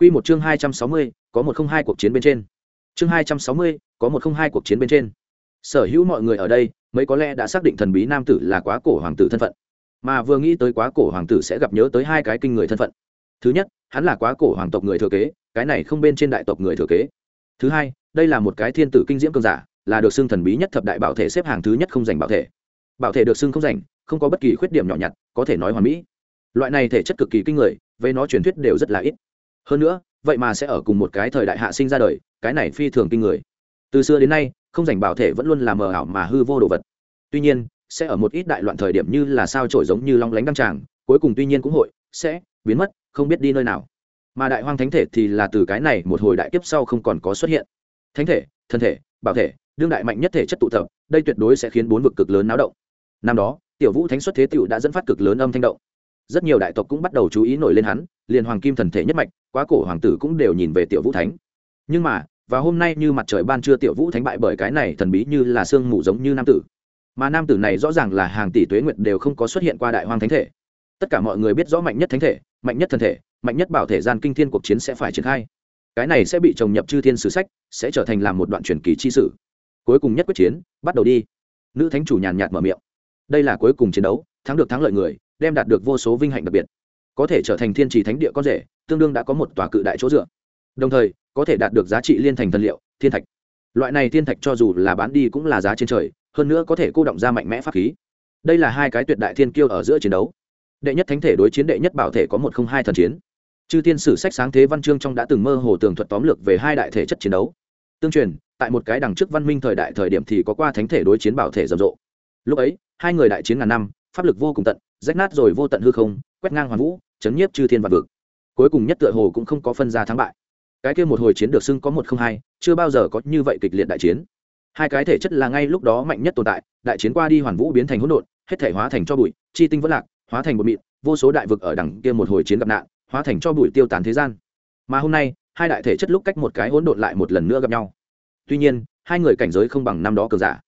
Quy một chương 260, có một không hai cuộc chiến bên trên. Chương 260, có một không hai cuộc chiến bên trên. Sở hữu mọi người ở đây, mấy có lẽ đã xác định thần bí nam tử là quá cổ hoàng tử thân phận. Mà vừa nghĩ tới quá cổ hoàng tử sẽ gặp nhớ tới hai cái kinh người thân phận. Thứ nhất, hắn là quá cổ hoàng tộc người thừa kế, cái này không bên trên đại tộc người thừa kế. Thứ hai, đây là một cái thiên tử kinh diễm cường giả, là được xưng thần bí nhất thập đại bảo thể xếp hàng thứ nhất không giành bảo thể. Bảo thể được xưng không giành, không có bất kỳ khuyết điểm nhỏ nhặt, có thể nói hoàn mỹ. Loại này thể chất cực kỳ kinh người, về nó truyền thuyết đều rất là ít hơn nữa, vậy mà sẽ ở cùng một cái thời đại hạ sinh ra đời, cái này phi thường kinh người. Từ xưa đến nay, không giành bảo thể vẫn luôn là mờ ảo mà hư vô đồ vật. Tuy nhiên, sẽ ở một ít đại loạn thời điểm như là sao trổi giống như long lánh đăng tràng, cuối cùng tuy nhiên cũng hội, sẽ biến mất, không biết đi nơi nào. Mà đại hoang thánh thể thì là từ cái này một hồi đại kiếp sau không còn có xuất hiện. Thánh thể, thân thể, bảo thể, đương đại mạnh nhất thể chất tụ tập, đây tuyệt đối sẽ khiến bốn vực cực lớn náo động. Năm đó, tiểu vũ thánh xuất thế tựu đã dẫn phát cực lớn âm thanh động rất nhiều đại tộc cũng bắt đầu chú ý nổi lên hắn, liền hoàng kim thần thể nhất mạch, quá cổ hoàng tử cũng đều nhìn về tiểu vũ thánh. Nhưng mà, và hôm nay như mặt trời ban trưa tiểu vũ thánh bại bởi cái này thần bí như là sương mù giống như nam tử. Mà nam tử này rõ ràng là hàng tỷ tuế nguyệt đều không có xuất hiện qua đại hoàng thánh thể. Tất cả mọi người biết rõ mạnh nhất thánh thể, mạnh nhất thần thể, mạnh nhất bảo thể gian kinh thiên cuộc chiến sẽ phải triển khai. Cái này sẽ bị trồng nhập chư thiên sử sách, sẽ trở thành làm một đoạn truyền kỳ chi sử. Cuối cùng nhất quyết chiến, bắt đầu đi. Nữ thánh chủ nhàn nhạt mở miệng. Đây là cuối cùng chiến đấu, thắng được thắng lợi người đem đạt được vô số vinh hạnh đặc biệt. Có thể trở thành thiên trì thánh địa con rể, tương đương đã có một tòa cự đại chỗ dựa. Đồng thời, có thể đạt được giá trị liên thành thần liệu, thiên thạch. Loại này thiên thạch cho dù là bán đi cũng là giá trên trời, hơn nữa có thể cô động ra mạnh mẽ pháp khí. Đây là hai cái tuyệt đại thiên kiêu ở giữa chiến đấu. Đệ nhất thánh thể đối chiến đệ nhất bảo thể có một không hai thần chiến. Chư thiên sử sách sáng thế văn chương trong đã từng mơ hồ tường thuật tóm lược về hai đại thể chất chiến đấu. Tương truyền, tại một cái đằng trước văn minh thời đại thời điểm thì có qua thánh thể đối chiến bảo thể rầm rộ. Lúc ấy, hai người đại chiến ngàn năm, pháp lực vô cùng tận rách nát rồi vô tận hư không, quét ngang hoàn vũ, chấn nhiếp chư thiên vạn vực. Cuối cùng nhất tựa hồ cũng không có phân ra thắng bại. Cái kia một hồi chiến được xưng có một không hai, chưa bao giờ có như vậy kịch liệt đại chiến. Hai cái thể chất là ngay lúc đó mạnh nhất tồn tại, đại chiến qua đi hoàn vũ biến thành hỗn độn, hết thể hóa thành cho bụi, chi tinh vẫn lạc, hóa thành một mịn, vô số đại vực ở đằng kia một hồi chiến gặp nạn, hóa thành cho bụi tiêu tán thế gian. Mà hôm nay, hai đại thể chất lúc cách một cái hỗn độn lại một lần nữa gặp nhau. Tuy nhiên, hai người cảnh giới không bằng năm đó cờ giả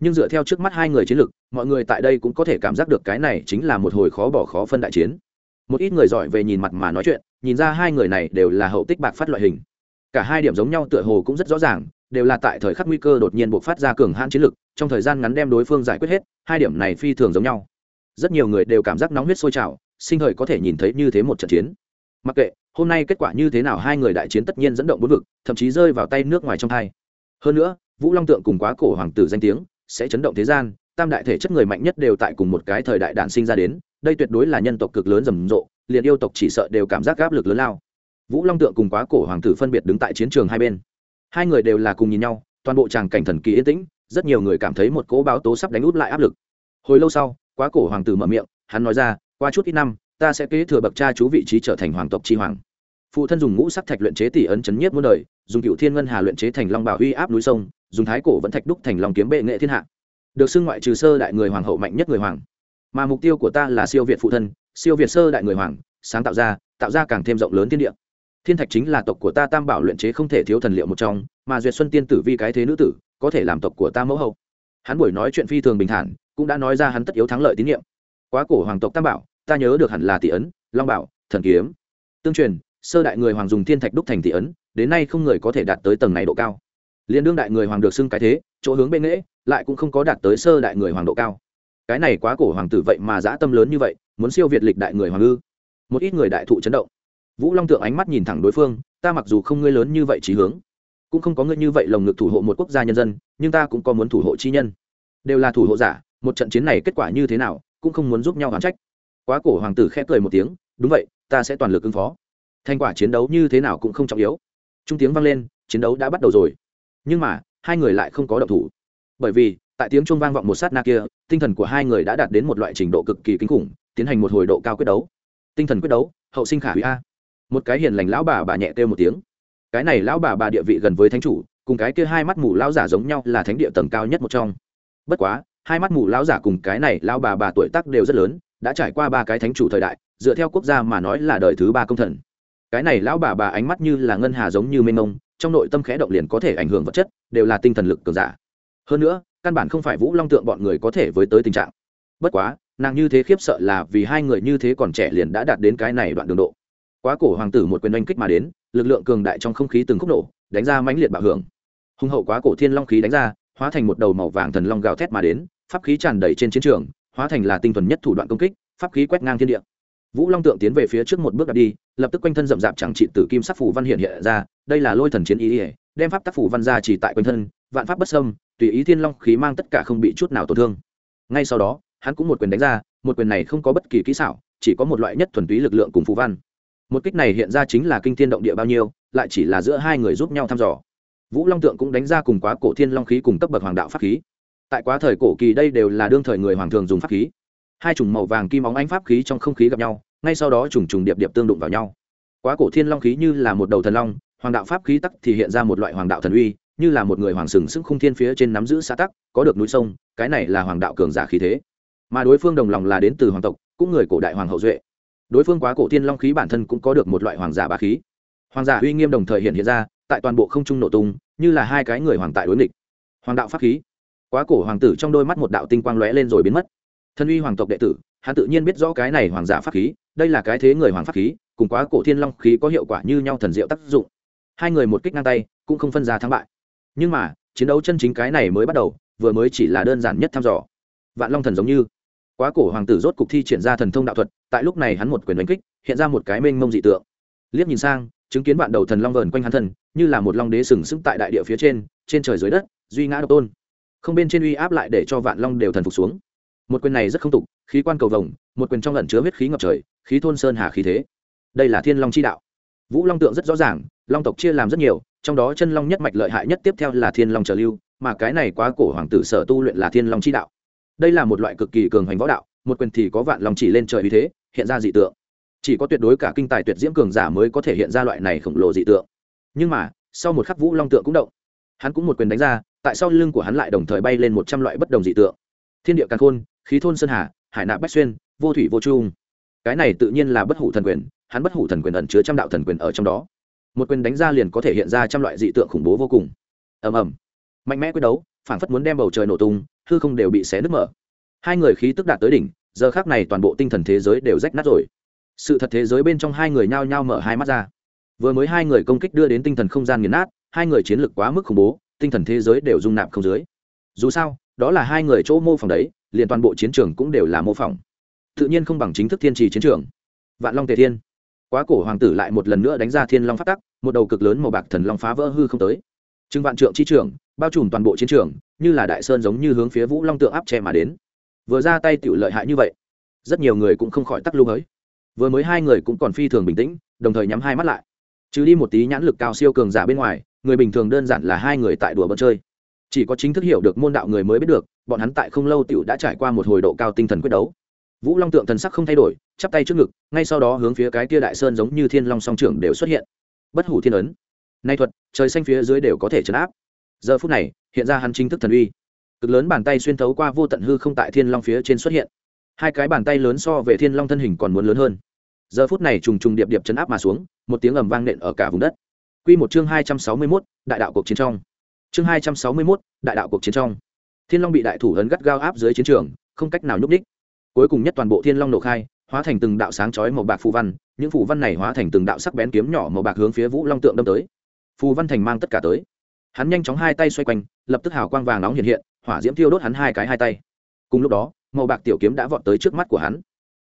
nhưng dựa theo trước mắt hai người chiến lược, mọi người tại đây cũng có thể cảm giác được cái này chính là một hồi khó bỏ khó phân đại chiến. Một ít người giỏi về nhìn mặt mà nói chuyện, nhìn ra hai người này đều là hậu tích bạc phát loại hình. Cả hai điểm giống nhau tựa hồ cũng rất rõ ràng, đều là tại thời khắc nguy cơ đột nhiên buộc phát ra cường hãn chiến lực trong thời gian ngắn đem đối phương giải quyết hết, hai điểm này phi thường giống nhau. Rất nhiều người đều cảm giác nóng huyết sôi trào, sinh thời có thể nhìn thấy như thế một trận chiến. Mặc kệ, hôm nay kết quả như thế nào hai người đại chiến tất nhiên dẫn động bốn vực, thậm chí rơi vào tay nước ngoài trong hai. Hơn nữa, vũ long tượng cùng quá cổ hoàng tử danh tiếng sẽ chấn động thế gian, tam đại thể chất người mạnh nhất đều tại cùng một cái thời đại đản sinh ra đến, đây tuyệt đối là nhân tộc cực lớn rầm rộ, liền yêu tộc chỉ sợ đều cảm giác áp lực lớn lao. Vũ long tượng cùng quá cổ hoàng tử phân biệt đứng tại chiến trường hai bên. Hai người đều là cùng nhìn nhau, toàn bộ tràng cảnh thần kỳ yên tĩnh, rất nhiều người cảm thấy một cỗ báo tố sắp đánh út lại áp lực. Hồi lâu sau, quá cổ hoàng tử mở miệng, hắn nói ra, qua chút ít năm, ta sẽ kế thừa bậc cha chú vị trí trở thành hoàng tộc tri hoàng phụ thân dùng ngũ sắc thạch luyện chế tỷ ấn chấn nhiếp muôn đời, dùng cựu thiên ngân hà luyện chế thành long bảo uy áp núi sông, dùng thái cổ vẫn thạch đúc thành long kiếm bệ nghệ thiên hạ. Được xưng ngoại trừ sơ đại người hoàng hậu mạnh nhất người hoàng. Mà mục tiêu của ta là siêu việt phụ thân, siêu việt sơ đại người hoàng, sáng tạo ra tạo ra càng thêm rộng lớn thiên địa. Thiên thạch chính là tộc của ta tam bảo luyện chế không thể thiếu thần liệu một trong, mà duyệt xuân tiên tử vi cái thế nữ tử, có thể làm tộc của ta mẫu hậu. Hắn buổi nói chuyện phi thường bình thản, cũng đã nói ra hắn tất yếu thắng lợi tín nhiệm. Quá cổ hoàng tộc tam bảo, ta nhớ được hẳn là tỷ ấn, long bảo, thần kiếm. Tương truyền sơ đại người hoàng dùng thiên thạch đúc thành tỷ ấn, đến nay không người có thể đạt tới tầng này độ cao. Liên đương đại người hoàng được xưng cái thế, chỗ hướng bên nghễ, lại cũng không có đạt tới sơ đại người hoàng độ cao. Cái này quá cổ hoàng tử vậy mà dã tâm lớn như vậy, muốn siêu việt lịch đại người hoàng ư? Một ít người đại thụ chấn động. Vũ long tượng ánh mắt nhìn thẳng đối phương, ta mặc dù không ngươi lớn như vậy trí hướng, cũng không có ngươi như vậy lồng ngực thủ hộ một quốc gia nhân dân, nhưng ta cũng có muốn thủ hộ chi nhân. Đều là thủ hộ giả, một trận chiến này kết quả như thế nào, cũng không muốn giúp nhau hoàn trách. Quá cổ hoàng tử khẽ cười một tiếng, đúng vậy, ta sẽ toàn lực ứng phó thành quả chiến đấu như thế nào cũng không trọng yếu. Trung tiếng vang lên, chiến đấu đã bắt đầu rồi. Nhưng mà, hai người lại không có động thủ. Bởi vì, tại tiếng chuông vang vọng một sát na kia, tinh thần của hai người đã đạt đến một loại trình độ cực kỳ kinh khủng, tiến hành một hồi độ cao quyết đấu. Tinh thần quyết đấu, hậu sinh khả hủy a. Một cái hiền lành lão bà bà nhẹ kêu một tiếng. Cái này lão bà bà địa vị gần với thánh chủ, cùng cái kia hai mắt mù lão giả giống nhau là thánh địa tầng cao nhất một trong. Bất quá, hai mắt mù lão giả cùng cái này lão bà bà tuổi tác đều rất lớn, đã trải qua ba cái thánh chủ thời đại, dựa theo quốc gia mà nói là đời thứ ba công thần cái này lão bà bà ánh mắt như là ngân hà giống như mênh mông, trong nội tâm khẽ động liền có thể ảnh hưởng vật chất, đều là tinh thần lực cường giả. Hơn nữa, căn bản không phải vũ long tượng bọn người có thể với tới tình trạng. Bất quá, nàng như thế khiếp sợ là vì hai người như thế còn trẻ liền đã đạt đến cái này đoạn đường độ. Quá cổ hoàng tử một quyền oanh kích mà đến, lực lượng cường đại trong không khí từng khúc nổ, đánh ra mãnh liệt bạo hưởng. Hùng hậu quá cổ thiên long khí đánh ra, hóa thành một đầu màu vàng thần long gào thét mà đến, pháp khí tràn đầy trên chiến trường, hóa thành là tinh thuần nhất thủ đoạn công kích, pháp khí quét ngang thiên địa vũ long tượng tiến về phía trước một bước đặt đi, lập tức quanh thân rậm rạp chẳng trị tử kim sắc phủ văn hiện hiện ra, đây là lôi thần chiến ý ỉa đem pháp tác phủ văn ra chỉ tại quanh thân, vạn pháp bất sâm tùy ý thiên long khí mang tất cả không bị chút nào tổn thương. Ngay sau đó, hắn cũng một quyền đánh ra, một quyền này không có bất kỳ kỹ xảo, chỉ có một loại nhất thuần túy lực lượng cùng phù văn. Một kích này hiện ra chính là kinh thiên động địa bao nhiêu, lại chỉ là giữa hai người giúp nhau thăm dò. Vũ long tượng cũng đánh ra cùng quá cổ thiên long khí cùng cấp bậc hoàng đạo pháp khí. Tại quá thời cổ kỳ đây đều là đương thời người hoàng thường dùng pháp khí hai chủng màu vàng kim óng ánh pháp khí trong không khí gặp nhau, ngay sau đó trùng trùng điệp điệp tương đụng vào nhau. Quá cổ thiên long khí như là một đầu thần long, hoàng đạo pháp khí tắc thì hiện ra một loại hoàng đạo thần uy, như là một người hoàng sừng sững khung thiên phía trên nắm giữ xã tắc, có được núi sông, cái này là hoàng đạo cường giả khí thế. Mà đối phương đồng lòng là đến từ hoàng tộc, cũng người cổ đại hoàng hậu duệ. Đối phương quá cổ thiên long khí bản thân cũng có được một loại hoàng giả bá khí. Hoàng giả uy nghiêm đồng thời hiện hiện ra, tại toàn bộ không trung nổ tung, như là hai cái người hoàng tại đối nghịch. Hoàng đạo pháp khí. Quá cổ hoàng tử trong đôi mắt một đạo tinh quang lóe lên rồi biến mất thân uy hoàng tộc đệ tử, hắn tự nhiên biết rõ cái này hoàng giả pháp khí, đây là cái thế người hoàng pháp khí, cùng quá cổ thiên long khí có hiệu quả như nhau thần diệu tác dụng. Hai người một kích ngang tay, cũng không phân ra thắng bại. Nhưng mà, chiến đấu chân chính cái này mới bắt đầu, vừa mới chỉ là đơn giản nhất thăm dò. Vạn long thần giống như, quá cổ hoàng tử rốt cục thi triển ra thần thông đạo thuật, tại lúc này hắn một quyền đánh kích, hiện ra một cái mênh mông dị tượng. Liếc nhìn sang, chứng kiến vạn đầu thần long vờn quanh hắn thần, như là một long đế sừng sững tại đại địa phía trên trên trời dưới đất, duy ngã độc tôn. Không bên trên uy áp lại để cho vạn long đều thần phục xuống một quyền này rất không tục, khí quan cầu vồng, một quyền trong lẩn chứa huyết khí ngập trời, khí thôn sơn hà khí thế. Đây là thiên long chi đạo. Vũ long tượng rất rõ ràng, long tộc chia làm rất nhiều, trong đó chân long nhất mạch lợi hại nhất tiếp theo là thiên long trở lưu, mà cái này quá cổ hoàng tử sở tu luyện là thiên long chi đạo. Đây là một loại cực kỳ cường hoành võ đạo, một quyền thì có vạn long chỉ lên trời vì thế, hiện ra dị tượng. Chỉ có tuyệt đối cả kinh tài tuyệt diễm cường giả mới có thể hiện ra loại này khổng lồ dị tượng. Nhưng mà, sau một khắc vũ long tượng cũng động. Hắn cũng một quyền đánh ra, tại sau lưng của hắn lại đồng thời bay lên một trăm loại bất đồng dị tượng. Thiên địa càn khôn khí thôn sơn hà, hải nạ bách xuyên, vô thủy vô trung. Cái này tự nhiên là bất hủ thần quyền, hắn bất hủ thần quyền ẩn chứa trăm đạo thần quyền ở trong đó. Một quyền đánh ra liền có thể hiện ra trăm loại dị tượng khủng bố vô cùng. Ầm ầm. Mạnh mẽ quyết đấu phản phất muốn đem bầu trời nổ tung, hư không đều bị xé nứt mở. Hai người khí tức đạt tới đỉnh, giờ khác này toàn bộ tinh thần thế giới đều rách nát rồi. Sự thật thế giới bên trong hai người nhao nhao mở hai mắt ra. Vừa mới hai người công kích đưa đến tinh thần không gian nghiền nát, hai người chiến lược quá mức khủng bố, tinh thần thế giới đều rung nạp không dưới. Dù sao, đó là hai người chỗ mô phỏng đấy liền toàn bộ chiến trường cũng đều là mô phỏng. Tự nhiên không bằng chính thức thiên trì chiến trường. Vạn long tề thiên. Quá cổ hoàng tử lại một lần nữa đánh ra thiên long phát tắc, một đầu cực lớn màu bạc thần long phá vỡ hư không tới. Trưng vạn trượng chi trường, bao trùm toàn bộ chiến trường, như là đại sơn giống như hướng phía vũ long tượng áp che mà đến. Vừa ra tay tiểu lợi hại như vậy, rất nhiều người cũng không khỏi tắc lưu hới. Vừa mới hai người cũng còn phi thường bình tĩnh, đồng thời nhắm hai mắt lại. Trừ đi một tí nhãn lực cao siêu cường giả bên ngoài, người bình thường đơn giản là hai người tại đùa bận chơi chỉ có chính thức hiểu được môn đạo người mới biết được, bọn hắn tại không lâu tiểu đã trải qua một hồi độ cao tinh thần quyết đấu. Vũ long tượng thần sắc không thay đổi, chắp tay trước ngực, ngay sau đó hướng phía cái kia đại sơn giống như thiên long song trưởng đều xuất hiện. Bất hủ thiên ấn. Nay thuật, trời xanh phía dưới đều có thể chấn áp. Giờ phút này, hiện ra hắn chính thức thần uy. Cực lớn bàn tay xuyên thấu qua vô tận hư không tại thiên long phía trên xuất hiện. Hai cái bàn tay lớn so về thiên long thân hình còn muốn lớn hơn. Giờ phút này trùng trùng điệp điệp chấn áp mà xuống, một tiếng ầm vang nện ở cả vùng đất. Quy một chương hai trăm sáu mươi mốt, đại đạo cuộc chiến trong. Chương hai trăm sáu mươi 261, đại đạo cuộc chiến trong. Thiên Long bị đại thủ ấn gắt gao áp dưới chiến trường, không cách nào nhúc ních Cuối cùng nhất toàn bộ Thiên Long nổ khai, hóa thành từng đạo sáng chói màu bạc phù văn, những phù văn này hóa thành từng đạo sắc bén kiếm nhỏ màu bạc hướng phía Vũ Long tượng đâm tới. Phù văn thành mang tất cả tới. Hắn nhanh chóng hai tay xoay quanh, lập tức hào quang vàng nóng hiện hiện, hỏa diễm thiêu đốt hắn hai cái hai tay. Cùng lúc đó, màu bạc tiểu kiếm đã vọt tới trước mắt của hắn.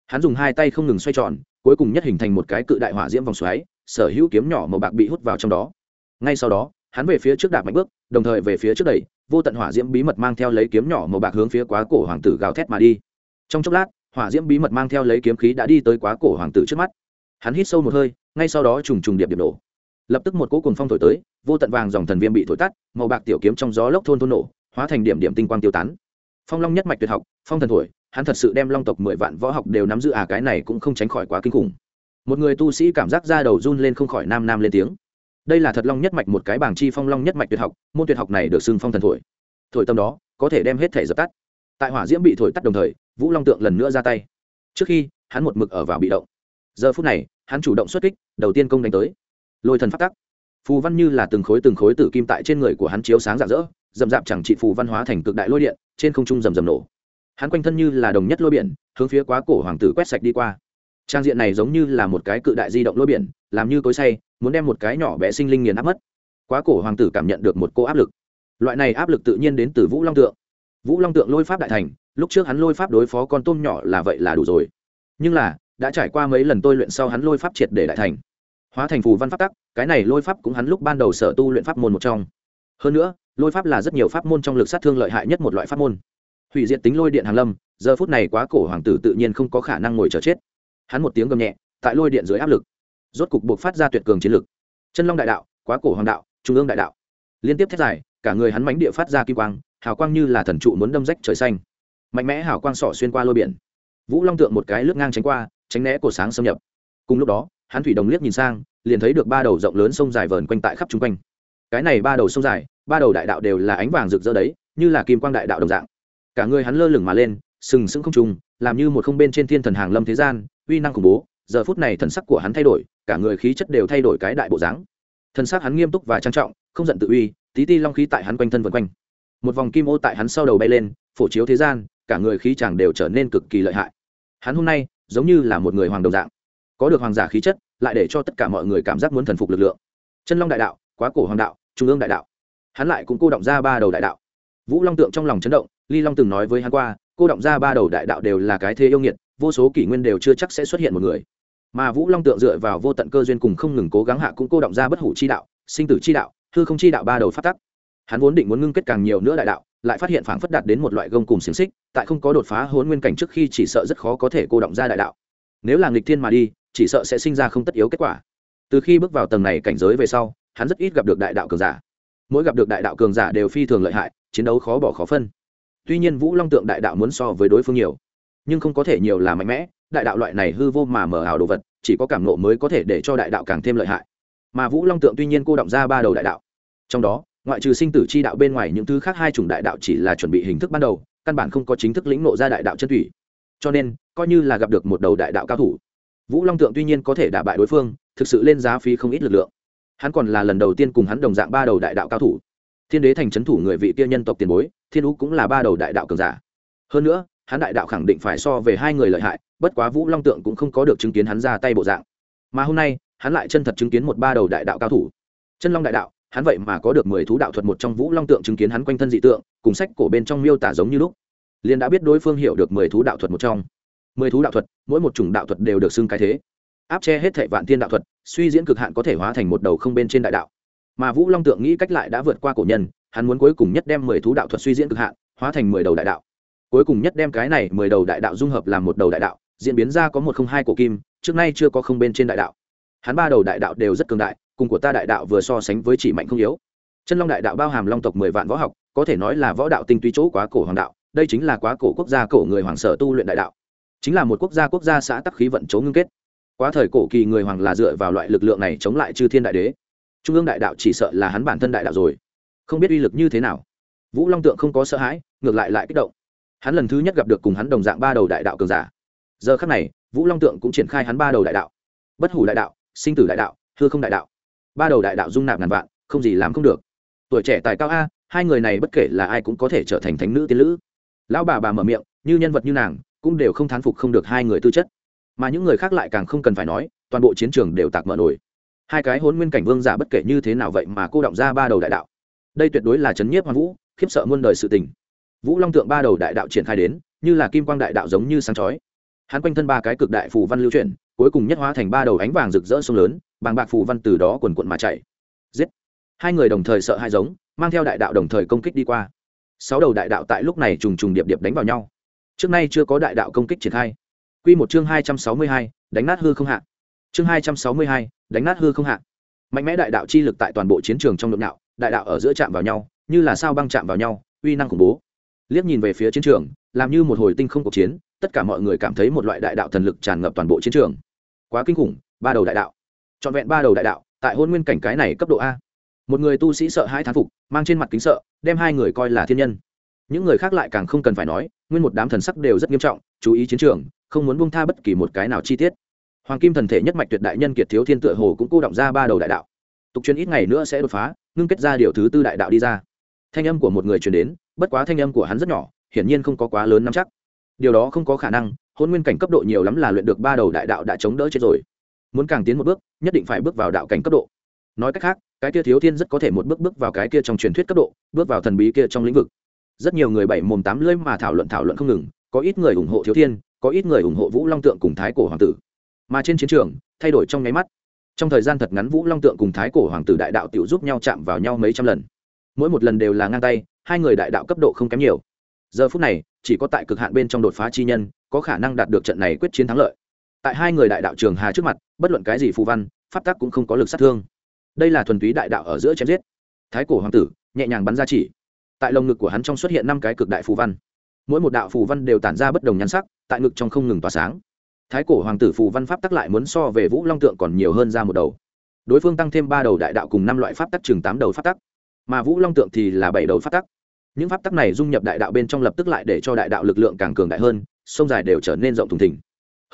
Hắn dùng hai tay không ngừng xoay tròn, cuối cùng nhất hình thành một cái cự đại hỏa diễm vòng xoáy, sở hữu kiếm nhỏ màu bạc bị hút vào trong đó ngay sau đó hắn về phía trước đạp mạnh bước, đồng thời về phía trước đẩy, vô tận hỏa diễm bí mật mang theo lấy kiếm nhỏ màu bạc hướng phía quá cổ hoàng tử gào thét mà đi. Trong chốc lát, hỏa diễm bí mật mang theo lấy kiếm khí đã đi tới quá cổ hoàng tử trước mắt. Hắn hít sâu một hơi, ngay sau đó trùng trùng điệp điệp nổ. Lập tức một cỗ cùng phong thổi tới, vô tận vàng dòng thần viêm bị thổi tắt, màu bạc tiểu kiếm trong gió lốc thôn thôn nổ, hóa thành điểm điểm tinh quang tiêu tán. Phong long nhất mạch tuyệt học, phong thần thổi, hắn thật sự đem long tộc mười vạn võ học đều nắm giữ à cái này cũng không tránh khỏi quá kinh khủng. Một người tu sĩ cảm giác ra đầu run lên không khỏi nam nam lên tiếng đây là thật long nhất mạch, một cái bảng chi phong long nhất mạch tuyệt học, môn tuyệt học này được xưng phong thần thổi. Thổi tâm đó, có thể đem hết thể dập tắt. Tại hỏa diễm bị thổi tắt đồng thời, vũ long tượng lần nữa ra tay. Trước khi, hắn một mực ở vào bị động. Giờ phút này, hắn chủ động xuất kích, đầu tiên công đánh tới. Lôi thần phát tắc. Phù văn như là từng khối từng khối tử kim tại trên người của hắn chiếu sáng rạng rỡ rậm rạp chẳng trị phù văn hóa thành cực đại lôi điện, trên không trung rầm rầm nổ. Hắn quanh thân như là đồng nhất lôi biển, hướng phía quá cổ hoàng tử quét sạch đi qua. Trang diện này giống như là một cái cự đại di động lôi biển, làm như cối say muốn đem một cái nhỏ bé sinh linh nghiền áp mất. Quá cổ hoàng tử cảm nhận được một cô áp lực. Loại này áp lực tự nhiên đến từ vũ long tượng. Vũ long tượng lôi pháp đại thành, lúc trước hắn lôi pháp đối phó con tôm nhỏ là vậy là đủ rồi. Nhưng là, đã trải qua mấy lần tôi luyện sau hắn lôi pháp triệt để đại thành. Hóa thành phù văn pháp tắc, cái này lôi pháp cũng hắn lúc ban đầu sở tu luyện pháp môn một trong. Hơn nữa, lôi pháp là rất nhiều pháp môn trong lực sát thương lợi hại nhất một loại pháp môn. Hủy diệt tính lôi điện hàng lâm, giờ phút này quá cổ hoàng tử tự nhiên không có khả năng ngồi chờ chết. Hắn một tiếng gầm nhẹ, tại lôi điện dưới áp lực rốt cục buộc phát ra tuyệt cường chiến lực. Chân long đại đạo, quá cổ hoàng đạo, trung ương đại đạo. Liên tiếp thét dài, cả người hắn mánh địa phát ra kim quang, hào quang như là thần trụ muốn đâm rách trời xanh. Mạnh mẽ hào quang sỏ xuyên qua lôi biển. Vũ long tượng một cái lướt ngang tránh qua, tránh né cổ sáng xâm nhập. Cùng lúc đó, hắn thủy đồng liếc nhìn sang, liền thấy được ba đầu rộng lớn sông dài vờn quanh tại khắp chung quanh. Cái này ba đầu sông dài, ba đầu đại đạo đều là ánh vàng rực rỡ đấy, như là kim quang đại đạo đồng dạng. Cả người hắn lơ lửng mà lên, sừng sững không trùng làm như một không bên trên thiên thần hàng lâm thế gian, uy năng khủng bố giờ phút này thần sắc của hắn thay đổi, cả người khí chất đều thay đổi cái đại bộ dáng. Thần sắc hắn nghiêm túc và trang trọng, không giận tự uy, tí ti long khí tại hắn quanh thân vân quanh. Một vòng kim ô tại hắn sau đầu bay lên, phổ chiếu thế gian, cả người khí chàng đều trở nên cực kỳ lợi hại. Hắn hôm nay, giống như là một người hoàng đồng dạng. Có được hoàng giả khí chất, lại để cho tất cả mọi người cảm giác muốn thần phục lực lượng. Chân long đại đạo, quá cổ hoàng đạo, trung ương đại đạo. Hắn lại cũng cô động ra ba đầu đại đạo. Vũ long tượng trong lòng chấn động, ly long từng nói với hắn qua, cô động ra ba đầu đại đạo đều là cái thế yêu nghiệt, vô số kỷ nguyên đều chưa chắc sẽ xuất hiện một người mà vũ long tượng dựa vào vô tận cơ duyên cùng không ngừng cố gắng hạ cũng cô động ra bất hủ chi đạo, sinh tử chi đạo, hư không chi đạo ba đầu phát tắc. Hắn vốn định muốn ngưng kết càng nhiều nữa đại đạo, lại phát hiện phảng phất đạt đến một loại gông cùng xiềng xích, tại không có đột phá hôn nguyên cảnh trước khi chỉ sợ rất khó có thể cô động ra đại đạo. Nếu là nghịch thiên mà đi, chỉ sợ sẽ sinh ra không tất yếu kết quả. Từ khi bước vào tầng này cảnh giới về sau, hắn rất ít gặp được đại đạo cường giả. Mỗi gặp được đại đạo cường giả đều phi thường lợi hại, chiến đấu khó bỏ khó phân. Tuy nhiên vũ long tượng đại đạo muốn so với đối phương nhiều, nhưng không có thể nhiều là mạnh mẽ đại đạo loại này hư vô mà mở ảo đồ vật, chỉ có cảm nộ mới có thể để cho đại đạo càng thêm lợi hại. Mà vũ long tượng tuy nhiên cô động ra ba đầu đại đạo. Trong đó, ngoại trừ sinh tử chi đạo bên ngoài những thứ khác hai chủng đại đạo chỉ là chuẩn bị hình thức ban đầu, căn bản không có chính thức lĩnh nộ ra đại đạo chân thủy cho nên, coi như là gặp được một đầu đại đạo cao thủ, vũ long tượng tuy nhiên có thể đả bại đối phương, thực sự lên giá phí không ít lực lượng. Hắn còn là lần đầu tiên cùng hắn đồng dạng ba đầu đại đạo cao thủ. Thiên đế thành c h ấ n thủ người vị kia nhân tộc tiền bối, thiên ú cũng là ba đầu đại đạo cường giả. Hơn nữa hắn đại đạo khẳng định phải so về hai người lợi hại, bất quá vũ long tượng cũng không có được chứng kiến hắn ra tay bộ dạng. Mà hôm nay, hắn lại chân thật chứng kiến một ba đầu đại đạo cao thủ. Chân long đại đạo, hắn vậy mà có được mười thú đạo thuật một trong vũ long tượng chứng kiến hắn quanh thân dị tượng, cùng sách cổ bên trong miêu tả giống như lúc. Liền đã biết đối phương hiểu được mười thú đạo thuật một trong. Mười thú đạo thuật, mỗi một chủng đạo thuật đều được xưng cái thế. Áp che hết thệ vạn tiên đạo thuật, suy diễn cực hạn có thể hóa thành một đầu không bên trên đại đạo. Mà vũ long tượng nghĩ cách lại đã vượt qua cổ nhân, hắn muốn cuối cùng nhất đem mười thú đạo thuật suy diễn cực hạn, hóa thành mười đầu đại đạo cuối cùng nhất đem cái này mười đầu đại đạo dung hợp làm một đầu đại đạo, diễn biến ra có một không hai cổ kim, trước nay chưa có không bên trên đại đạo. Hắn ba đầu đại đạo đều rất cường đại, cùng của ta đại đạo vừa so sánh với chỉ mạnh không yếu. Chân long đại đạo bao hàm long tộc mười vạn võ học, có thể nói là võ đạo tinh túy chỗ quá cổ hoàng đạo, đây chính là quá cổ quốc gia cổ người hoàng sở tu luyện đại đạo. Chính là một quốc gia quốc gia xã tắc khí vận chống ngưng kết. Quá thời cổ kỳ người hoàng là dựa vào loại lực lượng này chống lại chư thiên đại đế. Trung ương đại đạo chỉ sợ là hắn bản thân đại đạo rồi. Không biết uy lực như thế nào. Vũ long tượng không có sợ hãi, ngược lại lại kích động hắn lần thứ nhất gặp được cùng hắn đồng dạng ba đầu đại đạo cường giả. Giờ khắc này, vũ long tượng cũng triển khai hắn ba đầu đại đạo. Bất hủ đại đạo, sinh tử đại đạo, hư không đại đạo. Ba đầu đại đạo dung nạp ngàn vạn, không gì làm không được. Tuổi trẻ tài cao a, hai người này bất kể là ai cũng có thể trở thành thánh nữ tiên lữ. Lão bà bà mở miệng, như nhân vật như nàng, cũng đều không thán phục không được hai người tư chất. Mà những người khác lại càng không cần phải nói, toàn bộ chiến trường đều tạc mở nổi hai cái hôn nguyên cảnh vương giả bất kể như thế nào vậy mà cô động ra ba đầu đại đạo. Đây tuyệt đối là chấn nhiếp hoàng vũ, khiếp sợ muôn đời sự tình vũ long tượng ba đầu đại đạo triển khai đến, như là kim quang đại đạo giống như sáng chói. Hắn quanh thân ba cái cực đại phù văn lưu chuyển, cuối cùng nhất hóa thành ba đầu ánh vàng rực rỡ sông lớn, bàng bạc phù văn từ đó quần quận mà chạy. Giết! Hai người đồng thời sợ hai giống, mang theo đại đạo đồng thời công kích đi qua. Sáu đầu đại đạo tại lúc này trùng trùng điệp điệp đánh vào nhau. Trước nay chưa có đại đạo công kích triển khai. Q một chương hai trăm sáu mươi hai, đánh nát hư không hạ. Chương hai trăm sáu mươi hai, đánh nát hư không hạ. Mạnh mẽ đại đạo chi lực tại toàn bộ chiến trường trong nội nạo đại đạo ở giữa chạm vào nhau, như là sao băng chạm vào nhau, uy năng khủng bố liếc nhìn về phía chiến trường, làm như một hồi tinh không cuộc chiến, tất cả mọi người cảm thấy một loại đại đạo thần lực tràn ngập toàn bộ chiến trường. Quá kinh khủng, ba đầu đại đạo. Trọn vẹn ba đầu đại đạo, tại hôn nguyên cảnh cái này cấp độ a. Một người tu sĩ sợ hai thán phục, mang trên mặt kính sợ, đem hai người coi là thiên nhân. Những người khác lại càng không cần phải nói, nguyên một đám thần sắc đều rất nghiêm trọng, chú ý chiến trường, không muốn buông tha bất kỳ một cái nào chi tiết. Hoàng kim thần thể nhất mạch tuyệt đại nhân kiệt thiếu thiên tựa hồ cũng cô động ra ba đầu đại đạo. Tục truyền ít ngày nữa sẽ đột phá, ngưng kết ra điều thứ tư đại đạo đi ra. Thanh âm của một người truyền đến bất quá thanh âm của hắn rất nhỏ, hiển nhiên không có quá lớn nắm chắc. Điều đó không có khả năng, hôn nguyên cảnh cấp độ nhiều lắm là luyện được ba đầu đại đạo đã chống đỡ chết rồi. Muốn càng tiến một bước, nhất định phải bước vào đạo cảnh cấp độ. Nói cách khác, cái kia thiếu thiên rất có thể một bước bước vào cái kia trong truyền thuyết cấp độ, bước vào thần bí kia trong lĩnh vực. Rất nhiều người bảy mồm tám lưỡi mà thảo luận thảo luận không ngừng, có ít người ủng hộ thiếu thiên, có ít người ủng hộ vũ long tượng cùng thái cổ hoàng tử. Mà trên chiến trường, thay đổi trong nháy mắt. Trong thời gian thật ngắn vũ long tượng cùng thái cổ hoàng tử đại đạo tiểu giúp nhau chạm vào nhau mấy trăm lần. Mỗi một lần đều là ngang tay hai người đại đạo cấp độ không kém nhiều. Giờ phút này, chỉ có tại cực hạn bên trong đột phá chi nhân, có khả năng đạt được trận này quyết chiến thắng lợi. Tại hai người đại đạo trường hà trước mặt, bất luận cái gì phù văn, pháp tắc cũng không có lực sát thương. Đây là thuần túy đại đạo ở giữa chém giết. Thái cổ hoàng tử, nhẹ nhàng bắn ra chỉ. Tại lồng ngực của hắn trong xuất hiện năm cái cực đại phù văn. Mỗi một đạo phù văn đều tản ra bất đồng nhan sắc, tại ngực trong không ngừng tỏa sáng. Thái cổ hoàng tử phù văn pháp tắc lại muốn so về vũ long tượng còn nhiều hơn ra một đầu. Đối phương tăng thêm ba đầu đại đạo cùng năm loại pháp tắc chừng tám đầu pháp tắc. Mà vũ long tượng thì là bảy đầu pháp tắc những pháp tắc này dung nhập đại đạo bên trong lập tức lại để cho đại đạo lực lượng càng cường đại hơn, sông dài đều trở nên rộng thùng thỉnh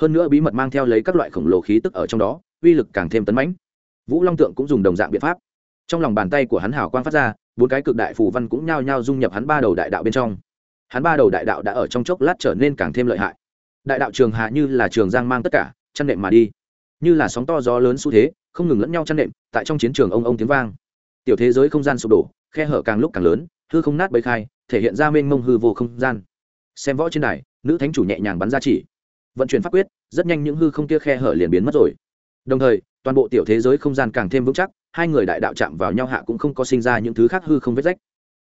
hơn nữa bí mật mang theo lấy các loại khổng lồ khí tức ở trong đó, uy lực càng thêm tấn mãnh. Vũ long tượng cũng dùng đồng dạng biện pháp. Trong lòng bàn tay của hắn hào quang phát ra, bốn cái cực đại phù văn cũng nhao nhao dung nhập hắn ba đầu đại đạo bên trong. Hắn ba đầu đại đạo đã ở trong chốc lát trở nên càng thêm lợi hại. Đại đạo trường hạ như là trường giang mang tất cả, chăn nệm mà đi. Như là sóng to gió lớn xu thế, không ngừng lẫn nhau chăn nệm, tại trong chiến trường ông ông tiếng vang. Tiểu thế giới không gian sụp đổ, khe hở càng lúc càng lớn hư không nát bấy khai, thể hiện ra mênh mông hư vô không gian. Xem võ trên đài, nữ thánh chủ nhẹ nhàng bắn ra chỉ. Vận chuyển pháp quyết, rất nhanh những hư không kia khe hở liền biến mất rồi. Đồng thời, toàn bộ tiểu thế giới không gian càng thêm vững chắc, hai người đại đạo chạm vào nhau hạ cũng không có sinh ra những thứ khác hư không vết rách.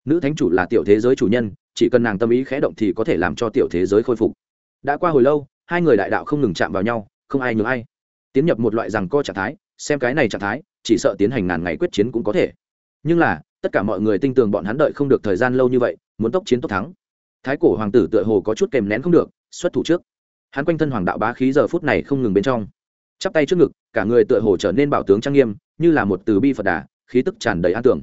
Nữ thánh chủ là tiểu thế giới chủ nhân, chỉ cần nàng tâm ý khẽ động thì có thể làm cho tiểu thế giới khôi phục. Đã qua hồi lâu, hai người đại đạo không ngừng chạm vào nhau, không ai nhường ai. Tiến nhập một loại rằng co trạng thái, xem cái này trạng thái, chỉ sợ tiến hành ngàn ngày quyết chiến cũng có thể. Nhưng là tất cả mọi người tin tưởng bọn hắn đợi không được thời gian lâu như vậy, muốn tốc chiến tốc thắng. Thái cổ hoàng tử tựa hồ có chút kèm nén không được, xuất thủ trước. Hắn quanh thân hoàng đạo bá khí giờ phút này không ngừng bên trong. Chắp tay trước ngực, cả người tựa hồ trở nên bảo tướng trang nghiêm, như là một từ bi phật đà, khí tức tràn đầy an tưởng.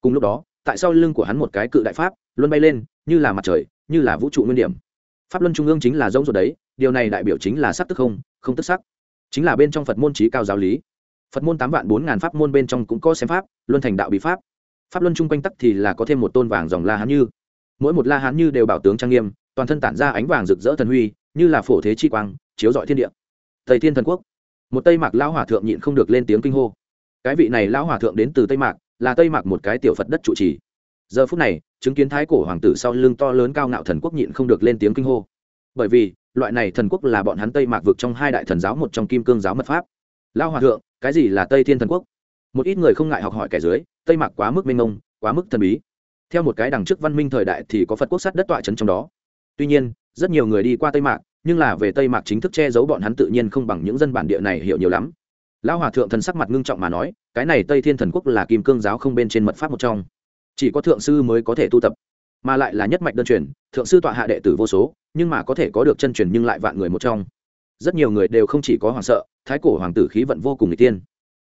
Cùng lúc đó, tại sau lưng của hắn một cái cự đại pháp, luân bay lên, như là mặt trời, như là vũ trụ nguyên điểm. Pháp luân trung ương chính là giống rồi đấy, điều này đại biểu chính là sắc tức không không tức sắc. Chính là bên trong phật môn trí cao giáo lý. Phật môn tám vạn bốn ngàn pháp môn bên trong cũng có xem pháp, luân thành đạo bí pháp pháp luân chung quanh tắc thì là có thêm một tôn vàng dòng la hán như. Mỗi một la hán như đều bảo tướng trang nghiêm, toàn thân tản ra ánh vàng rực rỡ thần huy, như là phổ thế chi quang, chiếu rọi thiên địa. Thầy thiên thần quốc. Một tây mạc lão hòa thượng nhịn không được lên tiếng kinh hô. Cái vị này lão hòa thượng đến từ tây mạc, là tây mạc một cái tiểu phật đất trụ trì. Giờ phút này, chứng kiến thái cổ hoàng tử sau lưng to lớn cao ngạo thần quốc nhịn không được lên tiếng kinh hô. Bởi vì, loại này thần quốc là bọn hắn tây mạc vực trong hai đại thần giáo một trong kim cương giáo mật pháp. Lão hòa thượng, cái gì là tây thiên thần quốc? Một ít người không ngại học hỏi kẻ dưới, tây mạc quá mức minh mông, quá mức thần bí. Theo một cái đằng trước văn minh thời đại thì có phật quốc sát đất tọa trấn trong đó. Tuy nhiên, rất nhiều người đi qua tây mạc, nhưng là về tây mạc chính thức che giấu bọn hắn tự nhiên không bằng những dân bản địa này hiểu nhiều lắm. Lão hòa thượng thần sắc mặt ngưng trọng mà nói, cái này tây thiên thần quốc là kim cương giáo không bên trên mật pháp một trong. Chỉ có thượng sư mới có thể tu tập, mà lại là nhất mạch đơn truyền, thượng sư tọa hạ đệ tử vô số, nhưng mà có thể có được chân truyền nhưng lại vạn người một trong. Rất nhiều người đều không chỉ có hoàng sợ, thái cổ hoàng tử khí vận vô cùng người tiên.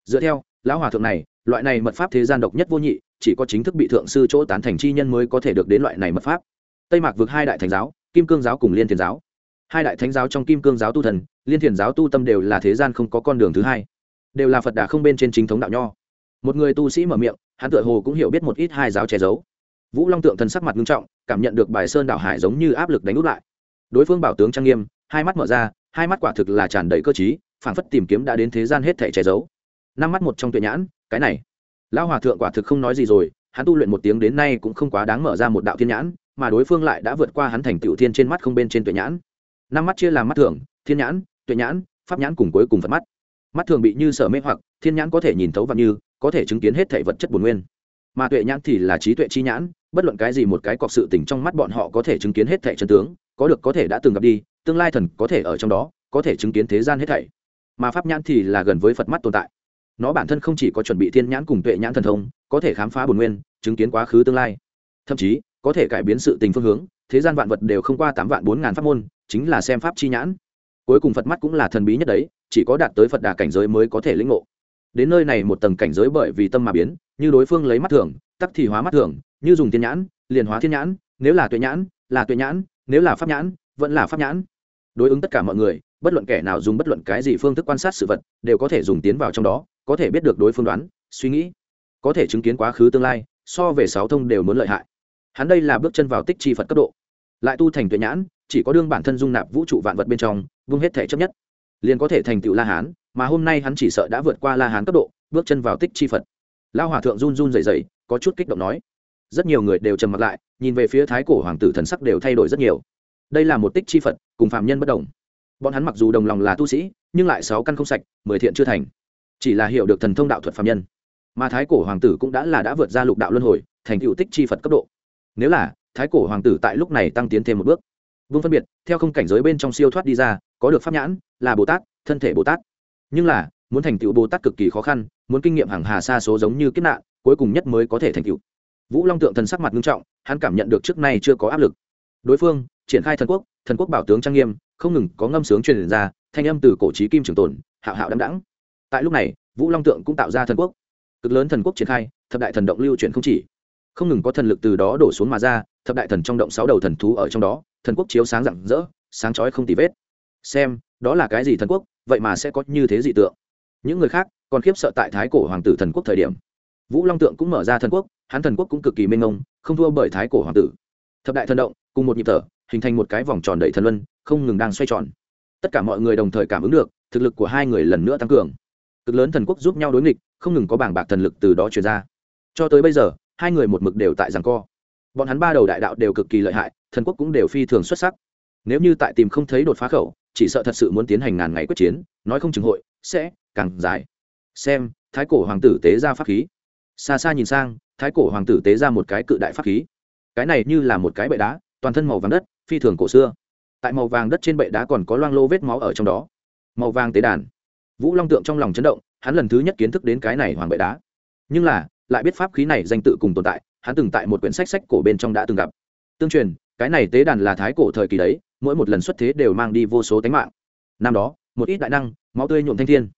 Dựa theo lão hòa thượng này, loại này mật pháp thế gian độc nhất vô nhị, chỉ có chính thức bị thượng sư chỗ tán thành chi nhân mới có thể được đến loại này mật pháp. Tây mạc vượt hai đại thành giáo, kim cương giáo cùng liên thiền giáo. Hai đại thánh giáo trong kim cương giáo tu thần, liên thiền giáo tu tâm đều là thế gian không có con đường thứ hai. Đều là phật đà không bên trên chính thống đạo nho. Một người tu sĩ mở miệng, hắn tựa hồ cũng hiểu biết một ít hai giáo che giấu. Vũ long tượng thần sắc mặt nghiêm trọng, cảm nhận được bài sơn đảo hải giống như áp lực đánh út lại. Đối phương bảo tướng trang nghiêm, hai mắt mở ra, hai mắt quả thực là tràn đầy cơ t phản phất tìm kiếm đã đến thế gian hết thể che giấu năm mắt một trong tuệ nhãn, cái này. Lão hòa thượng quả thực không nói gì rồi, hắn tu luyện một tiếng đến nay cũng không quá đáng mở ra một đạo thiên nhãn, mà đối phương lại đã vượt qua hắn thành tựu thiên trên mắt không bên trên tuệ nhãn. Năm mắt chia làm mắt thường, thiên nhãn, tuệ nhãn, pháp nhãn cùng cuối cùng phật mắt. Mắt thường bị như sở mê hoặc, thiên nhãn có thể nhìn thấu và như, có thể chứng kiến hết thể vật chất bồn nguyên. Mà tuệ nhãn thì là trí tuệ chi nhãn, bất luận cái gì một cái cọc sự tình trong mắt bọn họ có thể chứng kiến hết thể chân tướng, có được có thể đã từng gặp đi, tương lai thần có thể ở trong đó, có thể chứng kiến thế gian hết thảy. Mà pháp nhãn thì là gần với phật mắt tồn tại nó bản thân không chỉ có chuẩn bị thiên nhãn cùng tuệ nhãn thần thông, có thể khám phá bồn nguyên, chứng kiến quá khứ tương lai. Thậm chí, có thể cải biến sự tình phương hướng, thế gian vạn vật đều không qua tám vạn bốn ngàn pháp môn, chính là xem pháp chi nhãn. Cuối cùng phật mắt cũng là thần bí nhất đấy, chỉ có đạt tới phật đà cảnh giới mới có thể lĩnh ngộ. Đến nơi này một tầng cảnh giới bởi vì tâm mà biến, như đối phương lấy mắt thường, tắc thì hóa mắt thường, như dùng thiên nhãn, liền hóa thiên nhãn, nếu là tuệ nhãn, là tuệ nhãn, nếu là pháp nhãn, vẫn là pháp nhãn. Đối ứng tất cả mọi người, bất luận kẻ nào dùng bất luận cái gì phương thức quan sát sự vật, đều có thể dùng tiến vào trong đó có thể biết được đối phương đoán suy nghĩ có thể chứng kiến quá khứ tương lai so về sáu thông đều muốn lợi hại. Hắn đây là bước chân vào tích chi phật cấp độ. Lại tu thành tuệ nhãn chỉ có đương bản thân dung nạp vũ trụ vạn vật bên trong vung hết thể chấp nhất. Liền có thể thành tựu la hán mà hôm nay hắn chỉ sợ đã vượt qua la hán cấp độ bước chân vào tích chi phật. Lao hòa thượng run run rẩy rẩy, có chút kích động nói. Rất nhiều người đều trầm mặt lại nhìn về phía thái cổ hoàng tử thần sắc đều thay đổi rất nhiều. Đây là một tích chi phật cùng phạm nhân bất đồng. Bọn hắn mặc dù đồng lòng là tu sĩ nhưng lại sáu căn không sạch mười thiện chưa thành chỉ là hiểu được thần thông đạo thuật phạm nhân. Mà thái cổ hoàng tử cũng đã là đã vượt ra lục đạo luân hồi, thành cựu tích chi phật cấp độ. Nếu là, thái cổ hoàng tử tại lúc này tăng tiến thêm một bước. Vương phân biệt, theo không cảnh giới bên trong siêu thoát đi ra, có được pháp nhãn, là bồ tát, thân thể bồ tát. Nhưng là, muốn thành tựu bồ tát cực kỳ khó khăn, muốn kinh nghiệm hàng hà xa số giống như kiếp nạn, cuối cùng nhất mới có thể thành tựu. Vũ long tượng thần sắc mặt nghiêm trọng, hắn cảm nhận được trước nay chưa có áp lực. Đối phương, triển khai thần quốc thần quốc bảo tướng trang nghiêm, không ngừng có ngâm sướng truyền ra, thanh âm từ cổ trí kim trường tồn, hạo hạo đắm đẳng tại lúc này, vũ long tượng cũng tạo ra thần quốc. Cực lớn thần quốc triển khai, thập đại thần động lưu chuyển không chỉ. Không ngừng có thần lực từ đó đổ xuống mà ra, thập đại thần trong động sáu đầu thần thú ở trong đó, thần quốc chiếu sáng rạng rỡ, sáng chói không tì vết. Xem, đó là cái gì thần quốc, vậy mà sẽ có như thế dị tượng. Những người khác còn khiếp sợ tại thái cổ hoàng tử thần quốc thời điểm. Vũ long tượng cũng mở ra thần quốc, hắn thần quốc cũng cực kỳ mênh mông, không thua bởi thái cổ hoàng tử. Thập đại thần động, cùng một nhịp thở, hình thành một cái vòng tròn đầy thần luân, không ngừng đang xoay tròn. Tất cả mọi người đồng thời cảm ứng được, thực lực của hai người lần nữa tăng cường cực lớn thần quốc giúp nhau đối nghịch, không ngừng có bảng bạc thần lực từ đó truyền ra. Cho tới bây giờ, hai người một mực đều tại rằng co. Bọn hắn ba đầu đại đạo đều cực kỳ lợi hại, thần quốc cũng đều phi thường xuất sắc. Nếu như tại tìm không thấy đột phá khẩu, chỉ sợ thật sự muốn tiến hành ngàn ngày quyết chiến, nói không chừng hội sẽ càng dài. Xem, thái cổ hoàng tử tế ra pháp khí. Xa xa nhìn sang, thái cổ hoàng tử tế ra một cái cự đại pháp khí. Cái này như là một cái bệ đá, toàn thân màu vàng đất, phi thường cổ xưa. Tại màu vàng đất trên bệ đá còn có loang lô vết máu ở trong đó. Màu vàng tế đàn vũ long tượng trong lòng chấn động, hắn lần thứ nhất kiến thức đến cái này hoàng bệ đá. Nhưng là, lại biết pháp khí này danh tự cùng tồn tại, hắn từng tại một quyển sách sách cổ bên trong đã từng gặp. Tương truyền, cái này tế đàn là thái cổ thời kỳ đấy, mỗi một lần xuất thế đều mang đi vô số tánh mạng. Năm đó, một ít đại năng, máu tươi nhuộm thanh thiên.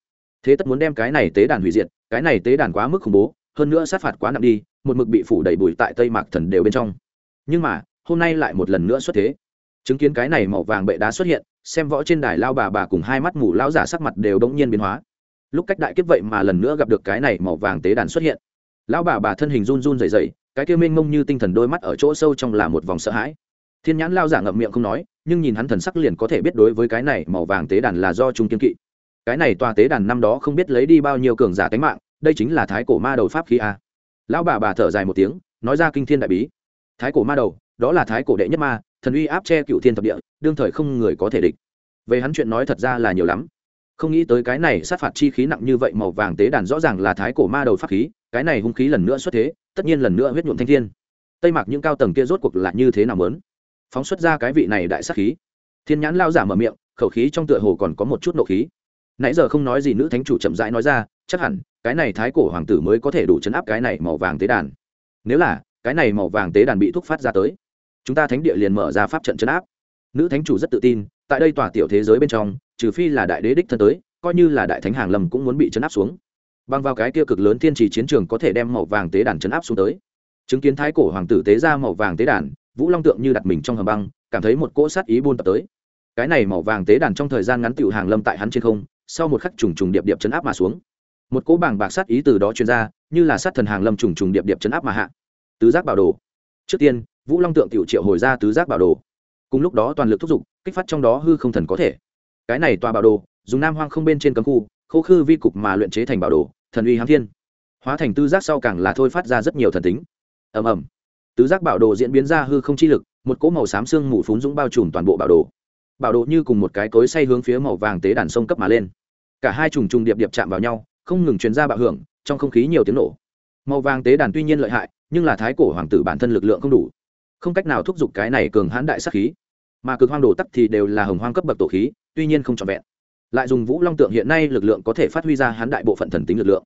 Thế tất muốn đem cái này tế đàn hủy diệt, cái này tế đàn quá mức khủng bố, hơn nữa sát phạt quá nặng đi, một mực bị phủ đầy bụi tại tây mạc thần đều bên trong. Nhưng mà, hôm nay lại một lần nữa xuất thế chứng kiến cái này màu vàng bệ đá xuất hiện, xem võ trên đài lao bà bà cùng hai mắt mù lao giả sắc mặt đều đống nhiên biến hóa. Lúc cách đại kiếp vậy mà lần nữa gặp được cái này màu vàng tế đàn xuất hiện. Lão bà bà thân hình run run dày dày cái kia mênh mông như tinh thần đôi mắt ở chỗ sâu trong là một vòng sợ hãi. Thiên nhãn lao giả ngậm miệng không nói, nhưng nhìn hắn thần sắc liền có thể biết đối với cái này màu vàng tế đàn là do trung kiên kỵ. Cái này tòa tế đàn năm đó không biết lấy đi bao nhiêu cường giả tánh mạng, đây chính là thái cổ ma đầu pháp khí a. Lão bà bà thở dài một tiếng, nói ra kinh thiên đại bí. Thái cổ ma đầu, đó là thái cổ đệ nhất ma thần uy áp che cựu thiên thập địa, đương thời không người có thể địch. Về hắn chuyện nói thật ra là nhiều lắm. Không nghĩ tới cái này sát phạt chi khí nặng như vậy màu vàng tế đàn rõ ràng là thái cổ ma đầu pháp khí, cái này hung khí lần nữa xuất thế, tất nhiên lần nữa huyết nhuộm thanh thiên. Tây mạc những cao tầng kia rốt cuộc là như thế nào mớn? Phóng xuất ra cái vị này đại sát khí. Thiên nhãn lao giả mở miệng, khẩu khí trong tựa hồ còn có một chút nộ khí. Nãy giờ không nói gì nữ thánh chủ chậm rãi nói ra, chắc hẳn, cái này thái cổ hoàng tử mới có thể đủ chấn áp cái này màu vàng tế đàn. Nếu là, cái này màu vàng tế đàn bị thúc phát ra tới chúng ta thánh địa liền mở ra pháp trận chấn áp. Nữ thánh chủ rất tự tin, tại đây tòa tiểu thế giới bên trong, trừ phi là đại đế đích thân tới, coi như là đại thánh hàng lầm cũng muốn bị chấn áp xuống. Băng vào cái kia cực lớn thiên trì chiến trường có thể đem màu vàng tế đàn chấn áp xuống tới. Chứng kiến thái cổ hoàng tử tế ra màu vàng tế đàn, vũ long tượng như đặt mình trong hầm băng, cảm thấy một cỗ sát ý buôn tập tới. Cái này màu vàng tế đàn trong thời gian ngắn tiểu hàng lâm tại hắn trên không, sau một khắc trùng trùng điệp điệp chấn áp mà xuống. Một cỗ bảng bạc sát ý từ đó truyền ra, như là sát thần hàng lâm trùng trùng điệp điệp chấn áp mà hạ. Tứ giác bảo đồ. Trước tiên vũ long tượng tiểu triệu hồi ra tứ giác bảo đồ. Cùng lúc đó toàn lực thúc giục, kích phát trong đó hư không thần có thể. Cái này tòa bảo đồ, dùng nam hoang không bên trên cấm khu, khô khư vi cục mà luyện chế thành bảo đồ, thần uy hám thiên. Hóa thành tư giác sau càng là thôi phát ra rất nhiều thần tính. Ầm ầm. Tứ giác bảo đồ diễn biến ra hư không chi lực, một cỗ màu xám xương mù phún dũng bao trùm toàn bộ bảo đồ. Bảo đồ như cùng một cái cối say hướng phía màu vàng tế đàn sông cấp mà lên. Cả hai trùng trùng điệp điệp chạm vào nhau, không ngừng truyền ra bạo hưởng, trong không khí nhiều tiếng nổ. Màu vàng tế đàn tuy nhiên lợi hại, nhưng là thái cổ hoàng tử bản thân lực lượng không đủ không cách nào thúc giục cái này cường hãn đại sắc khí. Mà cực hoang đồ tắc thì đều là hồng hoang cấp bậc tổ khí, tuy nhiên không trọn vẹn. Lại dùng vũ long tượng hiện nay lực lượng có thể phát huy ra hãn đại bộ phận thần tính lực lượng.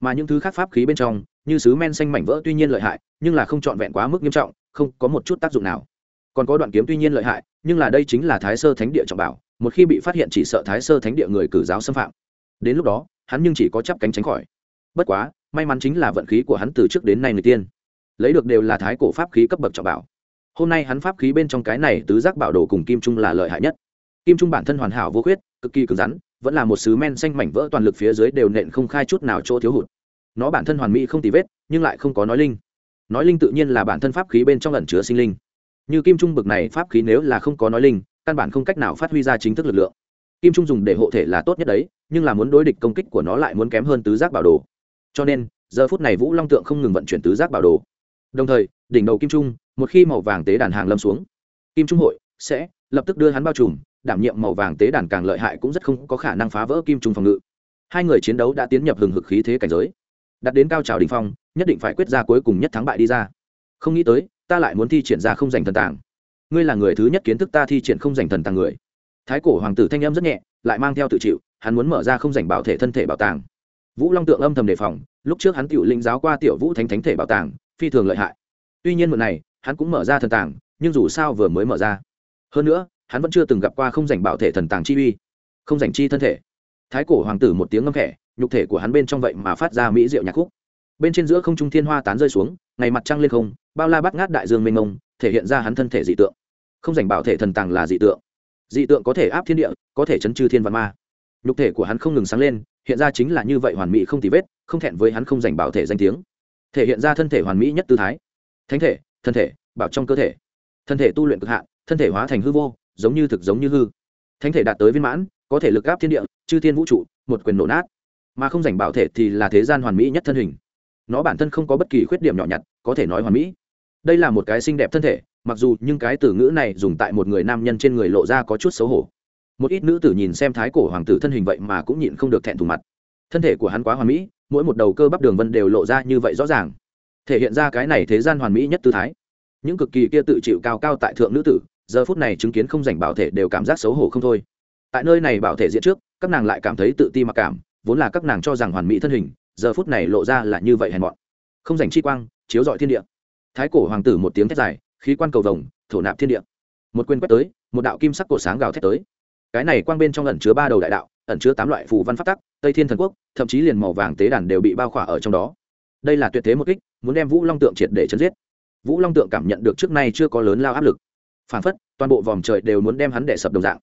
Mà những thứ khác pháp khí bên trong, như sứ men xanh mảnh vỡ tuy nhiên lợi hại, nhưng là không trọn vẹn quá mức nghiêm trọng, không có một chút tác dụng nào. Còn có đoạn kiếm tuy nhiên lợi hại, nhưng là đây chính là thái sơ thánh địa trọng bảo, một khi bị phát hiện chỉ sợ thái sơ thánh địa người cử giáo xâm phạm. Đến lúc đó, hắn nhưng chỉ có chắp cánh tránh khỏi. Bất quá, may mắn chính là vận khí của hắn từ trước đến nay người tiên. Lấy được đều là thái cổ pháp khí cấp bậc trọng bảo hôm nay hắn pháp khí bên trong cái này tứ giác bảo đồ cùng kim trung là lợi hại nhất. Kim trung bản thân hoàn hảo vô khuyết, cực kỳ cứng rắn, vẫn là một sứ men xanh mảnh vỡ toàn lực phía dưới đều nện không khai chút nào chỗ thiếu hụt. Nó bản thân hoàn mỹ không tì vết, nhưng lại không có nói linh. Nói linh tự nhiên là bản thân pháp khí bên trong lần chứa sinh linh. Như kim trung bực này pháp khí nếu là không có nói linh, căn bản không cách nào phát huy ra chính thức lực lượng. Kim trung dùng để hộ thể là tốt nhất đấy, nhưng là muốn đối địch công kích của nó lại muốn kém hơn tứ giác bảo đồ. Cho nên, giờ phút này vũ long tượng không ngừng vận chuyển tứ giác bảo đồ đồng thời, đỉnh đầu kim trung, một khi màu vàng tế đàn hàng lâm xuống, kim trung hội sẽ lập tức đưa hắn bao trùm, đảm nhiệm màu vàng tế đàn càng lợi hại cũng rất không có khả năng phá vỡ kim trung phòng ngự. Hai người chiến đấu đã tiến nhập hừng hực khí thế cảnh giới. Đặt đến cao trào đình phong, nhất định phải quyết ra cuối cùng nhất thắng bại đi ra. Không nghĩ tới, ta lại muốn thi triển ra không giành thần tàng. Ngươi là người thứ nhất kiến thức ta thi triển không giành thần tàng người. Thái cổ hoàng tử thanh âm rất nhẹ, lại mang theo tự chịu, hắn muốn mở ra không giành bảo thể thân thể bảo tàng. Vũ long tượng âm thầm đề phòng, lúc trước hắn tự linh giáo qua tiểu vũ thánh thánh thể bảo tàng phi thường lợi hại. Tuy nhiên mượn này, hắn cũng mở ra thần tàng, nhưng dù sao vừa mới mở ra. Hơn nữa, hắn vẫn chưa từng gặp qua không giành bảo thể thần tàng chi uy, không giành chi thân thể. Thái cổ hoàng tử một tiếng ngâm khẽ, nhục thể của hắn bên trong vậy mà phát ra mỹ diệu nhạc khúc. Bên trên giữa không trung thiên hoa tán rơi xuống, ngày mặt trăng lên không, bao la bắt ngát đại dương mênh mông, thể hiện ra hắn thân thể dị tượng. Không giành bảo thể thần tàng là dị tượng. Dị tượng có thể áp thiên địa, có thể chấn trừ thiên văn ma. Nhục thể của hắn không ngừng sáng lên, hiện ra chính là như vậy hoàn mỹ không tì vết, không thẹn với hắn không giành bảo thể danh tiếng thể hiện ra thân thể hoàn mỹ nhất tư thái. Thánh thể, thân thể, bảo trong cơ thể. Thân thể tu luyện cực hạn, thân thể hóa thành hư vô, giống như thực giống như hư. Thánh thể đạt tới viên mãn, có thể lực áp thiên địa, chư thiên vũ trụ, một quyền nổ nát. Mà không giành bảo thể thì là thế gian hoàn mỹ nhất thân hình. Nó bản thân không có bất kỳ khuyết điểm nhỏ nhặt, có thể nói hoàn mỹ. Đây là một cái xinh đẹp thân thể, mặc dù nhưng cái từ ngữ này dùng tại một người nam nhân trên người lộ ra có chút xấu hổ. Một ít nữ tử nhìn xem thái cổ hoàng tử thân hình vậy mà cũng nhịn không được thẹn thùng mặt thân thể của hắn quá hoàn mỹ, mỗi một đầu cơ bắp đường vân đều lộ ra như vậy rõ ràng. Thể hiện ra cái này thế gian hoàn mỹ nhất tư thái. Những cực kỳ kia tự chịu cao cao tại thượng nữ tử, giờ phút này chứng kiến không giành bảo thể đều cảm giác xấu hổ không thôi. Tại nơi này bảo thể diễn trước, các nàng lại cảm thấy tự ti mặc cảm, vốn là các nàng cho rằng hoàn mỹ thân hình, giờ phút này lộ ra là như vậy hèn mọn. Không dành chi quang, chiếu dọi thiên địa. Thái cổ hoàng tử một tiếng thét dài, khí quan cầu vồng, thổ nạp thiên địa. Một quyền quét tới, một đạo kim sắc cổ sáng gào thét tới. Cái này quang bên trong ẩn chứa ba đầu đại đạo ẩn chứa tám loại phù văn pháp tắc, tây thiên thần quốc, thậm chí liền màu vàng tế đàn đều bị bao khỏa ở trong đó. Đây là tuyệt thế một kích, muốn đem vũ long tượng triệt để chấn giết. Vũ long tượng cảm nhận được trước nay chưa có lớn lao áp lực. Phản phất, toàn bộ vòm trời đều muốn đem hắn đẻ sập đồng dạng.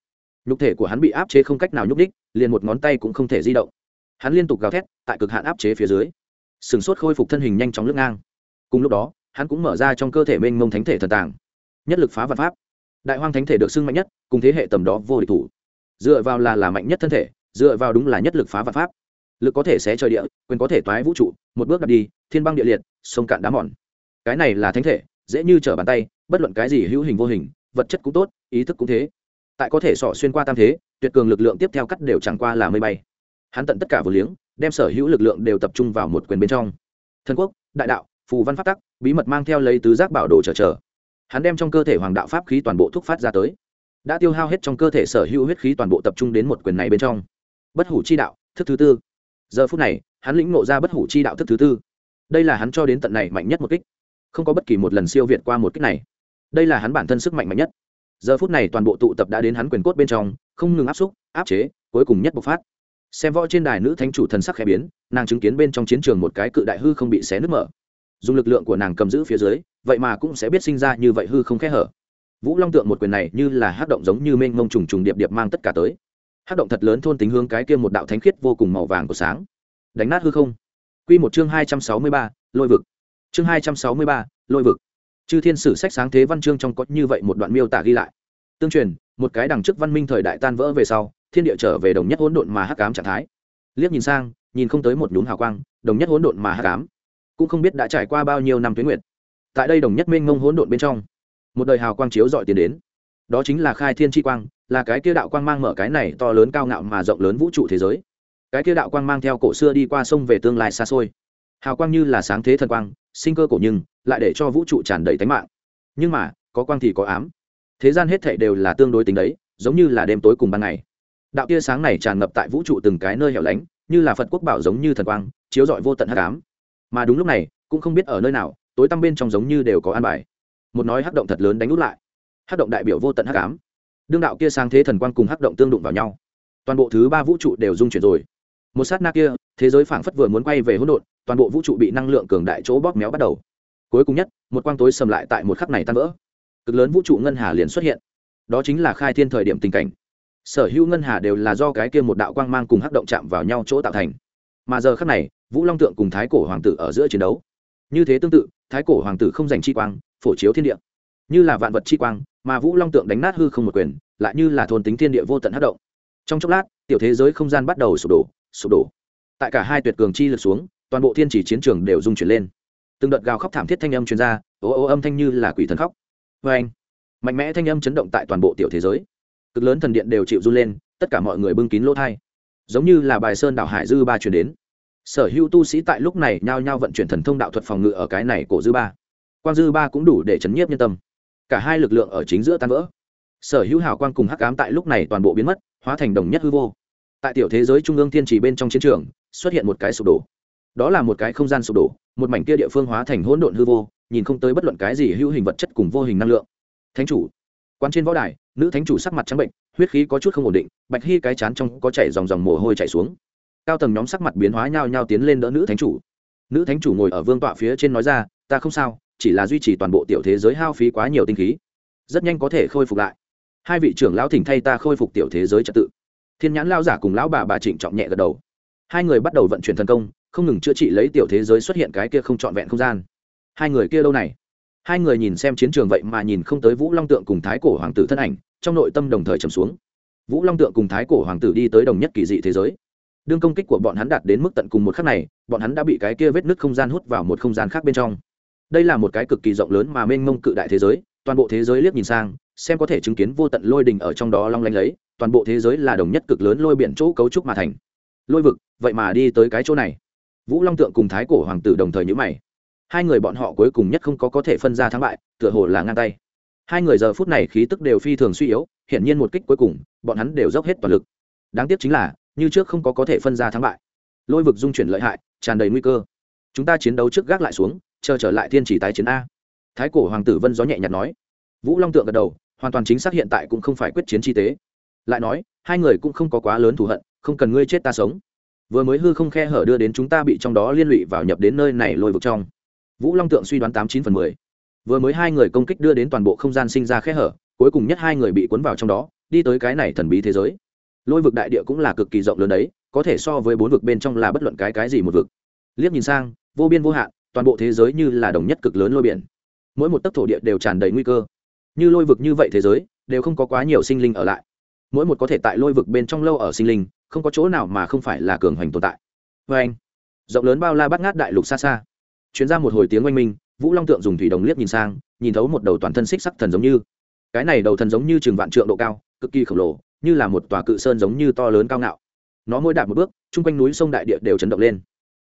Nhục thể của hắn bị áp chế không cách nào nhúc đích liền một ngón tay cũng không thể di động. Hắn liên tục gào thét, tại cực hạn áp chế phía dưới. Sừng sốt khôi phục thân hình nhanh chóng lướt ngang. Cùng lúc đó, hắn cũng mở ra trong cơ thể mênh mông thánh thể thần tàng. Nhất lực phá vật pháp. Đại hoang thánh thể được xưng mạnh nhất, cùng thế hệ tầm đó vô địch thủ dựa vào là là mạnh nhất thân thể, dựa vào đúng là nhất lực phá vật pháp. Lực có thể xé trời địa, quyền có thể toái vũ trụ, một bước đặt đi, thiên băng địa liệt, sông cạn đá mòn. Cái này là thánh thể, dễ như trở bàn tay, bất luận cái gì hữu hình vô hình, vật chất cũng tốt, ý thức cũng thế. Tại có thể sỏ xuyên qua tam thế, tuyệt cường lực lượng tiếp theo cắt đều chẳng qua là mây bay. Hắn tận tất cả vừa liếng, đem sở hữu lực lượng đều tập trung vào một quyền bên trong. Thần quốc, đại đạo, phù văn pháp tắc, bí mật mang theo lấy tứ giác bảo đồ trở trở hắn đem trong cơ thể hoàng đạo pháp khí toàn bộ thúc phát ra tới đã tiêu hao hết trong cơ thể sở hữu huyết khí toàn bộ tập trung đến một quyền này bên trong. Bất hủ chi đạo, thức thứ tư. Giờ phút này, hắn lĩnh ngộ ra bất hủ chi đạo thức thứ tư. Đây là hắn cho đến tận này mạnh nhất một kích. Không có bất kỳ một lần siêu việt qua một kích này. Đây là hắn bản thân sức mạnh mạnh nhất. Giờ phút này toàn bộ tụ tập đã đến hắn quyền cốt bên trong, không ngừng áp xúc, áp chế, cuối cùng nhất bộc phát. Xem võ trên đài nữ thánh chủ thần sắc khẽ biến, nàng chứng kiến bên trong chiến trường một cái cự đại hư không bị xé nứt mở. Dùng lực lượng của nàng cầm giữ phía dưới, vậy mà cũng sẽ biết sinh ra như vậy hư không khẽ hở vũ long tượng một quyền này như là hát động giống như mênh mông trùng trùng điệp điệp mang tất cả tới. Hát động thật lớn thôn tính hướng cái kia một đạo thánh khiết vô cùng màu vàng của sáng. Đánh nát hư không. Q một chương hai trăm sáu mươi ba, lôi vực. Chương hai trăm sáu mươi ba, lôi vực. Chư thiên sử sách sáng thế văn chương trong có như vậy một đoạn miêu tả ghi lại. Tương truyền, một cái đằng trước văn minh thời đại tan vỡ về sau, thiên địa trở về đồng nhất hỗn độn mà hắc ám trạng thái. Liếc nhìn sang, nhìn không tới một nhúm hào quang, đồng nhất hỗn độn mà hắc ám. Cũng không biết đã trải qua bao nhiêu năm tuyến nguyệt. Tại đây đồng nhất mênh mông hỗn độn bên trong một đời hào quang chiếu dọi tiến đến. Đó chính là khai thiên chi quang, là cái kia đạo quang mang mở cái này to lớn cao ngạo mà rộng lớn vũ trụ thế giới. Cái kia đạo quang mang theo cổ xưa đi qua sông về tương lai xa xôi. Hào quang như là sáng thế thần quang, sinh cơ cổ nhưng, lại để cho vũ trụ tràn đầy tánh mạng. Nhưng mà, có quang thì có ám. Thế gian hết thảy đều là tương đối tính đấy, giống như là đêm tối cùng ban ngày. Đạo tia sáng này tràn ngập tại vũ trụ từng cái nơi hẻo lánh, như là phật quốc bảo giống như thần quang, chiếu rọi vô tận hắc ám. Mà đúng lúc này, cũng không biết ở nơi nào, tối tăm bên trong giống như đều có an bài một nói hắc động thật lớn đánh út lại. Hắc động đại biểu vô tận hắc ám. Đương đạo kia sang thế thần quang cùng hắc động tương đụng vào nhau. Toàn bộ thứ ba vũ trụ đều dung chuyển rồi. Một sát na kia, thế giới phảng phất vừa muốn quay về hỗn độn, toàn bộ vũ trụ bị năng lượng cường đại chỗ bóp méo bắt đầu. Cuối cùng nhất, một quang tối sầm lại tại một khắc này tan vỡ. Cực lớn vũ trụ ngân hà liền xuất hiện. Đó chính là khai thiên thời điểm tình cảnh. Sở hữu ngân hà đều là do cái kia một đạo quang mang cùng hắc động chạm vào nhau chỗ tạo thành. Mà giờ khắc này, vũ long tượng cùng thái cổ hoàng tử ở giữa chiến đấu. Như thế tương tự thái cổ hoàng tử không giành chi quang, phổ chiếu thiên địa. Như là vạn vật chi quang, mà vũ long tượng đánh nát hư không một quyền, lại như là thôn tính thiên địa vô tận hất động. Trong chốc lát, tiểu thế giới không gian bắt đầu sụp đổ sụp đổ. Tại cả hai tuyệt cường chi lực xuống, toàn bộ thiên chỉ chiến trường đều rung chuyển lên. Từng đợt gào khóc thảm thiết thanh âm truyền ra ố ô âm thanh như là quỷ thần khóc. Vê anh, mạnh mẽ thanh âm chấn động tại toàn bộ tiểu thế giới. Cực lớn thần điện đều chịu run lên, tất cả mọi người bưng kín lỗ thai. Giống như là bài sơn đảo hải dư ba chuyển đến sở hữu tu sĩ tại lúc này nhao nhao vận chuyển thần thông đạo thuật phòng ngự ở cái này cổ dư ba. Quang dư ba cũng đủ để chấn nhiếp nhân tâm. Cả hai lực lượng ở chính giữa tan vỡ. Sở hữu hào quang cùng hắc ám tại lúc này toàn bộ biến mất, hóa thành đồng nhất hư vô. Tại tiểu thế giới trung ương thiên trì bên trong chiến trường, xuất hiện một cái sụp đổ. Đó là một cái không gian sụp đổ, một mảnh kia địa phương hóa thành hỗn độn hư vô, nhìn không tới bất luận cái gì hữu hình vật chất cùng vô hình năng lượng. Thánh chủ. Quan trên võ đài, nữ thánh chủ sắc mặt trắng bệnh, huyết khí có chút không ổn định, bạch hy cái chán trong có chảy dòng dòng mồ hôi chảy xuống cao tầng nhóm sắc mặt biến hóa nhau nhau tiến lên đỡ nữ thánh chủ. Nữ thánh chủ ngồi ở vương tọa phía trên nói ra, ta không sao, chỉ là duy trì toàn bộ tiểu thế giới hao phí quá nhiều tinh khí, rất nhanh có thể khôi phục lại. Hai vị trưởng lão thỉnh thay ta khôi phục tiểu thế giới trật tự. Thiên nhãn lao giả cùng lão bà bà trịnh trọng nhẹ gật đầu. Hai người bắt đầu vận chuyển thần công, không ngừng chữa trị lấy tiểu thế giới xuất hiện cái kia không trọn vẹn không gian. Hai người kia lâu này? Hai người nhìn xem chiến trường vậy mà nhìn không tới vũ long tượng cùng thái cổ hoàng tử thân ảnh, trong nội tâm đồng thời trầm xuống. Vũ long tượng cùng thái cổ hoàng tử đi tới đồng nhất kỳ dị thế giới đương công kích của bọn hắn đạt đến mức tận cùng một khắc này, bọn hắn đã bị cái kia vết nứt không gian hút vào một không gian khác bên trong. Đây là một cái cực kỳ rộng lớn mà mênh mông cự đại thế giới, toàn bộ thế giới liếc nhìn sang, xem có thể chứng kiến vô tận lôi đình ở trong đó long lanh lấy, toàn bộ thế giới là đồng nhất cực lớn lôi biển chỗ cấu trúc mà thành. Lôi vực, vậy mà đi tới cái chỗ này. Vũ long tượng cùng thái cổ hoàng tử đồng thời nhữ mày. Hai người bọn họ cuối cùng nhất không có có thể phân ra thắng bại, tựa hồ là ngang tay. Hai người giờ phút này khí tức đều phi thường suy yếu, hiển nhiên một kích cuối cùng, bọn hắn đều dốc hết toàn lực. Đáng tiếc chính là như trước không có có thể phân ra thắng bại. Lôi vực dung chuyển lợi hại, tràn đầy nguy cơ. Chúng ta chiến đấu trước gác lại xuống, chờ trở lại thiên chỉ tái chiến a. Thái cổ hoàng tử vân gió nhẹ nhạt nói. Vũ long tượng gật đầu, hoàn toàn chính xác hiện tại cũng không phải quyết chiến chi tế. Lại nói, hai người cũng không có quá lớn thù hận, không cần ngươi chết ta sống. Vừa mới hư không khe hở đưa đến chúng ta bị trong đó liên lụy vào nhập đến nơi này lôi vực trong. Vũ long tượng suy đoán tám chín phần mười. Vừa mới hai người công kích đưa đến toàn bộ không gian sinh ra khe hở, cuối cùng nhất hai người bị cuốn vào trong đó, đi tới cái này thần bí thế giới lôi vực đại địa cũng là cực kỳ rộng lớn đấy, có thể so với bốn vực bên trong là bất luận cái cái gì một vực. Liếc nhìn sang, vô biên vô hạn, toàn bộ thế giới như là đồng nhất cực lớn lôi biển. Mỗi một tấc thổ địa đều tràn đầy nguy cơ. Như lôi vực như vậy thế giới, đều không có quá nhiều sinh linh ở lại. Mỗi một có thể tại lôi vực bên trong lâu ở sinh linh, không có chỗ nào mà không phải là cường hoành tồn tại. Vê anh, rộng lớn bao la bắt ngát đại lục xa xa. Chuyến ra một hồi tiếng oanh minh, vũ long tượng dùng thủy đồng liếc nhìn sang, nhìn thấu một đầu toàn thân xích sắc thần giống như. Cái này đầu thần giống như trường vạn trượng độ cao, cực kỳ khổng lồ như là một tòa cự sơn giống như to lớn cao ngạo. Nó mỗi đạp một bước, chung quanh núi sông đại địa đều chấn động lên.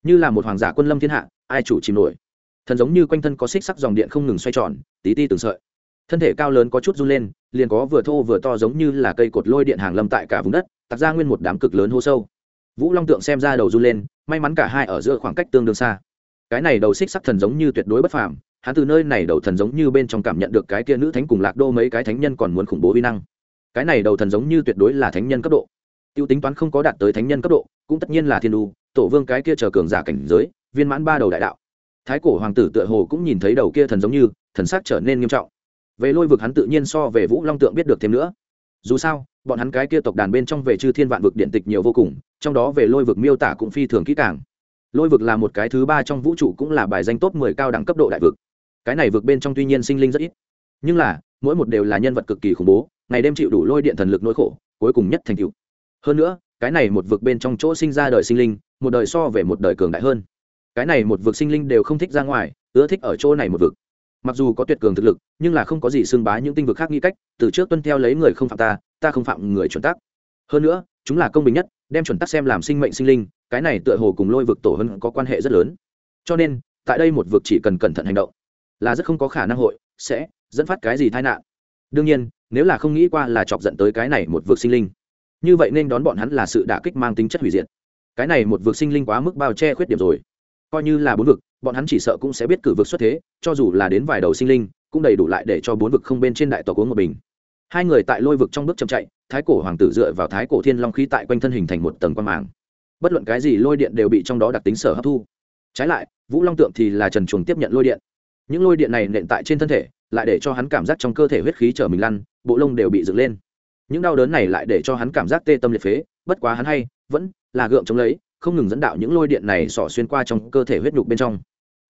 Như là một hoàng giả quân lâm thiên hạ, ai chủ chìm nổi. Thần giống như quanh thân có xích sắc dòng điện không ngừng xoay tròn, tí ti từng sợi. Thân thể cao lớn có chút run lên, liền có vừa thô vừa to giống như là cây cột lôi điện hàng lâm tại cả vùng đất, tạc ra nguyên một đám cực lớn hô sâu. Vũ long tượng xem ra đầu run lên, may mắn cả hai ở giữa khoảng cách tương đương xa. Cái này đầu xích sắc thần giống như tuyệt đối bất phàm, hắn từ nơi này đầu thần giống như bên trong cảm nhận được cái kia nữ thánh cùng lạc đô mấy cái thánh nhân còn muốn khủng bố vi năng cái này đầu thần giống như tuyệt đối là thánh nhân cấp độ. T i ê u tính toán không có đạt tới thánh nhân cấp độ, cũng tất nhiên là thiên đu, tổ vương cái kia chờ cường giả cảnh giới, viên mãn ba đầu đại đạo. Thái cổ hoàng tử tựa hồ cũng nhìn thấy đầu kia thần giống như, thần sắc trở nên nghiêm trọng. Về lôi vực hắn tự nhiên so về vũ long tượng biết được thêm nữa. Dù sao, bọn hắn cái kia tộc đàn bên trong về chư thiên vạn vực điện tịch nhiều vô cùng, trong đó về lôi vực miêu tả cũng phi thường kỹ càng. Lôi vực là một cái thứ ba trong vũ trụ cũng là bài danh top mười cao đẳng cấp độ đại vực. Cái này vực bên trong tuy nhiên sinh linh rất ít, nhưng là, mỗi một đều là nhân vật cực kỳ khủng bố ngày đêm chịu đủ lôi điện thần lực nỗi khổ, cuối cùng nhất thành cựu hơn nữa, cái này một vực bên trong chỗ sinh ra đời sinh linh, một đời so về một đời cường đại hơn. Cái này một vực sinh linh đều không thích ra ngoài, ưa thích ở chỗ này một vực. Mặc dù có tuyệt cường thực lực, nhưng là không có gì xưng bá những tinh vực khác nghĩ cách, từ trước tuân theo lấy người không phạm ta ta không phạm người chuẩn tắc. Hơn nữa, chúng là công bình nhất, đem chuẩn tắc xem làm sinh mệnh sinh linh, cái này tựa hồ cùng lôi vực tổ hơn có quan hệ rất lớn. Cho nên, tại đây một vực chỉ cần cẩn thận hành động, là rất không có khả năng hội, sẽ dẫn phát cái gì tai nạn. Đương nhiên nếu là không nghĩ qua là chọc giận tới cái này một vực sinh linh. Như vậy nên đón bọn hắn là sự đả kích mang tính chất hủy diệt. Cái này một vực sinh linh quá mức bao che khuyết điểm rồi. Coi như là bốn vực, bọn hắn chỉ sợ cũng sẽ biết cử vực xuất thế, cho dù là đến vài đầu sinh linh, cũng đầy đủ lại để cho bốn vực không bên trên đại tòa uống một bình. Hai người tại lôi vực trong bước chậm chạy, thái cổ hoàng tử dựa vào thái cổ thiên long khí tại quanh thân hình thành một tầng quan mạng bất luận cái gì lôi điện đều bị trong đó đặc tính sở hấp thu. Trái lại, vũ long tượng thì là trần chuồng tiếp nhận lôi điện. Những lôi điện này nện tại trên thân thể lại để cho hắn cảm giác trong cơ thể huyết khí chở mình lăn, bộ lông đều bị dựng lên. Những đau đớn này lại để cho hắn cảm giác tê tâm liệt phế, bất quá hắn hay, vẫn là gượng chống lấy, không ngừng dẫn đạo những lôi điện này xỏ xuyên qua trong cơ thể huyết nhục bên trong.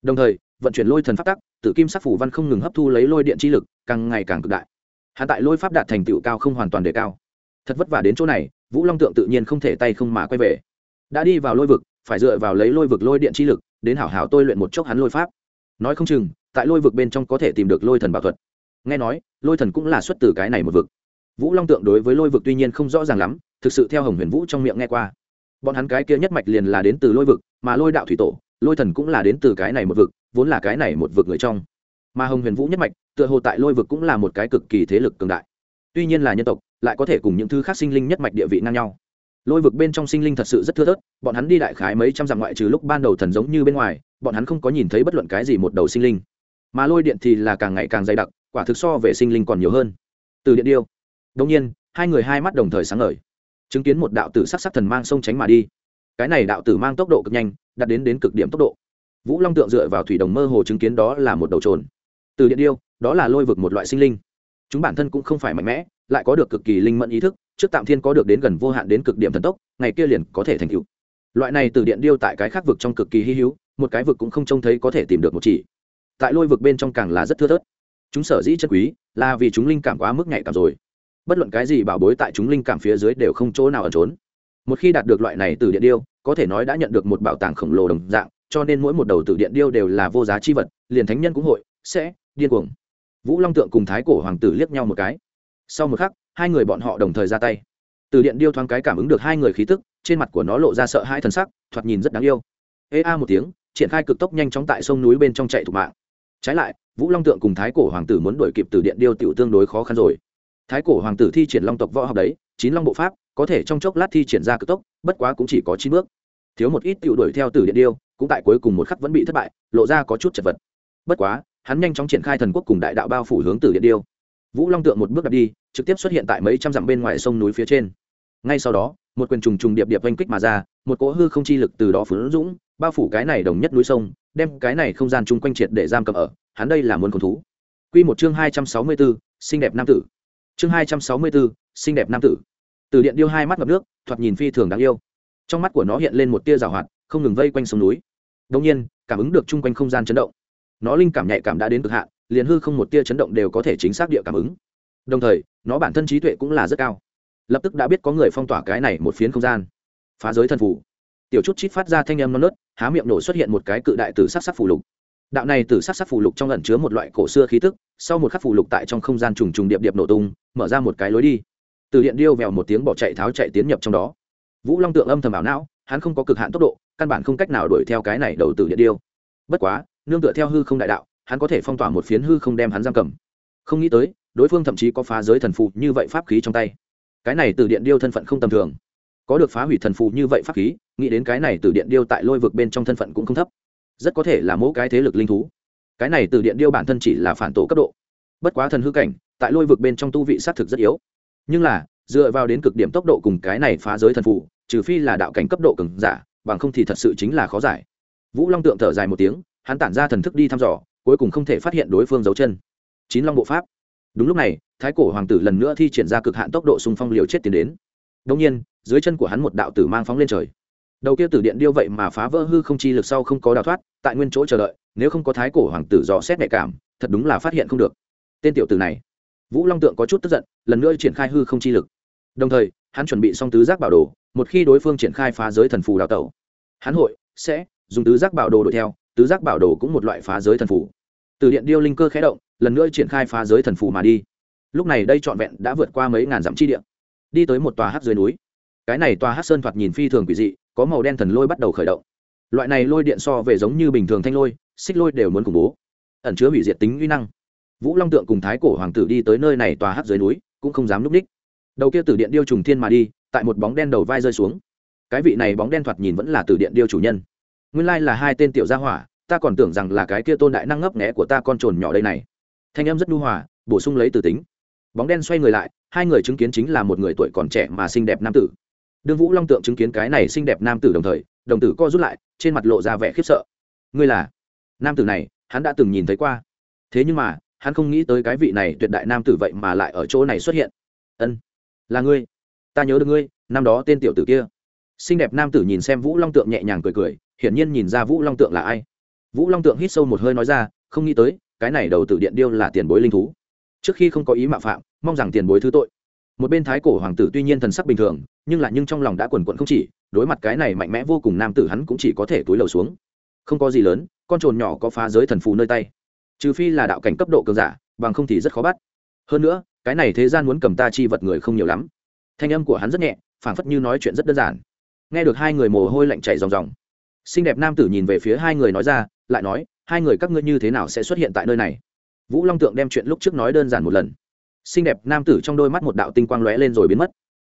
Đồng thời, vận chuyển lôi thần pháp tắc tự kim sắc phủ văn không ngừng hấp thu lấy lôi điện chi lực, càng ngày càng cực đại. Hạ tại lôi pháp đạt thành tựu cao không hoàn toàn đề cao. Thật vất vả đến chỗ này, vũ long tượng tự nhiên không thể tay không mà quay về. Đã đi vào lôi vực, phải dựa vào lấy lôi vực lôi điện chi lực, đến hảo hảo tôi luyện một chốc hắn lôi pháp nói không chừng, tại lôi vực bên trong có thể tìm được lôi thần bảo thuật. Nghe nói, lôi thần cũng là xuất từ cái này một vực. Vũ long tượng đối với lôi vực tuy nhiên không rõ ràng lắm, thực sự theo hồng huyền vũ trong miệng nghe qua. Bọn hắn cái kia nhất mạch liền là đến từ lôi vực, mà lôi đạo thủy tổ, lôi thần cũng là đến từ cái này một vực, vốn là cái này một vực người trong. Mà hồng huyền vũ nhất mạch, tựa hồ tại lôi vực cũng là một cái cực kỳ thế lực cường đại. Tuy nhiên là nhân tộc, lại có thể cùng những thứ khác sinh linh nhất mạch địa vị ngang nhau lôi vực bên trong sinh linh thật sự rất thưa thớt, bọn hắn đi đại khái mấy trăm dặm ngoại trừ lúc ban đầu thần giống như bên ngoài, bọn hắn không có nhìn thấy bất luận cái gì một đầu sinh linh. Mà lôi điện thì là càng ngày càng dày đặc, quả thực so về sinh linh còn nhiều hơn. Từ điện điêu. Đông nhiên, hai người hai mắt đồng thời sáng ngời. Chứng kiến một đạo tử sắc sắc thần mang sông tránh mà đi. Cái này đạo tử mang tốc độ cực nhanh, đạt đến đến cực điểm tốc độ. Vũ long tượng dựa vào thủy đồng mơ hồ chứng kiến đó là một đầu trồn. Từ điện điêu, đó là lôi vực một loại sinh linh. Chúng bản thân cũng không phải mạnh mẽ lại có được cực kỳ linh mẫn ý thức, trước tạm thiên có được đến gần vô hạn đến cực điểm thần tốc, ngày kia liền có thể thành cựu loại này từ điện điêu tại cái khác vực trong cực kỳ hy hữu, một cái vực cũng không trông thấy có thể tìm được một chỉ. Tại lôi vực bên trong càng là rất thưa thớt. Chúng sở dĩ chân quý, là vì chúng linh cảm quá mức nhạy cảm rồi. Bất luận cái gì bảo bối tại chúng linh cảm phía dưới đều không chỗ nào ẩn trốn. Một khi đạt được loại này từ điện điêu, có thể nói đã nhận được một bảo tàng khổng lồ đồng dạng, cho nên mỗi một đầu từ điện điêu đều là vô giá chi vật, liền thánh nhân cũng hội, sẽ điên cuồng. Vũ long tượng cùng thái cổ hoàng tử liếc nhau một cái sau một khắc, hai người bọn họ đồng thời ra tay. Từ điện điêu thoáng cái cảm ứng được hai người khí tức, trên mặt của nó lộ ra sợ hai thần sắc, thoạt nhìn rất đáng yêu. Ê a một tiếng, triển khai cực tốc nhanh chóng tại sông núi bên trong chạy thục mạng. Trái lại, vũ long tượng cùng thái cổ hoàng tử muốn đuổi kịp từ điện điêu tiểu tương đối khó khăn rồi. Thái cổ hoàng tử thi triển long tộc võ học đấy, chín long bộ pháp, có thể trong chốc lát thi triển ra cực tốc, bất quá cũng chỉ có chín bước. Thiếu một ít tựu đuổi theo từ điện điêu, cũng tại cuối cùng một khắc vẫn bị thất bại, lộ ra có chút chật vật. Bất quá, hắn nhanh chóng triển khai thần quốc cùng đại đạo bao phủ hướng từ điện điêu vũ long tượng một bước đặt đi trực tiếp xuất hiện tại mấy trăm dặm bên ngoài sông núi phía trên ngay sau đó một quyền trùng trùng điệp điệp oanh kích mà ra một cỗ hư không chi lực từ đó phướng dũng bao phủ cái này đồng nhất núi sông đem cái này không gian chung quanh triệt để giam cầm ở hắn đây là muốn con thú Quy một chương hai trăm sáu mươi bốn xinh đẹp nam tử. Chương hai trăm sáu mươi bốn xinh đẹp nam tử. Từ điện điêu hai mắt ngập nước, thoạt nhìn phi thường đáng yêu. Trong mắt của nó hiện lên một tia rào hoạt, không ngừng vây quanh sông núi. Đương nhiên, cảm ứng được chung quanh không gian chấn động. Nó linh cảm nhạy cảm đã đến cực hạn, liền hư không một tia chấn động đều có thể chính xác địa cảm ứng. Đồng thời, nó bản thân trí tuệ cũng là rất cao. Lập tức đã biết có người phong tỏa cái này một phiến không gian. Phá giới thần phủ Tiểu chút chít phát ra thanh âm non nớt, há miệng nổ xuất hiện một cái cự đại tử sắc sắc phù lục đạo này từ sắc sắc phù lục trong ẩn chứa một loại cổ xưa khí tức sau một khắc phù lục tại trong không gian trùng trùng điệp điệp nổ tung mở ra một cái lối đi từ điện điêu vèo một tiếng bỏ chạy tháo chạy tiến nhập trong đó vũ long tượng âm thầm ảo não hắn không có cực hạn tốc độ căn bản không cách nào đuổi theo cái này đầu từ điện điêu bất quá nương tựa theo hư không đại đạo hắn có thể phong tỏa một phiến hư không đem hắn giam cầm. Không nghĩ tới, đối phương thậm chí có phá giới thần phù như vậy pháp khí trong tay. Cái này từ điện điêu thân phận không tầm thường. Có được phá hủy thần phù như vậy pháp khí, nghĩ đến cái này từ điện điêu tại lôi vực bên trong thân phận cũng không thấp. Rất có thể là mỗi cái thế lực linh thú. Cái này từ điện điêu bản thân chỉ là phản tổ cấp độ. Bất quá thần hư cảnh, tại lôi vực bên trong tu vị xác thực rất yếu. Nhưng là, dựa vào đến cực điểm tốc độ cùng cái này phá giới thần phụ trừ phi là đạo cảnh cấp độ cường giả, bằng không thì thật sự chính là khó giải. Vũ long tượng thở dài một tiếng, hắn tản ra thần thức đi thăm dò cuối cùng không thể phát hiện đối phương dấu chân. Chín long bộ pháp. Đúng lúc này, thái cổ hoàng tử lần nữa thi triển ra cực hạn tốc độ xung phong liều chết tiến đến. Đông nhiên, dưới chân của hắn một đạo tử mang phóng lên trời. Đầu kia tử điện điêu vậy mà phá vỡ hư không chi lực sau không có đào thoát, tại nguyên chỗ chờ đợi, nếu không có thái cổ hoàng tử dò xét nhạy cảm, thật đúng là phát hiện không được. Tên tiểu tử này, vũ long tượng có chút tức giận, lần nữa triển khai hư không chi lực. Đồng thời, hắn chuẩn bị xong tứ giác bảo đồ, một khi đối phương triển khai phá giới thần phù đào tẩu, hắn hội sẽ dùng tứ giác bảo đồ đuổi theo tứ giác bảo đồ cũng một loại phá giới thần phù. Từ điện điêu linh cơ khé động, lần nữa triển khai phá giới thần phù mà đi. Lúc này đây trọn vẹn đã vượt qua mấy ngàn dặm chi điện đi tới một tòa hát dưới núi. Cái này tòa hát sơn thoạt nhìn phi thường quỷ dị, có màu đen thần lôi bắt đầu khởi động. Loại này lôi điện so về giống như bình thường thanh lôi, xích lôi đều muốn khủng bố, ẩn chứa hủy diệt tính uy năng. Vũ long tượng cùng thái cổ hoàng tử đi tới nơi này tòa hát dưới núi, cũng không dám núp ních. Đầu kia từ điện điêu trùng thiên mà đi, tại một bóng đen đầu vai rơi xuống. Cái vị này bóng đen thoạt nhìn vẫn là từ điện điêu chủ nhân nguyên lai là hai tên tiểu gia hỏa, ta còn tưởng rằng là cái kia tôn đại năng ngấp nghẽ của ta con trồn nhỏ đây này. Thanh âm rất nhu hòa, bổ sung lấy từ tính. Bóng đen xoay người lại, hai người chứng kiến chính là một người tuổi còn trẻ mà xinh đẹp nam tử. Đương vũ long tượng chứng kiến cái này xinh đẹp nam tử đồng thời, đồng tử co rút lại, trên mặt lộ ra vẻ khiếp sợ. Ngươi là? Nam tử này, hắn đã từng nhìn thấy qua. Thế nhưng mà, hắn không nghĩ tới cái vị này tuyệt đại nam tử vậy mà lại ở chỗ này xuất hiện. Ân, là ngươi. Ta nhớ được ngươi, năm đó tên tiểu tử kia. Xinh đẹp nam tử nhìn xem vũ long tượng nhẹ nhàng cười cười hiển nhiên nhìn ra vũ long tượng là ai. Vũ long tượng hít sâu một hơi nói ra, không nghĩ tới, cái này đầu tử điện điêu là tiền bối linh thú. Trước khi không có ý mạo phạm, mong rằng tiền bối thứ tội. Một bên thái cổ hoàng tử tuy nhiên thần sắc bình thường, nhưng lại nhưng trong lòng đã quần quận không chỉ, đối mặt cái này mạnh mẽ vô cùng nam tử hắn cũng chỉ có thể túi lầu xuống. Không có gì lớn, con trồn nhỏ có phá giới thần phù nơi tay. Trừ phi là đạo cảnh cấp độ cường giả, bằng không thì rất khó bắt. Hơn nữa, cái này thế gian muốn cầm ta chi vật người không nhiều lắm. Thanh âm của hắn rất nhẹ, phảng phất như nói chuyện rất đơn giản. Nghe được hai người mồ hôi lạnh chảy ròng ròng xinh đẹp nam tử nhìn về phía hai người nói ra, lại nói, hai người các ngươi như thế nào sẽ xuất hiện tại nơi này? Vũ long tượng đem chuyện lúc trước nói đơn giản một lần. Xinh đẹp nam tử trong đôi mắt một đạo tinh quang lóe lên rồi biến mất.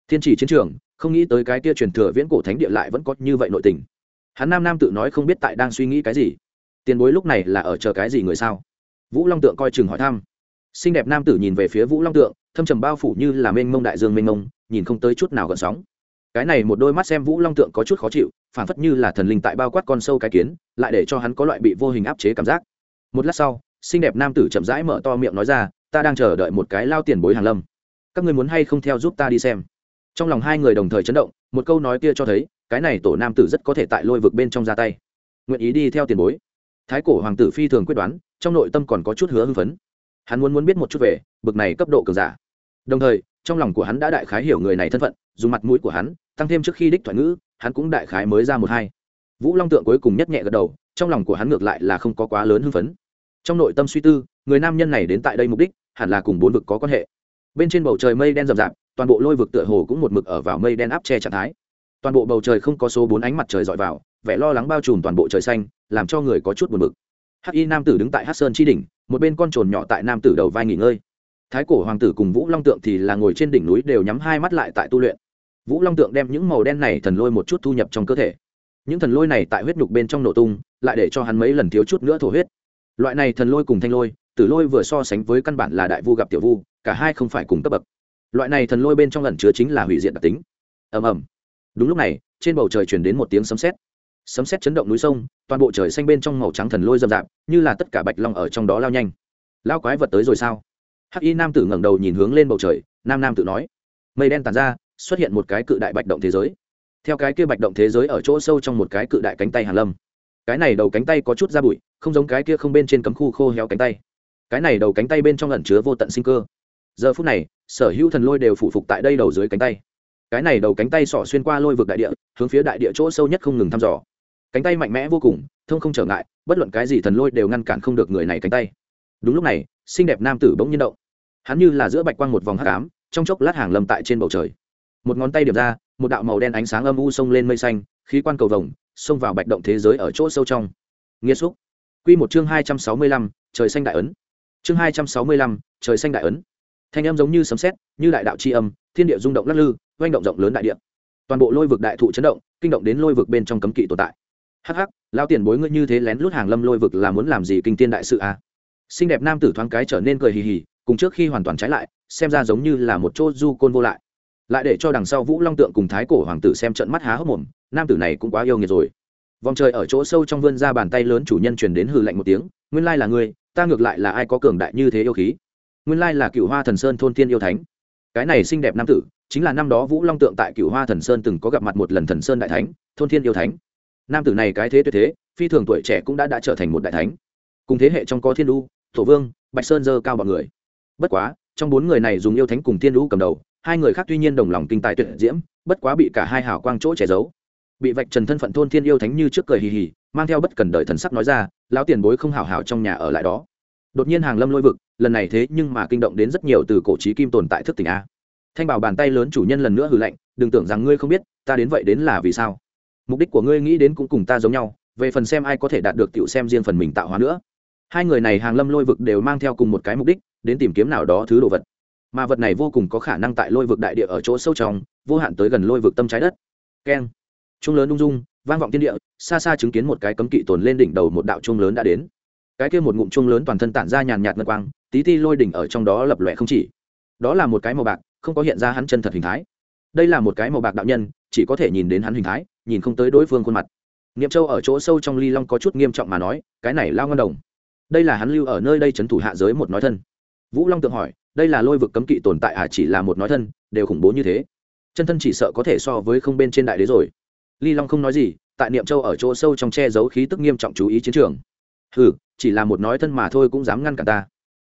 Thiên chỉ chiến trường, không nghĩ tới cái kia truyền thừa viễn cổ thánh địa lại vẫn có như vậy nội tình. Hắn nam nam tự nói không biết tại đang suy nghĩ cái gì. Tiền bối lúc này là ở chờ cái gì người sao? Vũ long tượng coi chừng hỏi thăm. Xinh đẹp nam tử nhìn về phía vũ long tượng, thâm trầm bao phủ như là mênh mông đại dương mênh mông, nhìn không tới chút nào gợn sóng cái này một đôi mắt xem vũ long tượng có chút khó chịu phản phất như là thần linh tại bao quát con sâu cái kiến, lại để cho hắn có loại bị vô hình áp chế cảm giác. Một lát sau, xinh đẹp nam tử chậm rãi mở to miệng nói ra, ta đang chờ đợi một cái lao tiền bối hàng lâm. Các người muốn hay không theo giúp ta đi xem? Trong lòng hai người đồng thời chấn động, một câu nói kia cho thấy, cái này tổ nam tử rất có thể tại lôi vực bên trong ra tay. Nguyện ý đi theo tiền bối. Thái cổ hoàng tử phi thường quyết đoán, trong nội tâm còn có chút hứa hưng phấn. Hắn muốn muốn biết một chút về, bực này cấp độ cường giả. Đồng thời trong lòng của hắn đã đại khái hiểu người này thân phận, dùng mặt mũi của hắn, tăng thêm trước khi đích thoại ngữ, hắn cũng đại khái mới ra một hai. Vũ long tượng cuối cùng nhất nhẹ gật đầu, trong lòng của hắn ngược lại là không có quá lớn hưng phấn. Trong nội tâm suy tư, người nam nhân này đến tại đây mục đích, hẳn là cùng bốn vực có quan hệ. Bên trên bầu trời mây đen rậm rạp, toàn bộ lôi vực tựa hồ cũng một mực ở vào mây đen áp che trạng thái. Toàn bộ bầu trời không có số bốn ánh mặt trời dọi vào, vẻ lo lắng bao trùm toàn bộ trời xanh, làm cho người có chút buồn bực. Hắc y nam tử đứng tại hát sơn chi đỉnh, một bên con trồn nhỏ tại nam tử đầu vai nghỉ ngơi thái cổ hoàng tử cùng vũ long tượng thì là ngồi trên đỉnh núi đều nhắm hai mắt lại tại tu luyện. Vũ long tượng đem những màu đen này thần lôi một chút thu nhập trong cơ thể. Những thần lôi này tại huyết nhục bên trong nổ tung, lại để cho hắn mấy lần thiếu chút nữa thổ huyết. Loại này thần lôi cùng thanh lôi, tử lôi vừa so sánh với căn bản là đại vu gặp tiểu vu, cả hai không phải cùng cấp bậc. Loại này thần lôi bên trong lần chứa chính là hủy diệt đặc tính. Ầm ầm. Đúng lúc này, trên bầu trời chuyển đến một tiếng sấm sét. Sấm sét chấn động núi sông, toàn bộ trời xanh bên trong màu trắng thần lôi rậm rạp, như là tất cả bạch long ở trong đó lao nhanh. Lao quái vật tới rồi sao? Hắc y nam tử ngẩng đầu nhìn hướng lên bầu trời, nam nam tự nói, mây đen tàn ra, xuất hiện một cái cự đại bạch động thế giới. Theo cái kia bạch động thế giới ở chỗ sâu trong một cái cự đại cánh tay hàn lâm. Cái này đầu cánh tay có chút da bụi, không giống cái kia không bên trên cấm khu khô héo cánh tay. Cái này đầu cánh tay bên trong ẩn chứa vô tận sinh cơ. Giờ phút này, sở hữu thần lôi đều phụ phục tại đây đầu dưới cánh tay. Cái này đầu cánh tay sỏ xuyên qua lôi vực đại địa, hướng phía đại địa chỗ sâu nhất không ngừng thăm dò. Cánh tay mạnh mẽ vô cùng, thông không trở ngại, bất luận cái gì thần lôi đều ngăn cản không được người này cánh tay. Đúng lúc này, xinh đẹp nam tử bỗng nhiên động hắn như là giữa bạch quang một vòng hắc ám, trong chốc lát hàng lâm tại trên bầu trời. Một ngón tay điểm ra, một đạo màu đen ánh sáng âm u xông lên mây xanh, khí quan cầu vồng, xông vào bạch động thế giới ở chỗ sâu trong. Nghiêm xúc. Q một chương hai trăm sáu mươi lăm, trời xanh đại ấn. Chương hai trăm sáu mươi lăm, trời xanh đại ấn. Thanh âm giống như sấm sét, như đại đạo c h i âm, thiên địa rung động lắc lư oanh động rộng lớn đại địa. Toàn bộ lôi vực đại thụ chấn động, kinh động đến lôi vực bên trong cấm kỵ tồn tại. Hắc hắc lao tiền bối ngươi như thế lén lút hàng lâm lôi vực là muốn làm gì kinh tiên đại sự à? Xinh đẹp nam tử thoáng cái trở nên cười hì hì, cùng trước khi hoàn toàn trái lại, xem ra giống như là một chỗ du côn vô lại. Lại để cho đằng sau vũ long tượng cùng thái cổ hoàng tử xem trận mắt há hốc mồm, nam tử này cũng quá yêu nghiệt rồi. Vòng trời ở chỗ sâu trong vươn ra bàn tay lớn chủ nhân truyền đến hừ lạnh một tiếng, nguyên lai là ngươi, ta ngược lại là ai có cường đại như thế yêu khí? Nguyên lai là cựu hoa thần sơn thôn tiên yêu thánh. Cái này xinh đẹp nam tử, chính là năm đó vũ long tượng tại cựu hoa thần sơn từng có gặp mặt một lần thần sơn đại thánh, thôn thiên yêu thánh. Nam tử này cái thế tuyệt thế, phi thường tuổi trẻ cũng đã đã trở thành một đại thánh. Cùng thế hệ trong có thiên đu thổ vương, bạch sơn dơ cao bọn người. Bất quá, trong bốn người này dùng yêu thánh cùng thiên lũ cầm đầu, hai người khác tuy nhiên đồng lòng kinh tài tuyệt diễm, bất quá bị cả hai hào quang chỗ che giấu. Bị vạch trần thân phận thôn thiên yêu thánh như trước cười hì hì, mang theo bất cần đời thần sắc nói ra, lão tiền bối không hào hào trong nhà ở lại đó. Đột nhiên hàng lâm lôi vực, lần này thế nhưng mà kinh động đến rất nhiều từ cổ trí kim tồn tại thức tỉnh a. Thanh bảo bàn tay lớn chủ nhân lần nữa hừ lạnh, đừng tưởng rằng ngươi không biết, ta đến vậy đến là vì sao? Mục đích của ngươi nghĩ đến cũng cùng ta giống nhau, về phần xem ai có thể đạt được tiểu xem riêng phần mình tạo hóa nữa hai người này hàng lâm lôi vực đều mang theo cùng một cái mục đích, đến tìm kiếm nào đó thứ đồ vật. Mà vật này vô cùng có khả năng tại lôi vực đại địa ở chỗ sâu trong, vô hạn tới gần lôi vực tâm trái đất. Keng. Trung lớn ung dung, vang vọng tiên địa, xa xa chứng kiến một cái cấm kỵ tồn lên đỉnh đầu một đạo trung lớn đã đến. Cái kia một ngụm trung lớn toàn thân tản ra nhàn nhạt ngân quang, tí ti lôi đỉnh ở trong đó lập lòe không chỉ. Đó là một cái màu bạc, không có hiện ra hắn chân thật hình thái. Đây là một cái màu bạc đạo nhân, chỉ có thể nhìn đến hắn hình thái, nhìn không tới đối phương khuôn mặt. Niệm châu ở chỗ sâu trong ly long có chút nghiêm trọng mà nói, cái này lao ngân đồng đây là hắn lưu ở nơi đây c h ấ n thủ hạ giới một nói thân. Vũ long tượng hỏi, đây là lôi vực cấm kỵ tồn tại à chỉ là một nói thân, đều khủng bố như thế. Chân thân chỉ sợ có thể so với không bên trên đại đế rồi. Ly long không nói gì, tại niệm châu ở chỗ sâu trong che giấu khí tức nghiêm trọng chú ý chiến trường. Ừ chỉ là một nói thân mà thôi cũng dám ngăn cả ta.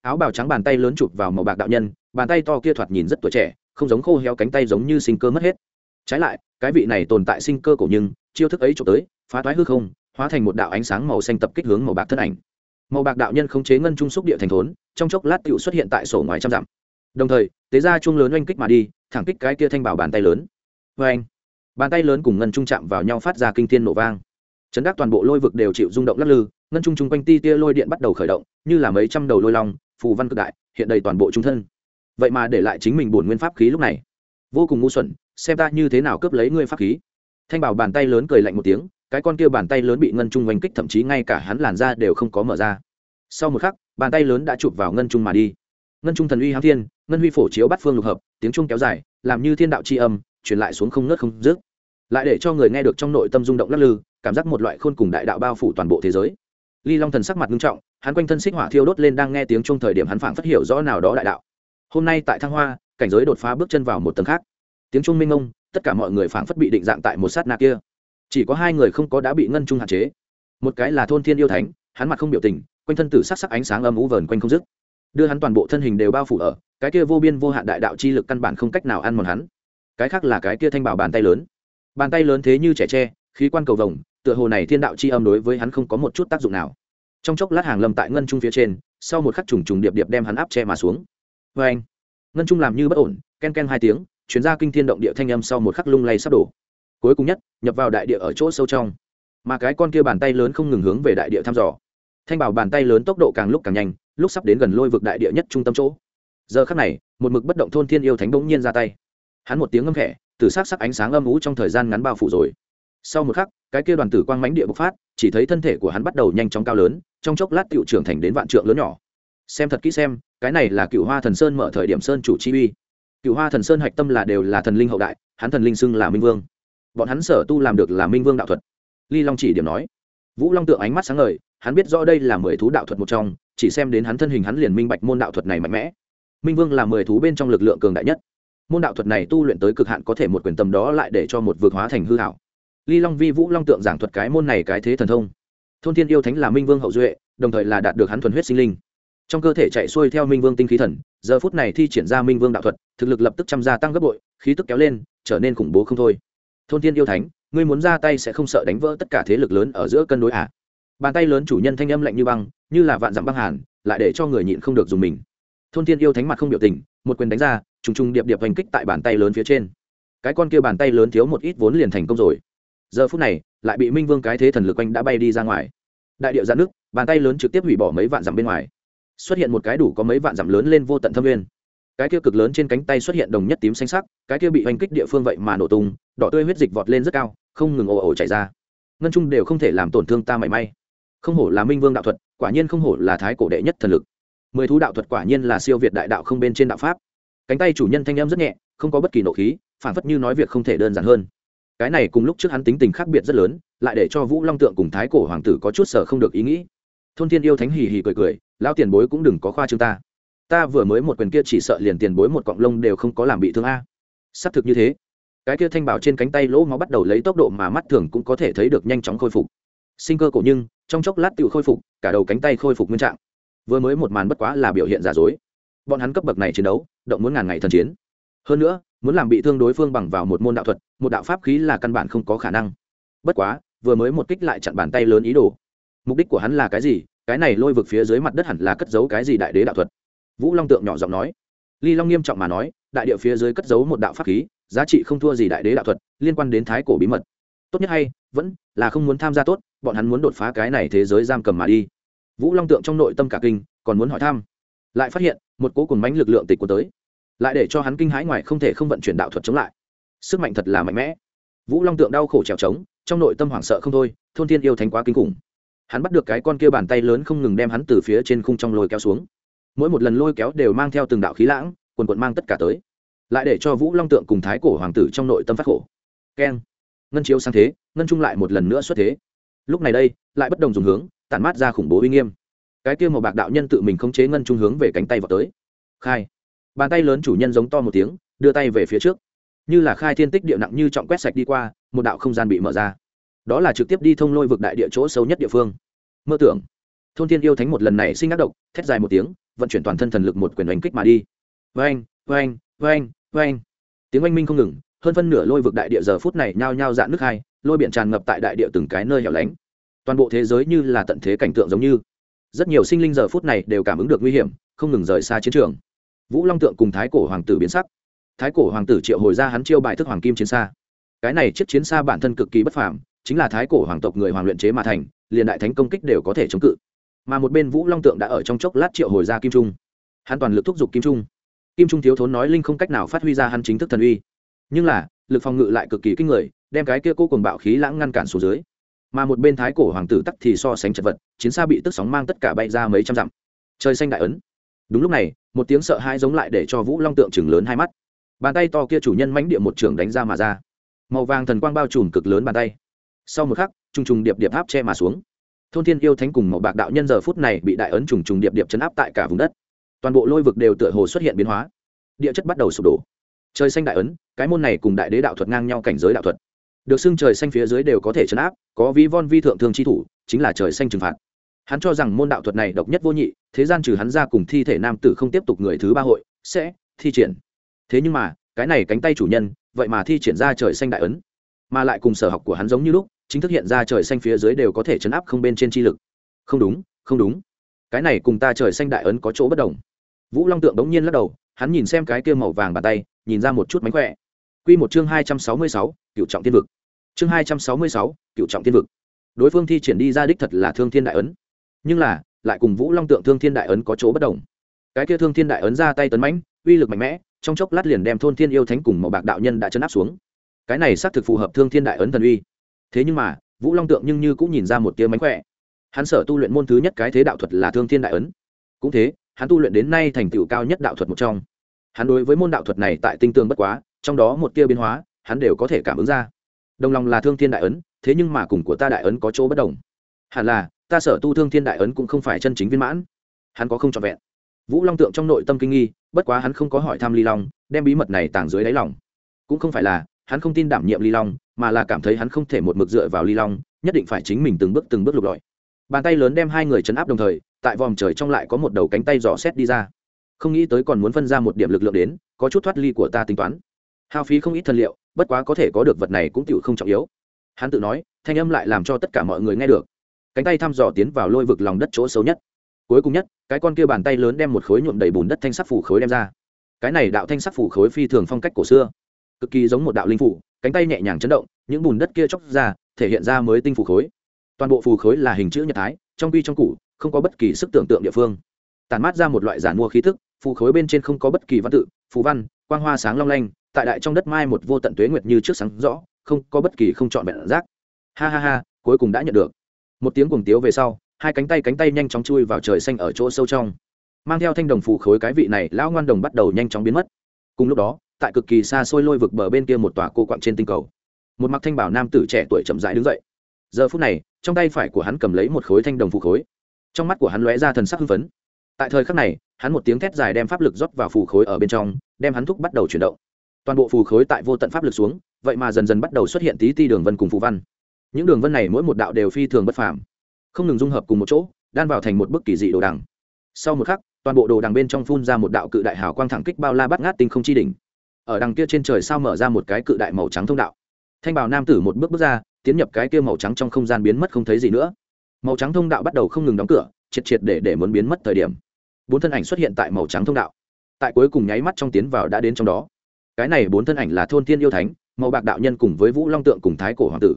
Áo bào trắng bàn tay lớn chụp vào màu bạc đạo nhân, bàn tay to kia thoạt nhìn rất tuổi trẻ, không giống khô héo cánh tay giống như sinh cơ mất hết. Trái lại, cái vị này tồn tại sinh cơ cổ nhưng, chiêu thức ấy trộm tới, phá toái hư không, hóa thành một đạo ánh sáng màu xanh tập kích hướng màu bạc thân ảnh màu bạc đạo nhân khống chế ngân trung xúc địa thành thốn, trong chốc lát tựu xuất hiện tại sổ ngoài trăm dặm. Đồng thời, tế ra chuông lớn oanh kích mà đi, thẳng kích cái kia thanh bảo bàn tay lớn. Vê anh bàn tay lớn cùng ngân trung chạm vào nhau phát ra kinh thiên nổ vang. Chấn đắc toàn bộ lôi vực đều chịu rung động lắc lư, ngân trung chung quanh ti tia lôi điện bắt đầu khởi động, như là mấy trăm đầu lôi long, phù văn cực đại, hiện đầy toàn bộ trung thân. Vậy mà để lại chính mình bổn nguyên pháp khí lúc này. Vô cùng ngu xuẩn, xem ta như thế nào cướp lấy ngươi pháp khí. Thanh bảo bàn tay lớn cười lạnh một tiếng cái con kia bàn tay lớn bị ngân trung oanh kích, thậm chí ngay cả hắn làn ra đều không có mở ra. Sau một khắc, bàn tay lớn đã chụp vào ngân trung mà đi. Ngân trung thần uy hám thiên, ngân huy phổ chiếu bắt phương lục hợp, tiếng trung kéo dài, làm như thiên đạo c h i âm, truyền lại xuống không ngớt không dứt. Lại để cho người nghe được trong nội tâm rung động lắc lư, cảm giác một loại khôn cùng đại đạo bao phủ toàn bộ thế giới. Ly long thần sắc mặt nghiêm trọng, hắn quanh thân xích hỏa thiêu đốt lên đang nghe tiếng chung thời điểm hắn phảng phát hiểu rõ nào đó đại đạo. Hôm nay tại thăng hoa, cảnh giới đột phá bước chân vào một tầng khác. Tiếng trung minh ông tất cả mọi người phảng phất bị định dạng tại một sát na kia chỉ có hai người không có đã bị ngân trung hạn chế. Một cái là thôn thiên yêu thánh, hắn mặt không biểu tình, quanh thân tử sắc sắc ánh sáng âm ú vờn quanh không dứt. Đưa hắn toàn bộ thân hình đều bao phủ ở, cái kia vô biên vô hạn đại đạo chi lực căn bản không cách nào ăn mòn hắn. Cái khác là cái kia thanh bảo bàn tay lớn. Bàn tay lớn thế như trẻ tre, khí quan cầu vồng, tựa hồ này thiên đạo chi âm đối với hắn không có một chút tác dụng nào. Trong chốc lát hàng lâm tại ngân trung phía trên, sau một khắc trùng trùng điệp điệp đem hắn áp che mà xuống. Vê anh, ngân trung làm như bất ổn, ken ken hai tiếng chuyển ra kinh thiên động địa thanh âm sau một khắc lung lay sắp đổ. Cuối cùng nhất nhập vào đại địa ở chỗ sâu trong. Mà cái con kia bàn tay lớn không ngừng hướng về đại địa thăm dò. Thanh bảo bàn tay lớn tốc độ càng lúc càng nhanh, lúc sắp đến gần lôi vực đại địa nhất trung tâm chỗ. Giờ khắc này, một mực bất động thôn thiên yêu thánh bỗng nhiên ra tay. Hắn một tiếng ngâm khẽ, từ sắc sắc ánh sáng âm ú trong thời gian ngắn bao phủ rồi. Sau một khắc, cái kia đoàn tử quang mánh địa bộc phát, chỉ thấy thân thể của hắn bắt đầu nhanh chóng cao lớn, trong chốc lát cựu trưởng thành đến vạn trượng lớn nhỏ. Xem thật kỹ xem, cái này là cựu hoa thần sơn mở thời điểm sơn chủ chi uy. Cựu hoa thần sơn hạch tâm là đều là thần linh hậu đại, hắn thần linh xưng là minh vương bọn hắn sở tu làm được là minh vương đạo thuật. Ly long chỉ điểm nói. Vũ long tượng ánh mắt sáng ngời, hắn biết rõ đây là mười thú đạo thuật một trong, chỉ xem đến hắn thân hình hắn liền minh bạch môn đạo thuật này mạnh mẽ. Minh vương là mười thú bên trong lực lượng cường đại nhất. Môn đạo thuật này tu luyện tới cực hạn có thể một quyền tầm đó lại để cho một vực hóa thành hư hảo ly long vi vũ long tượng giảng thuật cái môn này cái thế thần thông. Thôn thiên yêu thánh là minh vương hậu duệ, đồng thời là đạt được hắn thuần huyết sinh linh. Trong cơ thể chạy xuôi theo minh vương tinh khí thần, giờ phút này thi triển ra minh vương đạo thuật, thực lực lập tức chăm gia tăng gấp bội, khí tức kéo lên, trở nên khủng bố không thôi thôn thiên yêu thánh, ngươi muốn ra tay sẽ không sợ đánh vỡ tất cả thế lực lớn ở giữa cân đối à. bàn tay lớn chủ nhân thanh âm lạnh như băng, như là vạn dặm băng hàn, lại để cho người nhịn không được dùng mình. Thôn thiên yêu thánh mặt không biểu tình, một quyền đánh ra, trùng trùng điệp điệp hành kích tại bàn tay lớn phía trên. Cái con kia bàn tay lớn thiếu một ít vốn liền thành công rồi. Giờ phút này, lại bị minh vương cái thế thần lực quanh đã bay đi ra ngoài. Đại điệu ra nước bàn tay lớn trực tiếp hủy bỏ mấy vạn dặm bên ngoài. Xuất hiện một cái đủ có mấy vạn dặm lớn lên vô tận thâm nguyên cái kia cực lớn trên cánh tay xuất hiện đồng nhất tím xanh sắc, cái kia bị oanh kích địa phương vậy mà nổ tung, đỏ tươi huyết dịch vọt lên rất cao, không ngừng ồ ồ chảy ra. Ngân trung đều không thể làm tổn thương ta mảy may. Không hổ là minh vương đạo thuật, quả nhiên không hổ là thái cổ đệ nhất thần lực. Mười thú đạo thuật quả nhiên là siêu việt đại đạo không bên trên đạo pháp. Cánh tay chủ nhân thanh em rất nhẹ, không có bất kỳ nộ khí, phản phất như nói việc không thể đơn giản hơn. Cái này cùng lúc trước hắn tính tình khác biệt rất lớn, lại để cho vũ long tượng cùng thái cổ hoàng tử có chút sở không được ý nghĩ. Thôn thiên yêu thánh hì hì cười cười lao tiền bối cũng đừng có khoa trương ta ta vừa mới một quyền kia chỉ sợ liền tiền bối một cọng lông đều không có làm bị thương a. Xác thực như thế. Cái kia thanh bảo trên cánh tay lỗ máu bắt đầu lấy tốc độ mà mắt thường cũng có thể thấy được nhanh chóng khôi phục. Sinh cơ cổ nhưng, trong chốc lát tự khôi phục, cả đầu cánh tay khôi phục nguyên trạng. Vừa mới một màn bất quá là biểu hiện giả dối. Bọn hắn cấp bậc này chiến đấu, động muốn ngàn ngày thần chiến. Hơn nữa, muốn làm bị thương đối phương bằng vào một môn đạo thuật, một đạo pháp khí là căn bản không có khả năng. Bất quá, vừa mới một kích lại chặn bàn tay lớn ý đồ. Mục đích của hắn là cái gì? Cái này lôi vực phía dưới mặt đất hẳn là cất giấu cái gì đại đế đạo thuật? Vũ long tượng nhỏ giọng nói. Ly long nghiêm trọng mà nói, đại địa phía dưới cất giấu một đạo pháp khí, giá trị không thua gì đại đế đạo thuật, liên quan đến thái cổ bí mật. Tốt nhất hay, vẫn là không muốn tham gia tốt, bọn hắn muốn đột phá cái này thế giới giam cầm mà đi. Vũ long tượng trong nội tâm cả kinh, còn muốn hỏi thăm. Lại phát hiện, một cố cùng bánh lực lượng tịch của tới. Lại để cho hắn kinh hãi ngoài không thể không vận chuyển đạo thuật chống lại. Sức mạnh thật là mạnh mẽ. Vũ long tượng đau khổ trèo trống, trong nội tâm hoảng sợ không thôi, thôn thiên yêu thánh quá kinh khủng. Hắn bắt được cái con kia bàn tay lớn không ngừng đem hắn từ phía trên khung trong lôi kéo xuống mỗi một lần lôi kéo đều mang theo từng đạo khí lãng, quần quận mang tất cả tới. Lại để cho vũ long tượng cùng thái cổ hoàng tử trong nội tâm phát khổ. Keng. Ngân chiếu sang thế, ngân trung lại một lần nữa xuất thế. Lúc này đây, lại bất đồng dùng hướng, tản mát ra khủng bố uy nghiêm. Cái kia màu bạc đạo nhân tự mình khống chế ngân trung hướng về cánh tay vào tới. Khai. Bàn tay lớn chủ nhân giống to một tiếng, đưa tay về phía trước. Như là khai thiên tích địa nặng như trọng quét sạch đi qua, một đạo không gian bị mở ra. Đó là trực tiếp đi thông lôi vực đại địa chỗ sâu nhất địa phương. Mơ tưởng. Thôn thiên yêu thánh một lần này sinh ác độc, thét dài một tiếng vận chuyển toàn thân thần lực một quyền đánh kích mà đi. Vang vang vang vang tiếng oanh minh không ngừng, hơn phân nửa lôi vực đại địa giờ phút này nhao nhao dạn nước hai, lôi biển tràn ngập tại đại địa từng cái nơi hẻo lánh. Toàn bộ thế giới như là tận thế cảnh tượng giống như. Rất nhiều sinh linh giờ phút này đều cảm ứng được nguy hiểm, không ngừng rời xa chiến trường. Vũ long tượng cùng thái cổ hoàng tử biến sắc. Thái cổ hoàng tử triệu hồi ra hắn chiêu bài thức hoàng kim chiến xa. Cái này chiếc chiến xa bản thân cực kỳ bất phàm, chính là thái cổ hoàng tộc người hoàng luyện chế mà thành, liền đại thánh công kích đều có thể chống cự mà một bên vũ long tượng đã ở trong chốc lát triệu hồi ra kim trung. Hắn toàn lực thúc giục kim trung. Kim trung thiếu thốn nói linh không cách nào phát huy ra hắn chính thức thần uy. Nhưng là, lực phòng ngự lại cực kỳ kinh người, đem cái kia cô cùng bạo khí lãng ngăn cản xuống dưới. Mà một bên thái cổ hoàng tử tắc thì so sánh chật vật, chiến xa bị tức sóng mang tất cả bay ra mấy trăm dặm. Trời xanh đại ấn. Đúng lúc này, một tiếng sợ hãi giống lại để cho vũ long tượng chừng lớn hai mắt. Bàn tay to kia chủ nhân mãnh địa một trường đánh ra mà ra. Màu vàng thần quang bao trùm cực lớn bàn tay. Sau một khắc, trùng trùng điệp điệp áp che mà xuống thôn thiên yêu thánh cùng màu bạc đạo nhân giờ phút này bị đại ấn trùng trùng điệp điệp chấn áp tại cả vùng đất. Toàn bộ lôi vực đều tựa hồ xuất hiện biến hóa. Địa chất bắt đầu sụp đổ. Trời xanh đại ấn, cái môn này cùng đại đế đạo thuật ngang nhau cảnh giới đạo thuật. Được xưng trời xanh phía dưới đều có thể chấn áp, có ví von vi thượng thương chi thủ, chính là trời xanh trừng phạt. Hắn cho rằng môn đạo thuật này độc nhất vô nhị, thế gian trừ hắn ra cùng thi thể nam tử không tiếp tục người thứ ba hội, sẽ thi triển. Thế nhưng mà, cái này cánh tay chủ nhân, vậy mà thi triển ra trời xanh đại ấn, mà lại cùng sở học của hắn giống như lúc chính thức hiện ra trời xanh phía dưới đều có thể chấn áp không bên trên chi lực. Không đúng không đúng. Cái này cùng ta trời xanh đại ấn có chỗ bất đồng. Vũ long tượng đống nhiên lắc đầu, hắn nhìn xem cái kia màu vàng bàn tay, nhìn ra một chút mánh khỏe. Quy một chương hai trăm sáu mươi sáu, cựu trọng thiên vực. Chương hai trăm sáu mươi sáu, cựu trọng thiên vực. Đối phương thi triển đi ra đích thật là thương thiên đại ấn. Nhưng là, lại cùng vũ long tượng thương thiên đại ấn có chỗ bất đồng. Cái kia thương thiên đại ấn ra tay tấn mãnh, uy lực mạnh mẽ, trong chốc lát liền đem thôn thiên yêu thánh cùng màu bạc đạo nhân đã chấn áp xuống. Cái này xác thực phù hợp thương thiên đại ấn thần uy thế nhưng mà, vũ long tượng nhưng như cũng nhìn ra một tia mánh khỏe. Hắn sở tu luyện môn thứ nhất cái thế đạo thuật là thương thiên đại ấn. Cũng thế, hắn tu luyện đến nay thành tựu cao nhất đạo thuật một trong. Hắn đối với môn đạo thuật này tại tinh tương bất quá, trong đó một tia biến hóa, hắn đều có thể cảm ứng ra. Đồng lòng là thương thiên đại ấn, thế nhưng mà cùng của ta đại ấn có chỗ bất đồng. Hẳn là, ta sở tu thương thiên đại ấn cũng không phải chân chính viên mãn. Hắn có không trọn vẹn. Vũ long tượng trong nội tâm kinh nghi, bất quá hắn không có hỏi thăm ly long, đem bí mật này tàng dưới đáy lòng. Cũng không phải là hắn không tin đảm nhiệm ly long, mà là cảm thấy hắn không thể một mực dựa vào ly long, nhất định phải chính mình từng bước từng bước lục lọi. Bàn tay lớn đem hai người chấn áp đồng thời, tại vòm trời trong lại có một đầu cánh tay dò xét đi ra. Không nghĩ tới còn muốn phân ra một điểm lực lượng đến, có chút thoát ly của ta tính toán. Hao phí không ít thân liệu, bất quá có thể có được vật này cũng tựu không trọng yếu. Hắn tự nói, thanh âm lại làm cho tất cả mọi người nghe được. Cánh tay thăm dò tiến vào lôi vực lòng đất chỗ xấu nhất. Cuối cùng nhất, cái con kia bàn tay lớn đem một khối nhuộm đầy bùn đất thanh sắc phủ khối đem ra. Cái này đạo thanh sắc phủ khối phi thường phong cách cổ xưa cực kỳ giống một đạo linh phủ, cánh tay nhẹ nhàng chấn động, những bùn đất kia chóc ra, thể hiện ra mới tinh phủ khối. Toàn bộ phù khối là hình chữ nhật thái, trong quy trong củ, không có bất kỳ sức tưởng tượng địa phương. Tàn mát ra một loại giản mua khí thức phù khối bên trên không có bất kỳ văn tự, phù văn, quang hoa sáng long lanh, tại đại trong đất mai một vô tận tuế nguyệt như trước sáng rõ, không có bất kỳ không chọn vẹn rác. Ha ha ha, cuối cùng đã nhận được. Một tiếng cuồng tiếu về sau, hai cánh tay cánh tay nhanh chóng chui vào trời xanh ở chỗ sâu trong. Mang theo thanh đồng phù khối cái vị này, lão ngoan đồng bắt đầu nhanh chóng biến mất. Cùng lúc đó tại cực kỳ xa xôi lôi vực bờ bên kia một tòa cô quặng trên tinh cầu. Một mặc thanh bảo nam tử trẻ tuổi chậm rãi đứng dậy. Giờ phút này, trong tay phải của hắn cầm lấy một khối thanh đồng phù khối. Trong mắt của hắn lóe ra thần sắc hưng phấn. Tại thời khắc này, hắn một tiếng thét dài đem pháp lực rót vào phù khối ở bên trong, đem hắn thúc bắt đầu chuyển động. Toàn bộ phù khối tại vô tận pháp lực xuống, vậy mà dần dần bắt đầu xuất hiện tí ti đường vân cùng phù văn. Những đường vân này mỗi một đạo đều phi thường bất phàm. Không ngừng dung hợp cùng một chỗ, đan vào thành một bức kỳ dị đồ đằng. Sau một khắc, toàn bộ đồ đằng bên trong phun ra một đạo cự đại hào quang thẳng kích bao la bắt ngát tinh không chi đỉnh ở đằng kia trên trời sao mở ra một cái cự đại màu trắng thông đạo. Thanh bảo nam tử một bước bước ra, tiến nhập cái kia màu trắng trong không gian biến mất không thấy gì nữa. Màu trắng thông đạo bắt đầu không ngừng đóng cửa, triệt triệt để để muốn biến mất thời điểm. Bốn thân ảnh xuất hiện tại màu trắng thông đạo. Tại cuối cùng nháy mắt trong tiến vào đã đến trong đó. Cái này bốn thân ảnh là thôn thiên yêu thánh, màu bạc đạo nhân cùng với vũ long tượng cùng thái cổ hoàng tử.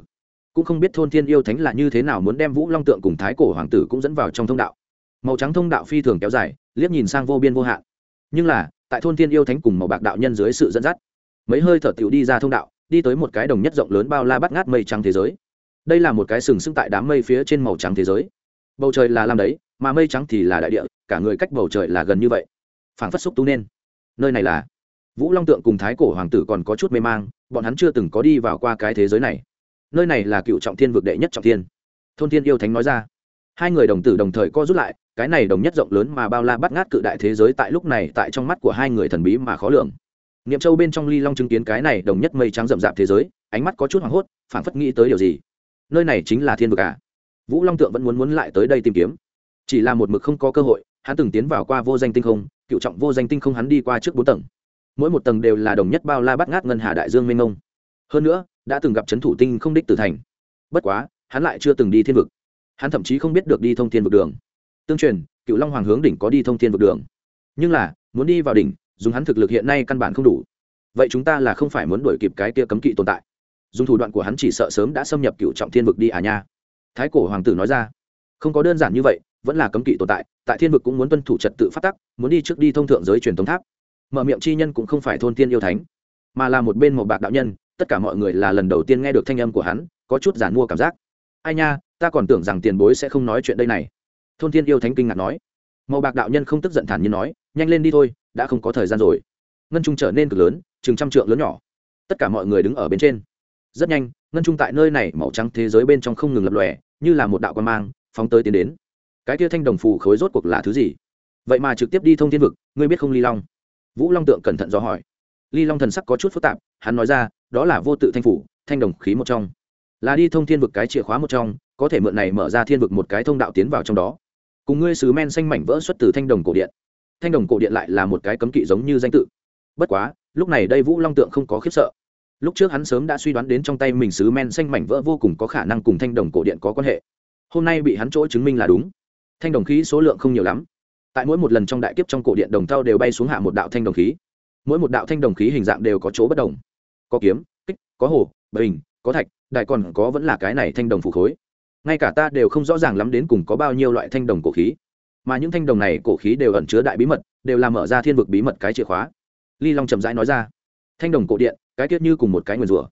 Cũng không biết thôn thiên yêu thánh là như thế nào muốn đem vũ long tượng cùng thái cổ hoàng tử cũng dẫn vào trong thông đạo. Màu trắng thông đạo phi thường kéo dài, liếc nhìn sang vô biên vô hạn. Nhưng là tại thôn thiên yêu thánh cùng màu bạc đạo nhân dưới sự dẫn dắt. Mấy hơi thở tiểu đi ra thông đạo, đi tới một cái đồng nhất rộng lớn bao la bắt ngát mây trắng thế giới. Đây là một cái sừng sững tại đám mây phía trên màu trắng thế giới. Bầu trời là làm đấy, mà mây trắng thì là đại địa, cả người cách bầu trời là gần như vậy. Phảng phất xúc tu nên. Nơi này là vũ long tượng cùng thái cổ hoàng tử còn có chút mê mang, bọn hắn chưa từng có đi vào qua cái thế giới này. Nơi này là cựu trọng thiên vực đệ nhất trọng thiên. Thôn thiên yêu thánh nói ra hai người đồng tử đồng thời co rút lại, cái này đồng nhất rộng lớn mà bao la bắt ngát cự đại thế giới tại lúc này tại trong mắt của hai người thần bí mà khó lường. Niệm châu bên trong ly long chứng kiến cái này đồng nhất mây trắng rậm rạp thế giới, ánh mắt có chút hoảng hốt, phảng phất nghĩ tới điều gì. Nơi này chính là thiên vực à? Vũ long tượng vẫn muốn muốn lại tới đây tìm kiếm. Chỉ là một mực không có cơ hội, hắn từng tiến vào qua vô danh tinh không, cựu trọng vô danh tinh không hắn đi qua trước bốn tầng. Mỗi một tầng đều là đồng nhất bao la bắt ngát ngân hà đại dương mênh mông. Hơn nữa, đã từng gặp c h ấ n thủ tinh không đích tử thành. Bất quá, hắn lại chưa từng đi thiên vực hắn thậm chí không biết được đi thông thiên vực đường. Tương truyền, cựu long hoàng hướng đỉnh có đi thông thiên vực đường. Nhưng là, muốn đi vào đỉnh, dùng hắn thực lực hiện nay căn bản không đủ. Vậy chúng ta là không phải muốn đuổi kịp cái kia cấm kỵ tồn tại. Dùng thủ đoạn của hắn chỉ sợ sớm đã xâm nhập cựu trọng thiên vực đi à nha. Thái cổ hoàng tử nói ra. Không có đơn giản như vậy, vẫn là cấm kỵ tồn tại tại thiên vực cũng muốn tuân thủ trật tự phát tắc, muốn đi trước đi thông thượng giới truyền thống tháp. Mở miệng chi nhân cũng không phải thôn tiên yêu thánh, mà là một bên một bạc đạo nhân, tất cả mọi người là lần đầu tiên nghe được thanh âm của hắn, có chút giản mua cảm giác. Ai nha ta còn tưởng rằng tiền bối sẽ không nói chuyện đây này. Thôn Thiên yêu thánh kinh ngạc nói. Màu bạc đạo nhân không tức giận thản như nói, nhanh lên đi thôi, đã không có thời gian rồi. Ngân trung trở nên cực lớn, chừng trăm trượng lớn nhỏ. Tất cả mọi người đứng ở bên trên. Rất nhanh, ngân trung tại nơi này màu trắng thế giới bên trong không ngừng lập lòe, như là một đạo quan mang, phóng tới tiến đến. Cái kia thanh đồng phù khối rốt cuộc là thứ gì? Vậy mà trực tiếp đi thông thiên vực, ngươi biết không, ly long? Vũ long tượng cẩn thận do hỏi. Ly long thần sắc có chút phức tạp, hắn nói ra, đó là vô tự thanh phủ, thanh đồng khí một trong là đi thông thiên vực cái chìa khóa một trong, có thể mượn này mở ra thiên vực một cái thông đạo tiến vào trong đó. Cùng ngươi sứ men xanh mảnh vỡ xuất từ thanh đồng cổ điện. Thanh đồng cổ điện lại là một cái cấm kỵ giống như danh tự. Bất quá, lúc này đây vũ long tượng không có khiếp sợ. Lúc trước hắn sớm đã suy đoán đến trong tay mình sứ men xanh mảnh vỡ vô cùng có khả năng cùng thanh đồng cổ điện có quan hệ. Hôm nay bị hắn chỗ chứng minh là đúng. Thanh đồng khí số lượng không nhiều lắm. Tại mỗi một lần trong đại kiếp trong cổ điện đồng thau đều bay xuống hạ một đạo thanh đồng khí. Mỗi một đạo thanh đồng khí hình dạng đều có chỗ bất đồng. Có kiếm, kích, có hồ, bình, có thạch đại còn có vẫn là cái này thanh đồng phủ khối. Ngay cả ta đều không rõ ràng lắm đến cùng có bao nhiêu loại thanh đồng cổ khí. Mà những thanh đồng này cổ khí đều ẩn chứa đại bí mật, đều làm mở ra thiên vực bí mật cái chìa khóa. Ly long trầm rãi nói ra, thanh đồng cổ điện, cái tiết như cùng một cái nguyền rủa.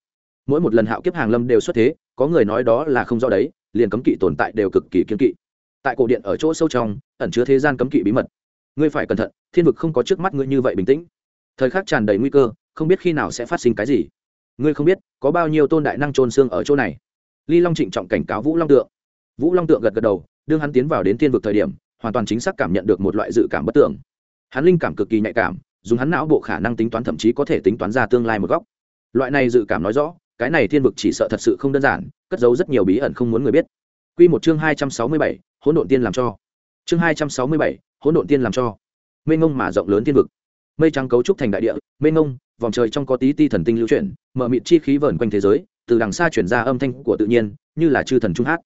Mỗi một lần hạo kiếp hàng lâm đều xuất thế, có người nói đó là không rõ đấy, liền cấm kỵ tồn tại đều cực kỳ kiên kỵ. Tại cổ điện ở chỗ sâu trong, ẩn chứa thế gian cấm kỵ bí mật. Ngươi phải cẩn thận, thiên vực không có trước mắt ngươi như vậy bình tĩnh. Thời khắc tràn đầy nguy cơ, không biết khi nào sẽ phát sinh cái gì ngươi không biết, có bao nhiêu tôn đại năng trôn xương ở chỗ này. Ly long trịnh trọng cảnh cáo vũ long tượng. Vũ long tượng gật gật đầu, đương hắn tiến vào đến thiên vực thời điểm, hoàn toàn chính xác cảm nhận được một loại dự cảm bất tưởng hắn linh cảm cực kỳ nhạy cảm, dùng hắn não bộ khả năng tính toán thậm chí có thể tính toán ra tương lai một góc. Loại này dự cảm nói rõ, cái này thiên vực chỉ sợ thật sự không đơn giản, cất giấu rất nhiều bí ẩn không muốn người biết. Quy một chương hai trăm sáu mươi bảy, hỗn độn tiên làm cho. Chương hai trăm sáu mươi bảy, hỗn độn tiên làm cho. Mênh ngông mà rộng lớn thiên vực mây trắng cấu trúc thành đại địa, mênh mông, vòng trời trong có tí ti thần tinh lưu chuyển, mở mịt chi khí vờn quanh thế giới, từ đằng xa chuyển ra âm thanh của tự nhiên, như là chư thần trung hát.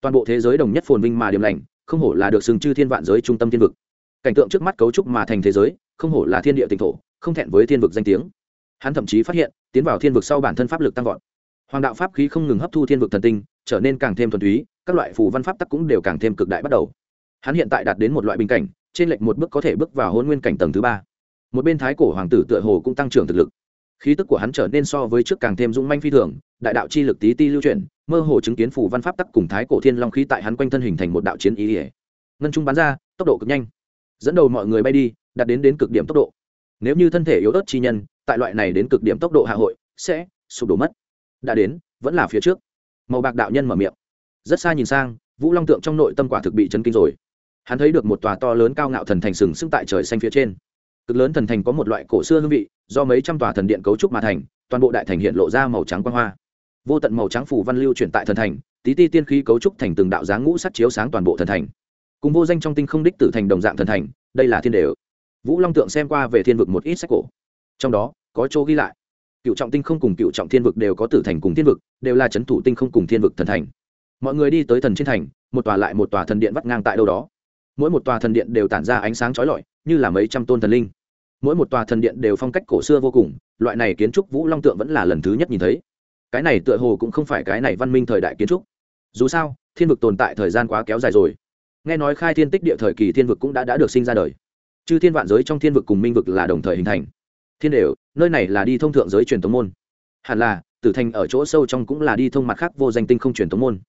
Toàn bộ thế giới đồng nhất phồn vinh mà điểm lành, không hổ là được xưng chư thiên vạn giới trung tâm thiên vực. Cảnh tượng trước mắt cấu trúc mà thành thế giới, không hổ là thiên địa tỉnh thổ, không thẹn với thiên vực danh tiếng. Hắn thậm chí phát hiện, tiến vào thiên vực sau bản thân pháp lực tăng vọt. Hoàng đạo pháp khí không ngừng hấp thu thiên vực thần tinh, trở nên càng thêm thuần túy, các loại phù văn pháp tắc cũng đều càng thêm cực đại bắt đầu. Hắn hiện tại đạt đến một loại bình cảnh, trên lệch một bước có thể bước vào hôn nguyên cảnh tầng thứ ba một bên thái cổ hoàng tử tựa hồ cũng tăng trưởng thực lực. Khí tức của hắn trở nên so với trước càng thêm dũng manh phi thường, đại đạo chi lực tí ti lưu chuyển, mơ hồ chứng kiến phủ văn pháp tắc cùng thái cổ thiên long khí tại hắn quanh thân hình thành một đạo chiến ý ỉa ngân trung bắn ra, tốc độ cực nhanh. Dẫn đầu mọi người bay đi, đạt đến đến cực điểm tốc độ. Nếu như thân thể yếu ớt chi nhân, tại loại này đến cực điểm tốc độ hạ hội, sẽ sụp đổ mất. Đã đến, vẫn là phía trước. Màu bạc đạo nhân mở miệng. Rất xa nhìn sang, vũ long tượng trong nội tâm quả thực bị chấn kinh rồi. Hắn thấy được một tòa to lớn cao ngạo thần thành sừng sững tại trời xanh phía trên cực lớn thần thành có một loại cổ xưa hương vị, do mấy trăm tòa thần điện cấu trúc mà thành, toàn bộ đại thành hiện lộ ra màu trắng quang hoa. Vô tận màu trắng phủ văn lưu chuyển tại thần thành, tí ti tiên khí cấu trúc thành từng đạo dáng ngũ sắt chiếu sáng toàn bộ thần thành. Cùng vô danh trong tinh không đích tử thành đồng dạng thần thành, đây là thiên đề vũ long tượng xem qua về thiên vực một ít sách cổ. Trong đó, có chỗ ghi lại. Cựu trọng tinh không cùng cựu trọng thiên vực đều có tử thành cùng thiên vực, đều là c h ấ n thủ tinh không cùng thiên vực thần thành. Mọi người đi tới thần trên thành, một tòa lại một tòa thần điện vắt ngang tại đâu đó. Mỗi một tòa thần điện đều tản ra ánh sáng trói lọi, như là mấy trăm tôn thần linh mỗi một tòa thần điện đều phong cách cổ xưa vô cùng loại này kiến trúc vũ long tượng vẫn là lần thứ nhất nhìn thấy. Cái này tựa hồ cũng không phải cái này văn minh thời đại kiến trúc. Dù sao thiên vực tồn tại thời gian quá kéo dài rồi. Nghe nói khai thiên tích địa thời kỳ thiên vực cũng đã, đã được sinh ra đời. Chư thiên vạn giới trong thiên vực cùng minh vực là đồng thời hình thành. Thiên đều nơi này là đi thông thượng giới truyền tống môn. Hẳn là tử thành ở chỗ sâu trong cũng là đi thông mặt khác vô danh tinh không truyền tống môn.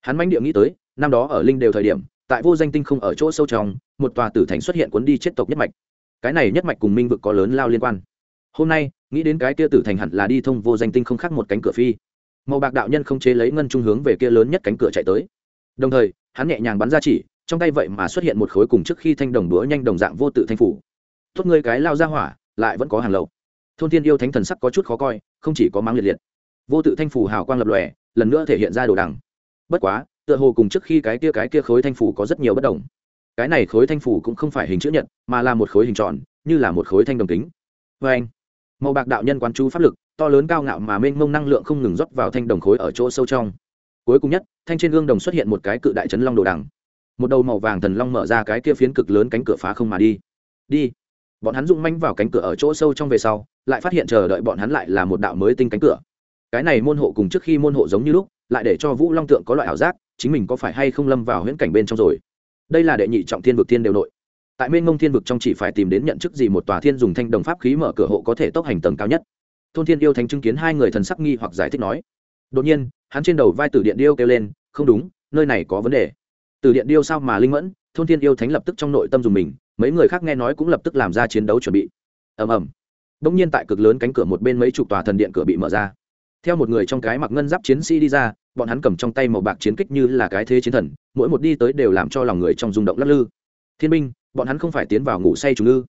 Hắn mãnh địa nghĩ tới năm đó ở linh đều thời điểm tại vô danh tinh không ở chỗ sâu trong một tòa tử thành xuất hiện cuốn đi chết tộc nhất mạch cái này nhất mạch cùng minh vực có lớn lao liên quan. Hôm nay, nghĩ đến cái kia tử thành hẳn là đi thông vô danh tinh không khác một cánh cửa phi. Màu bạc đạo nhân không chế lấy ngân trung hướng về kia lớn nhất cánh cửa chạy tới. Đồng thời, hắn nhẹ nhàng bắn ra chỉ, trong tay vậy mà xuất hiện một khối cùng trước khi thanh đồng đũa nhanh đồng dạng vô tự thanh phủ. Tốt ngươi cái lao ra hỏa, lại vẫn có hàng lậu. Thôn thiên yêu thánh thần sắc có chút khó coi, không chỉ có mang liệt liệt. Vô tự thanh phủ hào quang lập lòe, lần nữa thể hiện ra đồ đằng. Bất quá, tựa hồ cùng trước khi cái kia cái kia khối thanh phủ có rất nhiều bất đồng cái này khối thanh phủ cũng không phải hình chữ nhật, mà là một khối hình tròn, như là một khối thanh đồng tính. vê anh, màu bạc đạo nhân quán chú pháp lực, to lớn cao ngạo mà mênh mông năng lượng không ngừng rót vào thanh đồng khối ở chỗ sâu trong. Cuối cùng nhất, thanh trên gương đồng xuất hiện một cái cự đại trấn long đồ đằng. Một đầu màu vàng thần long mở ra cái kia phiến cực lớn cánh cửa phá không mà đi. Đi. Bọn hắn rung manh vào cánh cửa ở chỗ sâu trong về sau, lại phát hiện chờ đợi bọn hắn lại là một đạo mới tinh cánh cửa. Cái này môn hộ cùng trước khi môn hộ giống như lúc, lại để cho vũ long tượng có loại ảo giác, chính mình có phải hay không lâm vào huyễn cảnh bên trong rồi đây là đệ nhị trọng thiên vực thiên đều nội. Tại mênh mông thiên vực trong chỉ phải tìm đến nhận chức gì một tòa thiên dùng thanh đồng pháp khí mở cửa hộ có thể tốc hành tầng cao nhất. Thôn thiên yêu thánh chứng kiến hai người thần sắc nghi hoặc giải thích nói. Đột nhiên, hắn trên đầu vai tử điện điêu kêu lên, không đúng, nơi này có vấn đề. Từ điện điêu sao mà linh mẫn, thôn thiên yêu thánh lập tức trong nội tâm dùng mình, mấy người khác nghe nói cũng lập tức làm ra chiến đấu chuẩn bị. Ầm ầm. Đông nhiên tại cực lớn cánh cửa một bên mấy chục tòa thần điện cửa bị mở ra theo một người trong cái mặc ngân giáp chiến sĩ đi ra, bọn hắn cầm trong tay màu bạc chiến kích như là cái thế chiến thần, mỗi một đi tới đều làm cho lòng người trong rung động lắc lư. Thiên binh, bọn hắn không phải tiến vào ngủ say trùng ư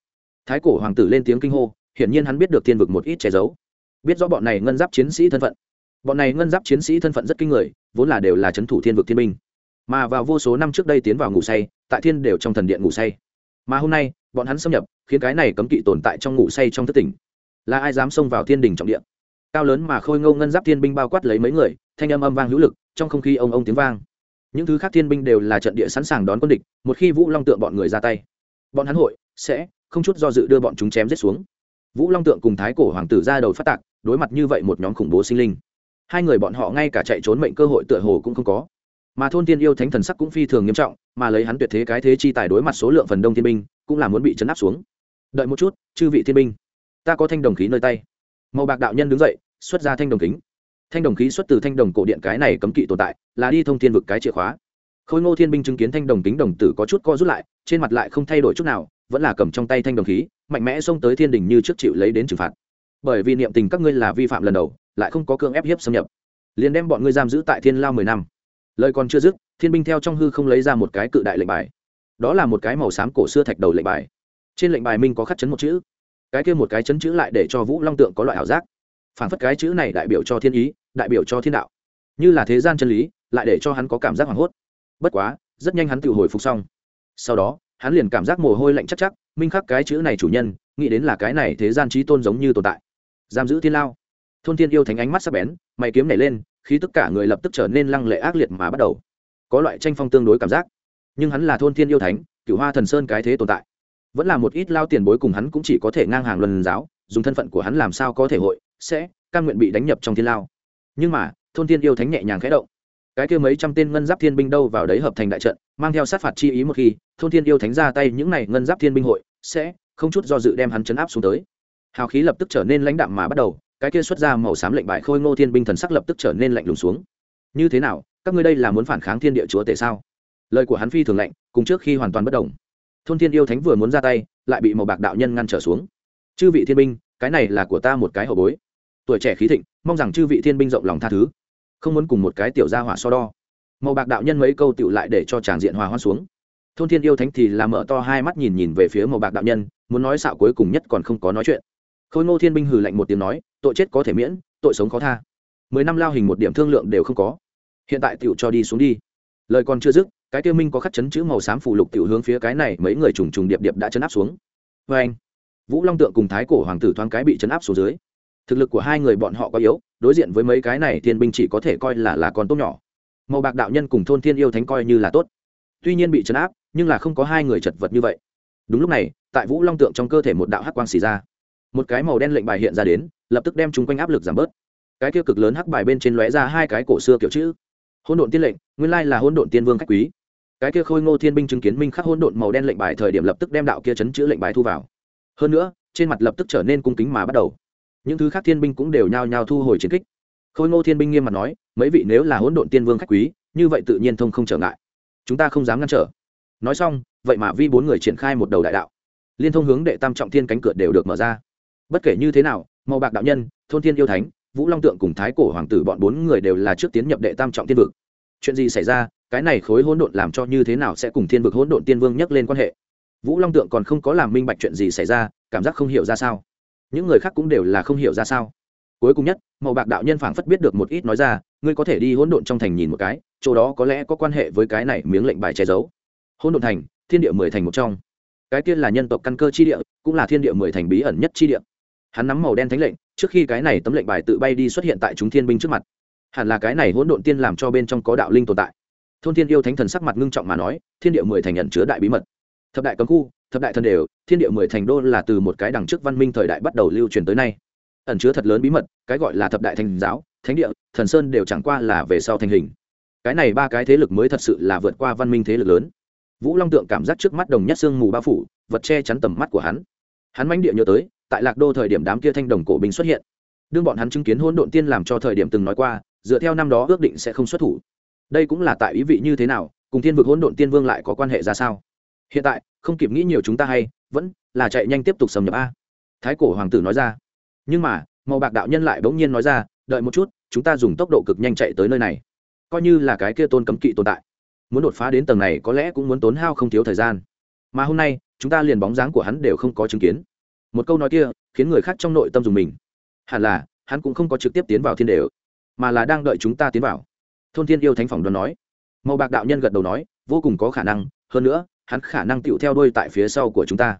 thái cổ hoàng tử lên tiếng kinh hô, hiển nhiên hắn biết được thiên vực một ít che giấu. Biết rõ bọn này ngân giáp chiến sĩ thân phận. Bọn này ngân giáp chiến sĩ thân phận rất kinh người, vốn là đều là c h ấ n thủ thiên vực thiên binh. Mà vào vô số năm trước đây tiến vào ngủ say, tại thiên đều trong thần điện ngủ say. Mà hôm nay, bọn hắn xâm nhập, khiến cái này cấm kỵ tồn tại trong ngủ say trong thất tỉnh. Là ai dám xông vào thiên đình trọng điện cao lớn mà khôi ngâu ngân giáp thiên binh bao quát lấy mấy người, thanh âm âm vang hữu lực, trong không khí ông ông tiếng vang. Những thứ khác thiên binh đều là trận địa sẵn sàng đón quân địch, một khi vũ long tượng bọn người ra tay, bọn hắn hội sẽ không chút do dự đưa bọn chúng chém giết xuống. Vũ long tượng cùng thái cổ hoàng tử ra đầu phát tạc, đối mặt như vậy một nhóm khủng bố sinh linh. Hai người bọn họ ngay cả chạy trốn mệnh cơ hội tựa hồ cũng không có. Mà thôn tiên yêu thánh thần sắc cũng phi thường nghiêm trọng, mà lấy hắn tuyệt thế cái thế chi tài đối mặt số lượng phần đông thiên binh, cũng là muốn bị chấn áp xuống. Đợi một chút, chư vị thiên binh, ta có thanh đồng khí nơi tay màu bạc đạo nhân đứng dậy, xuất ra thanh đồng kính. Thanh đồng khí xuất từ thanh đồng cổ điện cái này cấm kỵ tồn tại, là đi thông thiên vực cái chìa khóa. Khôi ngô thiên binh chứng kiến thanh đồng kính đồng tử có chút co rút lại, trên mặt lại không thay đổi chút nào, vẫn là cầm trong tay thanh đồng khí, mạnh mẽ xông tới thiên đình như trước chịu lấy đến trừng phạt. Bởi vì niệm tình các ngươi là vi phạm lần đầu, lại không có cương ép hiếp xâm nhập. Liền đem bọn ngươi giam giữ tại thiên lao mười năm. Lời còn chưa dứt, thiên binh theo trong hư không lấy ra một cái cự đại lệnh bài. Đó là một cái màu xám cổ xưa thạch đầu lệnh bài. Trên lệnh bài minh có khắc chấn một chữ cái kia một cái chấn chữ lại để cho vũ long tượng có loại ảo giác. Phản phất cái chữ này đại biểu cho thiên ý, đại biểu cho thiên đạo. Như là thế gian chân lý, lại để cho hắn có cảm giác hoảng hốt. Bất quá, rất nhanh hắn tự hồi phục xong. Sau đó, hắn liền cảm giác mồ hôi lạnh chắc chắc, minh khắc cái chữ này chủ nhân, nghĩ đến là cái này thế gian trí tôn giống như tồn tại. Giam giữ thiên lao. Thôn thiên yêu thánh ánh mắt sắc bén, mày kiếm nảy lên khi tất cả người lập tức trở nên lăng lệ ác liệt mà bắt đầu. Có loại tranh phong tương đối cảm giác. Nhưng hắn là thôn thiên yêu thánh cựu hoa thần sơn cái thế tồn tại vẫn là một ít lao tiền bối cùng hắn cũng chỉ có thể ngang hàng luân giáo, dùng thân phận của hắn làm sao có thể hội, sẽ căn nguyện bị đánh nhập trong thiên lao. Nhưng mà, thôn thiên yêu thánh nhẹ nhàng khẽ động. Cái kia mấy trăm tên ngân giáp thiên binh đâu vào đấy hợp thành đại trận, mang theo sát phạt chi ý một khi, thôn thiên yêu thánh ra tay những này ngân giáp thiên binh hội, sẽ, không chút do dự đem hắn chấn áp xuống tới. Hào khí lập tức trở nên lãnh đạm mà bắt đầu, cái kia xuất ra màu xám lệnh bài khôi ngô thiên binh thần sắc lập tức trở nên lạnh lùng xuống. Như thế nào, các ngươi đây là muốn phản kháng thiên địa chúa tể sao? Lời của hắn phi thường lạnh, cùng trước khi hoàn toàn bất đồng thôn thiên yêu thánh vừa muốn ra tay, lại bị màu bạc đạo nhân ngăn trở xuống. Chư vị thiên binh, cái này là của ta một cái hậu bối. Tuổi trẻ khí thịnh, mong rằng chư vị thiên binh rộng lòng tha thứ, không muốn cùng một cái tiểu gia hỏa so đo. Màu bạc đạo nhân mấy câu tựu lại để cho tràng diện hòa hoan xuống. Thôn thiên yêu thánh thì làm mở to hai mắt nhìn nhìn về phía màu bạc đạo nhân, muốn nói xạo cuối cùng nhất còn không có nói chuyện. Khôi ngô thiên binh hừ lạnh một tiếng nói, tội chết có thể miễn, tội sống khó tha. Mười năm lao hình một điểm thương lượng đều không có. Hiện tại tựu cho đi xuống đi. Lời còn chưa dứt cái tiêu minh có khắc chấn chữ màu xám phù lục tiểu hướng phía cái này mấy người trùng trùng điệp điệp đã chấn áp xuống. Vê anh, vũ long tượng cùng thái cổ hoàng tử thoáng cái bị chấn áp xuống dưới. Thực lực của hai người bọn họ quá yếu, đối diện với mấy cái này thiên binh chỉ có thể coi là là con tốt nhỏ. Màu bạc đạo nhân cùng thôn thiên yêu thánh coi như là tốt. Tuy nhiên bị chấn áp, nhưng là không có hai người chật vật như vậy. Đúng lúc này, tại vũ long tượng trong cơ thể một đạo hắc quang xì ra. Một cái màu đen lệnh bài hiện ra đến, lập tức đem chung quanh áp lực giảm bớt. Cái tiêu cực lớn hắc bài bên trên lóe ra hai cái cổ xưa kiểu chữ. Hôn độn tiên lệnh, nguyên lai là hôn độn tiên vương khách quý cái kia khôi ngô thiên binh chứng kiến minh khắc hôn độn màu đen lệnh bài thời điểm lập tức đem đạo kia chấn chữ lệnh bài thu vào. Hơn nữa, trên mặt lập tức trở nên cung kính mà bắt đầu. Những thứ khác thiên binh cũng đều nhao nhao thu hồi chiến kích. Khôi ngô thiên binh nghiêm mặt nói, mấy vị nếu là hỗn độn tiên vương khách quý, như vậy tự nhiên thông không trở ngại. Chúng ta không dám ngăn trở. Nói xong, vậy mà vi bốn người triển khai một đầu đại đạo. Liên thông hướng đệ tam trọng thiên cánh cửa đều được mở ra. Bất kể như thế nào, màu bạc đạo nhân, thôn thiên yêu thánh, vũ long tượng cùng thái cổ hoàng tử bọn bốn người đều là trước tiến nhập đệ tam trọng thiên vực. Chuyện gì xảy ra cái này khối hỗn độn làm cho như thế nào sẽ cùng thiên vực hỗn độn tiên vương nhắc lên quan hệ? Vũ long tượng còn không có làm minh bạch chuyện gì xảy ra, cảm giác không hiểu ra sao. Những người khác cũng đều là không hiểu ra sao. Cuối cùng nhất, màu bạc đạo nhân phảng phất biết được một ít nói ra, ngươi có thể đi hỗn độn trong thành nhìn một cái, chỗ đó có lẽ có quan hệ với cái này miếng lệnh bài che giấu. Hỗn độn thành, thiên địa mười thành một trong. Cái tiên là nhân tộc căn cơ chi địa, cũng là thiên địa mười thành bí ẩn nhất chi địa. Hắn nắm màu đen thánh lệnh, trước khi cái này tấm lệnh bài tự bay đi xuất hiện tại chúng thiên binh trước mặt. Hẳn là cái này hỗn độn tiên làm cho bên trong có đạo linh tồn tại thôn thiên yêu thánh thần sắc mặt ngưng trọng mà nói, thiên địa mười thành nhận chứa đại bí mật. Thập đại cấm khu, thập đại thần đều, thiên địa mười thành đô là từ một cái đằng trước văn minh thời đại bắt đầu lưu truyền tới nay. Ẩn chứa thật lớn bí mật, cái gọi là thập đại thành giáo, thánh địa, thần sơn đều chẳng qua là về sau thành hình. Cái này ba cái thế lực mới thật sự là vượt qua văn minh thế lực lớn. Vũ long tượng cảm giác trước mắt đồng nhất sương mù bao phủ, vật che chắn tầm mắt của hắn. Hắn mãnh địa nhớ tới, tại lạc đô thời điểm đám kia thanh đồng cổ binh xuất hiện. Đương bọn hắn chứng kiến hôn độn tiên làm cho thời điểm từng nói qua, dựa theo năm đó ước định sẽ không xuất thủ đây cũng là tại ý vị như thế nào, cùng thiên vực hỗn độn tiên vương lại có quan hệ ra sao? Hiện tại, không kịp nghĩ nhiều chúng ta hay, vẫn là chạy nhanh tiếp tục xâm nhập a. Thái cổ hoàng tử nói ra. Nhưng mà, màu bạc đạo nhân lại bỗng nhiên nói ra, đợi một chút, chúng ta dùng tốc độ cực nhanh chạy tới nơi này. Coi như là cái kia tôn cấm kỵ tồn tại. Muốn đột phá đến tầng này có lẽ cũng muốn tốn hao không thiếu thời gian. Mà hôm nay, chúng ta liền bóng dáng của hắn đều không có chứng kiến. Một câu nói kia, khiến người khác trong nội tâm dùng mình. Hẳn là, hắn cũng không có trực tiếp tiến vào thiên đề mà là đang đợi chúng ta tiến vào thôn thiên yêu thánh phỏng đoán nói. Màu bạc đạo nhân gật đầu nói, vô cùng có khả năng, hơn nữa, hắn khả năng tựu theo đuôi tại phía sau của chúng ta.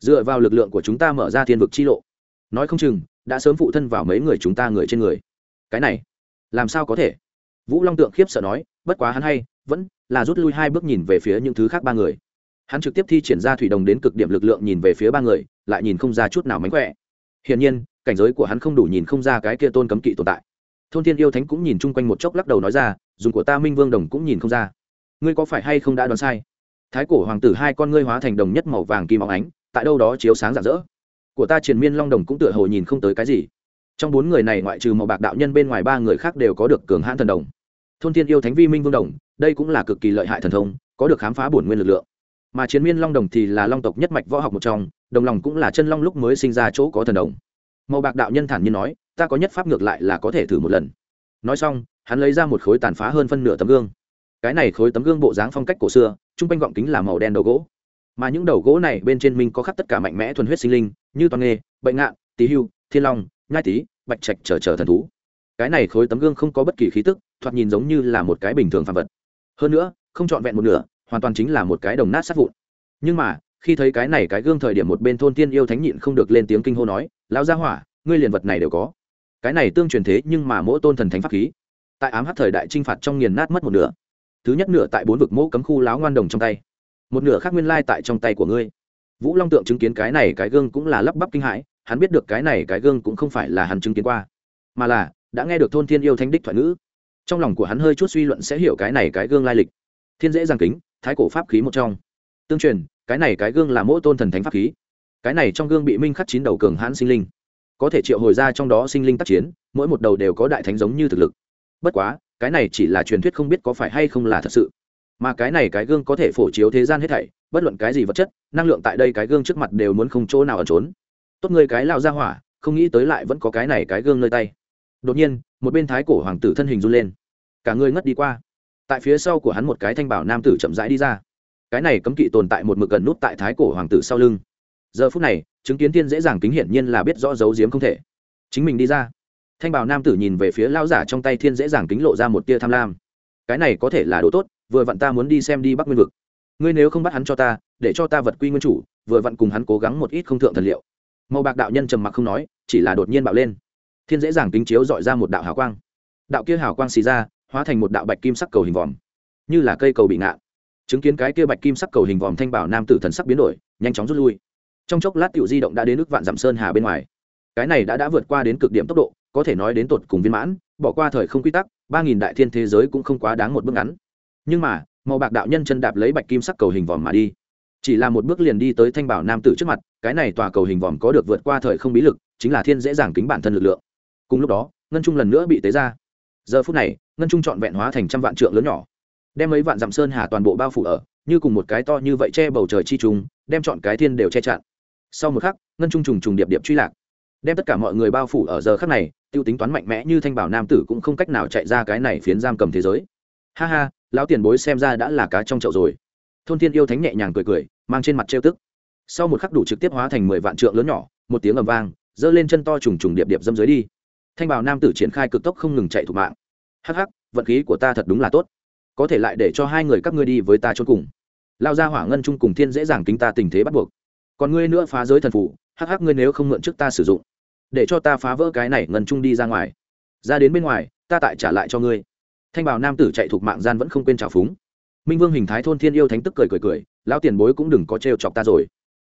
Dựa vào lực lượng của chúng ta mở ra thiên vực chi lộ. Nói không chừng, đã sớm phụ thân vào mấy người chúng ta người trên người. Cái này, làm sao có thể? Vũ long tượng khiếp sợ nói, bất quá hắn hay, vẫn là rút lui hai bước nhìn về phía những thứ khác ba người. Hắn trực tiếp thi triển ra thủy đồng đến cực điểm lực lượng nhìn về phía ba người, lại nhìn không ra chút nào mánh khỏe. Hiển nhiên, cảnh giới của hắn không đủ nhìn không ra cái kia tôn cấm kỵ tồn tại thôn thiên yêu thánh cũng nhìn chung quanh một chốc lắc đầu nói ra, dùng của ta minh vương đồng cũng nhìn không ra. Ngươi có phải hay không đã đoán sai? Thái cổ hoàng tử hai con ngươi hóa thành đồng nhất màu vàng kim óng ánh, tại đâu đó chiếu sáng rạng rỡ. Của ta triền miên long đồng cũng tựa hồ nhìn không tới cái gì. Trong bốn người này ngoại trừ màu bạc đạo nhân bên ngoài ba người khác đều có được cường hãn thần đồng. Thôn thiên yêu thánh vi minh vương đồng, đây cũng là cực kỳ lợi hại thần thông, có được khám phá bổn nguyên lực lượng. Mà chiến miên long đồng thì là long tộc nhất mạch võ học một trong, đồng lòng cũng là chân long lúc mới sinh ra chỗ có thần đồng. Màu bạc đạo nhân thản nhiên nói ta có nhất pháp ngược lại là có thể thử một lần. Nói xong, hắn lấy ra một khối tàn phá hơn phân nửa tấm gương. Cái này khối tấm gương bộ dáng phong cách cổ xưa chung quanh gọng kính là màu đen đầu gỗ. Mà những đầu gỗ này bên trên mình có khắc tất cả mạnh mẽ thuần huyết sinh linh, như toàn nghề, bệnh ngạn tý hưu, thiên long, nhai tý, bạch trạch chờ chờ thần thú. Cái này khối tấm gương không có bất kỳ khí tức, thoạt nhìn giống như là một cái bình thường phàm vật. Hơn nữa, không trọn vẹn một nửa, hoàn toàn chính là một cái đồng nát sát vụn. Nhưng mà, khi thấy cái này cái gương thời điểm một bên thôn tiên yêu thánh nhịn không được lên tiếng kinh hô nói, lão gia hỏa, ngươi liền vật này đều có cái này tương truyền thế nhưng mà mỗi tôn thần thánh pháp khí. Tại ám hát thời đại t r i n h phạt trong nghiền nát mất một nửa. Thứ nhất nửa tại bốn vực mẫu cấm khu láo ngoan đồng trong tay. Một nửa khác nguyên lai tại trong tay của ngươi. Vũ long tượng chứng kiến cái này cái gương cũng là lắp bắp kinh hãi, hắn biết được cái này cái gương cũng không phải là hắn chứng kiến qua, mà là đã nghe được thôn thiên yêu thanh đích thoại ngữ. Trong lòng của hắn hơi chút suy luận sẽ hiểu cái này cái gương lai lịch. Thiên dễ giang kính, thái cổ pháp khí một trong. Tương truyền, cái này cái gương là mỗi tôn thần thánh pháp khí. Cái này trong gương bị minh khắc chín đầu cường hãn sinh linh có thể triệu hồi ra trong đó sinh linh tác chiến, mỗi một đầu đều có đại thánh giống như thực lực. Bất quá, cái này chỉ là truyền thuyết không biết có phải hay không là thật sự. Mà cái này cái gương có thể phổ chiếu thế gian hết thảy, bất luận cái gì vật chất, năng lượng tại đây cái gương trước mặt đều muốn không chỗ nào ẩn trốn. Tốt người cái lao ra hỏa, không nghĩ tới lại vẫn có cái này cái gương nơi tay. Đột nhiên, một bên thái cổ hoàng tử thân hình run lên. Cả người ngất đi qua. Tại phía sau của hắn một cái thanh bảo nam tử chậm rãi đi ra. Cái này cấm kỵ tồn tại một mực gần nút tại thái cổ hoàng tử sau lưng giờ phút này chứng kiến tiên dễ dàng kính hiển nhiên là biết rõ giấu giếm không thể chính mình đi ra thanh bảo nam tử nhìn về phía lao giả trong tay thiên dễ dàng kính lộ ra một tia tham lam cái này có thể là đồ tốt vừa vặn ta muốn đi xem đi bắc nguyên vực ngươi nếu không bắt hắn cho ta để cho ta vật quy nguyên chủ vừa vặn cùng hắn cố gắng một ít không thượng thần liệu màu bạc đạo nhân trầm mặc không nói chỉ là đột nhiên bạo lên thiên dễ dàng kính chiếu dọi ra một đạo hào quang đạo kia hào quang xì ra hóa thành một đạo bạch kim sắc cầu hình vòm như là cây cầu bị ngạn chứng kiến cái kia bạch kim sắc cầu hình vòm thanh bảo nam tử thần sắc biến đổi nhanh chóng rút lui trong chốc lát tiểu di động đã đến nước vạn dặm sơn hà bên ngoài. Cái này đã đã vượt qua đến cực điểm tốc độ, có thể nói đến tột cùng viên mãn, bỏ qua thời không quy tắc, ba nghìn đại thiên thế giới cũng không quá đáng một bước ngắn. Nhưng mà, màu bạc đạo nhân chân đạp lấy bạch kim sắc cầu hình vòm mà đi. Chỉ là một bước liền đi tới thanh bảo nam tử trước mặt, cái này tòa cầu hình vòm có được vượt qua thời không bí lực, chính là thiên dễ dàng kính bản thân lực lượng. Cùng lúc đó, ngân trung lần nữa bị tế ra. Giờ phút này, ngân trung trọn vẹn hóa thành trăm vạn trượng lớn nhỏ. Đem mấy vạn dặm sơn hà toàn bộ bao phủ ở, như cùng một cái to như vậy che bầu trời chi trùng, đem chọn cái thiên đều che chặn sau một khắc, ngân trung trùng trùng điệp điệp truy lạc. Đem tất cả mọi người bao phủ ở giờ khắc này, tiêu tính toán mạnh mẽ như thanh bảo nam tử cũng không cách nào chạy ra cái này phiến giam cầm thế giới. Ha ha, lão tiền bối xem ra đã là cá trong chậu rồi. Thôn thiên yêu thánh nhẹ nhàng cười cười, mang trên mặt trêu tức. Sau một khắc đủ trực tiếp hóa thành mười vạn trượng lớn nhỏ, một tiếng ầm vang, giơ lên chân to trùng trùng điệp điệp dâm dưới đi. Thanh bảo nam tử triển khai cực tốc không ngừng chạy thục mạng. Hắc hắc, vận khí của ta thật đúng là tốt. Có thể lại để cho hai người các ngươi đi với ta chôn cùng. Lao ra hỏa ngân trung cùng thiên dễ dàng kính ta tình thế bắt buộc còn ngươi nữa phá giới thần phủ, hắc hắc ngươi nếu không mượn trước ta sử dụng, để cho ta phá vỡ cái này ngân trung đi ra ngoài. Ra đến bên ngoài, ta tại trả lại cho ngươi. Thanh bảo nam tử chạy thuộc mạng gian vẫn không quên trào phúng. Minh vương hình thái thôn thiên yêu thánh tức cười cười cười, lão tiền bối cũng đừng có trêu chọc ta rồi.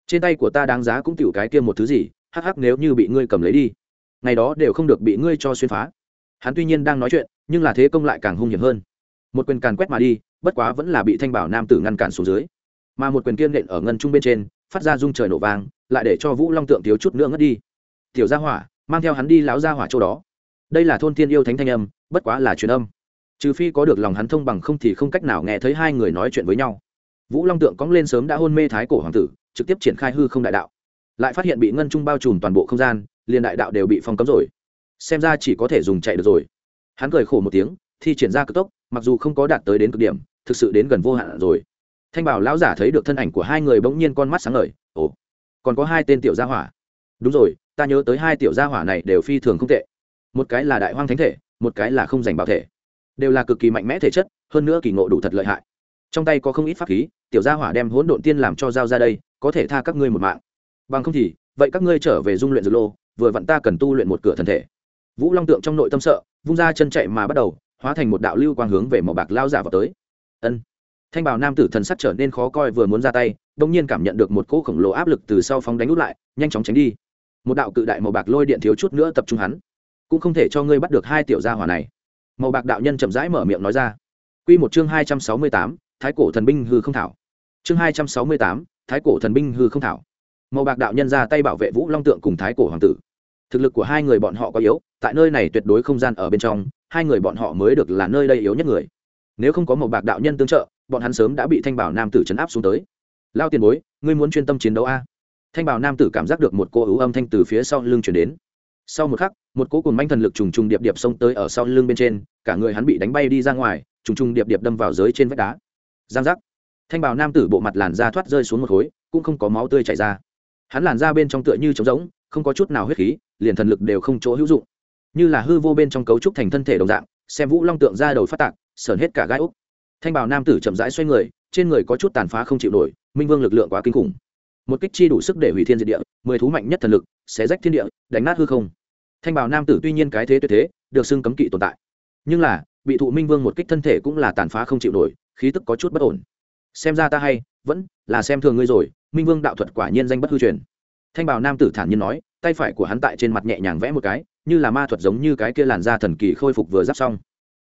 Trên tay của ta đáng giá cũng tiểu cái kia một thứ gì, hắc hắc nếu như bị ngươi cầm lấy đi, ngày đó đều không được bị ngươi cho xuyên phá. Hắn tuy nhiên đang nói chuyện, nhưng là thế công lại càng hung hiểm hơn. Một quyền càn quét mà đi, bất quá vẫn là bị thanh bảo nam tử ngăn cản xuống dưới. Mà một quyền kiên nện ở ngân trung bên trên phát ra rung trời nổ vang, lại để cho vũ long tượng thiếu chút nữa ngất đi. Tiểu gia hỏa, mang theo hắn đi lão gia hỏa chỗ đó. Đây là thôn tiên yêu thánh thanh âm, bất quá là truyền âm. Trừ phi có được lòng hắn thông bằng không thì không cách nào nghe thấy hai người nói chuyện với nhau. Vũ long tượng cóng lên sớm đã hôn mê thái cổ hoàng tử, trực tiếp triển khai hư không đại đạo. Lại phát hiện bị ngân trung bao trùm toàn bộ không gian, liền đại đạo đều bị phong cấm rồi. Xem ra chỉ có thể dùng chạy được rồi. Hắn cười khổ một tiếng, thi triển ra cực tốc, mặc dù không có đạt tới đến cực điểm, thực sự đến gần vô hạn rồi thanh bảo lão giả thấy được thân ảnh của hai người bỗng nhiên con mắt sáng ngời, ồ, còn có hai tên tiểu gia hỏa. Đúng rồi, ta nhớ tới hai tiểu gia hỏa này đều phi thường không tệ. Một cái là đại hoang thánh thể, một cái là không giành bảo thể. Đều là cực kỳ mạnh mẽ thể chất, hơn nữa kỳ ngộ đủ thật lợi hại. Trong tay có không ít pháp khí, tiểu gia hỏa đem hỗn độn tiên làm cho dao ra đây, có thể tha các ngươi một mạng. Bằng không thì, vậy các ngươi trở về dung luyện dược lô, vừa vặn ta cần tu luyện một cửa thần thể. Vũ long tượng trong nội tâm sợ, vung ra chân chạy mà bắt đầu, hóa thành một đạo lưu quang hướng về màu bạc lao giả vào tới. Ân thanh bảo nam tử thần sắc trở nên khó coi vừa muốn ra tay đông nhiên cảm nhận được một cỗ khổng lồ áp lực từ sau phóng đánh út lại, nhanh chóng tránh đi. Một đạo cự đại màu bạc lôi điện thiếu chút nữa tập trung hắn, cũng không thể cho ngươi bắt được hai tiểu gia hỏa này. Màu bạc đạo nhân chậm rãi mở miệng nói ra. Quy một chương hai trăm sáu mươi tám, thái cổ thần binh hư không thảo. Chương hai trăm sáu mươi tám, thái cổ thần binh hư không thảo. Màu bạc đạo nhân ra tay bảo vệ vũ long tượng cùng thái cổ hoàng tử. Thực lực của hai người bọn họ có yếu, tại nơi này tuyệt đối không gian ở bên trong, hai người bọn họ mới được là nơi đây yếu nhất người. Nếu không có màu bạc đạo nhân tương trợ bọn hắn sớm đã bị thanh bảo nam tử chấn áp xuống tới. Lao tiền bối, ngươi muốn chuyên tâm chiến đấu a? Thanh bảo nam tử cảm giác được một cô ưu âm thanh từ phía sau lưng chuyển đến. Sau một khắc, một cỗ cùng manh thần lực trùng trùng điệp điệp xông tới ở sau lưng bên trên, cả người hắn bị đánh bay đi ra ngoài, trùng trùng điệp điệp đâm vào dưới trên vách đá. Giang giác. Thanh bảo nam tử bộ mặt làn da thoát rơi xuống một khối, cũng không có máu tươi chảy ra. Hắn làn da bên trong tựa như trống rỗng, không có chút nào huyết khí, liền thần lực đều không chỗ hữu dụng. Như là hư vô bên trong cấu trúc thành thân thể đồng dạng, xem vũ long tượng ra đầu phát tạc sởn hết cả gai úc thanh bảo nam tử chậm rãi xoay người, trên người có chút tàn phá không chịu nổi, minh vương lực lượng quá kinh khủng. Một kích chi đủ sức để hủy thiên diệt địa, mười thú mạnh nhất thần lực sẽ rách thiên địa, đánh nát hư không. Thanh bảo nam tử tuy nhiên cái thế tuyệt thế, được xưng cấm kỵ tồn tại. Nhưng là, bị thụ minh vương một kích thân thể cũng là tàn phá không chịu nổi, khí tức có chút bất ổn. Xem ra ta hay, vẫn là xem thường ngươi rồi, minh vương đạo thuật quả nhiên danh bất hư truyền. Thanh bảo nam tử thản nhiên nói, tay phải của hắn tại trên mặt nhẹ nhàng vẽ một cái, như là ma thuật giống như cái kia làn da thần kỳ khôi phục vừa giáp xong.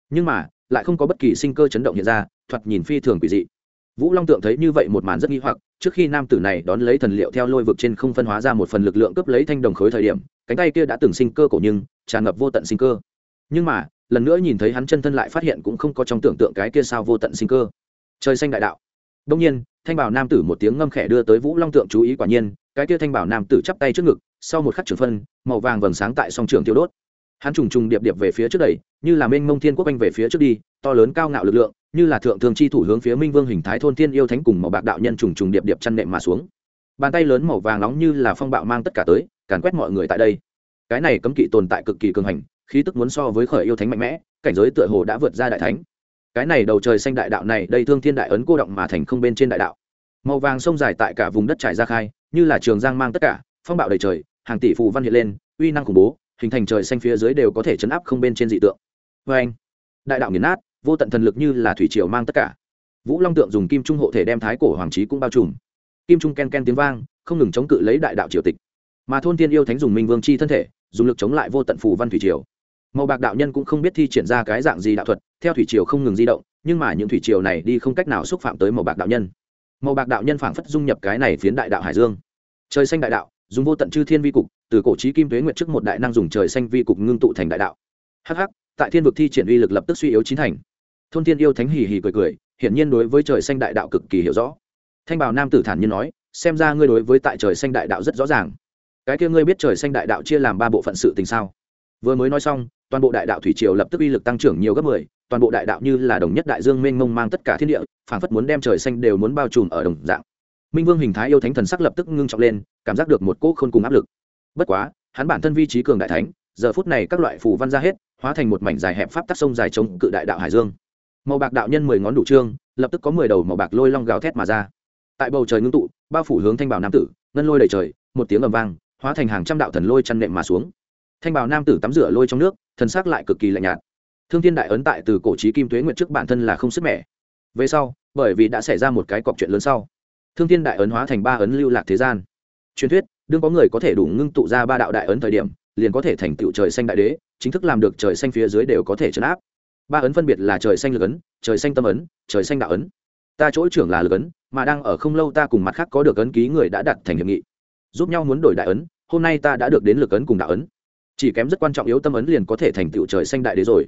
Nhưng mà lại không có bất kỳ sinh cơ chấn động hiện ra, thoạt nhìn phi thường quỷ dị. Vũ long tượng thấy như vậy một màn rất nghi hoặc, trước khi nam tử này đón lấy thần liệu theo lôi vực trên không phân hóa ra một phần lực lượng cướp lấy thanh đồng khối thời điểm, cánh tay kia đã từng sinh cơ cổ nhưng, tràn ngập vô tận sinh cơ. Nhưng mà, lần nữa nhìn thấy hắn chân thân lại phát hiện cũng không có trong tưởng tượng cái kia sao vô tận sinh cơ. Trời xanh đại đạo. Đông nhiên, thanh bảo nam tử một tiếng ngâm khẽ đưa tới vũ long tượng chú ý quả nhiên, cái kia thanh bảo nam tử chắp tay trước ngực, sau một khắc trưởng phân, màu vàng vầng sáng tại song trường tiêu đốt hắn trùng trùng điệp điệp về phía trước đẩy như là mênh mông thiên quốc anh về phía trước đi, to lớn cao ngạo lực lượng, như là thượng thường chi thủ hướng phía minh vương hình thái thôn thiên yêu thánh cùng màu bạc đạo nhân trùng trùng điệp điệp chăn nệm mà xuống. Bàn tay lớn màu vàng nóng như là phong bạo mang tất cả tới, càn quét mọi người tại đây. Cái này cấm kỵ tồn tại cực kỳ cường hành, khí tức muốn so với khởi yêu thánh mạnh mẽ, cảnh giới tựa hồ đã vượt ra đại thánh. Cái này đầu trời xanh đại đạo này, đây thương thiên đại ấn cô động mà thành không bên trên đại đạo. Màu vàng sông dài tại cả vùng đất trải ra khai, như là trường giang mang tất cả, phong bạo đầy trời, hàng tỷ phù văn hiện lên, uy năng khủng bố hình thành trời xanh phía dưới đều có thể chấn áp không bên trên dị tượng. Vê anh, đại đạo nghiền nát, vô tận thần lực như là thủy triều mang tất cả. Vũ long tượng dùng kim trung hộ thể đem thái cổ hoàng trí cũng bao trùm. Kim trung ken ken tiếng vang, không ngừng chống cự lấy đại đạo triều tịch. Mà thôn thiên yêu thánh dùng minh vương chi thân thể, dùng lực chống lại vô tận phù văn thủy triều. Màu bạc đạo nhân cũng không biết thi triển ra cái dạng gì đạo thuật, theo thủy triều không ngừng di động, nhưng mà những thủy triều này đi không cách nào xúc phạm tới màu bạc đạo nhân. Màu bạc đạo nhân phảng phất dung nhập cái này phiến đại đạo hải dương. Trời xanh đại đạo, dùng vô tận chư thiên vi cục từ cổ trí kim tuế nguyệt trước một đại năng dùng trời xanh vi cục ngưng tụ thành đại đạo. Hh tại thiên vực thi triển uy lực lập tức suy yếu chín thành. Thôn thiên yêu thánh hì hì cười cười, hiển nhiên đối với trời xanh đại đạo cực kỳ hiểu rõ. Thanh bảo nam tử thản nhiên nói, xem ra ngươi đối với tại trời xanh đại đạo rất rõ ràng. Cái kia ngươi biết trời xanh đại đạo chia làm ba bộ phận sự tình sao? Vừa mới nói xong, toàn bộ đại đạo thủy triều lập tức uy lực tăng trưởng nhiều gấp mười, toàn bộ đại đạo như là đồng nhất đại dương mênh mông mang tất cả thiên địa, phảng phất muốn đem trời xanh đều muốn bao trùm ở đồng dạng. Minh vương hình thái yêu thánh thần sắc lập tức ngưng trọng lên, cảm giác được một cỗ khôn cùng áp lực bất quá, hắn bản thân vi trí cường đại thánh, giờ phút này các loại phù văn ra hết, hóa thành một mảnh dài hẹp pháp tắc sông dài chống cự đại đạo hải dương. Màu bạc đạo nhân mười ngón đủ trương, lập tức có mười đầu màu bạc lôi long gào thét mà ra. Tại bầu trời ngưng tụ, bao phủ hướng thanh bảo nam tử, ngân lôi đầy trời, một tiếng ầm vang, hóa thành hàng trăm đạo thần lôi chăn nệm mà xuống. Thanh bảo nam tử tắm rửa lôi trong nước, thần xác lại cực kỳ lạnh nhạt. Thương thiên đại ấn tại từ cổ trí kim tuế nguyện trước bản thân là không sức mẻ. Về sau, bởi vì đã xảy ra một cái cọc chuyện lớn sau, thương thiên đại ấn hóa thành ba ấn lưu lạc thế gian. Truyền thuyết đương có người có thể đủ ngưng tụ ra ba đạo đại ấn thời điểm, liền có thể thành tựu trời xanh đại đế, chính thức làm được trời xanh phía dưới đều có thể chấn áp. Ba ấn phân biệt là trời xanh lực ấn, trời xanh tâm ấn, trời xanh đạo ấn. Ta chỗ trưởng là lực ấn, mà đang ở không lâu ta cùng mặt khác có được ấn ký người đã đặt thành hiệp nghị. Giúp nhau muốn đổi đại ấn, hôm nay ta đã được đến lực ấn cùng đạo ấn. Chỉ kém rất quan trọng yếu tâm ấn liền có thể thành tựu trời xanh đại đế rồi.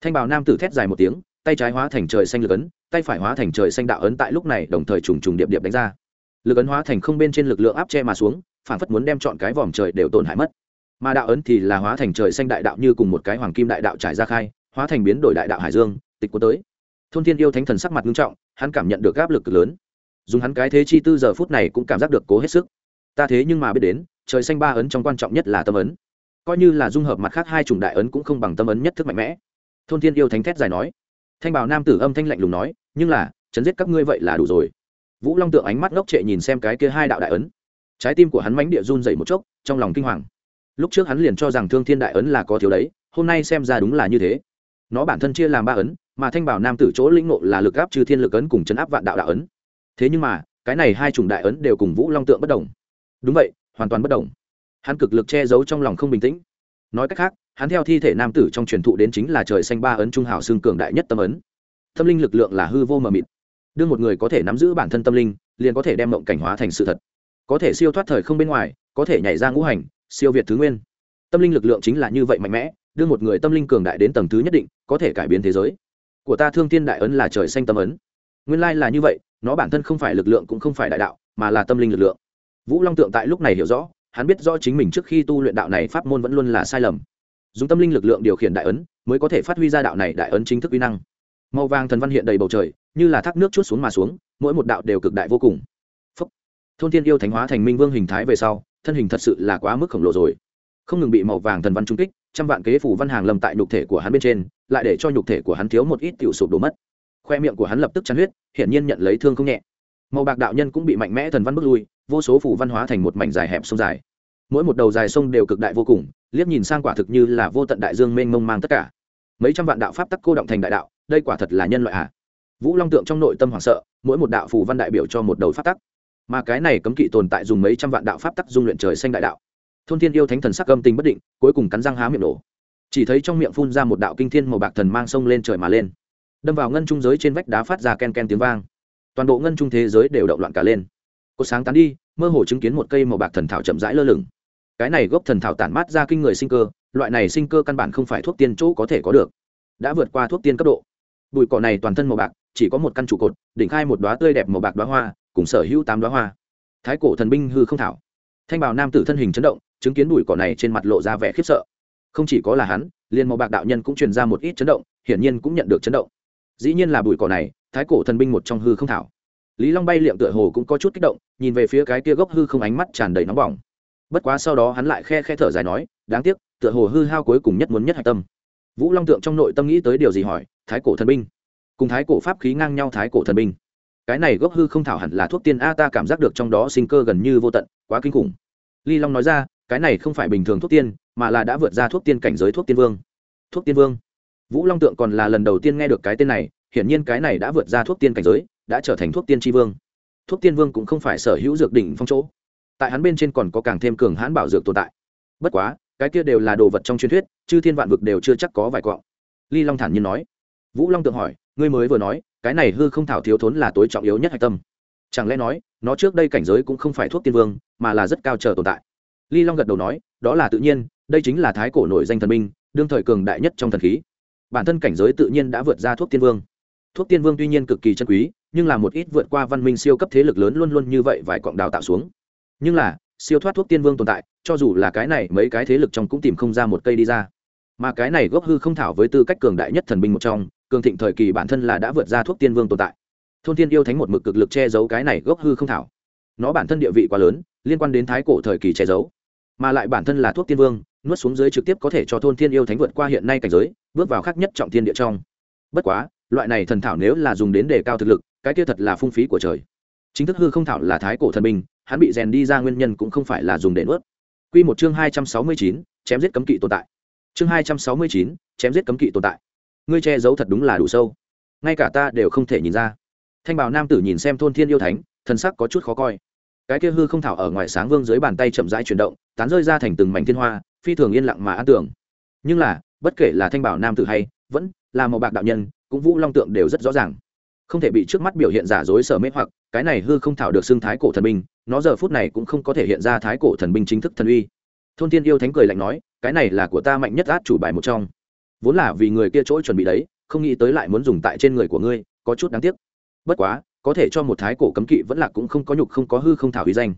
Thanh bào nam tử thét dài một tiếng, tay trái hóa thành trời xanh lực ấn, tay phải hóa thành trời xanh đạo ấn tại lúc này đồng thời trùng trùng điệp điệp đánh ra. Lực ấn hóa thành không bên trên lực lượng áp che mà xuống phản phất muốn đem chọn cái vòm trời đều tổn hại mất. Mà đạo ấn thì là hóa thành trời xanh đại đạo như cùng một cái hoàng kim đại đạo trải ra khai, hóa thành biến đổi đại đạo hải dương, tịch của tới. Thôn thiên yêu thánh thần sắc mặt nghiêm trọng, hắn cảm nhận được áp lực lớn. Dùng hắn cái thế chi tư giờ phút này cũng cảm giác được cố hết sức. Ta thế nhưng mà biết đến, trời xanh ba ấn trong quan trọng nhất là tâm ấn. Coi như là dung hợp mặt khác hai chủng đại ấn cũng không bằng tâm ấn nhất thức mạnh mẽ. Thôn thiên yêu thánh thét dài nói. Thanh bảo nam tử âm thanh lạnh lùng nói, nhưng là, chấn giết các ngươi vậy là đủ rồi. Vũ long tượng ánh mắt ngốc trệ nhìn xem cái kia hai đạo đại ấn trái tim của hắn mánh địa run dậy một chốc, trong lòng kinh hoàng. Lúc trước hắn liền cho rằng thương thiên đại ấn là có thiếu đấy, hôm nay xem ra đúng là như thế. Nó bản thân chia làm ba ấn, mà thanh bảo nam tử chỗ lĩnh nộ là lực áp trừ thiên lực ấn cùng chấn áp vạn đạo đạo ấn. Thế nhưng mà, cái này hai chủng đại ấn đều cùng vũ long tượng bất đồng. Đúng vậy, hoàn toàn bất đồng. Hắn cực lực che giấu trong lòng không bình tĩnh. Nói cách khác, hắn theo thi thể nam tử trong truyền thụ đến chính là trời xanh ba ấn trung hảo xương cường đại nhất tâm ấn. Tâm linh lực lượng là hư vô mờ mịt. Đương một người có thể nắm giữ bản thân tâm linh, liền có thể đem mộng cảnh hóa thành sự thật có thể siêu thoát thời không bên ngoài, có thể nhảy ra ngũ hành, siêu việt thứ nguyên. Tâm linh lực lượng chính là như vậy mạnh mẽ, đưa một người tâm linh cường đại đến tầng thứ nhất định, có thể cải biến thế giới. Của ta thương thiên đại ấn là trời xanh tâm ấn. Nguyên lai là như vậy, nó bản thân không phải lực lượng cũng không phải đại đạo, mà là tâm linh lực lượng. Vũ long tượng tại lúc này hiểu rõ, hắn biết rõ chính mình trước khi tu luyện đạo này pháp môn vẫn luôn là sai lầm. Dùng tâm linh lực lượng điều khiển đại ấn, mới có thể phát huy ra đạo này đại ấn chính thức uy năng. Màu vàng thần văn hiện đầy bầu trời, như là thác nước chút xuống mà xuống, mỗi một đạo đều cực đại vô cùng thôn thiên yêu thánh hóa thành minh vương hình thái về sau, thân hình thật sự là quá mức khổng lồ rồi. Không ngừng bị màu vàng thần văn trung kích, trăm vạn kế phủ văn hàng lầm tại nhục thể của hắn bên trên, lại để cho nhục thể của hắn thiếu một ít tiểu sụp đổ mất. Khoe miệng của hắn lập tức chắn huyết, hiển nhiên nhận lấy thương không nhẹ. Màu bạc đạo nhân cũng bị mạnh mẽ thần văn bước lui, vô số phủ văn hóa thành một mảnh dài hẹp sông dài. Mỗi một đầu dài sông đều cực đại vô cùng, liếc nhìn sang quả thực như là vô tận đại dương mênh mông mang tất cả. Mấy trăm vạn đạo pháp tắc cô động thành đại đạo, đây quả thật là nhân loại à. Vũ long tượng trong nội tâm hoảng sợ, mỗi một đạo phù văn đại biểu cho một đầu pháp tắc mà cái này cấm kỵ tồn tại dùng mấy trăm vạn đạo pháp tắc dung luyện trời xanh đại đạo. Thôn thiên yêu thánh thần sắc âm tình bất định, cuối cùng cắn răng há miệng nổ. Chỉ thấy trong miệng phun ra một đạo kinh thiên màu bạc thần mang sông lên trời mà lên. Đâm vào ngân trung giới trên vách đá phát ra ken ken tiếng vang. Toàn bộ ngân trung thế giới đều động loạn cả lên. Có sáng tán đi, mơ hồ chứng kiến một cây màu bạc thần thảo chậm rãi lơ lửng. Cái này gốc thần thảo tản mát ra kinh người sinh cơ, loại này sinh cơ căn bản không phải thuốc tiên chỗ có thể có được. Đã vượt qua thuốc tiên cấp độ. Bụi cỏ này toàn thân màu bạc, chỉ có một căn trụ cột, đỉnh khai một đoá tươi đẹp màu bạc đoá hoa cùng sở hữu tám đoá hoa. Thái cổ thần binh hư không thảo. Thanh bào nam tử thân hình chấn động, chứng kiến bụi cỏ này trên mặt lộ ra vẻ khiếp sợ. Không chỉ có là hắn, liền màu bạc đạo nhân cũng truyền ra một ít chấn động, hiển nhiên cũng nhận được chấn động. Dĩ nhiên là bụi cỏ này, thái cổ thần binh một trong hư không thảo. Lý long bay liệm tựa hồ cũng có chút kích động, nhìn về phía cái kia gốc hư không ánh mắt tràn đầy nóng bỏng. Bất quá sau đó hắn lại khe khe thở dài nói, đáng tiếc, tựa hồ hư hao cuối cùng nhất muốn nhất hạch tâm. Vũ long tượng trong nội tâm nghĩ tới điều gì hỏi, thái cổ thần binh. Cùng thái cổ pháp khí ngang nhau thái cổ thần binh cái này gốc hư không thảo hẳn là thuốc tiên a, ta cảm giác được trong đó sinh cơ gần như vô tận, quá kinh khủng. Ly long nói ra, cái này không phải bình thường thuốc tiên, mà là đã vượt ra thuốc tiên cảnh giới thuốc tiên vương. Thuốc tiên vương? Vũ long tượng còn là lần đầu tiên nghe được cái tên này, hiển nhiên cái này đã vượt ra thuốc tiên cảnh giới, đã trở thành thuốc tiên tri vương. Thuốc tiên vương cũng không phải sở hữu dược đỉnh phong chỗ. Tại hắn bên trên còn có càng thêm cường hãn bảo dược tồn tại. Bất quá, cái kia đều là đồ vật trong truyền thuyết, chư thiên vạn vực đều chưa chắc có vài quọng ly long thản nhiên nói. Vũ long tượng hỏi, ngươi mới vừa nói cái này hư không thảo thiếu thốn là tối trọng yếu nhất hạch tâm. Chẳng lẽ nói, nó trước đây cảnh giới cũng không phải thuốc tiên vương, mà là rất cao chờ tồn tại? Ly long gật đầu nói, đó là tự nhiên, đây chính là thái cổ nổi danh thần minh đương thời cường đại nhất trong thần khí. Bản thân cảnh giới tự nhiên đã vượt ra thuốc tiên vương. Thuốc tiên vương tuy nhiên cực kỳ chân quý, nhưng là một ít vượt qua văn minh siêu cấp thế lực lớn luôn luôn như vậy vài cọng đào tạo xuống. Nhưng là, siêu thoát thuốc tiên vương tồn tại, cho dù là cái này mấy cái thế lực trong cũng tìm không ra một cây đi ra mà cái này gốc hư không thảo với tư cách cường đại nhất thần binh một trong, cường thịnh thời kỳ bản thân là đã vượt ra thuốc tiên vương tồn tại. Thôn tiên yêu thánh một mực cực lực che giấu cái này gốc hư không thảo. Nó bản thân địa vị quá lớn, liên quan đến thái cổ thời kỳ che giấu, mà lại bản thân là thuốc tiên vương, nuốt xuống dưới trực tiếp có thể cho thôn thiên yêu thánh vượt qua hiện nay cảnh giới, bước vào khác nhất trọng thiên địa trong. Bất quá, loại này thần thảo nếu là dùng đến đề cao thực lực, cái kia thật là phung phí của trời. Chính thức hư không thảo là thái cổ thần binh, hắn bị rèn đi ra nguyên nhân cũng không phải là dùng để nuốt. Quy một chương hai trăm sáu mươi chín, chém giết cấm kỵ tồn tại chương hai trăm sáu mươi chín, chém giết cấm kỵ tồn tại. Ngươi che giấu thật đúng là đủ sâu. Ngay cả ta đều không thể nhìn ra. Thanh bảo nam tử nhìn xem thôn thiên yêu thánh thân sắc có chút khó coi. Cái kia hư không thảo ở ngoài sáng vương dưới bàn tay chậm rãi chuyển động, tán rơi ra thành từng mảnh thiên hoa, phi thường yên lặng mà an tưởng nhưng là, bất kể là thanh bảo nam tử hay, vẫn là màu bạc đạo nhân, cũng vũ long tượng đều rất rõ ràng. Không thể bị trước mắt biểu hiện giả dối sở mê hoặc, cái này hư không thảo được xưng thái cổ thần binh, nó giờ phút này cũng không có thể hiện ra thái cổ thần binh chính thức thần uy. Thôn thiên yêu thánh cười lạnh nói cái này là của ta mạnh nhất át chủ bài một trong. Vốn là vì người kia chỗ chuẩn bị đấy, không nghĩ tới lại muốn dùng tại trên người của ngươi, có chút đáng tiếc. Bất quá, có thể cho một thái cổ cấm kỵ vẫn là cũng không có nhục, không có hư, không thảo uy danh.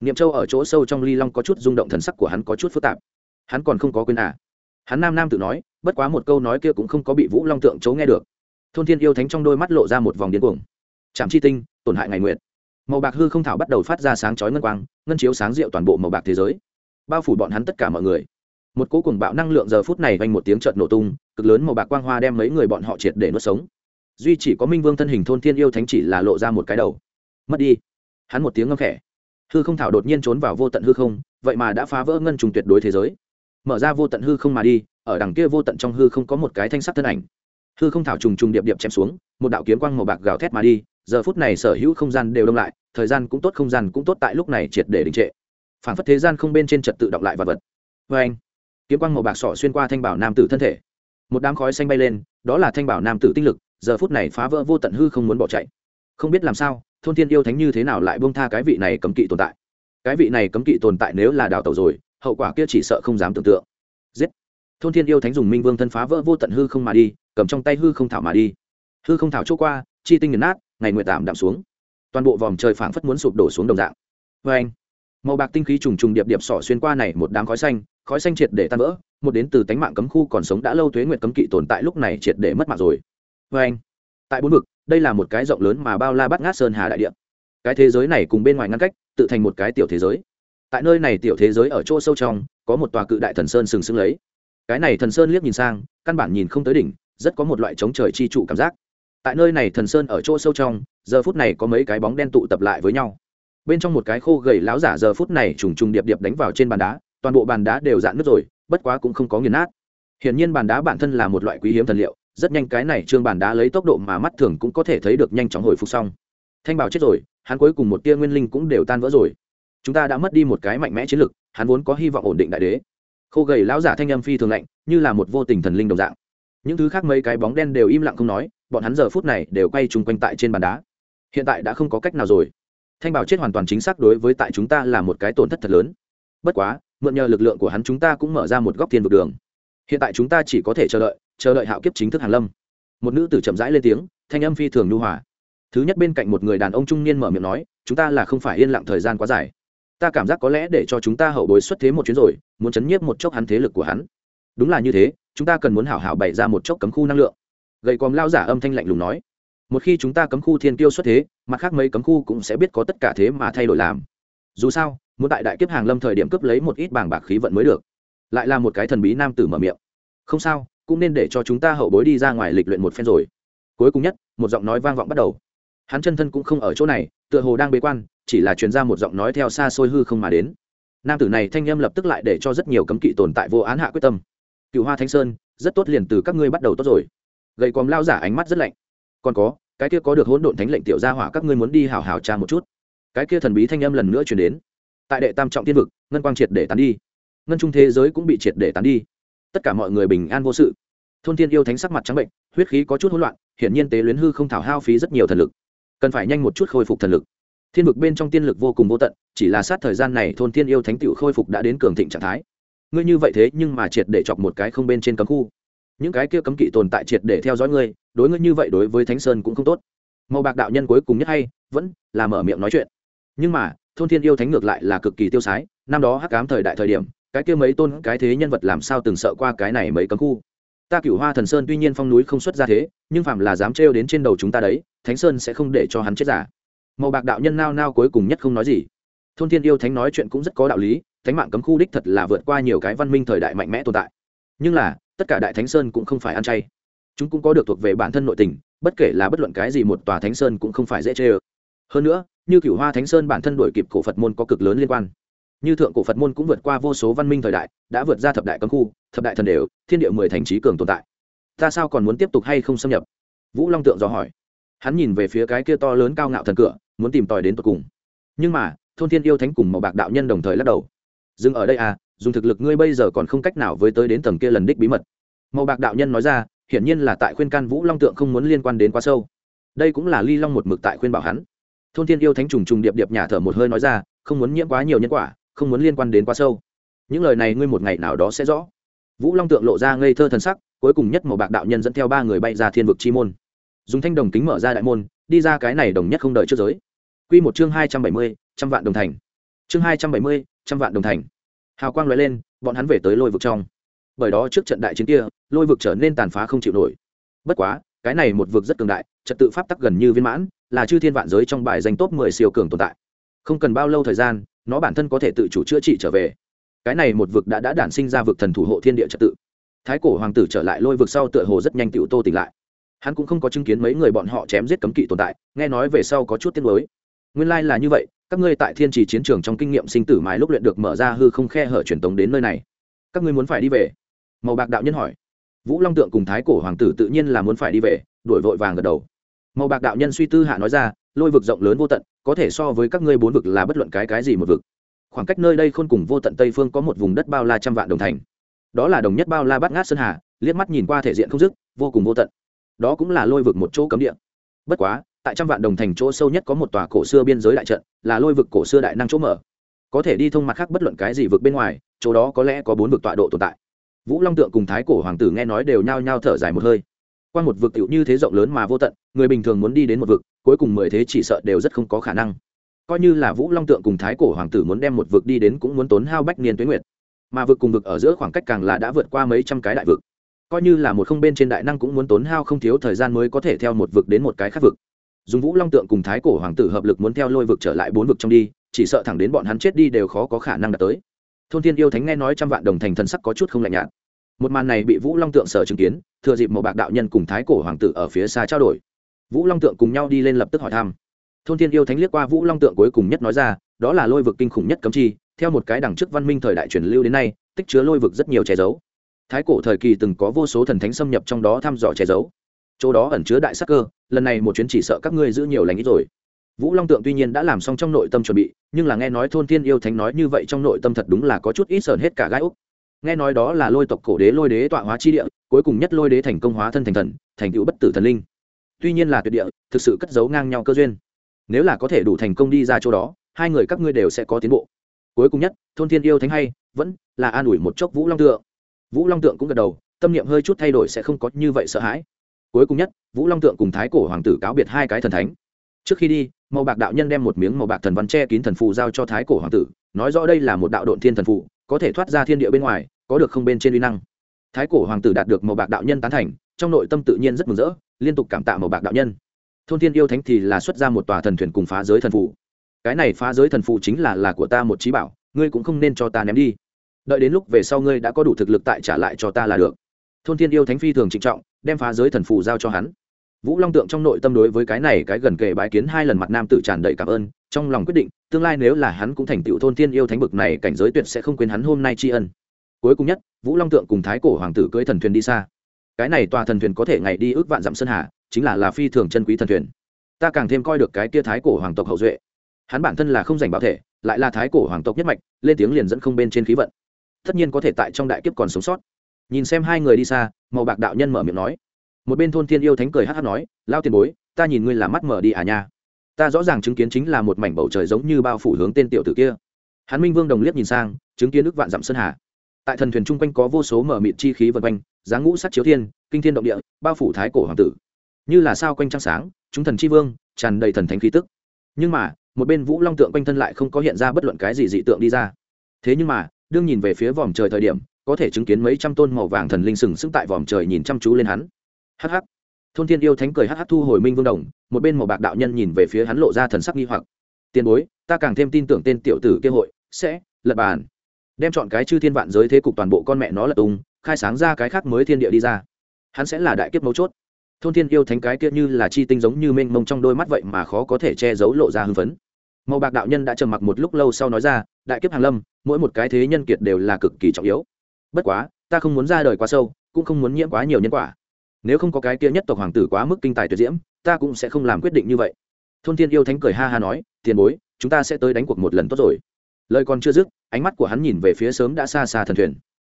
Niệm châu ở chỗ sâu trong ly long có chút rung động thần sắc của hắn có chút phức tạp. Hắn còn không có quên à? Hắn nam nam tự nói, bất quá một câu nói kia cũng không có bị vũ long tượng chấu nghe được. Thôn thiên yêu thánh trong đôi mắt lộ ra một vòng điên cuồng. Chạm chi tinh, tổn hại ngày nguyện. Màu bạc hư không thảo bắt đầu phát ra sáng chói ngân quang, ngân chiếu sáng rượu toàn bộ màu bạc thế giới. Bao phủ bọn hắn tất cả mọi người một cỗ cùng bạo năng lượng giờ phút này vang một tiếng chợt nổ tung, cực lớn màu bạc quang hoa đem mấy người bọn họ triệt để nuốt sống. Duy chỉ có minh vương thân hình thôn thiên yêu thánh chỉ là lộ ra một cái đầu. Mất đi. Hắn một tiếng ngâm khẽ. Hư không thảo đột nhiên trốn vào vô tận hư không, vậy mà đã phá vỡ ngân trùng tuyệt đối thế giới. Mở ra vô tận hư không mà đi, ở đằng kia vô tận trong hư không có một cái thanh sắc thân ảnh. Hư không thảo trùng trùng điệp điệp chém xuống, một đạo kiếm quang màu bạc gào thét mà đi, giờ phút này sở hữu không gian đều đông lại, thời gian cũng tốt, không gian cũng tốt tại lúc này triệt để đình trệ. Phản phất thế gian không bên trên trật tự động lại vật vật. Vê anh kiếm quang màu bạc sọ xuyên qua thanh bảo nam tử thân thể. Một đám khói xanh bay lên, đó là thanh bảo nam tử tinh lực, giờ phút này phá vỡ vô tận hư không muốn bỏ chạy. Không biết làm sao, thôn thiên yêu thánh như thế nào lại buông tha cái vị này cấm kỵ tồn tại. Cái vị này cấm kỵ tồn tại nếu là đào tẩu rồi, hậu quả kia chỉ sợ không dám tưởng tượng. Giết! Thôn thiên yêu thánh dùng minh vương thân phá vỡ vô tận hư không mà đi, cầm trong tay hư không thảo mà đi. Hư không thảo chỗ qua, chi tinh nghiền nát, ngày nguyệt tạm đạm xuống. Toàn bộ vòm trời phảng phất muốn sụp đổ xuống đồng dạng. Vê anh màu bạc tinh khí trùng trùng điệp điệp sỏ xuyên qua này một đám khói xanh khói xanh triệt để tan vỡ, một đến từ tánh mạng cấm khu còn sống đã lâu tuế nguyện cấm kỵ tồn tại lúc này triệt để mất mạng rồi. Vê anh, tại bốn vực, đây là một cái rộng lớn mà bao la bắt ngát sơn hà đại địa. Cái thế giới này cùng bên ngoài ngăn cách, tự thành một cái tiểu thế giới. Tại nơi này tiểu thế giới ở chỗ sâu trong, có một tòa cự đại thần sơn sừng sững lấy. Cái này thần sơn liếc nhìn sang, căn bản nhìn không tới đỉnh, rất có một loại chống trời chi trụ cảm giác. Tại nơi này thần sơn ở chỗ sâu trong, giờ phút này có mấy cái bóng đen tụ tập lại với nhau. Bên trong một cái khô gầy láo giả giờ phút này trùng trùng điệp điệp đánh vào trên bàn đá toàn bộ bàn đá đều dạn nứt rồi, bất quá cũng không có nghiền nát. Hiển nhiên bàn đá bản thân là một loại quý hiếm thần liệu, rất nhanh cái này trương bàn đá lấy tốc độ mà mắt thường cũng có thể thấy được nhanh chóng hồi phục xong. Thanh bảo chết rồi, hắn cuối cùng một tia nguyên linh cũng đều tan vỡ rồi. Chúng ta đã mất đi một cái mạnh mẽ chiến lực, hắn vốn có hy vọng ổn định đại đế. Khô gầy lão giả thanh âm phi thường lạnh, như là một vô tình thần linh đồng dạng. Những thứ khác mấy cái bóng đen đều im lặng không nói, bọn hắn giờ phút này đều quay chung quanh tại trên bàn đá. Hiện tại đã không có cách nào rồi. Thanh bảo chết hoàn toàn chính xác đối với tại chúng ta là một cái tổn thất thật lớn. Bất quá mượn nhờ lực lượng của hắn chúng ta cũng mở ra một góc thiên vực đường. Hiện tại chúng ta chỉ có thể chờ đợi chờ đợi hạo kiếp chính thức hàn lâm. Một nữ tử chậm rãi lên tiếng, thanh âm phi thường nhu hòa. Thứ nhất bên cạnh một người đàn ông trung niên mở miệng nói, chúng ta là không phải yên lặng thời gian quá dài. Ta cảm giác có lẽ để cho chúng ta hậu bối xuất thế một chuyến rồi, muốn chấn nhiếp một chốc hắn thế lực của hắn. Đúng là như thế, chúng ta cần muốn hảo hảo bày ra một chốc cấm khu năng lượng. Gầy còm lao giả âm thanh lạnh lùng nói. Một khi chúng ta cấm khu thiên tiêu xuất thế, mặt khác mấy cấm khu cũng sẽ biết có tất cả thế mà thay đổi làm. Dù sao muốn tại đại kiếp hàng lâm thời điểm cướp lấy một ít bảng bạc khí vận mới được. Lại là một cái thần bí nam tử mở miệng. Không sao, cũng nên để cho chúng ta hậu bối đi ra ngoài lịch luyện một phen rồi. Cuối cùng nhất, một giọng nói vang vọng bắt đầu. Hắn chân thân cũng không ở chỗ này, tựa hồ đang bế quan, chỉ là truyền ra một giọng nói theo xa xôi hư không mà đến. Nam tử này thanh âm lập tức lại để cho rất nhiều cấm kỵ tồn tại vô án hạ quyết tâm. Cựu hoa thanh sơn, rất tốt liền từ các ngươi bắt đầu tốt rồi. Gầy còm lao giả ánh mắt rất lạnh. Còn có, cái kia có được hỗn độn thánh lệnh tiểu gia hỏa các ngươi muốn đi hào hào tra một chút. Cái kia thần bí thanh âm lần nữa truyền đến tại đệ tam trọng tiên vực, ngân quang triệt để tán đi. Ngân trung thế giới cũng bị triệt để tán đi. Tất cả mọi người bình an vô sự. Thôn thiên yêu thánh sắc mặt trắng bệnh, huyết khí có chút hỗn loạn, hiển nhiên tế luyến hư không thảo hao phí rất nhiều thần lực. Cần phải nhanh một chút khôi phục thần lực. Thiên vực bên trong tiên lực vô cùng vô tận, chỉ là sát thời gian này thôn thiên yêu thánh tựu khôi phục đã đến cường thịnh trạng thái. Ngươi như vậy thế nhưng mà triệt để chọc một cái không bên trên cấm khu. Những cái kia cấm kỵ tồn tại triệt để theo dõi ngươi, đối ngươi như vậy đối với thánh sơn cũng không tốt. Màu bạc đạo nhân cuối cùng nhất hay, vẫn là mở miệng nói chuyện. Nhưng mà thôn thiên yêu thánh ngược lại là cực kỳ tiêu sái, năm đó hắc cám thời đại thời điểm, cái kia mấy tôn, cái thế nhân vật làm sao từng sợ qua cái này mấy cấm khu. Ta cửu hoa thần sơn tuy nhiên phong núi không xuất ra thế, nhưng phạm là dám trêu đến trên đầu chúng ta đấy, thánh sơn sẽ không để cho hắn chết giả. Màu bạc đạo nhân nao nao cuối cùng nhất không nói gì. Thôn thiên yêu thánh nói chuyện cũng rất có đạo lý, thánh mạng cấm khu đích thật là vượt qua nhiều cái văn minh thời đại mạnh mẽ tồn tại. Nhưng là, tất cả đại thánh sơn cũng không phải ăn chay. Chúng cũng có được thuộc về bản thân nội tình, bất kể là bất luận cái gì một tòa thánh sơn cũng không phải dễ chê ơ. Hơn nữa như cửu hoa thánh sơn bản thân đổi kịp cổ phật môn có cực lớn liên quan như thượng cổ phật môn cũng vượt qua vô số văn minh thời đại đã vượt ra thập đại cấm khu thập đại thần đều thiên địa mười thành trí cường tồn tại ta sao còn muốn tiếp tục hay không xâm nhập vũ long tượng dò hỏi hắn nhìn về phía cái kia to lớn cao ngạo thần cửa muốn tìm tòi đến tột cùng nhưng mà thôn thiên yêu thánh cùng màu bạc đạo nhân đồng thời lắc đầu dừng ở đây à dùng thực lực ngươi bây giờ còn không cách nào với tới đến tầng kia lần đích bí mật màu bạc đạo nhân nói ra hiển nhiên là tại khuyên can vũ long tượng không muốn liên quan đến quá sâu đây cũng là ly long một mực tại khuyên bảo hắn thôn thiên yêu thánh trùng trùng điệp điệp nhà thở một hơi nói ra, không muốn nhiễm quá nhiều nhân quả, không muốn liên quan đến quá sâu. Những lời này ngươi một ngày nào đó sẽ rõ. Vũ long tượng lộ ra ngây thơ thần sắc, cuối cùng nhất màu bạc đạo nhân dẫn theo ba người bay ra thiên vực chi môn. Dùng thanh đồng kính mở ra đại môn, đi ra cái này đồng nhất không đợi trước giới. Q một chương hai trăm bảy mươi, trăm vạn đồng thành. Chương hai trăm bảy mươi, trăm vạn đồng thành. Hào quang loại lên, bọn hắn về tới lôi vực trong. Bởi đó trước trận đại chiến kia, lôi vực trở nên tàn phá không chịu nổi. Bất quá, cái này một vực rất cường đại, trật tự pháp tắc gần như viên mãn là chư thiên vạn giới trong bài danh top mười siêu cường tồn tại. Không cần bao lâu thời gian, nó bản thân có thể tự chủ chữa trị trở về. Cái này một vực đã đã đản sinh ra vực thần thủ hộ thiên địa trật tự. Thái cổ hoàng tử trở lại lôi vực sau tựa hồ rất nhanh tiểu tô tỉnh lại. Hắn cũng không có chứng kiến mấy người bọn họ chém giết cấm kỵ tồn tại, nghe nói về sau có chút tiếc nuối. Nguyên lai là như vậy, các ngươi tại thiên trì chiến trường trong kinh nghiệm sinh tử mài lúc luyện được mở ra hư không khe hở truyền tống đến nơi này. Các ngươi muốn phải đi về? Màu bạc đạo nhân hỏi. Vũ long tượng cùng thái cổ hoàng tử tự nhiên là muốn phải đi về, đuổi vội vàng gật đầu màu bạc đạo nhân suy tư hạ nói ra, lôi vực rộng lớn vô tận, có thể so với các ngươi bốn vực là bất luận cái cái gì một vực. Khoảng cách nơi đây khôn cùng vô tận tây phương có một vùng đất bao la trăm vạn đồng thành. Đó là đồng nhất bao la bát ngát sơn hà, liếc mắt nhìn qua thể diện không dứt, vô cùng vô tận. Đó cũng là lôi vực một chỗ cấm địa. Bất quá, tại trăm vạn đồng thành chỗ sâu nhất có một tòa cổ xưa biên giới đại trận, là lôi vực cổ xưa đại năng chỗ mở. Có thể đi thông mặt khác bất luận cái gì vực bên ngoài, chỗ đó có lẽ có bốn vực tọa độ tồn tại. Vũ long tượng cùng thái cổ hoàng tử nghe nói đều nhao nhao thở dài một hơi qua một vực tiểu như thế rộng lớn mà vô tận, người bình thường muốn đi đến một vực, cuối cùng mười thế chỉ sợ đều rất không có khả năng. Coi như là vũ long tượng cùng thái cổ hoàng tử muốn đem một vực đi đến cũng muốn tốn hao bách niên tuế nguyệt. Mà vực cùng vực ở giữa khoảng cách càng là đã vượt qua mấy trăm cái đại vực. Coi như là một không bên trên đại năng cũng muốn tốn hao không thiếu thời gian mới có thể theo một vực đến một cái khác vực. Dùng vũ long tượng cùng thái cổ hoàng tử hợp lực muốn theo lôi vực trở lại bốn vực trong đi, chỉ sợ thẳng đến bọn hắn chết đi đều khó có khả năng đạt tới. Thôn thiên yêu thánh nghe nói trăm vạn đồng thành thần sắc có chút không lạnh nhạt một màn này bị vũ long tượng sở chứng kiến, thừa dịp một bạc đạo nhân cùng thái cổ hoàng tử ở phía xa trao đổi. Vũ long tượng cùng nhau đi lên lập tức hỏi thăm. Thôn thiên yêu thánh liếc qua vũ long tượng cuối cùng nhất nói ra, đó là lôi vực kinh khủng nhất cấm chi, theo một cái đẳng chức văn minh thời đại truyền lưu đến nay, tích chứa lôi vực rất nhiều che giấu. Thái cổ thời kỳ từng có vô số thần thánh xâm nhập trong đó thăm dò che giấu. Chỗ đó ẩn chứa đại sắc cơ, lần này một chuyến chỉ sợ các ngươi giữ nhiều lành ít rồi. Vũ long tượng tuy nhiên đã làm xong trong nội tâm chuẩn bị, nhưng là nghe nói thôn thiên yêu thánh nói như vậy trong nội tâm thật đúng là có chút ít sờn hết cả gai úc nghe nói đó là lôi tộc cổ đế lôi đế tọa hóa chi địa, cuối cùng nhất lôi đế thành công hóa thân thành thần, thành tựu bất tử thần linh. Tuy nhiên là tuyệt địa, thực sự cất giấu ngang nhau cơ duyên. Nếu là có thể đủ thành công đi ra chỗ đó, hai người các ngươi đều sẽ có tiến bộ. Cuối cùng nhất, thôn thiên yêu thánh hay, vẫn là an ủi một chốc vũ long tượng. Vũ long tượng cũng gật đầu, tâm niệm hơi chút thay đổi sẽ không có như vậy sợ hãi. Cuối cùng nhất, vũ long tượng cùng thái cổ hoàng tử cáo biệt hai cái thần thánh. Trước khi đi, màu bạc đạo nhân đem một miếng màu bạc thần văn che kín thần phù giao cho thái cổ hoàng tử, nói rõ đây là một đạo độn thiên thần phù, có thể thoát ra thiên địa bên ngoài có được không bên trên uy năng. Thái cổ hoàng tử đạt được màu bạc đạo nhân tán thành, trong nội tâm tự nhiên rất mừng rỡ, liên tục cảm tạ màu bạc đạo nhân. Thôn thiên yêu thánh thì là xuất ra một tòa thần thuyền cùng phá giới thần phù. Cái này phá giới thần phù chính là là của ta một trí bảo, ngươi cũng không nên cho ta ném đi. Đợi đến lúc về sau ngươi đã có đủ thực lực tại trả lại cho ta là được. Thôn thiên yêu thánh phi thường trịnh trọng, đem phá giới thần phù giao cho hắn. Vũ long tượng trong nội tâm đối với cái này cái gần kề bãi kiến hai lần mặt nam tự tràn đầy cảm ơn, trong lòng quyết định, tương lai nếu là hắn cũng thành tựu thôn thiên yêu thánh bực này, cảnh giới tuyệt sẽ không quên hắn hôm nay tri ân cuối cùng nhất, vũ long tượng cùng thái cổ hoàng tử cưới thần thuyền đi xa. Cái này tòa thần thuyền có thể ngày đi ước vạn dặm sơn hà, chính là là phi thường chân quý thần thuyền. Ta càng thêm coi được cái kia thái cổ hoàng tộc hậu duệ. Hắn bản thân là không giành bảo thể, lại là thái cổ hoàng tộc nhất mạch, lên tiếng liền dẫn không bên trên khí vận. Tất nhiên có thể tại trong đại kiếp còn sống sót. Nhìn xem hai người đi xa, màu bạc đạo nhân mở miệng nói. Một bên thôn thiên yêu thánh cười hát hát nói, lao tiền bối, ta nhìn ngươi là mắt mở đi à nha. Ta rõ ràng chứng kiến chính là một mảnh bầu trời giống như bao phủ hướng tên tiểu tử kia. Hắn minh vương đồng liếc nhìn sang, chứng kiến ước vạn dặm sơn hà tại thần thuyền chung quanh có vô số mở mịt chi khí vân quanh giá ngũ sắc chiếu thiên, kinh thiên động địa, bao phủ thái cổ hoàng tử. Như là sao quanh trăng sáng, chúng thần chi vương tràn đầy thần thánh khí tức. Nhưng mà, một bên vũ long tượng quanh thân lại không có hiện ra bất luận cái gì dị tượng đi ra. Thế nhưng mà, đương nhìn về phía vòm trời thời điểm, có thể chứng kiến mấy trăm tôn màu vàng thần linh sừng sững tại vòm trời nhìn chăm chú lên hắn. Hh thôn thiên yêu thánh cười hh thu hồi minh vương đồng, một bên màu bạc đạo nhân nhìn về phía hắn lộ ra thần sắc nghi hoặc. Tiền bối, ta càng thêm tin tưởng tên tiểu tử kêu hội sẽ lật bàn đem chọn cái chư thiên vạn giới thế cục toàn bộ con mẹ nó lật tung, khai sáng ra cái khác mới thiên địa đi ra. Hắn sẽ là đại kiếp mấu chốt. Thôn thiên yêu thánh cái kia như là chi tinh giống như mênh mông trong đôi mắt vậy mà khó có thể che giấu lộ ra hưng phấn. Màu bạc đạo nhân đã trầm mặc một lúc lâu sau nói ra, đại kiếp hàng lâm, mỗi một cái thế nhân kiệt đều là cực kỳ trọng yếu. Bất quá, ta không muốn ra đời quá sâu, cũng không muốn nhiễm quá nhiều nhân quả. Nếu không có cái kia nhất tộc hoàng tử quá mức kinh tài tuyệt diễm, ta cũng sẽ không làm quyết định như vậy. Thôn thiên yêu thánh cười ha ha nói, tiền bối, chúng ta sẽ tới đánh cuộc một lần tốt rồi lời còn chưa dứt, ánh mắt của hắn nhìn về phía sớm đã xa xa thần thuyền.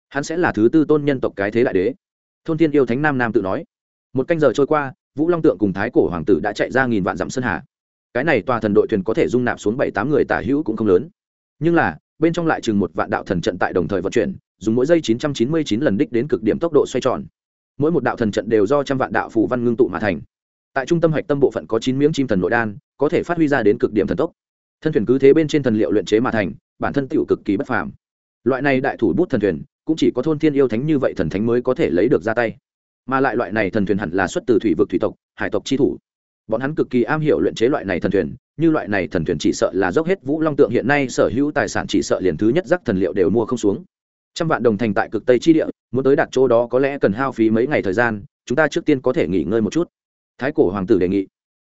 Hắn sẽ là thứ tư tôn nhân tộc cái thế đại đế. Thôn thiên yêu thánh nam nam tự nói. Một canh giờ trôi qua, vũ long tượng cùng thái cổ hoàng tử đã chạy ra nghìn vạn dặm sơn hà. Cái này tòa thần đội thuyền có thể dung nạp xuống bảy tám người tả hữu cũng không lớn. Nhưng là, bên trong lại chừng một vạn đạo thần trận tại đồng thời vận chuyển, dùng mỗi giây chín trăm chín mươi chín lần đích đến cực điểm tốc độ xoay tròn. Mỗi một đạo thần trận đều do trăm vạn đạo phù văn ngưng tụ mà thành. Tại trung tâm hạch tâm bộ phận có chín miếng chim thần nội đan, có thể phát huy ra đến cực điểm thần tốc thân thuyền cứ thế bên trên thần liệu luyện chế mà thành, bản thân tựu cực kỳ bất phàm. Loại này đại thủ bút thần thuyền, cũng chỉ có thôn thiên yêu thánh như vậy thần thánh mới có thể lấy được ra tay. Mà lại loại này thần thuyền hẳn là xuất từ thủy vực thủy tộc, hải tộc chi thủ. Bọn hắn cực kỳ am hiểu luyện chế loại này thần thuyền, như loại này thần thuyền chỉ sợ là dốc hết vũ long tượng hiện nay sở hữu tài sản chỉ sợ liền thứ nhất rắc thần liệu đều mua không xuống. Trăm vạn đồng thành tại cực tây chi địa, muốn tới đặt chỗ đó có lẽ cần hao phí mấy ngày thời gian, chúng ta trước tiên có thể nghỉ ngơi một chút. Thái cổ hoàng tử đề nghị.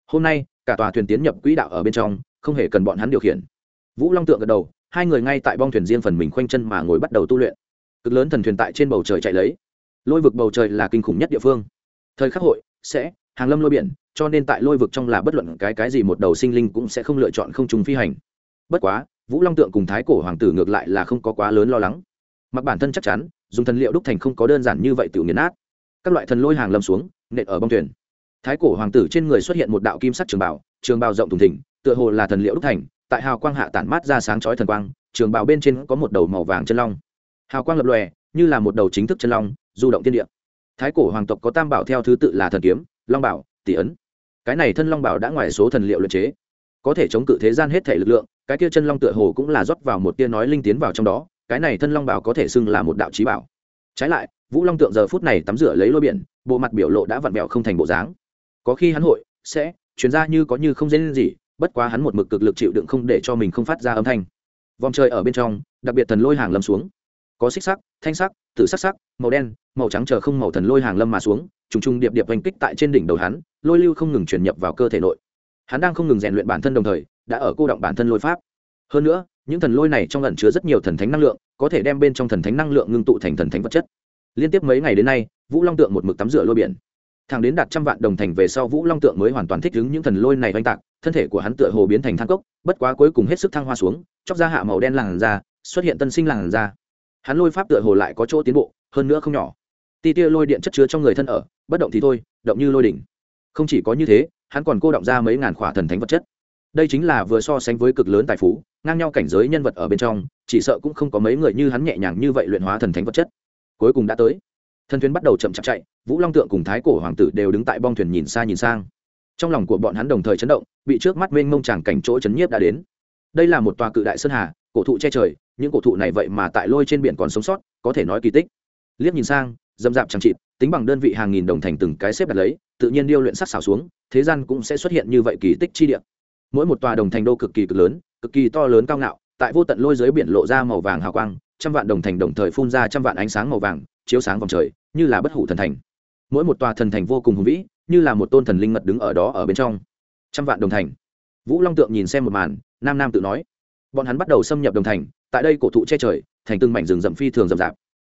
Hôm nay, cả tòa thuyền tiến nhập quỹ đạo ở bên trong không hề cần bọn hắn điều khiển. Vũ long tượng gật đầu, hai người ngay tại bong thuyền riêng phần mình khoanh chân mà ngồi bắt đầu tu luyện. Cực lớn thần thuyền tại trên bầu trời chạy lấy. Lôi vực bầu trời là kinh khủng nhất địa phương. Thời khắc hội, sẽ, hàng lâm lôi biển, cho nên tại lôi vực trong là bất luận cái cái gì một đầu sinh linh cũng sẽ không lựa chọn không trùng phi hành. Bất quá, vũ long tượng cùng thái cổ hoàng tử ngược lại là không có quá lớn lo lắng. Mặc bản thân chắc chắn, dùng thần liệu đúc thành không có đơn giản như vậy tự nghiền nát. Các loại thần lôi hàng lâm xuống, nện ở bong thuyền. Thái cổ hoàng tử trên người xuất hiện một đạo kim sắc trường bảo trường bào rộng thùng thỉnh tựa hồ là thần liệu đúc thành, tại hào quang hạ tản mát ra sáng chói thần quang, trường bào bên trên có một đầu màu vàng chân long. Hào quang lập lòe, như là một đầu chính thức chân long, du động tiên địa. Thái cổ hoàng tộc có tam bảo theo thứ tự là thần kiếm, long bảo, tỷ ấn. Cái này thân long bảo đã ngoài số thần liệu luyện chế. Có thể chống cự thế gian hết thể lực lượng, cái kia chân long tựa hồ cũng là rót vào một tia nói linh tiến vào trong đó, cái này thân long bảo có thể xưng là một đạo trí bảo. Trái lại, vũ long tượng giờ phút này tắm rửa lấy lôi biển, bộ mặt biểu lộ đã vặn vẹo không thành bộ dáng. Có khi hắn hội, sẽ, chuyển ra như có như không dễ lên gì bất quá hắn một mực cực lực chịu đựng không để cho mình không phát ra âm thanh. Vòng trời ở bên trong, đặc biệt thần lôi hàng lâm xuống. Có xích sắc, thanh sắc, tử sắc sắc, màu đen, màu trắng chờ không màu thần lôi hàng lâm mà xuống, trùng trùng điệp điệp oanh kích tại trên đỉnh đầu hắn, lôi lưu không ngừng chuyển nhập vào cơ thể nội. Hắn đang không ngừng rèn luyện bản thân đồng thời, đã ở cô động bản thân lôi pháp. Hơn nữa, những thần lôi này trong ẩn chứa rất nhiều thần thánh năng lượng, có thể đem bên trong thần thánh năng lượng ngưng tụ thành thần thánh vật chất. Liên tiếp mấy ngày đến nay, vũ long tượng một mực tắm rửa lôi biển. Thẳng đến đạt trăm vạn đồng thành về sau, vũ long tượng mới hoàn toàn thích ứng những thần lôi này oanh tạc thân thể của hắn tựa hồ biến thành than cốc, bất quá cuối cùng hết sức thăng hoa xuống, chóc ra hạ màu đen làn da, xuất hiện tân sinh làn da. Hắn lôi pháp tựa hồ lại có chỗ tiến bộ, hơn nữa không nhỏ. Ti tia lôi điện chất chứa trong người thân ở, bất động thì thôi, động như lôi đỉnh. Không chỉ có như thế, hắn còn cô động ra mấy ngàn khỏa thần thánh vật chất. Đây chính là vừa so sánh với cực lớn tài phú, ngang nhau cảnh giới nhân vật ở bên trong, chỉ sợ cũng không có mấy người như hắn nhẹ nhàng như vậy luyện hóa thần thánh vật chất. Cuối cùng đã tới. Thân thuyền bắt đầu chậm chạp chạy, vũ long tượng cùng thái cổ hoàng tử đều đứng tại bong thuyền nhìn xa nhìn sang trong lòng của bọn hắn đồng thời chấn động, bị trước mắt mênh mông tràng cảnh chỗ chấn nhiếp đã đến. Đây là một tòa cự đại sơn hà, cổ thụ che trời, những cổ thụ này vậy mà tại lôi trên biển còn sống sót, có thể nói kỳ tích. Liếc nhìn sang dầm dạp chẳng chịt, tính bằng đơn vị hàng nghìn đồng thành từng cái xếp đặt lấy, tự nhiên điêu luyện sắc xảo xuống, thế gian cũng sẽ xuất hiện như vậy kỳ tích chi địa. Mỗi một tòa đồng thành đô cực kỳ cực lớn, cực kỳ to lớn cao ngạo, tại vô tận lôi dưới biển lộ ra màu vàng hào quang, trăm vạn đồng thành đồng thời phun ra trăm vạn ánh sáng màu vàng, chiếu sáng vòng trời, như là bất hủ thần thành. Mỗi một tòa thần thành vô cùng hùng vĩ như là một tôn thần linh mật đứng ở đó ở bên trong. Trăm vạn đồng thành. Vũ long tượng nhìn xem một màn, nam nam tự nói. Bọn hắn bắt đầu xâm nhập đồng thành, tại đây cổ thụ che trời, thành từng mảnh rừng rậm phi thường rậm rạp.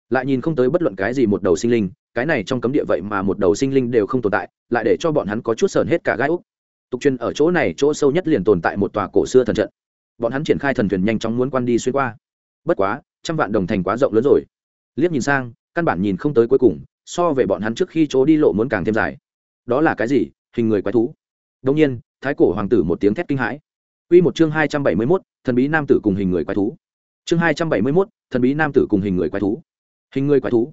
Lại nhìn không tới bất luận cái gì một đầu sinh linh, cái này trong cấm địa vậy mà một đầu sinh linh đều không tồn tại, lại để cho bọn hắn có chút sờn hết cả gai úc. Tục truyền ở chỗ này, chỗ sâu nhất liền tồn tại một tòa cổ xưa thần trận. Bọn hắn triển khai thần thuyền nhanh chóng muốn quan đi xuyên qua. Bất quá, trăm vạn đồng thành quá rộng lớn rồi. Liếc nhìn sang, căn bản nhìn không tới cuối cùng, so về bọn hắn trước khi chỗ đi lộ muốn càng thêm dài đó là cái gì hình người quái thú đông nhiên thái cổ hoàng tử một tiếng thét kinh hãi Quy một chương hai trăm bảy mươi 271, thần bí nam tử cùng hình người quái thú. Chương hai trăm bảy mươi 271, thần bí nam tử cùng hình người quái thú. Hình người quái thú.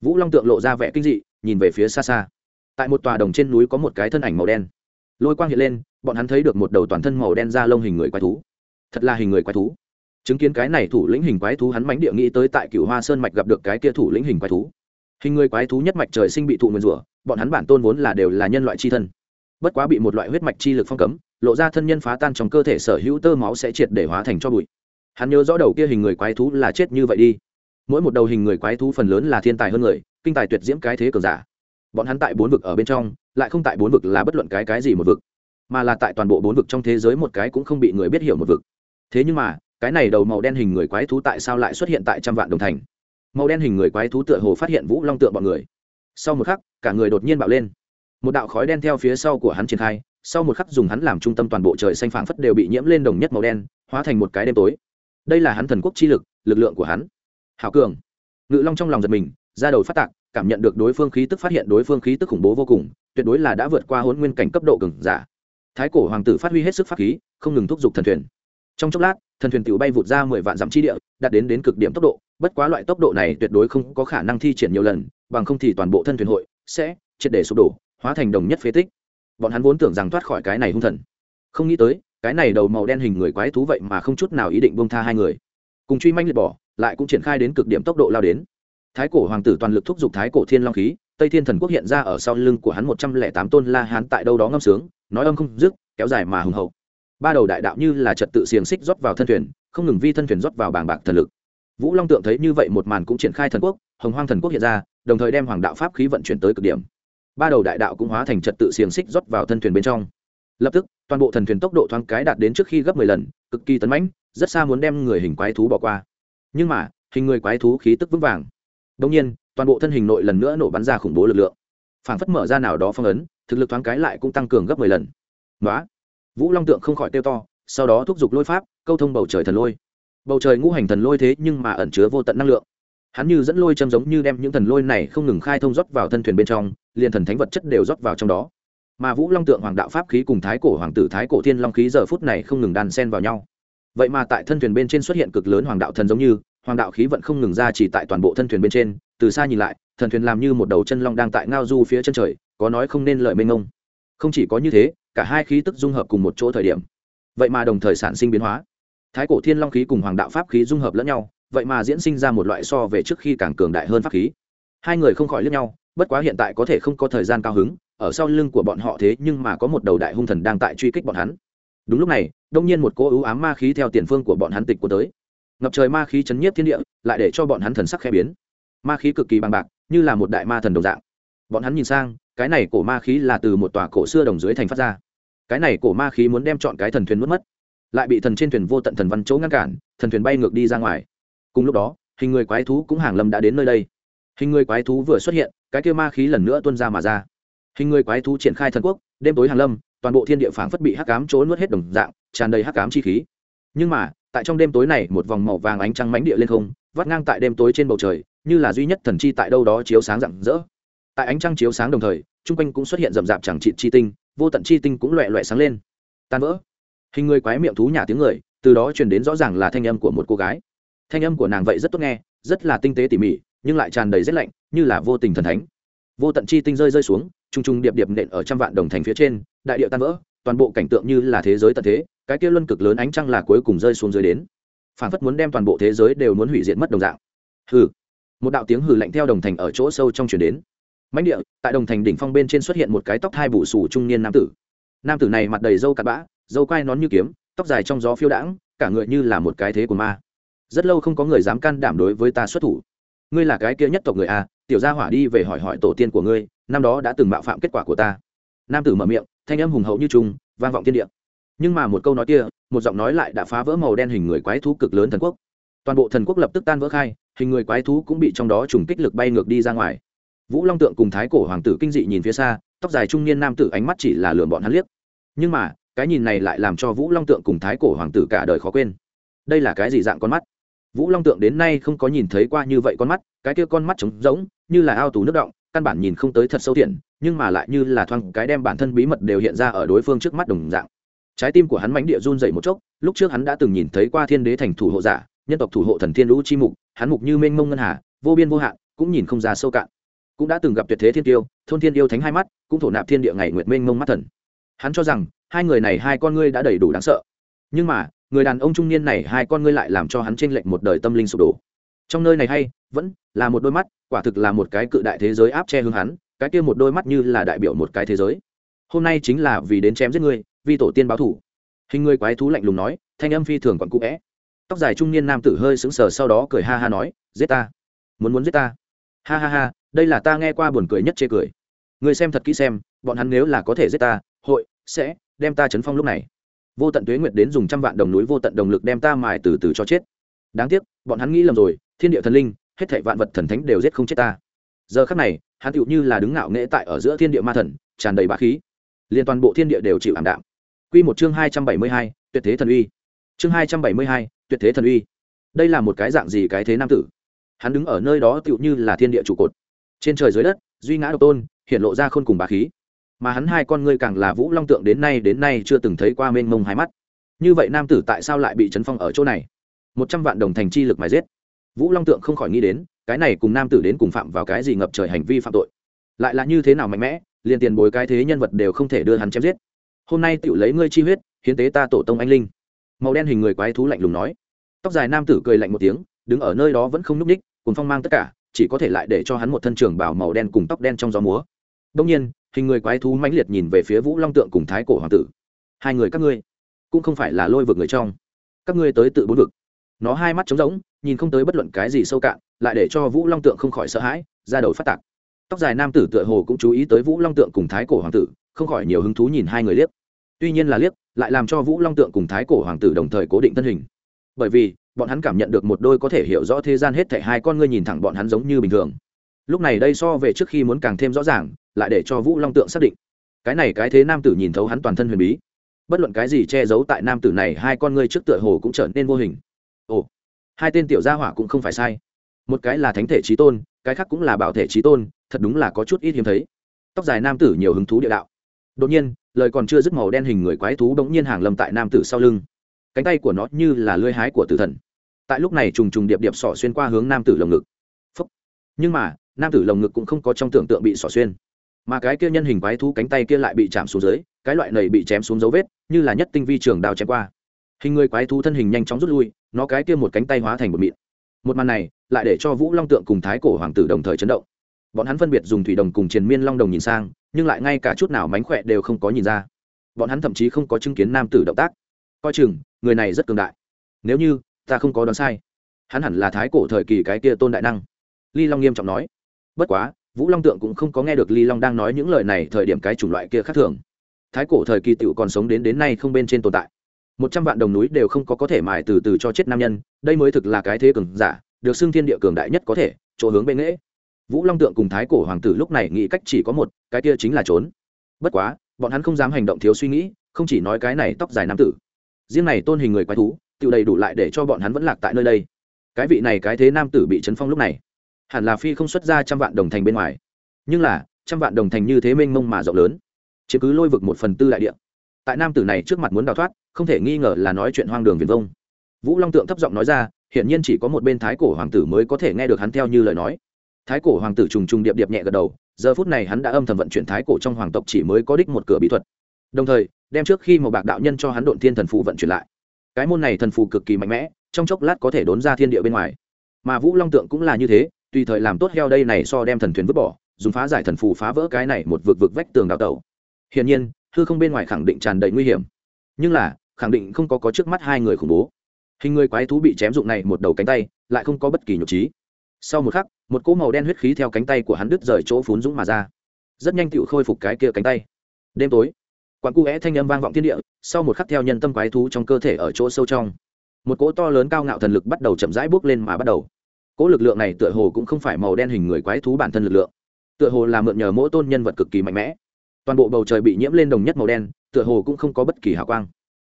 Vũ Long tượng lộ ra vẻ kinh dị, nhìn về phía xa xa. Tại một tòa đồng trên núi có một cái thân ảnh màu đen. Lôi quang hiện lên, bọn hắn thấy được một đầu toàn thân màu đen da lông hình người quái thú. Thật là hình người quái thú. Chứng kiến cái này thủ lĩnh hình quái thú hắn mãnh địa nghĩ tới tại Cửu Hoa Sơn mạch gặp được cái kia thủ lĩnh hình quái thú. Hình người quái thú nhất mạch trời sinh bị thụ nguyên rủa, bọn hắn bản tôn vốn là đều là nhân loại chi thân. Bất quá bị một loại huyết mạch chi lực phong cấm, lộ ra thân nhân phá tan trong cơ thể sở hữu tơ máu sẽ triệt để hóa thành cho bụi. Hắn nhớ rõ đầu kia hình người quái thú là chết như vậy đi. Mỗi một đầu hình người quái thú phần lớn là thiên tài hơn người kinh tài tuyệt diễm cái thế cường giả. Bọn hắn tại bốn vực ở bên trong lại không tại bốn vực là bất luận cái cái gì một vực mà là tại toàn bộ bốn vực trong thế giới một cái cũng không bị người biết hiểu một vực. Thế nhưng mà cái này đầu màu đen hình người quái thú tại sao lại xuất hiện tại trăm vạn đồng thành? Màu đen hình người quái thú tựa hồ phát hiện vũ long tượng bọn người sau một khắc, cả người đột nhiên bạo lên. Một đạo khói đen theo phía sau của hắn triển khai, sau một khắc dùng hắn làm trung tâm toàn bộ trời xanh phảng phất đều bị nhiễm lên đồng nhất màu đen, hóa thành một cái đêm tối. Đây là hắn thần quốc chi lực lực lượng của hắn. Hảo cường. Ngự long trong lòng giật mình, ra đầu phát tạc, cảm nhận được đối phương khí tức, phát hiện đối phương khí tức khủng bố vô cùng, tuyệt đối là đã vượt qua hôn nguyên cảnh cấp độ cường giả. Thái cổ hoàng tử phát huy hết sức pháp khí, không ngừng thúc giục thần thuyền. Trong chốc lát, thần thuyền tự bay vụt ra mười vạn dặm chi địa, đạt đến đến cực điểm tốc độ, bất quá loại tốc độ này tuyệt đối không có khả năng thi triển nhiều lần bằng không thì toàn bộ thân thuyền hội sẽ triệt để sụp đổ, hóa thành đồng nhất phế tích. Bọn hắn vốn tưởng rằng thoát khỏi cái này hung thần. Không nghĩ tới, cái này đầu màu đen hình người quái thú vậy mà không chút nào ý định bông tha hai người. Cùng truy manh liệt bỏ, lại cũng triển khai đến cực điểm tốc độ lao đến. Thái cổ hoàng tử toàn lực thúc giục thái cổ thiên long khí, tây thiên thần quốc hiện ra ở sau lưng của hắn một trăm lẻ tám tôn la hán tại đâu đó ngâm sướng, nói âm không dứt, kéo dài mà hùng hậu. Ba đầu đại đạo như là trật tự xiềng xích rót vào thân thuyền, không ngừng vi thân thuyền rót vào bảng bạc thần lực. Vũ long tượng thấy như vậy một màn cũng triển khai thần quốc, hồng hoang thần quốc hiện ra đồng thời đem hoàng đạo pháp khí vận chuyển tới cực điểm. Ba đầu đại đạo cũng hóa thành trật tự xiềng xích rót vào thân thuyền bên trong. Lập tức, toàn bộ thần thuyền tốc độ thoáng cái đạt đến trước khi gấp mười lần, cực kỳ tấn mãnh, rất xa muốn đem người hình quái thú bỏ qua. Nhưng mà, hình người quái thú khí tức vững vàng. Đông nhiên, toàn bộ thân hình nội lần nữa nổ bắn ra khủng bố lực lượng. Phản phất mở ra nào đó phong ấn, thực lực thoáng cái lại cũng tăng cường gấp mười lần. Nói vũ long tượng không khỏi tiêu to, sau đó thúc giục lôi pháp, câu thông bầu trời thần lôi. Bầu trời ngũ hành thần lôi thế nhưng mà ẩn chứa vô tận năng lượng hắn như dẫn lôi châm giống như đem những thần lôi này không ngừng khai thông rót vào thân thuyền bên trong, liền thần thánh vật chất đều rót vào trong đó. Mà vũ long tượng hoàng đạo pháp khí cùng thái cổ hoàng tử thái cổ thiên long khí giờ phút này không ngừng đan sen vào nhau. Vậy mà tại thân thuyền bên trên xuất hiện cực lớn hoàng đạo thần giống như, hoàng đạo khí vận không ngừng ra chỉ tại toàn bộ thân thuyền bên trên, từ xa nhìn lại, thần thuyền làm như một đầu chân long đang tại ngao du phía chân trời, có nói không nên lợi mênh ngông không chỉ có như thế, cả hai khí tức dung hợp cùng một chỗ thời điểm. Vậy mà đồng thời sản sinh biến hóa. Thái cổ thiên long khí cùng hoàng đạo pháp khí dung hợp lẫn nhau vậy mà diễn sinh ra một loại so về trước khi càng cường đại hơn pháp khí. Hai người không khỏi lướt nhau, bất quá hiện tại có thể không có thời gian cao hứng, ở sau lưng của bọn họ thế nhưng mà có một đầu đại hung thần đang tại truy kích bọn hắn. Đúng lúc này, đông nhiên một cô ưu ám ma khí theo tiền phương của bọn hắn tịch của tới. Ngập trời ma khí chấn nhiếp thiên địa, lại để cho bọn hắn thần sắc khẽ biến. Ma khí cực kỳ bằng bạc, như là một đại ma thần đồng dạng. Bọn hắn nhìn sang, cái này cổ ma khí là từ một tòa cổ xưa đồng dưới thành phát ra. Cái này cổ ma khí muốn đem chọn cái thần thuyền mất mất, lại bị thần trên thuyền vô tận thần văn chỗ ngăn cản, thần thuyền bay ngược đi ra ngoài cùng lúc đó, hình người quái thú cũng hàng lâm đã đến nơi đây. Hình người quái thú vừa xuất hiện, cái kia ma khí lần nữa tuôn ra mà ra. Hình người quái thú triển khai thần quốc, đêm tối hàng lâm, toàn bộ thiên địa phảng phất bị hắc cám trốn nuốt hết đồng dạng, tràn đầy hắc cám chi khí. Nhưng mà, tại trong đêm tối này, một vòng màu vàng ánh trăng mánh địa lên không, vắt ngang tại đêm tối trên bầu trời, như là duy nhất thần chi tại đâu đó chiếu sáng rạng rỡ. Tại ánh trăng chiếu sáng đồng thời, chung quanh cũng xuất hiện rậm rạp chẳng trị chi tinh, vô tận chi tinh cũng loẹ loẹ sáng lên. Tan vỡ. Hình người quái miệng thú nhà tiếng người, từ đó truyền đến rõ ràng là thanh âm của một cô gái thanh âm của nàng vậy rất tốt nghe, rất là tinh tế tỉ mỉ, nhưng lại tràn đầy rét lạnh, như là vô tình thần thánh. Vô tận chi tinh rơi rơi xuống t r u n g t r u n g điệp điệp nện ở trăm vạn đồng thành phía trên, đại điệu tan vỡ, toàn bộ cảnh tượng như là thế giới tận thế, cái kia luân cực lớn ánh trăng là cuối cùng rơi xuống dưới đến. Phản phất muốn đem toàn bộ thế giới đều muốn hủy diệt mất đồng dạng. Hừ. Một đạo tiếng hừ lạnh theo đồng thành ở chỗ sâu trong chuyển đến. Mãnh địa, tại đồng thành đỉnh phong bên trên xuất hiện một cái tóc hai bù sù trung niên nam tử. Nam tử này mặt đầy râu cặp bã dâu quai nón như kiếm, tóc dài trong gió phiêu đãng, cả người như là một cái thế của ma rất lâu không có người dám can đảm đối với ta xuất thủ. Ngươi là cái kia nhất tộc người a tiểu gia hỏa đi về hỏi hỏi tổ tiên của ngươi, năm đó đã từng mạo phạm kết quả của ta. Nam tử mở miệng, thanh âm hùng hậu như trung vang vọng thiên địa. Nhưng mà một câu nói kia, một giọng nói lại đã phá vỡ màu đen hình người quái thú cực lớn thần quốc. Toàn bộ thần quốc lập tức tan vỡ khai, hình người quái thú cũng bị trong đó trùng kích lực bay ngược đi ra ngoài. Vũ long tượng cùng thái cổ hoàng tử kinh dị nhìn phía xa, tóc dài trung niên nam tử ánh mắt chỉ là lường bọn hắn liếc. Nhưng mà, cái nhìn này lại làm cho vũ long tượng cùng thái cổ hoàng tử cả đời khó quên. Đây là cái gì dạng con mắt? Vũ long tượng đến nay không có nhìn thấy qua như vậy con mắt, cái kia con mắt trống rỗng, như là ao tù nước động, căn bản nhìn không tới thật sâu thiện nhưng mà lại như là thoang cái đem bản thân bí mật đều hiện ra ở đối phương trước mắt đồng dạng. Trái tim của hắn mánh địa run dậy một chốc, lúc trước hắn đã từng nhìn thấy qua thiên đế thành thủ hộ giả, nhân tộc thủ hộ thần thiên lũ chi mục, hắn mục như mênh mông ngân hà, vô biên vô hạn, cũng nhìn không ra sâu cạn. Cũng đã từng gặp tuyệt thế thiên tiêu, thôn thiên yêu thánh hai mắt, cũng thổ nạp thiên địa ngày nguyệt mênh mông mắt thần. Hắn cho rằng, hai người này hai con ngươi đã đầy đủ đáng sợ. Nhưng mà người đàn ông trung niên này hai con ngươi lại làm cho hắn chênh lệch một đời tâm linh sụp đổ. Trong nơi này hay, vẫn là một đôi mắt, quả thực là một cái cự đại thế giới áp che hướng hắn, cái kia một đôi mắt như là đại biểu một cái thế giới. Hôm nay chính là vì đến chém giết ngươi, vì tổ tiên báo thủ. Hình người quái thú lạnh lùng nói, thanh âm phi thường còn cũ vẽ tóc dài trung niên nam tử hơi sững sờ sau đó cười ha ha nói, giết ta. Muốn muốn giết ta. Ha ha ha, đây là ta nghe qua buồn cười nhất chê cười. Người xem thật kỹ xem, bọn hắn nếu là có thể giết ta, hội sẽ đem ta chấn phong lúc này vô tận tuế nguyệt đến dùng trăm vạn đồng núi vô tận đồng lực đem ta mài từ từ cho chết. Đáng tiếc bọn hắn nghĩ lầm rồi thiên địa thần linh hết thảy vạn vật thần thánh đều giết không chết ta. Giờ khắc này hắn tựu như là đứng ngạo nghễ tại ở giữa thiên địa ma thần tràn đầy bá khí. Liên toàn bộ thiên địa đều chịu ảm đạm. Quy một chương hai trăm bảy mươi hai, tuyệt thế thần uy. Chương hai trăm bảy mươi hai, tuyệt thế thần uy. Đây là một cái dạng gì cái thế nam tử? Hắn đứng ở nơi đó tựu như là thiên địa trụ cột. Trên trời dưới đất duy ngã độc tôn hiện lộ ra khôn cùng bá khí mà hắn hai con ngươi càng là vũ long tượng đến nay đến nay chưa từng thấy qua mênh mông hai mắt. Như vậy nam tử tại sao lại bị chấn phong ở chỗ này? Một trăm vạn đồng thành chi lực mà giết. Vũ long tượng không khỏi nghĩ đến, cái này cùng nam tử đến cùng phạm vào cái gì ngập trời hành vi phạm tội? Lại là như thế nào mạnh mẽ, liền tiền bối cái thế nhân vật đều không thể đưa hắn chém giết? Hôm nay tự lấy ngươi chi huyết, hiến tế ta tổ tông anh linh. Màu đen hình người quái thú lạnh lùng nói. Tóc dài nam tử cười lạnh một tiếng, đứng ở nơi đó vẫn không nhúc ních cùng phong mang tất cả, chỉ có thể lại để cho hắn một thân trường bảo màu đen cùng tóc đen trong gió múa. Đông nhiên hình người quái thú mãnh liệt nhìn về phía vũ long tượng cùng thái cổ hoàng tử. Hai người các ngươi, cũng không phải là lôi vực người trong. Các ngươi tới tự bốn vực. Nó hai mắt trống rỗng, nhìn không tới bất luận cái gì sâu cạn, lại để cho vũ long tượng không khỏi sợ hãi, ra đầu phát tạc. Tóc dài nam tử tựa hồ cũng chú ý tới vũ long tượng cùng thái cổ hoàng tử, không khỏi nhiều hứng thú nhìn hai người liếc. Tuy nhiên là liếc, lại làm cho vũ long tượng cùng thái cổ hoàng tử đồng thời cố định thân hình. Bởi vì, bọn hắn cảm nhận được một đôi có thể hiểu rõ thế gian hết thảy hai con ngươi nhìn thẳng bọn hắn giống như bình thường. Lúc này đây so về trước khi muốn càng thêm rõ ràng lại để cho vũ long tượng xác định. Cái này cái thế nam tử nhìn thấu hắn toàn thân huyền bí. Bất luận cái gì che giấu tại nam tử này, hai con ngươi trước tựa hồ cũng trở nên vô hình. Ồ, hai tên tiểu gia hỏa cũng không phải sai. Một cái là thánh thể trí tôn, cái khác cũng là bảo thể trí tôn, thật đúng là có chút ít hiếm thấy. Tóc dài nam tử nhiều hứng thú địa đạo. Đột nhiên, lời còn chưa dứt màu đen hình người quái thú bỗng nhiên hàng lầm tại nam tử sau lưng. Cánh tay của nó như là lưỡi hái của tử thần. Tại lúc này trùng trùng điệp điệp sỏ xuyên qua hướng nam tử lồng ngực. Phúc. nhưng mà, nam tử lồng ngực cũng không có trong tưởng tượng bị sỏ xuyên mà cái kia nhân hình quái thú cánh tay kia lại bị chạm xuống dưới, cái loại này bị chém xuống dấu vết, như là nhất tinh vi trường đào chém qua. Hình người quái thú thân hình nhanh chóng rút lui, nó cái kia một cánh tay hóa thành một mịn. Một màn này, lại để cho vũ long tượng cùng thái cổ hoàng tử đồng thời chấn động. Bọn hắn phân biệt dùng thủy đồng cùng triền miên long đồng nhìn sang, nhưng lại ngay cả chút nào mánh khỏe đều không có nhìn ra. Bọn hắn thậm chí không có chứng kiến nam tử động tác. Coi chừng, người này rất cường đại. Nếu như, ta không có đoán sai, hắn hẳn là thái cổ thời kỳ cái kia tôn đại năng. Ly long nghiêm trọng nói. Bất quá vũ long tượng cũng không có nghe được ly long đang nói những lời này thời điểm cái chủng loại kia khác thường. Thái cổ thời kỳ tựu còn sống đến đến nay không bên trên tồn tại. Một trăm vạn đồng núi đều không có có thể mài từ từ cho chết nam nhân, đây mới thực là cái thế cường giả, được xưng thiên địa cường đại nhất có thể, chỗ hướng bên nghễ. Vũ long tượng cùng thái cổ hoàng tử lúc này nghĩ cách chỉ có một, cái kia chính là trốn. Bất quá, bọn hắn không dám hành động thiếu suy nghĩ, không chỉ nói cái này tóc dài nam tử. Riêng này tôn hình người quái thú tự đầy đủ lại để cho bọn hắn vẫn lạc tại nơi đây. Cái vị này cái thế nam tử bị chấn phong lúc này hẳn là phi không xuất ra trăm vạn đồng thành bên ngoài. Nhưng là, trăm vạn đồng thành như thế mênh mông mà rộng lớn chứ cứ lôi vực một phần tư đại địa. Tại nam tử này trước mặt muốn đào thoát, không thể nghi ngờ là nói chuyện hoang đường viền vông. Vũ long tượng thấp giọng nói ra, hiển nhiên chỉ có một bên thái cổ hoàng tử mới có thể nghe được hắn theo như lời nói. Thái cổ hoàng tử trùng trùng điệp điệp nhẹ gật đầu, giờ phút này hắn đã âm thầm vận chuyển thái cổ trong hoàng tộc chỉ mới có đích một cửa bí thuật. Đồng thời, đem trước khi một bạc đạo nhân cho hắn độn thiên thần phụ vận chuyển lại. Cái môn này thần phụ cực kỳ mạnh mẽ, trong chốc lát có thể đốn ra thiên địa bên ngoài. Mà vũ long tượng cũng là như thế tùy thời làm tốt heo đây này so đem thần thuyền vứt bỏ, dùng phá giải thần phù phá vỡ cái này một vực vực vách tường đào tẩu. Hiển nhiên, hư không bên ngoài khẳng định tràn đầy nguy hiểm. Nhưng là, khẳng định không có có trước mắt hai người khủng bố. Hình người quái thú bị chém dụng này một đầu cánh tay, lại không có bất kỳ nhục trí. Sau một khắc, một cỗ màu đen huyết khí theo cánh tay của hắn đứt rời chỗ phún dũng mà ra. Rất nhanh tựu khôi phục cái kia cánh tay. Đêm tối, quán cu é thanh âm vang vọng thiên địa, sau một khắc theo nhân tâm quái thú trong cơ thể ở chỗ sâu trong. Một cỗ to lớn cao ngạo thần lực bắt đầu chậm rãi bước lên mà bắt đầu cỗ lực lượng này tựa hồ cũng không phải màu đen hình người quái thú bản thân lực lượng. Tựa hồ là mượn nhờ mỗi tôn nhân vật cực kỳ mạnh mẽ. Toàn bộ bầu trời bị nhiễm lên đồng nhất màu đen, tựa hồ cũng không có bất kỳ hào quang.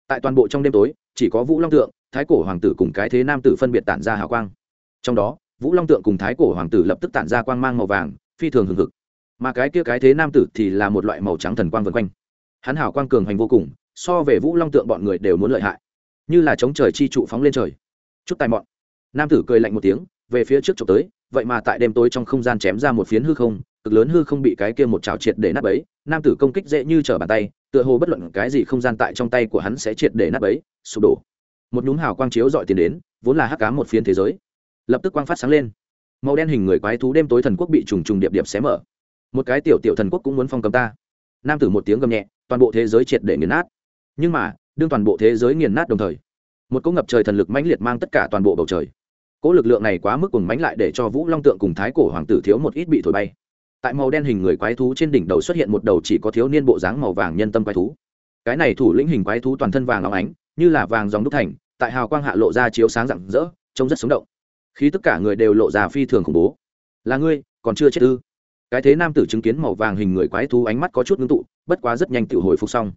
Tại toàn bộ trong đêm tối, chỉ có vũ long tượng, thái cổ hoàng tử cùng cái thế nam tử phân biệt tản ra hào quang. Trong đó, vũ long tượng cùng thái cổ hoàng tử lập tức tản ra quang mang màu vàng, phi thường hừng hực. Mà cái kia cái thế nam tử thì là một loại màu trắng thần quang vân quanh. Hắn hào quang cường hành vô cùng, so về vũ long tượng bọn người đều muốn lợi hại. Như là chống trời chi trụ phóng lên trời. Chút tài mọn. Nam tử cười lạnh một tiếng về phía trước chụp tới, vậy mà tại đêm tối trong không gian chém ra một phiến hư không, cực lớn hư không bị cái kia một trào triệt để nát bấy, nam tử công kích dễ như trở bàn tay, tựa hồ bất luận cái gì không gian tại trong tay của hắn sẽ triệt để nát bấy, sụp đổ. Một nhúm hào quang chiếu dọi tiền đến, vốn là hắc cá một phiến thế giới, lập tức quang phát sáng lên. Màu đen hình người quái thú đêm tối thần quốc bị trùng trùng điệp điệp xé mở. Một cái tiểu tiểu thần quốc cũng muốn phong cầm ta. Nam tử một tiếng gầm nhẹ, toàn bộ thế giới triệt để nghiền nát. Nhưng mà, đương toàn bộ thế giới nghiền nát đồng thời, một cỗ ngập trời thần lực mãnh liệt mang tất cả toàn bộ bầu trời cỗ lực lượng này quá mức cùng mãnh lại để cho vũ long tượng cùng thái cổ hoàng tử thiếu một ít bị thổi bay. Tại màu đen hình người quái thú trên đỉnh đầu xuất hiện một đầu chỉ có thiếu niên bộ dáng màu vàng nhân tâm quái thú. Cái này thủ lĩnh hình quái thú toàn thân vàng óng ánh, như là vàng dòng đúc thành, tại hào quang hạ lộ ra chiếu sáng rạng rỡ, trông rất sống động. Khi tất cả người đều lộ ra phi thường khủng bố. Là ngươi, còn chưa chết ư? Cái thế nam tử chứng kiến màu vàng hình người quái thú ánh mắt có chút ngưng tụ, bất quá rất nhanh tự hồi phục xong.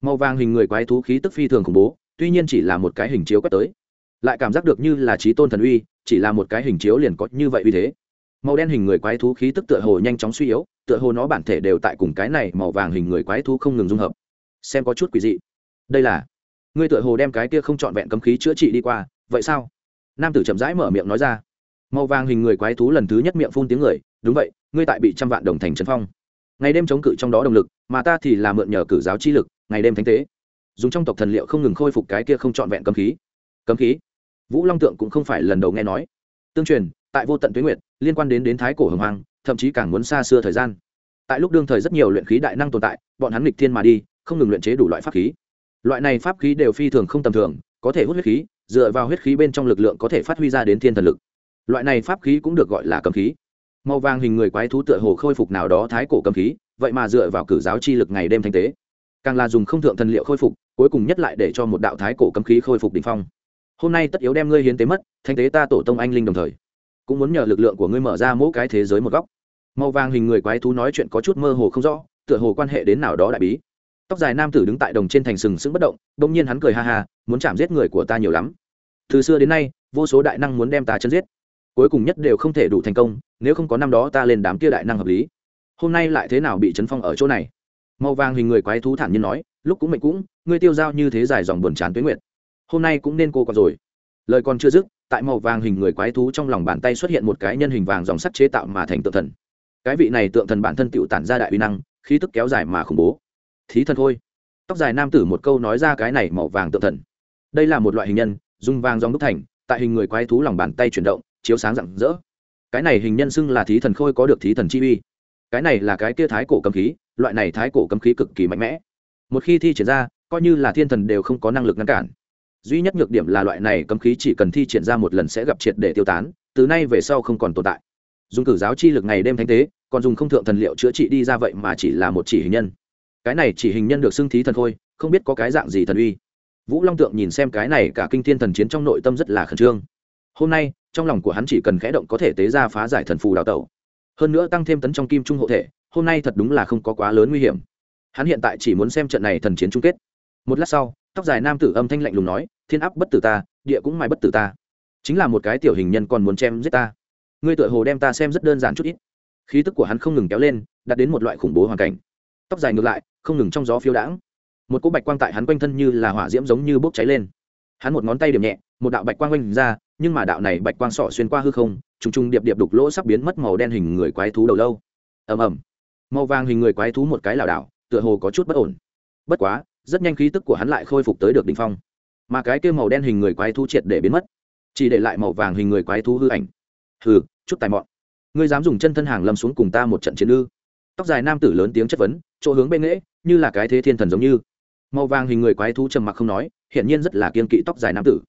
Màu vàng hình người quái thú khí tức phi thường khủng bố, tuy nhiên chỉ là một cái hình chiếu quét tới lại cảm giác được như là trí tôn thần uy, chỉ là một cái hình chiếu liền có như vậy uy thế. Màu đen hình người quái thú khí tức tựa hồ nhanh chóng suy yếu, tựa hồ nó bản thể đều tại cùng cái này màu vàng hình người quái thú không ngừng dung hợp. Xem có chút quỷ dị. Đây là, ngươi tựa hồ đem cái kia không trọn vẹn cấm khí chữa trị đi qua, vậy sao? Nam tử chậm rãi mở miệng nói ra. Màu vàng hình người quái thú lần thứ nhất miệng phun tiếng người, đúng vậy, ngươi tại bị trăm vạn đồng thành trấn phong. Ngày đêm chống cự trong đó động lực, mà ta thì là mượn nhờ cử giáo chi lực, ngày đêm thánh tế. Dùng trong tộc thần liệu không ngừng khôi phục cái kia không trọn vẹn cấm khí. Cấm khí? Vũ long tượng cũng không phải lần đầu nghe nói. Tương truyền, tại vô tận tuyến nguyệt, liên quan đến đến thái cổ hồng hoàng thậm chí càng muốn xa xưa thời gian. Tại lúc đương thời rất nhiều luyện khí đại năng tồn tại, bọn hắn nghịch thiên mà đi, không ngừng luyện chế đủ loại pháp khí. Loại này pháp khí đều phi thường không tầm thường, có thể hút huyết khí, dựa vào huyết khí bên trong lực lượng có thể phát huy ra đến thiên thần lực. Loại này pháp khí cũng được gọi là cầm khí. Màu vàng hình người quái thú tựa hồ khôi phục nào đó thái cổ cầm khí, vậy mà dựa vào cử giáo chi lực ngày đêm thanh tế. Càng là dùng không thượng thần liệu khôi phục, cuối cùng nhất lại để cho một đạo thái cổ cấm khí khôi phục đ ỉ n h phong hôm nay tất yếu đem ngươi hiến tế mất thanh tế ta tổ tông anh linh đồng thời, cũng muốn nhờ lực lượng của ngươi mở ra mỗi cái thế giới một góc. Màu vàng hình người quái thú nói chuyện có chút mơ hồ không rõ, tựa hồ quan hệ đến nào đó đại bí. Tóc dài nam tử đứng tại đồng trên thành sừng sững bất động đông nhiên hắn cười ha ha, muốn chạm giết người của ta nhiều lắm. Từ xưa đến nay, vô số đại năng muốn đem ta chân giết, cuối cùng nhất đều không thể đủ thành công, nếu không có năm đó ta lên đám kia đại năng hợp lý. Hôm nay lại thế nào bị chấn phong ở chỗ này? Màu vàng hình người quái thú thản nhiên nói, lúc cũng mệnh cũng, ngươi tiêu dao như thế dài dòng buồn chán tuyến nguyện hôm nay cũng nên cô còn rồi. Lời còn chưa dứt, tại màu vàng hình người quái thú trong lòng bàn tay xuất hiện một cái nhân hình vàng dòng sắt chế tạo mà thành tượng thần. Cái vị này tượng thần bản thân tựu tản ra đại uy năng, khí tức kéo dài mà khủng bố. Thí thần thôi. Tóc dài nam tử một câu nói ra cái này màu vàng tượng thần. Đây là một loại hình nhân, dùng vàng dòng đúc thành, tại hình người quái thú lòng bàn tay chuyển động, chiếu sáng rạng rỡ. Cái này hình nhân xưng là thí thần khôi có được thí thần chi uy. Cái này là cái kia thái cổ cầm khí, loại này thái cổ cầm khí cực kỳ mạnh mẽ. Một khi thi triển ra, coi như là thiên thần đều không có năng lực ngăn cản duy nhất nhược điểm là loại này cấm khí chỉ cần thi triển ra một lần sẽ gặp triệt để tiêu tán, từ nay về sau không còn tồn tại. Dùng cử giáo chi lực ngày đêm thánh tế, còn dùng không thượng thần liệu chữa trị đi ra vậy mà chỉ là một chỉ hình nhân. Cái này chỉ hình nhân được xưng thí thần thôi, không biết có cái dạng gì thần uy. Vũ long tượng nhìn xem cái này cả kinh thiên thần chiến trong nội tâm rất là khẩn trương. Hôm nay, trong lòng của hắn chỉ cần khẽ động có thể tế ra phá giải thần phù đào tẩu. Hơn nữa tăng thêm tấn trong kim trung hộ thể, hôm nay thật đúng là không có quá lớn nguy hiểm. Hắn hiện tại chỉ muốn xem trận này thần chiến chung kết. Một lát sau tóc dài nam tử âm thanh lạnh lùng nói, thiên áp bất tử ta, địa cũng mai bất tử ta. Chính là một cái tiểu hình nhân còn muốn chém giết ta. Ngươi tựa hồ đem ta xem rất đơn giản chút ít. Khí tức của hắn không ngừng kéo lên, đạt đến một loại khủng bố hoàn cảnh. Tóc dài ngược lại, không ngừng trong gió phiêu đãng. Một cỗ bạch quang tại hắn quanh thân như là hỏa diễm giống như bốc cháy lên. Hắn một ngón tay điểm nhẹ, một đạo bạch quang quanh ra, nhưng mà đạo này bạch quang sọ xuyên qua hư không, trùng trùng điệp điệp đục lỗ sắp biến mất màu đen hình người quái thú đầu lâu. Ầm ầm. Màu vàng hình người quái thú một cái lảo đảo, tựa hồ có chút bất ổn. Bất quá rất nhanh khí tức của hắn lại khôi phục tới được đỉnh phong. Mà cái kia màu đen hình người quái thú triệt để biến mất, chỉ để lại màu vàng hình người quái thú hư ảnh. Hừ, chút tài mọn. Ngươi dám dùng chân thân hàng lâm xuống cùng ta một trận chiến ư? Tóc dài nam tử lớn tiếng chất vấn, chỗ hướng bên nghễ, như là cái thế thiên thần giống như. Màu vàng hình người quái thú trầm mặc không nói, hiển nhiên rất là kiên kỵ tóc dài nam tử.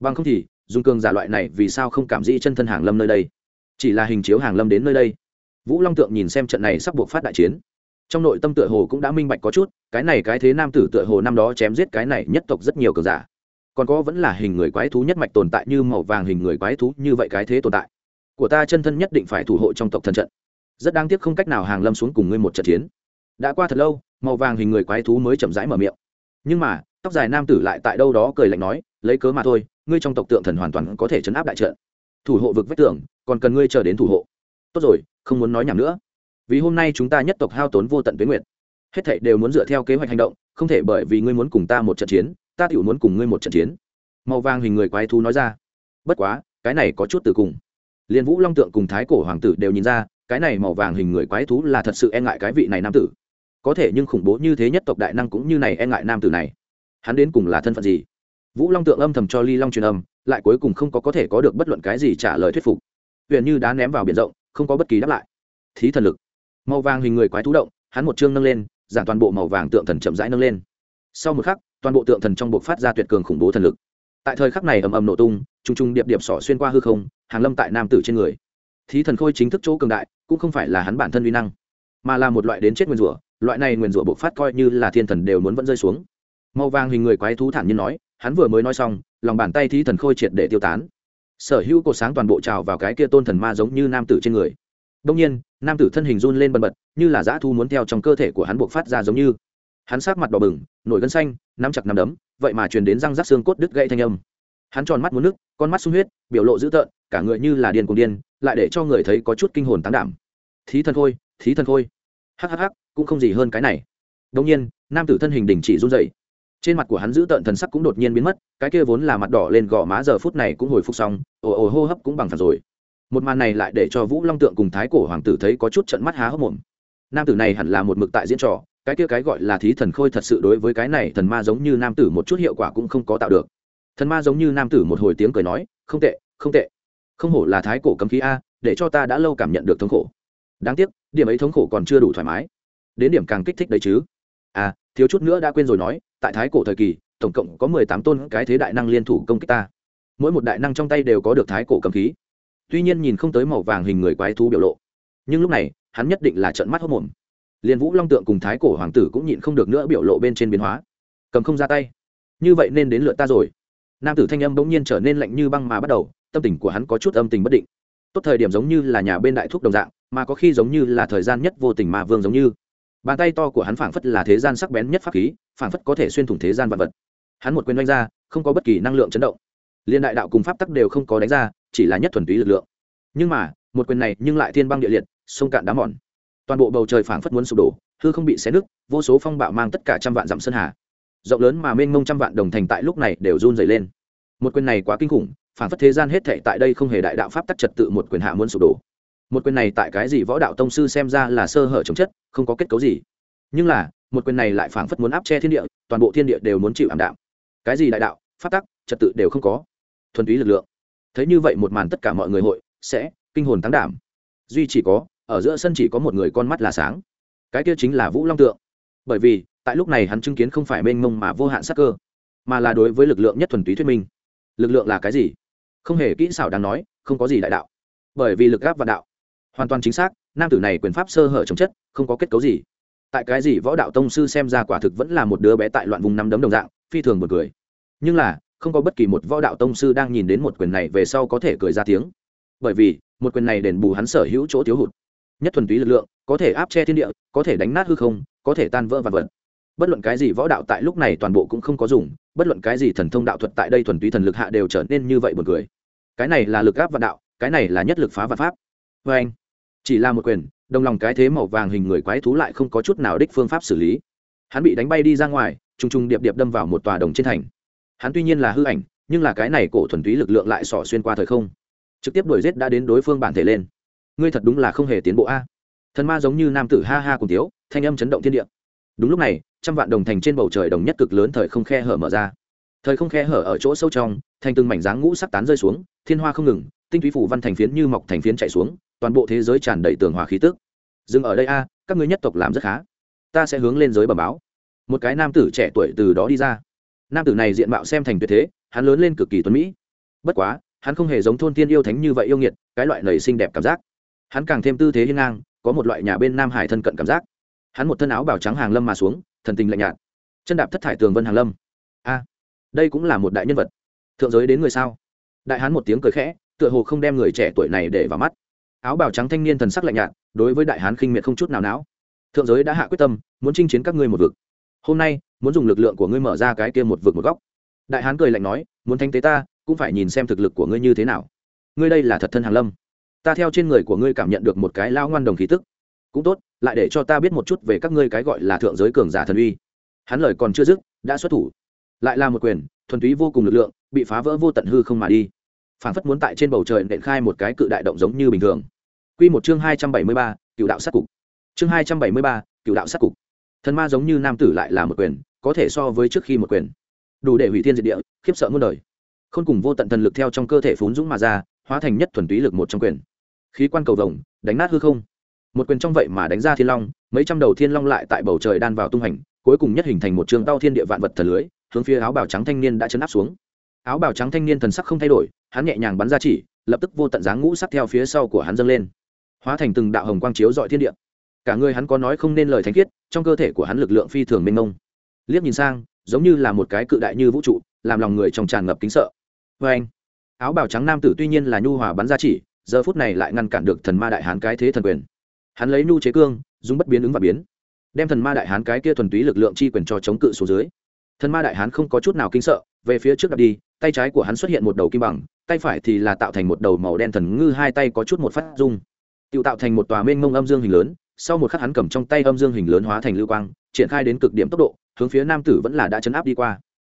Bằng không thì, dùng cường giả loại này vì sao không cảm dĩ chân thân hàng lâm nơi đây? Chỉ là hình chiếu hàng lâm đến nơi đây. Vũ long tượng nhìn xem trận này sắp buộc phát đại chiến trong nội tâm tựa hồ cũng đã minh bạch có chút, cái này cái thế nam tử tựa hồ năm đó chém giết cái này nhất tộc rất nhiều cường giả. Còn có vẫn là hình người quái thú nhất mạch tồn tại như màu vàng hình người quái thú như vậy cái thế tồn tại. Của ta chân thân nhất định phải thủ hộ trong tộc thần trận. Rất đáng tiếc không cách nào hàng lâm xuống cùng ngươi một trận chiến. Đã qua thật lâu, màu vàng hình người quái thú mới chậm rãi mở miệng. Nhưng mà, tóc dài nam tử lại tại đâu đó cười lạnh nói, lấy cớ mà thôi, ngươi trong tộc tượng thần hoàn toàn có thể chấn áp đại trận. Thủ hộ vực vách tường, còn cần ngươi chờ đến thủ hộ. Tốt rồi, không muốn nói nhảm nữa vì hôm nay chúng ta nhất tộc hao tốn vô tận tuyến nguyện hết thảy đều muốn dựa theo kế hoạch hành động, không thể bởi vì ngươi muốn cùng ta một trận chiến, ta tiểu muốn cùng ngươi một trận chiến. Màu vàng hình người quái thú nói ra. Bất quá, cái này có chút từ cùng. Liên vũ long tượng cùng thái cổ hoàng tử đều nhìn ra, cái này màu vàng hình người quái thú là thật sự e ngại cái vị này nam tử. Có thể nhưng khủng bố như thế nhất tộc đại năng cũng như này e ngại nam tử này. Hắn đến cùng là thân phận gì? Vũ long tượng âm thầm cho ly long truyền âm, lại cuối cùng không có có thể có được bất luận cái gì trả lời thuyết phục. Huyền như đá ném vào biển rộng, không có bất kỳ đáp lại. Thí thần lực màu vàng hình người quái thú động, hắn một chương nâng lên giảm toàn bộ màu vàng tượng thần chậm rãi nâng lên. Sau một khắc, toàn bộ tượng thần trong buộc phát ra tuyệt cường khủng bố thần lực. Tại thời khắc này ầm ầm nổ tung t r u n g t r u n g điệp điệp sỏ xuyên qua hư không, hàng lâm tại nam tử trên người. Thí thần khôi chính thức chỗ cường đại, cũng không phải là hắn bản thân uy năng, mà là một loại đến chết nguyên rủa, loại này nguyên rủa buộc phát coi như là thiên thần đều muốn vẫn rơi xuống. Màu vàng hình người quái thú thản nhiên nói, hắn vừa mới nói xong, lòng bàn tay thí thần khôi triệt để tiêu tán. Sở hữu cột sáng toàn bộ trào vào cái kia tôn thần ma giống như nam tử trên người đông nhiên, nam tử thân hình run lên bần bật, như là dã thu muốn theo trong cơ thể của hắn buộc phát ra giống như. Hắn sát mặt đỏ bừng, nổi gân xanh, nắm chặt nắm đấm, vậy mà truyền đến răng rắc xương cốt đứt gãy thanh âm. Hắn tròn mắt muốn nước, con mắt sung huyết, biểu lộ dữ tợn, cả người như là điên cùng điên, lại để cho người thấy có chút kinh hồn tán đảm. Thí thần khôi, thí thần khôi. Hhh cũng không gì hơn cái này. Đông nhiên, nam tử thân hình đình chỉ run dậy trên mặt của hắn giữ tợn thần sắc cũng đột nhiên biến mất, cái kia vốn là mặt đỏ lên gò má giờ phút này cũng hồi phục xong, ồ ồ hô hấp cũng bằng phản rồi một màn này lại để cho vũ long tượng cùng thái cổ hoàng tử thấy có chút trận mắt há hốc mồm. Nam tử này hẳn là một mực tại diễn trò, cái kia cái gọi là thí thần khôi thật sự đối với cái này thần ma giống như nam tử một chút hiệu quả cũng không có tạo được. Thần ma giống như nam tử một hồi tiếng cười nói, không tệ không tệ. Không hổ là thái cổ cấm khí a, để cho ta đã lâu cảm nhận được thống khổ. Đáng tiếc, điểm ấy thống khổ còn chưa đủ thoải mái. Đến điểm càng kích thích đấy chứ. À thiếu chút nữa đã quên rồi nói, tại thái cổ thời kỳ, tổng cộng có mười tám tôn cái thế đại năng liên thủ công kích ta. Mỗi một đại năng trong tay đều có được thái cổ cấm khí tuy nhiên nhìn không tới màu vàng hình người quái thú biểu lộ. Nhưng lúc này, hắn nhất định là trận mắt hốc mồm liền vũ long tượng cùng thái cổ hoàng tử cũng nhịn không được nữa biểu lộ bên trên biến hóa. Cầm không ra tay. Như vậy nên đến lượt ta rồi. Nam tử thanh âm bỗng nhiên trở nên lạnh như băng mà bắt đầu, tâm tình của hắn có chút âm tình bất định. Tốt thời điểm giống như là nhà bên đại thúc đồng dạng, mà có khi giống như là thời gian nhất vô tình mà vương giống như. Bàn tay to của hắn phảng phất là thế gian sắc bén nhất pháp khí, phảng phất có thể xuyên thủng thế gian vật vật. Hắn một quyền đánh ra, không có bất kỳ năng lượng chấn động. Liên đại đạo cùng pháp tắc đều không có đánh ra chỉ là nhất thuần túy lực lượng. Nhưng mà, một quyền này nhưng lại thiên băng địa liệt, sông cạn đá mòn. Toàn bộ bầu trời phảng phất muốn sụp đổ, hư không bị xé nứt, vô số phong bạo mang tất cả trăm vạn dặm sơn hà. Rộng lớn mà mênh mông trăm vạn đồng thành tại lúc này đều run dày lên. Một quyền này quá kinh khủng, phảng phất thế gian hết thệ tại đây không hề đại đạo pháp tắc trật tự một quyền hạ muốn sụp đổ. Một quyền này tại cái gì võ đạo tông sư xem ra là sơ hở chống chất, không có kết cấu gì. Nhưng là, một quyền này lại phảng phất muốn áp che thiên địa, toàn bộ thiên địa đều muốn chịu ảm đạm. Cái gì đại đạo, pháp tắc, trật tự đều không có. Thuần túy lực lượng thấy như vậy một màn tất cả mọi người hội sẽ kinh hồn tăng đảm. Duy chỉ có, ở giữa sân chỉ có một người con mắt là sáng. Cái kia chính là vũ long tượng. Bởi vì, tại lúc này hắn chứng kiến không phải mênh mông mà vô hạn sắc cơ, mà là đối với lực lượng nhất thuần túy thuyết minh. Lực lượng là cái gì? Không hề kỹ xảo đáng nói, không có gì đại đạo. Bởi vì lực gáp và đạo, hoàn toàn chính xác, nam tử này quyền pháp sơ hở chống chất, không có kết cấu gì. Tại cái gì võ đạo tông sư xem ra quả thực vẫn là một đứa bé tại loạn vùng năm đấm đồng dạng, phi thường một cười. Nhưng là không có bất kỳ một võ đạo tông sư đang nhìn đến một quyền này về sau có thể cười ra tiếng. Bởi vì, một quyền này đền bù hắn sở hữu chỗ thiếu hụt. Nhất thuần túy lực lượng, có thể áp che thiên địa, có thể đánh nát hư không, có thể tan vỡ vật vật. Bất luận cái gì võ đạo tại lúc này toàn bộ cũng không có dùng, bất luận cái gì thần thông đạo thuật tại đây thuần túy thần lực hạ đều trở nên như vậy một cười. Cái này là lực áp vạn đạo, cái này là nhất lực phá vạn pháp. Vê anh, chỉ là một quyền, đồng lòng cái thế màu vàng hình người quái thú lại không có chút nào đích phương pháp xử lý. Hắn bị đánh bay đi ra ngoài t r u n g t r u n g điệp điệp đâm vào một tòa đồng trên thành hắn tuy nhiên là hư ảnh, nhưng là cái này cổ thuần túy lực lượng lại sỏ xuyên qua thời không. Trực tiếp đuổi g đã đến đối phương bản thể lên. Ngươi thật đúng là không hề tiến bộ a. Thần ma giống như nam tử ha ha cùng tiếu, thanh âm chấn động thiên địa. Đúng lúc này, trăm vạn đồng thành trên bầu trời đồng nhất cực lớn thời không khe hở mở ra. Thời không khe hở ở chỗ sâu trong, thành từng mảnh dáng ngũ sắc tán rơi xuống, thiên hoa không ngừng, tinh túy phủ văn thành phiến như mọc thành phiến chạy xuống, toàn bộ thế giới tràn đầy tường hòa khí tức. Dừng ở đây a, các ngươi nhất tộc làm rất khá. Ta sẽ hướng lên giới bẩm báo. Một cái nam tử trẻ tuổi từ đó đi ra nam tử này diện mạo xem thành tuyệt thế, hắn lớn lên cực kỳ tuấn mỹ. Bất quá, hắn không hề giống thôn tiên yêu thánh như vậy yêu nghiệt, cái loại nầy xinh đẹp cảm giác. Hắn càng thêm tư thế hiên ngang, có một loại nhà bên nam hải thân cận cảm giác. Hắn một thân áo bào trắng hàng lâm mà xuống, thần tình lạnh nhạt. Chân đạp thất thải tường vân hàng lâm. A, đây cũng là một đại nhân vật. Thượng giới đến người sao? Đại hán một tiếng cười khẽ, tựa hồ không đem người trẻ tuổi này để vào mắt. Áo bào trắng thanh niên thần sắc lạnh nhạt, đối với đại hán khinh miệt không chút nào não. Thượng giới đã hạ quyết tâm, muốn chinh chiến các ngươi một vực hôm nay muốn dùng lực lượng của ngươi mở ra cái kia một vực một góc. Đại hán cười lạnh nói muốn thanh tế ta cũng phải nhìn xem thực lực của ngươi như thế nào. Ngươi đây là thật thân hàng lâm. Ta theo trên người của ngươi cảm nhận được một cái lao ngoan đồng khí tức. Cũng tốt lại để cho ta biết một chút về các ngươi cái gọi là thượng giới cường giả thần uy. Hắn lời còn chưa dứt đã xuất thủ. Lại là một quyền thuần túy vô cùng lực lượng bị phá vỡ vô tận hư không mà đi. Phảng phất muốn tại trên bầu trời nện khai một cái cự đại động giống như bình thường. Quy một chương hai trăm bảy mươi ba, cựu đạo sát cục. Chương hai trăm bảy mươi ba, cựu đạo sát cục. Thần ma giống như nam tử lại là một quyền, có thể so với trước khi một quyền. Đủ để hủy thiên diệt địa, khiếp sợ muôn đời. Khôn cùng vô tận thần lực theo trong cơ thể phún dũng mà ra, hóa thành nhất thuần túy lực một trong quyền khí quan cầu vồng đánh nát hư không một quyền trong vậy mà đánh ra thiên long mấy trăm đầu thiên long lại tại bầu trời đan vào tung hành cuối cùng nhất hình thành một trường tao thiên địa vạn vật thần lưới hướng phía áo bào trắng thanh niên đã chấn áp xuống áo bào trắng thanh niên thần sắc không thay đổi hắn nhẹ nhàng bắn ra chỉ lập tức vô tận dáng ngũ sắc theo phía sau của hắn dâng lên hóa thành từng đạo hồng quang chiếu dọi thiên địa cả người hắn có nói không nên lời thánh khiết, trong cơ thể của hắn lực lượng phi thường mênh mông. Liếc nhìn sang, giống như là một cái cự đại như vũ trụ, làm lòng người trong tràn ngập kính sợ. Vê anh, áo bào trắng nam tử tuy nhiên là nhu hòa bắn ra chỉ, giờ phút này lại ngăn cản được thần ma đại hán cái thế thần quyền. Hắn lấy nhu chế cương, dùng bất biến ứng và biến, đem thần ma đại hán cái kia thuần túy lực lượng chi quyền cho chống cự xuống dưới. Thần ma đại hán không có chút nào kinh sợ, về phía trước đặt đi, tay trái của hắn xuất hiện một đầu kim bằng, tay phải thì là tạo thành một đầu màu đen thần ngư, hai tay có chút một phát dung tự tạo thành một tòa mênh mông âm dương hình lớn sau một khắc hắn cầm trong tay âm dương hình lớn hóa thành lưu quang, triển khai đến cực điểm tốc độ, hướng phía nam tử vẫn là đã chấn áp đi qua.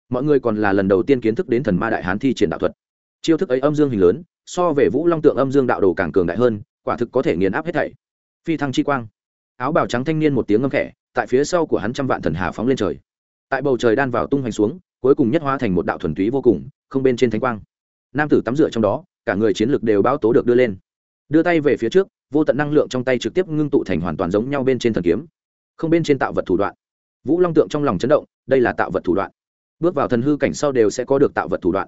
Mọi người còn là lần đầu tiên kiến thức đến thần ma đại hán thi triển đạo thuật. Chiêu thức ấy âm dương hình lớn, so về vũ long tượng âm dương đạo đồ càng cường đại hơn, quả thực có thể nghiền áp hết thảy. Phi thăng chi quang. Áo bào trắng thanh niên một tiếng ngâm khẽ, tại phía sau của hắn trăm vạn thần hà phóng lên trời. Tại bầu trời đan vào tung hoành xuống, cuối cùng nhất hóa thành một đạo thuần túy vô cùng, không bên trên thánh quang. Nam tử tắm rửa trong đó, cả người chiến lực đều báo tố được đưa lên. Đưa tay về phía trước vô tận năng lượng trong tay trực tiếp ngưng tụ thành hoàn toàn giống nhau bên trên thần kiếm, không bên trên tạo vật thủ đoạn. Vũ long tượng trong lòng chấn động, đây là tạo vật thủ đoạn. Bước vào thần hư cảnh sau đều sẽ có được tạo vật thủ đoạn.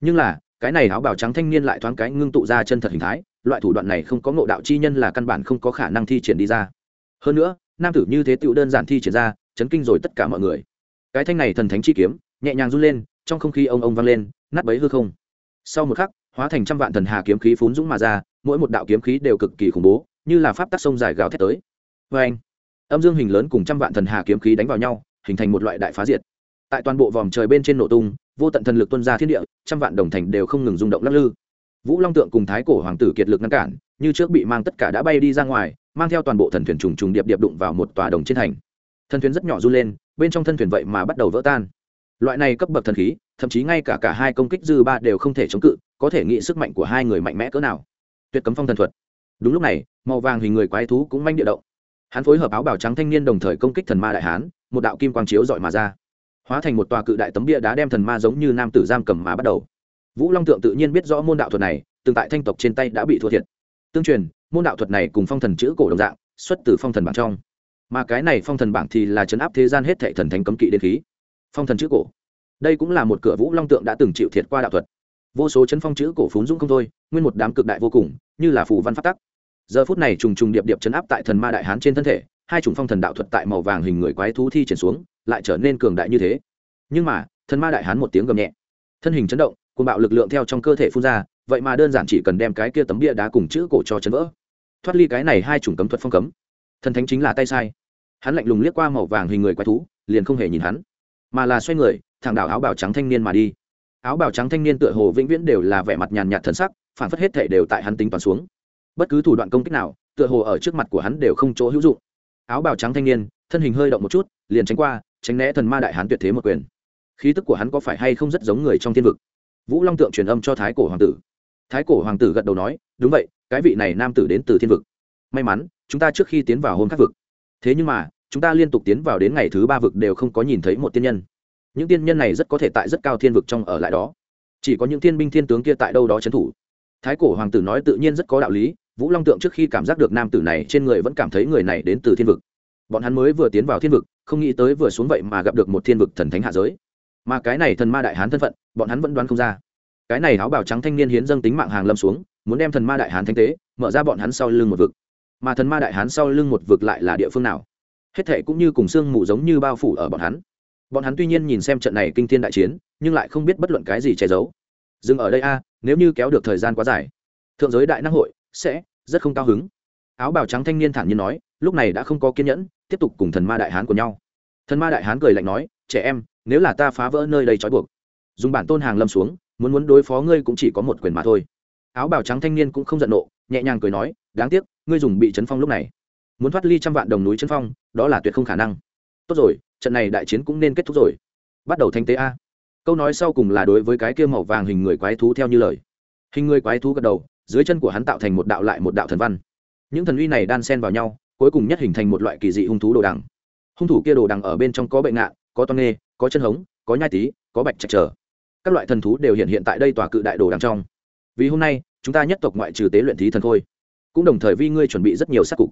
Nhưng là, cái này áo bào trắng thanh niên lại thoáng cái ngưng tụ ra chân thật hình thái, loại thủ đoạn này không có ngộ đạo chi nhân là căn bản không có khả năng thi triển đi ra. Hơn nữa, nam tử như thế tựu đơn giản thi triển ra, chấn kinh rồi tất cả mọi người. Cái thanh này thần thánh chi kiếm, nhẹ nhàng run lên, trong không khí ông ông vang lên, nát bấy hư không. Sau một khắc, hóa thành trăm vạn thần hà kiếm khí phún dũng mà ra mỗi một đạo kiếm khí đều cực kỳ khủng bố, như là pháp tắc sông dài gào thét tới. Vê anh, âm dương hình lớn cùng trăm vạn thần hà kiếm khí đánh vào nhau, hình thành một loại đại phá diệt. Tại toàn bộ vòm trời bên trên nổ tung, vô tận thần lực tuân ra thiên địa, trăm vạn đồng thành đều không ngừng rung động lắc lư. Vũ long tượng cùng thái cổ hoàng tử kiệt lực ngăn cản, như trước bị mang tất cả đã bay đi ra ngoài, mang theo toàn bộ thần thuyền trùng trùng điệp điệp đụng vào một tòa đồng trên thành. Thần thuyền rất nhỏ run lên, bên trong thân thuyền vậy mà bắt đầu vỡ tan. Loại này cấp bậc thần khí, thậm chí ngay cả cả hai công kích dư ba đều không thể chống cự, có thể nghĩ sức mạnh của hai người mạnh mẽ cỡ nào tuyệt cấm phong thần thuật. Đúng lúc này, màu vàng hình người quái thú cũng manh địa động. Hắn phối hợp áo bào trắng thanh niên đồng thời công kích thần ma đại hán, một đạo kim quang chiếu dọi mà ra. Hóa thành một tòa cự đại tấm bia đá đem thần ma giống như nam tử giam cầm mà bắt đầu. Vũ long tượng tự nhiên biết rõ môn đạo thuật này, từng tại thanh tộc trên tay đã bị thua thiệt. Tương truyền, môn đạo thuật này cùng phong thần chữ cổ đồng dạng, xuất từ phong thần bảng trong. Mà cái này phong thần bảng thì là chấn áp thế gian hết thệ thần thánh cấm kỵ đến khí. Phong thần chữ cổ. Đây cũng là một cửa vũ long tượng đã từng chịu thiệt qua đạo thuật vô số chấn phong chữ cổ phún dũng không thôi, nguyên một đám cực đại vô cùng, như là phù văn phát tắc. Giờ phút này trùng trùng điệp điệp chấn áp tại thần ma đại hán trên thân thể, hai chủng phong thần đạo thuật tại màu vàng hình người quái thú thi triển xuống, lại trở nên cường đại như thế. Nhưng mà, thần ma đại hán một tiếng gầm nhẹ. Thân hình chấn động, cuồng bạo lực lượng theo trong cơ thể phun ra, vậy mà đơn giản chỉ cần đem cái kia tấm bia đá cùng chữ cổ cho chấn vỡ. Thoát ly cái này hai chủng cấm thuật phong cấm. Thần thánh chính là tay sai. Hắn lạnh lùng liếc qua màu vàng hình người quái thú, liền không hề nhìn hắn, mà là xoay người, thẳng đảo áo bào trắng thanh niên mà đi áo bào trắng thanh niên tựa hồ vĩnh viễn đều là vẻ mặt nhàn nhạt thần sắc, phản phất hết thể đều tại hắn tính toàn xuống. Bất cứ thủ đoạn công kích nào, tựa hồ ở trước mặt của hắn đều không chỗ hữu dụng. Áo bào trắng thanh niên, thân hình hơi động một chút, liền tránh qua, tránh né thần ma đại hán tuyệt thế một quyền. Khí tức của hắn có phải hay không rất giống người trong thiên vực? Vũ long tượng truyền âm cho thái cổ hoàng tử. Thái cổ hoàng tử gật đầu nói, đúng vậy, cái vị này nam tử đến từ thiên vực. May mắn, chúng ta trước khi tiến vào hôn các vực. Thế nhưng mà, chúng ta liên tục tiến vào đến ngày thứ ba vực đều không có nhìn thấy một tiên nhân những tiên nhân này rất có thể tại rất cao thiên vực trong ở lại đó. Chỉ có những thiên binh thiên tướng kia tại đâu đó trấn thủ. Thái cổ hoàng tử nói tự nhiên rất có đạo lý, vũ long tượng trước khi cảm giác được nam tử này trên người vẫn cảm thấy người này đến từ thiên vực. Bọn hắn mới vừa tiến vào thiên vực, không nghĩ tới vừa xuống vậy mà gặp được một thiên vực thần thánh hạ giới. Mà cái này thần ma đại hán thân phận, bọn hắn vẫn đoán không ra. Cái này áo bào trắng thanh niên hiến dâng tính mạng hàng lâm xuống, muốn đem thần ma đại hán thanh tế, mở ra bọn hắn sau lưng một vực. Mà thần ma đại hán sau lưng một vực lại là địa phương nào? Hết thệ cũng như cùng xương mù giống như bao phủ ở bọn hắn bọn hắn tuy nhiên nhìn xem trận này kinh thiên đại chiến, nhưng lại không biết bất luận cái gì che giấu. Dừng ở đây a, nếu như kéo được thời gian quá dài, thượng giới đại năng hội sẽ rất không cao hứng. Áo bào trắng thanh niên thản nhiên nói, lúc này đã không có kiên nhẫn, tiếp tục cùng thần ma đại hán của nhau. Thần ma đại hán cười lạnh nói, trẻ em, nếu là ta phá vỡ nơi đây trói buộc, dùng bản tôn hàng lâm xuống, muốn muốn đối phó ngươi cũng chỉ có một quyền mà thôi. Áo bào trắng thanh niên cũng không giận nộ, nhẹ nhàng cười nói, đáng tiếc, ngươi dùng bị chấn phong lúc này. Muốn thoát ly trăm vạn đồng núi chấn phong, đó là tuyệt không khả năng tốt rồi, trận này đại chiến cũng nên kết thúc rồi. Bắt đầu thanh tế a. Câu nói sau cùng là đối với cái kia màu vàng hình người quái thú theo như lời. Hình người quái thú gật đầu, dưới chân của hắn tạo thành một đạo lại một đạo thần văn. Những thần uy này đan xen vào nhau, cuối cùng nhất hình thành một loại kỳ dị hung thú đồ đằng. Hung thủ kia đồ đằng ở bên trong có bệnh ngạn có toan nghê, có chân hống, có nhai tí có bạch chạch trở. Các loại thần thú đều hiện hiện tại đây tòa cự đại đồ đằng trong. Vì hôm nay, chúng ta nhất tộc ngoại trừ tế luyện thí thần khôi cũng đồng thời vi ngươi chuẩn bị rất nhiều sắc cục.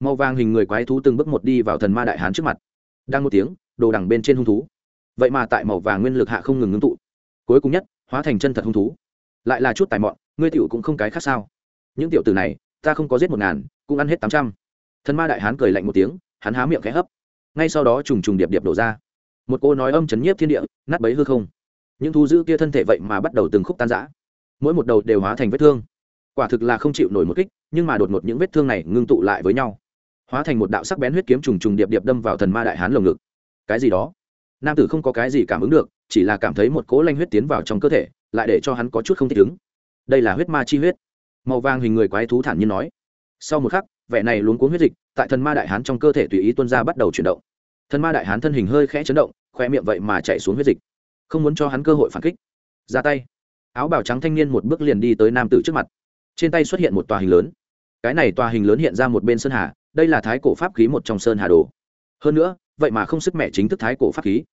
Màu vàng hình người quái thú từng bước một đi vào thần ma đại hán trước mặt đang một tiếng, đồ đằng bên trên hung thú. Vậy mà tại màu vàng nguyên lực hạ không ngừng ngưng tụ. Cuối cùng nhất, hóa thành chân thật hung thú. Lại là chút tài mọn, ngươi tiểu cũng không cái khác sao? Những tiểu tử này, ta không có giết một ngàn, cũng ăn hết tám trăm. Thần ma đại hán cười lạnh một tiếng, hắn há miệng khẽ hấp. Ngay sau đó trùng trùng điệp điệp đổ ra. Một cô nói âm chấn nhiếp thiên địa, nát bấy hư không. Những thú dữ kia thân thể vậy mà bắt đầu từng khúc tan rã. Mỗi một đầu đều hóa thành vết thương. Quả thực là không chịu nổi một kích, nhưng mà đột ngột những vết thương này ngưng tụ lại với nhau hóa thành một đạo sắc bén huyết kiếm trùng trùng điệp điệp đâm vào thần ma đại hán lồng ngực. Cái gì đó? Nam tử không có cái gì cảm ứng được, chỉ là cảm thấy một cỗ lanh huyết tiến vào trong cơ thể, lại để cho hắn có chút không thích ứng. Đây là huyết ma chi huyết. Màu vàng hình người quái thú thản nhiên nói. Sau một khắc, vẻ này luống cuốn huyết dịch tại thần ma đại hán trong cơ thể tùy ý tuân ra bắt đầu chuyển động. Thần ma đại hán thân hình hơi khẽ chấn động, khoe miệng vậy mà chạy xuống huyết dịch. Không muốn cho hắn cơ hội phản kích. Ra tay. Áo bào trắng thanh niên một bước liền đi tới nam tử trước mặt. Trên tay xuất hiện một tòa hình lớn. Cái này tòa hình lớn hiện ra một bên sơn hà đây là thái cổ pháp khí một trong sơn hà đồ. Hơn nữa, vậy mà không sức mẹ chính thức thái cổ pháp khí.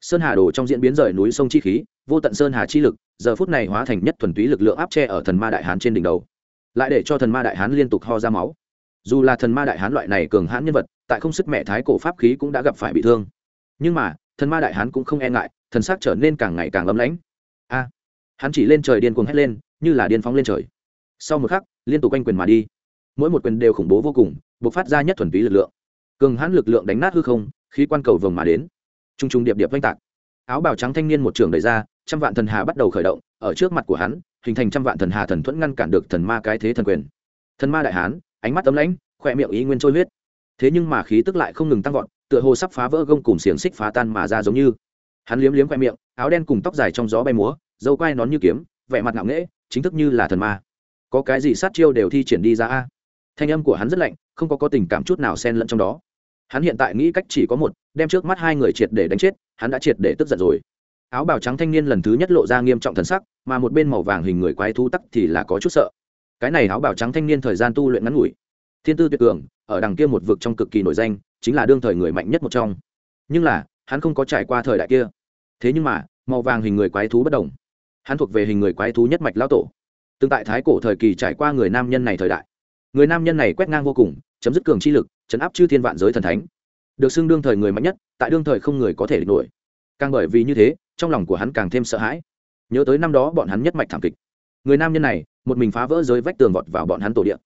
Sơn hà đồ trong diễn biến rời núi sông chi khí, vô tận sơn hà chi lực, giờ phút này hóa thành nhất thuần túy lực lượng áp tre ở thần ma đại hán trên đỉnh đầu. Lại để cho thần ma đại hán liên tục ho ra máu. Dù là thần ma đại hán loại này cường hãn nhân vật, tại không sức mẹ thái cổ pháp khí cũng đã gặp phải bị thương. Nhưng mà, thần ma đại hán cũng không e ngại, thần sắc trở nên càng ngày càng ấm lãnh. A! Hắn chỉ lên trời điên cuồng hét lên, như là điên phóng lên trời. Sau một khắc, liên tục quanh quyền mà đi. Mỗi một quyền đều khủng bố vô cùng bộc phát ra nhất thuần túy lực lượng. Cường hãn lực lượng đánh nát hư không, khí quan cầu vồng mà đến. T r u n g t r u n g điệp điệp oanh tạc. Áo bào trắng thanh niên một trường đẩy ra, trăm vạn thần hà bắt đầu khởi động, ở trước mặt của hắn, hình thành trăm vạn thần hà thần thuẫn ngăn cản được thần ma cái thế thần quyền. Thần ma đại hán, ánh mắt tấm lãnh khoe miệng ý nguyên trôi huyết. Thế nhưng mà khí tức lại không ngừng tăng vọt, tựa hồ sắp phá vỡ gông cùng xiềng xích phá tan mà ra giống như. Hắn liếm liếm khoe miệng, áo đen cùng tóc dài trong gió bay múa, dâu quai nón như kiếm, vẻ mặt ngạo nghễ, chính thức như là thần ma. Có cái gì sát chiêu đều thi triển đi ra a? Thanh âm của hắn rất lạnh, không có có tình cảm chút nào xen lẫn trong đó. Hắn hiện tại nghĩ cách chỉ có một, đem trước mắt hai người triệt để đánh chết, hắn đã triệt để tức giận rồi. Áo bào trắng thanh niên lần thứ nhất lộ ra nghiêm trọng thần sắc, mà một bên màu vàng hình người quái thú tắc thì là có chút sợ. Cái này áo bào trắng thanh niên thời gian tu luyện ngắn ngủi. Thiên tư tuyệt cường, ở đằng kia một vực trong cực kỳ nổi danh, chính là đương thời người mạnh nhất một trong. Nhưng là, hắn không có trải qua thời đại kia. Thế nhưng mà, màu vàng hình người quái thú bất đồng. Hắn thuộc về hình người quái thú nhất mạch lão tổ. Từng tại thái cổ thời kỳ trải qua người nam nhân này thời đại người nam nhân này quét ngang vô cùng, chấm dứt cường chi lực, chấn áp chư thiên vạn giới thần thánh. Được xưng đương thời người mạnh nhất, tại đương thời không người có thể địch nổi. Càng bởi vì như thế, trong lòng của hắn càng thêm sợ hãi. Nhớ tới năm đó bọn hắn nhất mạch thảm kịch. Người nam nhân này, một mình phá vỡ giới vách tường vọt vào bọn hắn tổ điện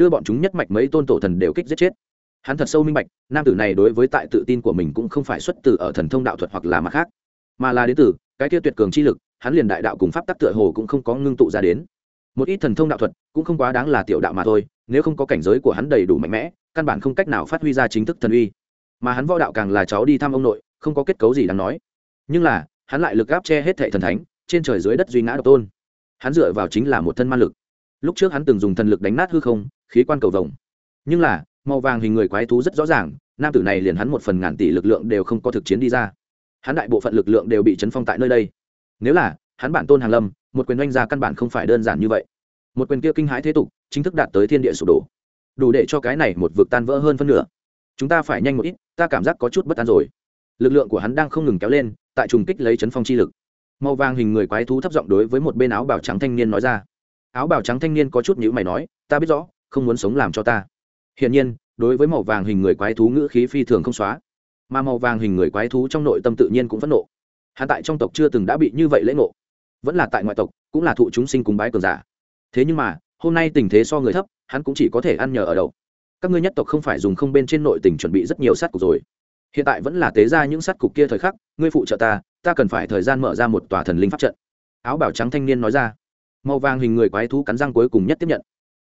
đưa bọn chúng nhất mạch mấy tôn tổ thần đều kích giết chết. Hắn thật sâu minh bạch, nam tử này đối với tại tự tin của mình cũng không phải xuất từ ở thần thông đạo thuật hoặc là mặt khác, mà là đến từ cái kia tuyệt cường chi lực, hắn liền đại đạo cùng pháp tắc tựa hồ cũng không có ngưng tụ ra đến. Một ít thần thông đạo thuật cũng không quá đáng là tiểu đạo mà thôi nếu không có cảnh giới của hắn đầy đủ mạnh mẽ, căn bản không cách nào phát huy ra chính thức thần uy. Mà hắn võ đạo càng là cháu đi thăm ông nội, không có kết cấu gì đáng nói. Nhưng là, hắn lại lực gáp che hết thệ thần thánh, trên trời dưới đất duy ngã độc tôn. Hắn dựa vào chính là một thân ma lực. Lúc trước hắn từng dùng thần lực đánh nát hư không, khí quan cầu vồng. Nhưng là, màu vàng hình người quái thú rất rõ ràng, nam tử này liền hắn một phần ngàn tỷ lực lượng đều không có thực chiến đi ra. Hắn đại bộ phận lực lượng đều bị chấn phong tại nơi đây. Nếu là, hắn bản tôn hàng lâm, một quyền oanh ra căn bản không phải đơn giản như vậy. Một quyền kia kinh hãi thế tục chính thức đạt tới thiên địa sụp đổ. Đủ để cho cái này một vực tan vỡ hơn phân nửa. Chúng ta phải nhanh một ít, ta cảm giác có chút bất an rồi. Lực lượng của hắn đang không ngừng kéo lên, tại trùng kích lấy chấn phong chi lực. Màu vàng hình người quái thú thấp giọng đối với một bên áo bào trắng thanh niên nói ra. Áo bào trắng thanh niên có chút nhữ mày nói, ta biết rõ, không muốn sống làm cho ta. Hiển nhiên, đối với màu vàng hình người quái thú ngữ khí phi thường không xóa. Mà màu vàng hình người quái thú trong nội tâm tự nhiên cũng phẫn nộ. Hạ tại trong tộc chưa từng đã bị như vậy lễ ngộ. Vẫn là tại ngoại tộc, cũng là thụ chúng sinh cùng bái cường giả. Thế nhưng mà hôm nay tình thế so người thấp, hắn cũng chỉ có thể ăn nhờ ở đầu các ngươi nhất tộc không phải dùng không bên trên nội tình chuẩn bị rất nhiều sát cục rồi. Hiện tại vẫn là tế ra những sát cục kia thời khắc, ngươi phụ trợ ta ta cần phải thời gian mở ra một tòa thần linh pháp trận. Áo bảo trắng thanh niên nói ra. Màu vàng hình người quái thú cắn răng cuối cùng nhất tiếp nhận.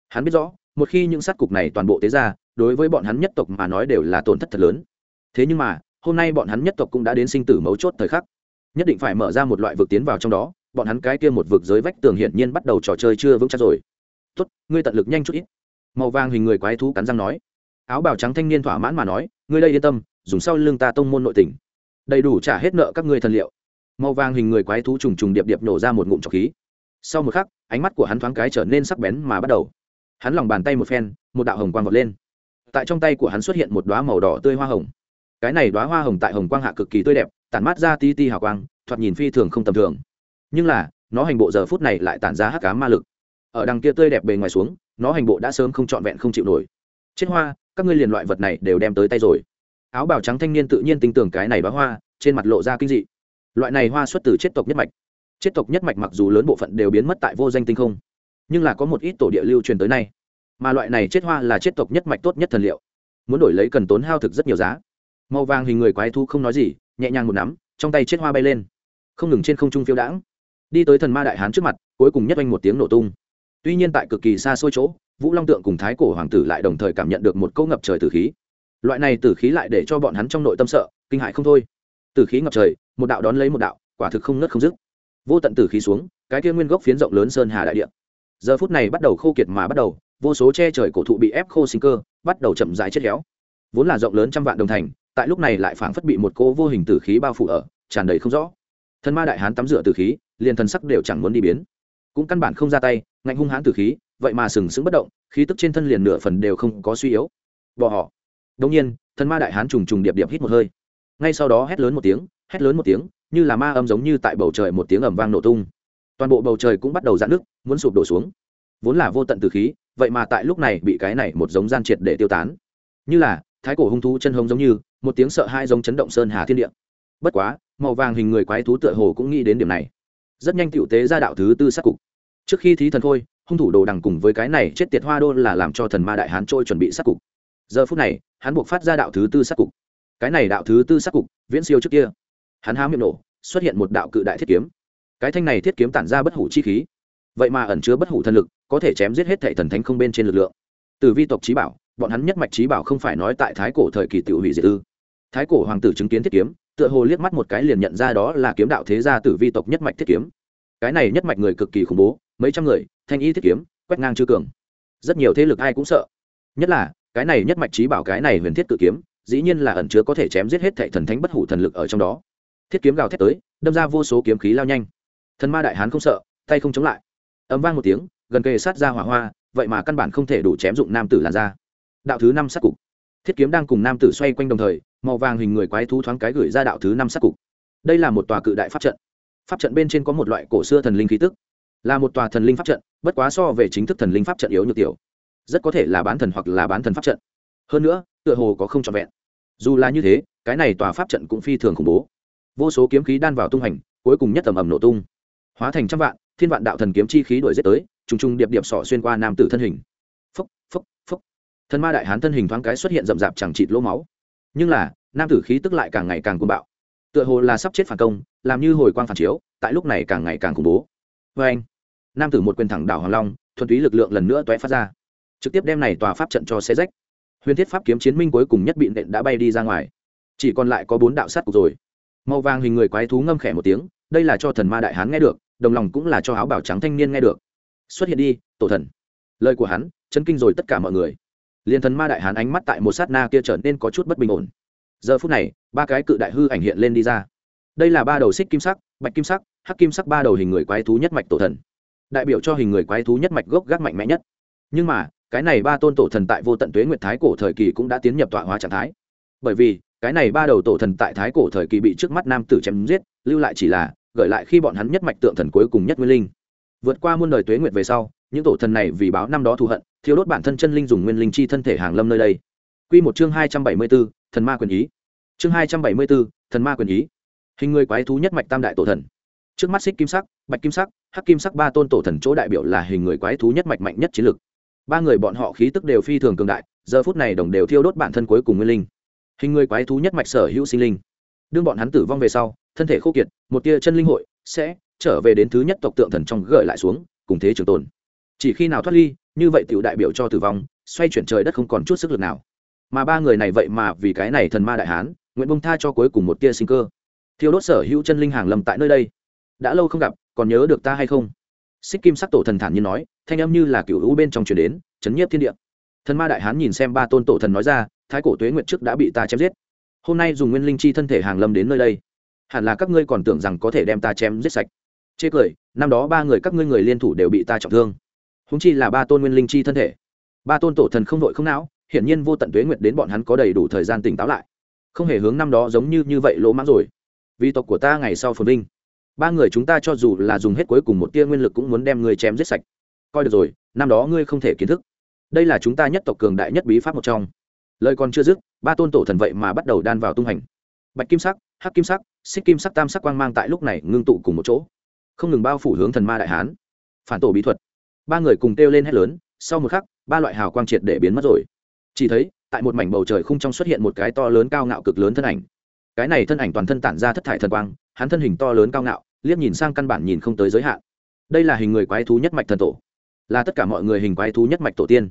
Hắn biết rõ, một khi những sát cục này toàn bộ tế ra, đối với bọn hắn nhất tộc mà nói đều là tổn thất thật lớn. Thế nhưng mà, hôm nay bọn hắn nhất tộc cũng đã đến sinh tử mấu chốt thời khắc. Nhất định phải mở ra một loại vực tiến vào trong đó, bọn hắn cái kia một vực giới vách tường hiển nhiên bắt đầu trò chơi chưa vững chắc rồi tốt, ngươi tận lực nhanh chút ít. Màu vàng hình người quái thú cắn răng nói. Áo bào trắng thanh niên thỏa mãn mà nói, ngươi đây yên tâm, dùng sau lưng ta tông môn nội tình. Đầy đủ trả hết nợ các ngươi thần liệu. Màu vàng hình người quái thú trùng trùng điệp điệp nổ ra một ngụm trọc khí. Sau một khắc, ánh mắt của hắn thoáng cái trở nên sắc bén mà bắt đầu. Hắn lòng bàn tay một phen, một đạo hồng quang vọt lên. Tại trong tay của hắn xuất hiện một đoá màu đỏ tươi hoa hồng. Cái này đoá hoa hồng tại hồng quang hạ cực kỳ tươi đẹp, tản mát ra ti ti hào quang, thoạt nhìn phi thường không tầm thường. Nhưng là, nó hành bộ giờ phút này lại tản ra hắc cá ma lực ở đằng kia tươi đẹp bề ngoài xuống, nó hành bộ đã sớm không trọn vẹn không chịu nổi. Chết hoa, các ngươi liền loại vật này đều đem tới tay rồi. Áo bào trắng thanh niên tự nhiên tin tưởng cái này bá hoa, trên mặt lộ ra kinh dị. Loại này hoa xuất từ chết tộc nhất mạch. Chết tộc nhất mạch mặc dù lớn bộ phận đều biến mất tại vô danh tinh không, nhưng là có một ít tổ địa lưu truyền tới nay. Mà loại này chết hoa là chết tộc nhất mạch tốt nhất thần liệu. Muốn đổi lấy cần tốn hao thực rất nhiều giá. Màu vàng hình người quái thu không nói gì, nhẹ nhàng một nắm, trong tay chết hoa bay lên. Không ngừng trên không trung phiêu đãng. Đi tới thần ma đại hán trước mặt, cuối cùng nhất oanh một tiếng nổ tung tuy nhiên tại cực kỳ xa xôi chỗ, vũ long tượng cùng thái cổ hoàng tử lại đồng thời cảm nhận được một câu ngập trời tử khí. Loại này tử khí lại để cho bọn hắn trong nội tâm sợ, kinh hại không thôi. Tử khí ngập trời, một đạo đón lấy một đạo, quả thực không nớt không dứt. Vô tận tử khí xuống, cái kia nguyên gốc phiến rộng lớn sơn hà đại địa. Giờ phút này bắt đầu khô kiệt mà bắt đầu, vô số che trời cổ thụ bị ép khô sinh cơ, bắt đầu chậm dài chết héo. Vốn là rộng lớn trăm vạn đồng thành, tại lúc này lại phảng phất bị một cô vô hình tử khí bao phủ ở, tràn đầy không rõ. Thân ma đại hán tắm rửa tử khí, liền thần sắc đều chẳng muốn đi biến. Cũng căn bản không ra tay ngạnh hung hãn tử khí, vậy mà sừng sững bất động, khí tức trên thân liền nửa phần đều không có suy yếu. Bỏ họ. Đông nhiên thân ma đại hán trùng trùng điệp điệp hít một hơi. Ngay sau đó hét lớn một tiếng, hét lớn một tiếng, như là ma âm giống như tại bầu trời một tiếng ẩm vang nổ tung. Toàn bộ bầu trời cũng bắt đầu dạn nước muốn sụp đổ xuống. Vốn là vô tận từ khí, vậy mà tại lúc này bị cái này một giống gian triệt để tiêu tán. Như là, thái cổ hung thú chân hống giống như, một tiếng sợ hai giống chấn động sơn hà thiên địa. Bất quá, màu vàng hình người quái thú tựa hồ cũng nghĩ đến điểm này. Rất nhanh tiểu tế ra đạo thứ tư sát cục trước khi thí thần khôi, hung thủ đồ đằng cùng với cái này chết tiệt hoa đô là làm cho thần ma đại hán trôi chuẩn bị sát cục. Giờ phút này, hắn buộc phát ra đạo thứ tư sát cục. Cái này đạo thứ tư sát cục, viễn siêu trước kia. Hắn há miệng nổ, xuất hiện một đạo cự đại thiết kiếm. Cái thanh này thiết kiếm tản ra bất hủ chi khí. Vậy mà ẩn chứa bất hủ thần lực, có thể chém giết hết thệ thần thánh không bên trên lực lượng. Từ vi tộc trí bảo, bọn hắn nhất mạch trí bảo không phải nói tại thái cổ thời kỳ tự hủy diệt ư. Thái cổ hoàng tử chứng kiến thiết kiếm, tựa hồ liếc mắt một cái liền nhận ra đó là kiếm đạo thế gia tử vi tộc nhất mạch thiết kiếm. Cái này nhất mạch người cực kỳ khủng bố mấy trăm người, thanh y thiết kiếm, quét ngang chư cường. Rất nhiều thế lực ai cũng sợ. Nhất là, cái này nhất mạch trí bảo cái này huyền thiết cự kiếm, dĩ nhiên là ẩn chứa có thể chém giết hết thệ thần thánh bất hủ thần lực ở trong đó. Thiết kiếm gào thét tới, đâm ra vô số kiếm khí lao nhanh. Thần ma đại hán không sợ, tay không chống lại. Ấm vang một tiếng, gần kề sát ra hỏa hoa, vậy mà căn bản không thể đủ chém dụng nam tử làn ra đạo thứ năm sát cục. Thiết kiếm đang cùng nam tử xoay quanh đồng thời, màu vàng hình người quái thú thoáng cái gửi ra đạo thứ năm sát cục. Đây là một tòa cự đại pháp trận. Pháp trận bên trên có một loại cổ xưa thần linh khí tức là một tòa thần linh pháp trận, bất quá so về chính thức thần linh pháp trận yếu nhược tiểu. Rất có thể là bán thần hoặc là bán thần pháp trận. Hơn nữa, tựa hồ có không trọn vẹn. Dù là như thế, cái này tòa pháp trận cũng phi thường khủng bố. Vô số kiếm khí đan vào tung hành, cuối cùng nhất tầm ầm nổ tung. Hóa thành trăm vạn, thiên vạn đạo thần kiếm chi khí đuổi giết tới, trùng trùng điệp điệp sọ xuyên qua nam tử thân hình. Phốc phốc phốc. Thân ma đại hán thân hình thoáng cái xuất hiện rậm rạp chẳng chịt lỗ máu. Nhưng là, nam tử khí tức lại càng ngày càng cuồng bạo. Tựa hồ là sắp chết phản công, làm như hồi quang phản chiếu, tại lúc này càng ngày càng khủng bố vê anh. Nam tử một quyền thẳng đảo hoàng long, thuần túy lực lượng lần nữa toé phát ra. Trực tiếp đem này tòa pháp trận cho xe rách. Huyền thiết pháp kiếm chiến minh cuối cùng nhất bị nện đã bay đi ra ngoài. Chỉ còn lại có bốn đạo sắt cục rồi. Màu vàng hình người quái thú ngâm khẽ một tiếng, đây là cho thần ma đại hán nghe được, đồng lòng cũng là cho áo bảo trắng thanh niên nghe được. Xuất hiện đi, tổ thần. Lời của hắn, chấn kinh rồi tất cả mọi người. Liền thần ma đại hán ánh mắt tại một sát na kia trở nên có chút bất bình ổn. Giờ phút này, ba cái cự đại hư ảnh hiện lên đi ra. Đây là ba đầu xích kim sắc, bạch kim sắc hắc kim sắc ba đầu hình người quái thú nhất mạch tổ thần đại biểu cho hình người quái thú nhất mạch gốc gác mạnh mẽ nhất nhưng mà cái này ba tôn tổ thần tại vô tận tuế nguyệt thái cổ thời kỳ cũng đã tiến nhập tọa hóa trạng thái bởi vì cái này ba đầu tổ thần tại thái cổ thời kỳ bị trước mắt nam tử chém giết lưu lại chỉ là gợi lại khi bọn hắn nhất mạch tượng thần cuối cùng nhất nguyên linh vượt qua muôn đời tuế nguyệt về sau những tổ thần này vì báo năm đó thù hận thiếu đốt bản thân chân linh dùng nguyên linh chi thân thể hàng lâm nơi đây Quy một chương hai trăm bảy mươi 274, thần ma quyền ý. Chương hai trăm bảy mươi 274, thần ma quyền ý. Hình người quái thú nhất mạch tam đại tổ thần. Trước mắt xích kim sắc, bạch kim sắc, hắc kim sắc ba tôn tổ thần chỗ đại biểu là hình người quái thú nhất mạch mạnh nhất chiến lực. Ba người bọn họ khí tức đều phi thường cường đại, giờ phút này đồng đều thiêu đốt bản thân cuối cùng nguyên linh. Hình người quái thú nhất mạch sở hữu sinh linh. Đương bọn hắn tử vong về sau, thân thể khô kiệt, một tia chân linh hội sẽ trở về đến thứ nhất tộc tượng thần trong gợi lại xuống, cùng thế trường tồn. Chỉ khi nào thoát ly, như vậy tiểu đại biểu cho tử vong, xoay chuyển trời đất không còn chút sức lực nào mà ba người này vậy mà vì cái này thần ma đại hán nguyện bông tha cho cuối cùng một tia sinh cơ thiêu đốt sở hữu chân linh hàng lầm tại nơi đây đã lâu không gặp, còn nhớ được ta hay không? Xích kim sắc tổ thần thản như nói, thanh âm như là cựu hữu bên trong truyền đến, chấn nhiếp thiên địa. Thần ma đại hán nhìn xem ba tôn tổ thần nói ra, thái cổ tuế Nguyệt trước đã bị ta chém giết. Hôm nay dùng nguyên linh chi thân thể hàng lâm đến nơi đây. Hẳn là các ngươi còn tưởng rằng có thể đem ta chém giết sạch. Chê cười, năm đó ba người các ngươi người liên thủ đều bị ta trọng thương. Húng chi là ba tôn nguyên linh chi thân thể. Ba tôn tổ thần không vội không não, hiển nhiên vô tận tuế nguyệt đến bọn hắn có đầy đủ thời gian tỉnh táo lại. Không hề hướng năm đó giống như như vậy lỗ mãng rồi. Vì tộc của ta ngày sau phồn vinh ba người chúng ta cho dù là dùng hết cuối cùng một tia nguyên lực cũng muốn đem ngươi chém giết sạch. Coi được rồi, năm đó ngươi không thể kiến thức. Đây là chúng ta nhất tộc cường đại nhất bí pháp một trong. Lời còn chưa dứt, ba tôn tổ thần vậy mà bắt đầu đan vào tung hành. Bạch kim sắc, hắc kim sắc, xích kim sắc, tam sắc quang mang tại lúc này ngưng tụ cùng một chỗ. Không ngừng bao phủ hướng thần ma đại hán. Phản tổ bí thuật. Ba người cùng kêu lên hét lớn, sau một khắc, ba loại hào quang triệt để biến mất rồi. Chỉ thấy, tại một mảnh bầu trời khung trong xuất hiện một cái to lớn cao ngạo cực lớn thân ảnh. Cái này thân ảnh toàn thân tản ra thất thải thần quang, hắn thân hình to lớn cao ngạo liếc nhìn sang căn bản nhìn không tới giới hạn. Đây là hình người quái thú nhất mạch thần tổ. Là tất cả mọi người hình quái thú nhất mạch tổ tiên.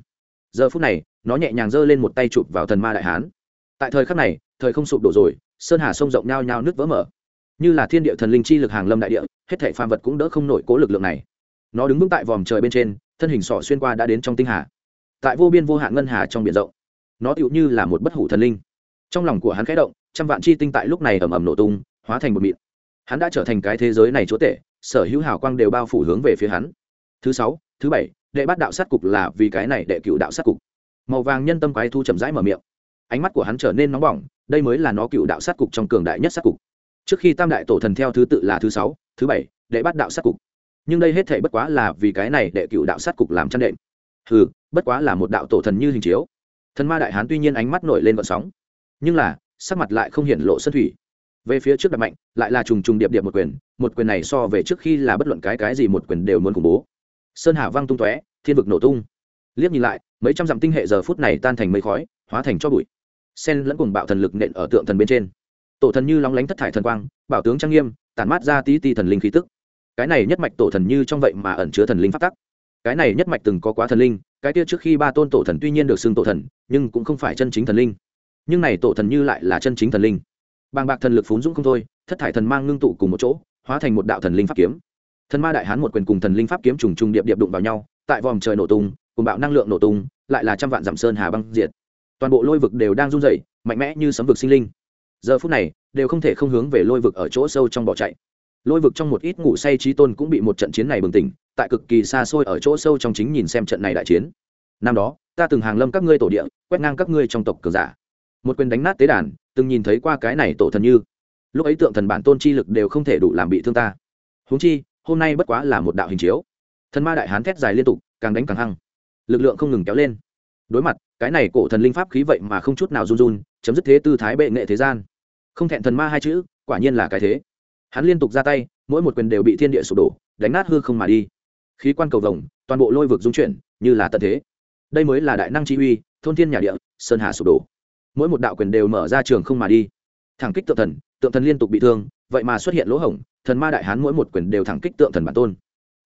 Giờ phút này, nó nhẹ nhàng giơ lên một tay chụp vào thần ma đại hán. Tại thời khắc này, thời không sụp đổ rồi, sơn hà sông rộng nhao nhao nước vỡ mở. Như là thiên địa thần linh chi lực hàng lâm đại địa, hết thảy phàm vật cũng đỡ không nổi cố lực lượng này. Nó đứng vững tại vòm trời bên trên, thân hình sọ xuyên qua đã đến trong tinh hà. Tại vô biên vô hạn ngân hà trong biển rộng, nó tựu như là một bất hủ thần linh. Trong lòng của hắn khẽ động, trăm vạn chi tinh tại lúc này ầm ầm nổ tung, hóa thành một mịn hắn đã trở thành cái thế giới này chúa tể, sở hữu hào quang đều bao phủ hướng về phía hắn. Thứ sáu, thứ bảy, đệ bắt đạo sát cục là vì cái này đệ cựu đạo sát cục. Màu vàng nhân tâm quái thu chậm rãi mở miệng. Ánh mắt của hắn trở nên nóng bỏng, đây mới là nó cựu đạo sát cục trong cường đại nhất sát cục. Trước khi tam đại tổ thần theo thứ tự là thứ sáu, thứ bảy, đệ bắt đạo sát cục. Nhưng đây hết thể bất quá là vì cái này đệ cựu đạo sát cục làm chăn đệm. Ừ bất quá là một đạo tổ thần như hình chiếu. Thần ma đại hán tuy nhiên ánh mắt nổi lên vận sóng, nhưng là sắc mặt lại không hiện lộ sân thủy về phía trước đặt mạnh, lại là trùng trùng điệp điệp một quyền một quyền này so về trước khi là bất luận cái cái gì một quyền đều muốn khủng bố. Sơn hà văng tung tóe, thiên vực nổ tung. Liếc nhìn lại, mấy trăm dặm tinh hệ giờ phút này tan thành mây khói, hóa thành cho bụi. Sen lẫn cùng bạo thần lực nện ở tượng thần bên trên. Tổ thần như lóng lánh thất thải thần quang, bảo tướng trang nghiêm, tản mát ra tí ti thần linh khí tức. Cái này nhất mạch tổ thần như trong vậy mà ẩn chứa thần linh phát tắc. Cái này nhất mạch từng có quá thần linh, cái kia trước khi ba tôn tổ thần tuy nhiên được xưng tổ thần, nhưng cũng không phải chân chính thần linh. Nhưng này tổ thần như lại là chân chính thần linh bàng bạc thần lực phún dũng không thôi, thất thải thần mang ngưng tụ cùng một chỗ, hóa thành một đạo thần linh pháp kiếm. Thần ma đại hán một quyền cùng thần linh pháp kiếm trùng trùng điệp điệp đụng vào nhau, tại vòm trời nổ tung, cùng bạo năng lượng nổ tung, lại là trăm vạn giảm sơn hà băng diệt. Toàn bộ lôi vực đều đang run rẩy, mạnh mẽ như sấm vực sinh linh. Giờ phút này, đều không thể không hướng về lôi vực ở chỗ sâu trong bỏ chạy. Lôi vực trong một ít ngủ say trí tôn cũng bị một trận chiến này bừng tỉnh, tại cực kỳ xa xôi ở chỗ sâu trong chính nhìn xem trận này đại chiến. Năm đó, ta từng hàng lâm các ngươi tổ địa, quét ngang các ngươi trong tộc cường giả một quyền đánh nát tế đàn, từng nhìn thấy qua cái này tổ thần như. Lúc ấy tượng thần bản tôn chi lực đều không thể đủ làm bị thương ta. Huống chi, hôm nay bất quá là một đạo hình chiếu. Thần ma đại hán thét dài liên tục, càng đánh càng hăng. Lực lượng không ngừng kéo lên. Đối mặt, cái này cổ thần linh pháp khí vậy mà không chút nào run run, chấm dứt thế tư thái bệ nghệ thế gian. Không thẹn thần ma hai chữ, quả nhiên là cái thế. Hắn liên tục ra tay, mỗi một quyền đều bị thiên địa sụp đổ, đánh nát hư không mà đi. Khí quan cầu vồng, toàn bộ lôi vực dung chuyển, như là tận thế. Đây mới là đại năng chi uy, thôn thiên nhà địa, sơn hà sụp đổ mỗi một đạo quyền đều mở ra trường không mà đi. Thẳng kích tượng thần tượng thần liên tục bị thương, vậy mà xuất hiện lỗ hổng, thần ma đại hán mỗi một quyền đều thẳng kích tượng thần bản tôn.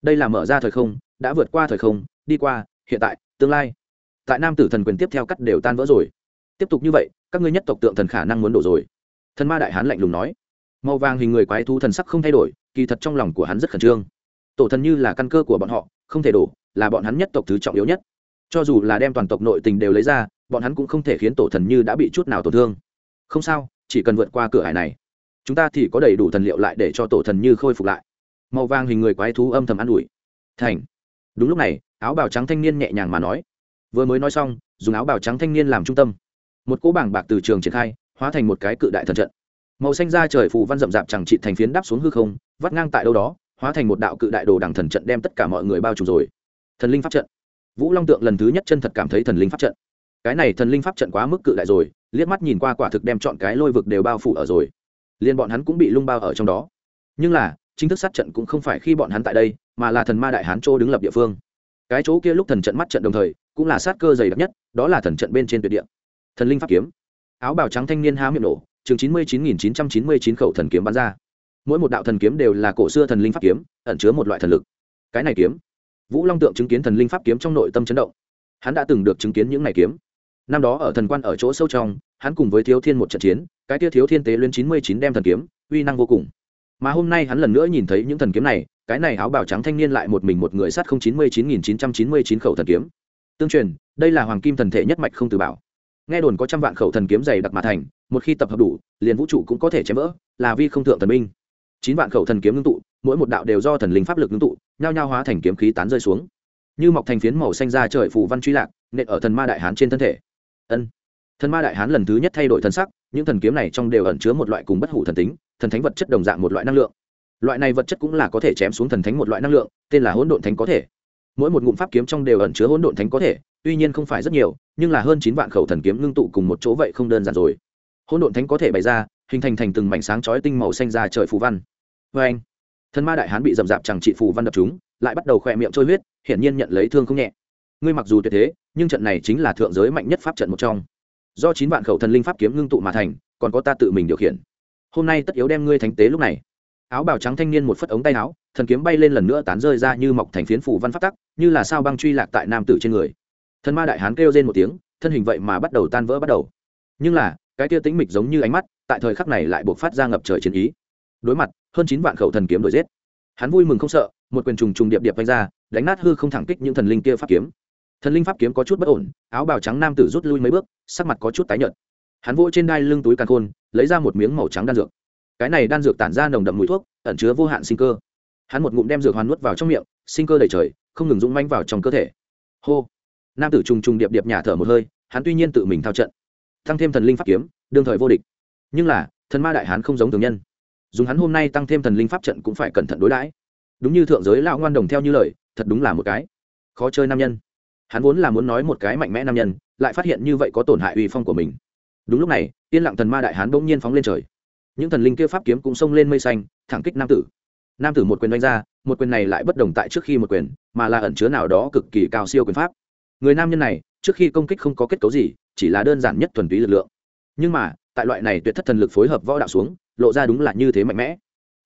Đây là mở ra thời không, đã vượt qua thời không, đi qua, hiện tại, tương lai. Tại nam tử thần quyền tiếp theo cắt đều tan vỡ rồi. Tiếp tục như vậy, các ngươi nhất tộc tượng thần khả năng muốn đổ rồi. Thần ma đại hán lạnh lùng nói. Màu vàng hình người quái thú thần sắc không thay đổi, kỳ thật trong lòng của hắn rất khẩn trương. Tổ thần như là căn cơ của bọn họ, không thể đổ, là bọn hắn nhất tộc thứ trọng yếu nhất cho dù là đem toàn tộc nội tình đều lấy ra, bọn hắn cũng không thể khiến tổ thần như đã bị chút nào tổn thương. Không sao, chỉ cần vượt qua cửa hải này, chúng ta thì có đầy đủ thần liệu lại để cho tổ thần như khôi phục lại. Màu vàng hình người quái thú âm thầm an ủi. Thành. Đúng lúc này, áo bào trắng thanh niên nhẹ nhàng mà nói. Vừa mới nói xong, dùng áo bào trắng thanh niên làm trung tâm. Một cỗ bảng bạc từ trường triển khai, hóa thành một cái cự đại thần trận. Màu xanh ra trời phù văn rậm rạp chẳng trị thành phiến đáp xuống hư không, vắt ngang tại đâu đó, hóa thành một đạo cự đại đồ đằng thần trận đem tất cả mọi người bao trùm rồi. Thần linh pháp trận vũ long tượng lần thứ nhất chân thật cảm thấy thần linh pháp trận. Cái này thần linh pháp trận quá mức cự đại rồi, liếc mắt nhìn qua quả thực đem chọn cái lôi vực đều bao phủ ở rồi. Liền bọn hắn cũng bị lung bao ở trong đó. Nhưng là, chính thức sát trận cũng không phải khi bọn hắn tại đây, mà là thần ma đại hán châu đứng lập địa phương. Cái chỗ kia lúc thần trận mắt trận đồng thời, cũng là sát cơ dày đặc nhất, đó là thần trận bên trên tuyệt địa. Thần linh pháp kiếm. Áo bào trắng thanh niên há miệng nổ chừng chín mươi chín nghìn chín trăm chín mươi chín khẩu thần kiếm bắn ra. Mỗi một đạo thần kiếm đều là cổ xưa thần linh pháp kiếm, ẩn chứa một loại thần lực. Cái này kiếm vũ long tượng chứng kiến thần linh pháp kiếm trong nội tâm chấn động. Hắn đã từng được chứng kiến những này kiếm. Năm đó ở thần quan ở chỗ sâu trong, hắn cùng với thiếu thiên một trận chiến, cái tia thiếu thiên tế lên chín mươi chín đem thần kiếm, uy năng vô cùng. Mà hôm nay hắn lần nữa nhìn thấy những thần kiếm này, cái này áo bào trắng thanh niên lại một mình một người sát không chín mươi chín nghìn chín trăm chín mươi chín khẩu thần kiếm. Tương truyền, đây là hoàng kim thần thể nhất mạch không từ bảo. Nghe đồn có trăm vạn khẩu thần kiếm dày đặc mà thành, một khi tập hợp đủ, liền vũ trụ cũng có thể chém vỡ, là vi không thượng thần minh. Chín vạn khẩu thần kiếm ngưng tụ, mỗi một đạo đều do thần linh pháp lực ngưng tụ nhao nhao hóa thành kiếm khí tán rơi xuống. Như mọc thành phiến màu xanh ra trời phủ văn truy lạc, nện ở thần ma đại hán trên thân thể. Ân. Thần ma đại hán lần thứ nhất thay đổi thân sắc, những thần kiếm này trong đều ẩn chứa một loại cùng bất hủ thần tính, thần thánh vật chất đồng dạng một loại năng lượng. Loại này vật chất cũng là có thể chém xuống thần thánh một loại năng lượng, tên là hỗn độn thánh có thể. Mỗi một ngụm pháp kiếm trong đều ẩn chứa hỗn độn thánh có thể, tuy nhiên không phải rất nhiều, nhưng là hơn chín vạn khẩu thần kiếm ngưng tụ cùng một chỗ vậy không đơn giản rồi. Hỗn độn thánh có thể bày ra, hình thành thành từng mảnh sáng chói tinh màu xanh ra trời phù văn. Vê anh thần ma đại hán bị dầm dạp chẳng trị phù văn đập chúng, lại bắt đầu khỏe miệng trôi huyết, hiển nhiên nhận lấy thương không nhẹ. Ngươi mặc dù tuyệt thế, nhưng trận này chính là thượng giới mạnh nhất pháp trận một trong. Do chín vạn khẩu thần linh pháp kiếm ngưng tụ mà thành, còn có ta tự mình điều khiển. Hôm nay tất yếu đem ngươi thánh tế lúc này. Áo bào trắng thanh niên một phất ống tay áo, thần kiếm bay lên lần nữa tán rơi ra như mọc thành phiến phủ văn phát tắc, như là sao băng truy lạc tại nam tử trên người. Thần ma đại hán kêu lên một tiếng, thân hình vậy mà bắt đầu tan vỡ bắt đầu. Nhưng là, cái kia tính mịch giống như ánh mắt, tại thời khắc này lại buộc phát ra ngập trời chiến ý đối mặt, hơn chín vạn khẩu thần kiếm đổi giết. Hắn vui mừng không sợ, một quyền trùng trùng điệp điệp vanh ra, đánh nát hư không thẳng kích những thần linh kia pháp kiếm. Thần linh pháp kiếm có chút bất ổn, áo bào trắng nam tử rút lui mấy bước, sắc mặt có chút tái nhợt. Hắn vỗ trên đai lưng túi càn khôn, lấy ra một miếng màu trắng đan dược. Cái này đan dược tản ra nồng đậm mùi thuốc, ẩn chứa vô hạn sinh cơ. Hắn một ngụm đem dược hoàn nuốt vào trong miệng, sinh cơ đầy trời, không ngừng rung manh vào trong cơ thể. Hô. Nam tử trùng trùng điệp điệp nhả thở một hơi, hắn tuy nhiên tự mình thao trận tăng thêm thần linh pháp kiếm, đương thời vô địch. Nhưng là, thần ma đại hán không giống thường nhân dùng hắn hôm nay tăng thêm thần linh pháp trận cũng phải cẩn thận đối đãi. Đúng như thượng giới lão ngoan đồng theo như lời, thật đúng là một cái khó chơi nam nhân. Hắn vốn là muốn nói một cái mạnh mẽ nam nhân, lại phát hiện như vậy có tổn hại uy phong của mình. Đúng lúc này, yên lặng thần ma đại hán bỗng nhiên phóng lên trời. Những thần linh kia pháp kiếm cũng xông lên mây xanh, thẳng kích nam tử. Nam tử một quyền đánh ra, một quyền này lại bất đồng tại trước khi một quyền, mà là ẩn chứa nào đó cực kỳ cao siêu quyền pháp. Người nam nhân này, trước khi công kích không có kết cấu gì, chỉ là đơn giản nhất thuần túy lực lượng. Nhưng mà, tại loại này tuyệt thất thần lực phối hợp võ đạo xuống lộ ra đúng là như thế mạnh mẽ.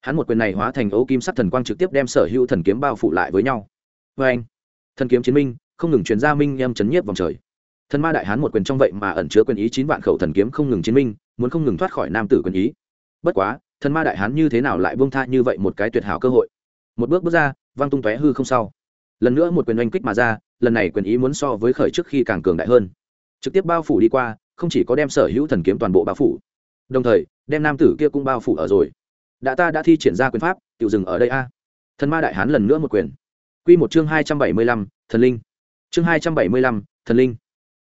Hắn một quyền này hóa thành ấu kim sắc thần quang trực tiếp đem sở hữu thần kiếm bao phủ lại với nhau. Vê anh, thần kiếm chiến minh, không ngừng truyền ra minh em chấn nhiếp vòng trời. Thần ma đại hán một quyền trong vậy mà ẩn chứa quyền ý chín vạn khẩu thần kiếm không ngừng chiến minh, muốn không ngừng thoát khỏi nam tử quyền ý. Bất quá, thần ma đại hán như thế nào lại bông tha như vậy một cái tuyệt hảo cơ hội? Một bước bước ra văng tung tóe hư không sau. Lần nữa một quyền oanh kích mà ra, lần này quyền ý muốn so với khởi trước khi càng cường đại hơn. Trực tiếp bao phủ đi qua, không chỉ có đem sở hữu thần kiếm toàn bộ bao phủ đồng thời, đem nam tử kia cũng bao phủ ở rồi. Đã ta đã thi triển ra quyền pháp tự dừng ở đây a. Thần ma đại hán lần nữa một quyền. Q một chương hai trăm bảy mươi lăm, thần linh. Chương hai trăm bảy mươi lăm, thần linh.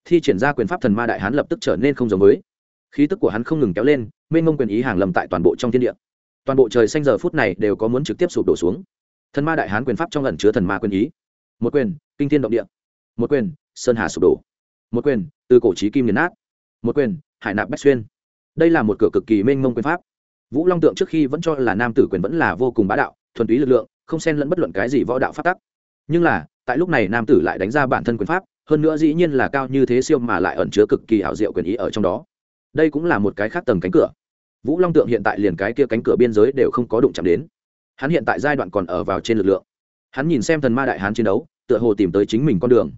Thi triển ra quyền pháp thần ma đại hán lập tức trở nên không giống với. Khí tức của hắn không ngừng kéo lên, mênh mông quyền ý hàng lầm tại toàn bộ trong thiên địa. Toàn bộ trời xanh giờ phút này đều có muốn trực tiếp sụp đổ xuống. Thần ma đại hán quyền pháp trong lần chứa thần ma quyền ý. Một quyền, kinh thiên động địa. Một quyền, sơn hà sụp đổ. Một quyền, từ cổ trí kim nghiền nát. Một quyền, hải nạp bách xuyên đây là một cửa cực kỳ mênh mông quyền pháp. Vũ long tượng trước khi vẫn cho là nam tử quyền vẫn là vô cùng bá đạo, thuần túy lực lượng, không xen lẫn bất luận cái gì võ đạo phát tắc. Nhưng là, tại lúc này nam tử lại đánh ra bản thân quyền pháp, hơn nữa dĩ nhiên là cao như thế siêu mà lại ẩn chứa cực kỳ hảo diệu quyền ý ở trong đó. Đây cũng là một cái khác tầng cánh cửa. Vũ long tượng hiện tại liền cái kia cánh cửa biên giới đều không có đụng chạm đến. Hắn hiện tại giai đoạn còn ở vào trên lực lượng. Hắn nhìn xem thần ma đại hán chiến đấu, tựa hồ tìm tới chính mình con đường.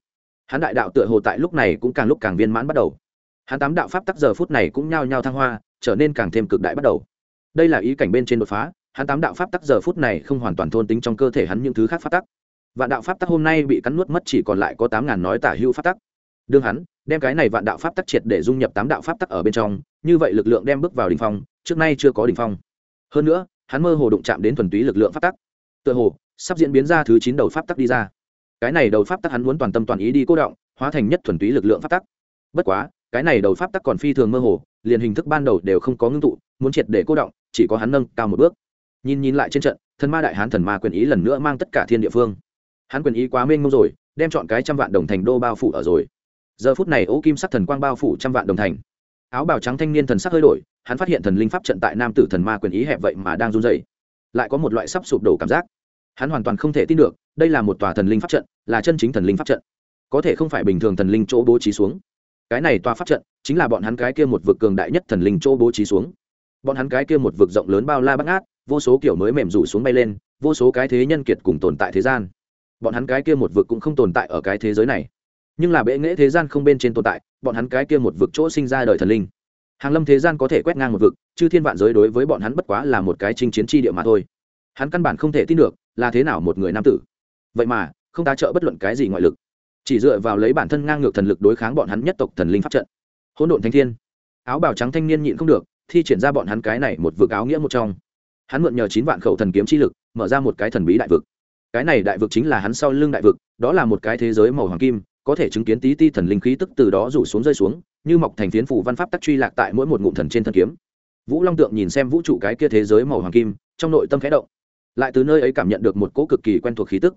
Hắn đại đạo tựa hồ tại lúc này cũng càng lúc càng viên mãn bắt đầu hắn tám đạo pháp tắc giờ phút này cũng nhao nhao thăng hoa, trở nên càng thêm cực đại bắt đầu. Đây là ý cảnh bên trên đột phá, hắn tám đạo pháp tắc giờ phút này không hoàn toàn thôn tính trong cơ thể hắn những thứ khác pháp tắc. Vạn đạo pháp tắc hôm nay bị cắn nuốt mất chỉ còn lại có tám ngàn nói tả hữu pháp tắc. Đương hắn, đem cái này vạn đạo pháp tắc triệt để dung nhập tám đạo pháp tắc ở bên trong, như vậy lực lượng đem bước vào đ ỉ n h phong, trước nay chưa có đ ỉ n h phong. Hơn nữa, hắn mơ hồ đụng chạm đến thuần túy lực lượng pháp tắc. Tựa hồ, sắp diễn biến ra thứ chín đầu pháp tắc đi ra. Cái này đầu pháp tắc hắn muốn toàn tâm toàn ý đi cố động, hóa thành nhất thuần túy lực lượng pháp tắc bất quá, cái này đầu pháp tắc còn phi thường mơ hồ, liền hình thức ban đầu đều không có ngưng tụ, muốn triệt để cố động, chỉ có hắn nâng cao một bước. Nhìn nhìn lại trên trận, thần ma đại hán thần ma quyền ý lần nữa mang tất cả thiên địa phương. Hắn quyền ý quá mênh mông rồi, đem chọn cái trăm vạn đồng thành đô bao phủ ở rồi. Giờ phút này ố kim sắc thần quang bao phủ trăm vạn đồng thành. Áo bào trắng thanh niên thần sắc hơi đổi, hắn phát hiện thần linh pháp trận tại nam tử thần ma quyền ý hẹp vậy mà đang run dày lại có một loại sắp sụp đổ cảm giác. Hắn hoàn toàn không thể tin được, đây là một tòa thần linh pháp trận, là chân chính thần linh pháp trận. Có thể không phải bình thường thần linh chỗ bố trí xuống cái này tòa pháp trận chính là bọn hắn cái kia một vực cường đại nhất thần linh chỗ bố trí xuống. Bọn hắn cái kia một vực rộng lớn bao la bắt ngát, vô số kiểu mới mềm rủ xuống bay lên, vô số cái thế nhân kiệt cùng tồn tại thế gian. Bọn hắn cái kia một vực cũng không tồn tại ở cái thế giới này. Nhưng là bệ nghễ thế gian không bên trên tồn tại, bọn hắn cái kia một vực chỗ sinh ra đời thần linh. Hàng lâm thế gian có thể quét ngang một vực chứ thiên vạn giới đối với bọn hắn bất quá là một cái chinh chiến tri địa mà thôi. Hắn căn bản không thể tin được là thế nào một người nam tử. Vậy mà, không tá trợ bất luận cái gì ngoại lực chỉ dựa vào lấy bản thân ngang ngược thần lực đối kháng bọn hắn nhất tộc thần linh pháp trận. Hỗn độn thanh thiên. Áo bào trắng thanh niên nhịn không được, thi triển ra bọn hắn cái này một vực áo nghĩa một trong. Hắn mượn nhờ chín vạn khẩu thần kiếm chi lực, mở ra một cái thần bí đại vực. Cái này đại vực chính là hắn sau lưng đại vực, đó là một cái thế giới màu hoàng kim, có thể chứng kiến tí ti thần linh khí tức từ đó rủ xuống rơi xuống, như mọc thành phiến phủ văn pháp tắc truy lạc tại mỗi một ngụm thần trên thân kiếm. Vũ long tượng nhìn xem vũ trụ cái kia thế giới màu hoàng kim, trong nội tâm khẽ động. Lại từ nơi ấy cảm nhận được một cỗ cực kỳ quen thuộc khí tức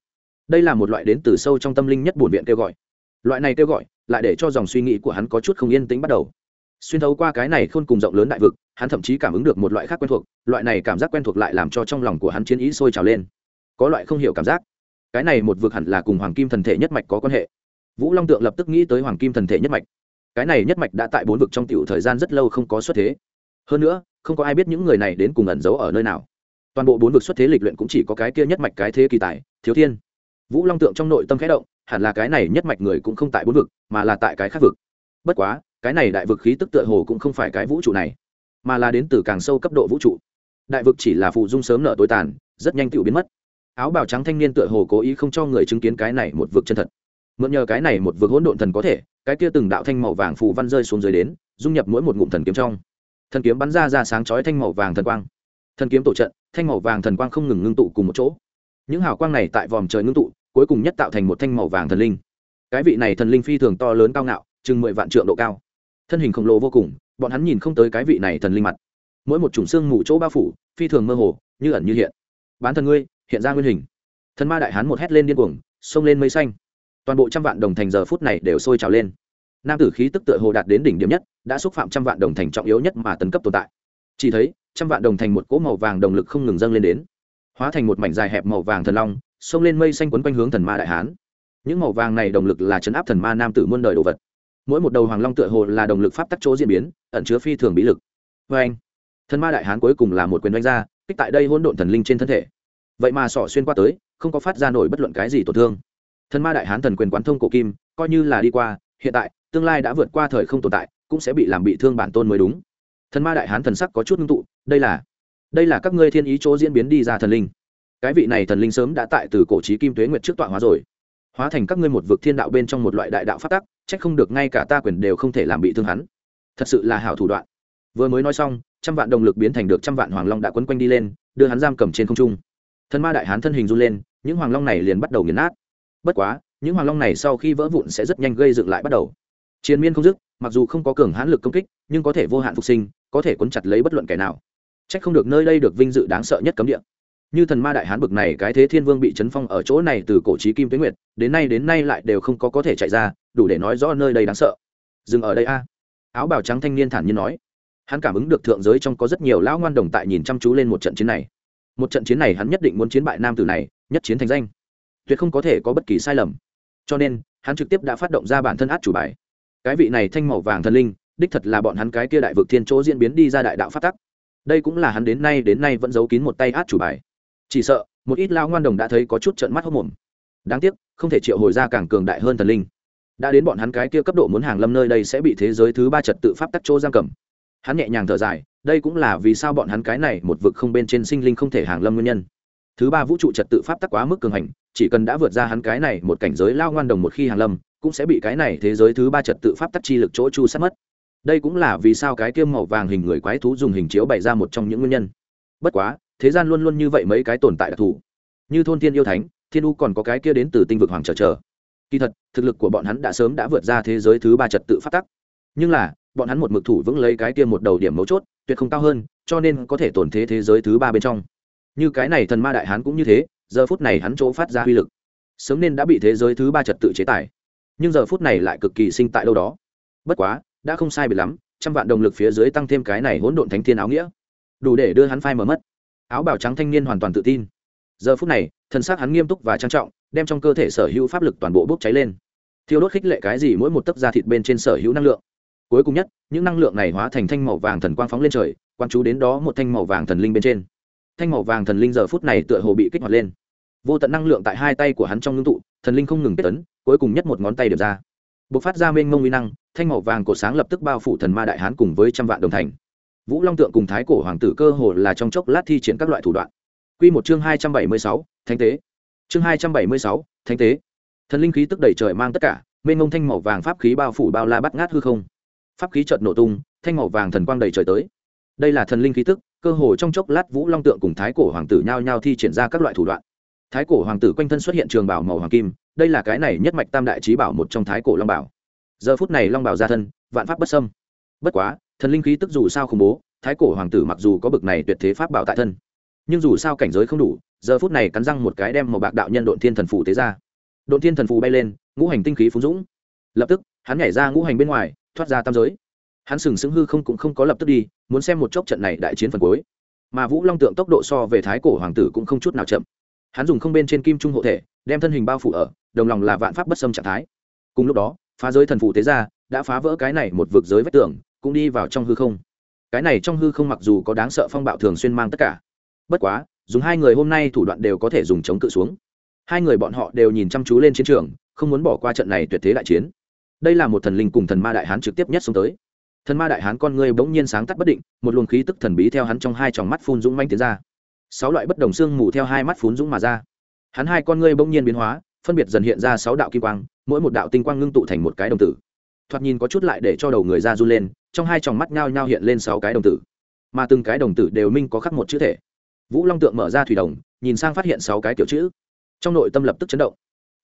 đây là một loại đến từ sâu trong tâm linh nhất bổn viện kêu gọi. Loại này kêu gọi, lại để cho dòng suy nghĩ của hắn có chút không yên tĩnh bắt đầu. Xuyên thấu qua cái này khôn cùng rộng lớn đại vực, hắn thậm chí cảm ứng được một loại khác quen thuộc, loại này cảm giác quen thuộc lại làm cho trong lòng của hắn chiến ý sôi trào lên. Có loại không hiểu cảm giác. Cái này một vực hẳn là cùng hoàng kim thần thể nhất mạch có quan hệ. Vũ long tượng lập tức nghĩ tới hoàng kim thần thể nhất mạch. Cái này nhất mạch đã tại bốn vực trong tiểu thời gian rất lâu không có xuất thế. Hơn nữa, không có ai biết những người này đến cùng ẩn giấu ở nơi nào. Toàn bộ bốn vực xuất thế lịch luyện cũng chỉ có cái kia nhất mạch cái thế kỳ tài, thiếu thiên vũ long tượng trong nội tâm khẽ động, hẳn là cái này nhất mạch người cũng không tại bốn vực, mà là tại cái khác vực. Bất quá, cái này đại vực khí tức tựa hồ cũng không phải cái vũ trụ này, mà là đến từ càng sâu cấp độ vũ trụ. Đại vực chỉ là phụ dung sớm nợ tối tàn, rất nhanh tự biến mất. Áo bào trắng thanh niên tựa hồ cố ý không cho người chứng kiến cái này một vực chân thật. Mượn nhờ cái này một vực hỗn độn thần có thể, cái kia từng đạo thanh màu vàng phù văn rơi xuống dưới đến, dung nhập mỗi một ngụm thần kiếm trong. Thần kiếm bắn ra ra sáng chói thanh màu vàng thần quang. Thần kiếm tổ trận, thanh màu vàng thần quang không ngừng ngưng tụ cùng một chỗ những hào quang này tại vòm trời ngưng tụ, cuối cùng nhất tạo thành một thanh màu vàng thần linh. Cái vị này thần linh phi thường to lớn cao ngạo, chừng mười vạn trượng độ cao. Thân hình khổng lồ vô cùng, bọn hắn nhìn không tới cái vị này thần linh mặt. Mỗi một chủng xương mù chỗ bao phủ, phi thường mơ hồ, như ẩn như hiện. Bán thần ngươi, hiện ra nguyên hình. Thần ma đại hán một hét lên điên cuồng, xông lên mây xanh. Toàn bộ trăm vạn đồng thành giờ phút này đều sôi trào lên. Nam tử khí tức tựa hồ đạt đến đỉnh điểm nhất, đã xúc phạm trăm vạn đồng thành trọng yếu nhất mà tấn cấp tồn tại. Chỉ thấy, trăm vạn đồng thành một cỗ màu vàng đồng lực không ngừng dâng lên đến hóa thành một mảnh dài hẹp màu vàng thần long, xông lên mây xanh quấn quanh hướng thần ma đại hán. Những màu vàng này đồng lực là chấn áp thần ma nam tử muôn đời đồ vật. Mỗi một đầu hoàng long tựa hồ là đồng lực pháp tắc chỗ diễn biến, ẩn chứa phi thường bí lực. Vê anh, thần ma đại hán cuối cùng là một quyền đánh ra, kích tại đây hỗn độn thần linh trên thân thể. Vậy mà sọ xuyên qua tới, không có phát ra nổi bất luận cái gì tổn thương. Thần ma đại hán thần quyền quán thông cổ kim, coi như là đi qua, hiện tại, tương lai đã vượt qua thời không tồn tại, cũng sẽ bị làm bị thương bản tôn mới đúng. Thần ma đại hán thần sắc có chút ngưng tụ, đây là đây là các ngươi thiên ý chỗ diễn biến đi ra thần linh. Cái vị này thần linh sớm đã tại từ cổ trí kim tuế nguyệt trước tọa hóa rồi. Hóa thành các ngươi một vực thiên đạo bên trong một loại đại đạo phát tắc trách không được ngay cả ta quyền đều không thể làm bị thương hắn. Thật sự là hảo thủ đoạn. Vừa mới nói xong, trăm vạn đồng lực biến thành được trăm vạn hoàng long đã quấn quanh đi lên, đưa hắn giam cầm trên không trung. Thần ma đại hán thân hình run lên, những hoàng long này liền bắt đầu nghiền nát. Bất quá, những hoàng long này sau khi vỡ vụn sẽ rất nhanh gây dựng lại bắt đầu. Chiến miên không dứt, mặc dù không có cường hãn lực công kích, nhưng có thể vô hạn phục sinh, có thể cuốn chặt lấy bất luận kẻ nào chắc không được nơi đây được vinh dự đáng sợ nhất cấm địa. Như thần ma đại hán bực này cái thế thiên vương bị chấn phong ở chỗ này từ cổ chí kim tuyết nguyệt, đến nay đến nay lại đều không có có thể chạy ra, đủ để nói rõ nơi đây đáng sợ. Dừng ở đây a. Áo bào trắng thanh niên thản nhiên nói. Hắn cảm ứng được thượng giới trong có rất nhiều lão ngoan đồng tại nhìn chăm chú lên một trận chiến này. Một trận chiến này hắn nhất định muốn chiến bại nam tử này, nhất chiến thành danh. Tuyệt không có thể có bất kỳ sai lầm. Cho nên, hắn trực tiếp đã phát động ra bản thân át chủ bài. Cái vị này thanh màu vàng thần linh, đích thật là bọn hắn cái kia đại vực thiên chỗ diễn biến đi ra đại đạo phát tắc đây cũng là hắn đến nay đến nay vẫn giấu kín một tay át chủ bài. Chỉ sợ, một ít lao ngoan đồng đã thấy có chút trận mắt hốc mồm. Đáng tiếc, không thể triệu hồi ra càng cường đại hơn thần linh. Đã đến bọn hắn cái kia cấp độ muốn hàng lâm nơi đây sẽ bị thế giới thứ ba trật tự pháp tắc chỗ giam cầm. Hắn nhẹ nhàng thở dài, đây cũng là vì sao bọn hắn cái này một vực không bên trên sinh linh không thể hàng lâm nguyên nhân. Thứ ba vũ trụ trật tự pháp tắc quá mức cường hành, chỉ cần đã vượt ra hắn cái này một cảnh giới lao ngoan đồng một khi hàng lâm, cũng sẽ bị cái này thế giới thứ ba trật tự pháp tắc chi lực chỗ chu sát mất đây cũng là vì sao cái kiêm màu vàng hình người quái thú dùng hình chiếu bày ra một trong những nguyên nhân. Bất quá, thế gian luôn luôn như vậy mấy cái tồn tại đặc thù. Như thôn thiên yêu thánh, thiên u còn có cái kia đến từ tinh vực hoàng trở trở kỳ thật, thực lực của bọn hắn đã sớm đã vượt ra thế giới thứ ba trật tự phát tắc. Nhưng là, bọn hắn một mực thủ vững lấy cái kia một đầu điểm mấu chốt, tuyệt không cao hơn, cho nên có thể tổn thế thế giới thứ ba bên trong. Như cái này thần ma đại hán cũng như thế, giờ phút này hắn chỗ phát ra uy lực. Sớm nên đã bị thế giới thứ ba trật tự chế tài nhưng giờ phút này lại cực kỳ sinh tại đâu đó. Bất quá đã không sai biệt lắm, trăm vạn đồng lực phía dưới tăng thêm cái này hỗn độn thánh thiên áo nghĩa. Đủ để đưa hắn phai mở mất. Áo bào trắng thanh niên hoàn toàn tự tin. Giờ phút này thân xác hắn nghiêm túc và trang trọng, đem trong cơ thể sở hữu pháp lực toàn bộ bốc cháy lên. Thiêu đốt khích lệ cái gì mỗi một tấc da thịt bên trên sở hữu năng lượng. Cuối cùng nhất, những năng lượng này hóa thành thanh màu vàng thần quang phóng lên trời quan chú đến đó một thanh màu vàng thần linh bên trên. Thanh màu vàng thần linh giờ phút này tựa hồ bị kích hoạt lên. Vô tận năng lượng tại hai tay của hắn trong ngưng tụ, thần linh không ngừng kết tấn, cuối cùng nhất một ngón tay điểm ra b ộ c phát ra mênh mông uy năng, thanh màu vàng cổ sáng lập tức bao phủ thần ma đại hán cùng với trăm vạn đồng thành. Vũ long tượng cùng thái cổ hoàng tử cơ hồ là trong chốc lát thi triển các loại thủ đoạn. Q một chương hai trăm bảy mươi sáu, thánh tế. Chương hai trăm bảy mươi sáu, thánh tế. Thần linh khí tức đầy trời mang tất cả, mênh mông thanh màu vàng pháp khí bao phủ bao la bắt ngát hư không. Pháp khí chợt nổ tung, thanh màu vàng thần quang đầy trời tới. Đây là thần linh khí tức, cơ hồ trong chốc lát vũ long tượng cùng thái cổ hoàng tử nhao nhao thi triển ra các loại thủ đoạn thái cổ hoàng tử quanh thân xuất hiện trường bảo màu hoàng kim, đây là cái này nhất mạch tam đại trí bảo một trong thái cổ long bảo. Giờ phút này long bảo ra thân, vạn pháp bất sâm bất quá, thần linh khí tức dù sao khủng bố, thái cổ hoàng tử mặc dù có bực này tuyệt thế pháp bảo tại thân, nhưng dù sao cảnh giới không đủ, giờ phút này cắn răng một cái đem một bạc đạo nhân độn thiên thần phù tế ra. Độn thiên thần phù bay lên, ngũ hành tinh khí phú dũng. Lập tức, hắn nhảy ra ngũ hành bên ngoài, thoát ra tam giới. Hắn sừng sững hư không cũng không có lập tức đi, muốn xem một chốc trận này đại chiến phần cuối. Mà vũ long tượng tốc độ so về thái cổ hoàng tử cũng không chút nào chậm hắn dùng không bên trên kim trung hộ thể, đem thân hình bao phủ ở, đồng lòng là vạn pháp bất xâm trạng thái. Cùng lúc đó, phá giới thần phụ tế ra đã phá vỡ cái này một vực giới vách tường, cũng đi vào trong hư không. Cái này trong hư không mặc dù có đáng sợ phong bạo thường xuyên mang tất cả, bất quá, dùng hai người hôm nay thủ đoạn đều có thể dùng chống cự xuống. Hai người bọn họ đều nhìn chăm chú lên chiến trường, không muốn bỏ qua trận này tuyệt thế đại chiến. Đây là một thần linh cùng thần ma đại hán trực tiếp nhất xuống tới. Thần ma đại hán con người bỗng nhiên sáng tắt bất định, một luồng khí tức thần bí theo hắn trong hai tròng mắt phun dũng manh tiến ra sáu loại bất đồng xương mù theo hai mắt phún dũng mà ra. Hắn hai con ngươi bỗng nhiên biến hóa, phân biệt dần hiện ra sáu đạo kim quang, mỗi một đạo tinh quang ngưng tụ thành một cái đồng tử. Thoạt nhìn có chút lại để cho đầu người ra run lên, trong hai tròng mắt nhao nhao hiện lên sáu cái đồng tử. Mà từng cái đồng tử đều minh có khắc một chữ thể. Vũ long tượng mở ra thủy đồng, nhìn sang phát hiện sáu cái kiểu chữ. Trong nội tâm lập tức chấn động.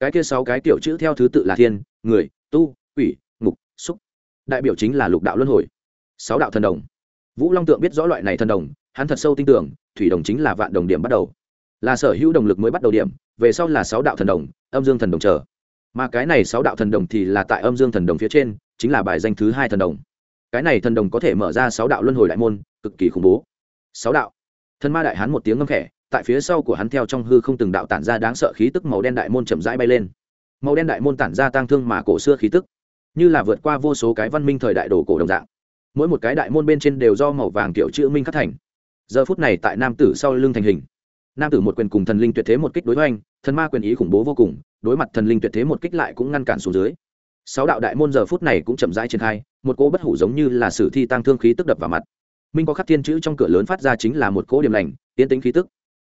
Cái kia sáu cái kiểu chữ theo thứ tự là thiên, người, tu, quỷ, ngục, xúc. Đại biểu chính là lục đạo luân hồi. Sáu đạo thần đồng. Vũ long tượng biết rõ loại này thần đồng hắn thật sâu tin tưởng, thủy đồng chính là vạn đồng điểm bắt đầu. Là sở hữu đồng lực mới bắt đầu điểm, về sau là sáu đạo thần đồng, âm dương thần đồng chờ mà cái này sáu đạo thần đồng thì là tại âm dương thần đồng phía trên, chính là bài danh thứ hai thần đồng. Cái này thần đồng có thể mở ra sáu đạo luân hồi đại môn, cực kỳ khủng bố. Sáu đạo. Thần ma đại hán một tiếng ngâm khẽ, tại phía sau của hắn theo trong hư không từng đạo tản ra đáng sợ khí tức màu đen đại môn chậm rãi bay lên. Màu đen đại môn tản ra tang thương mà cổ xưa khí tức, như là vượt qua vô số cái văn minh thời đại đồ cổ đồng dạng. Mỗi một cái đại môn bên trên đều do màu vàng kiểu chữ minh khắc thành giờ phút này tại nam tử sau lưng thành hình. Nam tử một quyền cùng thần linh tuyệt thế một kích đối với anh thần ma quyền ý khủng bố vô cùng, đối mặt thần linh tuyệt thế một kích lại cũng ngăn cản xuống dưới. Sáu đạo đại môn giờ phút này cũng chậm rãi triển khai, một cỗ bất hủ giống như là sử thi tăng thương khí tức đập vào mặt. Minh có khắc thiên chữ trong cửa lớn phát ra chính là một cỗ điểm lành, tiến tính khí tức.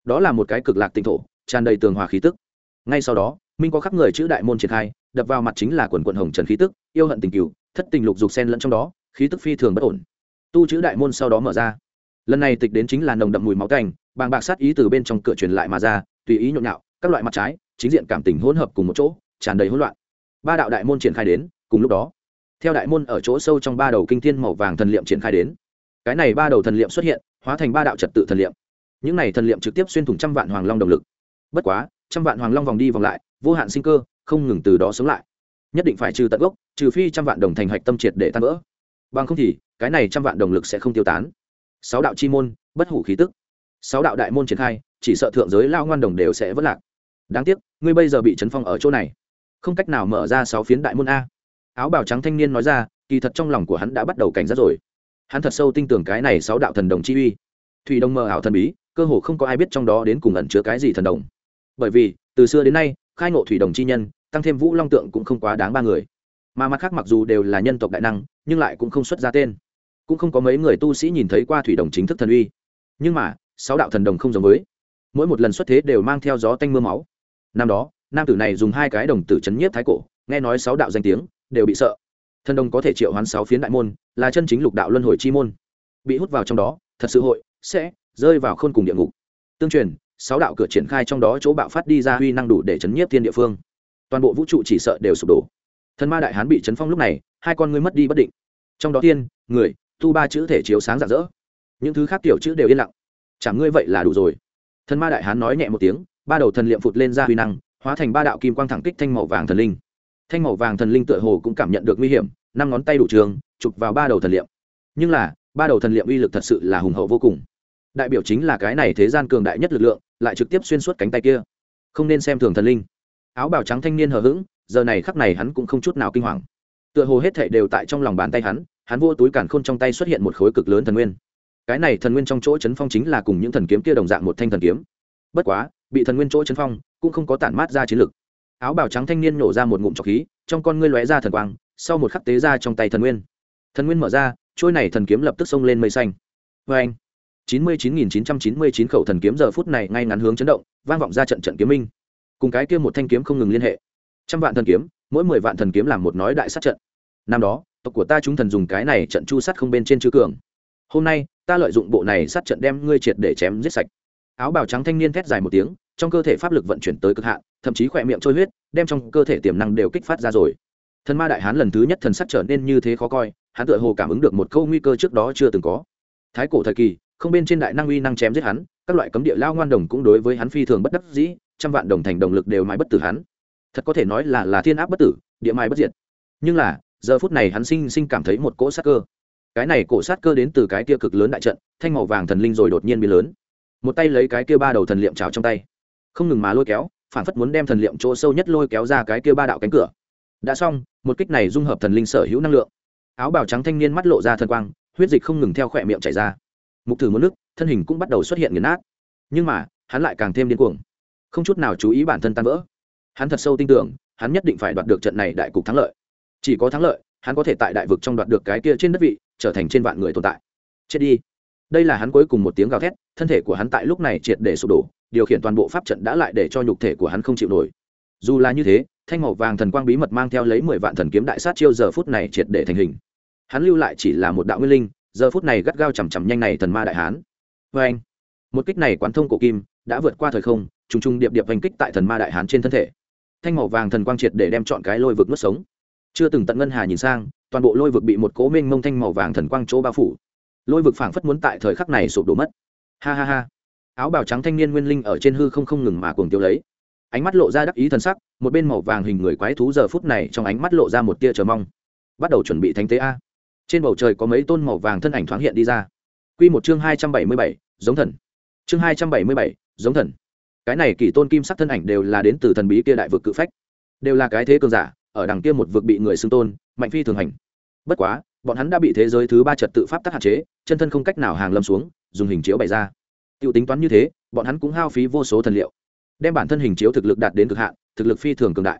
Đó là một cái cực lạc tinh thổ, tràn đầy tường hòa khí tức. Ngay sau đó, minh có khắc người chữ đại môn triển khai, đập vào mặt chính là quần quận hồng trần khí tức, yêu hận tình cựu thất tình lục dục sen lẫn trong đó, khí tức phi thường bất ổn. Tu chữ đại môn sau đó mở ra lần này tịch đến chính là nồng đậm mùi máu canh, bàng bạc sát ý từ bên trong cửa truyền lại mà ra, tùy ý nhộn nhạo, các loại mặt trái, chính diện cảm tình hỗn hợp cùng một chỗ, tràn đầy hỗn loạn. Ba đạo đại môn triển khai đến, cùng lúc đó, theo đại môn ở chỗ sâu trong ba đầu kinh thiên màu vàng thần liệm triển khai đến. Cái này ba đầu thần liệm xuất hiện, hóa thành ba đạo trật tự thần liệm. Những này thần liệm trực tiếp xuyên thủng trăm vạn hoàng long động lực. Bất quá, trăm vạn hoàng long vòng đi vòng lại, vô hạn sinh cơ, không ngừng từ đó sống lại. Nhất định phải trừ tận gốc, trừ phi trăm vạn đồng thành hạch tâm triệt để tan vỡ. Bằng không thì, cái này trăm vạn đồng lực sẽ không tiêu tán sáu đạo chi môn, bất hủ khí tức. Sáu đạo đại môn triển khai, chỉ sợ thượng giới lao ngoan đồng đều sẽ vất lạc. Đáng tiếc, ngươi bây giờ bị chấn phong ở chỗ này. Không cách nào mở ra sáu phiến đại môn a. Áo bào trắng thanh niên nói ra, kỳ thật trong lòng của hắn đã bắt đầu cảnh giác rồi. Hắn thật sâu tin tưởng cái này sáu đạo thần đồng chi uy. Thủy đồng mờ ảo thần bí, cơ hồ không có ai biết trong đó đến cùng ẩn chứa cái gì thần đồng. Bởi vì, từ xưa đến nay, khai ngộ thủy đồng chi nhân, tăng thêm vũ long tượng cũng không quá đáng ba người. Mà mặt khác mặc dù đều là nhân tộc đại năng, nhưng lại cũng không xuất ra tên cũng không có mấy người tu sĩ nhìn thấy qua thủy đồng chính thức thần uy. Nhưng mà, sáu đạo thần đồng không giống với. Mỗi một lần xuất thế đều mang theo gió tanh m ư a máu. Năm đó, nam tử này dùng hai cái đồng tử chấn nhiếp thái cổ, nghe nói sáu đạo danh tiếng, đều bị sợ. Thần đồng có thể triệu hoán sáu phiến đại môn, là chân chính lục đạo luân hồi chi môn. Bị hút vào trong đó, thật sự hội, sẽ rơi vào khôn cùng địa ngục. Tương truyền, sáu đạo cửa triển khai trong đó chỗ bạo phát đi ra huy năng đủ để chấn nhiếp thiên địa phương. Toàn bộ vũ trụ chỉ sợ đều sụp đổ. Thần ma đại hán bị chấn phong lúc này, hai con ngươi mất đi bất định. Trong đó tiên, người tu ba chữ thể chiếu sáng rạng rỡ. Những thứ khác tiểu chữ đều yên lặng. Chẳng ngươi vậy là đủ rồi. Thần ma đại hán nói nhẹ một tiếng, ba đầu thần liệm phụt lên ra huy năng, hóa thành ba đạo kim quang thẳng kích thanh màu vàng thần linh. Thanh màu vàng thần linh tựa hồ cũng cảm nhận được nguy hiểm, năm ngón tay đủ trường, chụp vào ba đầu thần liệm. Nhưng là, ba đầu thần liệm uy lực thật sự là hùng hậu vô cùng. Đại biểu chính là cái này thế gian cường đại nhất lực lượng, lại trực tiếp xuyên suốt cánh tay kia. Không nên xem thường thần linh. Áo bào trắng thanh niên hờ hững, giờ này khắc này hắn cũng không chút nào kinh hoàng. Tựa hồ hết thệ đều tại trong lòng bàn tay hắn hắn vô túi cản khôn trong tay xuất hiện một khối cực lớn thần nguyên. Cái này thần nguyên trong chỗ chấn phong chính là cùng những thần kiếm kia đồng dạng một thanh thần kiếm. Bất quá, bị thần nguyên chỗ chấn phong, cũng không có tản mát ra chiến lực. Áo bào trắng thanh niên nổ ra một ngụm trọc khí, trong con ngươi lóe ra thần quang, sau một khắc tế ra trong tay thần nguyên. Thần nguyên mở ra, trôi này thần kiếm lập tức xông lên mây xanh. Vê anh chín mươi chín nghìn chín trăm chín mươi chín khẩu thần kiếm giờ phút này ngay ngắn hướng chấn động, vang vọng ra trận trận kiếm minh. Cùng cái kia một thanh kiếm không ngừng liên hệ. Trăm vạn thần kiếm, mỗi mười vạn thần kiếm làm một nói đại sát trận. Năm đó tộc của ta chúng thần dùng cái này trận chu sắt không bên trên chư cường. Hôm nay, ta lợi dụng bộ này sát trận đem ngươi triệt để chém giết sạch. Áo bào trắng thanh niên thét dài một tiếng, trong cơ thể pháp lực vận chuyển tới cực hạn, thậm chí khỏe miệng trôi huyết, đem trong cơ thể tiềm năng đều kích phát ra rồi. Thần ma đại hán lần thứ nhất thần sắc trở nên như thế khó coi, hắn tựa hồ cảm ứng được một câu nguy cơ trước đó chưa từng có. Thái cổ thời kỳ, không bên trên đại năng uy năng chém giết hắn, các loại cấm địa lao ngoan đồng cũng đối với hắn phi thường bất đắc dĩ, trăm vạn đồng thành đồng lực đều mãi bất tử hắn. Thật có thể nói là là thiên áp bất tử, địa mai bất diệt. Nhưng là giờ phút này hắn sinh sinh cảm thấy một cỗ sát cơ. Cái này cổ sát cơ đến từ cái kia cực lớn đại trận, thanh màu vàng thần linh rồi đột nhiên biến lớn. Một tay lấy cái kia ba đầu thần liệm trào trong tay. Không ngừng mà lôi kéo, phản phất muốn đem thần liệm chỗ sâu nhất lôi kéo ra cái kia ba đạo cánh cửa. Đã xong, một kích này dung hợp thần linh sở hữu năng lượng. Áo bào trắng thanh niên mắt lộ ra thần quang, huyết dịch không ngừng theo khỏe miệng chảy ra. Mục thử muốn nước, thân hình cũng bắt đầu xuất hiện nghiền nát. Nhưng mà, hắn lại càng thêm điên cuồng. Không chút nào chú ý bản thân tan vỡ. Hắn thật sâu tin tưởng, hắn nhất định phải đoạt được trận này đại cục thắng lợi chỉ có thắng lợi, hắn có thể tại đại vực trong đoạt được cái kia trên đất vị, trở thành trên vạn người tồn tại. Chết đi. Đây là hắn cuối cùng một tiếng gào thét, thân thể của hắn tại lúc này triệt để sụp đổ, điều khiển toàn bộ pháp trận đã lại để cho nhục thể của hắn không chịu nổi. Dù là như thế, thanh màu vàng thần quang bí mật mang theo lấy mười vạn thần kiếm đại sát chiêu giờ phút này triệt để thành hình. Hắn lưu lại chỉ là một đạo nguyên linh, giờ phút này gắt gao chằm chằm nhanh này thần ma đại hán. Vê anh, một kích này quán thông cổ kim, đã vượt qua thời không, trùng trùng điệp điệp hành kích tại thần ma đại hán trên thân thể. Thanh màu vàng thần quang triệt để đem chọn cái lôi vực nuốt sống chưa từng tận ngân hà nhìn sang, toàn bộ lôi vực bị một cố minh mông thanh màu vàng thần quang chỗ bao phủ. Lôi vực phảng phất muốn tại thời khắc này sụp đổ mất. Ha ha ha. Áo bào trắng thanh niên nguyên linh ở trên hư không không ngừng mà cuồng tiêu lấy. Ánh mắt lộ ra đắc ý thần sắc, một bên màu vàng hình người quái thú giờ phút này trong ánh mắt lộ ra một tia chờ mong. Bắt đầu chuẩn bị thánh tế a. Trên bầu trời có mấy tôn màu vàng thân ảnh thoáng hiện đi ra. Quy một chương hai trăm bảy mươi bảy, giống thần. Chương hai trăm bảy mươi bảy, giống thần. Cái này kỳ tôn kim sắc thân ảnh đều là đến từ thần bí kia đại vực cự phách. Đều là cái thế cường giả ở đằng kia một vực bị người xưng tôn, mạnh phi thường hành. Bất quá, bọn hắn đã bị thế giới thứ ba trật tự pháp tắc hạn chế, chân thân không cách nào hàng lâm xuống, dùng hình chiếu bày ra. T i ể u tính toán như thế, bọn hắn cũng hao phí vô số thần liệu, đem bản thân hình chiếu thực lực đạt đến cực hạn, thực lực phi thường cường đại.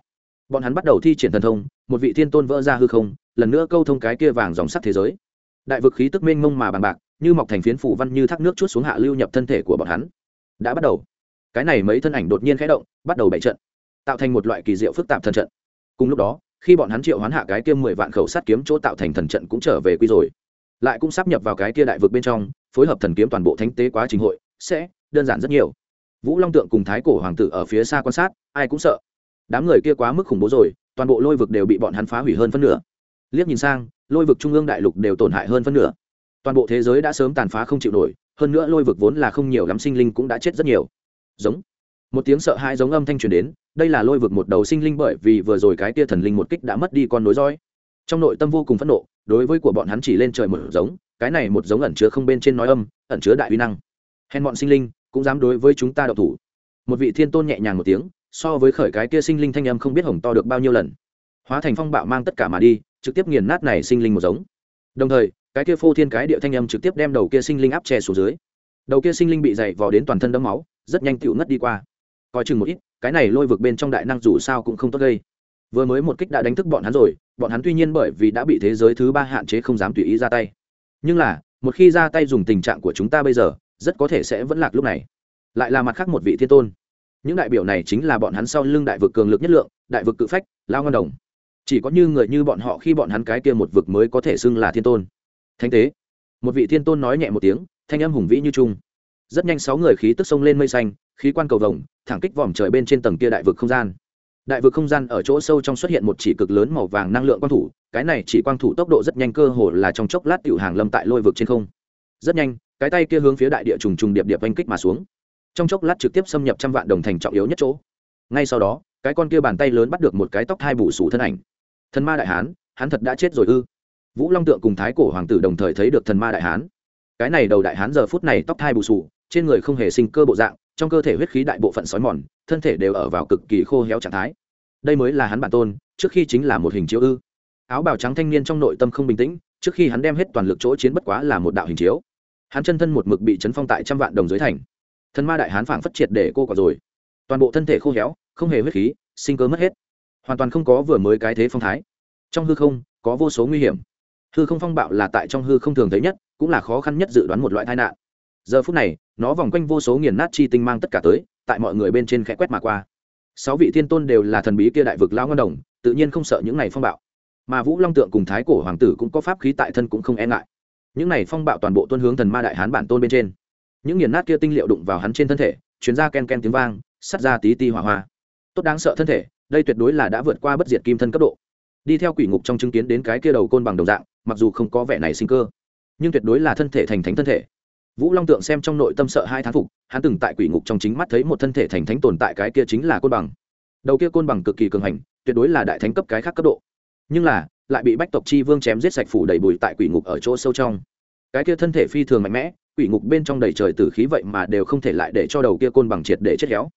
Bọn hắn bắt đầu thi triển thần thông, một vị thiên tôn vỡ ra hư không, lần nữa câu thông cái kia vàng dòng sắt thế giới. Đại vực khí tức mênh mông mà bằng bạc, như mọc thành phiến phủ văn như thác nước chút xuống hạ lưu nhập thân thể của bọn hắn. Đã bắt đầu. Cái này mấy thân ảnh đột nhiên khẽ động, bắt đầu bày trận, tạo thành một loại kỳ diệu phức tạp thần trận cùng lúc đó, khi bọn hắn triệu hoán hạ cái kia mười vạn khẩu sát kiếm chỗ tạo thành thần trận cũng trở về quy rồi. Lại cũng sắp nhập vào cái kia đại vực bên trong, phối hợp thần kiếm toàn bộ thánh tế quá trình hội, sẽ đơn giản rất nhiều. Vũ long tượng cùng thái cổ hoàng tử ở phía xa quan sát, ai cũng sợ. Đám người kia quá mức khủng bố rồi, toàn bộ lôi vực đều bị bọn hắn phá hủy hơn phân nửa. Liếc nhìn sang, lôi vực trung ương đại lục đều tổn hại hơn phân nửa. Toàn bộ thế giới đã sớm tàn phá không chịu nổi, hơn nữa lôi vực vốn là không nhiều lắm sinh linh cũng đã chết rất nhiều. Giống một tiếng sợ hãi giống âm thanh truyền đến, đây là lôi vực một đầu sinh linh bởi vì vừa rồi cái tia thần linh một kích đã mất đi con nối roi. Trong nội tâm vô cùng phẫn nộ, đối với của bọn hắn chỉ lên trời một giống, cái này một giống ẩn chứa không bên trên nói âm, ẩn chứa đại uy năng. Hèn bọn sinh linh cũng dám đối với chúng ta đậu thủ. Một vị thiên tôn nhẹ nhàng một tiếng, so với khởi cái kia sinh linh thanh âm không biết hồng to được bao nhiêu lần. Hóa thành phong bạo mang tất cả mà đi, trực tiếp nghiền nát này sinh linh một giống. Đồng thời, cái kia phô thiên cái địa thanh âm trực tiếp đem đầu kia sinh linh áp che xuống dưới. Đầu kia sinh linh bị dày vò đến toàn thân đẫm máu, rất nhanh tựu ngất đi qua coi chừng một ít, cái này lôi vực bên trong đại năng dù sao cũng không tốt gây. Vừa mới một kích đã đánh thức bọn hắn rồi, bọn hắn tuy nhiên bởi vì đã bị thế giới thứ ba hạn chế không dám tùy ý ra tay. Nhưng là, một khi ra tay dùng tình trạng của chúng ta bây giờ, rất có thể sẽ vẫn lạc lúc này. Lại là mặt khác một vị thiên tôn. Những đại biểu này chính là bọn hắn sau lưng đại vực cường lực nhất lượng, đại vực cự phách, lao ngân đồng. Chỉ có như người như bọn họ khi bọn hắn cái kia một vực mới có thể xưng là thiên tôn. Thánh tế. Một vị thiên tôn nói nhẹ một tiếng, thanh âm hùng vĩ như trung rất nhanh sáu người khí tức sông lên mây xanh khí quan cầu vồng, thẳng kích vòm trời bên trên tầng kia đại vực không gian. Đại vực không gian ở chỗ sâu trong xuất hiện một chỉ cực lớn màu vàng năng lượng quang thủ, cái này chỉ quang thủ tốc độ rất nhanh cơ hồ là trong chốc lát tiểu hàng lâm tại lôi vực trên không. Rất nhanh, cái tay kia hướng phía đại địa trùng trùng điệp điệp oanh kích mà xuống. Trong chốc lát trực tiếp xâm nhập trăm vạn đồng thành trọng yếu nhất chỗ. Ngay sau đó, cái con kia bàn tay lớn bắt được một cái tóc hai bù sủ thân ảnh. Thần ma đại hán, hắn thật đã chết rồi ư? Vũ long tượng cùng thái cổ hoàng tử đồng thời thấy được thần ma đại hán. Cái này đầu đại hán giờ phút này tóc hai bù sủ trên người không hề sinh cơ bộ dạng trong cơ thể huyết khí đại bộ phận sói mòn, thân thể đều ở vào cực kỳ khô héo trạng thái. Đây mới là hắn bản tôn, trước khi chính là một hình chiếu ư. Áo bào trắng thanh niên trong nội tâm không bình tĩnh, trước khi hắn đem hết toàn lực chỗ chiến bất quá là một đạo hình chiếu. Hắn chân thân một mực bị chấn phong tại trăm vạn đồng dưới thành. Thân ma đại hán phảng phất triệt để cô quả rồi. Toàn bộ thân thể khô héo, không hề huyết khí, sinh cơ mất hết. Hoàn toàn không có vừa mới cái thế phong thái. Trong hư không, có vô số nguy hiểm. Hư không phong bạo là tại trong hư không thường thấy nhất, cũng là khó khăn nhất dự đoán một loại tai nạn giờ phút này, nó vòng quanh vô số nghiền nát chi tinh mang tất cả tới, tại mọi người bên trên khẽ quét mà qua. Sáu vị thiên tôn đều là thần bí kia đại vực lao ngân đồng, tự nhiên không sợ những này phong bạo. Mà vũ long tượng cùng thái cổ hoàng tử cũng có pháp khí tại thân cũng không e ngại. Những này phong bạo toàn bộ tuân hướng thần ma đại hán bản tôn bên trên. Những nghiền nát kia tinh liệu đụng vào hắn trên thân thể chuyến ra ken ken tiếng vang sắt ra tí ti hỏa hoa. Tốt đáng sợ thân thể, đây tuyệt đối là đã vượt qua bất diệt kim thân cấp độ. Đi theo quỷ ngục trong chứng kiến đến cái kia đầu côn bằng đồng dạng, mặc dù không có vẻ này sinh cơ, nhưng tuyệt đối là thân thể thành thánh thân thể vũ long tượng xem trong nội tâm sợ hai thán phục, hắn từng tại quỷ ngục trong chính mắt thấy một thân thể thành thánh tồn tại cái kia chính là côn bằng. Đầu kia côn bằng cực kỳ cường hành, tuyệt đối là đại thánh cấp cái khác cấp độ. Nhưng là, lại bị bách tộc chi vương chém giết sạch phủ đầy bụi tại quỷ ngục ở chỗ sâu trong. Cái kia thân thể phi thường mạnh mẽ, quỷ ngục bên trong đầy trời tử khí vậy mà đều không thể lại để cho đầu kia côn bằng triệt để chết héo.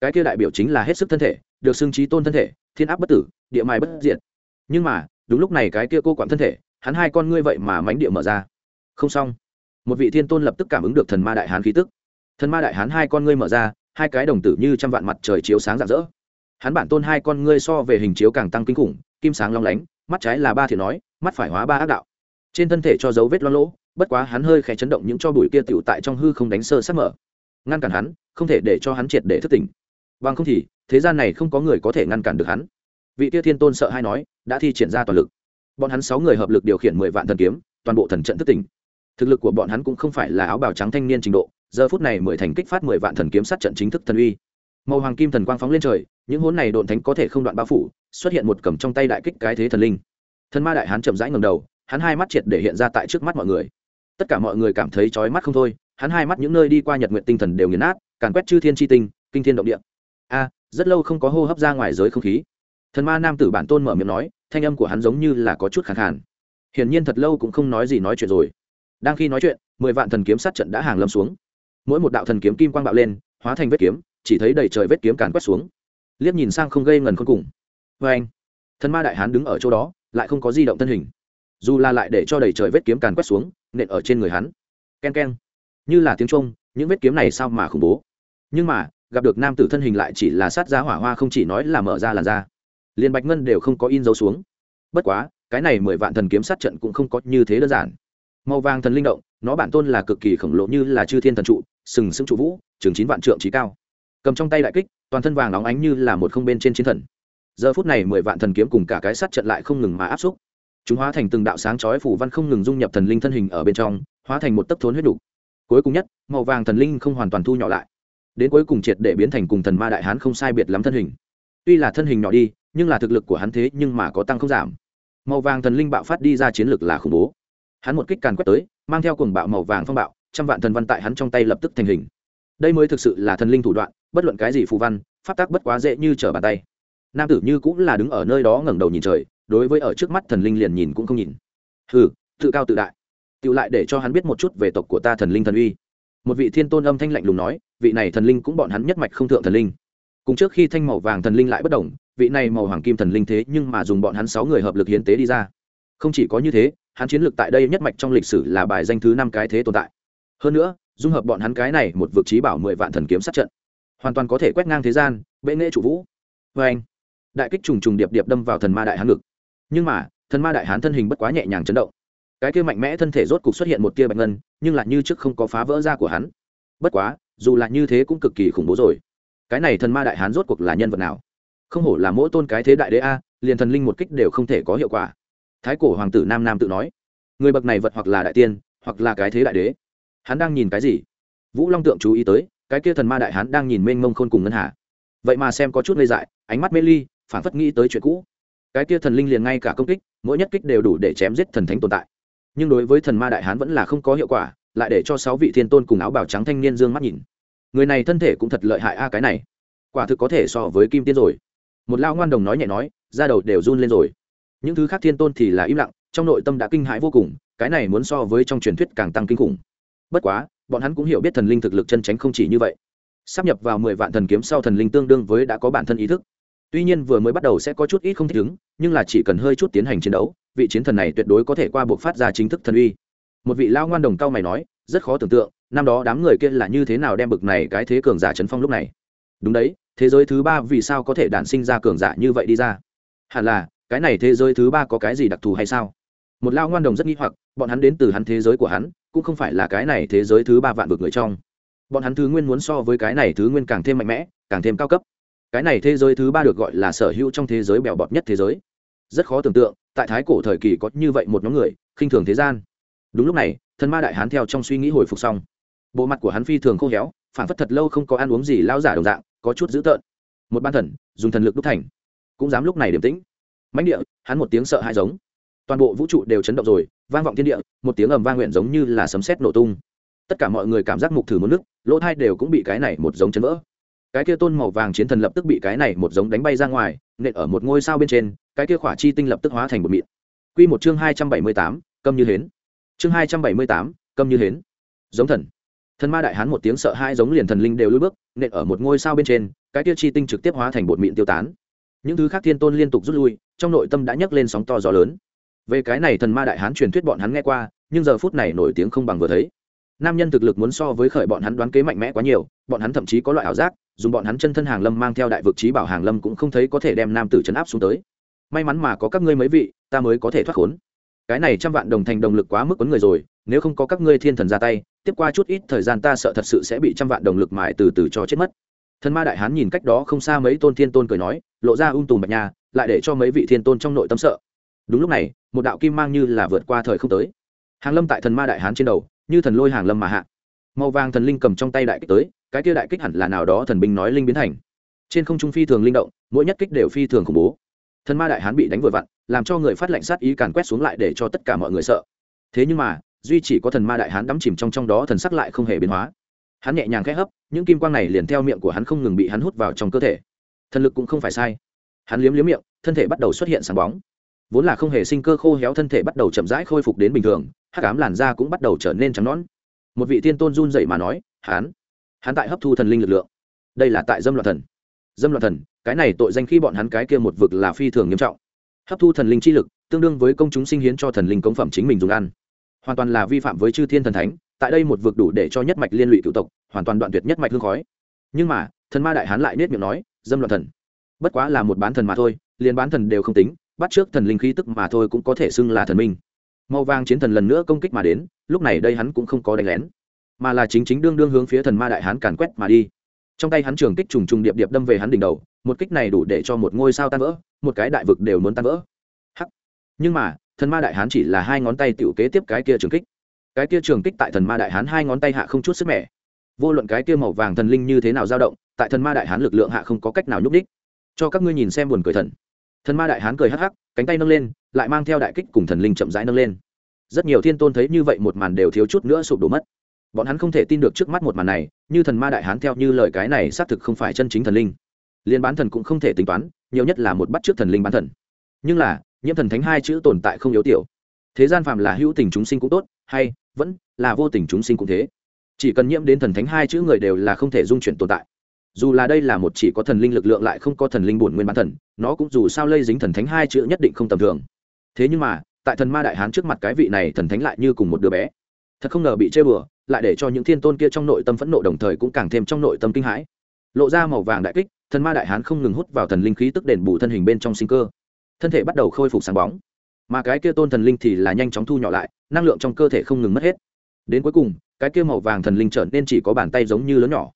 Cái kia đại biểu chính là hết sức thân thể, được xưng trí tôn thân thể, thiên áp bất tử, địa mai bất diệt. Nhưng mà, đúng lúc này cái kia cô quản thân thể, hắn hai con ngươi vậy mà mánh địa mở ra. Không xong một vị thiên tôn lập tức cảm ứng được thần ma đại hán khí tức. Thần ma đại hán hai con ngươi mở ra, hai cái đồng tử như trăm vạn mặt trời chiếu sáng rạng rỡ. Hắn bản tôn hai con ngươi so về hình chiếu càng tăng kinh khủng, kim sáng long lánh, mắt trái là ba thiện nói, mắt phải hóa ba ác đạo. Trên thân thể cho dấu vết lo lỗ, bất quá hắn hơi khẽ chấn động những cho bụi kia tựu tại trong hư không đánh sơ sắc mở. Ngăn cản hắn, không thể để cho hắn triệt để thức tỉnh. Bằng không thì, thế gian này không có người có thể ngăn cản được hắn. Vị tia thiên tôn sợ hay nói, đã thi triển ra toàn lực. Bọn hắn sáu người hợp lực điều khiển mười vạn thần kiếm, toàn bộ thần trận thức tỉnh thực lực của bọn hắn cũng không phải là áo bào trắng thanh niên trình độ, giờ phút này mười thành kích phát mười vạn thần kiếm sát trận chính thức thần uy. Màu hoàng kim thần quang phóng lên trời, những hốn này độn thánh có thể không đoạn bao phủ, xuất hiện một cầm trong tay đại kích cái thế thần linh. Thần ma đại hán chậm rãi ngầm đầu, hắn hai mắt triệt để hiện ra tại trước mắt mọi người. Tất cả mọi người cảm thấy chói mắt không thôi, hắn hai mắt những nơi đi qua nhật nguyện tinh thần đều nghiền nát, càn quét chư thiên tri tinh, kinh thiên động địa. A, rất lâu không có hô hấp ra ngoài giới không khí. Thần ma nam tử bản tôn mở miệng nói, thanh âm của hắn giống như là có chút khẳng hẳn. hiển nhiên thật lâu cũng không nói gì nói chuyện rồi đang khi nói chuyện, mười vạn thần kiếm sát trận đã hàng lâm xuống. Mỗi một đạo thần kiếm kim quang bạo lên, hóa thành vết kiếm, chỉ thấy đầy trời vết kiếm càn quét xuống. Liếc nhìn sang không gây ngần khôn cùng. Vê anh, thần ma đại hán đứng ở chỗ đó, lại không có di động thân hình. Dù là lại để cho đầy trời vết kiếm càn quét xuống, nện ở trên người hắn. K e n k e n như là tiếng trung những vết kiếm này sao mà khủng bố? Nhưng mà, gặp được nam tử thân hình lại chỉ là sát giá hỏa hoa không chỉ nói là mở ra làn da. Liền bạch ngân đều không có in dấu xuống. Bất quá, cái này mười vạn thần kiếm sát trận cũng không có như thế đơn giản màu vàng thần linh động, nó bản tôn là cực kỳ khổng lồ như là chư thiên thần trụ, sừng sững trụ vũ chừng chín vạn trượng trí cao. Cầm trong tay đại kích, toàn thân vàng óng ánh như là một không bên trên chiến thần. Giờ phút này mười vạn thần kiếm cùng cả cái sắt trận lại không ngừng mà áp xúc. Chúng hóa thành từng đạo sáng chói phủ văn không ngừng dung nhập thần linh thân hình ở bên trong, hóa thành một tấc thốn huyết đủ. cuối cùng nhất, màu vàng thần linh không hoàn toàn thu nhỏ lại. Đến cuối cùng triệt để biến thành cùng thần ma đại hán không sai biệt lắm thân hình. Tuy là thân hình nhỏ đi, nhưng là thực lực của hắn thế nhưng mà có tăng không giảm. Màu vàng thần linh bạo phát đi ra chiến lực là khủng bố hắn một kích càn quét tới, mang theo cùng bạo màu vàng phong bạo, trăm vạn thần văn tại hắn trong tay lập tức thành hình. Đây mới thực sự là thần linh thủ đoạn, bất luận cái gì phù văn, pháp tác bất quá dễ như trở bàn tay. Nam tử như cũng là đứng ở nơi đó ngẩng đầu nhìn trời, đối với ở trước mắt thần linh liền nhìn cũng không nhìn. Hừ, tự cao tự đại. Tự lại để cho hắn biết một chút về tộc của ta thần linh thần uy. Một vị thiên tôn âm thanh lạnh lùng nói, vị này thần linh cũng bọn hắn nhất mạch không thượng thần linh. Cùng trước khi thanh màu vàng thần linh lại bất đồng, vị này màu hoàng kim thần linh thế nhưng mà dùng bọn hắn sáu người hợp lực hiến tế đi ra. Không chỉ có như thế hắn chiến lược tại đây nhất mạch trong lịch sử là bài danh thứ năm cái thế tồn tại. Hơn nữa, dung hợp bọn hắn cái này một vực trí bảo mười vạn thần kiếm sát trận, hoàn toàn có thể quét ngang thế gian, bệ nghệ chủ vũ. Vê anh, đại kích trùng trùng điệp điệp đâm vào thần ma đại hán ngực. Nhưng mà, thần ma đại hán thân hình bất quá nhẹ nhàng chấn động. Cái kia mạnh mẽ thân thể rốt cục xuất hiện một tia bạch ngân, nhưng lại như trước không có phá vỡ ra của hắn. Bất quá, dù là như thế cũng cực kỳ khủng bố rồi. Cái này thần ma đại hán rốt cuộc là nhân vật nào? Không hổ là mỗi tôn cái thế đại đế a, liền thần linh một kích đều không thể có hiệu quả thái cổ hoàng tử nam nam tự nói, người bậc này vật hoặc là đại tiên, hoặc là cái thế đại đế. Hắn đang nhìn cái gì? Vũ long tượng chú ý tới, cái kia thần ma đại hắn đang nhìn mênh mông khôn cùng ngân hà. Vậy mà xem có chút lê dại, ánh mắt mê ly phản phất nghĩ tới chuyện cũ. Cái kia thần linh liền ngay cả công kích, mỗi nhất kích đều đủ để chém giết thần thánh tồn tại. Nhưng đối với thần ma đại hán vẫn là không có hiệu quả, lại để cho sáu vị thiên tôn cùng áo bào trắng thanh niên dương mắt nhìn. Người này thân thể cũng thật lợi hại a, cái này. Quả thực có thể so với kim tiên rồi. Một lao ngoan đồng nói nhẹ nói, da đầu đều run lên rồi những thứ khác thiên tôn thì là im lặng, trong nội tâm đã kinh hãi vô cùng, cái này muốn so với trong truyền thuyết càng tăng kinh khủng. Bất quá, bọn hắn cũng hiểu biết thần linh thực lực chân tránh không chỉ như vậy. Sắp nhập vào mười vạn thần kiếm sau thần linh tương đương với đã có bản thân ý thức. Tuy nhiên vừa mới bắt đầu sẽ có chút ít không thích ứng, nhưng là chỉ cần hơi chút tiến hành chiến đấu, vị chiến thần này tuyệt đối có thể qua buộc phát ra chính thức thần uy. Một vị lao ngoan đồng cao mày nói, rất khó tưởng tượng, năm đó đám người kia là như thế nào đem bực này cái thế cường giả chấn phong lúc này. Đúng đấy, thế giới thứ ba vì sao có thể đản sinh ra cường giả như vậy đi ra? Hẳn là cái này thế giới thứ ba có cái gì đặc thù hay sao? Một lao ngoan đồng rất nghi hoặc, bọn hắn đến từ hắn thế giới của hắn, cũng không phải là cái này thế giới thứ ba vạn vực người trong. Bọn hắn thứ nguyên muốn so với cái này thứ nguyên càng thêm mạnh mẽ, càng thêm cao cấp. Cái này thế giới thứ ba được gọi là sở hữu trong thế giới bèo bọt nhất thế giới. Rất khó tưởng tượng, tại thái cổ thời kỳ có như vậy một nhóm người, khinh thường thế gian. Đúng lúc này, thần ma đại hán theo trong suy nghĩ hồi phục xong. Bộ mặt của hắn phi thường khô héo, phản phất thật lâu không có ăn uống gì lao giả đồng dạng, có chút dữ tợn. Một ban thần, dùng thần lực đúc thành. Cũng dám lúc này điềm tĩnh mãnh địa, hắn một tiếng sợ hãi giống. Toàn bộ vũ trụ đều chấn động rồi, vang vọng thiên địa, một tiếng ầm vang nguyện giống như là sấm sét nổ tung. Tất cả mọi người cảm giác mục thử một nước, lỗ thai đều cũng bị cái này một giống chấn vỡ. Cái kia tôn màu vàng chiến thần lập tức bị cái này một giống đánh bay ra ngoài, nện ở một ngôi sao bên trên, cái kia khỏa chi tinh lập tức hóa thành một mịn. Q một chương hai trăm bảy mươi tám, câm như hến. Chương hai trăm bảy mươi tám, câm như hến. Giống thần. Thần ma đại hán một tiếng sợ hai giống liền thần linh đều lùi bước, nện ở một ngôi sao bên trên, cái kia chi tinh trực tiếp hóa thành bột mịn tiêu tán những thứ khác thiên tôn liên tục rút lui, trong nội tâm đã nhấc lên sóng to gió lớn. Về cái này thần ma đại hán truyền thuyết bọn hắn nghe qua, nhưng giờ phút này nổi tiếng không bằng vừa thấy. Nam nhân thực lực muốn so với khởi bọn hắn đoán kế mạnh mẽ quá nhiều, bọn hắn thậm chí có loại ảo giác, dùng bọn hắn chân thân hàng lâm mang theo đại vực trí bảo hàng lâm cũng không thấy có thể đem nam tử chấn áp xuống tới. May mắn mà có các ngươi mấy vị, ta mới có thể thoát khốn. Cái này trăm vạn đồng thành đồng lực quá mức quấn người rồi, nếu không có các ngươi thiên thần ra tay, tiếp qua chút ít thời gian ta sợ thật sự sẽ bị trăm vạn đồng lực mài từ từ cho chết mất thần ma đại hán nhìn cách đó không xa mấy tôn thiên tôn cười nói, lộ ra ung tùm bạch nha, lại để cho mấy vị thiên tôn trong nội tâm sợ. Đúng lúc này, một đạo kim mang như là vượt qua thời không tới. Hàng lâm tại thần ma đại hán trên đầu, như thần lôi hàng lâm mà hạ. Màu vàng thần linh cầm trong tay đại kích tới, cái kia đại kích hẳn là nào đó thần binh nói linh biến thành. Trên không trung phi thường linh động, mỗi nhất kích đều phi thường khủng bố. Thần ma đại hán bị đánh vội vặn, làm cho người phát lệnh sát ý càn quét xuống lại để cho tất cả mọi người sợ. Thế nhưng mà, duy chỉ có thần ma đại hán đắm chìm trong trong đó thần sắc lại không hề biến hóa hắn nhẹ nhàng khẽ hấp, những kim quang này liền theo miệng của hắn không ngừng bị hắn hút vào trong cơ thể. Thần lực cũng không phải sai. Hắn liếm liếm miệng, thân thể bắt đầu xuất hiện sáng bóng. Vốn là không hề sinh cơ khô héo, thân thể bắt đầu chậm rãi khôi phục đến bình thường, hắc ám làn da cũng bắt đầu trở nên trắng nón một vị tiên tôn run dậy mà nói, hắn hắn tại hấp thu thần linh lực lượng. Đây là tại dâm loạn thần. Dâm loạn thần, cái này tội danh khi bọn hắn cái kia một vực là phi thường nghiêm trọng. Hấp thu thần linh chi lực, tương đương với công chúng sinh hiến cho thần linh công phẩm chính mình dùng ăn. Hoàn toàn là vi phạm với chư thiên thần thánh tại đây một vực đủ để cho nhất mạch liên lụy cựu tộc, hoàn toàn đoạn tuyệt nhất mạch hương khói. Nhưng mà, thần ma đại hán lại nết miệng nói, dâm loạn thần. Bất quá là một bán thần mà thôi, liền bán thần đều không tính, bắt trước thần linh khí tức mà thôi cũng có thể xưng là thần minh. Màu vàng chiến thần lần nữa công kích mà đến, lúc này đây hắn cũng không có đánh lén, mà là chính chính đương đương hướng phía thần ma đại hán càn quét mà đi. Trong tay hắn trường kích trùng trùng điệp điệp đâm về hắn đỉnh đầu, một kích này đủ để cho một ngôi sao tan vỡ, một cái đại vực đều muốn tan vỡ. Hắc. Nhưng mà, thần ma đại hán chỉ là hai ngón tay tiểu kế tiếp cái kia trường kích cái kia trường kích tại thần ma đại hán hai ngón tay hạ không chút sức mẻ. Vô luận cái kia màu vàng thần linh như thế nào dao động, tại thần ma đại hán lực lượng hạ không có cách nào nhúc đích cho các ngươi nhìn xem buồn cười thần. Thần ma đại hán cười hắc hắc, cánh tay nâng lên, lại mang theo đại kích cùng thần linh chậm rãi nâng lên. Rất nhiều thiên tôn thấy như vậy một màn đều thiếu chút nữa sụp đổ mất. Bọn hắn không thể tin được trước mắt một màn này, như thần ma đại hán theo như lời cái này xác thực không phải chân chính thần linh. Liên bán thần cũng không thể tính toán, nhiều nhất là một bắt trước thần linh bán thần. Nhưng là, nhiễm thần thánh hai chữ tồn tại không yếu tiểu. Thế gian phàm là hữu tình chúng sinh cũng tốt hay, vẫn là vô tình chúng sinh cũng thế. Chỉ cần nhiễm đến thần thánh hai chữ người đều là không thể dung chuyển tồn tại. Dù là đây là một chỉ có thần linh lực lượng lại không có thần linh bổn nguyên bản thần, nó cũng dù sao lây dính thần thánh hai chữ nhất định không tầm thường. Thế nhưng mà, tại thần ma đại hán trước mặt cái vị này thần thánh lại như cùng một đứa bé. Thật không ngờ bị chơi bừa, lại để cho những thiên tôn kia trong nội tâm phẫn nộ đồng thời cũng càng thêm trong nội tâm kinh hãi. Lộ ra màu vàng đại kích, thần ma đại hán không ngừng hút vào thần linh khí tức đền bù thân hình bên trong sinh cơ. Thân thể bắt đầu khôi phục sáng bóng. Mà cái kia tôn thần linh thì là nhanh chóng thu nhỏ lại năng lượng trong cơ thể không ngừng mất hết. Đến cuối cùng, cái kia màu vàng thần linh trở nên chỉ có bàn tay giống như lớn nhỏ.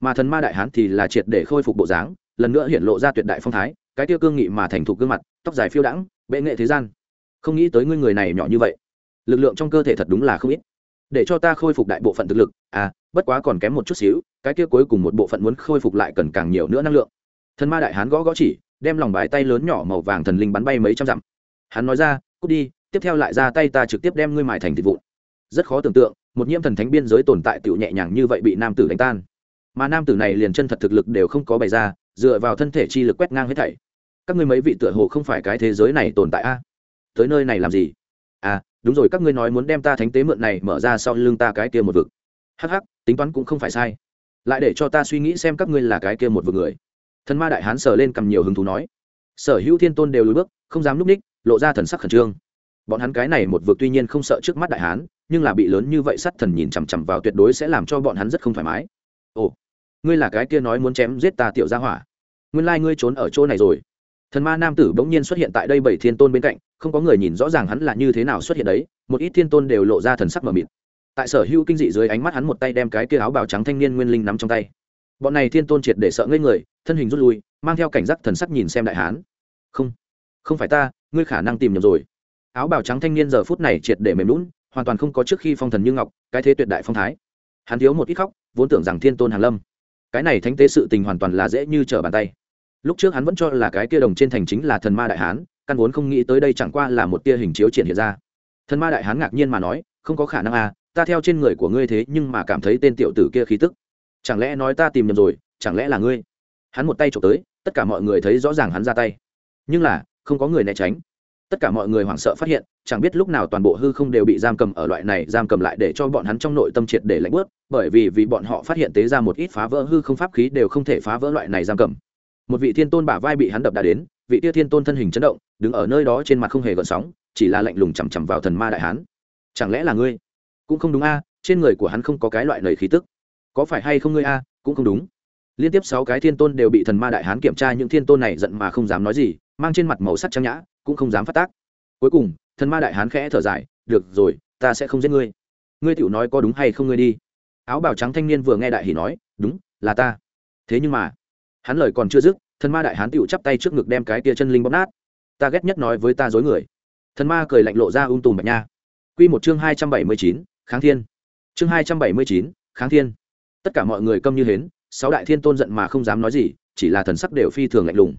Mà thần ma đại hán thì là triệt để khôi phục bộ dáng, lần nữa hiện lộ ra tuyệt đại phong thái, cái kia cương nghị mà thành thục gương mặt, tóc dài phiêu đãng, bệ nghệ thế gian. Không nghĩ tới ngươi người này nhỏ như vậy. Lực lượng trong cơ thể thật đúng là không ít. Để cho ta khôi phục đại bộ phận thực lực à bất quá còn kém một chút xíu, cái kia cuối cùng một bộ phận muốn khôi phục lại cần càng nhiều nữa năng lượng. Thần ma đại hán gõ gõ chỉ, đem lòng bài tay lớn nhỏ màu vàng thần linh bắn bay mấy trăm dặm. Hắn nói ra, cút đi tiếp theo lại ra tay ta trực tiếp đem ngươi mài thành thịt vụn. Rất khó tưởng tượng, một nhiễm thần thánh biên giới tồn tại tựu nhẹ nhàng như vậy bị nam tử đánh tan. Mà nam tử này liền chân thật thực lực đều không có bày ra, dựa vào thân thể chi lực quét ngang hết thảy. Các ngươi mấy vị tựa hồ không phải cái thế giới này tồn tại a? Tới nơi này làm gì? À đúng rồi, các ngươi nói muốn đem ta thánh tế mượn này mở ra sau lưng ta cái kia một vực. Hắc hắc, tính toán cũng không phải sai. Lại để cho ta suy nghĩ xem các ngươi là cái kia một vực người. Thần ma đại hán sờ lên cầm nhiều hứng thú nói. Sở hữu thiên tôn đều lùi bước, không dám núp ních, lộ ra thần sắc khẩn trương bọn hắn cái này một vực tuy nhiên không sợ trước mắt đại hán, nhưng là bị lớn như vậy sắt thần nhìn chằm chằm vào tuyệt đối sẽ làm cho bọn hắn rất không thoải mái. Ồ, ngươi là cái kia nói muốn chém giết ta tiểu gia hỏa. Nguyên lai ngươi trốn ở chỗ này rồi. Thần ma nam tử bỗng nhiên xuất hiện tại đây bảy thiên tôn bên cạnh, không có người nhìn rõ ràng hắn là như thế nào xuất hiện đấy, một ít thiên tôn đều lộ ra thần sắc mờ mịt. Tại sở hữu kinh dị dưới ánh mắt hắn một tay đem cái kia áo bào trắng thanh niên nguyên linh nắm trong tay. Bọn này thiên tôn triệt để sợ ngây người, thân hình rút lui, mang theo cảnh giác thần sắc nhìn xem đại hán. Không không phải ta, ngươi khả năng tìm nhầm rồi áo bào trắng thanh niên giờ phút này triệt để mềm lún, hoàn toàn không có trước khi phong thần như ngọc, cái thế tuyệt đại phong thái. Hắn thiếu một ít khóc, vốn tưởng rằng thiên tôn hàn lâm. Cái này thánh tế sự tình hoàn toàn là dễ như trở bàn tay. Lúc trước hắn vẫn cho là cái kia đồng trên thành chính là thần ma đại hán, căn vốn không nghĩ tới đây chẳng qua là một tia hình chiếu triển hiện ra. Thần ma đại hán ngạc nhiên mà nói, không có khả năng à ta theo trên người của ngươi thế nhưng mà cảm thấy tên tiểu tử kia khí tức. Chẳng lẽ nói ta tìm nhầm rồi, chẳng lẽ là ngươi? Hắn một tay trộm tới, tất cả mọi người thấy rõ ràng hắn ra tay. Nhưng là, không có người né tránh tất cả mọi người hoảng sợ phát hiện, chẳng biết lúc nào toàn bộ hư không đều bị giam cầm ở loại này, giam cầm lại để cho bọn hắn trong nội tâm triệt để lạnh bớt, bởi vì vì bọn họ phát hiện tế ra một ít phá vỡ hư không pháp khí đều không thể phá vỡ loại này giam cầm. Một vị thiên tôn bả vai bị hắn đập đã đến, vị tia thiên tôn thân hình chấn động, đứng ở nơi đó trên mặt không hề gợn sóng, chỉ là lạnh lùng chằm chằm vào thần ma đại hán. Chẳng lẽ là ngươi? Cũng không đúng a, trên người của hắn không có cái loại lời khí tức. Có phải hay không ngươi a? Cũng không đúng. Liên tiếp sáu cái thiên tôn đều bị thần ma đại hán kiểm tra, những thiên tôn này giận mà không dám nói gì, mang trên mặt màu sắc trang nhã cũng không dám phát tác. Cuối cùng, thần ma đại hán khẽ thở dài, được rồi, ta sẽ không giết ngươi. Ngươi tiểu nói có đúng hay không ngươi đi. Áo bào trắng thanh niên vừa nghe đại hỉ nói, đúng, là ta. Thế nhưng mà, hắn lời còn chưa dứt, thần ma đại hán tiểu chắp tay trước ngực đem cái tia chân linh bóp nát. Ta ghét nhất nói với ta dối người. Thần ma cười lạnh lộ ra ung tùm bạch nha. Q một chương hai trăm bảy mươi chín, kháng thiên. Chương hai trăm bảy mươi chín, kháng thiên. Tất cả mọi người câm như hến, sáu đại thiên tôn giận mà không dám nói gì, chỉ là thần sắc đều phi thường lạnh lùng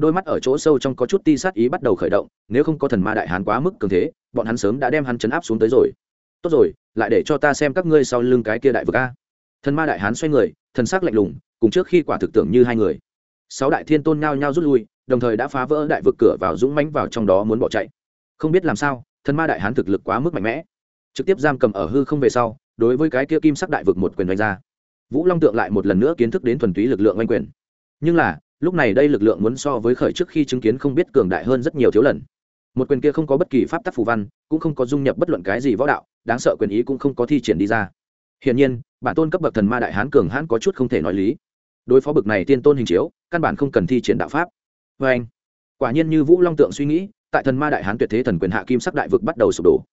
đôi mắt ở chỗ sâu trong có chút ti sát ý bắt đầu khởi động, nếu không có thần ma đại hán quá mức cường thế, bọn hắn sớm đã đem hắn chấn áp xuống tới rồi. Tốt rồi, lại để cho ta xem các ngươi sau lưng cái kia đại vực a. Thần ma đại hán xoay người, thần sắc lạnh lùng, cùng trước khi quả thực tưởng như hai người. Sáu đại thiên tôn nhao nhao rút lui, đồng thời đã phá vỡ đại vực cửa vào dũng mãnh vào trong đó muốn bỏ chạy. Không biết làm sao, thần ma đại hán thực lực quá mức mạnh mẽ. Trực tiếp giam cầm ở hư không về sau, đối với cái kia kim sắc đại vực một quyền đánh ra. Vũ long tượng lại một lần nữa kiến thức đến thuần túy lực lượng oanh quyền. Nhưng là lúc này đây lực lượng muốn so với khởi trước khi chứng kiến không biết cường đại hơn rất nhiều thiếu lần. Một quyền kia không có bất kỳ pháp tắc phù văn, cũng không có dung nhập bất luận cái gì võ đạo, đáng sợ quyền ý cũng không có thi triển đi ra. Hiển nhiên, bản tôn cấp bậc thần ma đại hán cường hãn có chút không thể nói lý. Đối phó bậc này tiên tôn hình chiếu, căn bản không cần thi triển đạo pháp. Vê anh, quả nhiên như vũ long tượng suy nghĩ, tại thần ma đại hán tuyệt thế thần quyền hạ kim sắc đại vực bắt đầu sụp đổ.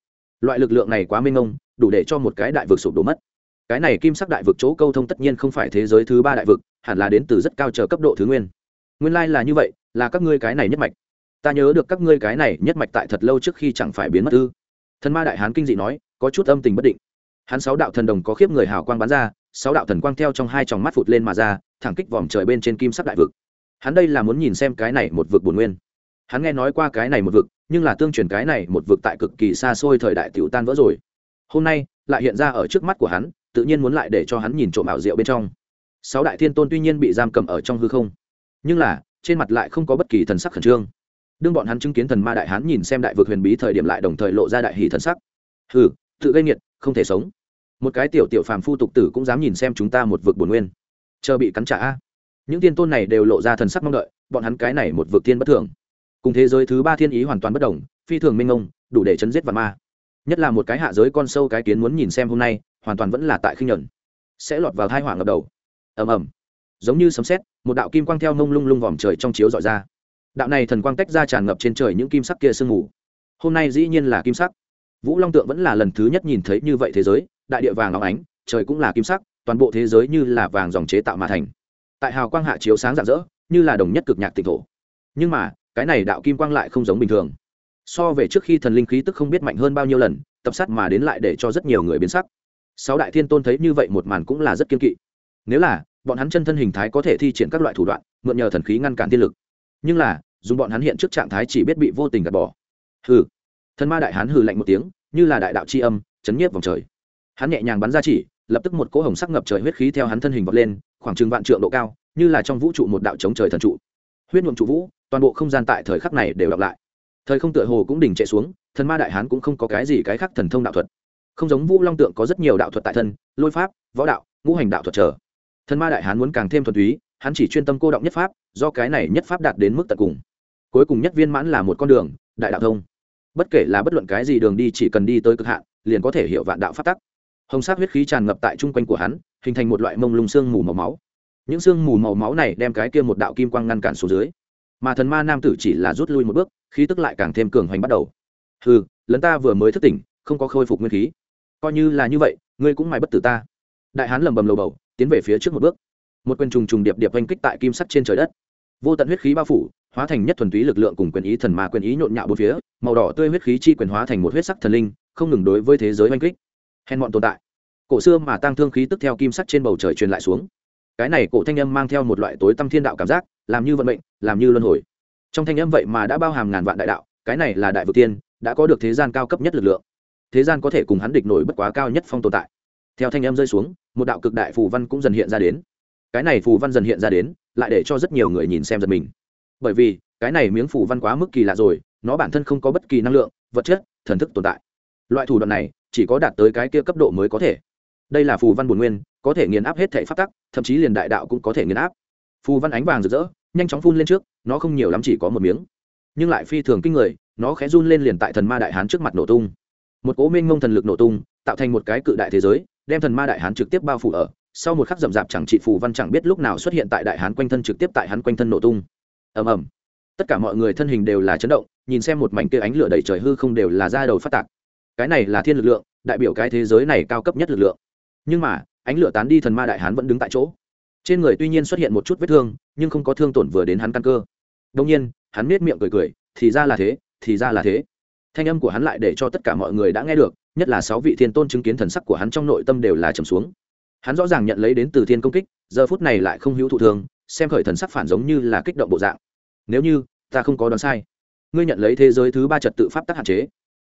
Loại lực lượng này quá mênh mông, đủ để cho một cái đại vực sụp đổ mất. Cái này kim sắc đại vực chỗ câu thông tất nhiên không phải thế giới thứ ba đại vực, hẳn là đến từ rất cao chờ cấp độ thứ nguyên nguyên lai là như vậy, là các ngươi cái này nhất mạch. Ta nhớ được các ngươi cái này nhất mạch tại thật lâu trước khi chẳng phải biến mất ư? Thần ma đại hán kinh dị nói, có chút âm tình bất định. Hắn sáu đạo thần đồng có khiếp người hào quang bắn ra, sáu đạo thần quang theo trong hai tròng mắt phụt lên mà ra, thẳng kích vòm trời bên trên kim sắc đại vực. Hắn đây là muốn nhìn xem cái này một vực bồn nguyên. Hắn nghe nói qua cái này một vực, nhưng là tương truyền cái này một vực tại cực kỳ xa xôi thời đại tiểu tan vỡ rồi. Hôm nay, lại hiện ra ở trước mắt của hắn, tự nhiên muốn lại để cho hắn nhìn trộm ảo diệu bên trong. Sáu đại thiên tôn tuy nhiên bị giam cầm ở trong hư không nhưng là, trên mặt lại không có bất kỳ thần sắc khẩn trương. Đương bọn hắn chứng kiến thần ma đại hán nhìn xem đại vực huyền bí thời điểm lại đồng thời lộ ra đại hỷ thần sắc. Hừ, tự gây nghiệt, không thể sống. Một cái tiểu tiểu phàm phu tục tử cũng dám nhìn xem chúng ta một vực bồn nguyên. Chờ bị cắn trả. A những tiên tôn này đều lộ ra thần sắc mong đợi, bọn hắn cái này một vực tiên bất thường. Cùng thế giới thứ ba thiên ý hoàn toàn bất đồng, phi thường minh ông đủ để chấn giết và ma. Nhất là một cái hạ giới con sâu cái kiến muốn nhìn xem hôm nay, hoàn toàn vẫn là tại khinh nhuận sẽ lọt vào thai hỏa ngập đầu. Ầm ầm giống như sấm sét, một đạo kim quang theo mông lung lung vòm trời trong chiếu dọi ra. Đạo này thần quang tách ra tràn ngập trên trời những kim sắc kia sương mù. Hôm nay dĩ nhiên là kim sắc. Vũ long tượng vẫn là lần thứ nhất nhìn thấy như vậy thế giới, đại địa vàng óng ánh, trời cũng là kim sắc, toàn bộ thế giới như là vàng dòng chế tạo mà thành. Tại hào quang hạ chiếu sáng rạng rỡ, như là đồng nhất cực nhạc tịnh thổ. Nhưng mà, cái này đạo kim quang lại không giống bình thường. So về trước khi thần linh khí tức không biết mạnh hơn bao nhiêu lần, tập sát mà đến lại để cho rất nhiều người biến sắc. Sáu đại thiên tôn thấy như vậy một màn cũng là rất kiên kỵ. Nếu là bọn hắn chân thân hình thái có thể thi triển các loại thủ đoạn, mượn nhờ thần khí ngăn cản tiên lực. Nhưng là, dùng bọn hắn hiện trước trạng thái chỉ biết bị vô tình gạt bỏ. Hừ. Thần ma đại hán hừ lạnh một tiếng, như là đại đạo c h i âm, chấn nhiếp vòng trời. Hắn nhẹ nhàng bắn ra chỉ, lập tức một cỗ hồng sắc ngập trời huyết khí theo hắn thân hình vọt lên, khoảng chừng vạn trượng độ cao, như là trong vũ trụ một đạo chống trời thần trụ. Huyết nhuộm trụ vũ, toàn bộ không gian tại thời khắc này đều đọc lại. Thời không tựa hồ cũng đỉnh chạy xuống, thần ma đại hán cũng không có cái gì cái khác thần thông đạo thuật. Không giống vũ long tượng có rất nhiều đạo thuật tại thân, lôi pháp, võ đạo, ngũ hành đạo thuật trở thần ma đại hán muốn càng thêm thuần túy, hắn chỉ chuyên tâm cô động nhất pháp, do cái này nhất pháp đạt đến mức tận cùng. Cuối cùng nhất viên mãn là một con đường, đại đạo thông. Bất kể là bất luận cái gì đường đi chỉ cần đi tới cực hạn, liền có thể hiểu vạn đạo phát tắc. Hồng sắc huyết khí tràn ngập tại chung quanh của hắn, hình thành một loại mông lung xương mù màu máu. Những xương mù màu máu này đem cái kia một đạo kim quang ngăn cản xuống dưới. Mà thần ma nam tử chỉ là rút lui một bước, khí tức lại càng thêm cường hoành bắt đầu. Ừ lấn ta vừa mới thức tỉnh, không có khôi phục nguyên khí. Coi như là như vậy, ngươi cũng mài bất tử ta đại hán lầm bầm lầu bầu, tiến về phía trước một bước. Một quyền trùng trùng điệp điệp oanh kích tại kim sắt trên trời đất. Vô tận huyết khí bao phủ, hóa thành nhất thuần túy lực lượng cùng quyền ý thần ma quyền ý nhộn nhạo bốn phía, màu đỏ tươi huyết khí chi quyền hóa thành một huyết sắc thần linh, không ngừng đối với thế giới oanh kích. Hèn mọn tồn tại. Cổ xưa mà tăng thương khí tức theo kim sắt trên bầu trời truyền lại xuống. Cái này cổ thanh âm mang theo một loại tối tâm thiên đạo cảm giác, làm như vận mệnh, làm như luân hồi. Trong thanh âm vậy mà đã bao hàm ngàn vạn đại đạo, cái này là đại vực tiên, đã có được thế gian cao cấp nhất lực lượng. Thế gian có thể cùng hắn địch nổi bất quá cao nhất phong tồn tại. Theo thanh âm rơi xuống một đạo cực đại phù văn cũng dần hiện ra đến. Cái này phù văn dần hiện ra đến, lại để cho rất nhiều người nhìn xem giật mình. Bởi vì, cái này miếng phù văn quá mức kỳ lạ rồi, nó bản thân không có bất kỳ năng lượng, vật chất, thần thức tồn tại. Loại thủ đoạn này, chỉ có đạt tới cái kia cấp độ mới có thể. Đây là phù văn bồn nguyên, có thể nghiền áp hết thể phát tắc, thậm chí liền đại đạo cũng có thể nghiền áp. Phù văn ánh vàng rực rỡ, nhanh chóng phun lên trước, nó không nhiều lắm chỉ có một miếng. Nhưng lại phi thường kinh người, nó khẽ run lên liền tại thần ma đại hán trước mặt nổ tung. Một cố minh ngông thần lực nổ tung, tạo thành một cái cự đại thế giới đem thần ma đại hán trực tiếp bao phủ ở, sau một khắc rậm rạp chẳng trị phù văn chẳng biết lúc nào xuất hiện tại đại hán quanh thân trực tiếp tại hắn quanh thân nổ tung. Ầm ầm. Tất cả mọi người thân hình đều là chấn động, nhìn xem một mảnh kia ánh lửa đầy trời hư không đều là ra đầu phát tạc. Cái này là thiên lực lượng, đại biểu cái thế giới này cao cấp nhất lực lượng. Nhưng mà, ánh lửa tán đi thần ma đại hán vẫn đứng tại chỗ. Trên người tuy nhiên xuất hiện một chút vết thương, nhưng không có thương tổn vừa đến hắn căn cơ. Đông nhiên, hắn nết miệng cười cười, thì ra là thế, thì ra là thế. Thanh âm của hắn lại để cho tất cả mọi người đã nghe được nhất là sáu vị thiên tôn chứng kiến thần sắc của hắn trong nội tâm đều là trầm xuống. Hắn rõ ràng nhận lấy đến từ thiên công kích, giờ phút này lại không hữu thụ thường, xem khởi thần sắc phản giống như là kích động bộ dạng. Nếu như, ta không có đoán sai, ngươi nhận lấy thế giới thứ ba trật tự pháp tắc hạn chế.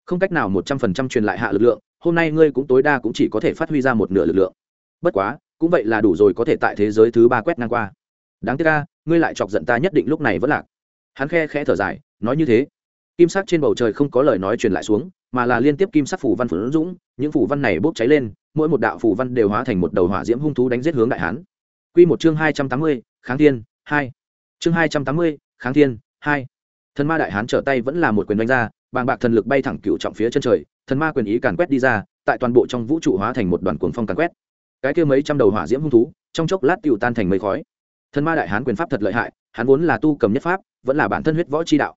Không cách nào một trăm phần trăm truyền lại hạ lực lượng, hôm nay ngươi cũng tối đa cũng chỉ có thể phát huy ra một nửa lực lượng. Bất quá, cũng vậy là đủ rồi có thể tại thế giới thứ ba quét ngang qua. Đáng tiếc ca ngươi lại chọc giận ta nhất định lúc này vẫn lạc. Hắn khe khẽ thở dài, nói như thế. Kim sắc trên bầu trời không có lời nói truyền lại xuống mà là liên tiếp kim sắc phủ văn phủ dũng, những phủ văn này bốc cháy lên, mỗi một đạo phủ văn đều hóa thành một đầu hỏa diễm hung thú đánh giết hướng đại hán. Quy một chương hai trăm tám mươi, kháng thiên, hai. Chương hai trăm tám mươi, kháng thiên, hai. Thần ma đại hán trở tay vẫn là một quyền đánh ra, bàng bạc thần lực bay thẳng cựu trọng phía chân trời, thần ma quyền ý càn quét đi ra, tại toàn bộ trong vũ trụ hóa thành một đoàn cuồng phong càn quét. Cái kia mấy trăm đầu hỏa diễm hung thú, trong chốc lát tựu tan thành mây khói. Thần ma đại hán quyền pháp thật lợi hại, hắn vốn là tu cầm nhất pháp, vẫn là bản thân huyết võ chi đạo.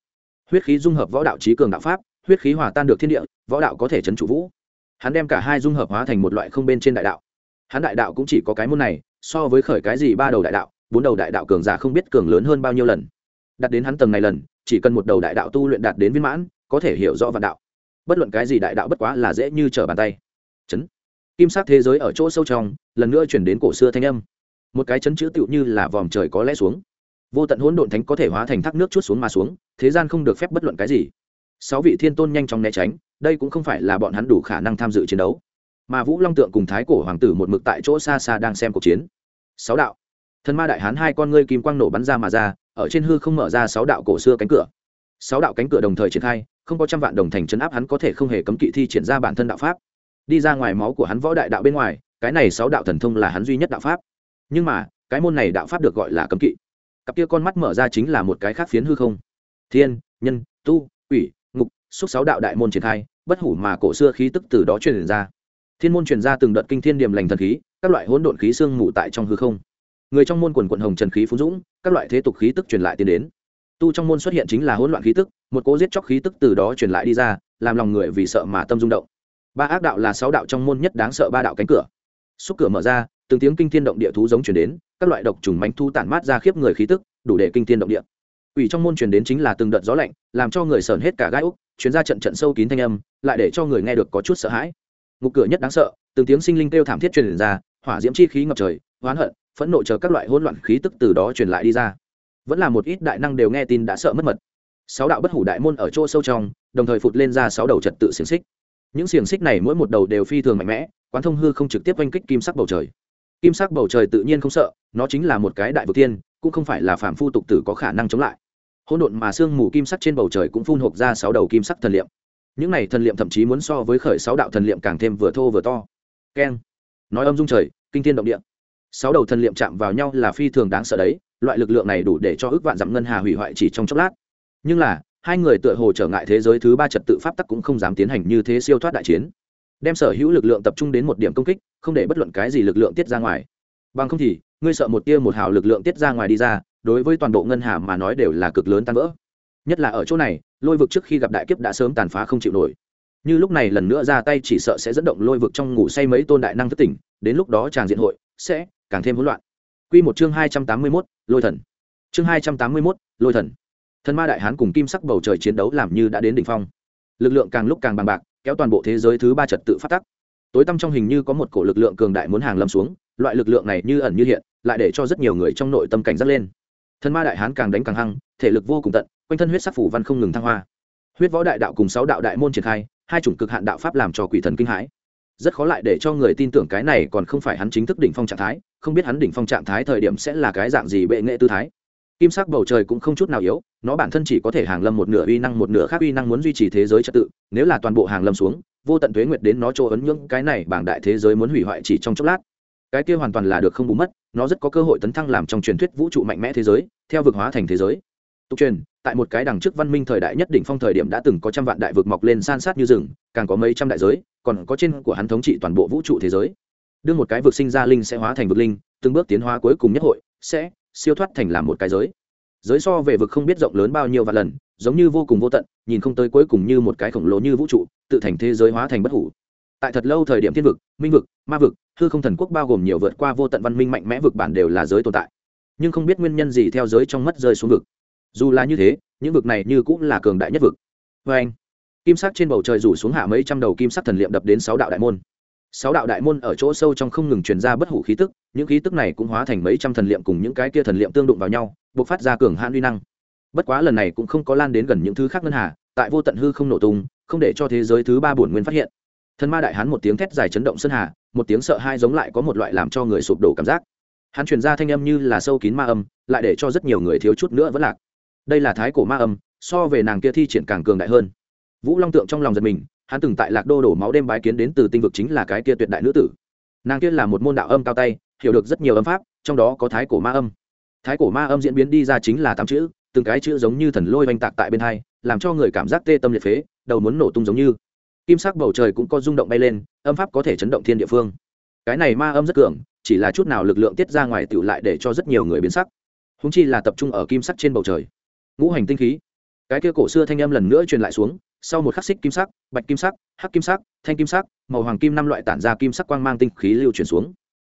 Huyết khí dung hợp võ đạo trí cường đạo pháp huyết khí hòa tan được thiên địa, võ đạo có thể chấn chủ vũ. Hắn đem cả hai dung hợp hóa thành một loại không bên trên đại đạo. Hắn đại đạo cũng chỉ có cái môn này, so với khởi cái gì ba đầu đại đạo, bốn đầu đại đạo cường giả không biết cường lớn hơn bao nhiêu lần. Đặt đến hắn tầng này lần, chỉ cần một đầu đại đạo tu luyện đạt đến viên mãn, có thể hiểu rõ vạn đạo. Bất luận cái gì đại đạo bất quá là dễ như trở bàn tay. Chấn. Kim sắc thế giới ở chỗ sâu trong, lần nữa chuyển đến cổ xưa thanh âm. Một cái chấn chữ tựu như là vòm trời có lẽ xuống. Vô tận hỗn độn thánh có thể hóa thành thác nước chút xuống mà xuống, thế gian không được phép bất luận cái gì sáu vị thiên tôn nhanh chóng né tránh, đây cũng không phải là bọn hắn đủ khả năng tham dự chiến đấu. Mà vũ long tượng cùng thái cổ hoàng tử một mực tại chỗ xa xa đang xem cuộc chiến. Sáu đạo. Thần ma đại hán hai con ngươi kim quang nổ bắn ra mà ra, ở trên hư không mở ra sáu đạo cổ xưa cánh cửa. Sáu đạo cánh cửa đồng thời triển khai, không có trăm vạn đồng thành chấn áp hắn có thể không hề cấm kỵ thi triển ra bản thân đạo pháp. Đi ra ngoài máu của hắn võ đại đạo bên ngoài, cái này sáu đạo thần thông là hắn duy nhất đạo pháp. Nhưng mà, cái môn này đạo pháp được gọi là cấm kỵ. Cặp kia con mắt mở ra chính là một cái khác phiến hư không. Thiên, nhân, tu ủy xúc sáu đạo đại môn triển khai, bất hủ mà cổ xưa khí tức từ đó truyền ra. Thiên môn truyền ra từng đợt kinh thiên điểm lành thần khí, các loại hỗn độn khí xương mù tại trong hư không. Người trong môn quần quận hồng trần khí phú dũng, các loại thế tục khí tức truyền lại tiến đến. Tu trong môn xuất hiện chính là hỗn loạn khí tức, một cố giết chóc khí tức từ đó truyền lại đi ra, làm lòng người vì sợ mà tâm rung động. Ba ác đạo là sáu đạo trong môn nhất đáng sợ ba đạo cánh cửa. Xúc cửa mở ra, từng tiếng kinh thiên động địa thú giống truyền đến, các loại độc trùng mánh thu tản mát ra khiếp người khí tức, đủ để kinh thiên động địa. Ủy trong môn truyền đến chính là từng đợt gió lạnh, làm cho người sờn hết cả gai úc chuyến ra trận trận sâu kín thanh âm, lại để cho người nghe được có chút sợ hãi. Ngục cửa nhất đáng sợ, từng tiếng sinh linh kêu thảm thiết truyền ra, hỏa diễm chi khí ngập trời, oán hận, phẫn nộ chờ các loại hỗn loạn khí tức từ đó truyền lại đi ra. Vẫn là một ít đại năng đều nghe tin đã sợ mất mật. Sáu đạo bất hủ đại môn ở chỗ sâu trong, đồng thời phụt lên ra sáu đầu trật tự xiềng xích. Những xiềng xích này mỗi một đầu đều phi thường mạnh mẽ, quán thông hư không trực tiếp oanh kích kim sắc bầu trời. Kim sắc bầu trời tự nhiên không sợ, nó chính là một cái đại vực tiên, cũng không phải là phạm phu tục tử có khả năng chống lại hỗn độn mà sương mù kim sắc trên bầu trời cũng phun hộp ra sáu đầu kim sắc thần liệm. Những này thần liệm thậm chí muốn so với khởi sáu đạo thần liệm càng thêm vừa thô vừa to. Keng. Nói âm dung trời, kinh thiên động địa. Sáu đầu thần liệm chạm vào nhau là phi thường đáng sợ đấy, loại lực lượng này đủ để cho ước vạn dặm ngân hà hủy hoại chỉ trong chốc lát. Nhưng là, hai người tựa hồ trở ngại thế giới thứ ba trật tự pháp tắc cũng không dám tiến hành như thế siêu thoát đại chiến. Đem sở hữu lực lượng tập trung đến một điểm công kích, không để bất luận cái gì lực lượng tiết ra ngoài. Bằng không thì, ngươi sợ một tia một hào lực lượng tiết ra ngoài đi ra đối với toàn bộ ngân hà mà nói đều là cực lớn tan vỡ nhất là ở chỗ này lôi vực trước khi gặp đại kiếp đã sớm tàn phá không chịu nổi như lúc này lần nữa ra tay chỉ sợ sẽ dẫn động lôi vực trong ngủ say mấy tôn đại năng thất tỉnh đến lúc đó tràng diện hội sẽ càng thêm hỗn loạn Quy một chương hai trăm tám mươi 281, Lôi Thần. Chương hai trăm tám mươi 281, Lôi Thần. Thần ma đại hán cùng kim sắc bầu trời chiến đấu làm như đã đến đỉnh phong. Lực lượng càng lúc càng bằng bạc, kéo toàn bộ thế giới thứ ba trật tự phát tắc. Tối tăm trong hình như có một cổ lực lượng cường đại muốn hàng lâm xuống, loại lực lượng này như ẩn như hiện, lại để cho rất nhiều người trong nội tâm cảnh giác lên. Thần ma đại hán càng đánh càng hăng, thể lực vô cùng tận, quanh thân huyết sắc phủ văn không ngừng thăng hoa. Huyết võ đại đạo cùng sáu đạo đại môn triển khai, hai chủng cực hạn đạo pháp làm cho quỷ thần kinh hãi. Rất khó lại để cho người tin tưởng cái này còn không phải hắn chính thức đỉnh phong trạng thái không biết hắn đỉnh phong trạng thái thời điểm sẽ là cái dạng gì bệ nghệ tư thái. Kim sắc bầu trời cũng không chút nào yếu nó bản thân chỉ có thể hàng lâm một nửa uy năng một nửa khác uy năng muốn duy trì thế giới trật tự nếu là toàn bộ hàng lâm xuống vô tận thuế nguyệt đến nó chỗ ấn những cái này bảng đại thế giới muốn hủy hoại chỉ trong chốc lát cái kia hoàn toàn là được không bù mất, nó rất có cơ hội tấn thăng làm trong truyền thuyết vũ trụ mạnh mẽ thế giới, theo vực hóa thành thế giới. Tục truyền, tại một cái đằng trước văn minh thời đại nhất đỉnh phong thời điểm đã từng có trăm vạn đại vực mọc lên san sát như rừng, càng có mấy trăm đại giới, còn có trên của hắn thống trị toàn bộ vũ trụ thế giới. Đưa một cái vực sinh ra linh sẽ hóa thành vực linh, từng bước tiến hóa cuối cùng nhất hội, sẽ siêu thoát thành làm một cái giới. Giới so về vực không biết rộng lớn bao nhiêu vạn lần, giống như vô cùng vô tận, nhìn không tới cuối cùng như một cái khổng lồ như vũ trụ, tự thành thế giới hóa thành bất hủ tại thật lâu thời điểm thiên vực, minh vực, ma vực, hư không thần quốc bao gồm nhiều vượt qua vô tận văn minh mạnh mẽ vực bản đều là giới tồn tại. Nhưng không biết nguyên nhân gì theo giới trong mất rơi xuống vực. Dù là như thế, những vực này như cũng là cường đại nhất vực. Vê anh, kim sắc trên bầu trời rủ xuống hạ mấy trăm đầu kim sắc thần liệm đập đến sáu đạo đại môn. Sáu đạo đại môn ở chỗ sâu trong không ngừng truyền ra bất hủ khí tức, những khí tức này cũng hóa thành mấy trăm thần liệm cùng những cái kia thần liệm tương đụng vào nhau b ộ c phát ra cường hãn uy năng. Bất quá lần này cũng không có lan đến gần những thứ khác ngân hà, tại vô tận hư không nổ tung, không để cho thế giới thứ ba bổn nguyên phát hiện thần ma đại hán một tiếng thét dài chấn động sơn hà, một tiếng sợ hai giống lại có một loại làm cho người sụp đổ cảm giác. Hắn truyền ra thanh âm như là sâu kín ma âm, lại để cho rất nhiều người thiếu chút nữa vẫn lạc. Đây là thái cổ ma âm, so về nàng kia thi triển càng cường đại hơn. Vũ long tượng trong lòng giật mình, hắn từng tại lạc đô đổ máu đêm bái kiến đến từ tinh vực chính là cái kia tuyệt đại nữ tử. Nàng kia là một môn đạo âm cao tay, hiểu được rất nhiều âm pháp, trong đó có thái cổ ma âm. Thái cổ ma âm diễn biến đi ra chính là tám chữ, từng cái chữ giống như thần lôi oanh tạc tại bên hai, làm cho người cảm giác tê tâm liệt phế, đầu muốn nổ tung giống như kim sắc bầu trời cũng có rung động bay lên, âm pháp có thể chấn động thiên địa phương. Cái này ma âm rất cường, chỉ là chút nào lực lượng tiết ra ngoài tựu lại để cho rất nhiều người biến sắc. Húng chi là tập trung ở kim sắc trên bầu trời. Ngũ hành tinh khí. Cái kia cổ xưa thanh âm lần nữa truyền lại xuống, sau một khắc xích kim sắc, bạch kim sắc, hắc kim sắc, thanh kim sắc, màu hoàng kim năm loại tản ra kim sắc quang mang tinh khí lưu truyền xuống.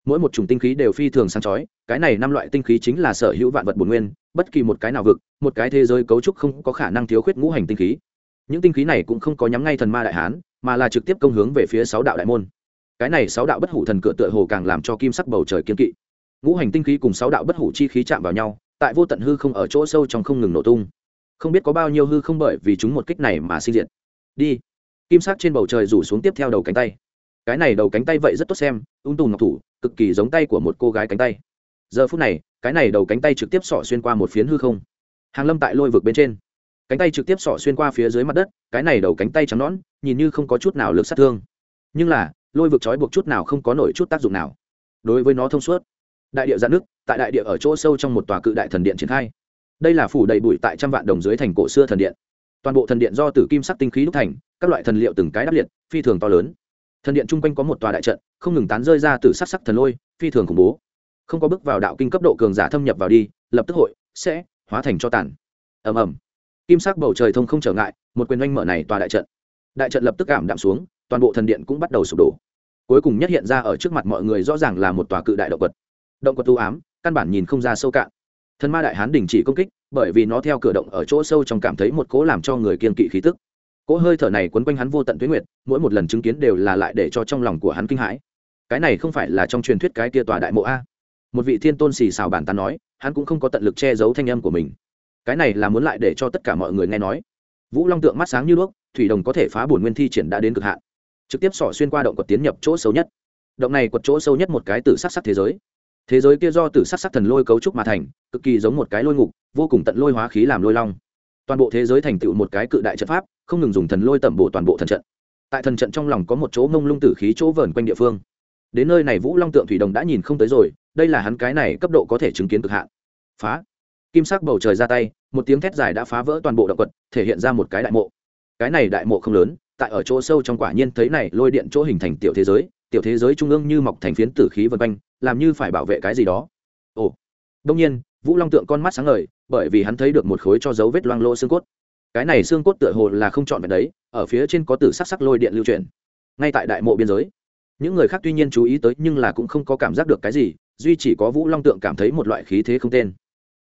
Mỗi một chủng tinh khí đều phi thường sáng chói, cái này năm loại tinh khí chính là sở hữu vạn vật bổn nguyên, bất kỳ một cái nào vực, một cái thế giới cấu trúc không có khả năng thiếu khuyết ngũ hành tinh khí những tinh khí này cũng không có nhắm ngay thần ma đại hán, mà là trực tiếp công hướng về phía sáu đạo đại môn. Cái này sáu đạo bất hủ thần cửa tựa hồ càng làm cho kim sắc bầu trời kiên kỵ. Ngũ hành tinh khí cùng sáu đạo bất hủ chi khí chạm vào nhau, tại vô tận hư không ở chỗ sâu trong không ngừng nổ tung. Không biết có bao nhiêu hư không bởi vì chúng một kích này mà sinh diệt. Đi. Kim sắc trên bầu trời rủ xuống tiếp theo đầu cánh tay. Cái này đầu cánh tay vậy rất tốt xem, ung tùng ngọc thủ, cực kỳ giống tay của một cô gái cánh tay. Giờ phút này, cái này đầu cánh tay trực tiếp sỏ xuyên qua một phiến hư không. Hàng lâm tại lôi vực bên trên cánh tay trực tiếp xỏ xuyên qua phía dưới mặt đất, cái này đầu cánh tay trắng nõn, nhìn như không có chút nào lực sát thương. Nhưng là, lôi vực trói buộc chút nào không có nổi chút tác dụng nào. Đối với nó thông suốt, đại địa dạn nước tại đại địa ở chỗ sâu trong một tòa cự đại thần điện triển khai. Đây là phủ đầy bụi tại trăm vạn đồng dưới thành cổ xưa thần điện. Toàn bộ thần điện do tử kim sắc tinh khí đúc thành, các loại thần liệu từng cái đắp liệt, phi thường to lớn. Thần điện chung quanh có một tòa đại trận, không ngừng tán rơi ra từ sắc sắc thần lôi, phi thường khủng bố. Không có bước vào đạo kinh cấp độ cường giả thâm nhập vào đi, lập tức hội sẽ hóa thành cho tàn. Ầm ầm kim sắc bầu trời thông không trở ngại, một quyền oanh mở này tòa đại trận. Đại trận lập tức cảm đạm xuống, toàn bộ thần điện cũng bắt đầu sụp đổ. Cuối cùng nhất hiện ra ở trước mặt mọi người rõ ràng là một tòa cự đại động quật động quật tu ám, căn bản nhìn không ra sâu cạn. Thần ma đại hán đình chỉ công kích, bởi vì nó theo cửa động ở chỗ sâu trong cảm thấy một cố làm cho người kiên kỵ khí tức. Cỗ hơi thở này quấn quanh hắn vô tận tuyến nguyệt, mỗi một lần chứng kiến đều là lại để cho trong lòng của hắn kinh hãi. Cái này không phải là trong truyền thuyết cái kia tòa đại mộ a? Một vị thiên tôn xì xào bản tán nói, hắn cũng không có tận lực che giấu thanh âm của mình cái này là muốn lại để cho tất cả mọi người nghe nói. Vũ long tượng mắt sáng như đuốc, thủy đồng có thể phá bổn nguyên thi triển đã đến cực hạn. Trực tiếp sỏ xuyên qua động quật tiến nhập chỗ sâu nhất. Động này quật chỗ sâu nhất một cái tử sắc sắc thế giới. Thế giới kia do tử sắc sắc thần lôi cấu trúc mà thành, cực kỳ giống một cái lôi ngục, vô cùng tận lôi hóa khí làm lôi long. Toàn bộ thế giới thành tựu một cái cự đại trận pháp, không ngừng dùng thần lôi tẩm bổ toàn bộ thần trận. Tại thần trận trong lòng có một chỗ mông lung tử khí chỗ vờn quanh địa phương. Đến nơi này vũ long tượng thủy đồng đã nhìn không tới rồi, đây là hắn cái này cấp độ có thể chứng kiến cực hạn. Phá kim sắc bầu trời ra tay, một tiếng thét dài đã phá vỡ toàn bộ động quật, thể hiện ra một cái đại mộ. Cái này đại mộ không lớn, tại ở chỗ sâu trong quả nhiên thấy này lôi điện chỗ hình thành tiểu thế giới, tiểu thế giới trung ương như mọc thành phiến tử khí vân quanh, làm như phải bảo vệ cái gì đó. Ồ. Đông nhiên, vũ long tượng con mắt sáng ngời, bởi vì hắn thấy được một khối cho dấu vết loang lô xương cốt. Cái này xương cốt tựa hồ là không chọn vẹn đấy, ở phía trên có tử sắc sắc lôi điện lưu truyền ngay tại đại mộ biên giới, những người khác tuy nhiên chú ý tới nhưng là cũng không có cảm giác được cái gì, duy chỉ có vũ long tượng cảm thấy một loại khí thế không tên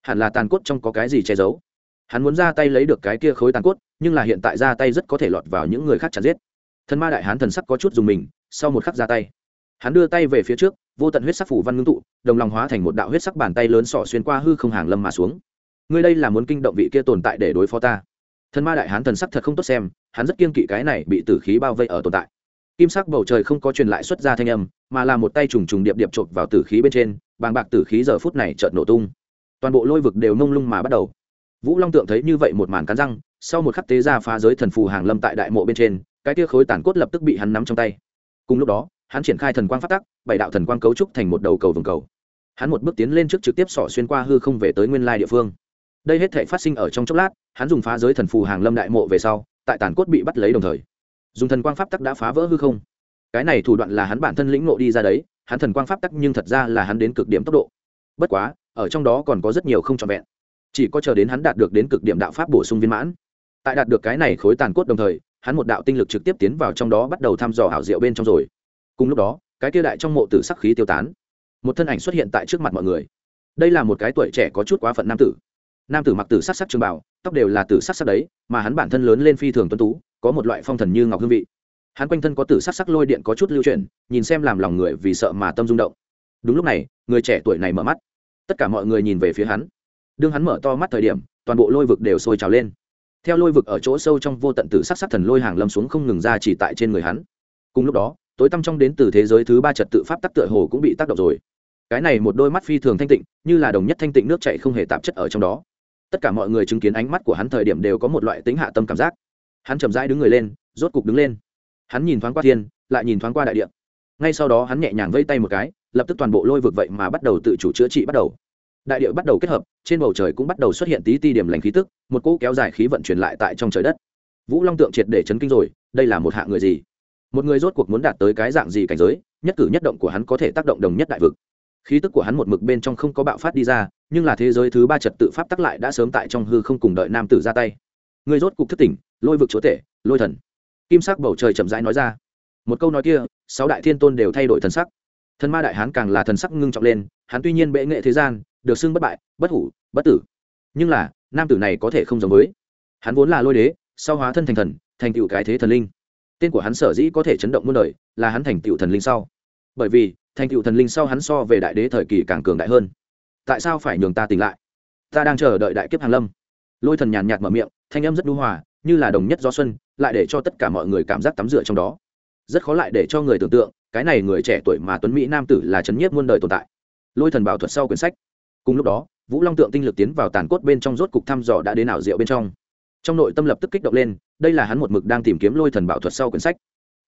hẳn là tàn cốt trong có cái gì che giấu. Hắn muốn ra tay lấy được cái kia khối tàn cốt, nhưng là hiện tại ra tay rất có thể lọt vào những người khác chặt giết. Thần ma đại hán thần sắc có chút dùng mình, sau một khắc ra tay. Hắn đưa tay về phía trước, vô tận huyết sắc phủ văn ngưng tụ, đồng lòng hóa thành một đạo huyết sắc bàn tay lớn sỏ xuyên qua hư không hàng lâm mà xuống. Ngươi đây là muốn kinh động vị kia tồn tại để đối phó ta. Thần ma đại hán thần sắc thật không tốt xem, hắn rất kiên kỵ cái này bị tử khí bao vây ở tồn tại. Kim sắc bầu trời không có truyền lại xuất ra thanh âm, mà là một tay trùng trùng điệp điệp chộp vào tử khí bên trên, bàng bạc tử khí giờ phút này chợt nổ tung toàn bộ lôi vực đều nông lung mà bắt đầu. Vũ long tượng thấy như vậy một màn cắn răng, sau một khắc tế ra phá giới thần phù hàng lâm tại đại mộ bên trên, cái tia khối tàn cốt lập tức bị hắn nắm trong tay. Cùng lúc đó, hắn triển khai thần quang phát tắc, bảy đạo thần quang cấu trúc thành một đầu cầu vồng cầu. Hắn một bước tiến lên trước trực tiếp sỏ xuyên qua hư không về tới nguyên lai địa phương. Đây hết thể phát sinh ở trong chốc lát, hắn dùng phá giới thần phù hàng lâm đại mộ về sau, tại tàn cốt bị bắt lấy đồng thời, dùng thần quang pháp tắc đã phá vỡ hư không. Cái này thủ đoạn là hắn bản thân lĩnh ngộ đi ra đấy, hắn thần quang pháp tắc nhưng thật ra là hắn đến cực điểm tốc độ. Bất quá ở trong đó còn có rất nhiều không trọn vẹn. Chỉ có chờ đến hắn đạt được đến cực điểm đạo pháp bổ sung viên mãn. Tại đạt được cái này khối tàn cốt đồng thời, hắn một đạo tinh lực trực tiếp tiến vào trong đó bắt đầu thăm dò hảo diệu bên trong rồi. Cùng lúc đó, cái kia đại trong mộ tử sắc khí tiêu tán. Một thân ảnh xuất hiện tại trước mặt mọi người. Đây là một cái tuổi trẻ có chút quá phận nam tử. Nam tử mặc tử sắc sắc trường bảo tóc đều là tử sắc sắc đấy, mà hắn bản thân lớn lên phi thường tuân tú, có một loại phong thần như ngọc hương vị. Hắn quanh thân có tử sắc sắc lôi điện có chút lưu chuyển, nhìn xem làm lòng người vì sợ mà tâm rung động. Đúng lúc này, người trẻ tuổi này mở mắt tất cả mọi người nhìn về phía hắn. Đương hắn mở to mắt thời điểm, toàn bộ lôi vực đều sôi trào lên. Theo lôi vực ở chỗ sâu trong vô tận tử sắc sắc thần lôi hàng lâm xuống không ngừng ra chỉ tại trên người hắn. Cùng lúc đó, tối tăm trong đến từ thế giới thứ ba trật tự pháp tắc tựa hồ cũng bị tác động rồi. Cái này một đôi mắt phi thường thanh tịnh, như là đồng nhất thanh tịnh nước chạy không hề tạp chất ở trong đó. Tất cả mọi người chứng kiến ánh mắt của hắn thời điểm đều có một loại tính hạ tâm cảm giác. Hắn chậm rãi đứng người lên, rốt cục đứng lên. Hắn nhìn thoáng qua thiên, lại nhìn thoáng qua đại địa. Ngay sau đó hắn nhẹ nhàng vây tay một cái lập tức toàn bộ lôi vực vậy mà bắt đầu tự chủ chữa trị bắt đầu. Đại địa bắt đầu kết hợp, trên bầu trời cũng bắt đầu xuất hiện tí ti điểm lành khí tức, một cỗ kéo dài khí vận chuyển lại tại trong trời đất. Vũ long tượng triệt để chấn kinh rồi, đây là một hạng người gì? Một người rốt cuộc muốn đạt tới cái dạng gì cảnh giới, nhất cử nhất động của hắn có thể tác động đồng nhất đại vực. Khí tức của hắn một mực bên trong không có bạo phát đi ra, nhưng là thế giới thứ ba trật tự pháp tắc lại đã sớm tại trong hư không cùng đợi nam tử ra tay. Người rốt cuộc thức tỉnh, lôi vực chúa tể, lôi thần. Kim sắc bầu trời chậm rãi nói ra. Một câu nói kia, sáu đại thiên tôn đều thay đổi thần sắc thần ma đại hán càng là thần sắc ngưng trọng lên, hắn tuy nhiên bệ nghệ thế gian, được xưng bất bại, bất hủ, bất tử. Nhưng là, nam tử này có thể không giống với. Hắn vốn là lôi đế, sau hóa thân thành thần, thành tựu cái thế thần linh. Tên của hắn sở dĩ có thể chấn động muôn đời, là hắn thành tựu thần linh sau. Bởi vì, thành tựu thần linh sau hắn so về đại đế thời kỳ càng cường đại hơn. Tại sao phải nhường ta tỉnh lại? Ta đang chờ đợi đại kiếp hàn lâm. Lôi thần nhàn nhạt mở miệng, thanh âm rất đu hòa, như là đồng nhất do xuân, lại để cho tất cả mọi người cảm giác tắm rửa trong đó. Rất khó lại để cho người tưởng tượng cái này người trẻ tuổi mà tuấn mỹ nam tử là chấn nhiếp muôn đời tồn tại. Lôi thần bảo thuật sau quyển sách. Cùng lúc đó, vũ long tượng tinh lực tiến vào tàn cốt bên trong rốt cục thăm dò đã đến ảo diệu bên trong. Trong nội tâm lập tức kích động lên, đây là hắn một mực đang tìm kiếm lôi thần bảo thuật sau quyển sách.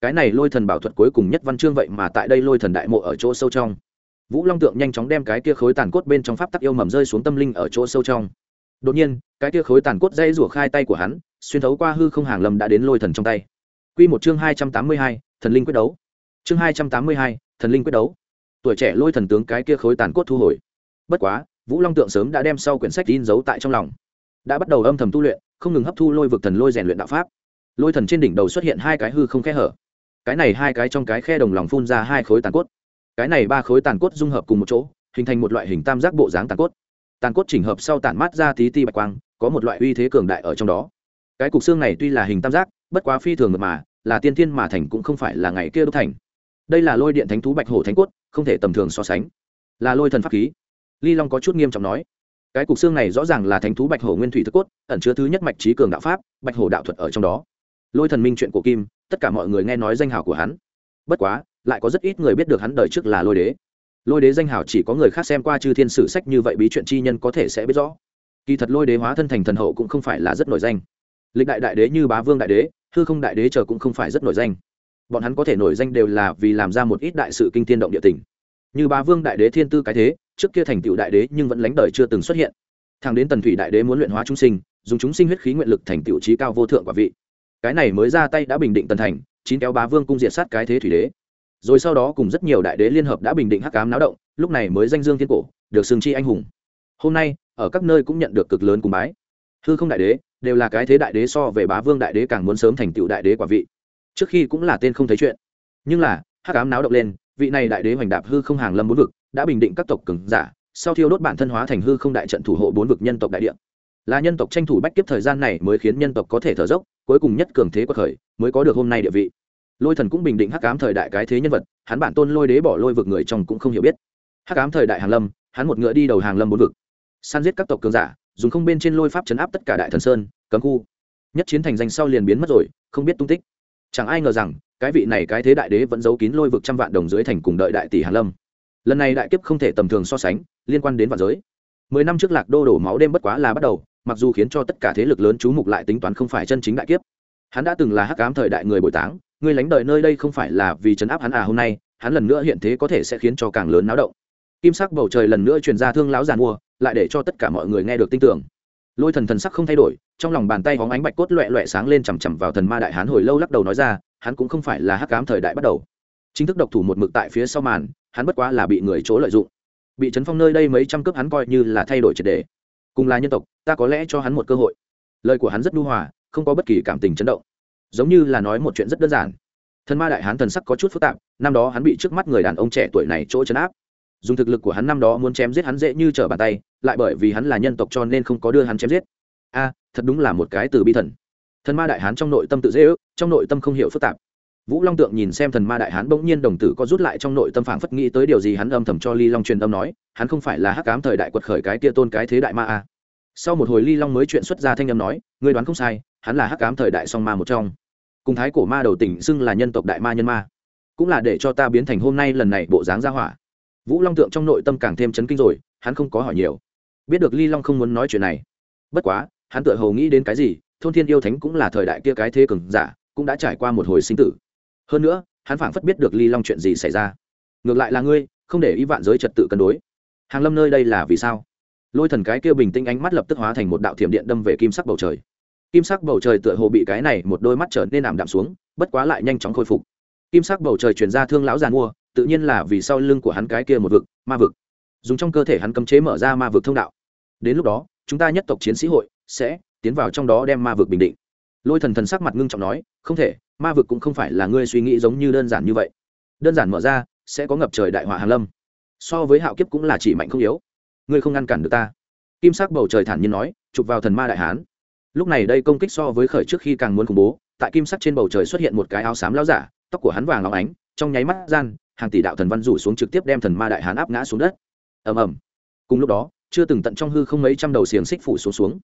Cái này lôi thần bảo thuật cuối cùng nhất văn chương vậy mà tại đây lôi thần đại mộ ở chỗ sâu trong. Vũ long tượng nhanh chóng đem cái kia khối tàn cốt bên trong pháp tắc yêu mầm rơi xuống tâm linh ở chỗ sâu trong. Đột nhiên, cái kia khối tàn cốt dây rủa khai tay của hắn, xuyên thấu qua hư không hàng lầm đã đến lôi thần trong tay. Q một chương hai trăm tám mươi hai, thần linh quyết đấu chương hai trăm tám mươi hai, thần linh quyết đấu. Tuổi trẻ lôi thần tướng cái kia khối tàn cốt thu hồi. Bất quá, vũ long tượng sớm đã đem sau quyển sách tin giấu tại trong lòng. Đã bắt đầu âm thầm tu luyện, không ngừng hấp thu lôi vực thần lôi rèn luyện đạo pháp. Lôi thần trên đỉnh đầu xuất hiện hai cái hư không khe hở. Cái này hai cái trong cái khe đồng lòng phun ra hai khối tàn cốt. Cái này ba khối tàn cốt dung hợp cùng một chỗ, hình thành một loại hình tam giác bộ dáng tàn cốt. Tàn cốt chỉnh hợp sau tản mát ra tí ti bạch quang, có một loại uy thế cường đại ở trong đó. Cái cục xương này tuy là hình tam giác, bất quá phi thường mà, là tiên thiên mà thành cũng không phải là ngày kia đúc thành đây là lôi điện thánh thú bạch hổ thánh cốt, không thể tầm thường so sánh. Là lôi thần pháp khí. Ly long có chút nghiêm trọng nói. Cái cục xương này rõ ràng là thánh thú bạch hổ nguyên thủy thức cốt, ẩn chứa thứ nhất mạch trí cường đạo pháp, bạch hổ đạo thuật ở trong đó. Lôi thần minh chuyện của kim, tất cả mọi người nghe nói danh hào của hắn. Bất quá, lại có rất ít người biết được hắn đời trước là lôi đế. Lôi đế danh hào chỉ có người khác xem qua chư thiên sử sách như vậy bí chuyện chi nhân có thể sẽ biết rõ. Kỳ thật lôi đế hóa thân thành thần hậu cũng không phải là rất nổi danh. Lịch đại đại đế như bá vương đại đế, hư không đại đế chờ cũng không phải rất nổi danh bọn hắn có thể nổi danh đều là vì làm ra một ít đại sự kinh thiên động địa tình. Như bá vương đại đế thiên tư cái thế, trước kia thành tựu đại đế nhưng vẫn lánh đời chưa từng xuất hiện. Thằng đến tần thủy đại đế muốn luyện hóa chúng sinh, dùng chúng sinh huyết khí nguyện lực thành tựu trí cao vô thượng quả vị. Cái này mới ra tay đã bình định tần thành, chín kéo bá vương cung diệt sát cái thế thủy đế. Rồi sau đó cùng rất nhiều đại đế liên hợp đã bình định hắc cám náo động, lúc này mới danh dương thiên cổ, được xương chi anh hùng. Hôm nay, ở các nơi cũng nhận được cực lớn cùng bái. Hư không đại đế, đều là cái thế đại đế so về bá vương đại đế càng muốn sớm thành tựu đại đế quả vị trước khi cũng là tên không thấy chuyện. Nhưng là, hắc ám náo động lên, vị này đại đế hoành đạp hư không hàng lâm bốn vực, đã bình định các tộc cường giả, sau thiêu đốt bản thân hóa thành hư không đại trận thủ hộ bốn vực nhân tộc đại địa. Là nhân tộc tranh thủ bách kiếp thời gian này mới khiến nhân tộc có thể thở dốc, cuối cùng nhất cường thế quật khởi, mới có được hôm nay địa vị. Lôi thần cũng bình định hắc ám thời đại cái thế nhân vật, hắn bản tôn lôi đế bỏ lôi vực người trong cũng không hiểu biết. Hắc ám thời đại hàng lâm, hắn một ngựa đi đầu hàng lâm bốn vực. Săn giết các tộc cường giả, dùng không bên trên lôi pháp chấn áp tất cả đại thần sơn, cấm khu. Nhất chiến thành danh sau liền biến mất rồi, không biết tung tích chẳng ai ngờ rằng, cái vị này cái thế đại đế vẫn giấu kín lôi vực trăm vạn đồng dưới thành cùng đợi đại tỷ hàn lâm. Lần này đại kiếp không thể tầm thường so sánh, liên quan đến vạn giới. Mười năm trước lạc đô đổ máu đêm bất quá là bắt đầu, mặc dù khiến cho tất cả thế lực lớn chú mục lại tính toán không phải chân chính đại kiếp. Hắn đã từng là hắc ám thời đại người bồi táng, người lánh đời nơi đây không phải là vì chấn áp hắn à hôm nay, hắn lần nữa hiện thế có thể sẽ khiến cho càng lớn náo động. Kim sắc bầu trời lần nữa truyền ra thương lão giàn mua, lại để cho tất cả mọi người nghe được tin tưởng lôi thần thần sắc không thay đổi, trong lòng bàn tay hóng ánh bạch cốt loẹ loẹ sáng lên chằm chằm vào thần ma đại hán hồi lâu lắc đầu nói ra, hắn cũng không phải là hắc cám thời đại bắt đầu. Chính thức độc thủ một mực tại phía sau màn, hắn bất quá là bị người chỗ lợi dụng. Bị trấn phong nơi đây mấy trăm cướp hắn coi như là thay đổi triệt đề cùng là nhân tộc, ta có lẽ cho hắn một cơ hội. Lời của hắn rất nhu hòa, không có bất kỳ cảm tình chấn động. Giống như là nói một chuyện rất đơn giản. Thần ma đại hán thần sắc có chút phức tạp, năm đó hắn bị trước mắt người đàn ông trẻ tuổi này chỗ chấn áp. Dùng thực lực của hắn năm đó muốn chém giết hắn dễ như trở bàn tay lại bởi vì hắn là nhân tộc cho nên không có đưa hắn chém giết. A, thật đúng là một cái từ bi thần. Thần ma đại hán trong nội tâm tự dễ ước, trong nội tâm không hiểu phức tạp. Vũ long tượng nhìn xem thần ma đại hán, bỗng nhiên đồng tử có rút lại trong nội tâm phảng phất nghĩ tới điều gì, hắn âm thầm cho ly long truyền âm nói, hắn không phải là hắc cám thời đại quật khởi cái tia tôn cái thế đại ma a. Sau một hồi ly long mới chuyện xuất ra thanh âm nói, ngươi đoán không sai, hắn là hắc cám thời đại song ma một trong. Cùng thái cổ ma đầu tỉnh xưng là nhân tộc đại ma nhân ma. Cũng là để cho ta biến thành hôm nay lần này bộ dáng ra hỏa. Vũ long tượng trong nội tâm càng thêm chấn kinh rồi, hắn không có hỏi nhiều biết được ly long không muốn nói chuyện này. Bất quá, hắn tự hầu nghĩ đến cái gì, thôn thiên yêu thánh cũng là thời đại kia cái thế cường giả, cũng đã trải qua một hồi sinh tử. Hơn nữa, hắn phảng phất biết được ly long chuyện gì xảy ra. Ngược lại là ngươi, không để ý vạn giới trật tự cân đối. Hàng lâm nơi đây là vì sao? Lôi thần cái kia bình tĩnh ánh mắt lập tức hóa thành một đạo thiểm điện đâm về kim sắc bầu trời. Kim sắc bầu trời tựa hồ bị cái này một đôi mắt trở nên ảm đạm xuống, bất quá lại nhanh chóng khôi phục. Kim sắc bầu trời chuyển ra thương lão giàn mua, tự nhiên là vì sau lưng của hắn cái kia một vực, ma vực dùng trong cơ thể hắn cấm chế mở ra ma vực thông đạo. Đến lúc đó, chúng ta nhất tộc chiến sĩ hội sẽ tiến vào trong đó đem ma vực bình định. Lôi thần thần sắc mặt ngưng trọng nói, không thể, ma vực cũng không phải là ngươi suy nghĩ giống như đơn giản như vậy. Đơn giản mở ra, sẽ có ngập trời đại họa hàn lâm. So với hạo kiếp cũng là chỉ mạnh không yếu. Ngươi không ngăn cản được ta. Kim sắc bầu trời thản nhiên nói, chụp vào thần ma đại hán. Lúc này đây công kích so với khởi trước khi càng muốn khủng bố, tại kim sắc trên bầu trời xuất hiện một cái áo xám lao giả, tóc của hắn vàng óng ánh, trong nháy mắt gian, hàng tỷ đạo thần văn rủ xuống trực tiếp đem thần ma đại hán áp ngã xuống đất ầm ầm. Cùng lúc đó, chưa từng tận trong hư không mấy trăm đầu xiềng xích phủ xuống xuống.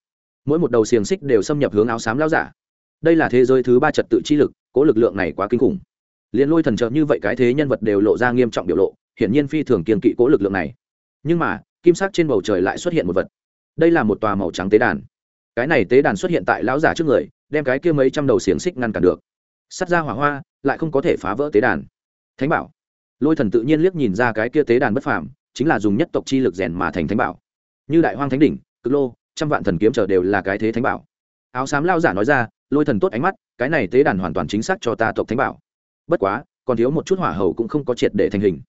Mỗi một đầu xiềng xích đều xâm nhập hướng áo xám lao giả. Đây là thế giới thứ ba trật tự chi lực, cố lực lượng này quá kinh khủng. Liền lôi thần trợ như vậy cái thế nhân vật đều lộ ra nghiêm trọng biểu lộ, hiển nhiên phi thường kiên kỵ cố lực lượng này. Nhưng mà, kim sắc trên bầu trời lại xuất hiện một vật. Đây là một tòa màu trắng tế đàn. Cái này tế đàn xuất hiện tại lão giả trước người, đem cái kia mấy trăm đầu xiềng xích ngăn cản được. Sắt ra hỏa hoa, lại không có thể phá vỡ tế đàn. Thánh bảo. Lôi thần tự nhiên liếc nhìn ra cái kia tế đàn bất phàm chính là dùng nhất tộc chi lực rèn mà thành thánh bảo. Như đại hoang thánh đỉnh, cực lô, trăm vạn thần kiếm chờ đều là cái thế thánh bảo. Áo xám lao giả nói ra, lôi thần tốt ánh mắt, cái này tế đàn hoàn toàn chính xác cho ta tộc thánh bảo. Bất quá, còn thiếu một chút hỏa hầu cũng không có triệt để thành hình.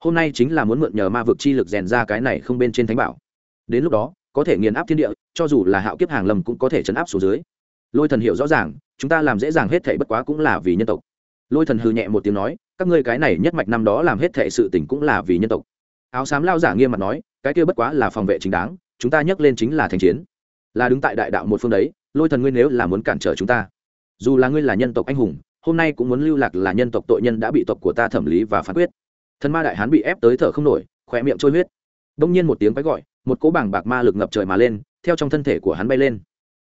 Hôm nay chính là muốn mượn nhờ ma vực chi lực rèn ra cái này không bên trên thánh bảo. Đến lúc đó, có thể nghiền áp thiên địa, cho dù là hạo kiếp hàng lầm cũng có thể chấn áp xuống dưới. Lôi thần hiểu rõ ràng, chúng ta làm dễ dàng hết thảy bất quá cũng là vì nhân tộc. Lôi thần hư nhẹ một tiếng nói, các ngươi cái này nhất mạch năm đó làm hết thảy sự tình cũng là vì nhân tộc áo xám lao giả nghiêm mặt nói, cái kia bất quá là phòng vệ chính đáng, chúng ta nhắc lên chính là thành chiến. Là đứng tại đại đạo một phương đấy, lôi thần ngươi nếu là muốn cản trở chúng ta, dù là ngươi là nhân tộc anh hùng, hôm nay cũng muốn lưu lạc là nhân tộc tội nhân đã bị tộc của ta thẩm lý và phán quyết. Thần ma đại hán bị ép tới thở không nổi khỏe miệng trôi huyết. Đông nhiên một tiếng quái gọi, một cỗ bảng bạc ma lực ngập trời mà lên, theo trong thân thể của hắn bay lên.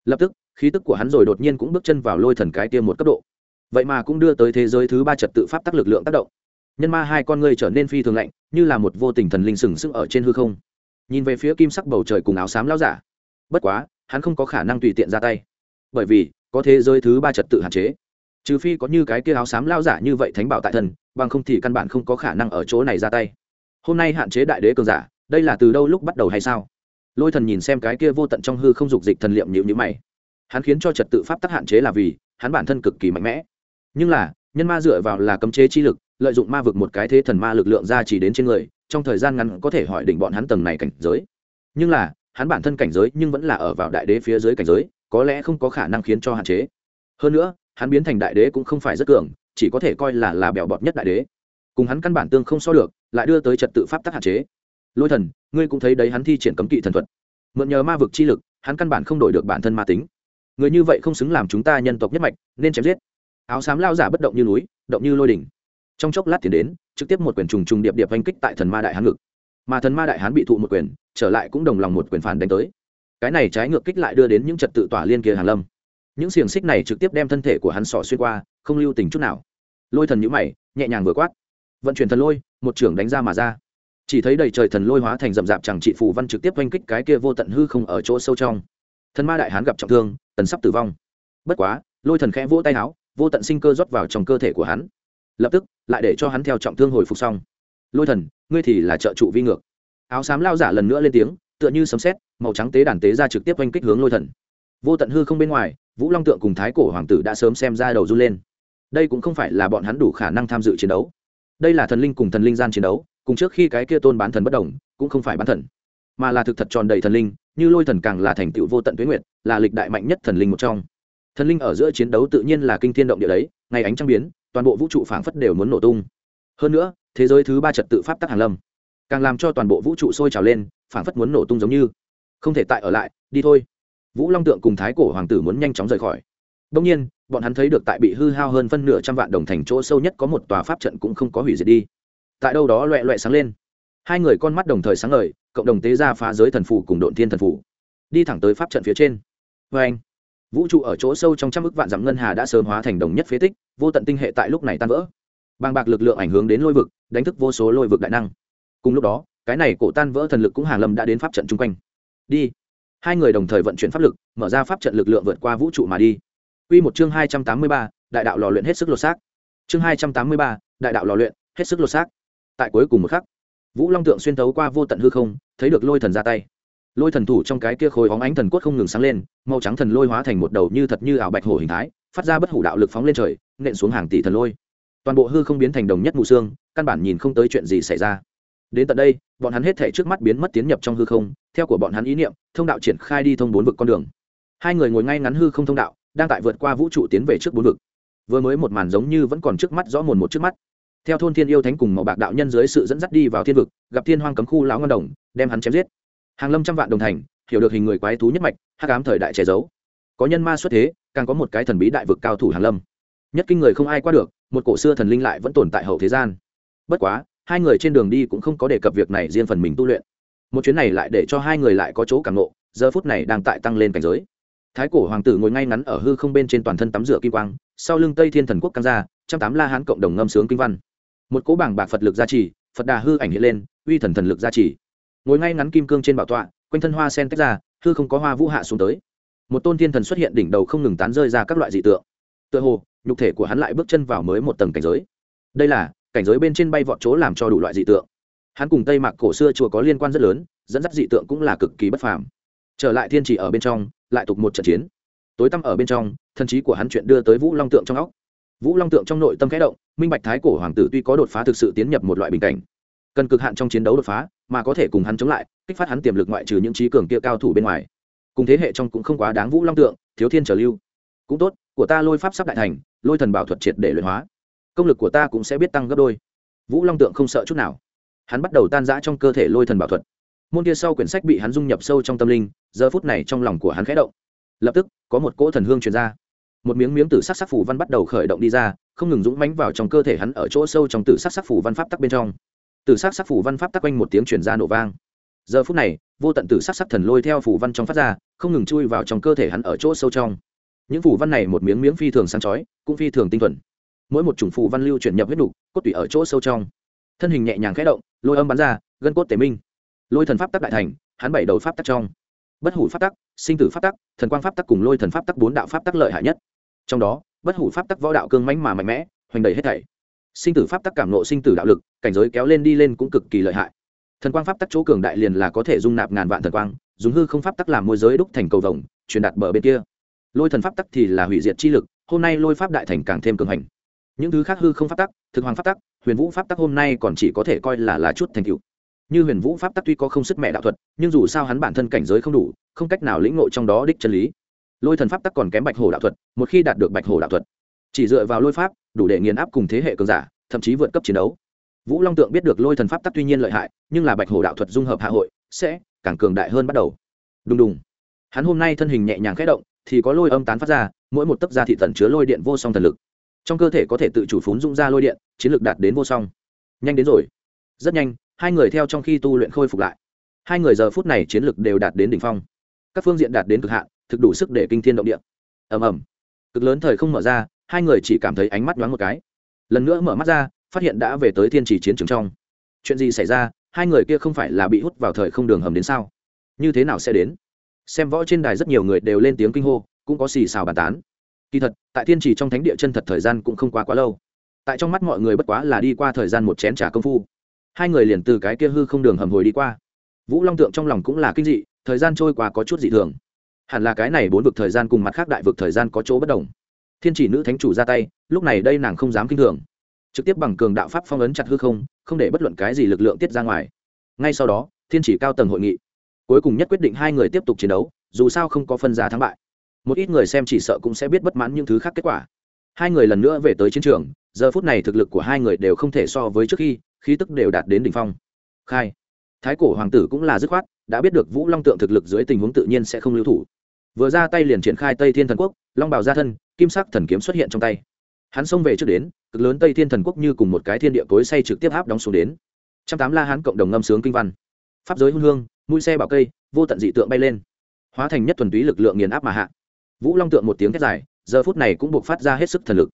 Lập tức, khí tức của hắn rồi đột nhiên cũng bước chân vào lôi thần cái tiêm một cấp độ. Vậy mà cũng đưa tới thế giới thứ ba trật tự pháp tắc lực lượng tác động nhân ma hai con ngươi trở nên phi thường lạnh, như là một vô tình thần linh sừng sững ở trên hư không. Nhìn về phía kim sắc bầu trời cùng áo xám lao giả. Bất quá, hắn không có khả năng tùy tiện ra tay. Bởi vì, có thế giới thứ ba trật tự hạn chế. Trừ phi có như cái kia áo xám lao giả như vậy thánh bảo tại thần bằng không thì căn bản không có khả năng ở chỗ này ra tay. Hôm nay hạn chế đại đế cường giả, đây là từ đâu lúc bắt đầu hay sao? Lôi thần nhìn xem cái kia vô tận trong hư không dục dịch thần liệm nhịu nhữ mày. Hắn khiến cho trật tự pháp tắc hạn chế là vì, hắn bản thân cực kỳ mạnh mẽ. Nhưng là, nhân ma dựa vào là cấm chế chi lực lợi dụng ma vực một cái thế thần ma lực lượng ra chỉ đến trên người, trong thời gian ngắn có thể hỏi đỉnh bọn hắn tầng này cảnh giới. Nhưng là, hắn bản thân cảnh giới nhưng vẫn là ở vào đại đế phía dưới cảnh giới, có lẽ không có khả năng khiến cho hạn chế. Hơn nữa, hắn biến thành đại đế cũng không phải rất cường, chỉ có thể coi là là bèo bọt nhất đại đế. Cùng hắn căn bản tương không so được, lại đưa tới trật tự pháp tắc hạn chế. Lôi thần, ngươi cũng thấy đấy hắn thi triển cấm kỵ thần thuật. Mượn nhờ ma vực chi lực, hắn căn bản không đổi được bản thân ma tính. Người như vậy không xứng làm chúng ta nhân tộc nhất mạch, nên chém giết. Áo xám lao giả bất động như núi, động như lôi đỉnh trong chốc lát tiến đến, trực tiếp một quyền trùng trùng điệp điệp oanh kích tại thần ma đại hán ngực. Mà thần ma đại hán bị thụ một quyền, trở lại cũng đồng lòng một quyền phản đánh tới. Cái này trái ngược kích lại đưa đến những trật tự tỏa liên kia hàn lâm. Những xiềng xích này trực tiếp đem thân thể của hắn sỏ xuyên qua, không lưu tình chút nào. Lôi thần nhũ mày, nhẹ nhàng vừa quát. Vận chuyển thần lôi, một trưởng đánh ra mà ra. Chỉ thấy đầy trời thần lôi hóa thành rậm rạp chẳng trị phù văn trực tiếp oanh kích cái kia vô tận hư không ở chỗ sâu trong. Thần ma đại hán gặp trọng thương, tần sắp tử vong. Bất quá, lôi thần khẽ vỗ tay áo, vô tận sinh cơ rót vào trong cơ thể của hắn lập tức, lại để cho hắn theo trọng thương hồi phục xong. Lôi thần, ngươi thì là trợ trụ vi ngược. Áo xám lao giả lần nữa lên tiếng, tựa như sấm xét màu trắng tế đàn tế ra trực tiếp oanh kích hướng lôi thần. Vô tận hư không bên ngoài, vũ long tượng cùng thái cổ hoàng tử đã sớm xem ra đầu run lên. Đây cũng không phải là bọn hắn đủ khả năng tham dự chiến đấu. Đây là thần linh cùng thần linh gian chiến đấu, cùng trước khi cái kia tôn bán thần bất đồng, cũng không phải bán thần, mà là thực thật tròn đầy thần linh, như lôi thần càng là thành tựu vô tận tuyến nguyệt, là lịch đại mạnh nhất thần linh một trong. Thần linh ở giữa chiến đấu tự nhiên là kinh thiên động địa đấy, ngày ánh trăng biến toàn bộ vũ trụ phảng phất đều muốn nổ tung. Hơn nữa, thế giới thứ ba trật tự pháp tắc hàn lâm, càng làm cho toàn bộ vũ trụ sôi trào lên, phảng phất muốn nổ tung giống như. Không thể tại ở lại, đi thôi. Vũ long tượng cùng thái cổ hoàng tử muốn nhanh chóng rời khỏi. Đông nhiên, bọn hắn thấy được tại bị hư hao hơn phân nửa trăm vạn đồng thành chỗ sâu nhất có một tòa pháp trận cũng không có hủy diệt đi. Tại đâu đó loẹ loẹ sáng lên. Hai người con mắt đồng thời sáng ngời, cộng đồng tế ra phá giới thần phủ cùng độn thiên thần phủ. Đi thẳng tới pháp trận phía trên. Vê anh vũ trụ ở chỗ sâu trong trăm ức vạn dặm ngân hà đã sớm hóa thành đồng nhất phế tích vô tận tinh hệ tại lúc này tan vỡ bàng bạc lực lượng ảnh hưởng đến lôi vực đánh thức vô số lôi vực đại năng cùng lúc đó cái này cổ tan vỡ thần lực cũng hàng lâm đã đến pháp trận chung quanh đi hai người đồng thời vận chuyển pháp lực mở ra pháp trận lực lượng vượt qua vũ trụ mà đi Quy một chương hai trăm tám mươi ba, đại đạo lò luyện hết sức lột xác. Chương hai trăm tám mươi ba, đại đạo lò luyện, hết sức lột xác. Tại cuối cùng một khắc, Vũ Long tượng xuyên thấu qua vô tận hư không, thấy được Lôi Thần ra tay. Lôi Thần thủ trong cái kia khối óng ánh thần cốt không ngừng sáng lên, màu trắng thần lôi hóa thành một đầu như thật như ảo bạch hổ hình thái, phát ra bất hủ đạo lực phóng lên trời, nện xuống hàng tỷ thần lôi. Toàn bộ hư không biến thành đồng nhất mù xương, căn bản nhìn không tới chuyện gì xảy ra. Đến tận đây, bọn hắn hết thảy trước mắt biến mất tiến nhập trong hư không, theo của bọn hắn ý niệm, thông đạo triển khai đi thông bốn vực con đường. Hai người ngồi ngay ngắn hư không thông đạo, đang tại vượt qua vũ trụ tiến về trước bốn vực vừa mới một màn giống như vẫn còn trước mắt rõ mồn một trước mắt theo thôn thiên yêu thánh cùng màu bạc đạo nhân dưới sự dẫn dắt đi vào thiên vực gặp thiên hoang cấm khu lão ngân đồng đem hắn chém giết hàng lâm trăm vạn đồng thành, hiểu được hình người quái thú nhất mạch, hắc ám thời đại che giấu. Có nhân ma xuất thế, càng có một cái thần bí đại vực cao thủ hàng lâm. Nhất kinh người không ai qua được, một cổ xưa thần linh lại vẫn tồn tại hậu thế gian. Bất quá, hai người trên đường đi cũng không có đề cập việc này riêng phần mình tu luyện. Một chuyến này lại để cho hai người lại có chỗ cảm nộ giờ phút này đang tại tăng lên cảnh giới. Thái cổ hoàng tử ngồi ngay ngắn ở hư không bên trên toàn thân tắm rửa kim quang, sau lưng tây thiên thần quốc căng ra, trăm tám la hán cộng đồng ngâm sướng kinh văn. Một cỗ bảng bạc phật lực gia trì, phật đà hư ảnh hiện lên, uy thần thần lực gia trì ngồi ngay ngắn kim cương trên bảo tọa, quanh thân hoa sen tách ra, hư không có hoa vũ hạ xuống tới. Một tôn thiên thần xuất hiện đỉnh đầu không ngừng tán rơi ra các loại dị tượng. Tựa hồ, nhục thể của hắn lại bước chân vào mới một tầng cảnh giới. Đây là, cảnh giới bên trên bay vọt chỗ làm cho đủ loại dị tượng. Hắn cùng tây mạc cổ xưa chùa có liên quan rất lớn, dẫn dắt dị tượng cũng là cực kỳ bất phàm. Trở lại thiên trì ở bên trong, lại tục một trận chiến. Tối tăm ở bên trong, thần trí của hắn chuyện đưa tới vũ long tượng trong óc. Vũ long tượng trong nội tâm khẽ động, minh bạch thái cổ hoàng tử tuy có đột phá thực sự tiến nhập một loại bình cảnh cần cực hạn trong chiến đấu đột phá, mà có thể cùng hắn chống lại, kích phát hắn tiềm lực ngoại trừ những trí cường kia cao thủ bên ngoài. Cùng thế hệ trong cũng không quá đáng vũ long tượng, thiếu thiên trở lưu. Cũng tốt, của ta lôi pháp sắp đại thành, lôi thần bảo thuật triệt để luyện hóa. Công lực của ta cũng sẽ biết tăng gấp đôi. Vũ long tượng không sợ chút nào. Hắn bắt đầu tan rã trong cơ thể lôi thần bảo thuật. Môn kia sau quyển sách bị hắn dung nhập sâu trong tâm linh, giờ phút này trong lòng của hắn khẽ động. Lập tức, có một cỗ thần hương truyền ra. Một miếng miếng tử sắc sắc phủ văn bắt đầu khởi động đi ra, không ngừng dũng mánh vào trong cơ thể hắn ở chỗ sâu trong tử sắc sắc phủ văn pháp tắc bên trong tử sắc sắc phủ văn pháp tắc quanh một tiếng truyền ra nổ vang. Giờ phút này, vô tận tử sắc sắc thần lôi theo phủ văn trong phát ra, không ngừng chui vào trong cơ thể hắn ở chỗ sâu trong. Những phủ văn này một miếng miếng phi thường sáng chói, cũng phi thường tinh thuần. Mỗi một chủng phủ văn lưu chuyển nhập huyết đục cốt tủy ở chỗ sâu trong. Thân hình nhẹ nhàng khẽ động, lôi âm bắn ra, gân cốt tế minh. Lôi thần pháp tắc đại thành, hắn bảy đầu pháp tắc trong. Bất hủ pháp tắc, sinh tử pháp tắc, thần quang pháp tắc cùng lôi thần pháp tắc bốn đạo pháp tắc lợi hại nhất. Trong đó, bất hủ pháp tắc võ đạo cương mãnh mà mạnh mẽ, hoành đầy hết thảy sinh tử pháp tắc cảm nộ sinh tử đạo lực, cảnh giới kéo lên đi lên cũng cực kỳ lợi hại. Thần quang pháp tắc chỗ cường đại liền là có thể dung nạp ngàn vạn thần quang, dùng hư không pháp tắc làm môi giới đúc thành cầu vồng, truyền đạt bờ bên kia. Lôi thần pháp tắc thì là hủy diệt chi lực, hôm nay lôi pháp đại thành càng thêm cường hành. Những thứ khác hư không pháp tắc, thực hoàng pháp tắc, huyền vũ pháp tắc hôm nay còn chỉ có thể coi là là chút thành tựu. Như huyền vũ pháp tắc tuy có không sức mẹ đạo thuật, nhưng dù sao hắn bản thân cảnh giới không đủ, không cách nào lĩnh ngộ trong đó đích chân lý. Lôi thần pháp tắc còn kém bạch hổ đạo thuật, một khi đạt được bạch hổ đạo thuật chỉ dựa vào lôi pháp, đủ để nghiền áp cùng thế hệ cường giả, thậm chí vượt cấp chiến đấu. Vũ long tượng biết được lôi thần pháp tắc tuy nhiên lợi hại, nhưng là bạch hổ đạo thuật dung hợp hạ hội, sẽ càng cường đại hơn bắt đầu. Đùng đùng. Hắn hôm nay thân hình nhẹ nhàng khẽ động, thì có lôi âm tán phát ra, mỗi một tấc da thị tần chứa lôi điện vô song thần lực. Trong cơ thể có thể tự chủ phún dung ra lôi điện, chiến lực đạt đến vô song. Nhanh đến rồi. Rất nhanh, hai người theo trong khi tu luyện khôi phục lại. Hai người giờ phút này chiến lực đều đạt đến đỉnh phong. Các phương diện đạt đến cực hạn, thực đủ sức để kinh thiên động địa. Ầm ầm. Cực lớn thời không mở ra hai người chỉ cảm thấy ánh mắt nhoáng một cái. Lần nữa mở mắt ra, phát hiện đã về tới thiên trì chiến trường trong. Chuyện gì xảy ra? Hai người kia không phải là bị hút vào thời không đường hầm đến sao? Như thế nào sẽ đến? Xem võ trên đài rất nhiều người đều lên tiếng kinh hô, cũng có xì xào bàn tán. Kỳ thật, tại thiên trì trong thánh địa chân thật thời gian cũng không quá quá lâu. Tại trong mắt mọi người bất quá là đi qua thời gian một chén t r à công phu. Hai người liền từ cái kia hư không đường hầm hồi đi qua. Vũ long tượng trong lòng cũng là kinh dị, thời gian trôi qua có chút dị thường. Hẳn là cái này bốn vực thời gian cùng mặt khác đại vực thời gian có chỗ bất đồng thiên chỉ nữ thánh chủ ra tay, lúc này đây nàng không dám kinh thường. Trực tiếp bằng cường đạo pháp phong ấn chặt hư không không để bất luận cái gì lực lượng tiết ra ngoài. Ngay sau đó, thiên chỉ cao tầng hội nghị. Cuối cùng nhất quyết định hai người tiếp tục chiến đấu, dù sao không có phân giá thắng bại. Một ít người xem chỉ sợ cũng sẽ biết bất mãn những thứ khác kết quả. Hai người lần nữa về tới chiến trường, giờ phút này thực lực của hai người đều không thể so với trước khi, khí tức đều đạt đến đỉnh phong. Khai. Thái cổ hoàng tử cũng là dứt khoát, đã biết được vũ long tượng thực lực dưới tình huống tự nhiên sẽ không lưu thủ vừa ra tay liền triển khai tây thiên thần quốc, long bảo gia thân, kim sắc thần kiếm xuất hiện trong tay. Hắn xông về trước đến, cực lớn tây thiên thần quốc như cùng một cái thiên địa cối say trực tiếp áp đóng xuống đến. Trăm tám la hán cộng đồng ngâm sướng kinh văn. Pháp giới hương hương, mũi xe bảo cây, vô tận dị tượng bay lên. Hóa thành nhất thuần túy lực lượng nghiền áp mà hạ. Vũ long tượng một tiếng thét dài, giờ phút này cũng buộc phát ra hết sức thần lực.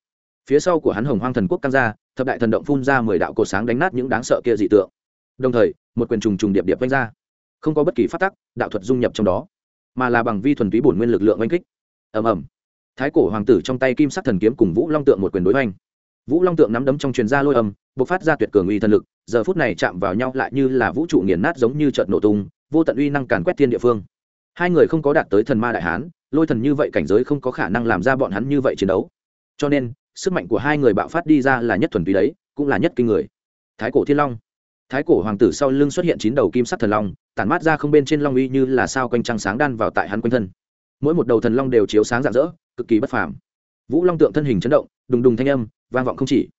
Phía sau của hắn hồng hoang thần quốc căng ra, thập đại thần động phun ra mười đạo cột sáng đánh nát những đáng sợ kia dị tượng. Đồng thời, một quyền trùng trùng điệp điệp vanh ra. Không có bất kỳ phát tắc, đạo thuật dung nhập trong đó mà là bằng vi thuần túy bổn nguyên lực lượng oanh kích. Ầm ầm. Thái cổ hoàng tử trong tay kim sắc thần kiếm cùng vũ long tượng một quyền đối oanh vũ long tượng nắm đấm trong truyền gia lôi âm b ộ c phát ra tuyệt cường uy thần lực, giờ phút này chạm vào nhau lại như là vũ trụ nghiền nát giống như trận nổ tung, vô tận uy năng càn quét thiên địa phương. Hai người không có đạt tới thần ma đại hán, lôi thần như vậy cảnh giới không có khả năng làm ra bọn hắn như vậy chiến đấu. Cho nên, sức mạnh của hai người bạo phát đi ra là nhất thuần túy đấy, cũng là nhất kinh người. Thái cổ thiên long thái cổ hoàng tử sau lưng xuất hiện chín đầu kim sắc thần long, tản mát ra không bên trên long uy như là sao quanh trăng sáng đan vào tại hắn quanh thân. Mỗi một đầu thần long đều chiếu sáng rạng rỡ, cực kỳ bất phàm. Vũ long tượng thân hình chấn động, đùng đùng thanh âm, vang vọng không chỉ.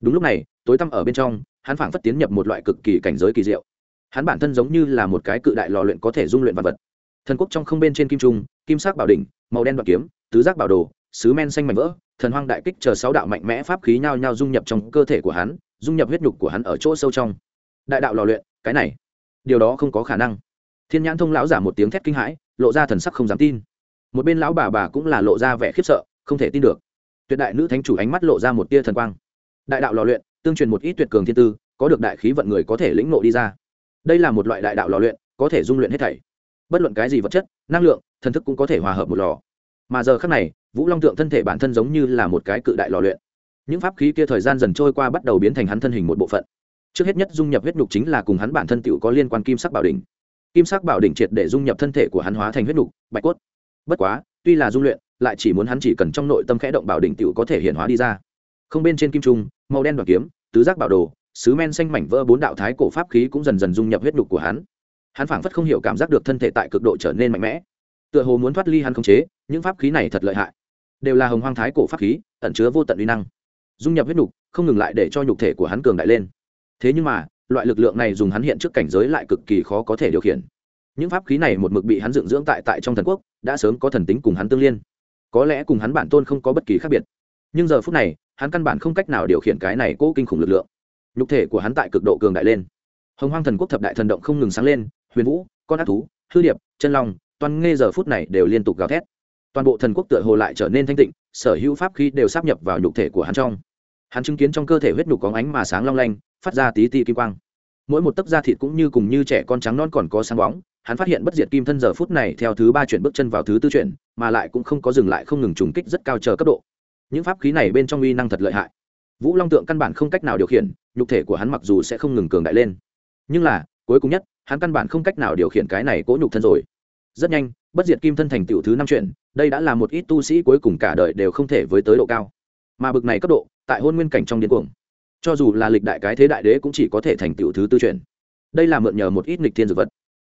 Đúng lúc này, tối tăm ở bên trong, hắn phảng phất tiến nhập một loại cực kỳ cảnh giới kỳ diệu. Hắn bản thân giống như là một cái cự đại lò luyện có thể dung luyện vật vật. Thần quốc trong không bên trên kim trung, kim sắc bảo đỉnh, màu đen đoạn kiếm, tứ giác bảo đồ, sứ men xanh mảnh vỡ, thần hoang đại kích chờ sáu đạo mạnh mẽ pháp khí nhao nhao dung nhập trong cơ thể của hắn, dung nhập huyết nhục của hắn ở chỗ sâu trong đại đạo lò luyện, cái này, điều đó không có khả năng. Thiên nhãn thông lão giả một tiếng thét kinh hãi, lộ ra thần sắc không dám tin. Một bên lão bà bà cũng là lộ ra vẻ khiếp sợ, không thể tin được. Tuyệt đại nữ thánh chủ ánh mắt lộ ra một tia thần quang. Đại đạo lò luyện, tương truyền một ít tuyệt cường thiên tư, có được đại khí vận người có thể lĩnh nộ đi ra. Đây là một loại đại đạo lò luyện, có thể dung luyện hết thảy. Bất luận cái gì vật chất, năng lượng, thần thức cũng có thể hòa hợp một lò. Mà giờ khác này, vũ long tượng thân thể bản thân giống như là một cái cự đại lò luyện. Những pháp khí kia thời gian dần trôi qua bắt đầu biến thành hắn thân hình một bộ phận trước hết nhất dung nhập huyết nhục chính là cùng hắn bản thân tựu có liên quan kim sắc bảo đỉnh. Kim sắc bảo đỉnh triệt để dung nhập thân thể của hắn hóa thành huyết nhục bạch cốt. Bất quá, tuy là dung luyện, lại chỉ muốn hắn chỉ cần trong nội tâm khẽ động bảo đỉnh tựu có thể hiện hóa đi ra. Không bên trên kim trung, màu đen đoàn kiếm, tứ giác bảo đồ, sứ men xanh mảnh vỡ bốn đạo thái cổ pháp khí cũng dần dần dung nhập huyết nhục của hắn. Hắn phảng phất không hiểu cảm giác được thân thể tại cực độ trở nên mạnh mẽ. Tựa hồ muốn thoát ly hắn khống chế, những pháp khí này thật lợi hại. Đều là hồng hoang thái cổ pháp khí, ẩn chứa vô tận uy năng. Dung nhập huyết nhục không ngừng lại để cho nhục thể của hắn cường đại lên thế nhưng mà, loại lực lượng này dùng hắn hiện trước cảnh giới lại cực kỳ khó có thể điều khiển. Những pháp khí này một mực bị hắn dựng dưỡng tại tại trong thần quốc, đã sớm có thần tính cùng hắn tương liên. Có lẽ cùng hắn bản tôn không có bất kỳ khác biệt. Nhưng giờ phút này, hắn căn bản không cách nào điều khiển cái này cố kinh khủng lực lượng. Nhục thể của hắn tại cực độ cường đại lên. Hồng hoang thần quốc thập đại thần động không ngừng sáng lên, huyền vũ, con ác thú, hư điệp, chân long, toàn nghe giờ phút này đều liên tục gào thét. Toàn bộ thần quốc tựa hồ lại trở nên thanh tịnh, sở hữu pháp khí đều sắp nhập vào nhục thể của hắn trong hắn chứng kiến trong cơ thể huyết nhục có ánh mà sáng long lanh, phát ra tí ti kim quang. Mỗi một tấc da thịt cũng như cùng như trẻ con trắng non còn có sáng bóng, hắn phát hiện bất diệt kim thân giờ phút này theo thứ ba chuyển bước chân vào thứ tư chuyển, mà lại cũng không có dừng lại không ngừng trùng kích rất cao chờ cấp độ. Những pháp khí này bên trong uy năng thật lợi hại. Vũ long tượng căn bản không cách nào điều khiển, nhục thể của hắn mặc dù sẽ không ngừng cường đại lên. Nhưng là, cuối cùng nhất, hắn căn bản không cách nào điều khiển cái này cố nhục thân rồi. Rất nhanh, bất diệt kim thân thành tiểu thứ năm chuyện đây đã là một ít tu sĩ cuối cùng cả đời đều không thể với tới độ cao. Mà bực này cấp độ tại hôn nguyên cảnh trong điên cuồng. Cho dù là lịch đại cái thế đại đế cũng chỉ có thể thành tiểu thứ tư chuyển. Đây là mượn nhờ một ít nghịch thiên dược vật.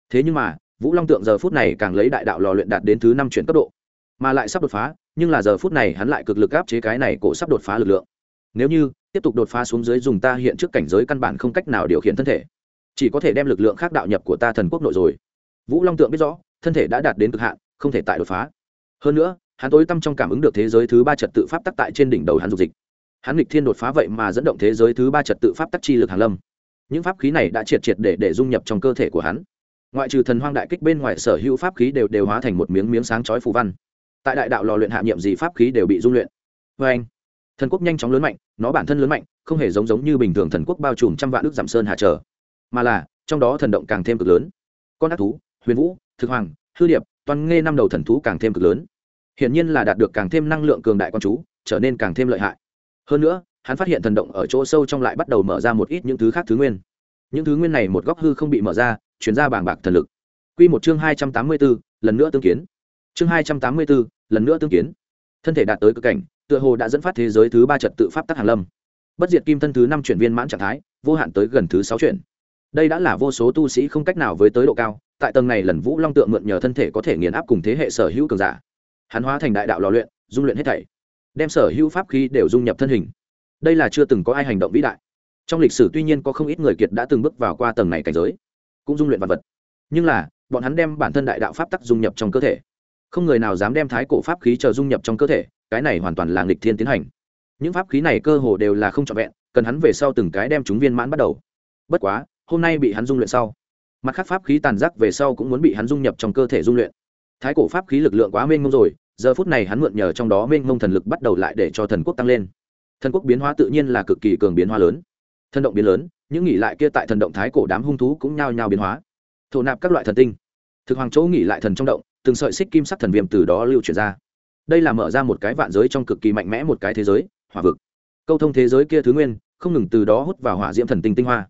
Thế nhưng mà, vũ long tượng giờ phút này càng lấy đại đạo lò luyện đạt đến thứ năm chuyển cấp độ. Mà lại sắp đột phá, nhưng là giờ phút này hắn lại cực lực áp chế cái này cổ sắp đột phá lực lượng. Nếu như, tiếp tục đột phá xuống dưới dùng ta hiện trước cảnh giới căn bản không cách nào điều khiển thân thể, chỉ có thể đem lực lượng khác đạo nhập của ta thần quốc nội rồi. Vũ long tượng biết rõ, thân thể đã đạt đến cực hạn, không thể tại đột phá. Hơn nữa, hắn tối tâm trong cảm ứng được thế giới thứ ba trật tự pháp tắc tại trên đỉnh đầu hắn dục dịch hắn lịch thiên đột phá vậy mà dẫn động thế giới thứ ba trật tự pháp tắc chi lực hàn lâm. Những pháp khí này đã triệt triệt để để dung nhập trong cơ thể của hắn. Ngoại trừ thần hoang đại kích bên ngoài sở hữu pháp khí đều đều hóa thành một miếng miếng sáng chói phù văn. Tại đại đạo lò luyện hạ nhiệm gì pháp khí đều bị dung luyện. Vê anh, thần quốc nhanh chóng lớn mạnh, nó bản thân lớn mạnh, không hề giống giống như bình thường thần quốc bao trùm trăm vạn đức giảm sơn hạ trở. Mà là, trong đó thần động càng thêm cực lớn. Con ác thú, huyền vũ, thực hoàng, hư điệp, toàn nghe năm đầu thần thú càng thêm cực lớn. Hiển nhiên là đạt được càng thêm năng lượng cường đại con chú, trở nên càng thêm lợi hại hơn nữa hắn phát hiện thần động ở chỗ sâu trong lại bắt đầu mở ra một ít những thứ khác thứ nguyên những thứ nguyên này một góc hư không bị mở ra chuyển ra bảng bạc thần lực Quy một chương hai trăm tám mươi 284, lần nữa tương kiến. Chương hai trăm tám mươi 284, lần nữa tương kiến. Thân thể đạt tới cực cảnh, tựa hồ đã dẫn phát thế giới thứ ba trật tự pháp tắc hàng lâm. Bất diệt kim thân thứ năm chuyển viên mãn trạng thái, vô hạn tới gần thứ sáu chuyển. Đây đã là vô số tu sĩ không cách nào với tới độ cao, tại tầng này lần Vũ Long tượng mượn nhờ thân thể có thể nghiền áp cùng thế hệ sở hữu cường giả. Hắn hóa thành đại đạo lò luyện, dung luyện hết thảy, đem sở hữu pháp khí đều dung nhập thân hình. Đây là chưa từng có ai hành động vĩ đại. Trong lịch sử tuy nhiên có không ít người kiệt đã từng bước vào qua tầng này cảnh giới, cũng dung luyện vật vật. Nhưng là, bọn hắn đem bản thân đại đạo pháp tắc dung nhập trong cơ thể không người nào dám đem thái cổ pháp khí chờ dung nhập trong cơ thể cái này hoàn toàn là nghịch thiên tiến hành những pháp khí này cơ hồ đều là không trọn vẹn cần hắn về sau từng cái đem chúng viên mãn bắt đầu bất quá hôm nay bị hắn dung luyện sau mặt khác pháp khí tàn giác về sau cũng muốn bị hắn dung nhập trong cơ thể dung luyện thái cổ pháp khí lực lượng quá mênh mông rồi giờ phút này hắn mượn nhờ trong đó mênh mông thần lực bắt đầu lại để cho thần quốc tăng lên. Thần quốc biến hóa tự nhiên là cực kỳ cường biến hóa lớn. Thần động biến lớn, những nghỉ lại kia tại thần động thái cổ đám hung thú cũng nhao nhao biến hóa. Thổ nạp các loại thần tinh. Thực hoàng chỗ nghỉ lại thần trong động, từng sợi xích kim sắc thần viêm từ đó lưu chuyển ra. Đây là mở ra một cái vạn giới trong cực kỳ mạnh mẽ một cái thế giới, hỏa vực. Câu thông thế giới kia thứ nguyên, không ngừng từ đó hút vào hỏa diễm thần tinh tinh hoa.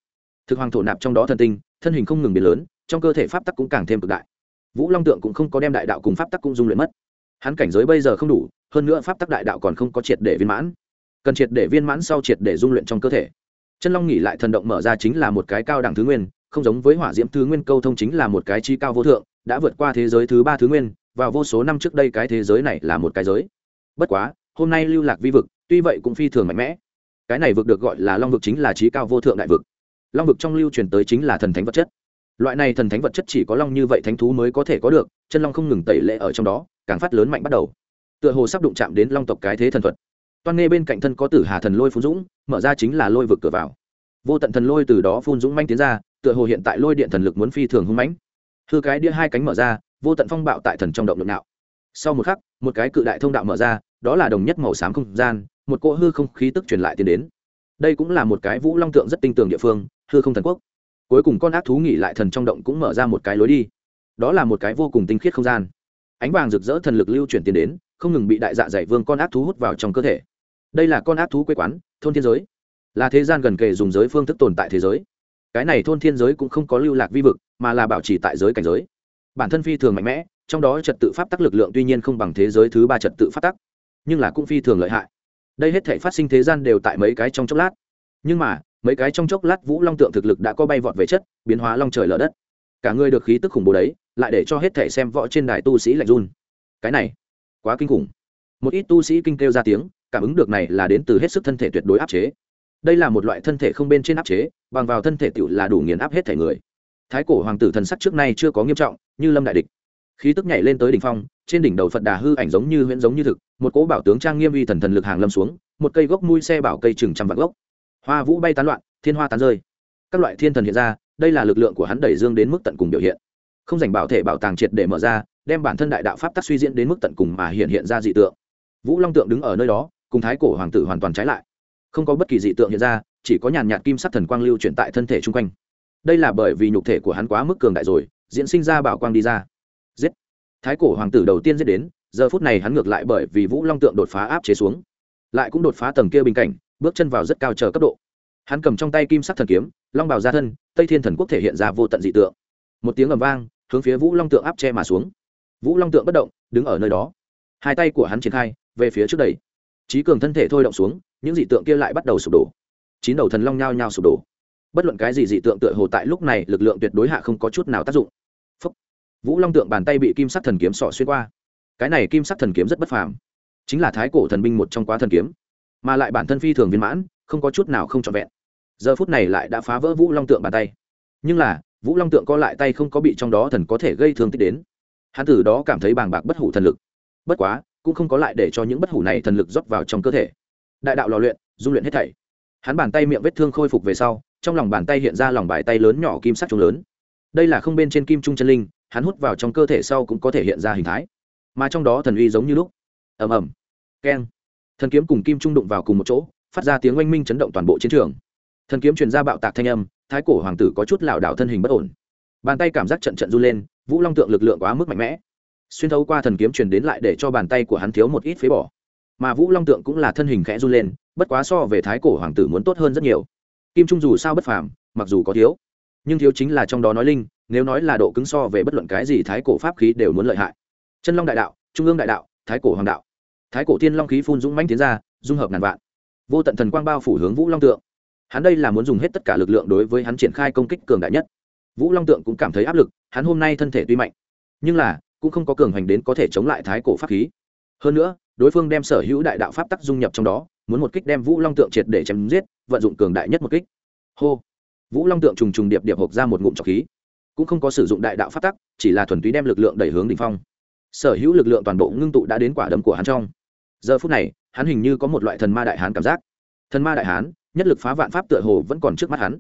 Thực hoàng thổ nạp trong đó thần tinh, thân hình không ngừng biến lớn, trong cơ thể pháp tắc cũng càng thêm cực đại. Vũ long tượng cũng không có đem đại đạo cùng pháp tắc cũng dung luyện mất hắn cảnh giới bây giờ không đủ, hơn nữa pháp tắc đại đạo còn không có triệt để viên mãn. Cần triệt để viên mãn sau triệt để dung luyện trong cơ thể. Chân long nghỉ lại thần động mở ra chính là một cái cao đẳng thứ nguyên, không giống với hỏa diễm thứ nguyên câu thông chính là một cái chi cao vô thượng, đã vượt qua thế giới thứ ba thứ nguyên và vô số năm trước đây cái thế giới này là một cái giới. Bất quá, hôm nay lưu lạc vi vực, tuy vậy cũng phi thường mạnh mẽ. Cái này vực được gọi là long vực chính là trí cao vô thượng đại vực. Long vực trong lưu truyền tới chính là thần thánh vật chất. Loại này thần thánh vật chất chỉ có long như vậy thánh thú mới có thể có được, chân long không ngừng tẩy lệ ở trong đó càng phát lớn mạnh bắt đầu. Tựa hồ sắp đụng chạm đến long tộc cái thế thần thuật. Toan nghe bên cạnh thân có tử hà thần lôi phun dũng, mở ra chính là lôi vực cửa vào. Vô tận thần lôi từ đó phun dũng manh tiến ra, tựa hồ hiện tại lôi điện thần lực muốn phi thường hung mãnh. Hư cái đĩa hai cánh mở ra, vô tận phong bạo tại thần trong động lượng nạo. Sau một khắc, một cái cự đại thông đạo mở ra, đó là đồng nhất màu xám không gian, một cỗ hư không khí tức truyền lại tiến đến. Đây cũng là một cái vũ long tượng rất tinh tường địa phương, hư không thần quốc. Cuối cùng con ác thú nghỉ lại thần trong động cũng mở ra một cái lối đi. Đó là một cái vô cùng tinh khiết không gian ánh vàng rực rỡ thần lực lưu chuyển tiến đến, không ngừng bị đại dạ dày vương con ác thú hút vào trong cơ thể. Đây là con ác thú quê quán, thôn thiên giới. Là thế gian gần kề dùng giới phương thức tồn tại thế giới. Cái này thôn thiên giới cũng không có lưu lạc vi vực, mà là bảo trì tại giới cảnh giới. Bản thân phi thường mạnh mẽ, trong đó trật tự pháp tắc lực lượng tuy nhiên không bằng thế giới thứ ba trật tự pháp tắc, nhưng là cũng phi thường lợi hại. Đây hết thể phát sinh thế gian đều tại mấy cái trong chốc lát. Nhưng mà, mấy cái trong chốc lát vũ long tượng thực lực đã có bay vọt về chất, biến hóa long trời lở đất. Cả người được khí tức khủng bố đấy lại để cho hết thể xem võ trên đài tu sĩ lạnh run. Cái này, quá kinh khủng. Một ít tu sĩ kinh kêu ra tiếng, cảm ứng được này là đến từ hết sức thân thể tuyệt đối áp chế. Đây là một loại thân thể không bên trên áp chế, bằng vào thân thể tựu là đủ nghiền áp hết thể người. Thái cổ hoàng tử thần sắc trước nay chưa có nghiêm trọng, như lâm đại địch. Khí tức nhảy lên tới đỉnh phong, trên đỉnh đầu phật đà hư ảnh giống như huyễn giống như thực, một cỗ bảo tướng trang nghiêm uy thần thần lực hàng lâm xuống, một cây gốc mui xe bảo cây chừng trăm vạn gốc. Hoa vũ bay tán loạn, thiên hoa tán rơi. Các loại thiên thần hiện ra, đây là lực lượng của hắn đẩy dương đến mức tận cùng biểu hiện không dành bảo thể bảo tàng triệt để mở ra, đem bản thân đại đạo pháp tắc suy diễn đến mức tận cùng mà hiện hiện ra dị tượng. Vũ long tượng đứng ở nơi đó, cùng thái cổ hoàng tử hoàn toàn trái lại. Không có bất kỳ dị tượng hiện ra, chỉ có nhàn nhạt kim sắc thần quang lưu chuyển tại thân thể chung quanh. Đây là bởi vì nhục thể của hắn quá mức cường đại rồi, diễn sinh ra bảo quang đi ra. Giết! Thái cổ hoàng tử đầu tiên giết đến, giờ phút này hắn ngược lại bởi vì vũ long tượng đột phá áp chế xuống. Lại cũng đột phá tầng kia bình cảnh, bước chân vào rất cao chờ cấp độ. Hắn cầm trong tay kim sắc thần kiếm, long bào ra thân, tây thiên thần quốc thể hiện ra vô tận dị tượng. Một tiếng ầm vang hướng phía vũ long tượng áp che mà xuống. Vũ long tượng bất động, đứng ở nơi đó. Hai tay của hắn triển khai, về phía trước đầy trí cường thân thể thôi động xuống, những dị tượng kia lại bắt đầu sụp đổ. Chín đầu thần long nhao nhao sụp đổ. Bất luận cái gì dị tượng tựa hồ tại lúc này, lực lượng tuyệt đối hạ không có chút nào tác dụng. Phúc. vũ long tượng bàn tay bị kim sắc thần kiếm sọ xuyên qua. Cái này kim sắc thần kiếm rất bất phàm. Chính là thái cổ thần binh một trong quá thần kiếm, mà lại bản thân phi thường viên mãn, không có chút nào không trọn vẹn. Giờ phút này lại đã phá vỡ vũ long tượng bàn tay. Nhưng là vũ long tượng co lại tay không có bị trong đó thần có thể gây thương tích đến. Hắn từ đó cảm thấy bàng bạc bất hủ thần lực. Bất quá, cũng không có lại để cho những bất hủ này thần lực rót vào trong cơ thể. Đại đạo lò luyện dung luyện hết thảy. Hắn bàn tay miệng vết thương khôi phục về sau, trong lòng bàn tay hiện ra lòng bài tay lớn nhỏ kim sắc trung lớn. Đây là không bên trên kim trung chân linh, hắn hút vào trong cơ thể sau cũng có thể hiện ra hình thái. Mà trong đó thần uy giống như lúc. Ầm ầm. Keng. Thần kiếm cùng kim trung đụng vào cùng một chỗ, phát ra tiếng oanh minh chấn động toàn bộ chiến trường. Thần kiếm truyền ra bạo tạc thanh âm thái cổ hoàng tử có chút lảo đảo thân hình bất ổn. Bàn tay cảm giác trận trận run lên, vũ long tượng lực lượng quá mức mạnh mẽ. Xuyên thấu qua thần kiếm truyền đến lại để cho bàn tay của hắn thiếu một ít phế bỏ. Mà vũ long tượng cũng là thân hình khẽ run lên, bất quá so về thái cổ hoàng tử muốn tốt hơn rất nhiều. Kim trung dù sao bất phàm, mặc dù có thiếu, nhưng thiếu chính là trong đó nói linh, nếu nói là độ cứng so về bất luận cái gì thái cổ pháp khí đều muốn lợi hại. Chân long đại đạo, trung ương đại đạo, thái cổ hoàng đạo. Thái cổ Thiên long khí phun dũng mãnh tiến ra, dung hợp ngàn vạn. Vô tận thần quang bao phủ hướng vũ long tượng hắn đây là muốn dùng hết tất cả lực lượng đối với hắn triển khai công kích cường đại nhất. Vũ long tượng cũng cảm thấy áp lực, hắn hôm nay thân thể tuy mạnh, nhưng là cũng không có cường hành đến có thể chống lại thái cổ pháp khí. Hơn nữa, đối phương đem sở hữu đại đạo pháp tắc dung nhập trong đó, muốn một kích đem vũ long tượng triệt để chém giết, vận dụng cường đại nhất một kích. Hô! Vũ long tượng trùng trùng điệp điệp hộp ra một ngụm trọc khí. Cũng không có sử dụng đại đạo pháp tắc, chỉ là thuần túy đem lực lượng đẩy hướng đ ỉ n h phong. Sở hữu lực lượng toàn bộ ngưng tụ đã đến quả đấm của hắn trong. Giờ phút này, hắn hình như có một loại thần ma đại hán cảm giác. Thần ma đại hán nhất lực phá vạn pháp tựa hồ vẫn còn trước mắt hắn.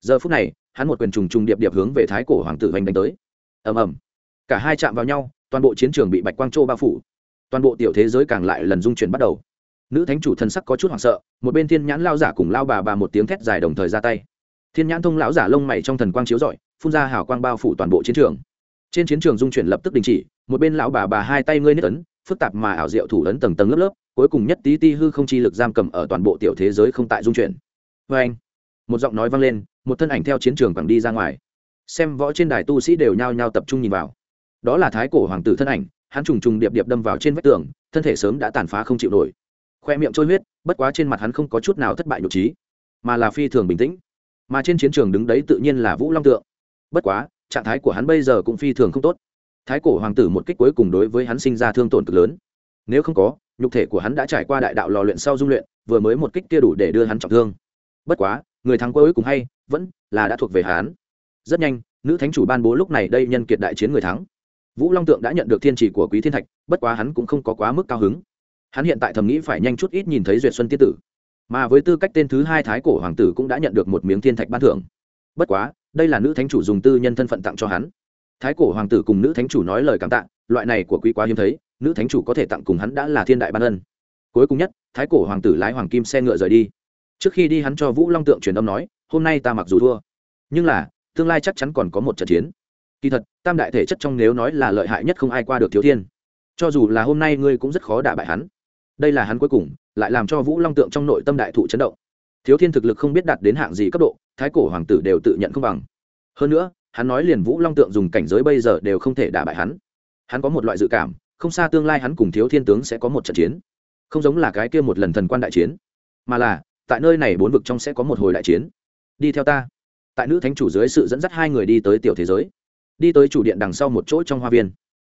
Giờ phút này, hắn một quyền trùng trùng điệp điệp hướng về thái cổ hoàng tử hoành đánh tới. Ầm ầm. Cả hai chạm vào nhau, toàn bộ chiến trường bị bạch quang châu bao phủ. Toàn bộ tiểu thế giới càng lại lần dung chuyển bắt đầu. Nữ thánh chủ thân sắc có chút hoảng sợ, một bên thiên nhãn lao giả cùng lao bà bà một tiếng thét dài đồng thời ra tay. Thiên nhãn thông lão giả lông mày trong thần quang chiếu rọi, phun ra hào quang bao phủ toàn bộ chiến trường. Trên chiến trường dung chuyển lập tức đình chỉ, một bên lão bà bà hai tay ngươi nết tấn phức tạp mà ảo diệu thủ ấn tầng tầng lớp lớp, cuối cùng nhất tí ti hư không chi lực giam cầm ở toàn bộ tiểu thế giới không tại dung chuyển. Vê anh, một giọng nói vang lên, một thân ảnh theo chiến trường quẳng đi ra ngoài. Xem võ trên đài tu sĩ đều nhao nhao tập trung nhìn vào. Đó là thái cổ hoàng tử thân ảnh, hắn trùng trùng điệp điệp đâm vào trên vách tường, thân thể sớm đã tàn phá không chịu nổi. Khoe miệng trôi huyết, bất quá trên mặt hắn không có chút nào thất bại nhục trí, mà là phi thường bình tĩnh. Mà trên chiến trường đứng đấy tự nhiên là vũ long tượng. Bất quá, trạng thái của hắn bây giờ cũng phi thường không tốt thái cổ hoàng tử một kích cuối cùng đối với hắn sinh ra thương tổn cực lớn. Nếu không có, nhục thể của hắn đã trải qua đại đạo lò luyện sau dung luyện, vừa mới một kích kia đủ để đưa hắn trọng thương. Bất quá, người thắng cuối cùng hay, vẫn là đã thuộc về hắn. Rất nhanh, nữ thánh chủ ban bố lúc này đây nhân kiệt đại chiến người thắng. Vũ long tượng đã nhận được thiên chỉ của quý thiên thạch, bất quá hắn cũng không có quá mức cao hứng. Hắn hiện tại thầm nghĩ phải nhanh chút ít nhìn thấy duyệt xuân tiên tử. Mà với tư cách tên thứ hai thái cổ hoàng tử cũng đã nhận được một miếng thiên thạch ban thưởng. Bất quá, đây là nữ thánh chủ dùng tư nhân thân phận tặng cho hắn thái cổ hoàng tử cùng nữ thánh chủ nói lời cảm tạ, loại này của quý quá hiếm thấy, nữ thánh chủ có thể tặng cùng hắn đã là thiên đại ban ân. Cuối cùng nhất, thái cổ hoàng tử lái hoàng kim xe ngựa rời đi. Trước khi đi hắn cho vũ long tượng truyền âm nói, hôm nay ta mặc dù thua, nhưng là, tương lai chắc chắn còn có một trận chiến. Kỳ thật, tam đại thể chất trong nếu nói là lợi hại nhất không ai qua được thiếu thiên. Cho dù là hôm nay ngươi cũng rất khó đả bại hắn. Đây là hắn cuối cùng, lại làm cho vũ long tượng trong nội tâm đại thụ chấn động. Thiếu thiên thực lực không biết đạt đến hạng gì cấp độ, thái cổ hoàng tử đều tự nhận không bằng. Hơn nữa hắn nói liền vũ long tượng dùng cảnh giới bây giờ đều không thể đả bại hắn. Hắn có một loại dự cảm, không xa tương lai hắn cùng thiếu thiên tướng sẽ có một trận chiến. Không giống là cái kia một lần thần quan đại chiến, mà là, tại nơi này bốn vực trong sẽ có một hồi đại chiến. Đi theo ta. Tại nữ thánh chủ dưới sự dẫn dắt hai người đi tới tiểu thế giới. Đi tới chủ điện đằng sau một chỗ trong hoa viên.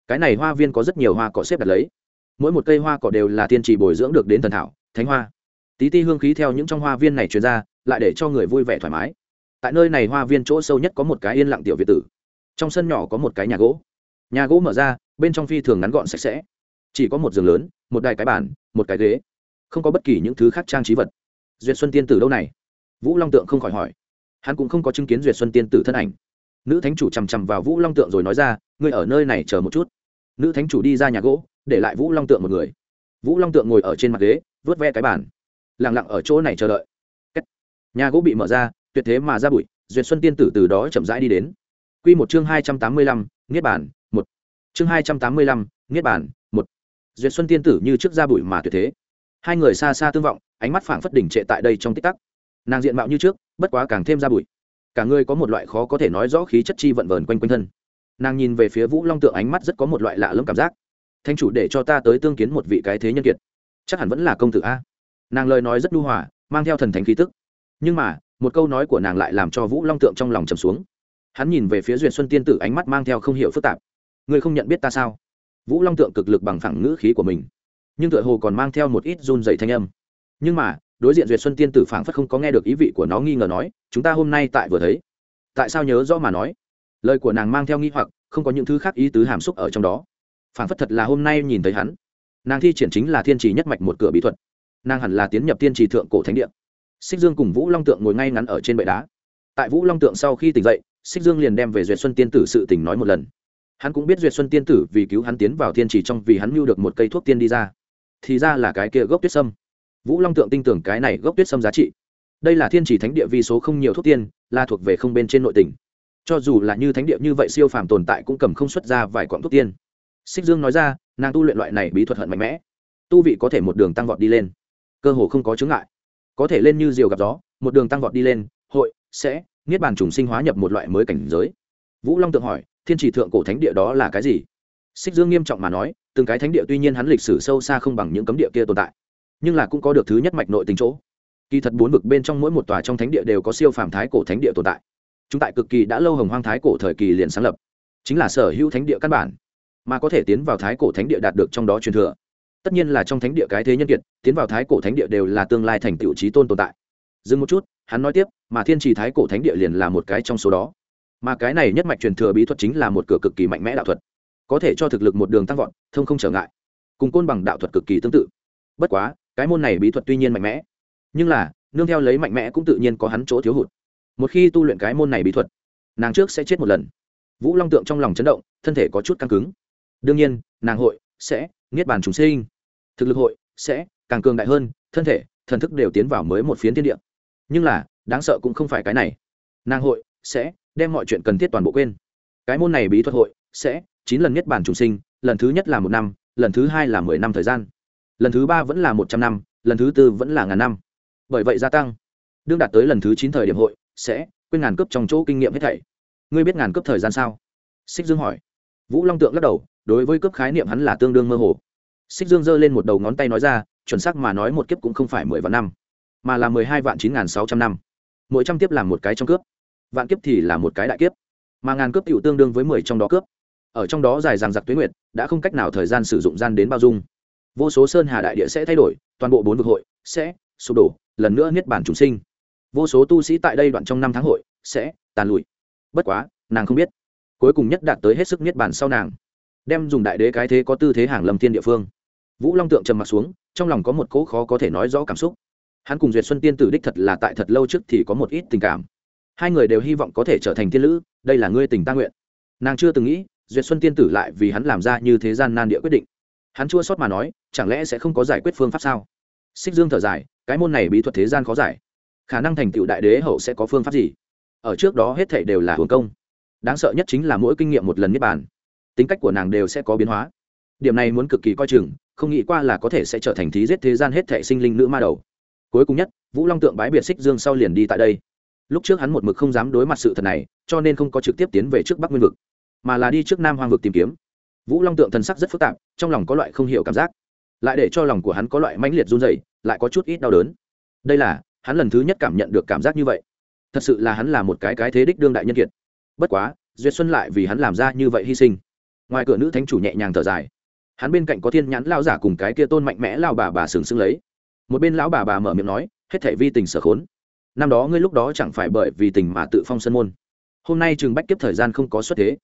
Cái này hoa viên có rất nhiều hoa cỏ xếp đặt lấy. Mỗi một cây hoa cỏ đều là tiên trì bồi dưỡng được đến thần thảo, thánh hoa. Tí ti hương khí theo những trong hoa viên này truyền ra, lại để cho người vui vẻ thoải mái tại nơi này hoa viên chỗ sâu nhất có một cái yên lặng tiểu việt tử. Trong sân nhỏ có một cái nhà gỗ. Nhà gỗ mở ra, bên trong phi thường ngắn gọn sạch sẽ. Chỉ có một giường lớn, một đài cái bàn, một cái ghế. Không có bất kỳ những thứ khác trang trí vật. Duyệt xuân tiên tử đâu này? Vũ long tượng không khỏi hỏi. Hắn cũng không có chứng kiến duyệt xuân tiên tử thân ảnh. Nữ thánh chủ chằm chằm vào vũ long tượng rồi nói ra, ngươi ở nơi này chờ một chút. Nữ thánh chủ đi ra nhà gỗ, để lại vũ long tượng một người. Vũ long tượng ngồi ở trên mặt ghế vớt ve cái bàn. Lẳng lặng ở chỗ này chờ đợi. Nhà gỗ bị mở ra tuyệt thế mà ra bụi, duyệt xuân tiên tử từ đó chậm rãi đi đến. Q một chương hai trăm tám mươi lăm, niết bản một. Chương hai trăm tám mươi lăm, niết bản một. Duyệt xuân tiên tử như trước ra bụi mà tuyệt thế. Hai người xa xa tương vọng, ánh mắt phảng phất đỉnh trệ tại đây trong tích tắc. Nàng diện mạo như trước, bất quá càng thêm ra bụi. Cả người có một loại khó có thể nói rõ khí chất chi vận vờn quanh quanh thân. Nàng nhìn về phía vũ long tượng ánh mắt rất có một loại lạ lẫm cảm giác. Thanh chủ để cho ta tới tương kiến một vị cái thế nhân kiệt. Chắc hẳn vẫn là công tử a. Nàng lời nói rất đu hòa, mang theo thần thánh khí tức. Nhưng mà một câu nói của nàng lại làm cho vũ long tượng trong lòng trầm xuống. Hắn nhìn về phía duyệt xuân tiên tử, ánh mắt mang theo không hiểu phức tạp. Ngươi không nhận biết ta sao? Vũ long tượng cực lực bằng phẳng ngữ khí của mình, nhưng tựa hồ còn mang theo một ít run dày thanh âm. Nhưng mà, đối diện duyệt xuân tiên tử phảng phất không có nghe được ý vị của nó nghi ngờ nói, chúng ta hôm nay tại vừa thấy. Tại sao nhớ rõ mà nói? Lời của nàng mang theo nghi hoặc, không có những thứ khác ý tứ hàm xúc ở trong đó. Phảng phất thật là hôm nay nhìn thấy hắn. Nàng thi triển chính là thiên trì nhất mạch một cửa bí thuật. Nàng hẳn là tiến nhập tiên trì thượng cổ thánh Điện xích dương cùng vũ long tượng ngồi ngay ngắn ở trên bệ đá. Tại vũ long tượng sau khi tỉnh dậy, xích dương liền đem về duyệt xuân tiên tử sự tỉnh nói một lần. Hắn cũng biết duyệt xuân tiên tử vì cứu hắn tiến vào thiên trì trong vì hắn mưu được một cây thuốc tiên đi ra. Thì ra là cái kia gốc tuyết sâm. Vũ long tượng tin tưởng cái này gốc tuyết sâm giá trị. Đây là thiên trì thánh địa vì số không nhiều thuốc tiên, là thuộc về không bên trên nội tỉnh. Cho dù là như thánh địa như vậy siêu phàm tồn tại cũng cầm không xuất ra vài quặng thuốc tiên. Xích dương nói ra, nàng tu luyện loại này bí thuật hận mạnh mẽ. Tu vị có thể một đường tăng vọt đi lên. Cơ hồ không có chướng ngại có thể lên như diều gặp gió, một đường tăng vọt đi lên, hội, sẽ, niết bàn trùng sinh hóa nhập một loại mới cảnh giới. Vũ long tượng hỏi, thiên chỉ thượng cổ thánh địa đó là cái gì? Xích dương nghiêm trọng mà nói, từng cái thánh địa tuy nhiên hắn lịch sử sâu xa không bằng những cấm địa kia tồn tại, nhưng là cũng có được thứ nhất mạch nội tình chỗ. Kỳ thật bốn vực bên trong mỗi một tòa trong thánh địa đều có siêu phàm thái cổ thánh địa tồn tại. Chúng tại cực kỳ đã lâu hồng hoang thái cổ thời kỳ liền sáng lập, chính là sở hữu thánh địa căn bản, mà có thể tiến vào thái cổ thánh địa đạt được trong đó truyền thừa tất nhiên là trong thánh địa cái thế nhân kiệt, tiến vào thái cổ thánh địa đều là tương lai thành tựu trí tôn tồn tại. Dừng một chút, hắn nói tiếp, mà thiên trì thái cổ thánh địa liền là một cái trong số đó. Mà cái này nhất mạch truyền thừa bí thuật chính là một cửa cực kỳ mạnh mẽ đạo thuật. Có thể cho thực lực một đường tăng vọt, thông không trở ngại. Cùng côn bằng đạo thuật cực kỳ tương tự. Bất quá, cái môn này bí thuật tuy nhiên mạnh mẽ, nhưng là, nương theo lấy mạnh mẽ cũng tự nhiên có hắn chỗ thiếu hụt. Một khi tu luyện cái môn này bí thuật, nàng trước sẽ chết một lần. Vũ long tượng trong lòng chấn động, thân thể có chút căng cứng. Đương nhiên, nàng hội sẽ niết bàn trùng sinh thực lực hội sẽ càng cường đại hơn, thân thể, thần thức đều tiến vào mới một phiến thiên địa. Nhưng là, đáng sợ cũng không phải cái này. Nàng hội sẽ đem mọi chuyện cần thiết toàn bộ quên. Cái môn này bí thuật hội sẽ chín lần nhất bản trùng sinh, lần thứ nhất là một năm, lần thứ hai là mười năm thời gian. Lần thứ ba vẫn là một trăm năm, lần thứ tư vẫn là ngàn năm. Bởi vậy gia tăng, đương đạt tới lần thứ chín thời điểm hội sẽ quên ngàn cấp trong chỗ kinh nghiệm hết thảy. Ngươi biết ngàn cấp thời gian sao? Xích dương hỏi. Vũ long tượng lắc đầu, đối với cấp khái niệm hắn là tương đương mơ hồ xích dương giơ lên một đầu ngón tay nói ra, chuẩn xác mà nói một kiếp cũng không phải mười vạn năm, mà là mười hai vạn chín n g h n sáu trăm năm. Mỗi trăm kiếp làm một cái trong cướp. Vạn kiếp thì là một cái đại kiếp, mà ngàn cướp tựu tương đương với mười trong đó cướp. Ở trong đó dài dằng giặc tuyến nguyệt, đã không cách nào thời gian sử dụng gian đến bao dung. Vô số sơn hà đại địa sẽ thay đổi, toàn bộ bốn vực hội sẽ sụp đổ, lần nữa niết bản chúng sinh. Vô số tu sĩ tại đây đoạn trong năm tháng hội sẽ tàn lụi. Bất quá, nàng không biết, cuối cùng nhất đạt tới hết sức niết bản sau nàng, đem dùng đại đế cái thế có tư thế hàng lâm thiên địa phương vũ long tượng trầm mặt xuống, trong lòng có một cỗ khó có thể nói rõ cảm xúc. Hắn cùng duyệt xuân tiên tử đích thật là tại thật lâu trước thì có một ít tình cảm. Hai người đều hy vọng có thể trở thành tiên lữ, đây là ngươi tình ta nguyện. Nàng chưa từng nghĩ, duyệt xuân tiên tử lại vì hắn làm ra như thế gian nan địa quyết định. Hắn chua sót mà nói, chẳng lẽ sẽ không có giải quyết phương pháp sao? Xích dương thở dài, cái môn này bí thuật thế gian khó giải. Khả năng thành tựu đại đế hậu sẽ có phương pháp gì? Ở trước đó hết thể đều là hưởng công. Đáng sợ nhất chính là mỗi kinh nghiệm một lần niết bàn. Tính cách của nàng đều sẽ có biến hóa. Điểm này muốn cực kỳ coi chừng không nghĩ qua là có thể sẽ trở thành thí giết thế gian hết thệ sinh linh nữ ma đầu. Cuối cùng nhất, vũ long tượng bái biệt xích dương sau liền đi tại đây. Lúc trước hắn một mực không dám đối mặt sự thật này, cho nên không có trực tiếp tiến về trước bắc nguyên vực, mà là đi trước nam hoang vực tìm kiếm. Vũ long tượng thần sắc rất phức tạp, trong lòng có loại không hiểu cảm giác. Lại để cho lòng của hắn có loại mãnh liệt run dày lại có chút ít đau đớn. Đây là, hắn lần thứ nhất cảm nhận được cảm giác như vậy. Thật sự là hắn là một cái cái thế đích đương đại nhân kiệt. Bất quá, duyệt xuân lại vì hắn làm ra như vậy hy sinh. Ngoài cửa nữ thánh chủ nhẹ nhàng thở dài hắn bên cạnh có thiên nhãn lao giả cùng cái kia tôn mạnh mẽ lao bà bà sừng sững lấy. Một bên lão bà bà mở miệng nói, hết thể vi tình sở khốn. Năm đó ngươi lúc đó chẳng phải bởi vì tình mà tự phong sân môn. Hôm nay trường bách kiếp thời gian không có xuất thế.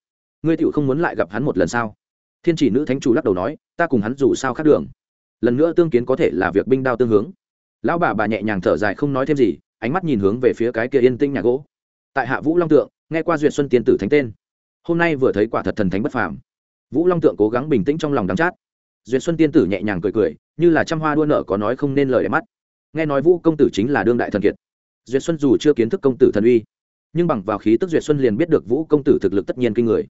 Ngươi tựu không muốn lại gặp hắn một lần sao? Thiên chỉ nữ thánh chủ lắc đầu nói, ta cùng hắn dù sao khác đường. Lần nữa tương kiến có thể là việc binh đao tương hướng. Lão bà bà nhẹ nhàng thở dài không nói thêm gì, ánh mắt nhìn hướng về phía cái kia yên tinh nhà gỗ. Tại hạ vũ long tượng, nghe qua duyệt xuân tiên tử thánh tên. Hôm nay vừa thấy quả thật thần thánh bất phàm vũ long tượng cố gắng bình tĩnh trong lòng đắm chát. Duyệt xuân tiên tử nhẹ nhàng cười cười, như là trăm hoa đua nợ có nói không nên lời đẹp mắt. Nghe nói vũ công tử chính là đương đại thần kiệt. Duyệt xuân dù chưa kiến thức công tử thần uy, nhưng bằng vào khí tức duyệt xuân liền biết được vũ công tử thực lực tất nhiên kinh người.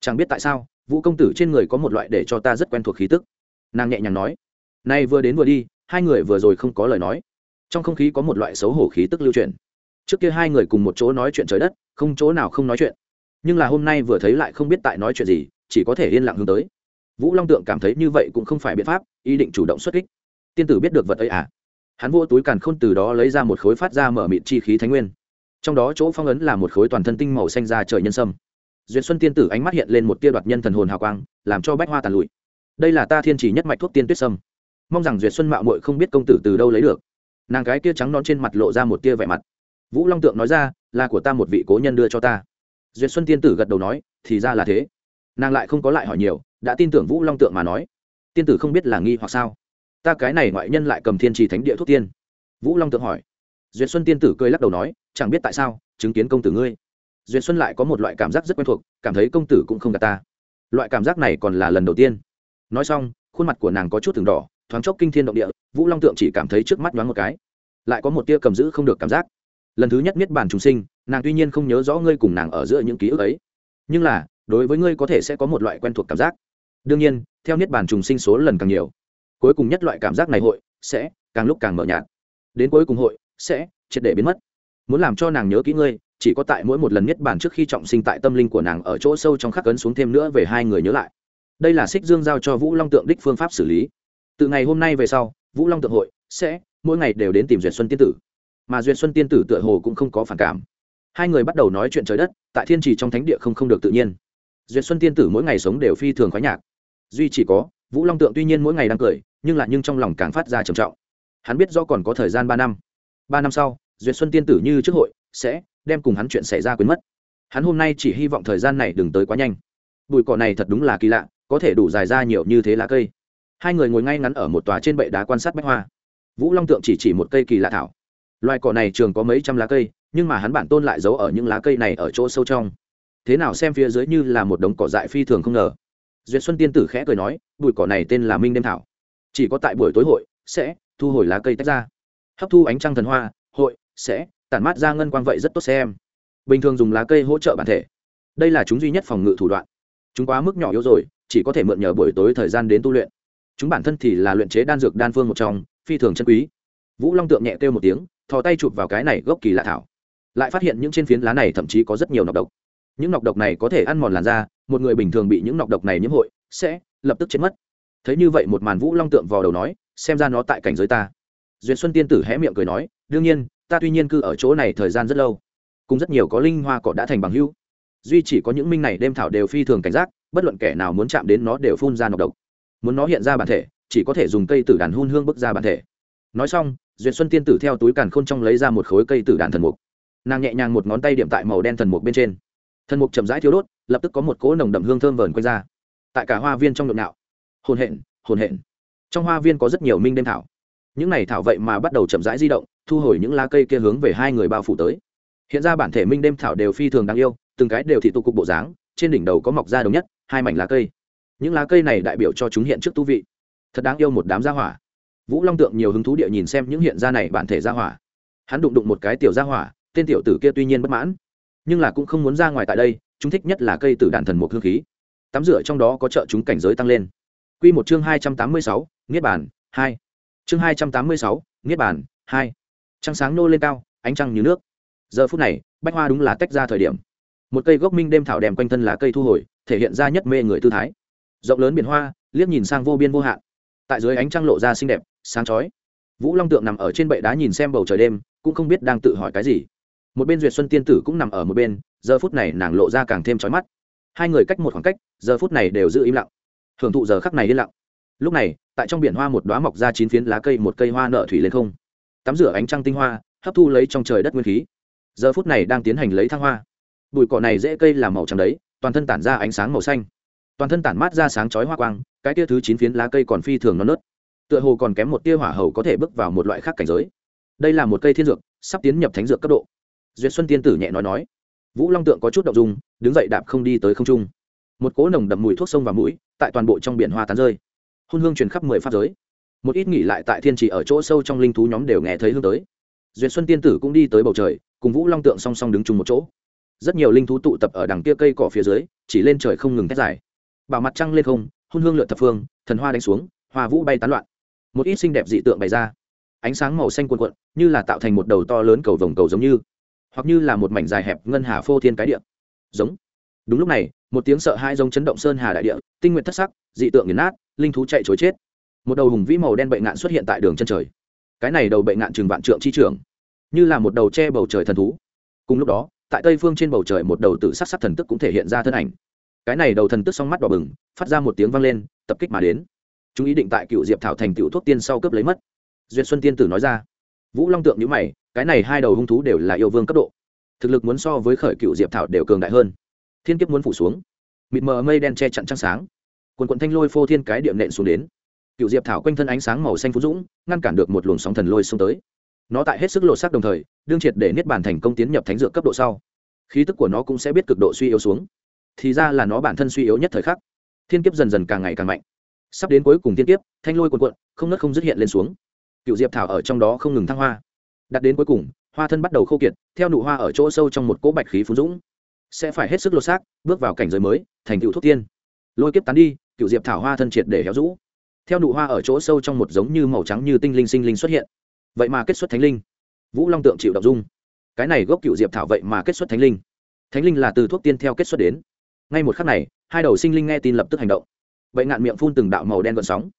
Chẳng biết tại sao, vũ công tử trên người có một loại để cho ta rất quen thuộc khí tức. Nàng nhẹ nhàng nói, nay vừa đến vừa đi, hai người vừa rồi không có lời nói. Trong không khí có một loại xấu hổ khí tức lưu truyền trước kia hai người cùng một chỗ nói chuyện trời đất, không chỗ nào không nói chuyện. Nhưng là hôm nay vừa thấy lại không biết tại nói chuyện gì chỉ có thể yên lặng hướng tới. Vũ long tượng cảm thấy như vậy cũng không phải biện pháp, ý định chủ động xuất kích. Tiên tử biết được vật ấy à? Hắn vô túi càn khôn từ đó lấy ra một khối phát ra mở mịt chi khí thánh nguyên. Trong đó chỗ phong ấn là một khối toàn thân tinh màu xanh ra trời nhân sâm. Duyên xuân tiên tử ánh mắt hiện lên một tia đoạt nhân thần hồn hào quang, làm cho bách hoa tàn lụi. Đây là ta thiên chỉ nhất mạch thuốc tiên tuyết sâm. Mong rằng duyệt xuân mạo muội không biết công tử từ đâu lấy được. Nàng gái kia trắng non trên mặt lộ ra một tia vẻ mặt. Vũ long tượng nói ra, là của ta một vị cố nhân đưa cho ta. Duyệt xuân tiên tử gật đầu nói, thì ra là thế nàng lại không có lại hỏi nhiều, đã tin tưởng vũ long tượng mà nói. Tiên tử không biết là nghi hoặc sao? Ta cái này ngoại nhân lại cầm thiên trì thánh địa thuốc tiên. Vũ long tượng hỏi. Duyệt xuân tiên tử cười lắc đầu nói, chẳng biết tại sao, chứng kiến công tử ngươi. Duyệt xuân lại có một loại cảm giác rất quen thuộc, cảm thấy công tử cũng không gạt ta. Loại cảm giác này còn là lần đầu tiên. Nói xong, khuôn mặt của nàng có chút từng đỏ, thoáng chốc kinh thiên động địa, vũ long tượng chỉ cảm thấy trước mắt nhoáng một cái. Lại có một tia cầm giữ không được cảm giác. Lần thứ nhất miết bàn trùng sinh, nàng tuy nhiên không nhớ rõ ngươi cùng nàng ở giữa những ký ức ấy. Nhưng là đối với ngươi có thể sẽ có một loại quen thuộc cảm giác. Đương nhiên, theo niết bàn trùng sinh số lần càng nhiều, cuối cùng nhất loại cảm giác này hội sẽ càng lúc càng mở nhạt. Đến cuối cùng hội sẽ triệt để biến mất. Muốn làm cho nàng nhớ kỹ ngươi, chỉ có tại mỗi một lần niết bàn trước khi trọng sinh tại tâm linh của nàng ở chỗ sâu trong khắc cấn xuống thêm nữa về hai người nhớ lại. Đây là xích dương giao cho vũ long tượng đích phương pháp xử lý. Từ ngày hôm nay về sau, vũ long tượng hội sẽ mỗi ngày đều đến tìm duyệt xuân tiên tử. Mà duyệt xuân tiên tử tựa hồ cũng không có phản cảm. Hai người bắt đầu nói chuyện trời đất, tại thiên trì trong thánh địa không không được tự nhiên duyệt xuân tiên tử mỗi ngày sống đều phi thường khoái nhạc. Duy chỉ có, vũ long tượng tuy nhiên mỗi ngày đang cười, nhưng lại nhưng trong lòng càng phát ra trầm trọng. Hắn biết do còn có thời gian ba năm. Ba năm sau, duyệt xuân tiên tử như trước hội, sẽ đem cùng hắn chuyện xảy ra quên mất. Hắn hôm nay chỉ hy vọng thời gian này đừng tới quá nhanh. Bụi cỏ này thật đúng là kỳ lạ, có thể đủ dài ra nhiều như thế lá cây. Hai người ngồi ngay ngắn ở một tòa trên bệ đá quan sát bách hoa. Vũ long tượng chỉ chỉ một cây kỳ lạ thảo. Loài cỏ này trường có mấy trăm lá cây, nhưng mà hắn bản tôn lại giấu ở những lá cây này ở chỗ sâu trong thế nào xem phía dưới như là một đống cỏ dại phi thường không ngờ. Duyệt xuân tiên tử khẽ cười nói, bụi cỏ này tên là minh đêm thảo. Chỉ có tại buổi tối hội, sẽ thu hồi lá cây tách ra. Hấp thu ánh trăng thần hoa, hội, sẽ tản mát ra ngân quang vậy rất tốt xem. Bình thường dùng lá cây hỗ trợ bản thể. Đây là chúng duy nhất phòng ngự thủ đoạn. Chúng quá mức nhỏ yếu rồi, chỉ có thể mượn nhờ buổi tối thời gian đến tu luyện. Chúng bản thân thì là luyện chế đan dược đan phương một trong, phi thường chân quý. Vũ long tượng nhẹ kêu một tiếng, thò tay chụp vào cái này gốc kỳ lạ thảo. Lại phát hiện những trên phiến lá này thậm chí có rất nhiều nọc độc những nọc độc này có thể ăn mòn làn da, một người bình thường bị những nọc độc này nhiễm hội, sẽ lập tức chết mất. Thấy như vậy một màn vũ long tượng vào đầu nói, xem ra nó tại cảnh giới ta. Duyệt xuân tiên tử hé miệng cười nói, đương nhiên, ta tuy nhiên cư ở chỗ này thời gian rất lâu, cùng rất nhiều có linh hoa cỏ đã thành bằng hưu. duy chỉ có những minh này đêm thảo đều phi thường cảnh giác, bất luận kẻ nào muốn chạm đến nó đều phun ra nọc độc. Muốn nó hiện ra bản thể, chỉ có thể dùng cây tử đàn hun hương bức ra bản thể. Nói xong, duyệt xuân tiên tử theo túi càn khôn trong lấy ra một khối cây tử đàn thần mục. Nàng nhẹ nhàng một ngón tay điểm tại màu đen thần mục bên trên thần mục chậm rãi thiếu đốt, lập tức có một cỗ nồng đậm hương thơm vờn quanh ra. Tại cả hoa viên trong nhộn nạo hồn hện hồn hện. Trong hoa viên có rất nhiều minh đêm thảo. Những này thảo vậy mà bắt đầu chậm rãi di động, thu hồi những lá cây kia hướng về hai người bao phủ tới. Hiện ra bản thể minh đêm thảo đều phi thường đáng yêu, từng cái đều thị tụ cục bộ dáng, trên đỉnh đầu có mọc ra đồng nhất, hai mảnh lá cây. Những lá cây này đại biểu cho chúng hiện trước tu vị. Thật đáng yêu một đám gia hỏa. Vũ long tượng nhiều hứng thú địa nhìn xem những hiện ra này bản thể gia hỏa. Hắn đụng đụng một cái tiểu gia hỏa, tên tiểu tử kia tuy nhiên bất mãn nhưng là cũng không muốn ra ngoài tại đây, chúng thích nhất là cây từ đàn thần một hương khí. Tắm rửa trong đó có trợ chúng cảnh giới tăng lên. Q một chương hai trăm tám mươi sáu, niết bản hai. Chương hai trăm tám mươi sáu, niết bản hai. Trăng sáng nô lên cao, ánh trăng như nước. Giờ phút này, bách hoa đúng là tách ra thời điểm. Một cây gốc minh đêm thảo đèm quanh thân lá cây thu hồi, thể hiện ra nhất mê người tư thái. Rộng lớn biển hoa, liếc nhìn sang vô biên vô hạn. Tại dưới ánh trăng lộ ra xinh đẹp, sáng chói. Vũ long tượng nằm ở trên bệ đá nhìn xem bầu trời đêm, cũng không biết đang tự hỏi cái gì một bên duyệt xuân tiên tử cũng nằm ở một bên, giờ phút này nàng lộ ra càng thêm trói mắt. Hai người cách một khoảng cách, giờ phút này đều giữ im lặng. Hưởng thụ giờ khắc này yên lặng. Lúc này, tại trong biển hoa một đoá mọc ra chín phiến lá cây, một cây hoa nợ thủy lên không. Tắm rửa ánh trăng tinh hoa, hấp thu lấy trong trời đất nguyên khí. Giờ phút này đang tiến hành lấy thăng hoa. Bụi cỏ này dễ cây làm màu trắng đấy, toàn thân tản ra ánh sáng màu xanh. Toàn thân tản mát ra sáng chói hoa quang, cái tia thứ chín phiến lá cây còn phi thường non nớt. Tựa hồ còn kém một tia hỏa hầu có thể bước vào một loại khác cảnh giới. Đây là một cây thiên dược, sắp tiến nhập thánh dược cấp độ duyệt xuân tiên tử nhẹ nói nói, vũ long tượng có chút động dung, đứng dậy đạp không đi tới không trung. Một cỗ nồng đậm mùi thuốc sông và mũi, tại toàn bộ trong biển hoa tán rơi. Hôn hương truyền khắp mười pháp giới. Một ít nghỉ lại tại thiên trì ở chỗ sâu trong linh thú nhóm đều nghe thấy hương tới. Duyệt xuân tiên tử cũng đi tới bầu trời, cùng vũ long tượng song song đứng chung một chỗ. Rất nhiều linh thú tụ tập ở đằng kia cây cỏ phía dưới, chỉ lên trời không ngừng thét dài. Bảo mặt trăng lên không, hôn hương lượn thập phương, thần hoa đánh xuống, hoa vũ bay tán loạn. Một ít xinh đẹp dị tượng bày ra. Ánh sáng màu xanh cuộn cuộn, như là tạo thành một đầu to lớn cầu vồng cầu giống như hoặc như là một mảnh dài hẹp ngân hà phô thiên cái địa. Giống. Đúng lúc này, một tiếng sợ hai giống chấn động sơn hà đại địa, tinh nguyện thất sắc, dị tượng nghiền nát, linh thú chạy chối chết. Một đầu hùng vĩ màu đen bệnh ngạn xuất hiện tại đường chân trời. Cái này đầu bệnh ngạn trừng vạn trượng chi trưởng, như là một đầu che bầu trời thần thú. Cùng lúc đó, tại tây phương trên bầu trời một đầu tự sắc sắc thần tức cũng thể hiện ra thân ảnh. Cái này đầu thần tức song mắt đỏ bừng, phát ra một tiếng vang lên, tập kích mà đến. Chúng ý định tại cựu diệp thảo thành cựu thuốc tiên sau cướp lấy mất. Duyệt xuân tiên tử nói ra. Vũ long tượng nhữ mày cái này hai đầu hung thú đều là yêu vương cấp độ. Thực lực muốn so với khởi cựu diệp thảo đều cường đại hơn. Thiên kiếp muốn phủ xuống. Mịt mờ mây đen che chặn trăng sáng. Quần quận thanh lôi phô thiên cái điệm nện xuống đến. Cựu diệp thảo quanh thân ánh sáng màu xanh phú dũng, ngăn cản được một luồng sóng thần lôi xông tới. Nó tại hết sức lộ sắc đồng thời, đương triệt để niết bản thành công tiến nhập thánh dược cấp độ sau. Khí tức của nó cũng sẽ biết cực độ suy yếu xuống. Thì ra là nó bản thân suy yếu nhất thời khắc. Thiên kiếp dần dần càng ngày càng mạnh. Sắp đến cuối cùng thiên kiếp, thanh lôi quần quận, không nớt không dứt hiện lên xuống. Cựu diệp thảo ở trong đó không ngừng thăng hoa đặt đến cuối cùng, hoa thân bắt đầu khô kiệt, theo nụ hoa ở chỗ sâu trong một cỗ bạch khí phú dũng. Sẽ phải hết sức lột xác, bước vào cảnh giới mới, thành cựu thuốc tiên. Lôi kiếp tán đi, cựu diệp thảo hoa thân triệt để héo rũ. Theo nụ hoa ở chỗ sâu trong một giống như màu trắng như tinh linh sinh linh xuất hiện. Vậy mà kết xuất thánh linh. Vũ long tượng chịu đ dung. Cái này gốc cựu diệp thảo vậy mà kết xuất thánh linh. Thánh linh là từ thuốc tiên theo kết xuất đến. Ngay một khắc này, hai đầu sinh linh nghe tin lập tức hành động. Vậy ngạn miệng phun từng đạo màu đen gọn sóng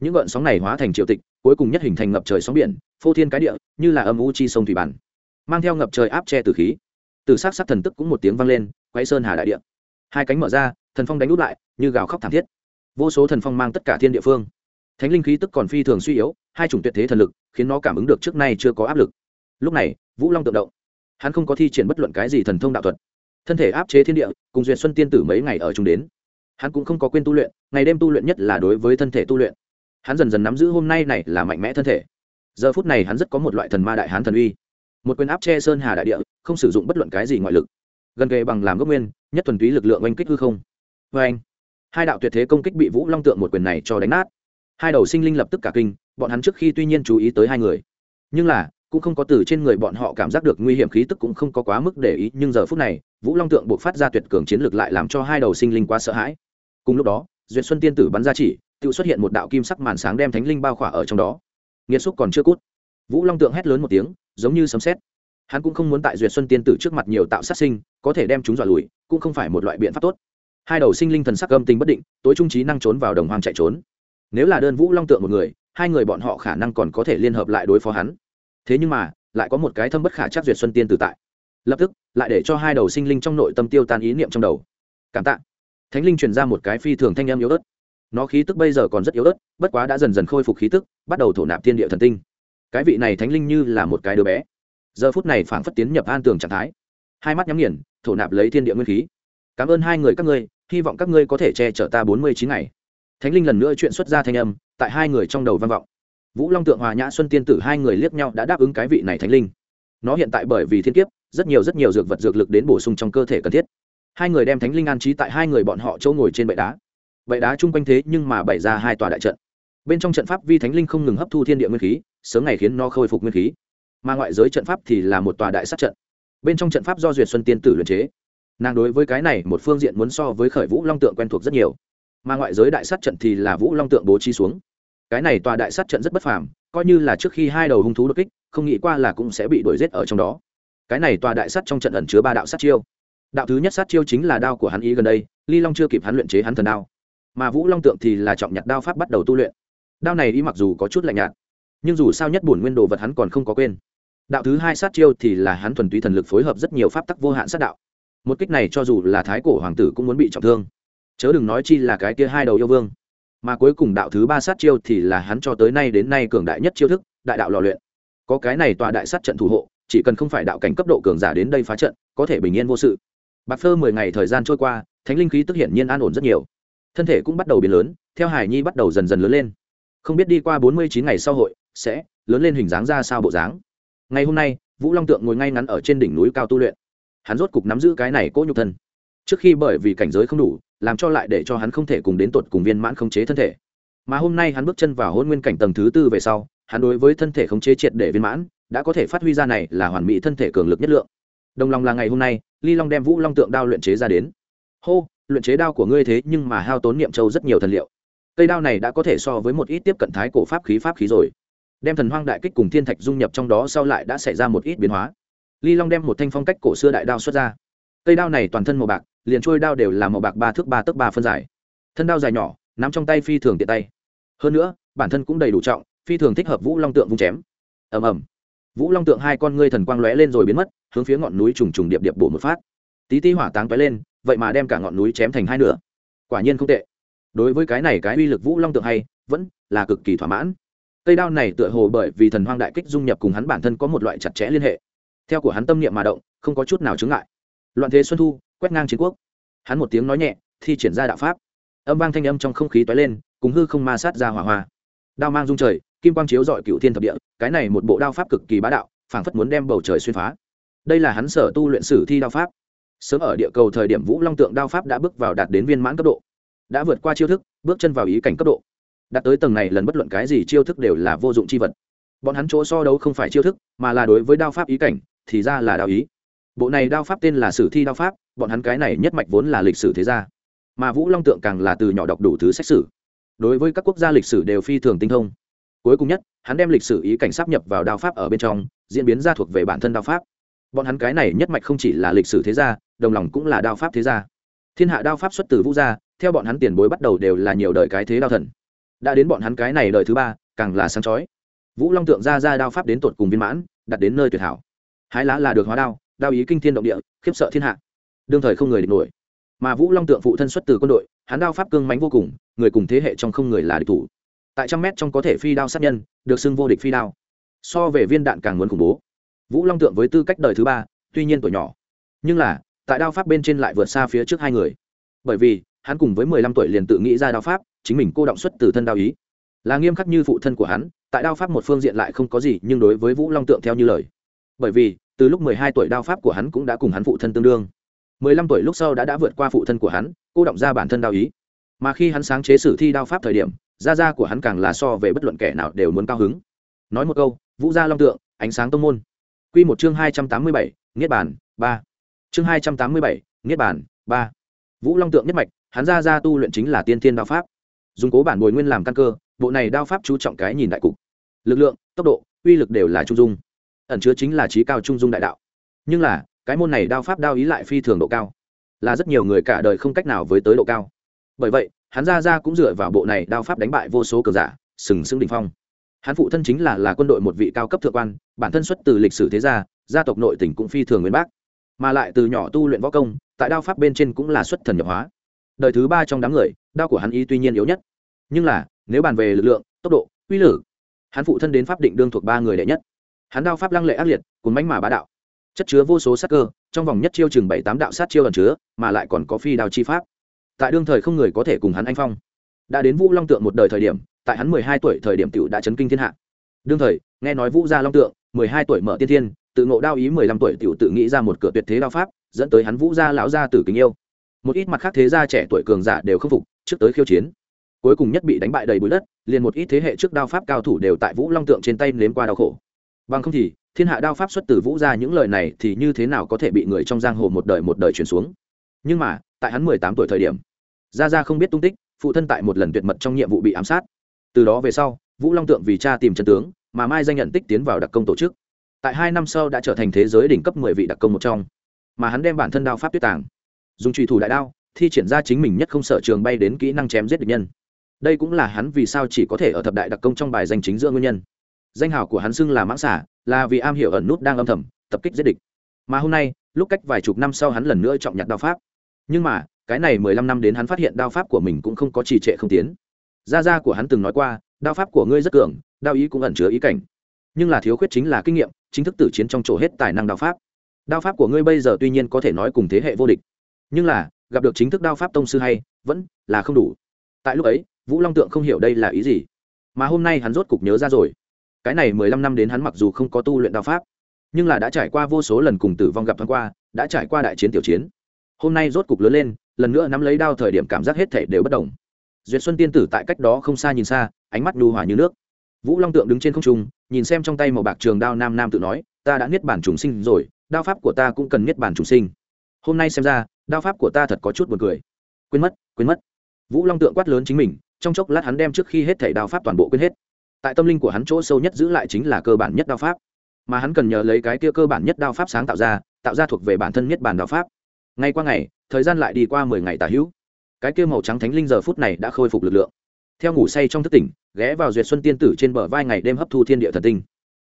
những gợn sóng này hóa thành triều tịch, cuối cùng nhất hình thành ngập trời sóng biển, phô thiên cái địa, như là âm u chi sông thủy bản, mang theo ngập trời áp che từ khí. Từ s á c sắc thần tức cũng một tiếng vang lên, quay sơn hà đại địa. Hai cánh mở ra, thần phong đánh úp lại, như gào khóc thảm thiết. Vô số thần phong mang tất cả thiên địa phương. Thánh linh khí tức còn phi thường suy yếu, hai chủng tuyệt thế thần lực, khiến nó cảm ứng được trước nay chưa có áp lực. Lúc này, vũ long tự động. Hắn không có thi triển bất luận cái gì thần thông đạo thuật. Thân thể áp chế thiên địa, cùng duyệt xuân tiên tử mấy ngày ở chung đến. Hắn cũng không có quên tu luyện, ngày đêm tu luyện nhất là đối với thân thể tu luyện hắn dần dần nắm giữ hôm nay này là mạnh mẽ thân thể. Giờ phút này hắn rất có một loại thần ma đại hán thần uy. Một quyền áp che sơn hà đại địa, không sử dụng bất luận cái gì ngoại lực. Gần kề bằng làm gốc nguyên, nhất thuần túy lực lượng oanh kích hư không. Vê anh, hai đạo tuyệt thế công kích bị vũ long tượng một quyền này cho đánh nát. Hai đầu sinh linh lập tức cả kinh, bọn hắn trước khi tuy nhiên chú ý tới hai người, nhưng là cũng không có từ trên người bọn họ cảm giác được nguy hiểm khí tức cũng không có quá mức để ý, nhưng giờ phút này, vũ long tượng buộc phát ra tuyệt cường chiến lược lại làm cho hai đầu sinh linh quá sợ hãi. Cùng lúc đó, duyệt xuân tiên tử bắn ra chỉ tự xuất hiện một đạo kim sắc màn sáng đem thánh linh bao khỏa ở trong đó. Nghiệt xúc còn chưa cút. Vũ long tượng hét lớn một tiếng, giống như sấm xét hắn cũng không muốn tại duyệt xuân tiên tử trước mặt nhiều tạo sát sinh, có thể đem chúng dọa lùi, cũng không phải một loại biện pháp tốt. Hai đầu sinh linh thần sắc âm tình bất định, tối trung trí năng trốn vào đồng hoang chạy trốn. Nếu là đơn vũ long tượng một người, hai người bọn họ khả năng còn có thể liên hợp lại đối phó hắn. Thế nhưng mà, lại có một cái thâm bất khả chắc duyệt xuân tiên tử tại. Lập tức, lại để cho hai đầu sinh linh trong nội tâm tiêu tan ý niệm trong đầu. Cảm tạ. Thánh linh truyền ra một cái phi thường thanh âm yếu ớt nó khí tức bây giờ còn rất yếu ớt, bất quá đã dần dần khôi phục khí tức, bắt đầu thổ nạp thiên địa thần tinh. Cái vị này thánh linh như là một cái đứa bé. Giờ phút này phảng phất tiến nhập an tường trạng thái. Hai mắt nhắm nghiền, thổ nạp lấy thiên địa nguyên khí. Cảm ơn hai người các ngươi, hy vọng các ngươi có thể che chở ta bốn mươi chín ngày. Thánh linh lần nữa chuyện xuất ra thanh âm, tại hai người trong đầu vang vọng. Vũ long tượng hòa nhã xuân tiên tử hai người liếc nhau đã đáp ứng cái vị này thánh linh. Nó hiện tại bởi vì thiên kiếp, rất nhiều rất nhiều dược vật dược lực đến bổ sung trong cơ thể cần thiết. Hai người đem thánh linh an trí tại hai người bọn họ chỗ ngồi trên bệ đá bệ đá chung quanh thế nhưng mà bày ra hai tòa đại trận. Bên trong trận pháp vi thánh linh không ngừng hấp thu thiên địa nguyên khí, sớm ngày khiến nó khôi phục nguyên khí. Mà ngoại giới trận pháp thì là một tòa đại sát trận. Bên trong trận pháp do duyệt xuân tiên tử luyện chế. Nàng đối với cái này một phương diện muốn so với khởi vũ long tượng quen thuộc rất nhiều. Mà ngoại giới đại sát trận thì là vũ long tượng bố trí xuống. Cái này tòa đại sát trận rất bất phàm, coi như là trước khi hai đầu hung thú đột kích, không nghĩ qua là cũng sẽ bị đuổi giết ở trong đó. Cái này tòa đại sát trong trận ẩn chứa ba đạo sát chiêu. Đạo thứ nhất sát chiêu chính là đao của hắn ý gần đây, ly long chưa kịp hắn luyện chế hắn thần đao mà vũ long tượng thì là trọng nhặt đao pháp bắt đầu tu luyện. Đao này y mặc dù có chút lạnh nhạt, nhưng dù sao nhất bổn nguyên đồ vật hắn còn không có quên. Đạo thứ hai sát chiêu thì là hắn thuần túy thần lực phối hợp rất nhiều pháp tắc vô hạn sát đạo. Một kích này cho dù là thái cổ hoàng tử cũng muốn bị trọng thương. Chớ đừng nói chi là cái kia hai đầu yêu vương. Mà cuối cùng đạo thứ ba sát chiêu thì là hắn cho tới nay đến nay cường đại nhất chiêu thức, đại đạo lò luyện. Có cái này tòa đại sát trận thủ hộ, chỉ cần không phải đạo cảnh cấp độ cường giả đến đây phá trận, có thể bình yên vô sự. Bạc phơ mười ngày thời gian trôi qua, thánh linh khí tức hiển nhiên an ổn rất nhiều thân thể cũng bắt đầu biến lớn, theo hải nhi bắt đầu dần dần lớn lên. Không biết đi qua bốn mươi chín ngày sau hội, sẽ lớn lên hình dáng ra sao bộ dáng. Ngày hôm nay, vũ long tượng ngồi ngay ngắn ở trên đỉnh núi cao tu luyện. Hắn rốt cục nắm giữ cái này cỗ nhục thân. Trước khi bởi vì cảnh giới không đủ, làm cho lại để cho hắn không thể cùng đến tột cùng viên mãn khống chế thân thể. Mà hôm nay hắn bước chân vào hôn nguyên cảnh tầng thứ tư về sau, hắn đối với thân thể khống chế triệt để viên mãn, đã có thể phát huy ra này là hoàn mỹ thân thể cường lực nhất lượng. Đồng lòng là ngày hôm nay, ly long đem vũ long tượng đao luyện chế ra đến. Hô luyện chế đao của ngươi thế nhưng mà hao tốn niệm châu rất nhiều thần liệu. Cây đao này đã có thể so với một ít tiếp cận thái cổ pháp khí pháp khí rồi. Đem thần hoang đại kích cùng thiên thạch dung nhập trong đó sau lại đã xảy ra một ít biến hóa. Ly long đem một thanh phong cách cổ xưa đại đao xuất ra. Cây đao này toàn thân màu bạc, liền trôi đao đều là màu bạc ba thước ba tấc ba phân dài. Thân đao dài nhỏ, nắm trong tay phi thường tiện tay. Hơn nữa, bản thân cũng đầy đủ trọng, phi thường thích hợp vũ long tượng vung chém. Ầm ầm. Vũ long tượng hai con ngươi thần quang lóe lên rồi biến mất, hướng phía ngọn núi trùng trùng điệp điệp bổ một phát tí tí hỏa táng tóe lên, vậy mà đem cả ngọn núi chém thành hai nửa. Quả nhiên không tệ. Đối với cái này cái uy lực vũ long tượng hay, vẫn là cực kỳ thỏa mãn. Cây đao này tựa hồ bởi vì thần hoang đại kích dung nhập cùng hắn bản thân có một loại chặt chẽ liên hệ. Theo của hắn tâm niệm mà động, không có chút nào chướng ngại. Loạn thế xuân thu, quét ngang chiến quốc. Hắn một tiếng nói nhẹ, thi triển ra đạo pháp. Âm vang thanh âm trong không khí toái lên, cùng hư không ma sát ra hỏa hoa. Đao mang dung trời, kim quang chiếu dọi cựu thiên thập địa, cái này một bộ đao pháp cực kỳ bá đạo, phảng phất muốn đem bầu trời xuyên phá. Đây là hắn sở tu luyện sử thi đao pháp sớm ở địa cầu thời điểm vũ long tượng đao pháp đã bước vào đạt đến viên mãn cấp độ. Đã vượt qua chiêu thức, bước chân vào ý cảnh cấp độ. Đạt tới tầng này lần bất luận cái gì chiêu thức đều là vô dụng chi vật. Bọn hắn chỗ so đấu không phải chiêu thức, mà là đối với đao pháp ý cảnh, thì ra là đao ý. Bộ này đao pháp tên là sử thi đao pháp, bọn hắn cái này nhất mạch vốn là lịch sử thế gia. Mà vũ long tượng càng là từ nhỏ đọc đủ thứ xét xử đối với các quốc gia lịch sử đều phi thường tinh thông. Cuối cùng nhất, hắn đem lịch sử ý cảnh sắp nhập vào đao pháp ở bên trong, diễn biến ra thuộc về bản thân đao pháp bọn hắn cái này nhất mạch không chỉ là lịch sử thế gia, đồng lòng cũng là đao pháp thế gia. Thiên hạ đao pháp xuất từ vũ gia, theo bọn hắn tiền bối bắt đầu đều là nhiều đời cái thế đao thần. Đã đến bọn hắn cái này đời thứ ba, càng là sáng chói. Vũ long tượng ra ra đao pháp đến tột cùng viên mãn, đặt đến nơi tuyệt hảo. Hái lá là được hóa đao đao ý kinh thiên động địa, khiếp sợ thiên hạ. Đương thời không người địch nổi. Mà vũ long tượng phụ thân xuất từ quân đội, hắn đao pháp cương mánh vô cùng, người cùng thế hệ trong không người là địch thủ. Tại trăm mét trong có thể phi đao sát nhân, được xưng vô địch phi đao. So về viên đạn càng muốn khủng bố vũ long tượng với tư cách đời thứ ba, tuy nhiên tuổi nhỏ. Nhưng là, tại đao pháp bên trên lại vượt xa phía trước hai người. Bởi vì, hắn cùng với mười lăm tuổi liền tự nghĩ ra đao pháp, chính mình cô động xuất từ thân đao ý. Là nghiêm khắc như phụ thân của hắn, tại đao pháp một phương diện lại không có gì, nhưng đối với vũ long tượng theo như lời. Bởi vì, từ lúc mười hai tuổi đao pháp của hắn cũng đã cùng hắn phụ thân tương đương. mười lăm tuổi lúc sau đã đã vượt qua phụ thân của hắn, cô động ra bản thân đao ý. Mà khi hắn sáng chế sử thi đao pháp thời điểm gia gia của hắn càng là so về bất luận kẻ nào đều muốn cao hứng. Nói một câu, vũ gia long tượng, ánh sáng tông môn. Quy một chương hai trăm tám mươi bảy, niết bản ba. Chương hai trăm tám mươi bảy, niết bản ba. Vũ long tượng nhất mạch, hắn ra ra tu luyện chính là tiên thiên đao pháp. Dùng cố bản bồi nguyên làm căn cơ, bộ này đao pháp chú trọng cái nhìn đại cục. Lực lượng, tốc độ, uy lực đều là trung dung. Ẩn chứa chính là trí cao trung dung đại đạo. Nhưng là, cái môn này đao pháp đao ý lại phi thường độ cao. Là rất nhiều người cả đời không cách nào với tới độ cao. Bởi vậy, hắn ra ra cũng dựa vào bộ này đao pháp đánh bại vô số cường giả, sừng sững đỉnh phong. Hắn phụ thân chính là là quân đội một vị cao cấp thượng quan bản thân xuất từ lịch sử thế gia gia tộc nội tỉnh cũng phi thường nguyên bác. Mà lại từ nhỏ tu luyện võ công, tại đao pháp bên trên cũng là xuất thần nhập hóa. Đời thứ ba trong đám người, đao của hắn ý tuy nhiên yếu nhất. Nhưng là, nếu bàn về lực lượng, tốc độ, uy lực, hắn phụ thân đến pháp định đương thuộc ba người đệ nhất. Hắn đao pháp lăng lệ ác liệt cùng mánh mà bá đạo. Chất chứa vô số sát cơ, trong vòng nhất chiêu chừng bảy tám đạo sát chiêu ẩn chứa, mà lại còn có phi đao chi pháp. Tại đương thời không người có thể cùng hắn anh phong. Đã đến vũ long tượng một đời thời điểm, tại hắn mười hai tuổi thời điểm cựu đã chấn kinh thiên hạ. Đương thời, nghe nói vũ gia long tượng mười hai tuổi mở tiên thiên, tự ngộ đao ý mười lăm tuổi tiểu tự nghĩ ra một cửa tuyệt thế đao pháp, dẫn tới hắn vũ gia lão gia tử kính yêu. Một ít mặt khác thế gia trẻ tuổi cường giả đều không phục, trước tới khiêu chiến. Cuối cùng nhất bị đánh bại đầy bụi đất, liền một ít thế hệ trước đao pháp cao thủ đều tại vũ long tượng trên tay nếm qua đau khổ. Bằng không thì, thiên hạ đao pháp xuất từ vũ ra những lời này thì như thế nào có thể bị người trong giang hồ một đời một đời truyền xuống? Nhưng mà, tại hắn mười tám tuổi thời điểm, gia gia không biết tung tích, phụ thân tại một lần tuyệt mật trong nhiệm vụ bị ám sát. Từ đó về sau, vũ long tượng vì cha tìm chân tướng mà mai danh nhận tích tiến vào đặc công tổ chức. Tại hai năm sau đã trở thành thế giới đỉnh cấp mười vị đặc công một trong. Mà hắn đem bản thân đao pháp tuyết tàng, dùng trùy thủ đại đao, thi triển ra chính mình nhất không sở trường bay đến kỹ năng chém giết địch nhân. Đây cũng là hắn vì sao chỉ có thể ở thập đại đặc công trong bài danh chính giữa nguyên nhân. Danh hào của hắn xưng là mãng xả là vì am hiểu ẩn nút đang âm thầm, tập kích giết địch. Mà hôm nay, lúc cách vài chục năm sau hắn lần nữa trọng nhặt đao pháp. Nhưng mà, cái này mười lăm năm đến hắn phát hiện đao pháp của mình cũng không có trì trệ không tiến. Gia gia của hắn từng nói qua, đao pháp của ngươi rất cường đao ý cũng ẩn chứa ý cảnh. Nhưng là thiếu khuyết chính là kinh nghiệm, chính thức tử chiến trong chỗ hết tài năng đao pháp. Đao pháp của ngươi bây giờ tuy nhiên có thể nói cùng thế hệ vô địch, nhưng là, gặp được chính thức đao pháp tông sư hay, vẫn là không đủ. Tại lúc ấy, vũ long tượng không hiểu đây là ý gì. Mà hôm nay hắn rốt cục nhớ ra rồi. Cái này mười lăm năm đến hắn mặc dù không có tu luyện đao pháp, nhưng là đã trải qua vô số lần cùng tử vong gặp thoáng qua, đã trải qua đại chiến tiểu chiến. Hôm nay rốt cục lớn lên, lần nữa nắm lấy đao thời điểm cảm giác hết thể đều bất đồng. Duyệt xuân tiên tử tại cách đó không xa nhìn xa, ánh mắt nhu hòa như nước vũ long tượng đứng trên không trung, nhìn xem trong tay màu bạc trường đao nam nam tự nói, ta đã niết bản trùng sinh rồi, đao pháp của ta cũng cần niết bản trùng sinh. Hôm nay xem ra, đao pháp của ta thật có chút buồn cười. Quên mất quên mất. Vũ long tượng quát lớn chính mình, trong chốc lát hắn đem trước khi hết thể đao pháp toàn bộ quên hết. Tại tâm linh của hắn chỗ sâu nhất giữ lại chính là cơ bản nhất đao pháp. Mà hắn cần nhờ lấy cái kia cơ bản nhất đao pháp sáng tạo ra tạo ra thuộc về bản thân nhất bản đao pháp. Ngay qua ngày, thời gian lại đi qua mười ngày tả hữu. Cái kia màu trắng thánh linh giờ phút này đã khôi phục lực lượng theo ngủ say trong thức tỉnh, ghé vào duyệt xuân tiên tử trên bờ vai ngày đêm hấp thu thiên địa thần tinh.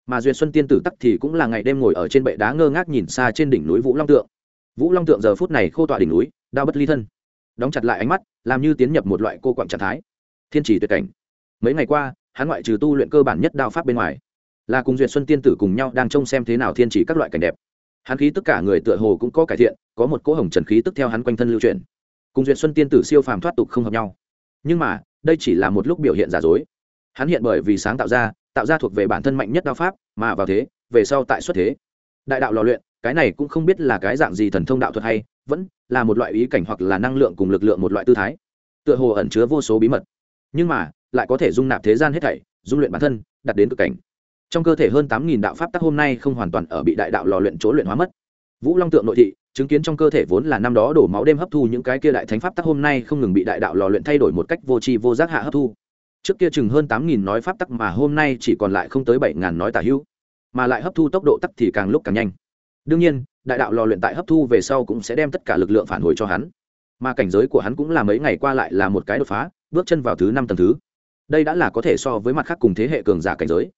Mà duyệt xuân tiên tử tắc thì cũng là ngày đêm ngồi ở trên bệ đá ngơ ngác nhìn xa trên đỉnh núi vũ long tượng. Vũ long tượng giờ phút này khô tọa đỉnh núi đao bất ly thân. Đóng chặt lại ánh mắt, làm như tiến nhập một loại cô quặng trạng thái. Thiên trì tuyệt cảnh. Mấy ngày qua, hắn ngoại trừ tu luyện cơ bản nhất đao pháp bên ngoài, là cùng duyệt xuân tiên tử cùng nhau đang trông xem thế nào thiên chỉ các loại cảnh đẹp. Hắn khí tất cả người tựa hồ cũng có cải thiện, có một cỗ hồng trần khí tức theo hắn quanh thân lưu truyền cùng duyệt xuân tiên tử siêu phàm thoát tục không hợp nhau. Nhưng mà đây chỉ là một lúc biểu hiện giả dối. Hắn hiện bởi vì sáng tạo ra tạo ra thuộc về bản thân mạnh nhất đao pháp, mà vào thế, về sau tại xuất thế. Đại đạo lò luyện, cái này cũng không biết là cái dạng gì thần thông đạo thuật hay, vẫn là một loại ý cảnh hoặc là năng lượng cùng lực lượng một loại tư thái. Tựa hồ ẩn chứa vô số bí mật. Nhưng mà, lại có thể dung nạp thế gian hết thảy, dung luyện bản thân đặt đến cực cảnh. Trong cơ thể hơn tám nghìn đạo pháp tắc hôm nay không hoàn toàn ở bị đại đạo lò luyện chỗ luyện hóa mất. Vũ long tượng nội thị chứng kiến trong cơ thể vốn là năm đó đổ máu đêm hấp thu những cái kia đại thánh pháp tắc hôm nay không ngừng bị đại đạo lò luyện thay đổi một cách vô tri vô giác hạ hấp thu. Trước kia chừng hơn tám nghìn nói pháp tắc mà hôm nay chỉ còn lại không tới bảy ngàn nói tả hữu. Mà lại hấp thu tốc độ tắc thì càng lúc càng nhanh. Đương nhiên, đại đạo lò luyện tại hấp thu về sau cũng sẽ đem tất cả lực lượng phản hồi cho hắn. Mà cảnh giới của hắn cũng là mấy ngày qua lại là một cái đột phá, bước chân vào thứ năm tầng thứ. Đây đã là có thể so với mặt khác cùng thế hệ cường giả cảnh giới.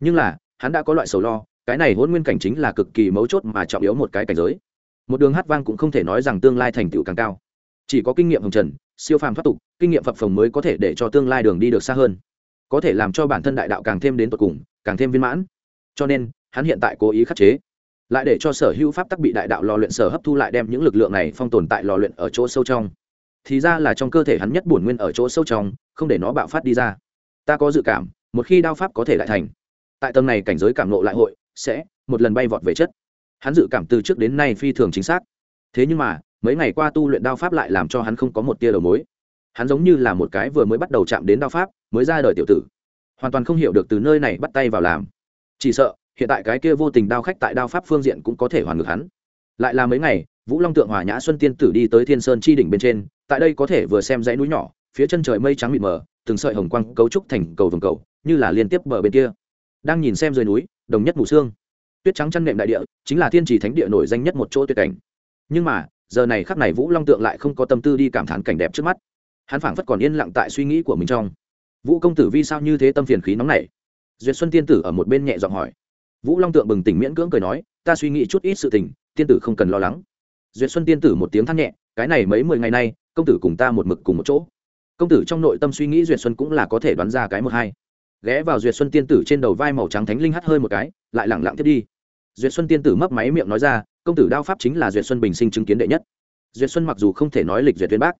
Nhưng là, hắn đã có loại sầu lo, cái này hôn nguyên cảnh chính là cực kỳ mấu chốt mà trọng yếu một cái cảnh giới một đường hát vang cũng không thể nói rằng tương lai thành tựu càng cao. Chỉ có kinh nghiệm hồng trần, siêu phàm thoát tục, kinh nghiệm phập phồng mới có thể để cho tương lai đường đi được xa hơn. Có thể làm cho bản thân đại đạo càng thêm đến tột cùng, càng thêm viên mãn. Cho nên, hắn hiện tại cố ý khắc chế. Lại để cho sở hữu pháp tắc bị đại đạo lò luyện sở hấp thu lại đem những lực lượng này phong tồn tại lò luyện ở chỗ sâu trong. Thì ra là trong cơ thể hắn nhất bổn nguyên ở chỗ sâu trong, không để nó bạo phát đi ra. Ta có dự cảm, một khi đao pháp có thể lại thành, tại tầng này cảnh giới cảm nộ lại hội, sẽ một lần bay vọt về chất hắn dự cảm từ trước đến nay phi thường chính xác. Thế nhưng mà, mấy ngày qua tu luyện đao pháp lại làm cho hắn không có một tia đầu mối. Hắn giống như là một cái vừa mới bắt đầu chạm đến đao pháp, mới ra đời tiểu tử. Hoàn toàn không hiểu được từ nơi này bắt tay vào làm. Chỉ sợ, hiện tại cái kia vô tình đao khách tại đao pháp phương diện cũng có thể hoàn ngược hắn. Lại là mấy ngày, vũ long tượng hòa nhã xuân tiên tử đi tới thiên sơn chi đỉnh bên trên, tại đây có thể vừa xem dãy núi nhỏ, phía chân trời mây trắng mịt mờ, từng sợi hồng quang cấu trúc thành cầu vồng cầu, như là liên tiếp bờ bên kia. Đang nhìn xem dưới núi, đồng nhất mù xương tuyết trắng chăn nệm đại địa, chính là thiên trì thánh địa nổi danh nhất một chỗ tuyệt cảnh. Nhưng mà, giờ này khắc này vũ long tượng lại không có tâm tư đi cảm thán cảnh đẹp trước mắt. Hắn phảng phất còn yên lặng tại suy nghĩ của mình trong. Vũ công tử vi sao như thế tâm phiền khí nóng này duyệt xuân tiên tử ở một bên nhẹ giọng hỏi. Vũ long tượng bừng tỉnh miễn cưỡng cười nói, ta suy nghĩ chút ít sự tình, tiên tử không cần lo lắng. Duyệt xuân tiên tử một tiếng than nhẹ, cái này mấy mười ngày nay, công tử cùng ta một mực cùng một chỗ. Công tử trong nội tâm suy nghĩ duyệt xuân cũng là có thể đoán ra cái một hai. Ghé vào duyệt xuân tiên tử trên đầu vai màu trắng thánh linh hắt hơi một cái, lại lẳng lặng thiết đi duyệt xuân tiên tử mấp máy miệng nói ra, công tử đao pháp chính là duyệt xuân bình sinh chứng kiến đệ nhất. Duyệt xuân mặc dù không thể nói lịch duyệt tuyên bác,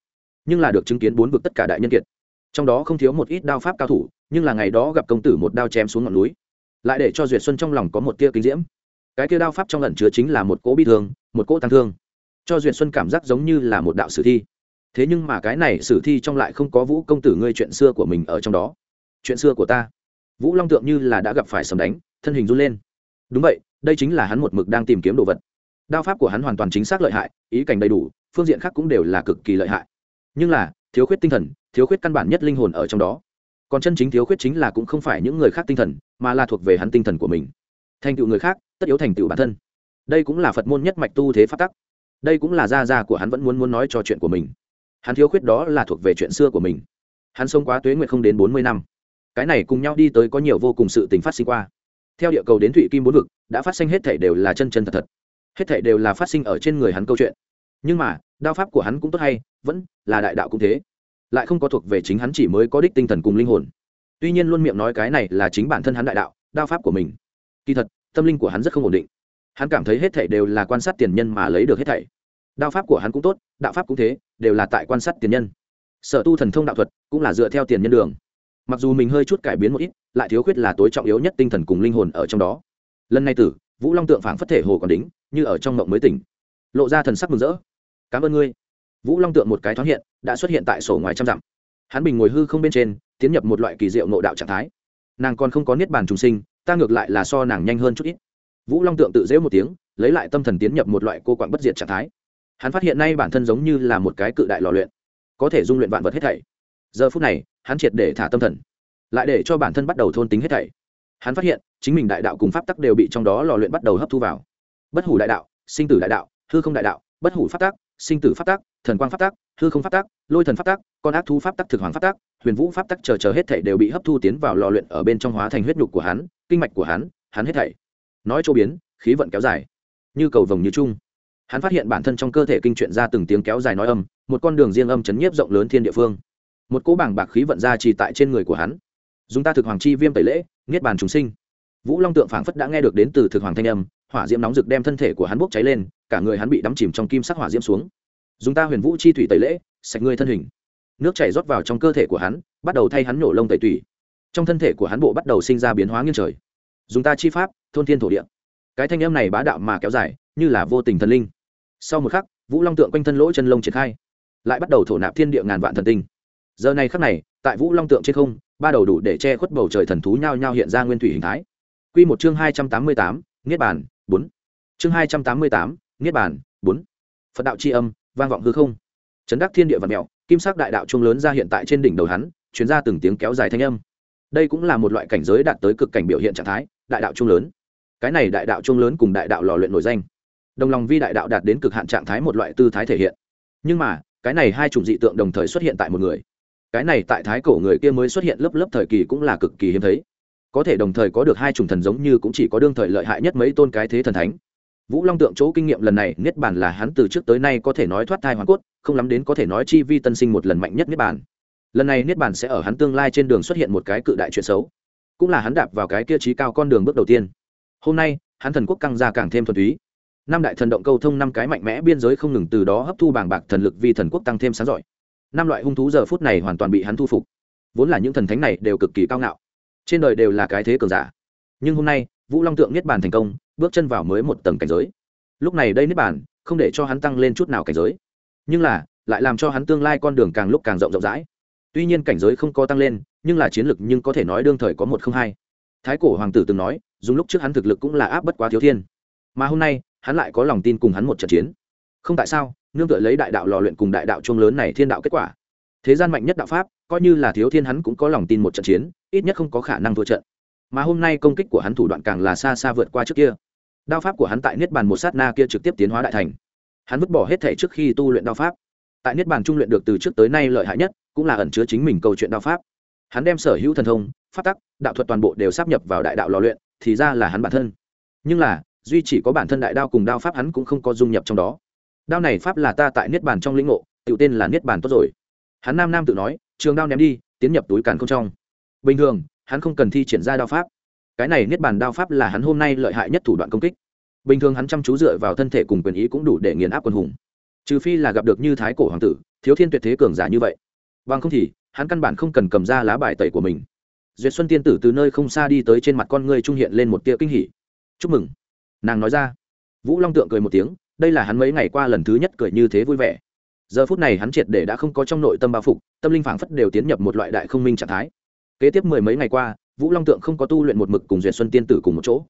nhưng là được chứng kiến bốn vực tất cả đại nhân kiệt. Trong đó không thiếu một ít đao pháp cao thủ, nhưng là ngày đó gặp công tử một đao chém xuống ngọn núi, lại để cho duyệt xuân trong lòng có một tia kinh diễm. Cái tia đao pháp trong lần chứa chính là một cỗ bi thương, một cỗ tăng thương, cho duyệt xuân cảm giác giống như là một đạo sử thi. Thế nhưng mà cái này sử thi trong lại không có vũ công tử ngươi chuyện xưa của mình ở trong đó. Chuyện xưa của ta. Vũ long tượng như là đã gặp phải sầm đánh, thân hình run lên. Đúng vậy đây chính là hắn một mực đang tìm kiếm đồ vật. Đao pháp của hắn hoàn toàn chính xác lợi hại, ý cảnh đầy đủ, phương diện khác cũng đều là cực kỳ lợi hại. Nhưng là, thiếu khuyết tinh thần, thiếu khuyết căn bản nhất linh hồn ở trong đó. Còn chân chính thiếu khuyết chính là cũng không phải những người khác tinh thần, mà là thuộc về hắn tinh thần của mình. Thành tựu người khác, tất yếu thành tựu bản thân. Đây cũng là phật môn nhất mạch tu thế phát tắc. Đây cũng là gia gia của hắn vẫn muốn muốn nói cho chuyện của mình. Hắn thiếu khuyết đó là thuộc về chuyện xưa của mình. Hắn sống quá tuế nguyệt không đến bốn mươi năm. Cái này cùng nhau đi tới có nhiều vô cùng sự tình phát sinh qua. Theo địa cầu đến thụy kim bốn vực đã phát sinh hết thể đều là chân chân thật thật. Hết thể đều là phát sinh ở trên người hắn câu chuyện. Nhưng mà, đao pháp của hắn cũng tốt hay, vẫn là đại đạo cũng thế. Lại không có thuộc về chính hắn chỉ mới có đích tinh thần cùng linh hồn. Tuy nhiên luôn miệng nói cái này là chính bản thân hắn đại đạo, đao pháp của mình. Kỳ thật, tâm linh của hắn rất không ổn định. Hắn cảm thấy hết thảy đều là quan sát tiền nhân mà lấy được hết thảy. Đao pháp của hắn cũng tốt, đạo pháp cũng thế, đều là tại quan sát tiền nhân. Sở tu thần thông đạo thuật cũng là dựa theo tiền nhân đường. Mặc dù mình hơi chút cải biến một ít, lại thiếu khuyết là tối trọng yếu nhất tinh thần cùng linh hồn ở trong đó lần này tử, vũ long tượng phảng phất thể hồ còn đính, như ở trong mộng mới tỉnh. Lộ ra thần sắc mừng rỡ. Cảm ơn ngươi. Vũ long tượng một cái thoáng hiện, đã xuất hiện tại sổ ngoài trăm dặm. Hắn bình ngồi hư không bên trên, tiến nhập một loại kỳ diệu nộ đạo trạng thái. Nàng còn không có niết bàn trùng sinh, ta ngược lại là so nàng nhanh hơn chút ít. Vũ long tượng tự dễ một tiếng, lấy lại tâm thần tiến nhập một loại cô quạng bất diệt trạng thái. Hắn phát hiện nay bản thân giống như là một cái cự đại lò luyện, có thể dung luyện vạn vật hết thảy. Giờ phút này, hắn triệt để thả tâm thần, lại để cho bản thân bắt đầu thôn tính hết thảy. Hắn phát hiện chính mình đại đạo cùng pháp tắc đều bị trong đó lò luyện bắt đầu hấp thu vào. Bất hủ đại đạo, sinh tử đại đạo, hư không đại đạo, bất hủ pháp tắc, sinh tử pháp tắc, thần quang pháp tắc, hư không pháp tắc, lôi thần pháp tắc, con ác thú pháp tắc, thực hoàng pháp tắc, huyền vũ pháp tắc chờ chờ hết thảy đều bị hấp thu tiến vào lò luyện ở bên trong hóa thành huyết nhục của hắn, kinh mạch của hắn hắn hết thảy. Nói chỗ biến, khí vận kéo dài, như cầu vồng như chung. Hắn phát hiện bản thân trong cơ thể kinh chuyện ra từng tiếng kéo dài nói âm, một con đường riêng âm chấn nhiếp rộng lớn thiên địa phương. Một cỗ bảng bạc khí vận ra trì tại trên người của hắn. Dùng ta thực hoàng chi viêm tẩy lễ, niết bàn chúng sinh vũ long tượng phảng phất đã nghe được đến từ thực hoàng thanh âm, hỏa diễm nóng rực đem thân thể của hắn bốc cháy lên, cả người hắn bị đắm chìm trong kim sắc hỏa diễm xuống. Dùng ta huyền vũ chi thủy tẩy lễ, sạch ngươi thân hình. Nước chảy rót vào trong cơ thể của hắn, bắt đầu thay hắn nổ lông tẩy tủy. Trong thân thể của hắn bộ bắt đầu sinh ra biến hóa nghiêng trời. Dùng ta chi pháp, thôn thiên thổ địa. Cái thanh âm này bá đạo mà kéo dài, như là vô tình thần linh. Sau một khắc, vũ long tượng quanh thân lỗ chân lông triển khai, lại bắt đầu thổ nạp thiên địa ngàn vạn thần tinh. Giờ này khắc này, tại vũ long tượng trên không, ba đầu đủ để che khuất bầu trời thần thú nhao nhao hiện ra nguyên thủy hình thái. Quy một chương hai trăm tám mươi tám, niết bàn, bốn. Chương hai trăm tám mươi tám, niết bàn, bốn. Phật đạo chi âm, vang vọng hư không. Chấn đắc thiên địa vật mẹo, kim sắc đại đạo trung lớn ra hiện tại trên đỉnh đầu hắn, truyền ra từng tiếng kéo dài thanh âm. Đây cũng là một loại cảnh giới đạt tới cực cảnh biểu hiện trạng thái, đại đạo trung lớn. Cái này đại đạo trung lớn cùng đại đạo lò luyện nổi danh. Đồng lòng vi đại đạo đạt đến cực hạn trạng thái một loại tư thái thể hiện. Nhưng mà, cái này hai chủng dị tượng đồng thời xuất hiện tại một người. Cái này tại thái cổ người kia mới xuất hiện lớp lớp thời kỳ cũng là cực kỳ hiếm thấy có thể đồng thời có được hai chủng thần giống như cũng chỉ có đương thời lợi hại nhất mấy tôn cái thế thần thánh. Vũ long tượng chỗ kinh nghiệm lần này, niết bàn là hắn từ trước tới nay có thể nói thoát thai hoàn cốt, không lắm đến có thể nói chi vi tân sinh một lần mạnh nhất niết bàn. Lần này niết bàn sẽ ở hắn tương lai trên đường xuất hiện một cái cự đại chuyện xấu. Cũng là hắn đạp vào cái kia trí cao con đường bước đầu tiên. Hôm nay, hắn thần quốc căng ra càng thêm thuần túy. Năm đại thần động câu thông năm cái mạnh mẽ biên giới không ngừng từ đó hấp thu bàng bạc thần lực vì thần quốc tăng thêm sáng giỏi. Năm loại hung thú giờ phút này hoàn toàn bị hắn thu phục. Vốn là những thần thánh này đều cực kỳ cao ngạo trên đời đều là cái thế cường giả. Nhưng hôm nay, vũ long tượng niết bàn thành công, bước chân vào mới một tầng cảnh giới. Lúc này đây niết bàn, không để cho hắn tăng lên chút nào cảnh giới. Nhưng là, lại làm cho hắn tương lai con đường càng lúc càng rộng rộng rãi. Tuy nhiên cảnh giới không có tăng lên, nhưng là chiến lực nhưng có thể nói đương thời có một không hai. Thái cổ hoàng tử từng nói, dùng lúc trước hắn thực lực cũng là áp bất quá thiếu thiên. Mà hôm nay, hắn lại có lòng tin cùng hắn một trận chiến. Không tại sao, nương tựa lấy đại đạo lò luyện cùng đại đạo chuông lớn này thiên đạo kết quả thế gian mạnh nhất đạo pháp, coi như là thiếu thiên hắn cũng có lòng tin một trận chiến, ít nhất không có khả năng thua trận. Mà hôm nay công kích của hắn thủ đoạn càng là xa xa vượt qua trước kia. Đao pháp của hắn tại niết bàn một sát na kia trực tiếp tiến hóa đại thành. Hắn vứt bỏ hết thể trước khi tu luyện đao pháp. Tại niết bàn trung luyện được từ trước tới nay lợi hại nhất, cũng là ẩn chứa chính mình câu chuyện đao pháp. Hắn đem sở hữu thần thông, pháp tắc, đạo thuật toàn bộ đều sắp nhập vào đại đạo lò luyện, thì ra là hắn bản thân. Nhưng là, duy chỉ có bản thân đại đao cùng đao pháp hắn cũng không có dung nhập trong đó. Đao này pháp là ta tại niết bàn trong lĩnh ngộ, tự tên là niết bàn tốt rồi hắn nam nam tự nói, trường đao ném đi, tiến nhập túi càn không trong. Bình thường, hắn không cần thi triển ra đao pháp. Cái này niết bàn đao pháp là hắn hôm nay lợi hại nhất thủ đoạn công kích. Bình thường hắn chăm chú dựa vào thân thể cùng quyền ý cũng đủ để nghiền áp quân hùng. Trừ phi là gặp được như thái cổ hoàng tử, thiếu thiên tuyệt thế cường giả như vậy. Bằng không thì, hắn căn bản không cần cầm ra lá bài tẩy của mình. Duyệt xuân tiên tử từ nơi không xa đi tới trên mặt con ngươi trung hiện lên một tia kinh hỉ. Chúc mừng. Nàng nói ra. Vũ long tượng cười một tiếng, đây là hắn mấy ngày qua lần thứ nhất cười như thế vui vẻ giờ phút này hắn triệt để đã không có trong nội tâm bao phục, tâm linh phảng phất đều tiến nhập một loại đại không minh trạng thái. Kế tiếp mười mấy ngày qua, vũ long tượng không có tu luyện một mực cùng duyệt xuân tiên tử cùng một chỗ.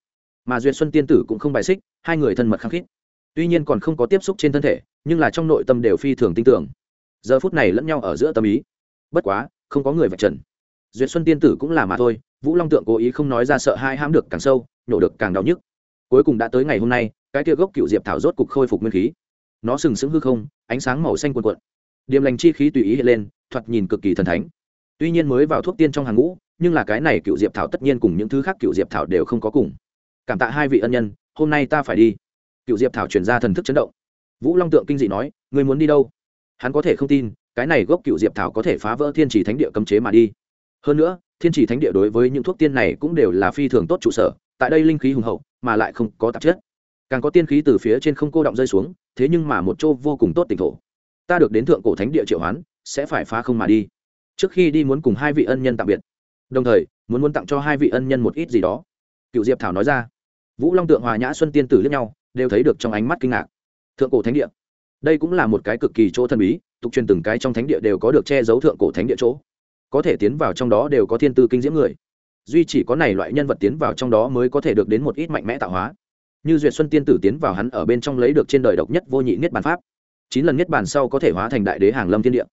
Mà duyệt xuân tiên tử cũng không bài xích, hai người thân mật khăng khít. Tuy nhiên còn không có tiếp xúc trên thân thể, nhưng là trong nội tâm đều phi thường tin tưởng. Giờ phút này lẫn nhau ở giữa tâm ý. Bất quá, không có người vạch trần. Duyệt xuân tiên tử cũng là mà thôi, vũ long tượng cố ý không nói ra sợ hai hãm được càng sâu, nhổ được càng đau nhức. Cuối cùng đã tới ngày hôm nay, cái kia gốc cựu diệp thảo rốt cục khôi phục nguyên khí nó sừng sững hư không, ánh sáng màu xanh quần quận điềm lành chi khí tùy ý hiện lên, thoạt nhìn cực kỳ thần thánh. Tuy nhiên mới vào thuốc tiên trong hàng ngũ, nhưng là cái này cựu diệp thảo tất nhiên cùng những thứ khác cựu diệp thảo đều không có cùng. Cảm tạ hai vị ân nhân, hôm nay ta phải đi. Cựu diệp thảo chuyển ra thần thức chấn động. Vũ long tượng kinh dị nói người muốn đi đâu? Hắn có thể không tin, cái này gốc cựu diệp thảo có thể phá vỡ thiên chỉ thánh địa cấm chế mà đi. Hơn nữa, thiên chỉ thánh địa đối với những thuốc tiên này cũng đều là phi thường tốt trụ sở, tại đây linh khí hùng hậu, mà lại không có tạp chất. Càng có tiên khí từ phía trên không cô động rơi xuống thế nhưng mà một chỗ vô cùng tốt tỉnh thổ. Ta được đến thượng cổ thánh địa triệu hoán, sẽ phải phá không mà đi. Trước khi đi muốn cùng hai vị ân nhân tạm biệt. Đồng thời, muốn muốn tặng cho hai vị ân nhân một ít gì đó. Cựu diệp thảo nói ra. Vũ long tượng hòa nhã xuân tiên tử lẫn nhau, đều thấy được trong ánh mắt kinh ngạc. Thượng cổ thánh địa. Đây cũng là một cái cực kỳ chỗ thần bí, tục truyền từng cái trong thánh địa đều có được che giấu thượng cổ thánh địa chỗ. Có thể tiến vào trong đó đều có thiên tư kinh diễm người. Duy chỉ có này loại nhân vật tiến vào trong đó mới có thể được đến một ít mạnh mẽ tạo hóa như duyệt xuân tiên tử tiến vào hắn ở bên trong lấy được trên đời độc nhất vô nhị niết bàn pháp. Chín lần niết bàn sau có thể hóa thành đại đế hàng lâm thiên địa.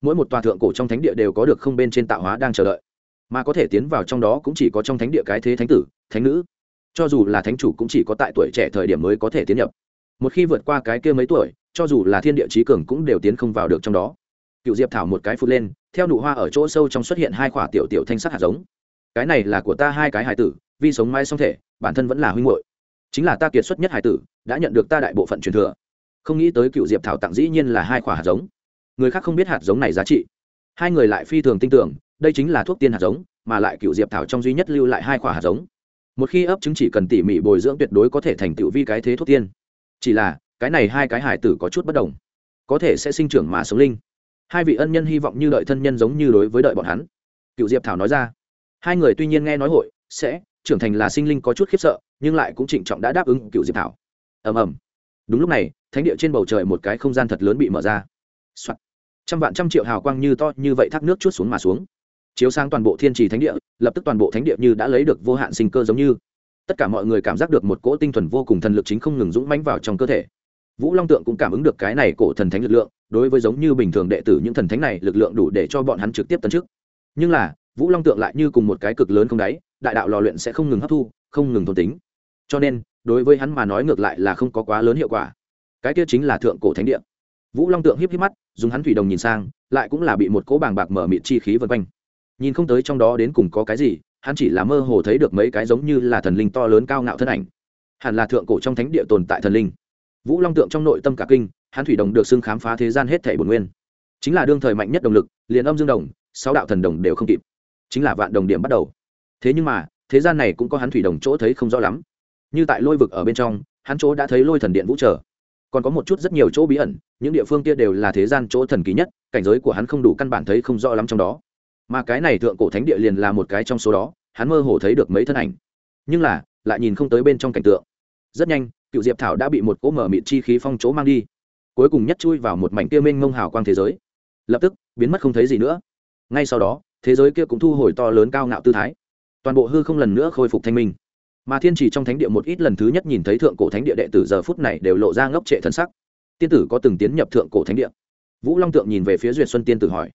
Mỗi một tòa thượng cổ trong thánh địa đều có được không bên trên tạo hóa đang chờ đợi. Mà có thể tiến vào trong đó cũng chỉ có trong thánh địa cái thế thánh tử, thánh nữ. Cho dù là thánh chủ cũng chỉ có tại tuổi trẻ thời điểm mới có thể tiến nhập. Một khi vượt qua cái kia mấy tuổi, cho dù là thiên địa trí cường cũng đều tiến không vào được trong đó. Cựu diệp thảo một cái phút lên, theo nụ hoa ở chỗ sâu trong xuất hiện hai khoả tiểu tiểu thanh sắc hạt giống. Cái này là của ta hai cái hải tử vì sống mai song thể, bản thân vẫn là huynh hội chính là ta kiệt xuất nhất hải tử, đã nhận được ta đại bộ phận truyền thừa. Không nghĩ tới cựu diệp thảo tặng dĩ nhiên là hai quả hạt giống. Người khác không biết hạt giống này giá trị. Hai người lại phi thường tin tưởng, đây chính là thuốc tiên hạt giống, mà lại cựu diệp thảo trong duy nhất lưu lại hai quả hạt giống. Một khi ấp trứng chỉ cần tỉ mỉ bồi dưỡng tuyệt đối có thể thành tựu vi cái thế thuốc tiên. Chỉ là, cái này hai cái hải tử có chút bất đồng. Có thể sẽ sinh trưởng mà sống linh. Hai vị ân nhân hy vọng như đợi thân nhân giống như đối với đợi bọn hắn. Cựu diệp thảo nói ra. Hai người tuy nhiên nghe nói hội, sẽ trưởng thành là sinh linh có chút khiếp sợ, nhưng lại cũng trịnh trọng đã đáp ứng cựu diệp thảo. Ầm ầm. Đúng lúc này, thánh địa trên bầu trời một cái không gian thật lớn bị mở ra、Soạn. trăm vạn trăm triệu hào quang như to như vậy thác nước chút xuống mà xuống. Chiếu sang toàn bộ thiên trì thánh địa, lập tức toàn bộ thánh địa như đã lấy được vô hạn sinh cơ giống như. Tất cả mọi người cảm giác được một cỗ tinh thuần vô cùng thần lực chính không ngừng dũng mãnh vào trong cơ thể. Vũ long tượng cũng cảm ứng được cái này cổ thần thánh lực lượng, đối với giống như bình thường đệ tử những thần thánh này lực lượng đủ để cho bọn hắn trực tiếp tấn chức. Nhưng là, vũ long tượng lại như cùng một cái cực lớn không đáy đại đạo lò luyện sẽ không ngừng hấp thu, không ngừng thôn tính. Cho nên, đối với hắn mà nói ngược lại là không có quá lớn hiệu quả. Cái kia chính là thượng cổ thánh địa. Vũ long tượng híp híp mắt, dùng hắn thủy đồng nhìn sang, lại cũng là bị một cỗ bàng bạc mở mịt chi khí vân quanh. Nhìn không tới trong đó đến cùng có cái gì, hắn chỉ là mơ hồ thấy được mấy cái giống như là thần linh to lớn cao ngạo thân ảnh. Hẳn là thượng cổ trong thánh địa tồn tại thần linh. Vũ long tượng trong nội tâm cả kinh, hắn thủy đồng được xưng khám phá thế gian hết thể bồn nguyên. Chính là đương thời mạnh nhất động lực, liền âm dương đồng, sáu đạo thần đồng đều không kịp. Chính là vạn đồng điểm bắt đầu thế nhưng mà, thế gian này cũng có hắn thủy đồng chỗ thấy không rõ lắm. Như tại lôi vực ở bên trong, hắn chỗ đã thấy lôi thần điện vũ trở. Còn có một chút rất nhiều chỗ bí ẩn, những địa phương kia đều là thế gian chỗ thần kỳ nhất, cảnh giới của hắn không đủ căn bản thấy không rõ lắm trong đó. Mà cái này thượng cổ thánh địa liền là một cái trong số đó, hắn mơ hồ thấy được mấy thân ảnh. Nhưng là, lại nhìn không tới bên trong cảnh tượng. Rất nhanh, cựu diệp thảo đã bị một cỗ mở mịt chi khí phong chỗ mang đi. Cuối cùng nhất chui vào một mảnh kia minh mông hào quang thế giới. Lập tức, biến mất không thấy gì nữa. Ngay sau đó, thế giới kia cũng thu hồi to lớn cao ngạo tư thái toàn bộ hư không lần nữa khôi phục thanh minh. Mà thiên chỉ trong thánh địa một ít lần thứ nhất nhìn thấy thượng cổ thánh địa đệ tử giờ phút này đều lộ ra ngốc trệ thân sắc. Tiên tử có từng tiến nhập thượng cổ thánh địa? Vũ long tượng nhìn về phía duyệt xuân tiên tử hỏi.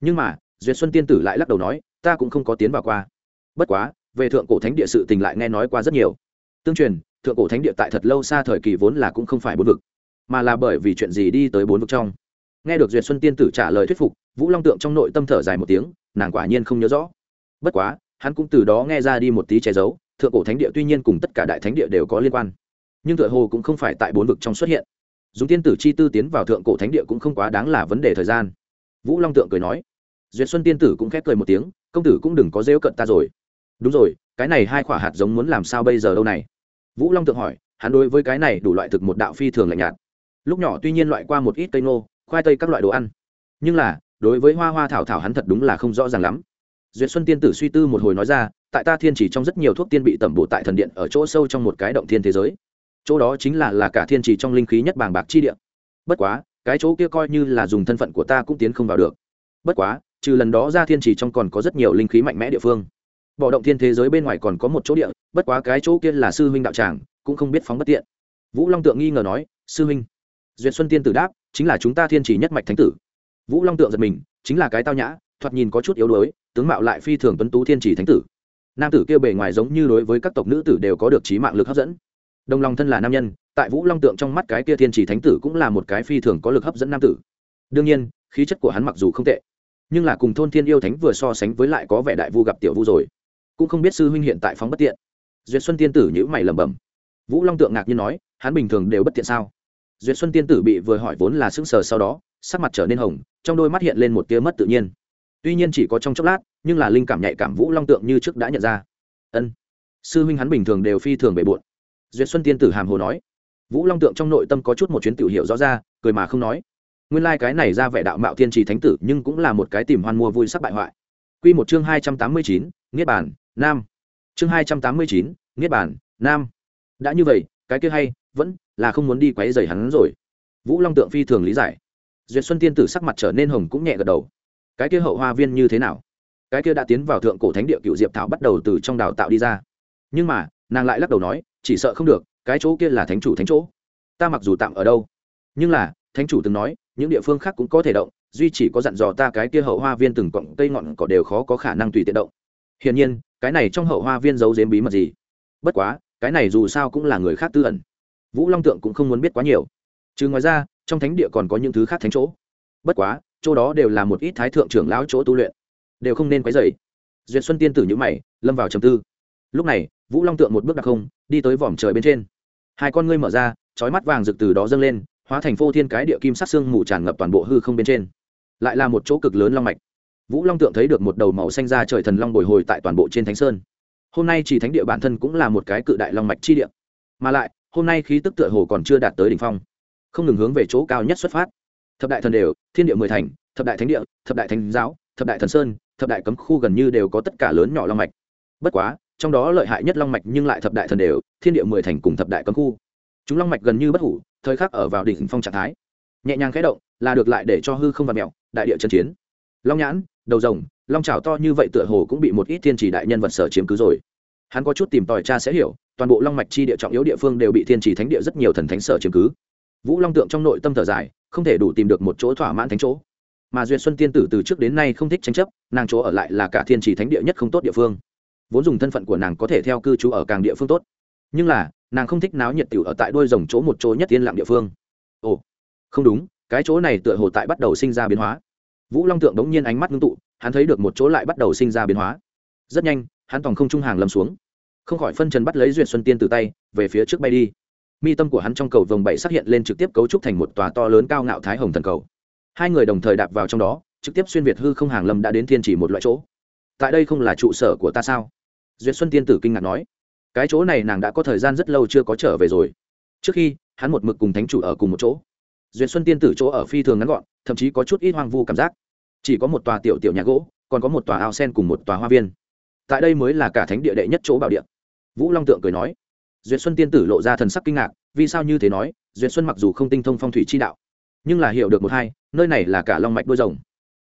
Nhưng mà, duyệt xuân tiên tử lại lắc đầu nói, ta cũng không có tiến vào qua. Bất quá, về thượng cổ thánh địa sự tình lại nghe nói qua rất nhiều. Tương truyền, thượng cổ thánh địa tại thật lâu xa thời kỳ vốn là cũng không phải bốn vực, mà là bởi vì chuyện gì đi tới bốn vực trong. Nghe được duyệt xuân tiên tử trả lời thuyết phục, vũ long tượng trong nội tâm thở dài một tiếng, nàng quả nhiên không nhớ rõ. Bất quá hắn cũng từ đó nghe ra đi một tí che giấu, thượng cổ thánh địa tuy nhiên cùng tất cả đại thánh địa đều có liên quan, nhưng tựa hồ cũng không phải tại bốn vực trong xuất hiện. Dùng tiên tử chi tư tiến vào thượng cổ thánh địa cũng không quá đáng là vấn đề thời gian. Vũ long tượng cười nói. Duyệt xuân tiên tử cũng khép cười một tiếng, công tử cũng đừng có rêu cận ta rồi. Đúng rồi, cái này hai quả hạt giống muốn làm sao bây giờ đâu này? Vũ long tượng hỏi, hắn đối với cái này đủ loại thực một đạo phi thường lạnh nhạt. Lúc nhỏ tuy nhiên loại qua một ít cây nô khoai tây các loại đồ ăn, nhưng là, đối với hoa hoa thảo thảo hắn thật đúng là không rõ ràng lắm duyệt xuân tiên tử suy tư một hồi nói ra, tại ta thiên chỉ trong rất nhiều thuốc tiên bị tẩm bổ tại thần điện ở chỗ sâu trong một cái động thiên thế giới. Chỗ đó chính là là cả thiên chỉ trong linh khí nhất bàng bạc chi địa. Bất quá, cái chỗ kia coi như là dùng thân phận của ta cũng tiến không vào được. Bất quá, trừ lần đó ra thiên chỉ trong còn có rất nhiều linh khí mạnh mẽ địa phương. Bỏ động thiên thế giới bên ngoài còn có một chỗ địa, bất quá cái chỗ kia là sư huynh đạo tràng, cũng không biết phóng bất tiện. Vũ long tượng nghi ngờ nói, sư huynh. Duyệt xuân tiên tử đáp, chính là chúng ta thiên chỉ nhất mạch thánh tử. Vũ long tượng giật mình, chính là cái tao nhã, thoạt nhìn có chút yếu đuối tướng mạo lại phi thường tuấn tú thiên chỉ thánh tử. Nam tử kia bề ngoài giống như đối với các tộc nữ tử đều có được trí mạng lực hấp dẫn. Đồng lòng thân là nam nhân, tại vũ long tượng trong mắt cái kia thiên chỉ thánh tử cũng là một cái phi thường có lực hấp dẫn nam tử. Đương nhiên, khí chất của hắn mặc dù không tệ, nhưng là cùng thôn thiên yêu thánh vừa so sánh với lại có vẻ đại vu gặp tiểu vu rồi. Cũng không biết sư huynh hiện tại phóng bất tiện. Duyệt xuân tiên tử nhữ mày lẩm bẩm. Vũ long tượng ngạc nhiên nói, hắn bình thường đều bất tiện sao? Duyệt xuân tiên tử bị vừa hỏi vốn là sững sờ sau đó, sắc mặt trở nên hồng, trong đôi mắt hiện lên một tia mất tự nhiên tuy nhiên chỉ có trong chốc lát, nhưng là linh cảm nhạy cảm vũ long tượng như trước đã nhận ra. Ân. Sư huynh hắn bình thường đều phi thường bề bộn. Duyệt xuân tiên tử hàm hồ nói. Vũ long tượng trong nội tâm có chút một chuyến tiểu hiệu rõ ra, cười mà không nói. Nguyên lai、like、cái này ra vẻ đạo mạo thiên trì thánh tử, nhưng cũng là một cái tìm hoan mua vui sắc bại hoại. Q một chương hai trăm tám mươi chín, niết bản nam. Chương hai trăm tám mươi chín, niết bản nam. Đã như vậy, cái kia hay, vẫn là không muốn đi quấy dày hắn rồi. Vũ long tượng phi thường lý giải. Duyệt xuân tiên tử sắc mặt trở nên hồng cũng nhẹ gật đầu cái kia hậu hoa viên như thế nào? Cái kia đã tiến vào thượng cổ thánh địa cựu diệp thảo bắt đầu từ trong đào tạo đi ra. Nhưng mà, nàng lại lắc đầu nói, chỉ sợ không được, cái chỗ kia là thánh chủ thánh chỗ. Ta mặc dù tạm ở đâu, nhưng là, thánh chủ từng nói, những địa phương khác cũng có thể động, duy chỉ có dặn dò ta cái kia hậu hoa viên từng cọng cây ngọn cỏ đều khó có khả năng tùy tiện động. Hiển nhiên, cái này trong hậu hoa viên giấu giếm bí mật gì? Bất quá, cái này dù sao cũng là người khác tư ẩn. Vũ long tượng cũng không muốn biết quá nhiều. Chứ ngoài ra, trong thánh địa còn có những thứ khác thánh chỗ. Bất quá chỗ đó đều là một ít thái thượng trưởng lão chỗ tu luyện, đều không nên quấy dày duyệt xuân tiên tử nhữ mày, lâm vào trầm tư. Lúc này, vũ long tượng một bước đặc không, đi tới vòm trời bên trên. Hai con ngươi mở ra trói mắt vàng rực từ đó dâng lên, hóa thành phô thiên cái địa kim sắc xương mù tràn ngập toàn bộ hư không bên trên. Lại là một chỗ cực lớn long mạch. Vũ long tượng thấy được một đầu màu xanh ra trời thần long bồi hồi tại toàn bộ trên thánh sơn. Hôm nay chỉ thánh địa bản thân cũng là một cái cự đại long mạch chi địa. Mà lại, hôm nay khí tức tựa hồ còn chưa đạt tới đỉnh phong, không ngừng hướng về chỗ cao nhất xuất phát thập đại thần đều, thiên địa mười thành, thập đại thánh địa, thập đại thánh giáo, thập đại thần sơn, thập đại cấm khu gần như đều có tất cả lớn nhỏ long mạch. Bất quá, trong đó lợi hại nhất long mạch nhưng lại thập đại thần đều, thiên địa mười thành cùng thập đại cấm khu. Chúng long mạch gần như bất hủ, thời khắc ở vào đỉnh phong trạng thái. Nhẹ nhàng khẽ động, là được lại để cho hư không và mẹo, đại địa trần chiến. Long nhãn, đầu rồng, long trào to như vậy tựa hồ cũng bị một ít thiên chỉ đại nhân vật sở chiếm cứ rồi. Hắn có chút tìm tòi cha sẽ hiểu, toàn bộ long mạch chi địa trọng yếu địa phương đều bị thiên chỉ thánh địa rất nhiều thần thánh sở chiếm cứ vũ long tượng trong nội tâm thở dài, không thể đủ tìm được một chỗ thỏa mãn thánh chỗ. Mà duyệt xuân tiên tử từ trước đến nay không thích tranh chấp, nàng chỗ ở lại là cả thiên chỉ thánh địa nhất không tốt địa phương. Vốn dùng thân phận của nàng có thể theo cư trú ở càng địa phương tốt. Nhưng là, nàng không thích náo nhiệt tiểu ở tại đôi rồng chỗ một chỗ nhất yên lặng địa phương. Ồ, không đúng, cái chỗ này tựa hồ tại bắt đầu sinh ra biến hóa. Vũ long tượng đống nhiên ánh mắt ngưng tụ, hắn thấy được một chỗ lại bắt đầu sinh ra biến hóa. Rất nhanh, hắn tòng không trung hàng lâm xuống. Không khỏi phân trần bắt lấy duyệt xuân tiên từ tay, về phía trước bay đi mi tâm của hắn trong cầu vồng bảy xuất hiện lên trực tiếp cấu trúc thành một tòa to lớn cao ngạo thái hồng thần cầu. Hai người đồng thời đạp vào trong đó, trực tiếp xuyên việt hư không hàng lâm đã đến thiên chỉ một loại chỗ. Tại đây không là trụ sở của ta sao? Duyệt xuân tiên tử kinh ngạc nói. Cái chỗ này nàng đã có thời gian rất lâu chưa có trở về rồi. Trước khi, hắn một mực cùng thánh chủ ở cùng một chỗ. Duyệt xuân tiên tử chỗ ở phi thường ngắn gọn, thậm chí có chút ít hoang vu cảm giác. Chỉ có một tòa tiểu tiểu nhà gỗ, còn có một tòa ao sen cùng một tòa hoa viên. Tại đây mới là cả thánh địa đệ nhất chỗ bảo địa. Vũ long tượng cười nói duyệt xuân tiên tử lộ ra thần sắc kinh ngạc, vì sao như thế nói, duyệt xuân mặc dù không tinh thông phong thủy chi đạo, nhưng là hiểu được một hai, nơi này là cả long mạch đôi rồng.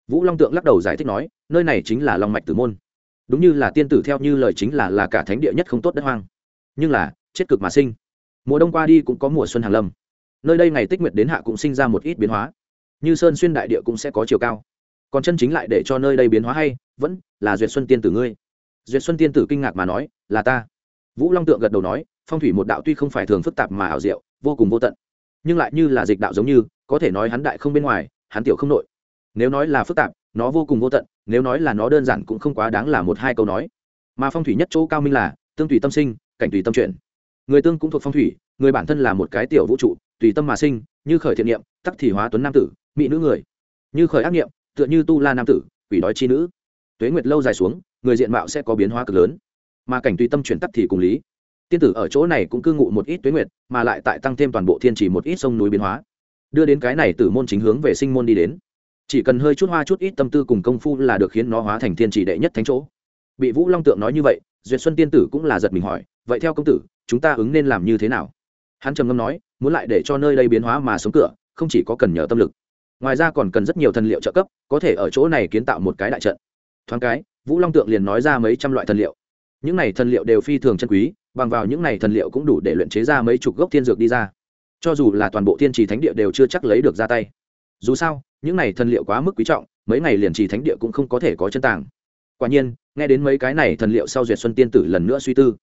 Vũ long tượng lắc đầu giải thích nói, nơi này chính là long mạch tử môn. Đúng như là tiên tử theo như lời chính là là cả thánh địa nhất không tốt đất hoang. Nhưng là, chết cực mà sinh. Mùa đông qua đi cũng có mùa xuân hàng lâm. Nơi đây ngày tích nguyệt đến hạ cũng sinh ra một ít biến hóa. Như sơn xuyên đại địa cũng sẽ có chiều cao. Còn chân chính lại để cho nơi đây biến hóa hay, vẫn là duyệt xuân tiên tử ngươi. Duyệt xuân tiên tử kinh ngạc mà nói, là ta. Vũ long tượng gật đầu nói phong thủy một đạo tuy không phải thường phức tạp mà ảo diệu, vô cùng vô tận, nhưng lại như là dịch đạo giống như, có thể nói hắn đại không bên ngoài, hắn tiểu không nội. Nếu nói là phức tạp, nó vô cùng vô tận, nếu nói là nó đơn giản cũng không quá đáng là một hai câu nói. Mà phong thủy nhất chỗ cao minh là tương tùy tâm sinh, cảnh tùy tâm chuyển. Người tương cũng thuộc phong thủy, người bản thân là một cái tiểu vũ trụ, tùy tâm mà sinh, như khởi thiện niệm, tắc thì hóa tuấn nam tử, mỹ nữ người. Như khởi ác niệm, tựa như tu la nam tử, quỷ đói chi nữ. Tuế nguyệt lâu dài xuống, người diện mạo sẽ có biến hóa cực lớn. Mà cảnh tùy tâm chuyển tắc thì cùng lý tiên tử ở chỗ này cũng cư ngụ một ít tuế nguyệt, mà lại tại tăng thêm toàn bộ thiên chỉ một ít sông núi biến hóa. Đưa đến cái này từ môn chính hướng về sinh môn đi đến. Chỉ cần hơi chút hoa chút ít tâm tư cùng công phu là được khiến nó hóa thành thiên chỉ đệ nhất thánh chỗ. Bị vũ long tượng nói như vậy, duyệt xuân tiên tử cũng là giật mình hỏi, vậy theo công tử, chúng ta ứng nên làm như thế nào? Hắn trầm ngâm nói, muốn lại để cho nơi đây biến hóa mà sống cửa, không chỉ có cần nhờ tâm lực. Ngoài ra còn cần rất nhiều thần liệu trợ cấp, có thể ở chỗ này kiến tạo một cái đại trận. Thoáng cái, vũ long tượng liền nói ra mấy trăm loại thần liệu. Những này thần liệu đều phi thường chân quý bằng vào những này thần liệu cũng đủ để luyện chế ra mấy chục gốc thiên dược đi ra. Cho dù là toàn bộ thiên trì thánh địa đều chưa chắc lấy được ra tay. Dù sao, những này thần liệu quá mức quý trọng, mấy ngày liền trì thánh địa cũng không có thể có chân tàng. Quả nhiên, nghe đến mấy cái này thần liệu sau duyệt xuân tiên tử lần nữa suy tư.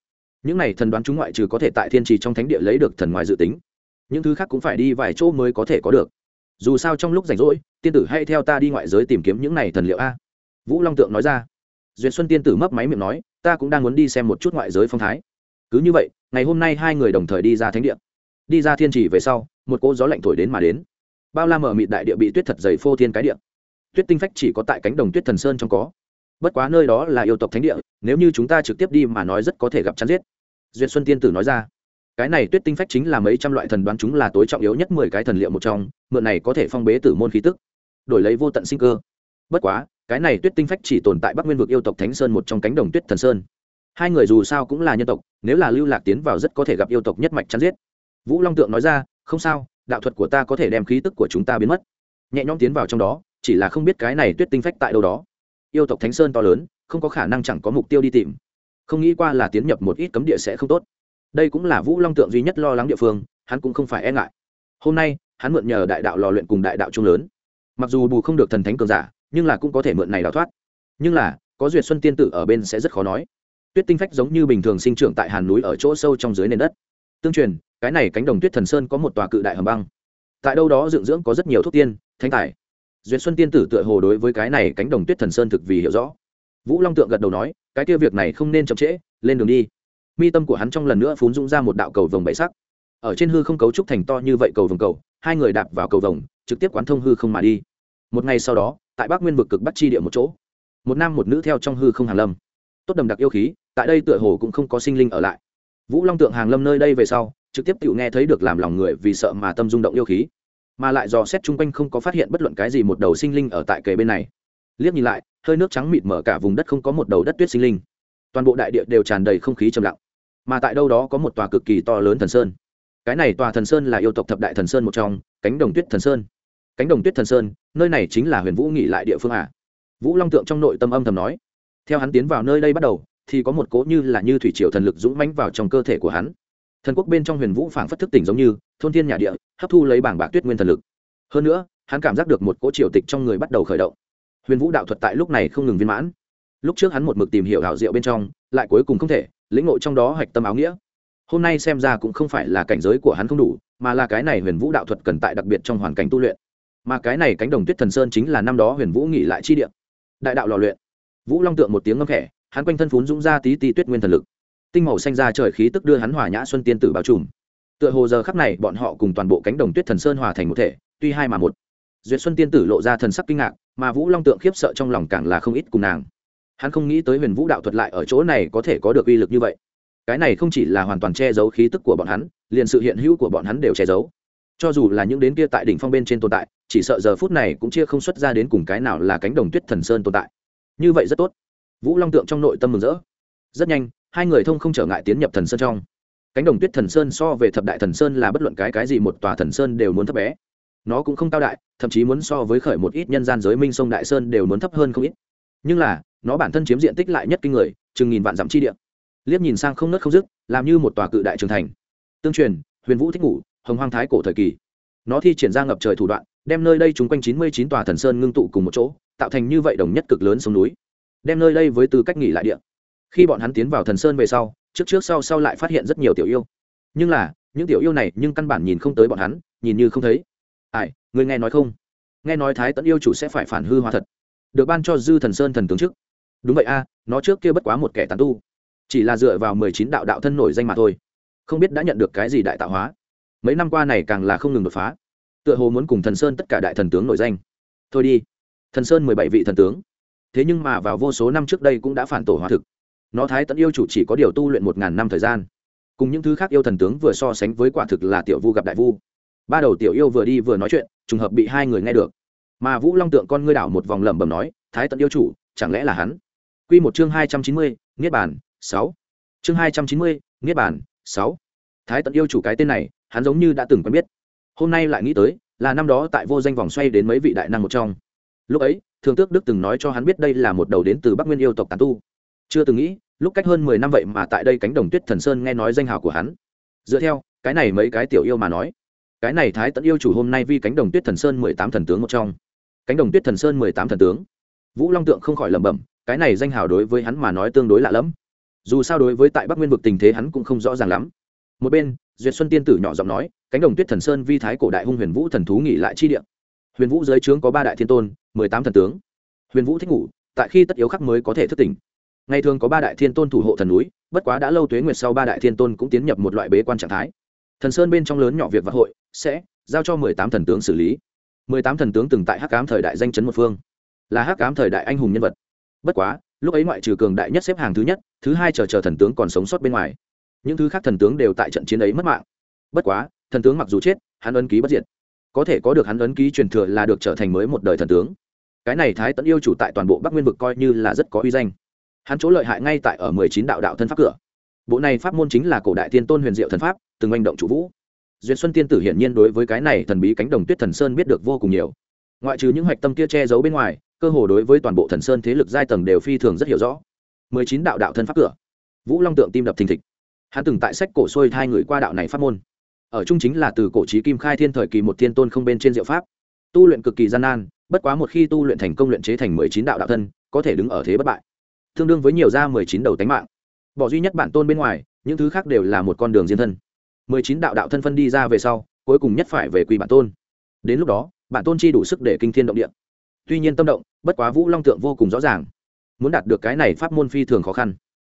Những này thần đoán chúng ngoại trừ có thể tại thiên trì trong thánh địa lấy được thần ngoài dự tính, những thứ khác cũng phải đi vài chỗ mới có thể có được. Dù sao trong lúc rảnh rỗi, tiên tử hay theo ta đi ngoại giới tìm kiếm những này thần liệu a. Vũ long tượng nói ra. Duyệt xuân tiên tử mấp máy miệng nói, ta cũng đang muốn đi xem một chút ngoại giới phong thái cứ như vậy, ngày hôm nay hai người đồng thời đi ra thánh địa. Đi ra thiên trì về sau, một cỗ gió lạnh thổi đến mà đến. Bao la mở mịt đại địa bị tuyết thật dày phô thiên cái địa. Tuyết tinh phách chỉ có tại cánh đồng tuyết thần sơn trong có. Bất quá nơi đó là yêu tộc thánh địa, nếu như chúng ta trực tiếp đi mà nói rất có thể gặp chắn giết. Duyệt xuân tiên tử nói ra. Cái này tuyết tinh phách chính là mấy trăm loại thần đoán chúng là tối trọng yếu nhất mười cái thần liệu một trong, mượn này có thể phong bế tử môn khí tức, đổi lấy vô tận sinh cơ. Bất quá, cái này tuyết tinh phách chỉ tồn tại bắc nguyên vực yêu tộc thánh sơn một trong cánh đồng tuyết thần sơn hai người dù sao cũng là nhân tộc, nếu là lưu lạc tiến vào rất có thể gặp yêu tộc nhất mạch chắn giết. Vũ long tượng nói ra, không sao, đạo thuật của ta có thể đem khí tức của chúng ta biến mất. Nhẹ nhõm tiến vào trong đó, chỉ là không biết cái này tuyết tinh phách tại đâu đó. Yêu tộc thánh sơn to lớn, không có khả năng chẳng có mục tiêu đi tìm. Không nghĩ qua là tiến nhập một ít cấm địa sẽ không tốt. Đây cũng là vũ long tượng duy nhất lo lắng địa phương, hắn cũng không phải e ngại. Hôm nay, hắn mượn nhờ đại đạo lò luyện cùng đại đạo trung lớn. Mặc dù bù không được thần thánh cường giả, nhưng là cũng có thể mượn này đào thoát. Nhưng là, có duyệt xuân tiên tử ở bên sẽ rất khó nói tuyết tinh phách giống như bình thường sinh trưởng tại hàn núi ở chỗ sâu trong dưới nền đất. Tương truyền, cái này cánh đồng tuyết thần sơn có một tòa cự đại hầm băng. Tại đâu đó dựng dưỡng có rất nhiều thuốc tiên thanh tài. Duyệt xuân tiên tử tựa hồ đối với cái này cánh đồng tuyết thần sơn thực vì hiểu rõ. Vũ long tượng gật đầu nói, cái kia việc này không nên chậm trễ, lên đường đi. Mi tâm của hắn trong lần nữa phún dũng ra một đạo cầu vồng bảy sắc. Ở trên hư không cấu trúc thành to như vậy cầu vồng cầu, hai người đạp vào cầu vồng, trực tiếp quán thông hư không mà đi. Một ngày sau đó, tại bắc nguyên vực cực bắc chi địa một chỗ. Một nam một nữ theo trong hư không hàn lâm tốt đầm đặc yêu khí, tại đây tựa hồ cũng không có sinh linh ở lại. Vũ long tượng hàng lâm nơi đây về sau, trực tiếp tự nghe thấy được làm lòng người vì sợ mà tâm rung động yêu khí. Mà lại dò xét chung quanh không có phát hiện bất luận cái gì một đầu sinh linh ở tại kề bên này. Liếc nhìn lại, hơi nước trắng mịt mở cả vùng đất không có một đầu đất tuyết sinh linh. Toàn bộ đại địa đều tràn đầy không khí trầm lặng. Mà tại đâu đó có một tòa cực kỳ to lớn thần sơn. Cái này tòa thần sơn là yêu tộc thập đại thần sơn một trong, cánh đồng tuyết thần sơn. Cánh đồng tuyết thần sơn, nơi này chính là huyền vũ nghỉ lại địa phương à. vũ long tượng trong nội tâm âm thầm nói theo hắn tiến vào nơi đây bắt đầu, thì có một cỗ như là như thủy triều thần lực dũng mãnh vào trong cơ thể của hắn. Thần quốc bên trong huyền vũ phảng phất thức tỉnh giống như, thôn thiên nhà địa, hấp thu lấy bảng bạc tuyết nguyên thần lực. Hơn nữa, hắn cảm giác được một cỗ triều tịch trong người bắt đầu khởi động. Huyền vũ đạo thuật tại lúc này không ngừng viên mãn. Lúc trước hắn một mực tìm hiểu hảo diệu bên trong, lại cuối cùng không thể, lĩnh ngộ trong đó hạch tâm áo nghĩa. Hôm nay xem ra cũng không phải là cảnh giới của hắn không đủ, mà là cái này huyền vũ đạo thuật cần tại đặc biệt trong hoàn cảnh tu luyện. Mà cái này cánh đồng tuyết thần sơn chính là năm đó huyền vũ nghỉ lại chi địa. Đại đạo lò luyện vũ long tượng một tiếng ngâm khẽ, hắn quanh thân phún dũng ra tí tí tuyết nguyên thần lực. Tinh màu xanh ra trời khí tức đưa hắn hòa nhã xuân tiên tử bao trùm. Tựa hồ giờ khắc này, bọn họ cùng toàn bộ cánh đồng tuyết thần sơn hòa thành một thể, tuy hai mà một. Duyệt xuân tiên tử lộ ra thần sắc kinh ngạc, mà vũ long tượng khiếp sợ trong lòng càng là không ít cùng nàng. Hắn không nghĩ tới huyền vũ đạo thuật lại ở chỗ này có thể có được uy lực như vậy. Cái này không chỉ là hoàn toàn che giấu khí tức của bọn hắn, liền sự hiện hữu của bọn hắn đều che giấu. Cho dù là những đến kia tại đỉnh phong bên trên tồn tại, chỉ sợ giờ phút này cũng chia không xuất ra đến cùng cái nào là cánh đồng tuyết thần sơn tồn tại như vậy rất tốt. Vũ long tượng trong nội tâm mừng rỡ. Rất nhanh, hai người thông không trở ngại tiến nhập thần sơn trong. Cánh đồng tuyết thần sơn so về thập đại thần sơn là bất luận cái cái gì một tòa thần sơn đều muốn thấp bé. Nó cũng không cao đại, thậm chí muốn so với khởi một ít nhân gian giới minh sông đại sơn đều muốn thấp hơn không ít. Nhưng là, nó bản thân chiếm diện tích lại nhất kinh người, chừng nghìn vạn dặm chi địa. Liếc nhìn sang không nớt không dứt, làm như một tòa cự đại trường thành. Tương truyền, huyền vũ thích ngủ, hồng hoang thái cổ thời kỳ. Nó thi triển ra ngập trời thủ đoạn đem nơi đây chúng quanh chín mươi chín tòa thần sơn ngưng tụ cùng một chỗ, tạo thành như vậy đồng nhất cực lớn sông núi. Đem nơi đây với tư cách nghỉ lại địa. Khi bọn hắn tiến vào thần sơn về sau, trước trước sau sau lại phát hiện rất nhiều tiểu yêu. Nhưng là, những tiểu yêu này nhưng căn bản nhìn không tới bọn hắn, nhìn như không thấy. Ai, người nghe nói không? Nghe nói thái tẫn yêu chủ sẽ phải phản hư hóa thật. Được ban cho dư thần sơn thần tướng trước. Đúng vậy a, nó trước kia bất quá một kẻ tàn tu. Chỉ là dựa vào mười chín đạo đạo thân nổi danh mà thôi. Không biết đã nhận được cái gì đại tạo hóa. Mấy năm qua này càng là không ngừng đột phá tựa hồ muốn cùng thần sơn tất cả đại thần tướng nổi danh. Thôi đi, thần sơn mười bảy vị thần tướng. Thế nhưng mà vào vô số năm trước đây cũng đã phản tổ hóa thực. Nó thái tận yêu chủ chỉ có điều tu luyện một ngàn năm thời gian. Cùng những thứ khác yêu thần tướng vừa so sánh với quả thực là tiểu vu gặp đại vu. Ba đầu tiểu yêu vừa đi vừa nói chuyện, trùng hợp bị hai người nghe được. Mà vũ long tượng con ngươi đảo một vòng lẩm bẩm nói, thái tận yêu chủ, chẳng lẽ là hắn? Q một chương hai trăm chín mươi, niết bản sáu. Chương hai trăm chín mươi, niết bản sáu. Thái tận yêu chủ cái tên này, hắn giống như đã từng quen biết hôm nay lại nghĩ tới, là năm đó tại vô danh vòng xoay đến mấy vị đại năng một trong. Lúc ấy, thường tước đức từng nói cho hắn biết đây là một đầu đến từ bắc nguyên yêu tộc tàn tu. Chưa từng nghĩ, lúc cách hơn mười năm vậy mà tại đây cánh đồng tuyết thần sơn nghe nói danh hào của hắn. Dựa theo, cái này mấy cái tiểu yêu mà nói, cái này thái tận yêu chủ hôm nay vi cánh đồng tuyết thần sơn mười tám thần tướng một trong. Cánh đồng tuyết thần sơn mười tám thần tướng. Vũ long tượng không khỏi lẩm bẩm, cái này danh hào đối với hắn mà nói tương đối lạ lẫm. Dù sao đối với tại bắc nguyên vực tình thế hắn cũng không rõ ràng lắm. Một bên, duyệt xuân tiên tử nhỏ giọng nói cánh đồng tuyết thần sơn vi thái cổ đại hung huyền vũ thần thú nghỉ lại chi địa. Huyền vũ dưới trướng có ba đại thiên tôn, mười tám thần tướng. Huyền vũ thích ngủ, tại khi tất yếu khắc mới có thể thức tỉnh. Ngày thường có ba đại thiên tôn thủ hộ thần núi, bất quá đã lâu tuế nguyệt sau ba đại thiên tôn cũng tiến nhập một loại bế quan trạng thái. Thần sơn bên trong lớn nhỏ việc và hội, sẽ giao cho mười tám thần tướng xử lý. mười tám thần tướng từng tại hắc cám thời đại danh chấn một phương, là hắc cám thời đại anh hùng nhân vật. Bất quá, lúc ấy ngoại trừ cường đại nhất xếp hàng thứ nhất, thứ hai chờ chờ thần tướng còn sống sót bên ngoài. Những thứ khác thần tướng đều tại trận chiến ấy mất mạng. Bất quá thần tướng mặc dù chết, hắn ấn ký bất diệt. Có thể có được hắn ấn ký truyền thừa là được trở thành mới một đời thần tướng. Cái này thái tẫn yêu chủ tại toàn bộ bắc nguyên vực coi như là rất có uy danh. Hắn chỗ lợi hại ngay tại ở mười chín đạo đạo thân pháp cửa. Bộ này pháp môn chính là cổ đại tiên tôn huyền diệu thần pháp, từng manh động chủ vũ. Duyên xuân tiên tử hiển nhiên đối với cái này thần bí cánh đồng tuyết thần sơn biết được vô cùng nhiều. Ngoại trừ những hoạch tâm kia che giấu bên ngoài, cơ hồ đối với toàn bộ thần sơn thế lực giai tầng đều phi thường rất hiểu rõ. mười chín đạo đạo thân pháp cửa. Vũ long tượng tim đập thình thịch. Hắn từng tại sách cổ xuôi hai người qua đạo này pháp môn ở chung chính là từ cổ trí kim khai thiên thời kỳ một thiên tôn không bên trên diệu pháp. Tu luyện cực kỳ gian nan, bất quá một khi tu luyện thành công luyện chế thành mười chín đạo đạo thân, có thể đứng ở thế bất bại. Tương đương với nhiều ra mười chín đầu tánh mạng. Bỏ duy nhất bản tôn bên ngoài, những thứ khác đều là một con đường riêng thân. mười chín đạo đạo thân phân đi ra về sau, cuối cùng nhất phải về quy bản tôn. Đến lúc đó, bản tôn chi đủ sức để kinh thiên động địa. Tuy nhiên tâm động, bất quá vũ long tượng vô cùng rõ ràng. Muốn đạt được cái này pháp môn phi thường khó khăn.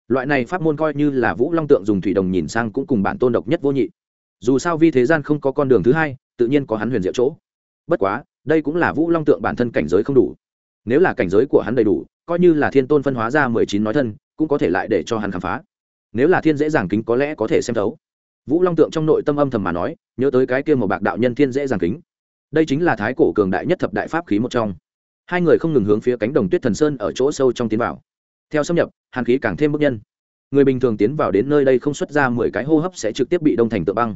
Loại này pháp môn coi như là vũ long tượng dùng thủy đồng nhìn sang cũng cùng bản tôn độc nhất vô nhị dù sao vi thế gian không có con đường thứ hai, tự nhiên có hắn huyền diệu chỗ. Bất quá, đây cũng là vũ long tượng bản thân cảnh giới không đủ. Nếu là cảnh giới của hắn đầy đủ, coi như là thiên tôn phân hóa ra mười chín nói thân, cũng có thể lại để cho hắn khám phá. Nếu là thiên dễ dàng kính có lẽ có thể xem thấu. Vũ long tượng trong nội tâm âm thầm mà nói, nhớ tới cái kia một bạc đạo nhân thiên dễ dàng kính. Đây chính là thái cổ cường đại nhất thập đại pháp khí một trong. Hai người không ngừng hướng phía cánh đồng tuyết thần sơn ở chỗ sâu trong tiến vào. Theo xâm nhập, hàn khí càng thêm bức nhân. Người bình thường tiến vào đến nơi đây không xuất ra mười cái hô hấp sẽ trực tiếp bị đông thành tượng băng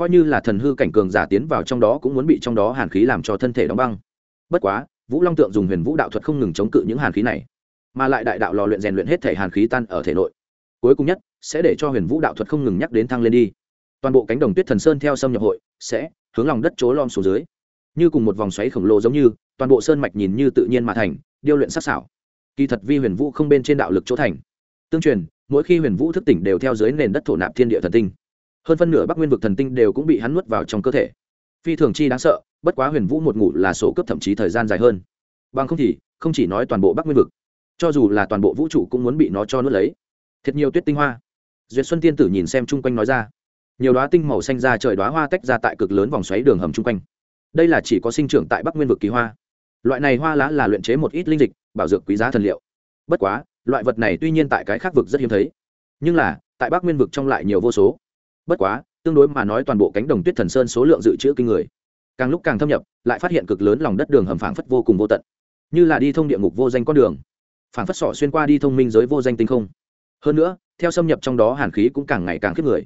coi như là thần hư cảnh cường giả tiến vào trong đó cũng muốn bị trong đó hàn khí làm cho thân thể đóng băng. Bất quá, vũ long tượng dùng huyền vũ đạo thuật không ngừng chống cự những hàn khí này, mà lại đại đạo lò luyện rèn luyện hết thể hàn khí tan ở thể nội. Cuối cùng nhất, sẽ để cho huyền vũ đạo thuật không ngừng nhắc đến thăng lên đi. Toàn bộ cánh đồng tuyết thần sơn theo xâm nhập hội, sẽ hướng lòng đất chố lom xuống dưới. Như cùng một vòng xoáy khổng lồ giống như, toàn bộ sơn mạch nhìn như tự nhiên mà thành, điêu luyện sắc xảo kỳ thật vi huyền vũ không bên trên đạo lực chỗ thành. Tương truyền, mỗi khi huyền vũ thức tỉnh đều theo dưới nền đất thổ nạp thiên địa thần tinh hơn phân nửa bắc nguyên vực thần tinh đều cũng bị hắn nuốt vào trong cơ thể. Phi thường chi đáng sợ, bất quá huyền vũ một ngủ là số cấp thậm chí thời gian dài hơn. Bằng không thì, không chỉ nói toàn bộ bắc nguyên vực, cho dù là toàn bộ vũ trụ cũng muốn bị nó cho nuốt lấy. Thiệt nhiều tuyết tinh hoa. Duyệt xuân tiên tử nhìn xem chung quanh nói ra. Nhiều đoá tinh màu xanh ra trời đoá hoa tách ra tại cực lớn vòng xoáy đường hầm chung quanh. Đây là chỉ có sinh trưởng tại bắc nguyên vực kỳ hoa. Loại này hoa lá là luyện chế một ít linh dịch, bảo dược quý giá thần liệu. Bất quá, loại vật này tuy nhiên tại cái khác vực rất hiếm thấy, nhưng là, tại bắc nguyên vực trong lại nhiều vô số bất quá, tương đối mà nói toàn bộ cánh đồng tuyết thần sơn số lượng dự trữ kinh người. Càng lúc càng thâm nhập, lại phát hiện cực lớn lòng đất đường hầm phảng phất vô cùng vô tận. Như là đi thông địa ngục vô danh con đường. Phảng phất sỏ xuyên qua đi thông minh giới vô danh tinh không. Hơn nữa, theo xâm nhập trong đó hàn khí cũng càng ngày càng khiếp người.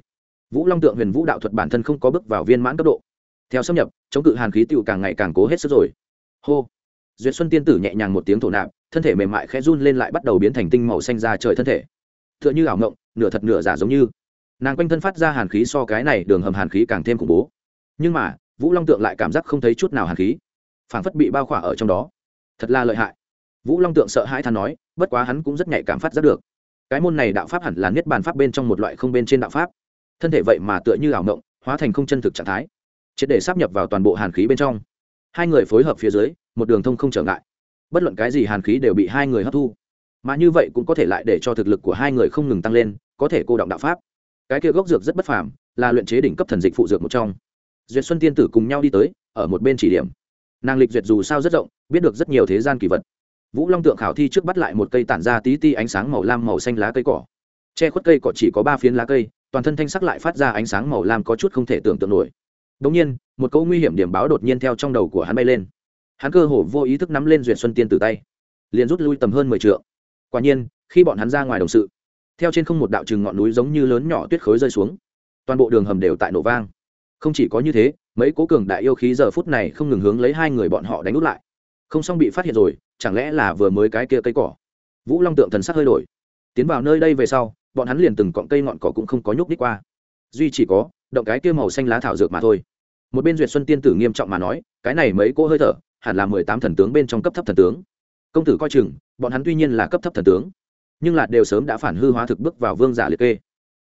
Vũ long tượng huyền vũ đạo thuật bản thân không có bước vào viên mãn cấp độ. Theo xâm nhập, chống cự hàn khí tựu càng ngày càng cố hết sức rồi. Hô. Duyệt xuân tiên tử nhẹ nhàng một tiếng thổ nạp, thân thể mềm mại khẽ run lên lại bắt đầu biến thành tinh màu xanh ra trời thân thể. T h ư ợ n h ư ảo ngộng nửa thật nửa giả giống như nàng quanh thân phát ra hàn khí so cái này đường hầm hàn khí càng thêm khủng bố. Nhưng mà, vũ long tượng lại cảm giác không thấy chút nào hàn khí. Phảng phất bị bao khỏa ở trong đó. Thật là lợi hại. Vũ long tượng sợ hãi than nói, bất quá hắn cũng rất nhạy cảm phát giác được. Cái môn này đạo pháp hẳn là niết bàn pháp bên trong một loại không bên trên đạo pháp. Thân thể vậy mà tựa như ảo ngộng hóa thành không chân thực trạng thái. Triệt để sắp nhập vào toàn bộ hàn khí bên trong. Hai người phối hợp phía dưới, một đường thông không trở ngại. Bất luận cái gì hàn khí đều bị hai người hấp thu. Mà như vậy cũng có thể lại để cho thực lực của hai người không ngừng tăng lên, có thể cô động đạo pháp cái kia gốc dược rất bất phàm, là luyện chế đỉnh cấp thần dịch phụ dược một trong. Duyệt xuân tiên tử cùng nhau đi tới, ở một bên chỉ điểm. Nàng lịch duyệt dù sao rất rộng, biết được rất nhiều thế gian kỳ vật. Vũ long tượng khảo thi trước bắt lại một cây tản ra tí ti ánh sáng màu lam màu xanh lá cây cỏ. Che khuất cây cỏ chỉ có ba phiến lá cây, toàn thân thanh sắc lại phát ra ánh sáng màu lam có chút không thể tưởng tượng nổi. Đ ỗ n g nhiên, một câu nguy hiểm điểm báo đột nhiên theo trong đầu của hắn bay lên. Hắn cơ hồ vô ý thức nắm lên duyệt xuân tiên từ tay, liền rút lui tầm hơn mười t quả nhiên, khi bọn hắn ra ngoài đồng sự theo trên không một đạo chừng ngọn núi giống như lớn nhỏ tuyết khối rơi xuống. Toàn bộ đường hầm đều tại nổ vang. Không chỉ có như thế, mấy cố cường đại yêu khí giờ phút này không ngừng hướng lấy hai người bọn họ đánh út lại. Không xong bị phát hiện rồi, chẳng lẽ là vừa mới cái kia cây cỏ? Vũ long tượng thần sắc hơi đổi. Tiến vào nơi đây về sau, bọn hắn liền từng cọng cây ngọn cỏ cũng không có nhúc đích qua. Duy chỉ có, động cái kia màu xanh lá thảo dược mà thôi. Một bên duyệt xuân tiên tử nghiêm trọng mà nói, cái này mấy cô hơi thở, hẳn là mười tám thần tướng bên trong cấp thấp thần tướng. Công tử coi chừng, bọn hắn tuy nhiên là cấp thấp thần tướng nhưng là đều sớm đã phản hư hóa thực bước vào vương giả liệt kê.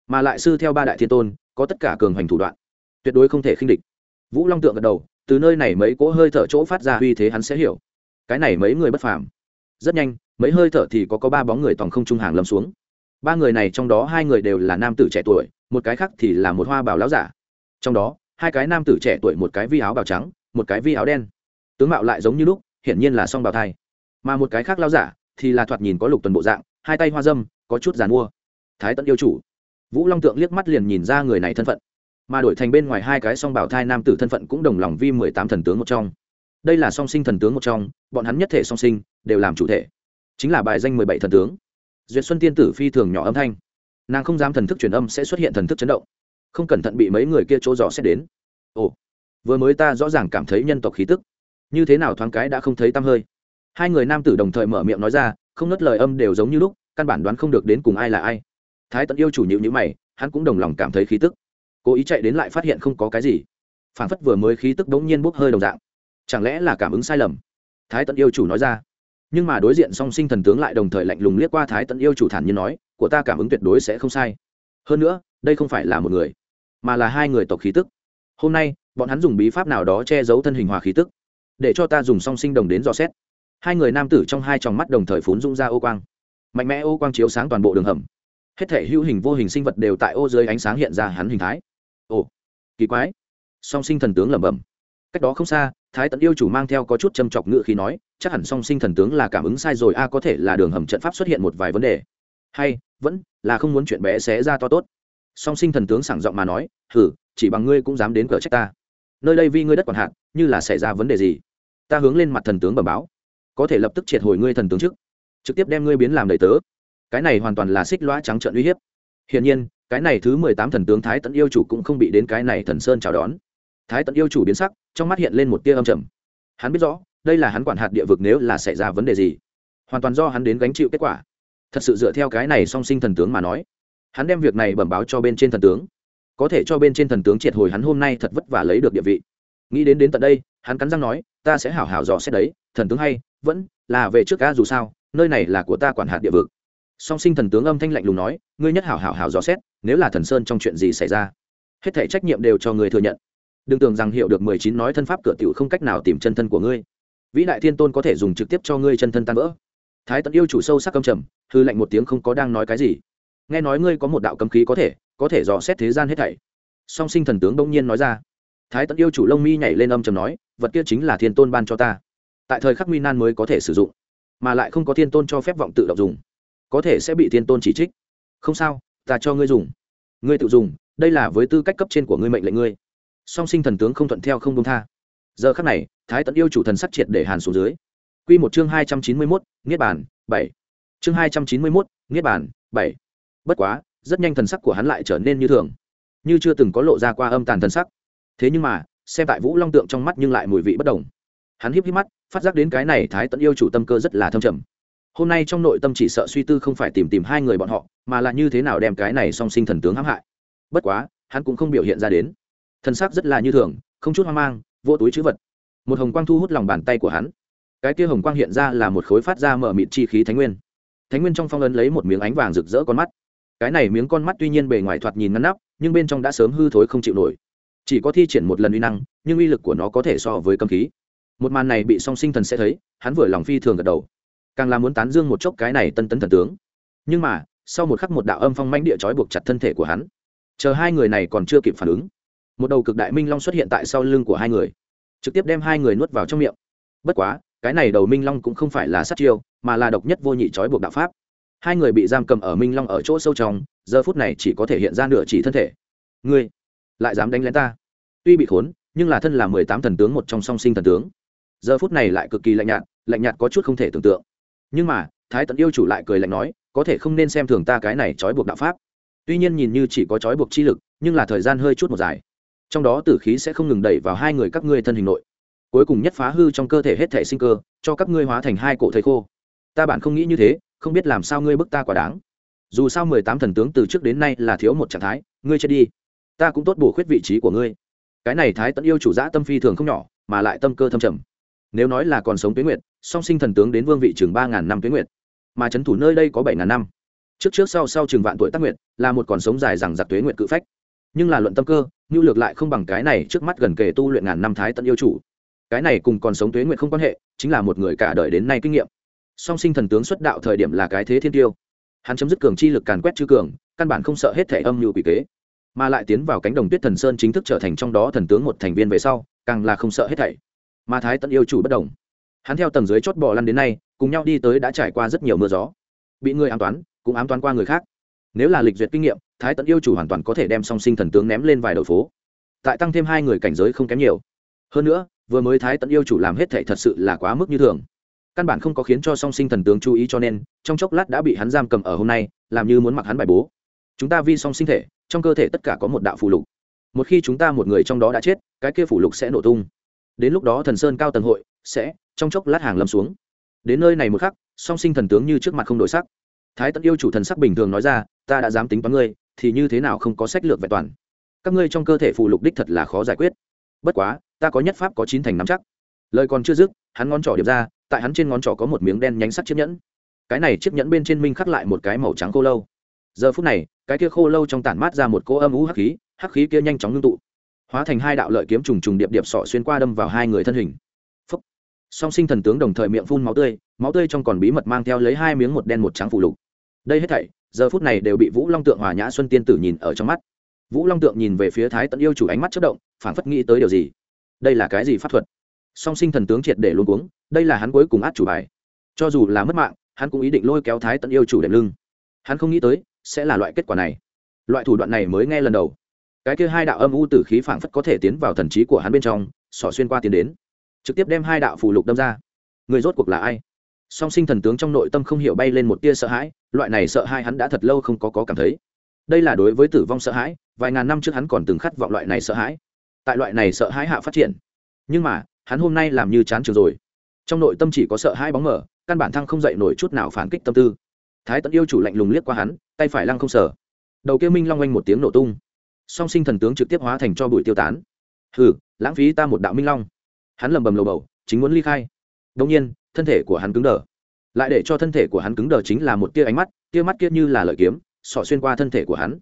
Mà lại sư theo ba đại thiên tôn, có tất cả cường hành thủ đoạn. Tuyệt đối không thể khinh địch. Vũ long tượng gật đầu, từ nơi này mấy cỗ hơi thở chỗ phát ra uy thế hắn sẽ hiểu. Cái này mấy người bất phàm. Rất nhanh, mấy hơi thở thì có có ba bóng người tòng không trung hàng lâm xuống. Ba người này trong đó hai người đều là nam tử trẻ tuổi, một cái khác thì là một hoa bảo láo giả. Trong đó, hai cái nam tử trẻ tuổi một cái vi áo bào trắng, một cái vi áo đen. Tướng mạo lại giống như lúc, hiển nhiên là song bào thai. Mà một cái khác lão giả thì là thoạt nhìn có lục tuần bộ dạng hai tay hoa dâm, có chút giàn mua. Thái tận yêu chủ. Vũ long tượng liếc mắt liền nhìn ra người này thân phận. Mà đổi thành bên ngoài hai cái song bảo thai nam tử thân phận cũng đồng lòng vi mười tám thần tướng một trong. Đây là song sinh thần tướng một trong, bọn hắn nhất thể song sinh, đều làm chủ thể. Chính là bài danh mười bảy thần tướng. Duyệt xuân tiên tử phi thường nhỏ âm thanh. Nàng không dám thần thức truyền âm sẽ xuất hiện thần thức chấn động. Không cẩn thận bị mấy người kia chỗ dò xét đến. Ồ, vừa mới ta rõ ràng cảm thấy nhân tộc khí tức. Như thế nào thoáng cái đã không thấy tăm hơi hai người nam tử đồng thời mở miệng nói ra, không ngất lời âm đều giống như lúc, căn bản đoán không được đến cùng ai là ai. Thái tận yêu chủ nhịu nhữ mày, hắn cũng đồng lòng cảm thấy khí tức. Cố ý chạy đến lại phát hiện không có cái gì. Phản phất vừa mới khí tức đống nhiên bốc hơi đồng dạng. Chẳng lẽ là cảm ứng sai lầm? Thái tận yêu chủ nói ra. Nhưng mà đối diện song sinh thần tướng lại đồng thời lạnh lùng liếc qua thái tận yêu chủ thản nhiên nói, của ta cảm ứng tuyệt đối sẽ không sai. Hơn nữa, đây không phải là một người, mà là hai người tộc khí tức. Hôm nay, bọn hắn dùng bí pháp nào đó che giấu thân hình hòa khí tức, để cho ta dùng song sinh đồng đến dò xét hai người nam tử trong hai tròng mắt đồng thời phún rung ra ô quang. Mạnh mẽ ô quang chiếu sáng toàn bộ đường hầm. Hết thể hữu hình vô hình sinh vật đều tại ô dưới ánh sáng hiện ra hắn hình thái. Ồ, kỳ quái. Song sinh thần tướng lẩm bẩm. Cách đó không xa, thái tận yêu chủ mang theo có chút châm chọc ngự khi nói, chắc hẳn song sinh thần tướng là cảm ứng sai rồi, a, có thể là đường hầm trận pháp xuất hiện một vài vấn đề. Hay, vẫn là không muốn chuyện bé xé ra to tốt. Song sinh thần tướng sảng giọng mà nói thử chỉ bằng ngươi cũng dám đến cờ trách ta. Nơi đây vi ngươi đất còn hạn, như là xảy ra vấn đề gì? Ta hướng lên mặt thần tướng bẩm báo có thể lập tức triệt hồi ngươi thần tướng trước, trực tiếp đem ngươi biến làm đầy tớ. Cái này hoàn toàn là xích lõa trắng trợn uy hiếp. Hiển nhiên, cái này thứ mười tám thần tướng thái tận yêu chủ cũng không bị đến cái này thần sơn chào đón. Thái tận yêu chủ biến sắc, trong mắt hiện lên một tia âm trầm. Hắn biết rõ, đây là hắn quản hạt địa vực nếu là xảy ra vấn đề gì, hoàn toàn do hắn đến gánh chịu kết quả. Thật sự dựa theo cái này song sinh thần tướng mà nói, hắn đem việc này bẩm báo cho bên trên thần tướng. Có thể cho bên trên thần tướng triệt hồi hắn hôm nay thật vất vả lấy được địa vị. Nghĩ đến đến tận đây, hắn cắn răng nói, ta sẽ hảo hảo dò xét đấy, thần tướng hay vẫn là về trước ca dù sao, nơi này là của ta quản hạt địa vực. Song sinh thần tướng âm thanh lạnh lùng nói, ngươi nhất hảo hảo hảo dò xét, nếu là thần sơn trong chuyện gì xảy ra, hết thể trách nhiệm đều cho người thừa nhận. Đừng tưởng rằng hiểu được mười chín nói thân pháp cửa tiểu không cách nào tìm chân thân của ngươi. Vĩ đại thiên tôn có thể dùng trực tiếp cho ngươi chân thân tan vỡ. Thái tận yêu chủ sâu sắc âm trầm, hư lạnh một tiếng không có đang nói cái gì. Nghe nói ngươi có một đạo cấm khí có thể có thể dò xét thế gian hết thảy. Song sinh thần tướng đông nhiên nói ra. Thái tận yêu chủ lông mi nhảy lên âm trầm nói, vật kia chính là thiên tôn ban cho ta tại thời khắc nguy nan mới có thể sử dụng, mà lại không có thiên tôn cho phép vọng tự động dùng. Có thể sẽ bị thiên tôn chỉ trích. Không sao, ta cho ngươi dùng. Ngươi tự dùng, đây là với tư cách cấp trên của ngươi mệnh lệnh ngươi. Song sinh thần tướng không thuận theo không công tha. Giờ khắc này, thái tận yêu chủ thần sắc triệt để hàn xuống dưới. Q một chương hai trăm chín mươi mốt, niết bản bảy. Chương hai trăm chín mươi mốt, niết bản bảy. Bất quá, rất nhanh thần sắc của hắn lại trở nên như thường. Như chưa từng có lộ ra qua âm tàn thần sắc. Thế nhưng mà, xem tại vũ long tượng trong mắt nhưng lại mùi vị bất đồng hắn híp híp mắt, phát giác đến cái này thái tẫn yêu chủ tâm cơ rất là thâm trầm. Hôm nay trong nội tâm chỉ sợ suy tư không phải tìm tìm hai người bọn họ, mà là như thế nào đem cái này song sinh thần tướng hãm hại. Bất quá, hắn cũng không biểu hiện ra đến. Thân xác rất là như thường, không chút hoang mang, vô túi chữ vật. Một hồng quang thu hút lòng bàn tay của hắn. Cái kia hồng quang hiện ra là một khối phát ra mở mịt chi khí thánh nguyên. Thánh nguyên trong phong ấn lấy một miếng ánh vàng rực rỡ con mắt. Cái này miếng con mắt tuy nhiên bề ngoài thoạt nhìn ngăn nắp, nhưng bên trong đã sớm hư thối không chịu nổi. Chỉ có thi triển một lần uy năng, nhưng uy lực của nó có thể so với cầm khí một màn này bị song sinh thần sẽ thấy, hắn vừa lòng phi thường gật đầu. Càng là muốn tán dương một chốc cái này tân tấn thần tướng. Nhưng mà, sau một khắc một đạo âm phong mãnh địa trói buộc chặt thân thể của hắn. Chờ hai người này còn chưa kịp phản ứng, một đầu cực đại minh long xuất hiện tại sau lưng của hai người, trực tiếp đem hai người nuốt vào trong miệng. Bất quá, cái này đầu minh long cũng không phải là sát chiêu, mà là độc nhất vô nhị trói buộc đạo pháp. Hai người bị giam cầm ở minh long ở chỗ sâu trong, giờ phút này chỉ có thể hiện ra nửa chỉ thân thể. Ngươi, lại dám đánh lén ta? Tuy bị khốn, nhưng là thân là mười tám thần tướng một trong song sinh thần tướng giờ phút này lại cực kỳ lạnh nhạt lạnh nhạt có chút không thể tưởng tượng. Nhưng mà, thái tận yêu chủ lại cười lạnh nói, có thể không nên xem thường ta cái này trói buộc đạo pháp. Tuy nhiên nhìn như chỉ có trói buộc chi lực, nhưng là thời gian hơi chút một dài. Trong đó tử khí sẽ không ngừng đẩy vào hai người các ngươi thân hình nội. Cuối cùng nhất phá hư trong cơ thể hết thể sinh cơ, cho các ngươi hóa thành hai cổ thầy khô. Ta bản không nghĩ như thế, không biết làm sao ngươi bức ta quả đáng. Dù sao mười tám thần tướng từ trước đến nay là thiếu một trạng thái, ngươi chết đi. Ta cũng tốt bổ khuyết vị trí của ngươi. Cái này thái tận yêu chủ giã tâm phi thường không nhỏ, mà lại tâm cơ thâm trầm nếu nói là còn sống tuyến nguyệt, song sinh thần tướng đến vương vị chừng ba ngàn năm tuyến nguyệt. Mà c thủ nơi đây có bảy ngàn năm. Trước trước sau sau chừng vạn tuổi tác nguyệt, là một còn sống dài rằng giặc tuế nguyệt cự phách. Nhưng là luận tâm cơ nhu lược lại không bằng cái này trước mắt gần kề tu luyện ngàn năm thái tận yêu chủ. Cái này cùng còn sống tuế nguyệt không quan hệ, chính là một người cả đời đến nay kinh nghiệm. Song sinh thần tướng xuất đạo thời điểm là cái thế thiên tiêu. Hắn chấm dứt cường chi lực càn quét chư cường, căn bản không sợ hết thể âm mưu quỷ kế. Mà lại tiến vào cánh đồng tuyết thần sơn chính thức trở thành trong đó thần tướng một thành viên về sau, càng là không sợ hết thảy mà thái tận yêu chủ bất đồng. Hắn theo tầng dưới chót bò lăn đến nay, cùng nhau đi tới đã trải qua rất nhiều mưa gió. Bị người ám toán, cũng ám toán qua người khác. Nếu là lịch duyệt kinh nghiệm, thái tận yêu chủ hoàn toàn có thể đem song sinh thần tướng ném lên vài đầu phố. Tại tăng thêm hai người cảnh giới không kém nhiều. Hơn nữa, vừa mới thái tận yêu chủ làm hết thệ thật sự là quá mức như thường. Căn bản không có khiến cho song sinh thần tướng chú ý cho nên, trong chốc lát đã bị hắn giam cầm ở hôm nay, làm như muốn mặc hắn bài bố. Chúng ta vi song sinh thể, trong cơ thể tất cả có một đạo phù lục. Một khi chúng ta một người trong đó đã chết, cái kia phù lục sẽ nổ tung đến lúc đó thần sơn cao tầng hội sẽ trong chốc lát hàng lâm xuống. Đến nơi này một khắc, song sinh thần tướng như trước mặt không đổi sắc. Thái tận yêu chủ thần sắc bình thường nói ra, ta đã dám tính toán ngươi, thì như thế nào không có sách lược vẹn toàn? Các ngươi trong cơ thể phù lục đích thật là khó giải quyết. Bất quá, ta có nhất pháp có chín thành nắm chắc. Lời còn chưa dứt, hắn ngón trỏ điệp ra, tại hắn trên ngón trỏ có một miếng đen nhánh sắt chiếc nhẫn. Cái này chiếc nhẫn bên trên minh khắc lại một cái màu trắng khô lâu. Giờ phút này, cái kia khô lâu trong tản mát ra một cỗ âm ú hắc khí hắc khí kia nhanh chóng ngưng tụ hóa thành hai đạo lợi kiếm trùng trùng điệp điệp sọ xuyên qua đâm vào hai người thân hình. Phúc. song sinh thần tướng đồng thời miệng phun máu tươi máu tươi trong còn bí mật mang theo lấy hai miếng một đen một trắng phủ lục. Đây hết thảy, giờ phút này đều bị vũ long tượng hòa nhã xuân tiên tử nhìn ở trong mắt. Vũ long tượng nhìn về phía thái tận yêu chủ ánh mắt chất động, phảng phất nghĩ tới điều gì. Đây là cái gì pháp thuật? Song sinh thần tướng triệt để luôn cuống, đây là hắn cuối cùng át chủ bài. Cho dù là mất mạng, hắn cũng ý định lôi kéo thái tận yêu chủ đệm lưng. Hắn không nghĩ tới, sẽ là loại kết quả này. Loại thủ đoạn này mới nghe lần đầu cái kia hai đạo âm u tử khí phảng phất có thể tiến vào thần trí của hắn bên trong xỏ xuyên qua tiến đến. Trực tiếp đem hai đạo phù lục đâm ra. Người rốt cuộc là ai? Song sinh thần tướng trong nội tâm không hiểu bay lên một tia sợ hãi loại này sợ hãi hắn đã thật lâu không có, có cảm thấy. Đây là đối với tử vong sợ hãi vài ngàn năm trước hắn còn từng khát vọng loại này sợ hãi. Tại loại này sợ hãi hạ phát triển. Nhưng mà hắn hôm nay làm như chán trường rồi. Trong nội tâm chỉ có sợ hãi bóng mở căn bản thăng không dậy nổi chút nào phản kích tâm tư. Thái tận yêu chủ lạnh lùng liếc qua hắn tay phải lăng không sở đầu kia minh long oanh một tiếng nổ tung song sinh thần tướng trực tiếp hóa thành cho bụi tiêu tán. Hừ, lãng phí ta một đạo minh long. Hắn lầm bầm lầu bầu, chính muốn ly khai. Đông nhiên, thân thể của hắn cứng đờ. Lại để cho thân thể của hắn cứng đờ chính là một tia ánh mắt, tia mắt kia như là lợi kiếm, sọ xuyên qua thân thể của hắn.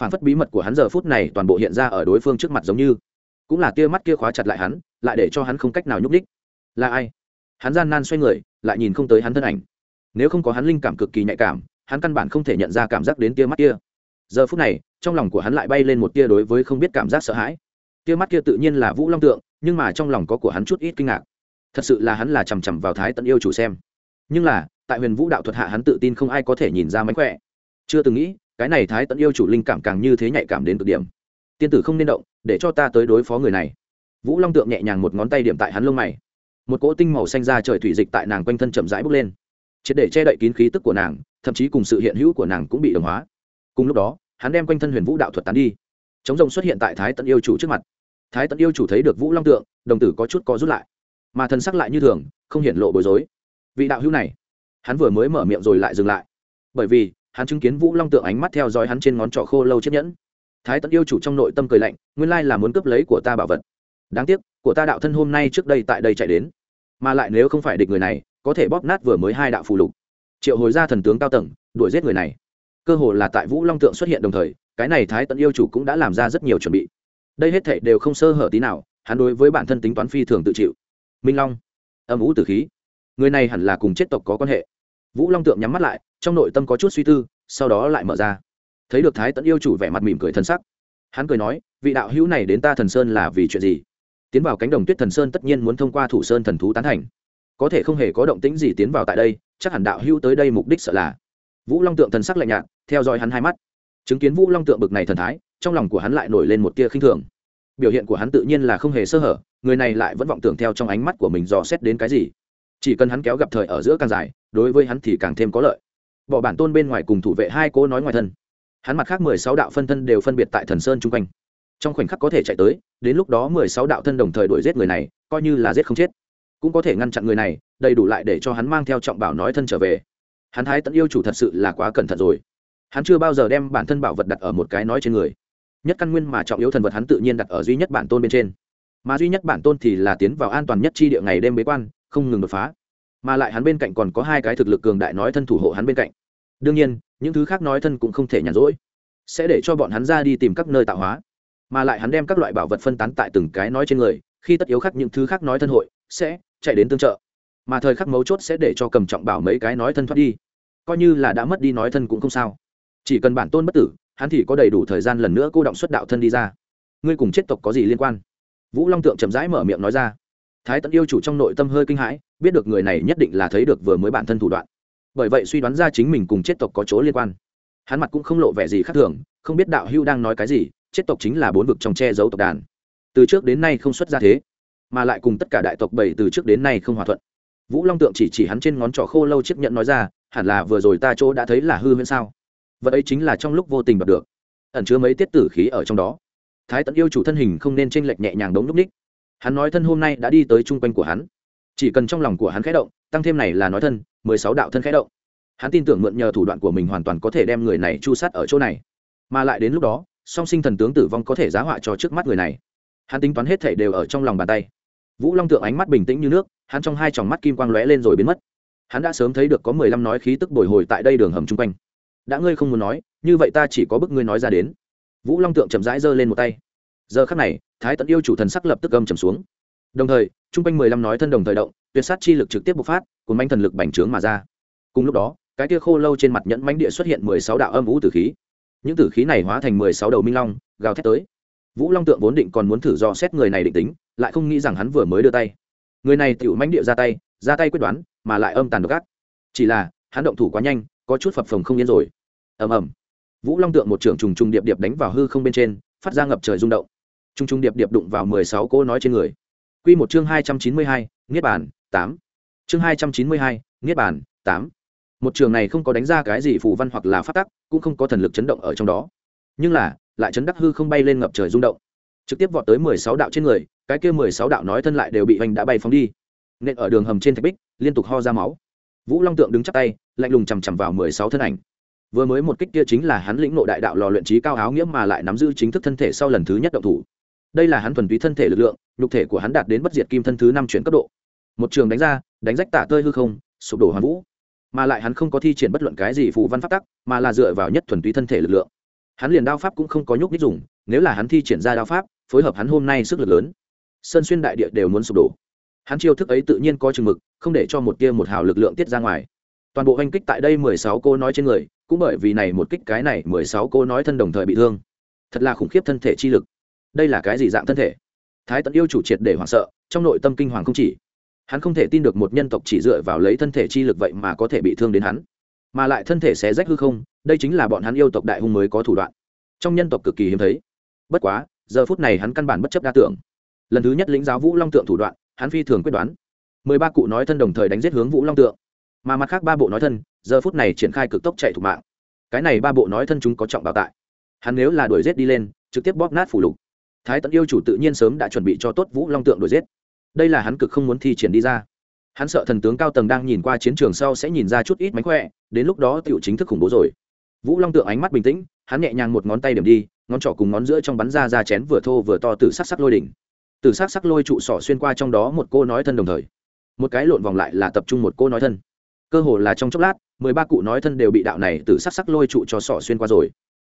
Phản phất bí mật của hắn giờ phút này toàn bộ hiện ra ở đối phương trước mặt giống như. Cũng là tia mắt kia khóa chặt lại hắn, lại để cho hắn không cách nào nhúc đích là ai? Hắn gian nan xoay người, lại nhìn không tới hắn thân ảnh. Nếu không có hắn linh cảm cực kỳ nhạy cảm, hắn căn bản không thể nhận ra cảm giác đến tia mắt kia giờ phút này, trong lòng của hắn lại bay lên một tia đối với không biết cảm giác sợ hãi. Tia mắt kia tự nhiên là vũ long tượng, nhưng mà trong lòng có của hắn chút ít kinh ngạc. Thật sự là hắn là chằm chằm vào thái tận yêu chủ xem. Nhưng là, tại huyền vũ đạo thuật hạ hắn tự tin không ai có thể nhìn ra mánh khỏe. Chưa từng nghĩ, cái này thái tận yêu chủ linh cảm càng như thế nhạy cảm đến cực điểm. Tiên tử không nên động, để cho ta tới đối phó người này. Vũ long tượng nhẹ nhàng một ngón tay điểm tại hắn lông mày. Một cỗ tinh màu xanh ra trời thủy dịch tại nàng quanh thân chậm rãi bốc lên. Triệt để che đậy kín khí tức của nàng, thậm chí cùng sự hiện hữu của nàng cũng bị đồng hóa cùng lúc đó, hắn đem quanh thân huyền vũ đạo thuật tán đi. Chống rồng xuất hiện tại thái tận yêu chủ trước mặt. Thái tận yêu chủ thấy được vũ long tượng, đồng tử có chút có rút lại. Mà thần sắc lại như thường, không hiện lộ bối rối. Vị đạo hữu này, hắn vừa mới mở miệng rồi lại dừng lại. Bởi vì, hắn chứng kiến vũ long tượng ánh mắt theo dõi hắn trên ngón trỏ khô lâu chiếc nhẫn. Thái tận yêu chủ trong nội tâm cười lạnh, nguyên lai là muốn cướp lấy của ta bảo vật. Đáng tiếc, của ta đạo thân hôm nay trước đây tại đây chạy đến. Mà lại nếu không phải địch người này, có thể bóp nát vừa mới hai đạo phù lục. Triệu hồi ra thần tướng cao tầng, đuổi giết người này cơ hồ là tại vũ long tượng xuất hiện đồng thời, cái này thái tận yêu chủ cũng đã làm ra rất nhiều chuẩn bị. Đây hết thảy đều không sơ hở tí nào, hắn đối với bản thân tính toán phi thường tự chịu. Minh long, âm ủ tử khí. Người này hẳn là cùng chết tộc có quan hệ. Vũ long tượng nhắm mắt lại, trong nội tâm có chút suy tư, sau đó lại mở ra. Thấy được thái tận yêu chủ vẻ mặt mỉm cười thân sắc. Hắn cười nói, vị đạo hữu này đến ta thần sơn là vì chuyện gì? Tiến vào cánh đồng tuyết thần sơn tất nhiên muốn thông qua thủ sơn thần thú tán thành. Có thể không hề có động tĩnh gì tiến vào tại đây, chắc hẳn đạo hữu tới đây mục đích sợ là vũ long tượng thần sắc lạnh nhạt, theo dõi hắn hai mắt. Chứng kiến vũ long tượng bực này thần thái, trong lòng của hắn lại nổi lên một tia khinh thường. Biểu hiện của hắn tự nhiên là không hề sơ hở, người này lại vẫn vọng tưởng theo trong ánh mắt của mình dò xét đến cái gì. Chỉ cần hắn kéo gặp thời ở giữa càng dài, đối với hắn thì càng thêm có lợi. Bỏ bản tôn bên ngoài cùng thủ vệ hai cố nói ngoài thân. Hắn mặt khác mười sáu đạo phân thân đều phân biệt tại thần sơn chung quanh. Trong khoảnh khắc có thể chạy tới, đến lúc đó mười sáu đạo thân đồng thời đuổi giết người này, coi như là giết không chết. Cũng có thể ngăn chặn người này, đầy đủ lại để cho hắn mang theo trọng bảo nói thân trở về hắn thái tận yêu chủ thật sự là quá cẩn thận rồi. Hắn chưa bao giờ đem bản thân bảo vật đặt ở một cái nói trên người. Nhất căn nguyên mà trọng yếu thần vật hắn tự nhiên đặt ở duy nhất bản tôn bên trên. Mà duy nhất bản tôn thì là tiến vào an toàn nhất chi địa ngày đêm bế quan, không ngừng đột phá. Mà lại hắn bên cạnh còn có hai cái thực lực cường đại nói thân thủ hộ hắn bên cạnh. Đương nhiên, những thứ khác nói thân cũng không thể nhàn rỗi. Sẽ để cho bọn hắn ra đi tìm các nơi tạo hóa. Mà lại hắn đem các loại bảo vật phân tán tại từng cái nói trên người, khi tất yếu khắc những thứ khác nói thân hội, sẽ chạy đến tương trợ mà thời khắc mấu chốt sẽ để cho cầm trọng bảo mấy cái nói thân thoát đi. Coi như là đã mất đi nói thân cũng không sao. Chỉ cần bản tôn bất tử, hắn thì có đầy đủ thời gian lần nữa cô động xuất đạo thân đi ra. Ngươi cùng chết tộc có gì liên quan? Vũ long tượng chậm rãi mở miệng nói ra. Thái tận yêu chủ trong nội tâm hơi kinh hãi, biết được người này nhất định là thấy được vừa mới bản thân thủ đoạn. Bởi vậy suy đoán ra chính mình cùng chết tộc có chỗ liên quan. Hắn mặt cũng không lộ vẻ gì khác thường, không biết đạo hưu đang nói cái gì, chết tộc chính là bốn vực trong che giấu tộc đàn. Từ trước đến nay không xuất ra thế, mà lại cùng tất cả đại tộc bảy từ trước đến nay không hòa thuận vũ long tượng chỉ chỉ hắn trên ngón trỏ khô lâu chiếc nhận nói ra, hẳn là vừa rồi ta chỗ đã thấy là hư huyễn sao? Vật ấy chính là trong lúc vô tình bật được. Ẩn chứa mấy tiết tử khí ở trong đó. Thái tận yêu chủ thân hình không nên tranh lệch nhẹ nhàng đống núp ních. Hắn nói thân hôm nay đã đi tới chung quanh của hắn. Chỉ cần trong lòng của hắn khẽ động, tăng thêm này là nói thân, mười sáu đạo thân khẽ động. Hắn tin tưởng mượn nhờ thủ đoạn của mình hoàn toàn có thể đem người này chu sát ở chỗ này. Mà lại đến lúc đó, song sinh thần tướng tử vong có thể giá họa cho trước mắt người này. Hắn tính toán hết thể đều ở trong lòng bàn tay. Vũ long tượng ánh mắt bình tĩnh như nước hắn trong hai tròng mắt kim quang lóe lên rồi biến mất. Hắn đã sớm thấy được có mười lăm nói khí tức bồi hồi tại đây đường hầm chung quanh. Đã ngươi không muốn nói, như vậy ta chỉ có bức ngươi nói ra đến. Vũ long tượng chậm rãi giơ lên một tay. Giờ khắc này, thái tận yêu chủ thần sắc lập tức gầm trầm xuống. Đồng thời, chung quanh mười lăm nói thân đồng thời động, tuyệt sát chi lực trực tiếp bộc phát cùng bánh thần lực bành trướng mà ra. Cùng lúc đó, cái kia khô lâu trên mặt nhẫn mánh địa xuất hiện mười sáu đạo âm vũ tử khí. Những tử khí này hóa thành mười sáu đầu minh long, gào thét tới. Vũ long tượng vốn định còn muốn thử do xét người này định tính, lại không nghĩ rằng hắn vừa mới đưa tay người này tiểu mánh địa ra tay ra tay quyết đoán, mà lại âm tàn độc ác. Chỉ là, hắn động thủ quá nhanh, có chút phập phồng không yên rồi. Ầm ầm. Vũ long tượng một trưởng trùng trùng điệp điệp đánh vào hư không bên trên, phát ra ngập trời rung động. Trùng trùng điệp điệp đụng vào mười sáu cô nói trên người. Quy một chương hai trăm chín mươi hai, niết bản tám. Chương hai trăm chín mươi hai, niết bản tám. Một trường này không có đánh ra cái gì phù văn hoặc là phát tắc, cũng không có thần lực chấn động ở trong đó. Nhưng là, lại chấn đắc hư không bay lên ngập trời rung động. Trực tiếp vọt tới mười sáu đạo trên người cái kia mười sáu đạo nói thân lại đều bị hoành đã bay phóng đi. Nên ở đường hầm trên thạch bích, liên tục ho ra máu. Vũ long tượng đứng chắp tay, lạnh lùng chằm chằm vào mười sáu thân ảnh. Vừa mới một kích kia chính là hắn lĩnh nộ đại đạo lò luyện trí cao áo nghĩa mà lại nắm giữ chính thức thân thể sau lần thứ nhất động thủ. Đây là hắn thuần túy thân thể lực lượng, nhục thể của hắn đạt đến bất diệt kim thân thứ năm chuyển cấp độ. Một trường đánh ra, đánh rách tả tơi hư không, sụp đổ hoàn vũ. Mà lại hắn không có thi triển bất luận cái gì phù văn phát tắc, mà là dựa vào nhất thuần túy thân thể lực lượng. Hắn liền đao pháp cũng không có nhúc nhích dùng, nếu là hắn thi triển ra đao pháp, phối hợp hắn hôm nay sức lực lớn sơn xuyên đại địa đều muốn sụp đổ. Hắn chiêu thức ấy tự nhiên có chừng mực, không để cho một tia một hào lực lượng tiết ra ngoài. Toàn bộ hành kích tại đây mười sáu cô nói trên người, cũng bởi vì này một kích cái này mười sáu cô nói thân đồng thời bị thương. Thật là khủng khiếp thân thể chi lực. Đây là cái gì dạng thân thể? Thái tận yêu chủ triệt để hoảng sợ, trong nội tâm kinh hoàng không chỉ. Hắn không thể tin được một nhân tộc chỉ dựa vào lấy thân thể chi lực vậy mà có thể bị thương đến hắn. Mà lại thân thể xé rách hư không, đây chính là bọn hắn yêu tộc đại hung mới có thủ đoạn. Trong nhân tộc cực kỳ hiếm thấy. Bất quá, giờ phút này hắn căn bản bất chấp đa tưởng lần thứ nhất lĩnh giáo vũ long tượng thủ đoạn hắn phi thường quyết đoán mười ba cụ nói thân đồng thời đánh giết hướng vũ long tượng mà mặt khác ba bộ nói thân giờ phút này triển khai cực tốc chạy thủ mạng cái này ba bộ nói thân chúng có trọng bảo tại hắn nếu là đuổi giết đi lên trực tiếp bóp nát phủ lục thái tận yêu chủ tự nhiên sớm đã chuẩn bị cho tốt vũ long tượng đuổi giết đây là hắn cực không muốn thi triển đi ra hắn sợ thần tướng cao tầng đang nhìn qua chiến trường sau sẽ nhìn ra chút ít mánh khỏe đến lúc đó tựu chính thức khủng bố rồi vũ long tượng ánh mắt bình tĩnh hắn nhẹ nhàng một ngón tay điểm đi ngón trỏ cùng ngón giữa trong bắn ra ra chén vừa thô vừa to từ sắc sắc lôi đỉnh từ sắc sắc lôi trụ sỏ xuyên qua trong đó một cô nói thân đồng thời. Một cái lộn vòng lại là tập trung một cô nói thân. Cơ hồ là trong chốc lát, mười ba cụ nói thân đều bị đạo này từ sắc sắc lôi trụ cho sỏ xuyên qua rồi.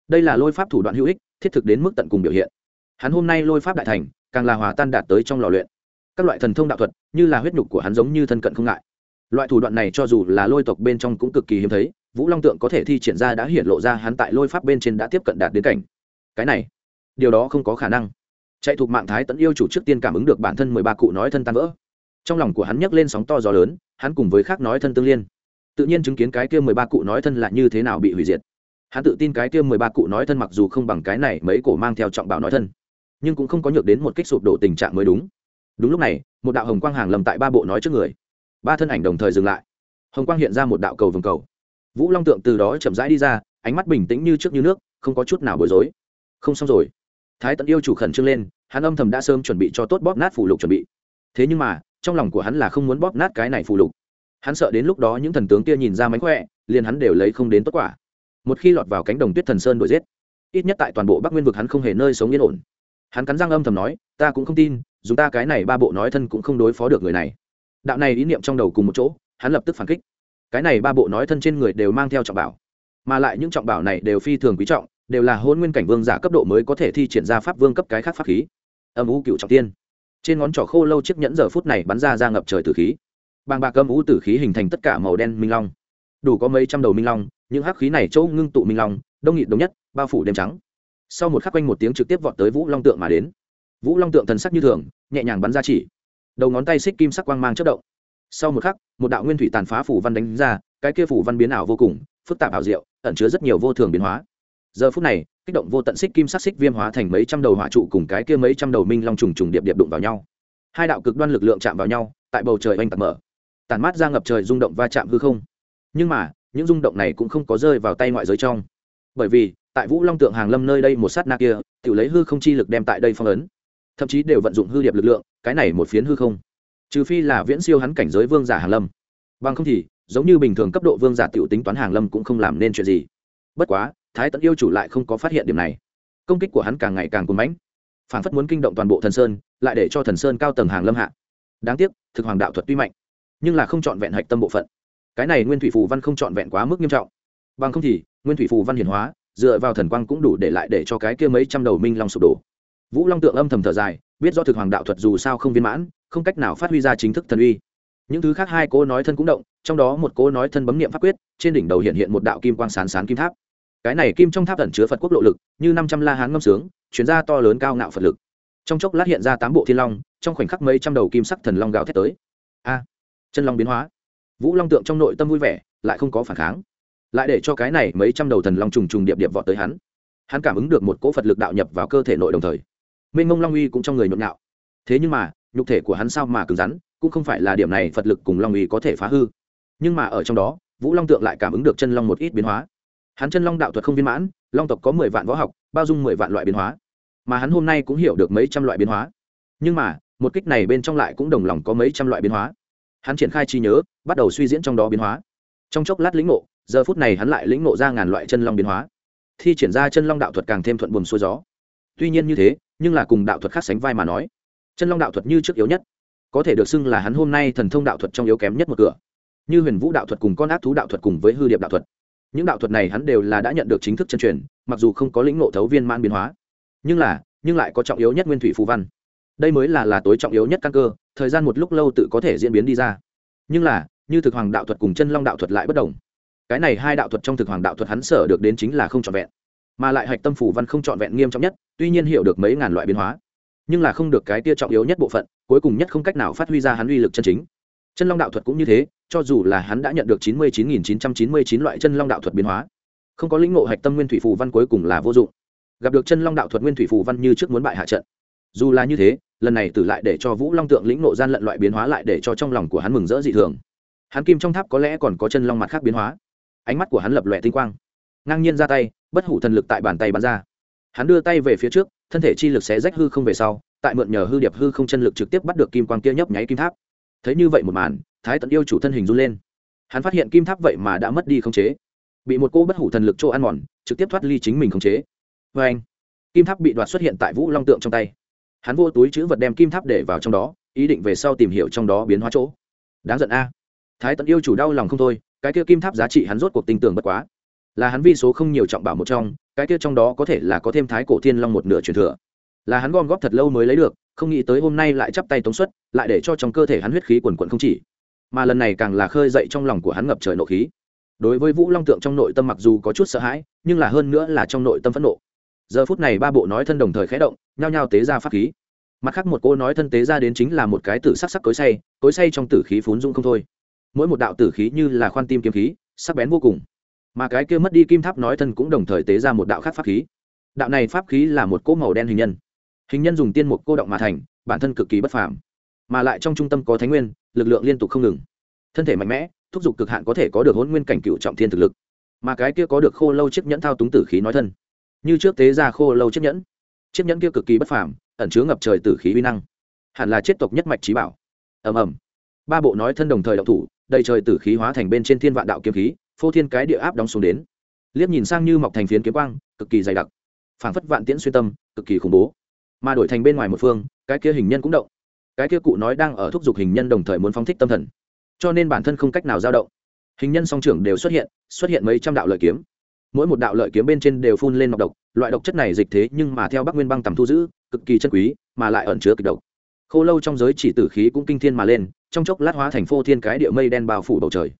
Đây là lôi pháp thủ đoạn hữu ích, thiết thực đến mức tận cùng biểu hiện. Hắn hôm nay lôi pháp đại thành, càng là hòa tan đạt tới trong lò luyện. Các loại thần thông đạo thuật, như là huyết nhục của hắn giống như thân cận không ngại. Loại thủ đoạn này cho dù là lôi tộc bên trong cũng cực kỳ hiếm thấy, vũ long tượng có thể thi triển ra đã hiện lộ ra hắn tại lôi pháp bên trên đã tiếp cận đạt đến cảnh. Cái này, điều đó không có khả năng chạy thuộc mạng thái tẫn yêu chủ trước tiên cảm ứng được bản thân mười ba cụ nói thân tan vỡ. Trong lòng của hắn nhấc lên sóng to gió lớn, hắn cùng với khác nói thân tương liên. Tự nhiên chứng kiến cái kia mười ba cụ nói thân là như thế nào bị hủy diệt. Hắn tự tin cái kia mười ba cụ nói thân mặc dù không bằng cái này mấy cổ mang theo trọng bảo nói thân, nhưng cũng không có nhược đến một kích sụp đổ tình trạng mới đúng. Đúng lúc này, một đạo hồng quang hàng lầm tại ba bộ nói trước người. Ba thân ảnh đồng thời dừng lại. Hồng quang hiện ra một đạo cầu vồng cầu. Vũ long tượng từ đó chậm rãi đi ra, ánh mắt bình tĩnh như trước như nước, không có chút nào bối rối. Không xong rồi thái tận yêu chủ khẩn trương lên, hắn âm thầm đã sớm chuẩn bị cho tốt bóp nát phủ lục chuẩn bị. Thế nhưng mà, trong lòng của hắn là không muốn bóp nát cái này phủ lục. Hắn sợ đến lúc đó những thần tướng kia nhìn ra mánh khỏe, liền hắn đều lấy không đến tốt quả. Một khi lọt vào cánh đồng tuyết thần sơn đuổi giết, ít nhất tại toàn bộ bắc nguyên vực hắn không hề nơi sống yên ổn. Hắn cắn răng âm thầm nói, ta cũng không tin dùng ta cái này ba bộ nói thân cũng không đối phó được người này. Đạo này ý niệm trong đầu cùng một chỗ, hắn lập tức phản kích. Cái này ba bộ nói thân trên người đều mang theo trọng bảo, mà lại những trọng bảo này đều phi thường quý trọng đều là hôn nguyên cảnh vương giả cấp độ mới có thể thi triển ra pháp vương cấp cái khác pháp khí. Âm u cựu trọng tiên. Trên ngón trỏ khô lâu chiếc nhẫn giờ phút này bắn ra ra ngập trời tử khí. Bàng bạc âm u tử khí hình thành tất cả màu đen minh long. Đủ có mấy trăm đầu minh long, những hắc khí này chỗ ngưng tụ minh long, đông nghịt đồng nhất, bao phủ đêm trắng. Sau một khắc quanh một tiếng trực tiếp vọt tới vũ long tượng mà đến. Vũ long tượng thần sắc như thường, nhẹ nhàng bắn ra chỉ. Đầu ngón tay xích kim sắc quang mang chất động. Sau một khắc, một đạo nguyên thủy tàn phá phủ văn đánh ra, cái kia phủ văn biến ảo vô cùng, phức tạp ảo diệu, ẩn chứa rất nhiều vô thường biến hóa giờ phút này, kích động vô tận xích kim sắc xích viêm hóa thành mấy trăm đầu hỏa trụ cùng cái kia mấy trăm đầu minh long trùng trùng điệp điệp đụng vào nhau. Hai đạo cực đoan lực lượng chạm vào nhau, tại bầu trời oanh tạc mở. Tàn mát ra ngập trời rung động va chạm hư không. Nhưng mà, những rung động này cũng không có rơi vào tay ngoại giới trong. Bởi vì, tại vũ long tượng hàng lâm nơi đây một sát na kia tự lấy hư không chi lực đem tại đây phong ấn. Thậm chí đều vận dụng hư điệp lực lượng, cái này một phiến hư không. Trừ phi là viễn siêu hắn cảnh giới vương giả hàng lâm. Bằng không thì, giống như bình thường cấp độ vương giả t i ể u tính toán hàng lâm cũng không làm nên chuyện gì. Bất quá thái tẫn yêu chủ lại không có phát hiện điểm này. Công kích của hắn càng ngày càng cồn mãnh. Phản phất muốn kinh động toàn bộ thần sơn, lại để cho thần sơn cao tầng hàng lâm hạ. Đáng tiếc, thực hoàng đạo thuật tuy mạnh, nhưng là không trọn vẹn hạch tâm bộ phận. Cái này nguyên thủy phù văn không trọn vẹn quá mức nghiêm trọng. Bằng không thì, nguyên thủy phù văn hiển hóa, dựa vào thần quang cũng đủ để lại để cho cái kia mấy trăm đầu minh long sụp đổ. Vũ long tượng âm thầm thở dài, biết do thực hoàng đạo thuật dù sao không viên mãn, không cách nào phát huy ra chính thức thần uy. Những thứ khác hai cô nói thân cũng động, trong đó một cô nói thân bấm niệm pháp quyết, trên đỉnh đầu hiện hiện một đạo kim quang sán sán kim tháp cái này kim trong tháp ẩn chứa phật quốc lộ lực, như năm trăm la hán ngâm sướng chuyển ra to lớn cao ngạo phật lực. Trong chốc lát hiện ra tám bộ thiên long, trong khoảnh khắc mấy trăm đầu kim sắc thần long gào thét tới. A, chân long biến hóa. Vũ long tượng trong nội tâm vui vẻ, lại không có phản kháng. Lại để cho cái này mấy trăm đầu thần long trùng trùng điệp điệp vọt tới hắn. Hắn cảm ứng được một cỗ phật lực đạo nhập vào cơ thể nội đồng thời minh mông long uy cũng trong người nhộn nhạo. Thế nhưng mà, nhục thể của hắn sao mà cứng rắn, cũng không phải là điểm này phật lực cùng long uy có thể phá hư. Nhưng mà ở trong đó, vũ long tượng lại cảm ứng được chân long một ít biến hóa hắn chân long đạo thuật không viên mãn, long tộc có mười vạn võ học, bao dung mười vạn loại biến hóa. Mà hắn hôm nay cũng hiểu được mấy trăm loại biến hóa. Nhưng mà, một kích này bên trong lại cũng đồng lòng có mấy trăm loại biến hóa. Hắn triển khai chi nhớ, bắt đầu suy diễn trong đó biến hóa. Trong chốc lát lĩnh ngộ, giờ phút này hắn lại lĩnh ngộ ra ngàn loại chân long biến hóa. Thi triển ra chân long đạo thuật càng thêm thuận buồm xuôi gió. Tuy nhiên như thế, nhưng là cùng đạo thuật khác sánh vai mà nói, chân long đạo thuật như trước yếu nhất. Có thể được xưng là hắn hôm nay thần thông đạo thuật trong yếu kém nhất một cửa. Như huyền vũ đạo thuật cùng con ác thú đạo thuật cùng với hư điệp đạo thuật những đạo thuật này hắn đều là đã nhận được chính thức chân truyền, mặc dù không có lĩnh ngộ thấu viên mãn biến hóa. Nhưng là, nhưng lại có trọng yếu nhất nguyên thủy phù văn. Đây mới là là tối trọng yếu nhất căn cơ, thời gian một lúc lâu tự có thể diễn biến đi ra. Nhưng là, như thực hoàng đạo thuật cùng chân long đạo thuật lại bất đồng. Cái này hai đạo thuật trong thực hoàng đạo thuật hắn sở được đến chính là không trọn vẹn, mà lại hạch tâm phủ văn không trọn vẹn nghiêm trọng nhất, tuy nhiên hiểu được mấy ngàn loại biến hóa, nhưng là không được cái tia trọng yếu nhất bộ phận, cuối cùng nhất không cách nào phát huy ra hắn uy lực chân chính. Chân long đạo thuật cũng như thế cho dù là hắn đã nhận được chín mươi chín nghìn chín trăm chín mươi chín loại chân long đạo thuật biến hóa, không có lĩnh ngộ hạch tâm nguyên thủy phù văn cuối cùng là vô dụng. Gặp được chân long đạo thuật nguyên thủy phù văn như trước muốn bại hạ trận. Dù là như thế, lần này tử lại để cho vũ long tượng lĩnh ngộ gian lận loại biến hóa lại để cho trong lòng của hắn mừng rỡ dị thường. Hắn kim trong tháp có lẽ còn có chân long mặt khác biến hóa. Ánh mắt của hắn lập lòe tinh quang. Ngang nhiên ra tay, bất hủ thần lực tại bàn tay bắn ra. Hắn đưa tay về phía trước, thân thể chi lực sẽ rách hư không về sau, tại mượn nhờ hư điệp hư không chân lực trực tiếp bắt được kim quang kia nhấp nháy kim tháp. Thấy như vậy một màn thái tận yêu chủ thân hình run lên. Hắn phát hiện kim tháp vậy mà đã mất đi khống chế. Bị một cô bất hủ thần lực chỗ ăn mòn, trực tiếp thoát ly chính mình khống chế. Vê anh, kim tháp bị đoạt xuất hiện tại vũ long tượng trong tay. Hắn vô túi chữ vật đem kim tháp để vào trong đó, ý định về sau tìm hiểu trong đó biến hóa chỗ. Đáng giận a. Thái tận yêu chủ đau lòng không thôi, cái kia kim tháp giá trị hắn rốt cuộc tin tưởng bất quá. Là hắn vi số không nhiều trọng bảo một trong, cái kia trong đó có thể là có thêm thái cổ thiên long một nửa truyền thừa. Là hắn gom góp thật lâu mới lấy được, không nghĩ tới hôm nay lại chắp tay tống xuất, lại để cho trong cơ thể hắn huyết khí quần quận không chỉ mà lần này càng là khơi dậy trong lòng của hắn ngập trời nộ khí. Đối với vũ long tượng trong nội tâm mặc dù có chút sợ hãi, nhưng là hơn nữa là trong nội tâm phẫn nộ. Giờ phút này ba bộ nói thân đồng thời khé động, nhao nhao tế ra pháp khí. Mặt khác một cô nói thân tế ra đến chính là một cái tử sắc sắc cối say cối say trong tử khí phún dung không thôi. Mỗi một đạo tử khí như là khoan tim kiếm khí, sắc bén vô cùng. Mà cái kia mất đi kim tháp nói thân cũng đồng thời tế ra một đạo khác pháp khí. Đạo này pháp khí là một cỗ màu đen hình nhân. Hình nhân dùng tiên mục cô động mà thành, bản thân cực kỳ bất phàm mà lại trong trung tâm có thánh nguyên, lực lượng liên tục không ngừng. Thân thể mạnh mẽ, thúc giục cực hạn có thể có được hôn nguyên cảnh cựu trọng thiên thực lực. Mà cái kia có được khô lâu chiếc nhẫn thao túng tử khí nói thân. Như trước tế ra khô lâu chiếc nhẫn. Chiếc nhẫn kia cực kỳ bất phàm, ẩn chứa ngập trời tử khí uy năng. Hẳn là chết tộc nhất mạch trí bảo. Ầm ầm. Ba bộ nói thân đồng thời động thủ, đầy trời tử khí hóa thành bên trên thiên vạn đạo kiếm khí, phô thiên cái địa áp đóng xuống đến. Liếc nhìn sang như mọc thành phiến kiếm quang, cực kỳ dày đặc. Phảng phất vạn tiễn xuyên tâm, cực kỳ khủng bố. Mà đổi thành bên ngoài một phương, cái kia hình nhân cũng động cái kia cụ nói đang ở thúc giục hình nhân đồng thời muốn phóng thích tâm thần. Cho nên bản thân không cách nào dao động. Hình nhân song trưởng đều xuất hiện xuất hiện mấy trăm đạo lợi kiếm. Mỗi một đạo lợi kiếm bên trên đều phun lên nọc độc, loại độc chất này dịch thế nhưng mà theo bắc nguyên băng tầm thu giữ, cực kỳ chân quý, mà lại ẩn chứa kịch độc. Khô lâu trong giới chỉ tử khí cũng kinh thiên mà lên, trong chốc lát hóa thành phô thiên cái địa mây đen bao phủ bầu trời.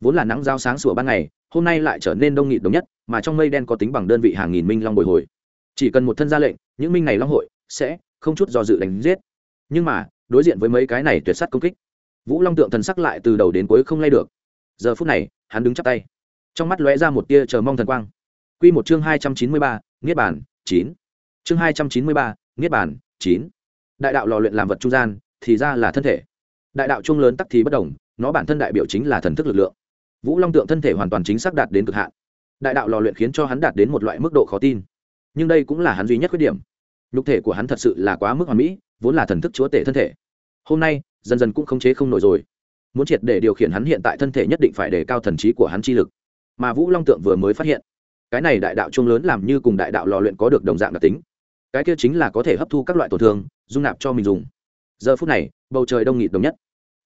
Vốn là nắng giao sáng sủa ban ngày, hôm nay lại trở nên đông nghịt đồng nhất, mà trong mây đen có tính bằng đơn vị hàng nghìn minh long bồi hồi. Chỉ cần một thân ra lệnh, những minh này long hội sẽ không chút do dự đánh giết. Nhưng mà đối diện với mấy cái này tuyệt sắt công kích. Vũ long tượng thần sắc lại từ đầu đến cuối không lay được. Giờ phút này, hắn đứng chắp tay. Trong mắt lóe ra một tia chờ mong thần quang. Q một chương hai trăm chín mươi ba, niết bản chín. Chương hai trăm chín mươi ba, niết bản chín. Đại đạo lò luyện làm vật trung gian, thì ra là thân thể. Đại đạo chung lớn tắc thì bất đồng, nó bản thân đại biểu chính là thần thức lực lượng. Vũ long tượng thân thể hoàn toàn chính xác đạt đến cực hạn. Đại đạo lò luyện khiến cho hắn đạt đến một loại mức độ khó tin. Nhưng đây cũng là hắn duy nhất khuyết điểm. Nhục thể của hắn thật sự là quá mức hoàn mỹ, vốn là thần thức chúa tể thân thể hôm nay, dần dần cũng không chế không nổi rồi. Muốn triệt để điều khiển hắn hiện tại thân thể nhất định phải đề cao thần trí của hắn chi lực. Mà vũ long tượng vừa mới phát hiện, cái này đại đạo chung lớn làm như cùng đại đạo lò luyện có được đồng dạng đặc tính. Cái kia chính là có thể hấp thu các loại tổn thương, dung nạp cho mình dùng. Giờ phút này, bầu trời đông nghịt đồng nhất.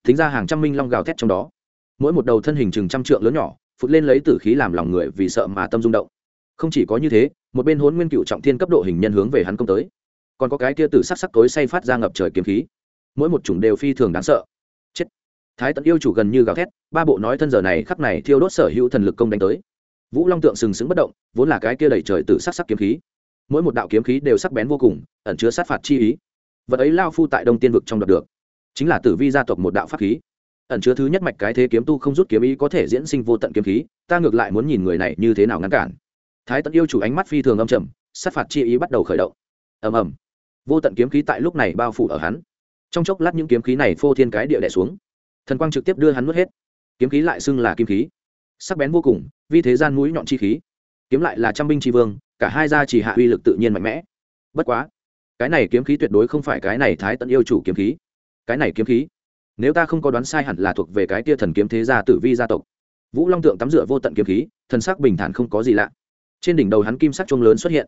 Thính ra hàng trăm minh long gào thét trong đó. Mỗi một đầu thân hình chừng trăm trượng lớn nhỏ, phụt lên lấy tử khí làm lòng người vì sợ mà tâm rung động. Không chỉ có như thế, một bên hốn nguyên cựu trọng thiên cấp độ hình nhân hướng về hắn công tới. Còn có cái kia tử sắc sắc tối say phát ra ngập trời kiếm khí mỗi một chủng đều phi thường đáng sợ. Chết. Thái tận yêu chủ gần như gào thét, ba bộ nói thân giờ này khắc này thiêu đốt sở hữu thần lực công đánh tới. Vũ long tượng sừng sững bất động, vốn là cái kia đẩy trời tử sắc sắc kiếm khí. Mỗi một đạo kiếm khí đều sắc bén vô cùng, ẩn chứa sát phạt chi ý. Vật ấy lao phu tại đông tiên vực trong đoạt được. Chính là tử vi gia tộc một đạo pháp khí. Ẩn chứa thứ nhất mạch cái thế kiếm tu không rút kiếm ý có thể diễn sinh vô tận kiếm khí, ta ngược lại muốn nhìn người này như thế nào ngăn cản. Thái tận yêu chủ ánh mắt phi thường âm trầm, sát phạt chi ý bắt đầu khởi động. Ầm ầm. Vô tận kiếm khí tại lúc này bao phủ ở hắn trong chốc lát những kiếm khí này phô thiên cái địa đẻ xuống. Thần quang trực tiếp đưa hắn nuốt hết. Kiếm khí lại xưng là kim khí. Sắc bén vô cùng vì thế gian mũi nhọn chi khí. Kiếm lại là trăm binh tri vương, cả hai gia chỉ hạ uy lực tự nhiên mạnh mẽ. Bất quá, cái này kiếm khí tuyệt đối không phải cái này thái tận yêu chủ kiếm khí. Cái này kiếm khí, nếu ta không có đoán sai hẳn là thuộc về cái tia thần kiếm thế gia tử vi gia tộc. Vũ long tượng tắm rửa vô tận kiếm khí, thần sắc bình thản không có gì lạ. Trên đỉnh đầu hắn kim sắc chuông lớn xuất hiện.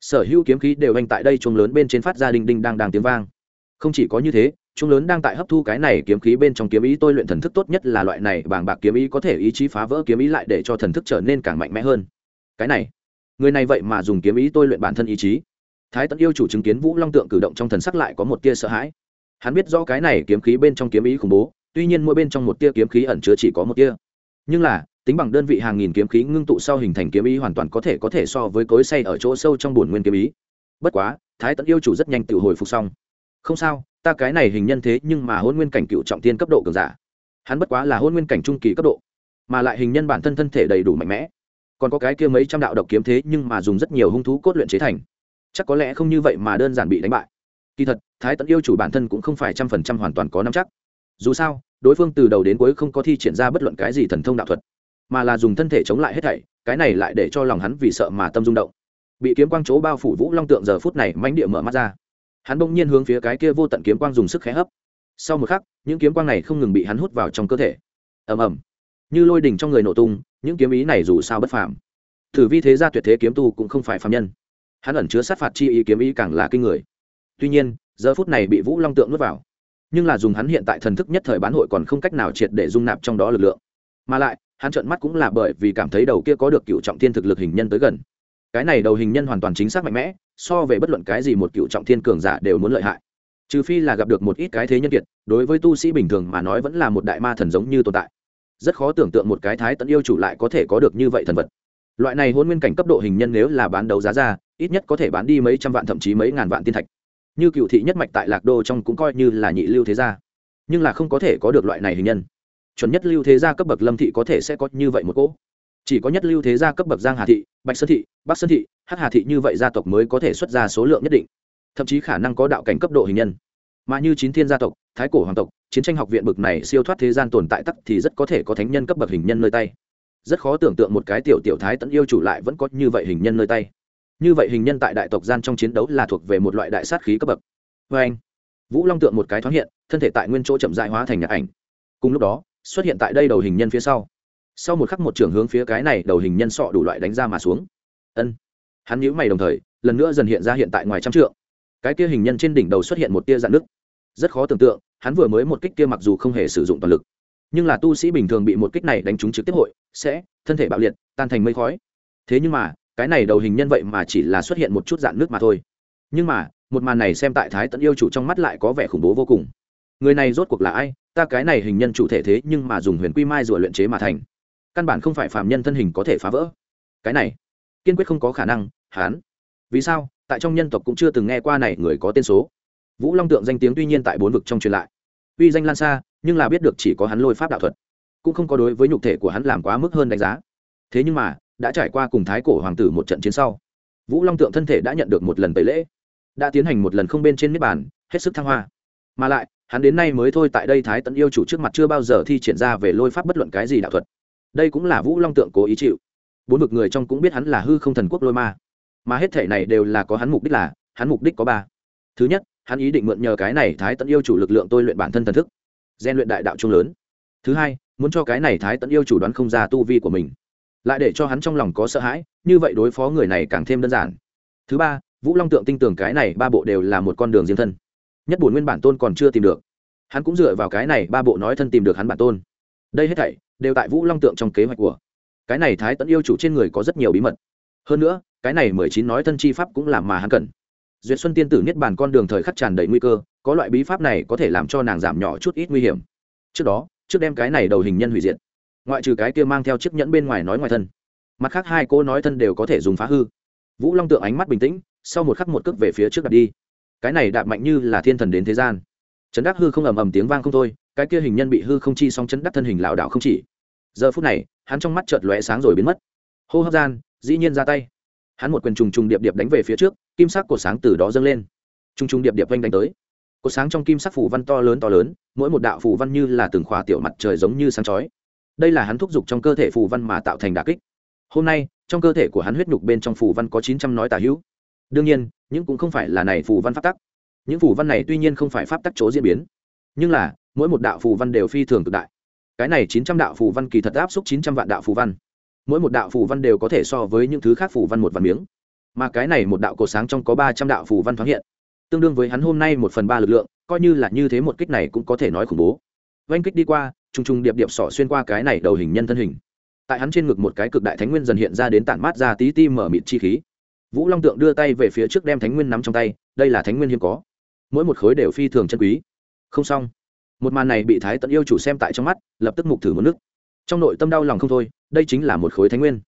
Sở hữu kiếm khí đều anh tại đây chuông lớn bên trên phát ra đinh đinh đang đang tiếng vang không chỉ có như thế, chúng lớn đang tại hấp thu cái này kiếm khí bên trong kiếm ý, tôi luyện thần thức tốt nhất là loại này bàng bạc kiếm ý có thể ý chí phá vỡ kiếm ý lại để cho thần thức trở nên càng mạnh mẽ hơn. Cái này, người này vậy mà dùng kiếm ý tôi luyện bản thân ý chí. Thái tẫn yêu chủ chứng kiến vũ long tượng cử động trong thần sắc lại có một tia sợ hãi. Hắn biết rõ cái này kiếm khí bên trong kiếm ý khủng bố, tuy nhiên mỗi bên trong một tia kiếm khí ẩn chứa chỉ có một tia. Nhưng là, tính bằng đơn vị hàng nghìn kiếm khí ngưng tụ sau hình thành kiếm ý hoàn toàn có thể có thể so với cối say ở chỗ sâu trong bổn nguyên kiếm ý. Bất quá, thái tẫn yêu chủ rất nhanh tự hồi phục xong không sao, ta cái này hình nhân thế nhưng mà hôn nguyên cảnh cựu trọng tiên cấp độ cường giả. Hắn bất quá là hôn nguyên cảnh trung kỳ cấp độ, mà lại hình nhân bản thân thân thể đầy đủ mạnh mẽ. Còn có cái kia mấy trăm đạo độc kiếm thế nhưng mà dùng rất nhiều hung thú cốt luyện chế thành. Chắc có lẽ không như vậy mà đơn giản bị đánh bại. Kỳ thật, thái tẫn yêu chủ bản thân cũng không phải trăm phần trăm hoàn toàn có năm chắc. Dù sao, đối phương từ đầu đến cuối không có thi triển ra bất luận cái gì thần thông đạo thuật, mà là dùng thân thể chống lại hết thảy, cái này lại để cho lòng hắn vì sợ mà tâm rung động. Bị kiếm quang chỗ bao phủ vũ long tượng giờ phút này mánh địa mở mắt ra hắn bỗng nhiên hướng phía cái kia vô tận kiếm quang dùng sức khẽ hấp. Sau một khắc, những kiếm quang này không ngừng bị hắn hút vào trong cơ thể. Ầm ầm. Như lôi đỉnh trong người nổ tung, những kiếm ý này dù sao bất phàm. Thử vi thế gia tuyệt thế kiếm tu cũng không phải phàm nhân. Hắn ẩn chứa sát phạt chi ý kiếm ý càng là kinh người. Tuy nhiên, giờ phút này bị vũ long tượng nuốt vào. Nhưng là dùng hắn hiện tại thần thức nhất thời bán hội còn không cách nào triệt để dung nạp trong đó lực lượng. Mà lại, hắn trợn mắt cũng là bởi vì cảm thấy đầu kia có được cựu trọng thiên thực lực hình nhân tới gần. Cái này đầu hình nhân hoàn toàn chính xác mạnh mẽ so về bất luận cái gì một cựu trọng thiên cường giả đều muốn lợi hại. Trừ phi là gặp được một ít cái thế nhân kiệt, đối với tu sĩ bình thường mà nói vẫn là một đại ma thần giống như tồn tại. Rất khó tưởng tượng một cái thái tận yêu chủ lại có thể có được như vậy thần vật. Loại này hôn nguyên cảnh cấp độ hình nhân nếu là bán đấu giá ra, ít nhất có thể bán đi mấy trăm vạn thậm chí mấy ngàn vạn tiên thạch. Như cựu thị nhất mạch tại lạc đô trong cũng coi như là nhị lưu thế gia. Nhưng là không có thể có được loại này hình nhân. Chuẩn nhất lưu thế gia cấp bậc lâm thị có thể sẽ có như vậy một cỗ chỉ có nhất lưu thế gia cấp bậc giang hà thị, bạch sơn thị, bắc sơn thị, hắc hà thị như vậy gia tộc mới có thể xuất ra số lượng nhất định. Thậm chí khả năng có đạo cảnh cấp độ hình nhân. Mà như chín thiên gia tộc, thái cổ hoàng tộc, chiến tranh học viện bậc này siêu thoát thế gian tồn tại tắc thì rất có thể có thánh nhân cấp bậc hình nhân nơi tay. Rất khó tưởng tượng một cái tiểu tiểu thái tẫn yêu chủ lại vẫn có như vậy hình nhân nơi tay. Như vậy hình nhân tại đại tộc gian trong chiến đấu là thuộc về một loại đại sát khí cấp bậc. Vê anh, vũ long tượng một cái thoáng hiện, thân thể tại nguyên chỗ chậm dại hóa thành nhạc ảnh. Cùng lúc đó, xuất hiện tại đây đầu hình nhân phía sau sau một khắc một trưởng hướng phía cái này đầu hình nhân sọ đủ loại đánh ra mà xuống. Ân. Hắn nhíu mày đồng thời, lần nữa dần hiện ra hiện tại ngoài trăm trượng. Cái kia hình nhân trên đỉnh đầu xuất hiện một tia dạn nước rất khó tưởng tượng, hắn vừa mới một kích kia mặc dù không hề sử dụng toàn lực, nhưng là tu sĩ bình thường bị một kích này đánh trúng trực tiếp hội, sẽ, thân thể bạo liệt, tan thành mây khói. Thế nhưng mà, cái này đầu hình nhân vậy mà chỉ là xuất hiện một chút dạn nước mà thôi. Nhưng mà, một màn này xem tại thái tận yêu chủ trong mắt lại có vẻ khủng bố vô cùng. Người này rốt cuộc là ai? Ta cái này hình nhân chủ thể thế nhưng mà dùng huyền quy mai rùa luyện chế mà thành căn bản không phải phàm nhân thân hình có thể phá vỡ. Cái này, kiên quyết không có khả năng, hán. Vì sao? Tại trong nhân tộc cũng chưa từng nghe qua này người có tên số. Vũ long tượng danh tiếng tuy nhiên tại bốn vực trong truyền lại. Uy danh lan xa, nhưng là biết được chỉ có hắn lôi pháp đạo thuật. Cũng không có đối với nhục thể của hắn làm quá mức hơn đánh giá. Thế nhưng mà, đã trải qua cùng thái cổ hoàng tử một trận chiến sau, vũ long tượng thân thể đã nhận được một lần tẩy lễ. Đã tiến hành một lần không bên trên niết bàn, hết sức thăng hoa. Mà lại, hắn đến nay mới thôi tại đây thái tận yêu chủ trước mặt chưa bao giờ thi triển ra về lôi pháp bất luận cái gì đạo thuật đây cũng là vũ long tượng cố ý chịu bốn vực người trong cũng biết hắn là hư không thần quốc lôi ma mà hết thể này đều là có hắn mục đích là hắn mục đích có ba thứ nhất hắn ý định mượn nhờ cái này thái tận yêu chủ lực lượng tôi luyện bản thân thần thức gian luyện đại đạo trung lớn thứ hai muốn cho cái này thái tận yêu chủ đoán không ra tu vi của mình lại để cho hắn trong lòng có sợ hãi như vậy đối phó người này càng thêm đơn giản thứ ba vũ long tượng tin tưởng cái này ba bộ đều là một con đường riêng thân nhất bổn nguyên bản tôn còn chưa tìm được hắn cũng dựa vào cái này ba bộ nói thân tìm được hắn bản tôn đây hết thảy đều tại vũ long tượng trong kế hoạch của. Cái này thái tẫn yêu chủ trên người có rất nhiều bí mật. Hơn nữa, cái này mười chín nói thân chi pháp cũng làm mà hắn cần. Duyệt xuân tiên tử niết bàn con đường thời khắc tràn đầy nguy cơ, có loại bí pháp này có thể làm cho nàng giảm nhỏ chút ít nguy hiểm. Trước đó, trước đem cái này đầu hình nhân hủy diệt, ngoại trừ cái kia mang theo chiếc nhẫn bên ngoài nói ngoài thân. Mặt khác hai cô nói thân đều có thể dùng phá hư. Vũ long tượng ánh mắt bình tĩnh, sau một khắc một cước về phía trước đặt đi. Cái này đạp mạnh như là thiên thần đến thế gian. Trấn đắc hư không ầm ầm tiếng vang không thôi cái kia hình nhân bị hư không chi song chấn đắc thân hình lảo đảo không chỉ. Giờ phút này, hắn trong mắt chợt lóe sáng rồi biến mất. Hô hấp gian, dĩ nhiên ra tay. Hắn một quyền trùng trùng điệp điệp đánh về phía trước, kim sắc của sáng từ đó dâng lên. Trùng trùng điệp điệp oanh đánh tới. Cột sáng trong kim sắc phủ văn to lớn to lớn, mỗi một đạo phủ văn như là từng khỏa tiểu mặt trời giống như sáng chói. Đây là hắn thúc giục trong cơ thể phù văn mà tạo thành đà kích. Hôm nay, trong cơ thể của hắn huyết nhục bên trong phù văn có chín trăm nói tà hữu. Đương nhiên, những cũng không phải là này phù văn pháp tắc. Những phù văn này tuy nhiên không phải pháp tắc chỗ diễn biến, nhưng là mỗi một đạo phù văn đều phi thường cực đại. Cái này chín trăm đạo phù văn kỳ thật áp xúc chín trăm vạn đạo phù văn. Mỗi một đạo phù văn đều có thể so với những thứ khác phù văn một vạn miếng. Mà cái này một đạo cột sáng trong có ba trăm đạo phù văn thoáng hiện, tương đương với hắn hôm nay một phần ba lực lượng, coi như là như thế một kích này cũng có thể nói khủng bố. Oanh kích đi qua t r u n g t r u n g điệp điệp sỏ xuyên qua cái này đầu hình nhân thân hình. Tại hắn trên ngực một cái cực đại thánh nguyên dần hiện ra đến tản mát ra tí ti mở mịt chi khí. Vũ long tượng đưa tay về phía trước đem thánh nguyên nắm trong tay, đây là thánh nguyên hiếm có. Mỗi một khối đều phi thường chân quý. Không xong một màn này bị thái tận yêu chủ xem tại trong mắt, lập tức mục thử một nước. Trong nội tâm đau lòng không thôi, đây chính là một khối thánh nguyên.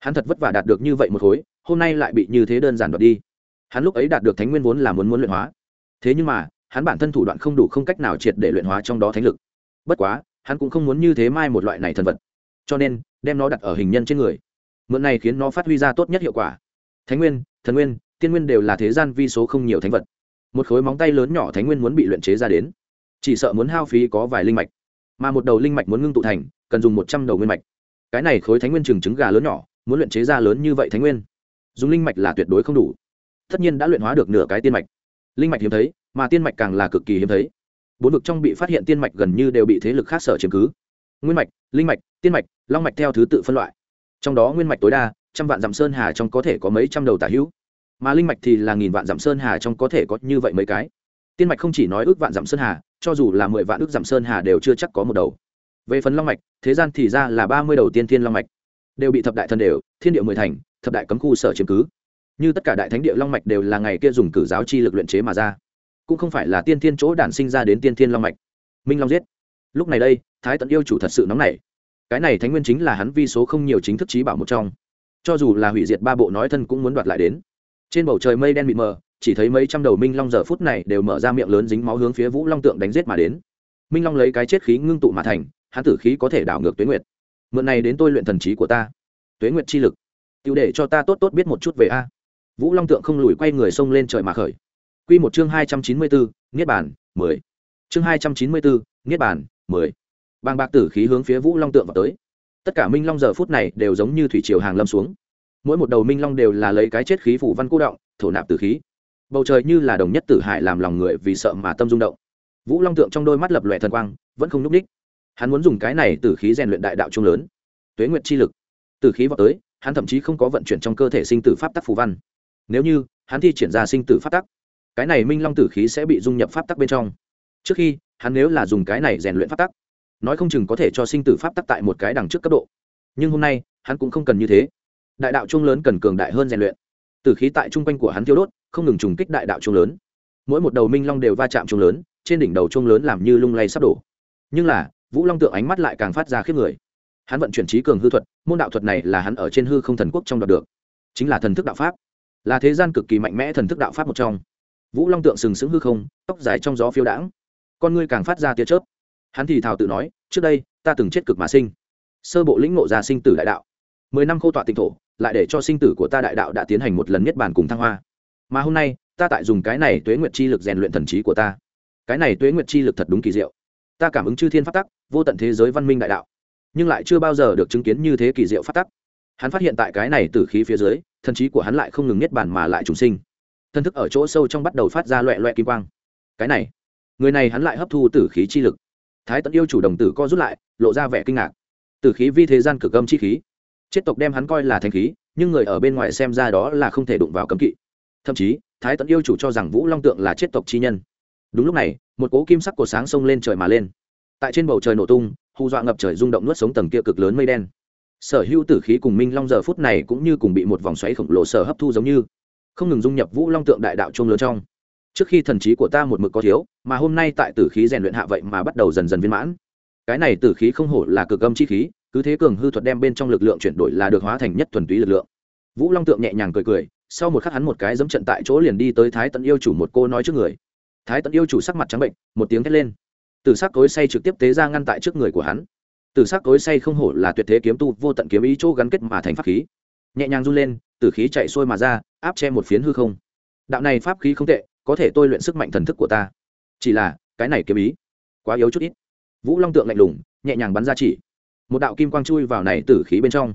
Hắn thật vất vả đạt được như vậy một khối, hôm nay lại bị như thế đơn giản đoạt đi. Hắn lúc ấy đạt được thánh nguyên vốn là muốn muốn luyện hóa. Thế nhưng mà, hắn bản thân thủ đoạn không đủ không cách nào triệt để luyện hóa trong đó thánh lực. Bất quá, hắn cũng không muốn như thế mai một loại này thần vật. Cho nên, đem nó đặt ở hình nhân trên người. Mượn này khiến nó phát huy ra tốt nhất hiệu quả. Thánh nguyên, thần nguyên, tiên nguyên đều là thế gian vi số không nhiều thánh vật. Một khối móng tay lớn nhỏ thánh nguyên muốn bị luyện chế ra đến chỉ sợ muốn hao phí có vài linh mạch. Mà một đầu linh mạch muốn ngưng tụ thành, cần dùng một trăm đầu nguyên mạch. Cái này khối thánh nguyên trừng trứng gà lớn nhỏ, muốn luyện chế ra lớn như vậy thánh nguyên. Dùng linh mạch là tuyệt đối không đủ. Tất nhiên đã luyện hóa được nửa cái tiên mạch. Linh mạch hiếm thấy, mà tiên mạch càng là cực kỳ hiếm thấy. Bốn vực trong bị phát hiện tiên mạch gần như đều bị thế lực khác sở chiếm cứ. Nguyên mạch, linh mạch, tiên mạch, long mạch theo thứ tự phân loại. Trong đó nguyên mạch tối đa, trăm vạn dặm sơn hà trong có thể có mấy trăm đầu tả hữu. Mà linh mạch thì là nghìn vạn dặm sơn hà trong có thể có như vậy mấy cái. Tiên mạch không chỉ nói ước vạn dặm sơn hà cho dù là mười vạn ước dặm sơn hà đều chưa chắc có một đầu. Về phần long mạch, thế gian thì ra là ba mươi đầu tiên thiên long mạch. Đều bị thập đại thần đều, thiên địa mười thành, thập đại cấm khu sở chiếm cứ. Như tất cả đại thánh địa long mạch đều là ngày kia dùng cử giáo chi lực luyện chế mà ra. Cũng không phải là tiên thiên chỗ đản sinh ra đến tiên thiên long mạch. Minh long giết. Lúc này đây, thái tận yêu chủ thật sự nóng nảy. Cái này thánh nguyên chính là hắn vi số không nhiều chính thức trí bảo một trong. Cho dù là hủy diệt ba bộ nói thân cũng muốn đoạt lại đến. Trên bầu trời mây đen mịt mờ chỉ thấy mấy trăm đầu minh long giờ phút này đều mở ra miệng lớn dính máu hướng phía vũ long tượng đánh giết mà đến. Minh long lấy cái chết khí ngưng tụ mà thành, hắn tử khí có thể đảo ngược tuế nguyệt. Mượn này đến tôi luyện thần trí của ta. Tuế nguyệt chi lực. Tiêu để cho ta tốt tốt biết một chút về a. Vũ long tượng không lùi quay người xông lên trời mà khởi. Q một chương hai trăm chín mươi bốn niết bản mười. Chương hai trăm chín mươi bốn niết bản mười. Bàng bạc tử khí hướng phía vũ long tượng vào tới. Tất cả minh long giờ phút này đều giống như thủy triều hàng lâm xuống. Mỗi một đầu minh long đều là lấy cái chết khí phủ văn cô động, thổ nạp tử khí bầu trời như là đồng nhất tử hải làm lòng người vì sợ mà tâm rung động. Vũ long tượng trong đôi mắt lập lòe thần quang, vẫn không n ú c ních hắn muốn dùng cái này từ khí rèn luyện đại đạo Chung lớn. Tuế nguyệt chi lực. Từ khí vào tới, hắn thậm chí không có vận chuyển trong cơ thể sinh tử pháp tắc phù văn. Nếu như, hắn thi triển ra sinh tử pháp tắc, cái này minh long tử khí sẽ bị dung nhập pháp tắc bên trong. Trước khi, hắn nếu là dùng cái này rèn luyện pháp tắc, nói không chừng có thể cho sinh tử pháp tắc tại một cái đằng trước cấp độ. Nhưng hôm nay, hắn cũng không cần như thế. Đại đạo Chung lớn cần cường đại hơn rèn luyện từ khí tại trung quanh của hắn thiêu đốt, không ngừng trùng kích đại đạo trung lớn. Mỗi một đầu minh long đều va chạm trung lớn, trên đỉnh đầu trung lớn làm như lung lay sắp đổ. Nhưng là, vũ long tượng ánh mắt lại càng phát ra khiếp người. Hắn vận chuyển trí cường hư thuật, môn đạo thuật này là hắn ở trên hư không thần quốc trong đoạt được. Chính là thần thức đạo pháp. Là thế gian cực kỳ mạnh mẽ thần thức đạo pháp một trong. Vũ long tượng sừng sững hư không, tóc dài trong gió phiêu đãng. Con ngươi càng phát ra tia chớp. Hắn thì thào tự nói, trước đây, ta từng chết cực mà sinh. Sơ bộ lĩnh ngộ ra sinh tử đại đạo. Mười năm khô tọa tịnh thổ lại để cho sinh tử của ta đại đạo đã tiến hành một lần nhất bản cùng thăng hoa. Mà hôm nay, ta tại dùng cái này tuế nguyệt chi lực rèn luyện thần trí của ta. Cái này tuế nguyệt chi lực thật đúng kỳ diệu. Ta cảm ứng chư thiên phát tắc, vô tận thế giới văn minh đại đạo, nhưng lại chưa bao giờ được chứng kiến như thế kỳ diệu phát tắc. Hắn phát hiện tại cái này từ khí phía dưới, thần trí của hắn lại không ngừng nhất bản mà lại trùng sinh. Thân thức ở chỗ sâu trong bắt đầu phát ra loẹ loẹ kim quang. Cái này, người này hắn lại hấp thu tử khí chi lực. Thái tận yêu chủ đồng tử co rút lại, lộ ra vẻ kinh ngạc. Tử khí vi thế gian cực âm chi khí chết tộc đem hắn coi là thanh khí, nhưng người ở bên ngoài xem ra đó là không thể đụng vào cấm kỵ. Thậm chí, thái tận yêu chủ cho rằng vũ long tượng là chết tộc chi nhân. Đúng lúc này, một cố kim sắc của sáng sông lên trời mà lên. Tại trên bầu trời nổ tung, hù dọa ngập trời rung động nuốt sống tầng kia cực lớn mây đen. Sở hữu tử khí cùng minh long giờ phút này cũng như cùng bị một vòng xoáy khổng lồ sở hấp thu giống như, không ngừng dung nhập vũ long tượng đại đạo trung lớn trong. Trước khi thần trí của ta một mực có thiếu, mà hôm nay tại tử khí rèn luyện hạ vậy mà bắt đầu dần dần viên mãn. Cái này tử khí không hổ là cực âm chi khí cứ thế cường hư thuật đem bên trong lực lượng chuyển đổi là được hóa thành nhất thuần túy lực lượng. Vũ long tượng nhẹ nhàng cười cười, sau một khắc hắn một cái dẫm trận tại chỗ liền đi tới thái tận yêu chủ một cô nói trước người. Thái tận yêu chủ sắc mặt trắng bệnh, một tiếng thét lên. Từ sắc cối say trực tiếp tế ra ngăn tại trước người của hắn. Từ sắc cối say không hổ là tuyệt thế kiếm tu, vô tận kiếm ý chỗ gắn kết mà thành pháp khí. Nhẹ nhàng run lên từ khí chạy xuôi mà ra, áp che một phiến hư không. Đạo này pháp khí không tệ, có thể tôi luyện sức mạnh thần thức của ta. Chỉ là, cái này kiếm ý quá yếu chút ít. Vũ long tượng lạnh lùng, nhẹ nhàng bắn ra chỉ một đạo kim quang chui vào này tử khí bên trong.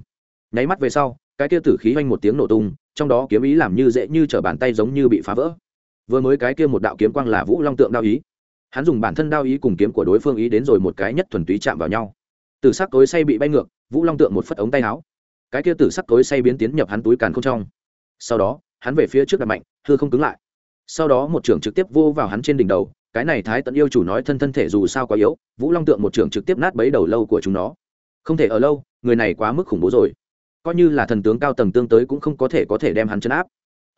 Nháy mắt về sau, cái kia tử khí oanh một tiếng nổ tung, trong đó kiếm ý làm như dễ như t bàn tay giống như bị phá vỡ. Vừa mới cái kia một đạo kiếm quang là vũ long tượng đao ý. Hắn dùng bản thân đao ý cùng kiếm của đối phương ý đến rồi một cái nhất thuần túy chạm vào nhau. Từ sắc tối say bị bay ngược, vũ long tượng một phất ống tay áo. Cái kia tử sắc tối say biến tiến nhập hắn túi càn không trong. Sau đó, hắn về phía trước đặt mạnh, hư không cứng lại. Sau đó một trưởng trực tiếp vô vào hắn trên đỉnh đầu, cái này thái tận yêu chủ nói thân thân thể dù sao quá yếu, vũ long tượng một trưởng trực tiếp nát bấy đầu lâu của chúng nó không thể ở lâu, người này quá mức khủng bố rồi. Coi như là thần tướng cao tầng tương tới cũng không có thể có thể đem hắn chấn áp.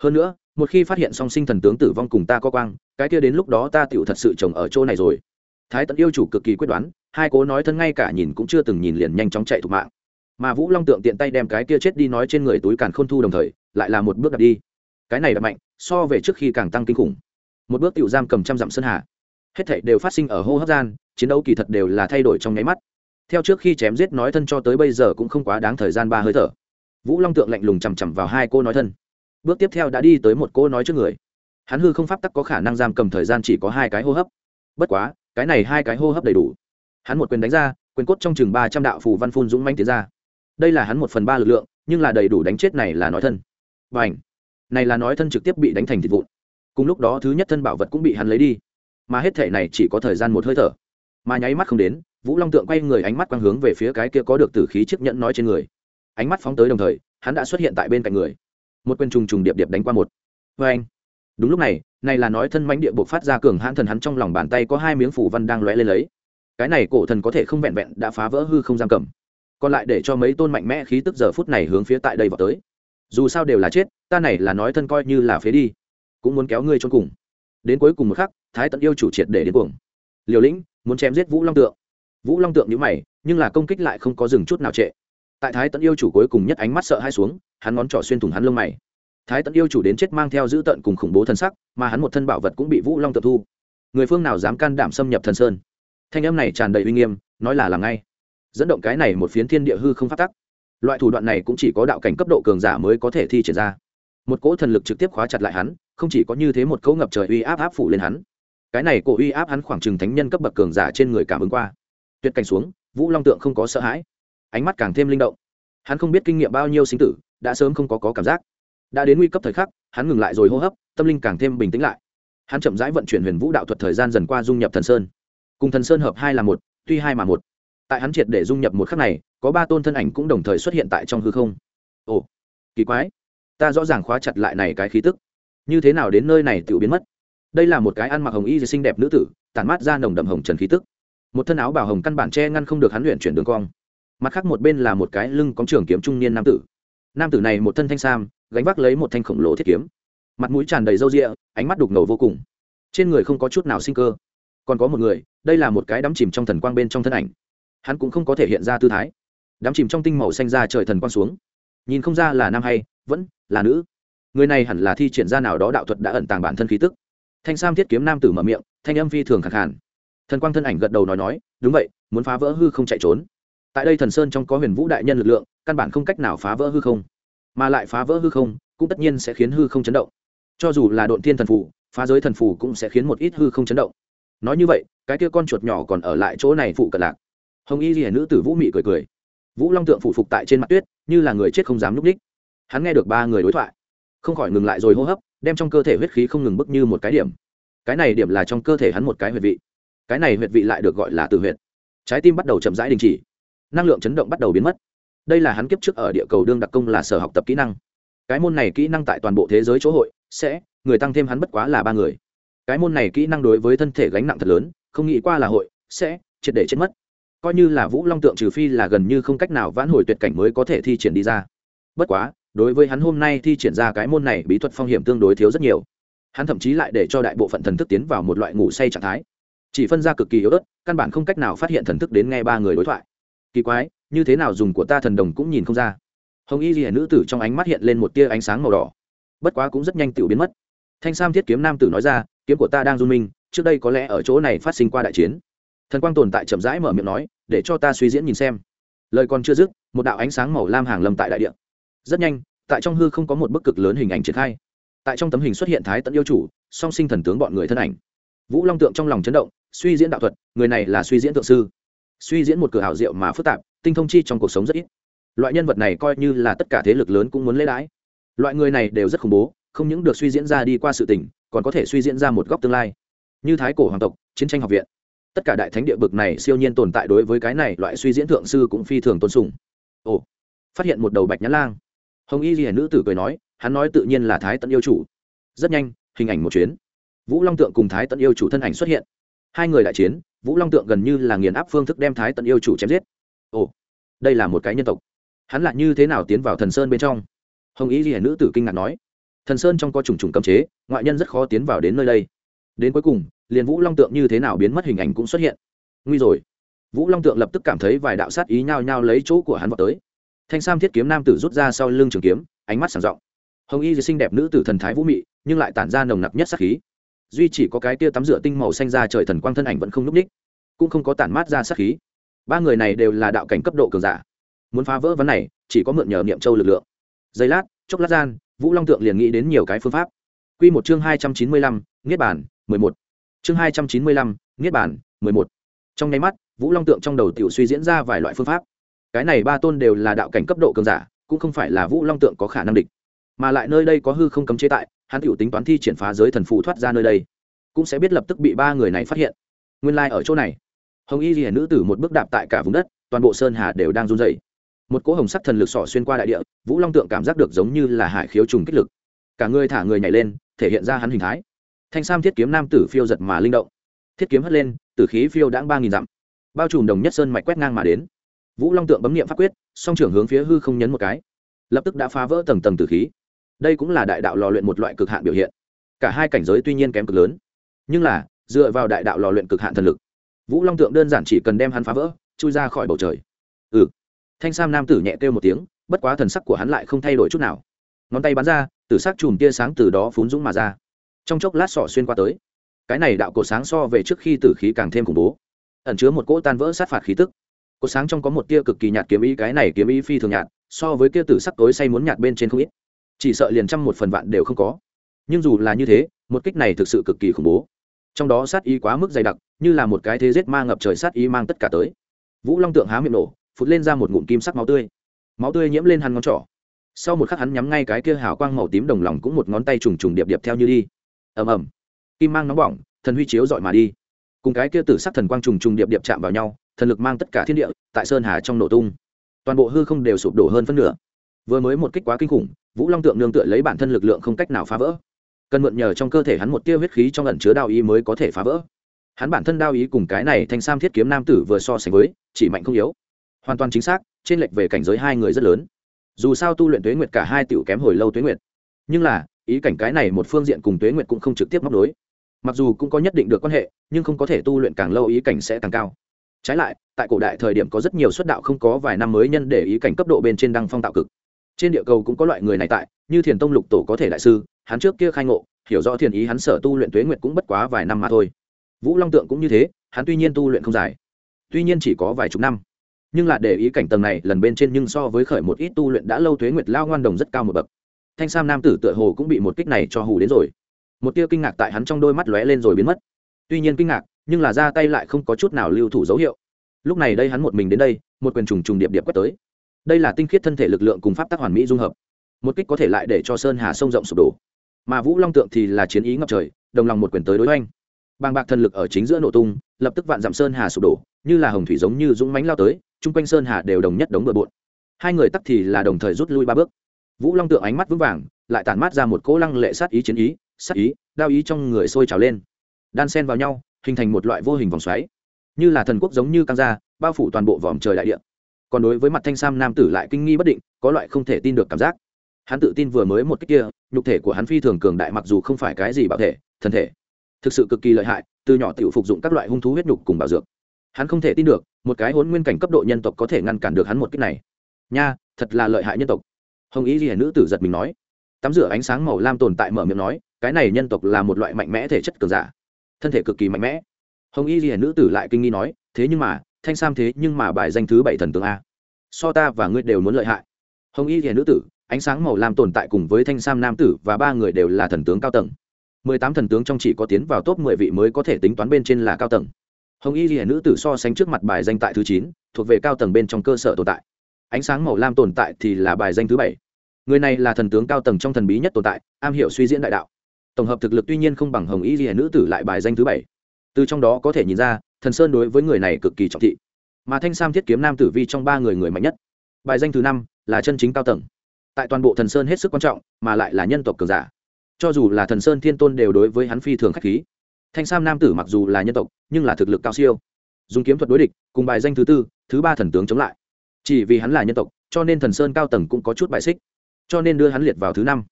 Hơn nữa, một khi phát hiện song sinh thần tướng tử vong cùng ta có quang, cái kia đến lúc đó ta tựu thật sự trồng ở chỗ này rồi. Thái tận yêu chủ cực kỳ quyết đoán, hai cố nói thân ngay cả nhìn cũng chưa từng nhìn liền nhanh chóng chạy thục mạng. Mà vũ long tượng tiện tay đem cái kia chết đi nói trên người túi càn khôn thu đồng thời, lại là một bước đặt đi. Cái này đặt mạnh, so về trước khi càng tăng kinh khủng. Một bước tiểu giam cầm trăm dặm sơn hà. Hết thảy đều phát sinh ở hô hấp gian, chiến đấu kỳ thật đều là thay đổi trong nháy mắt theo trước khi chém giết nói thân cho tới bây giờ cũng không quá đáng thời gian ba hơi thở. Vũ long tượng lạnh lùng chằm chằm vào hai cô nói thân. Bước tiếp theo đã đi tới một cô nói trước người. Hắn hư không pháp tắc có khả năng giam cầm thời gian chỉ có hai cái hô hấp. Bất quá, cái này hai cái hô hấp đầy đủ. Hắn một quyền đánh ra, quyền cốt trong chừng ba trăm đạo phù văn phun dũng manh tiến ra. Đây là hắn một phần ba lực lượng, nhưng là đầy đủ đánh chết này là nói thân. Và ảnh này là nói thân trực tiếp bị đánh thành thịt vụn. Cùng lúc đó thứ nhất thân bảo vật cũng bị hắn lấy đi. Mà hết thể này chỉ có thời gian một hơi thở. Mà nháy mắt không đến vũ long tượng quay người ánh mắt quang hướng về phía cái kia có được tử khí chiếc nhẫn nói trên người. Ánh mắt phóng tới đồng thời, hắn đã xuất hiện tại bên cạnh người. Một quyền trùng trùng điệp điệp đánh qua một. Vê anh. Đúng lúc này này là nói thân mánh địa buộc phát ra cường hãn thần hắn trong lòng bàn tay có hai miếng phủ văn đang lóe lên lấy. Cái này cổ thần có thể không vẹn vẹn đã phá vỡ hư không giam cầm. Còn lại để cho mấy tôn mạnh mẽ khí tức giờ phút này hướng phía tại đây vào tới. Dù sao đều là chết, ta này là nói thân coi như là phế đi. Cũng muốn kéo ngươi cho cùng. Đến cuối cùng một khắc, thái tận yêu chủ triệt để đến cuồng. Liều lĩnh, muốn chém giết vũ long tượng vũ long tượng nhữ mày, nhưng là công kích lại không có dừng chút nào trệ. Tại thái tận yêu chủ cuối cùng nhất ánh mắt sợ hai xuống, hắn ngón trỏ xuyên thủng hắn lông mày. Thái tận yêu chủ đến chết mang theo dữ tận cùng khủng bố thân sắc, mà hắn một thân bảo vật cũng bị vũ long tự thu. Người phương nào dám can đảm xâm nhập thần sơn? Thanh âm này tràn đầy uy nghiêm, nói là làm ngay. Dẫn động cái này một phiến thiên địa hư không phát tắc. Loại thủ đoạn này cũng chỉ có đạo cảnh cấp độ cường giả mới có thể thi triển ra. Một cỗ thần lực trực tiếp khóa chặt lại hắn, không chỉ có như thế một cỗ ngập trời uy áp áp phủ lên hắn. Cái này cổ uy áp hắn khoảng chừng thánh nhân cấp bậc cường giả trên người cảm ứng qua tuyệt cảnh xuống vũ long tượng không có sợ hãi. Ánh mắt càng thêm linh động. Hắn không biết kinh nghiệm bao nhiêu sinh tử đã sớm không có, có cảm giác. Đã đến nguy cấp thời khắc hắn ngừng lại rồi hô hấp tâm linh càng thêm bình tĩnh lại. Hắn chậm rãi vận chuyển huyền vũ đạo thuật thời gian dần qua dung nhập thần sơn. Cùng thần sơn hợp hai là một tuy hai mà một. Tại hắn triệt để dung nhập một khắc này có ba tôn thân ảnh cũng đồng thời xuất hiện tại trong hư không. Ồ kỳ quái. Ta rõ ràng khóa chặt lại này cái khí tức. Như thế nào đến nơi này tự biến mất? Đây là một cái ăn mặc hồng y xinh đẹp nữ tử tản mát ra nồng đậm hồng trần khí tức một thân áo bảo hồng căn bản che ngăn không được hắn luyện chuyển đường cong. Mặt khác một bên là một cái lưng có trường kiếm trung niên nam tử. Nam tử này một thân thanh sam, gánh vác lấy một thanh khổng lồ thiết kiếm. Mặt mũi tràn đầy râu rịa ánh mắt đục ngầu vô cùng. Trên người không có chút nào sinh cơ. Còn có một người, đây là một cái đắm chìm trong thần quang bên trong thân ảnh. Hắn cũng không có thể hiện ra tư thái. Đắm chìm trong tinh màu xanh ra trời thần quang xuống. Nhìn không ra là nam hay, vẫn là nữ. Người này hẳn là thi triển ra nào đó đạo thuật đã ẩn tàng bản thân khí tức. Thanh sam thiết kiếm nam tử mở miệng, thanh âm phi thường khẳng hẳn thần quang thân ảnh gật đầu nói nói, đúng vậy, muốn phá vỡ hư không chạy trốn. Tại đây thần sơn trong có huyền vũ đại nhân lực lượng, căn bản không cách nào phá vỡ hư không. Mà lại phá vỡ hư không, cũng tất nhiên sẽ khiến hư không chấn động. Cho dù là độn thiên thần phủ phá giới thần phủ cũng sẽ khiến một ít hư không chấn động. Nói như vậy, cái kia con chuột nhỏ còn ở lại chỗ này phụ cận lạc. Hồng y ghi nữ tử vũ mị cười cười. Vũ long tượng phụ phục tại trên mặt tuyết, như là người chết không dám núp ních hắn nghe được ba người đối thoại, không khỏi ngừng lại rồi hô hấp, đem trong cơ thể huyết khí không ngừng bức như một cái điểm. Cái này điểm là trong cơ thể hắn một cái huyệt vị cái này huyệt vị lại được gọi là tử huyệt. Trái tim bắt đầu chậm rãi đình chỉ. Năng lượng chấn động bắt đầu biến mất. Đây là hắn kiếp trước ở địa cầu đương đặc công là sở học tập kỹ năng. Cái môn này kỹ năng tại toàn bộ thế giới chỗ hội, sẽ, người tăng thêm hắn bất quá là ba người. Cái môn này kỹ năng đối với thân thể gánh nặng thật lớn, không nghĩ qua là hội, sẽ, triệt để chết mất. Coi như là vũ long tượng trừ phi là gần như không cách nào vãn hồi tuyệt cảnh mới có thể thi triển đi ra. Bất quá, đối với hắn hôm nay thi triển ra cái môn này, bí thuật phong hiểm tương đối thiếu rất nhiều. Hắn thậm chí lại để cho đại bộ phận thần thức tiến vào một loại ngủ say trạng thái chỉ phân ra cực kỳ yếu ớt, căn bản không cách nào phát hiện thần thức đến nghe ba người đối thoại. Kỳ quái, như thế nào dùng của ta thần đồng cũng nhìn không ra. Hồng y ghi nữ tử trong ánh mắt hiện lên một tia ánh sáng màu đỏ. Bất quá cũng rất nhanh tự biến mất. Thanh sam thiết kiếm nam tử nói ra, kiếm của ta đang run minh trước đây có lẽ ở chỗ này phát sinh qua đại chiến. Thần quang tồn tại chậm rãi mở miệng nói, để cho ta suy diễn nhìn xem. Lời còn chưa dứt, một đạo ánh sáng màu lam hàng lâm tại đại địa. Rất nhanh, tại trong hư không có một bức cực lớn hình ảnh triển khai. Tại trong tấm hình xuất hiện thái tận yêu chủ, song sinh thần tướng bọn người thân ảnh vũ long tượng trong lòng chấn động, suy diễn đạo thuật, người này là suy diễn tượng sư. Suy diễn một cửa hảo diệu mà phức tạp, tinh thông chi trong cuộc sống rất ít. Loại nhân vật này coi như là tất cả thế lực lớn cũng muốn lấy đãi loại người này đều rất khủng bố, không những được suy diễn ra đi qua sự tình, còn có thể suy diễn ra một góc tương lai. Như thái cổ hoàng tộc, chiến tranh học viện. Tất cả đại thánh địa bực này siêu nhiên tồn tại đối với cái này loại suy diễn thượng sư cũng phi thường tôn sùng. Ồ, phát hiện một đầu bạch nhãn lang. Hồng y ghi nữ tử cười nói, hắn nói tự nhiên là thái tận yêu chủ. Rất nhanh, hình ảnh một chuyến vũ long tượng cùng thái tận yêu chủ thân ảnh xuất hiện. Hai người đại chiến, vũ long tượng gần như là nghiền áp phương thức đem thái tận yêu chủ chém giết. Ồ, đây là một cái nhân tộc. Hắn lại như thế nào tiến vào thần sơn bên trong? Hồng ý ghi nữ tử kinh ngạc nói. Thần sơn trong có trùng trùng cấm chế, ngoại nhân rất khó tiến vào đến nơi đây. Đến cuối cùng, liền vũ long tượng như thế nào biến mất hình ảnh cũng xuất hiện. Nguy rồi. Vũ long tượng lập tức cảm thấy vài đạo sát ý nhao nhao lấy chỗ của hắn vào tới. Thanh sam thiết kiếm nam tử rút ra sau lưng trường kiếm, ánh mắt sảng rộng. Hồng y xinh đẹp nữ tử thần thái vũ mị, nhưng lại tản ra nồng nặc nhất sát khí duy chỉ có cái tia tắm rửa tinh màu xanh ra trời thần quang thân ảnh vẫn không núp ních, cũng không có tản mát ra sát khí. Ba người này đều là đạo cảnh cấp độ cường giả. Muốn phá vỡ vấn này, chỉ có mượn nhờ niệm châu lực lượng. Giây lát, chốc lát gian, vũ long tượng liền nghĩ đến nhiều cái phương pháp. Q một chương hai trăm chín mươi lăm, niết bản mười một. Chương hai trăm chín mươi lăm, niết bản mười một. Trong nháy mắt, vũ long tượng trong đầu t i ể u suy diễn ra vài loại phương pháp. Cái này ba tôn đều là đạo cảnh cấp độ cường giả, cũng không phải là vũ long tượng có khả năng địch mà lại nơi đây có hư không cấm chế tại, hắn tựu tính toán thi triển phá giới thần phụ thoát ra nơi đây. Cũng sẽ biết lập tức bị ba người này phát hiện. Nguyên lai、like、ở chỗ này, hồng y hiển nữ tử một bước đạp tại cả vùng đất, toàn bộ sơn hà đều đang run dày một cỗ hồng sắc thần lực sỏ xuyên qua đại địa, vũ long tượng cảm giác được giống như là hải khiếu trùng kích lực. Cả người thả người nhảy lên, thể hiện ra hắn hình thái. Thanh sam thiết kiếm nam tử phiêu giật mà linh động. Thiết kiếm hất lên, tử khí phiêu đãng ba nghìn dặm. Bao trùm đồng nhất sơn mạch quét ngang mà đến. Vũ long tượng bấm nghiệm pháp quyết, song trưởng hướng phía hư không nhấn một cái. Lập tức đã phá vỡ tầng tầng tử khí đây cũng là đại đạo lò luyện một loại cực hạn biểu hiện. Cả hai cảnh giới tuy nhiên kém cực lớn, nhưng là, dựa vào đại đạo lò luyện cực hạn thần lực, vũ long tượng đơn giản chỉ cần đem hắn phá vỡ, chui ra khỏi bầu trời. Ừ. Thanh sam nam tử nhẹ kêu một tiếng, bất quá thần sắc của hắn lại không thay đổi chút nào. Ngón tay bắn ra, tử sắc chùm tia sáng từ đó phún dũng mà ra. Trong chốc lát sọ xuyên qua tới, cái này đạo cột sáng so về trước khi tử khí càng thêm khủng bố, ẩn chứa một cỗ tan vỡ sát phạt khí tức. Cột sáng trong có một tia cực kỳ nhạt kiếm ý, cái này kiếm ý phi thường nhạt, so với kia tử sắc tối say muốn nhạt bên trên không ít chỉ sợ liền trăm một phần vạn đều không có. Nhưng dù là như thế, một kích này thực sự cực kỳ khủng bố. Trong đó sát ý quá mức dày đặc, như là một cái thế giết ma ngập trời sát ý mang tất cả tới. Vũ long tượng há miệng nổ, phụt lên ra một ngụm kim sắc máu tươi. Máu tươi nhiễm lên hắn ngón trỏ. Sau một khắc hắn nhắm ngay cái kia hào quang màu tím đồng lòng cũng một ngón tay trùng trùng điệp điệp theo như đi. Ầm ầm. Kim mang nóng bỏng, thần huy chiếu dọi mà đi. Cùng cái kia tử sắc thần quang trùng trùng điệp điệp chạm vào nhau, thần lực mang tất cả thiên địa, tại sơn hà trong nổ tung. Toàn bộ hư không đều sụp đổ hơn phân nửa. Vừa mới một kích quá kinh khủng vũ long tượng nương tựa lấy bản thân lực lượng không cách nào phá vỡ. Cần mượn nhờ trong cơ thể hắn một tia huyết khí trong ẩn chứa đao ý mới có thể phá vỡ. Hắn bản thân đao ý cùng cái này thanh sam thiết kiếm nam tử vừa so sánh với, chỉ mạnh không yếu. Hoàn toàn chính xác, trên lệch về cảnh giới hai người rất lớn. Dù sao tu luyện tuế nguyệt cả hai tiểu kém hồi lâu tuế nguyệt. Nhưng là, ý cảnh cái này một phương diện cùng tuế nguyệt cũng không trực tiếp móc đối mặc dù cũng có nhất định được quan hệ, nhưng không có thể tu luyện càng lâu ý cảnh sẽ càng cao. Trái lại, tại cổ đại thời điểm có rất nhiều xuất đạo không có vài năm mới nhân để ý cảnh cấp độ bên trên đăng phong tạo cực trên địa cầu cũng có loại người này tại, như thiền tông lục tổ có thể đại sư, hắn trước kia khai ngộ, hiểu rõ thiền ý hắn sở tu luyện tuế nguyệt cũng bất quá vài năm mà thôi. Vũ long tượng cũng như thế, hắn tuy nhiên tu luyện không dài, tuy nhiên chỉ có vài chục năm. Nhưng là để ý cảnh tầng này, lần bên trên nhưng so với khởi một ít tu luyện đã lâu tuế nguyệt lao ngoan đồng rất cao một bậc. Thanh sam nam tử tựa hồ cũng bị một kích này cho hù đến rồi. Một tia kinh ngạc tại hắn trong đôi mắt lóe lên rồi biến mất. Tuy nhiên kinh ngạc, nhưng là ra tay lại không có chút nào lưu thủ dấu hiệu. Lúc này đây hắn một mình đến đây, một quyền trùng trùng điệp điệp quét tới đây là tinh khiết thân thể lực lượng cùng pháp tác hoàn mỹ dung hợp. Một kích có thể lại để cho sơn hà sông rộng sụp đổ. Mà vũ long tượng thì là chiến ý ngập trời, đồng lòng một quyền tới đối oanh bàng bạc thần lực ở chính giữa nổ tung, lập tức vạn dặm sơn hà sụp đổ, như là hồng thủy giống như dũng mánh lao tới, chung quanh sơn hà đều đồng nhất đống bừa bộn. Hai người tắc thì là đồng thời rút lui ba bước. Vũ long tượng ánh mắt vững vàng, lại tản mát ra một cỗ lăng lệ sát ý chiến ý, sát ý, đao ý trong người sôi trào lên. Đan sen vào nhau, hình thành một loại vô hình vòng xoáy. Như là thần quốc giống như căng ra, bao phủ toàn bộ vòm trời đại địa còn đối với mặt thanh sam nam tử lại kinh nghi bất định, có loại không thể tin được cảm giác. Hắn tự tin vừa mới một cách kia, nhục thể của hắn phi thường cường đại mặc dù không phải cái gì bảo thể, thân thể thực sự cực kỳ lợi hại, từ nhỏ tiểu phục dụng các loại hung thú huyết nhục cùng bảo dược. Hắn không thể tin được, một cái hôn nguyên cảnh cấp độ nhân tộc có thể ngăn cản được hắn một cách này. Nha, thật là lợi hại nhân tộc. Hồng ý ghi nữ tử giật mình nói. Tắm rửa ánh sáng màu lam tồn tại mở miệng nói, cái này nhân tộc là một loại mạnh mẽ thể chất cường giả. Thân thể cực kỳ mạnh mẽ. Hồng y ghi nữ tử lại kinh nghi nói, thế nhưng mà thanh sam thế nhưng mà bài danh thứ bảy thần tướng a. So ta và ngươi đều muốn lợi hại. Hồng y thì nữ tử, ánh sáng màu lam tồn tại cùng với thanh sam nam tử và ba người đều là thần tướng cao tầng. Mười tám thần tướng trong chỉ có tiến vào top mười vị mới có thể tính toán bên trên là cao tầng. Hồng y thì nữ tử so sánh trước mặt bài danh tại thứ chín, thuộc về cao tầng bên trong cơ sở tồn tại. Ánh sáng màu lam tồn tại thì là bài danh thứ bảy. Người này là thần tướng cao tầng trong thần bí nhất tồn tại, am hiểu suy diễn đại đạo. Tổng hợp thực lực tuy nhiên không bằng hồng y ghi nữ tử lại bài danh thứ bảy. Từ trong đó có thể nhìn ra thần sơn đối với người này cực kỳ trọng thị. Mà thanh sam thiết kiếm nam tử vi trong ba người người mạnh nhất. Bài danh thứ năm là chân chính cao tầng. Tại toàn bộ thần sơn hết sức quan trọng, mà lại là nhân tộc cường giả. Cho dù là thần sơn thiên tôn đều đối với hắn phi thường k h á c h khí. Thanh sam nam tử mặc dù là nhân tộc, nhưng là thực lực cao siêu. Dùng kiếm thuật đối địch, cùng bài danh thứ tư, thứ ba thần tướng chống lại. Chỉ vì hắn là nhân tộc, cho nên thần sơn cao tầng cũng có chút bài xích. Cho nên đưa hắn liệt vào thứ năm.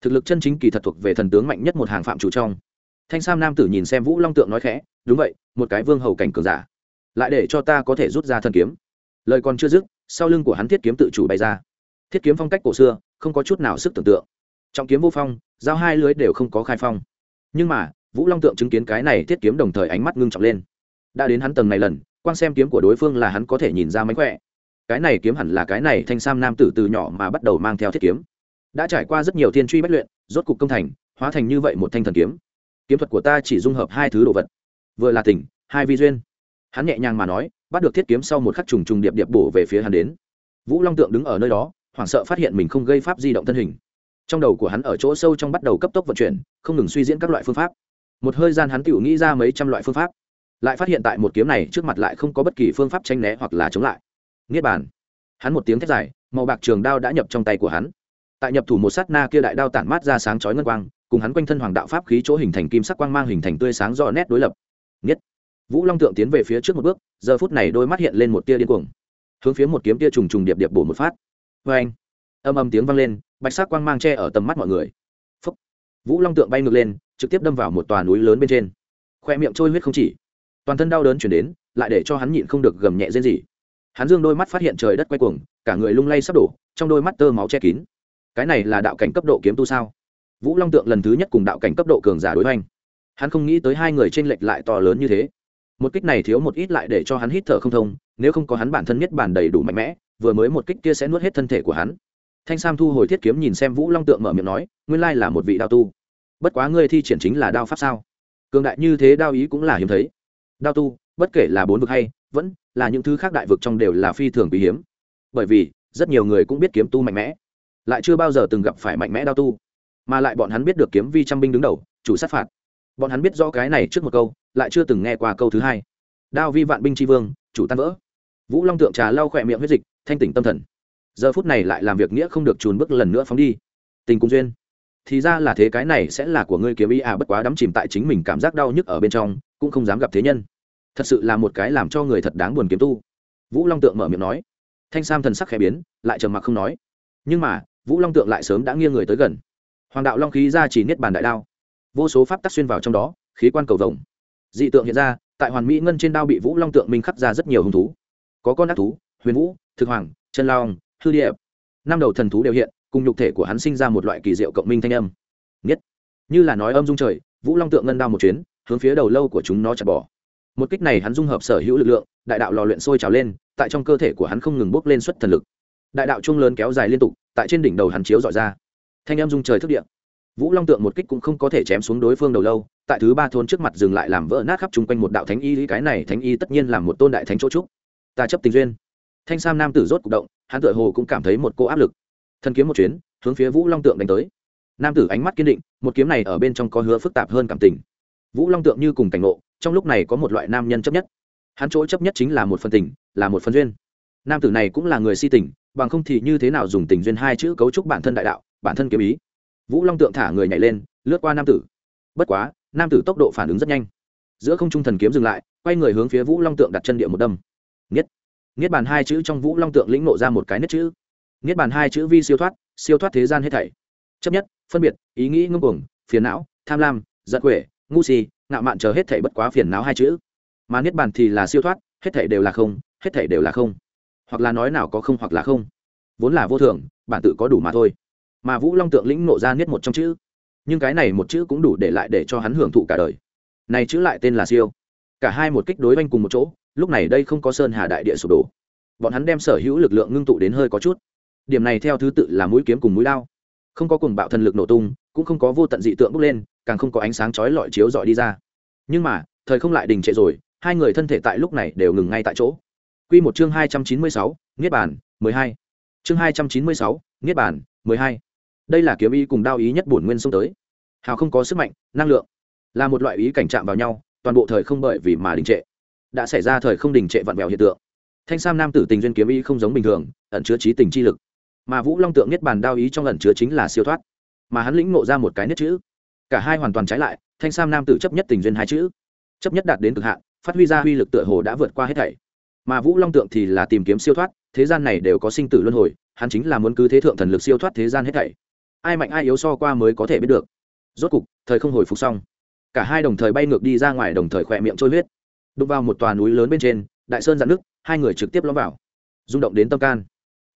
Thực lực chân chính kỳ thật thuộc về thần tướng mạnh nhất một hàng phạm chủ trong thanh sam nam tử nhìn xem vũ long tượng nói khẽ, đúng vậy, một cái vương hầu cảnh cường giả. Lại để cho ta có thể rút ra thần kiếm. Lời còn chưa dứt, sau lưng của hắn thiết kiếm tự chủ bày ra. Thiết kiếm phong cách cổ xưa, không có chút nào sức tưởng tượng. Trọng kiếm vô phong, giao hai lưới đều không có khai phong. Nhưng mà, vũ long tượng chứng kiến cái này thiết kiếm đồng thời ánh mắt ngưng trọng lên. Đã đến hắn tầng này lần quan xem kiếm của đối phương là hắn có thể nhìn ra mánh khỏe. Cái này kiếm hẳn là cái này thanh sam nam tử từ nhỏ mà bắt đầu mang theo thiết kiếm. Đã trải qua rất nhiều thiên truy bất luyện, rốt cục công thành, hóa thành như vậy một thanh thần kiếm kiếm thuật của ta chỉ dung hợp hai thứ đồ vật. Vừa là tỉnh, hai vi duyên. Hắn nhẹ nhàng mà nói, bắt được thiết kiếm sau một khắc trùng trùng điệp điệp bổ về phía hắn đến. Vũ long tượng đứng ở nơi đó, hoảng sợ phát hiện mình không gây pháp di động thân hình. Trong đầu của hắn ở chỗ sâu trong bắt đầu cấp tốc vận chuyển, không ngừng suy diễn các loại phương pháp. Một hơi gian hắn tự nghĩ ra mấy trăm loại phương pháp. Lại phát hiện tại một kiếm này trước mặt lại không có bất kỳ phương pháp tranh né hoặc là chống lại. Niết bàn. Hắn một tiếng thét dài, màu bạc trường đao đã nhập trong tay của hắn. Tại nhập thủ một sát na kia đại đao tản mát ra sáng chói ngân quang cùng hắn quanh thân hoàng đạo pháp khí chỗ hình thành kim sắc quang mang hình thành tươi sáng rõ nét đối lập. Nhất. Vũ long tượng tiến về phía trước một bước, giờ phút này đôi mắt hiện lên một tia điên cuồng. Hướng phía một kiếm tia trùng trùng điệp điệp bổ một phát. Vê anh âm âm tiếng vang lên, bạch sắc quang mang che ở tầm mắt mọi người. Phúc. vũ long tượng bay ngược lên, trực tiếp đâm vào một tòa núi lớn bên trên. Khoe miệng trôi huyết không chỉ. Toàn thân đau đớn chuyển đến, lại để cho hắn nhịn không được gầm nhẹ rên gì hắn dương đôi mắt phát hiện trời đất quay cuồng, cả người lung lay sắp đổ, trong đôi mắt tơ máu che kín. Cái này là đạo cảnh cấp độ kiếm tu sao? Vũ long tượng lần thứ nhất cùng đạo cảnh cấp độ cường giả đối hoành. Hắn không nghĩ tới hai người t r ê n lệch lại to lớn như thế. Một kích này thiếu một ít lại để cho hắn hít thở không thông, nếu không có hắn bản thân nhất bản đầy đủ mạnh mẽ, vừa mới một kích kia sẽ nuốt hết thân thể của hắn. Thanh sam thu hồi thiết kiếm nhìn xem vũ long tượng mở miệng nói, nguyên lai là một vị đao tu. Bất quá ngươi thi triển chính là đao pháp sao? Cường đại như thế đao ý cũng là hiếm thấy. Đao tu, bất kể là bốn vực hay, vẫn là những thứ khác đại vực trong đều là phi thường quý hiếm. Bởi vì, rất nhiều người cũng biết kiếm tu mạnh mẽ, lại chưa bao giờ từng gặp phải mạnh mẽ đao tu mà lại bọn hắn biết được kiếm vi trăm binh đứng đầu, chủ sát phạt. Bọn hắn biết rõ cái này trước một câu, lại chưa từng nghe qua câu thứ hai. Đao vi vạn binh tri vương, chủ tan vỡ. Vũ long tượng trà lau khỏe miệng huyết dịch, thanh tỉnh tâm thần. Giờ phút này lại làm việc nghĩa không được trùn bước lần nữa phóng đi. Tình cung duyên. Thì ra là thế, cái này sẽ là của ngươi kiếm ý à bất quá đắm chìm tại chính mình cảm giác đau nhức ở bên trong, cũng không dám gặp thế nhân. Thật sự là một cái làm cho người thật đáng buồn kiếm tu. Vũ long tượng mở miệng nói. Thanh sam thần sắc khẽ biến, lại trầm mặc không nói. Nhưng mà, vũ long tượng lại sớm đã nghiêng người tới gần hoàng đạo long khí ra chỉ niết bàn đại đao. Vô số pháp tắc xuyên vào trong đó, khí quan cầu vồng. Dị tượng hiện ra, tại hoàn mỹ ngân trên đao bị vũ long tượng minh khắc ra rất nhiều hung thú. Có con ác thú, huyền vũ, thực hoàng, chân long, hư điệp. Năm đầu thần thú đều hiện, cùng nhục thể của hắn sinh ra một loại kỳ diệu cộng minh thanh âm. Nhất như là nói âm dung trời, vũ long tượng ngân đao một chuyến, hướng phía đầu lâu của chúng nó chặt bỏ. Một kích này hắn dung hợp sở hữu lực lượng, đại đạo lò luyện sôi trào lên, tại trong cơ thể của hắn không ngừng bốc lên xuất thần lực. Đại đạo trung lớn kéo dài liên tục, tại trên đỉnh đầu hắn chiếu dọi ra thanh em dung trời thức điện vũ long tượng một kích cũng không có thể chém xuống đối phương đầu lâu, tại thứ ba thôn trước mặt dừng lại làm vỡ nát khắp chung quanh một đạo thánh y, cái này thánh y tất nhiên là một tôn đại thánh chỗ trúc. Ta chấp tình duyên. Thanh sam nam tử rốt c ụ c động, hắn tựa hồ cũng cảm thấy một cô áp lực. Thân kiếm một chuyến, hướng phía vũ long tượng đánh tới. Nam tử ánh mắt kiên định, một kiếm này ở bên trong có hứa phức tạp hơn cảm tình. Vũ long tượng như cùng cảnh ngộ, trong lúc này có một loại nam nhân chấp nhất. Hắn chỗ chấp nhất chính là một phần tình, là một phần duyên. Nam tử này cũng là người si tình, bằng không thì như thế nào dùng tình duyên hai chữ cấu trúc bản thân đại đạo? Bản thân kiếm ý. Vũ long tượng thả người nhảy lên, lướt qua nam tử. Bất quá, nam tử tốc độ phản ứng rất nhanh. Giữa không trung thần kiếm dừng lại, quay người hướng phía vũ long tượng đặt chân địa một đâm. Nghiết. Nghiết bàn hai chữ trong vũ long tượng lĩnh nộ ra một cái nét chữ. Nghiết bàn hai chữ vi siêu thoát siêu thoát thế gian hết thảy. Chấp nhất, phân biệt, ý nghĩ ngưng cuồng, phiền não, tham lam, giận quệ, ngu si, ngạo mạn chờ hết thảy bất quá phiền não hai chữ. Mà niết bàn thì là siêu thoát, hết thảy đều là không, hết thảy đều là không. Hoặc là nói nào có không hoặc là không. Vốn là vô thường, bản tự có đủ mà thôi mà vũ long tượng lĩnh nộ ra niết một trong chữ. Nhưng cái này một chữ cũng đủ để lại để cho hắn hưởng thụ cả đời. Này chữ lại tên là siêu. Cả hai một kích đối oanh cùng một chỗ lúc này đây không có sơn hà đại địa sụp đổ. Bọn hắn đem sở hữu lực lượng ngưng tụ đến hơi có chút. Điểm này theo thứ tự là mũi kiếm cùng mũi lao không có cùng bạo thần lực nổ tung cũng không có vô tận dị tượng bốc lên càng không có ánh sáng chói lọi chiếu dọi đi ra. Nhưng mà thời không lại đình trệ rồi hai người thân thể tại lúc này đều ngừng ngay tại chỗ. Quy một chương 296, Niết bàn, 12. Chương 296, Niết bàn, 12. Đây là kiếm ý cùng đao ý nhất bổn nguyên xông tới. Hào không có sức mạnh, năng lượng, là một loại ý cảnh chạm vào nhau, toàn bộ thời không bởi vì mà đình trệ. Đã xảy ra thời không đình trệ vặn vẹo hiện tượng. Thanh Sam nam tử tình duyên kiếm ý không giống bình thường, ẩn chứa trí tình chi lực. Mà Vũ Long tượng Niết bàn đao ý trong ẩn chứa chính là siêu thoát. Mà hắn lĩnh ngộ ra một cái niết chữ. cả hai hoàn toàn trái lại thanh sam nam tử chấp nhất tình duyên hai chữ chấp nhất đạt đến cực hạn phát huy ra uy lực tựa hồ đã vượt qua hết thảy mà vũ long tượng thì là tìm kiếm siêu thoát thế gian này đều có sinh tử luân hồi hắn chính là muốn cứ thế thượng thần lực siêu thoát thế gian hết thảy ai mạnh ai yếu so qua mới có thể biết được. Rốt cục, thời không hồi phục xong. Cả hai đồng thời bay ngược đi ra ngoài đồng thời khỏe miệng trôi huyết. Đụng vào một tòa núi lớn bên trên, đại sơn dạn nước, hai người trực tiếp lõm vào. Rung động đến tâm can.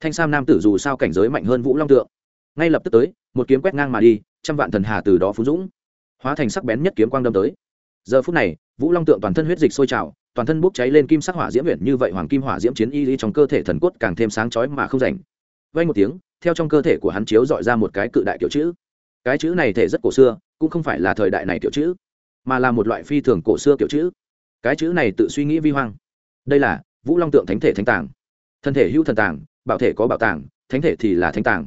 Thanh sam nam tử dù sao cảnh giới mạnh hơn vũ long tượng. Ngay lập tức tới, một kiếm quét ngang mà đi, trăm vạn thần hà từ đó phú dũng. Hóa thành sắc bén nhất kiếm quang đâm tới. Giờ phút này, vũ long tượng toàn thân huyết dịch sôi trào, toàn thân bốc cháy lên kim sắc hỏa diễm huyện như vậy, hoàng kim hỏa diễm chiến y lý trong cơ thể thần cốt càng thêm sáng chói mà không rảnh vay một tiếng, theo trong cơ thể của hắn chiếu dọi ra một cái cự đại kiểu chữ. Cái chữ này thể rất cổ xưa, cũng không phải là thời đại này kiểu chữ, mà là một loại phi thường cổ xưa kiểu chữ. Cái chữ này tự suy nghĩ vi hoang. Đây là vũ long tượng thánh thể thánh tàng. Thân thể hữu thần tàng, bảo thể có bảo tàng, thánh thể thì là thánh tàng.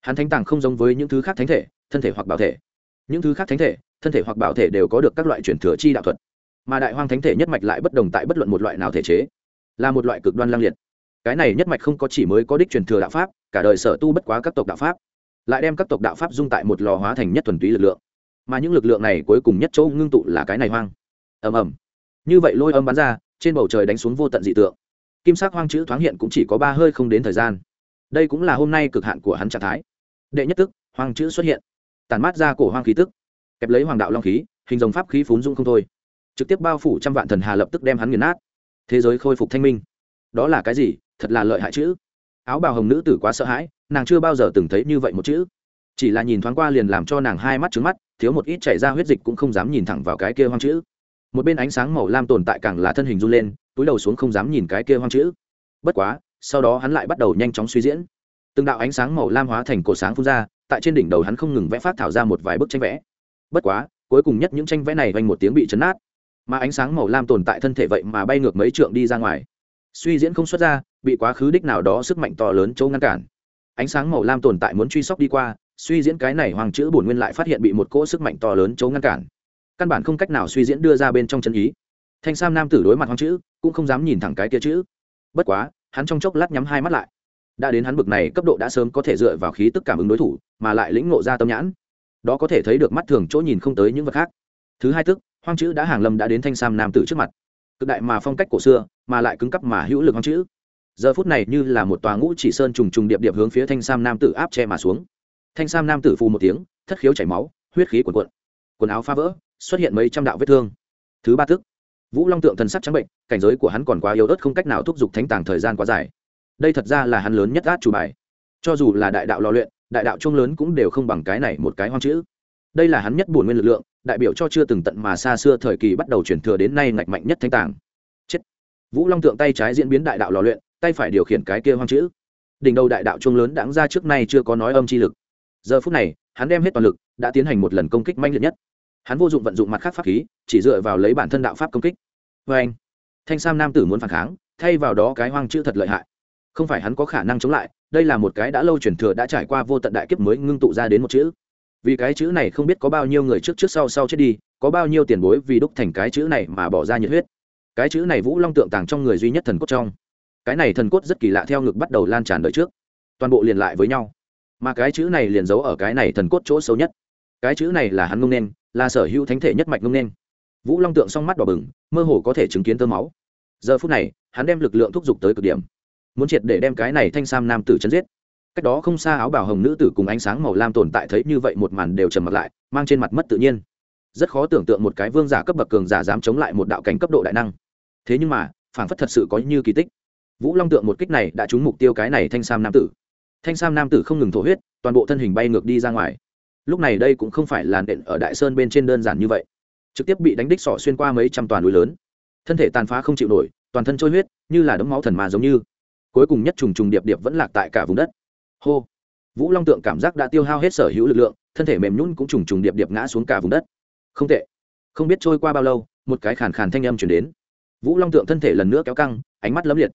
Hắn thánh tàng không giống với những thứ khác thánh thể, thân thể hoặc bảo thể. Những thứ khác thánh thể, thân thể hoặc bảo thể đều có được các loại truyền thừa chi đạo thuật. Mà đại hoang thánh thể nhất mạch lại bất đồng tại bất luận một loại nào thể chế, là một loại cực đoan lang liệt. Cái này nhất mạch không có chỉ mới có đích truyền thừa đạo pháp cả đời sở tu bất quá các tộc đạo pháp, lại đem các tộc đạo pháp dung tại một lò hóa thành nhất thuần túy lực lượng. Mà những lực lượng này cuối cùng nhất chỗ ngưng tụ là cái này hoang. Ầm ầm. Như vậy lôi âm bắn ra, trên bầu trời đánh xuống vô tận dị tượng. Kim sắc hoang chữ thoáng hiện cũng chỉ có ba hơi không đến thời gian. Đây cũng là hôm nay cực hạn của hắn trạng thái. Đệ nhất tức, hoang chữ xuất hiện. Tàn mát ra cổ hoang khí tức. Kẹp lấy hoàng đạo long khí, hình dòng pháp khí phún dung không thôi. Trực tiếp bao phủ trăm vạn thần hà lập tức đem hắn nghiền nát. Thế giới khôi phục thanh minh. Đó là cái gì? Thật là lợi hại chữ áo bào hồng nữ tử quá sợ hãi, nàng chưa bao giờ từng thấy như vậy một chữ. Chỉ là nhìn thoáng qua liền làm cho nàng hai mắt trứng mắt, thiếu một ít chảy ra huyết dịch cũng không dám nhìn thẳng vào cái kia hoang chữ. Một bên ánh sáng màu lam tồn tại càng là thân hình run lên, túi đầu xuống không dám nhìn cái kia hoang chữ. Bất quá, sau đó hắn lại bắt đầu nhanh chóng suy diễn. Từng đạo ánh sáng màu lam hóa thành cổ sáng phun ra, tại trên đỉnh đầu hắn không ngừng vẽ phát thảo ra một vài bức tranh vẽ. Bất quá, cuối cùng nhất những tranh vẽ này vanh một tiếng bị chấn nát. Mà ánh sáng màu lam tồn tại thân thể vậy mà bay ngược mấy trượng đi ra ngoài. Suy diễn không xuất ra bị quá khứ đích nào đó sức mạnh to lớn chỗ ngăn cản. Ánh sáng màu lam tồn tại muốn truy sóc đi qua, suy diễn cái này hoàng chữ bổn nguyên lại phát hiện bị một cỗ sức mạnh to lớn chỗ ngăn cản. Căn bản không cách nào suy diễn đưa ra bên trong chân ý. Thanh sam nam tử đối mặt hoàng chữ, cũng không dám nhìn thẳng cái kia chữ. Bất quá, hắn trong chốc lát nhắm hai mắt lại. Đã đến hắn bực này cấp độ đã sớm có thể dựa vào khí tức cảm ứng đối thủ, mà lại lĩnh ngộ ra tâm nhãn. Đó có thể thấy được mắt thường chỗ nhìn không tới những vật khác. Thứ hai tức hoang chữ đã hàng lâm đã đến thanh sam nam tử trước mặt. Cực đại mà phong cách cổ xưa, mà lại cứng cắp mà hữu lực hoang chữ giờ phút này như là một tòa ngũ chỉ sơn trùng trùng điệp điệp hướng phía thanh sam nam tử áp che mà xuống. Thanh sam nam tử phù một tiếng, thất khiếu chảy máu, huyết khí cuồn cuộn. Quần áo phá vỡ, xuất hiện mấy trăm đạo vết thương. Thứ ba tức vũ long tượng thần sắc trắng bệnh, cảnh giới của hắn còn quá yếu ớt không cách nào thúc giục thánh tàng thời gian quá dài. Đây thật ra là hắn lớn nhất át chủ bài. Cho dù là đại đạo lò luyện, đại đạo trung lớn cũng đều không bằng cái này một cái hoang chữ. Đây là hắn nhất bổn nguyên lực lượng, đại biểu cho chưa từng tận mà xa xưa thời kỳ bắt đầu chuyển thừa đến nay ngạch mạnh nhất thanh tàng. Chết. Vũ long tượng tay trái diễn biến đại đạo lò luyện tay phải điều khiển cái kia hoang chữ. Đỉnh đầu đại đạo chuông lớn đáng ra trước nay chưa có nói âm chi lực. Giờ phút này, hắn đem hết toàn lực, đã tiến hành một lần công kích manh liệt nhất. Hắn vô dụng vận dụng mặt khác pháp khí, chỉ dựa vào lấy bản thân đạo pháp công kích. Vê anh, thanh sam nam tử muốn phản kháng, thay vào đó cái hoang chữ thật lợi hại. Không phải hắn có khả năng chống lại, đây là một cái đã lâu truyền thừa đã trải qua vô tận đại kiếp mới ngưng tụ ra đến một chữ. Vì cái chữ này không biết có bao nhiêu người trước trước sau sau chết đi, có bao nhiêu tiền bối vì đúc thành cái chữ này mà bỏ ra nhiệt huyết. Cái chữ này vũ long tượng tàng trong người duy nhất thần cốt trong cái này thần cốt rất kỳ lạ theo ngực bắt đầu lan tràn đợi trước. Toàn bộ liền lại với nhau. Mà cái chữ này liền giấu ở cái này thần cốt chỗ xấu nhất. Cái chữ này là hắn ngông nên, là sở hữu thánh thể nhất mạch ngông nên. Vũ long tượng song mắt đỏ bừng, mơ hồ có thể chứng kiến tơ máu. Giờ phút này, hắn đem lực lượng thúc giục tới cực điểm. Muốn triệt để đem cái này thanh sam nam tử chấn giết. Cách đó không xa áo bào hồng nữ tử cùng ánh sáng màu lam tồn tại thấy như vậy một màn đều trầm mặt lại, mang trên mặt mất tự nhiên. Rất khó tưởng tượng một cái vương giả cấp bậc cường giả dám chống lại một đạo cảnh cấp độ đại năng. Thế nhưng mà phản phất thật sự có như kỳ tích vũ long tượng một kích này đã trúng mục tiêu cái này thanh sam nam tử. Thanh sam nam tử không ngừng thổ huyết, toàn bộ thân hình bay ngược đi ra ngoài. Lúc này đây cũng không phải là nện ở đại sơn bên trên đơn giản như vậy. Trực tiếp bị đánh đích sỏ xuyên qua mấy trăm toàn núi lớn. Thân thể tàn phá không chịu nổi, toàn thân trôi huyết, như là đấm máu thần mà giống như. Cuối cùng nhất trùng trùng điệp điệp vẫn lạc tại cả vùng đất. Hô! Vũ long tượng cảm giác đã tiêu hao hết sở hữu lực lượng, thân thể mềm nhún cũng trùng trùng điệp điệp ngã xuống cả vùng đất. Không tệ. Không biết trôi qua bao lâu, một cái khàn khàn thanh âm chuyển đến. Vũ long tượng thân thể lần nữa kéo căng, ánh mắt lấm liệt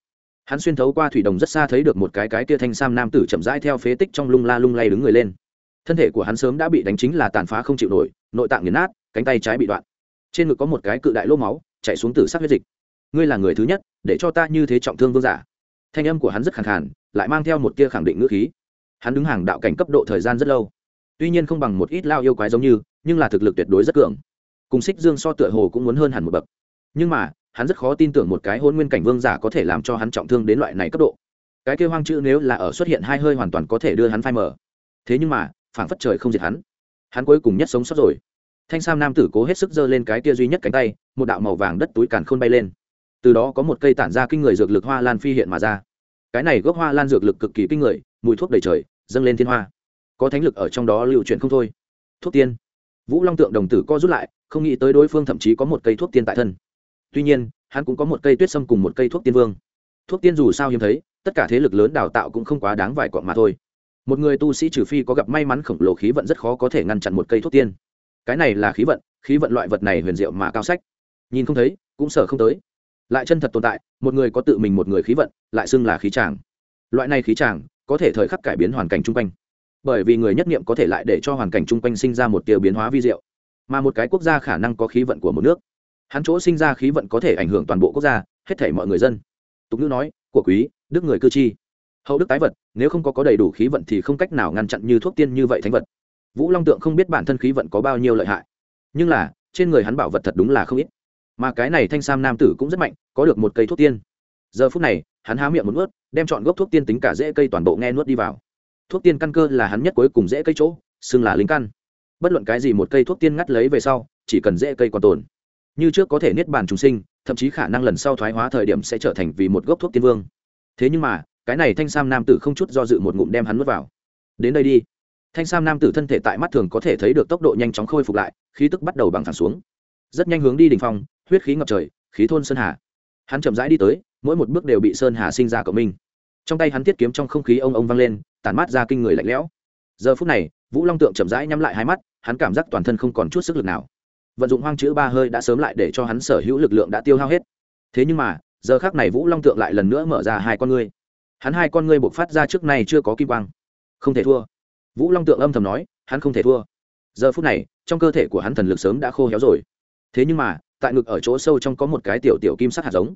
hắn xuyên thấu qua thủy đồng rất xa thấy được một cái cái kia thanh sam nam tử chậm rãi theo phế tích trong lung la lung lay đứng người lên. Thân thể của hắn sớm đã bị đánh chính là tàn phá không chịu nổi, nội tạng nghiền nát, cánh tay trái bị đoạn. Trên ngực có một cái cự đại lỗ máu chạy xuống từ sắc huyết dịch. Ngươi là người thứ nhất, để cho ta như thế trọng thương vương giả. Thanh âm của hắn rất khẳng khàn, lại mang theo một tia khẳng định ngữ khí. Hắn đứng hàng đạo cảnh cấp độ thời gian rất lâu. Tuy nhiên không bằng một ít lao yêu quái giống như, nhưng là thực lực tuyệt đối rất cường. Cùng xích dương so tựa hồ cũng muốn hơn hẳn một bậc. Nhưng mà hắn rất khó tin tưởng một cái hôn nguyên cảnh vương giả có thể làm cho hắn trọng thương đến loại này cấp độ. Cái kêu hoang chữ nếu là ở xuất hiện hai hơi hoàn toàn có thể đưa hắn phai mở thế nhưng mà, phảng phất trời không diệt hắn. Hắn cuối cùng nhất sống sót rồi. Thanh sam nam tử cố hết sức giơ lên cái kia duy nhất cánh tay, một đạo màu vàng đất túi càn khôn bay lên. Từ đó có một cây tản ra kinh người dược lực hoa lan phi hiện mà ra. Cái này gốc hoa lan dược lực cực kỳ kinh người, mùi thuốc đầy trời, dâng lên thiên hoa. Có thánh lực ở trong đó lưu chuyển không thôi. Thuốc tiên. Vũ long tượng đồng tử co rút lại, không nghĩ tới đối phương thậm chí có một cây thuốc tiên tại thân tuy nhiên, hắn cũng có một cây tuyết sâm cùng một cây thuốc tiên vương. Thuốc tiên dù sao hiếm thấy, tất cả thế lực lớn đào tạo cũng không quá đáng vài quọn mà thôi. Một người tu sĩ trừ phi có gặp may mắn khổng lồ khí vận rất khó có thể ngăn chặn một cây thuốc tiên. Cái này là khí vận khí vận loại vật này huyền diệu mà cao sách. Nhìn không thấy, cũng sợ không tới. Lại chân thật tồn tại, một người có tự mình một người khí vận, lại xưng là khí tràng loại này khí tràng có thể thời khắc cải biến hoàn cảnh chung quanh. Bởi vì người nhất niệm có thể lại để cho hoàn cảnh chung quanh sinh ra một tiêu biến hóa vi diệu. Mà một cái quốc gia khả năng có khí vận của một nước hắn chỗ sinh ra khí vận có thể ảnh hưởng toàn bộ quốc gia, hết thể mọi người dân. Tục ngữ nói, của quý, đức người cư chi. Hậu đức tái vật, nếu không có có đầy đủ khí vận thì không cách nào ngăn chặn như thuốc tiên như vậy thánh vật. Vũ long tượng không biết bản thân khí vận có bao nhiêu lợi hại. Nhưng là, trên người hắn bảo vật thật đúng là không ít. Mà cái này thanh sam nam tử cũng rất mạnh, có được một cây thuốc tiên. Giờ phút này, hắn há miệng một ướt đem chọn gốc thuốc tiên tính cả dễ cây toàn bộ nghe nuốt đi vào. Thuốc tiên căn cơ là hắn nhất cuối cùng dễ cây chỗ, xưng là lính căn. Bất luận cái gì một cây thuốc tiên ngắt lấy về sau, chỉ cần dễ cây còn tồn như trước có thể niết bàn trùng sinh, thậm chí khả năng lần sau thoái hóa thời điểm sẽ trở thành vì một gốc thuốc tiên vương. Thế nhưng mà, cái này thanh sam nam tử không chút do dự một ngụm đem hắn nuốt vào. Đến đây đi. Thanh sam nam tử thân thể tại mắt thường có thể thấy được tốc độ nhanh chóng khôi phục lại, khí tức bắt đầu bằng thẳng xuống. Rất nhanh hướng đi đ ỉ n h phong, huyết khí ngập trời, khí thôn sơn hà. Hắn chậm rãi đi tới, mỗi một bước đều bị sơn hà sinh ra cộng minh trong tay hắn tiết kiếm trong không khí ông ông vang lên, tản mát ra kinh người lạnh lẽo. Giờ phút này, vũ long tượng chậm rãi nhắm lại hai mắt, hắn cảm giác toàn thân không còn chút sức lực nào vận dụng hoang chữ ba hơi đã sớm lại để cho hắn sở hữu lực lượng đã tiêu hao hết. Thế nhưng mà, giờ khác này vũ long tượng lại lần nữa mở ra hai con ngươi. Hắn hai con ngươi buộc phát ra trước nay chưa có kim quang. Không thể thua. Vũ long tượng âm thầm nói, hắn không thể thua. Giờ phút này, trong cơ thể của hắn thần lực sớm đã khô héo rồi. Thế nhưng mà, tại ngực ở chỗ sâu trong có một cái tiểu tiểu kim sắc hạt giống.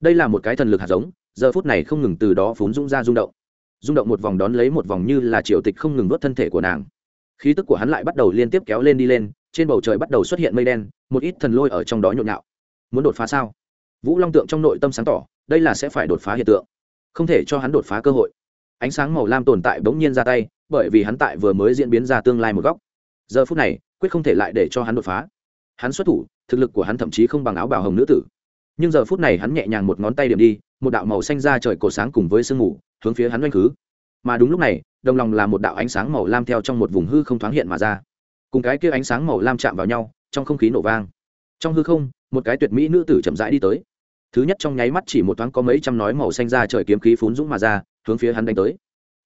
Đây là một cái thần lực hạt giống, giờ phút này không ngừng từ đó phún rung ra rung động. Rung động một vòng đón lấy một vòng như là triều tịch không ngừng vớt thân thể của nàng. Khí tức của hắn lại bắt đầu liên tiếp kéo lên đi lên trên bầu trời bắt đầu xuất hiện mây đen, một ít thần lôi ở trong đó nhộn nhạo. Muốn đột phá sao? Vũ long tượng trong nội tâm sáng tỏ, đây là sẽ phải đột phá hiện tượng. Không thể cho hắn đột phá cơ hội. Ánh sáng màu lam tồn tại bỗng nhiên ra tay, bởi vì hắn tại vừa mới diễn biến ra tương lai một góc. Giờ phút này, quyết không thể lại để cho hắn đột phá. Hắn xuất thủ, thực lực của hắn thậm chí không bằng áo bào hồng nữ tử. Nhưng giờ phút này hắn nhẹ nhàng một ngón tay điểm đi, một đạo màu xanh ra trời cổ sáng cùng với sương mù, hướng phía hắn oanh khứ. Mà đúng lúc này, đồng lòng là một đạo ánh sáng màu lam theo trong một vùng hư không thoáng hiện mà ra cùng cái kia ánh sáng màu lam chạm vào nhau, trong không khí nổ vang. Trong hư không, một cái tuyệt mỹ nữ tử chậm rãi đi tới. Thứ nhất trong nháy mắt chỉ một thoáng có mấy trăm nói màu xanh ra trời kiếm khí phún dũng mà ra, hướng phía hắn đánh tới.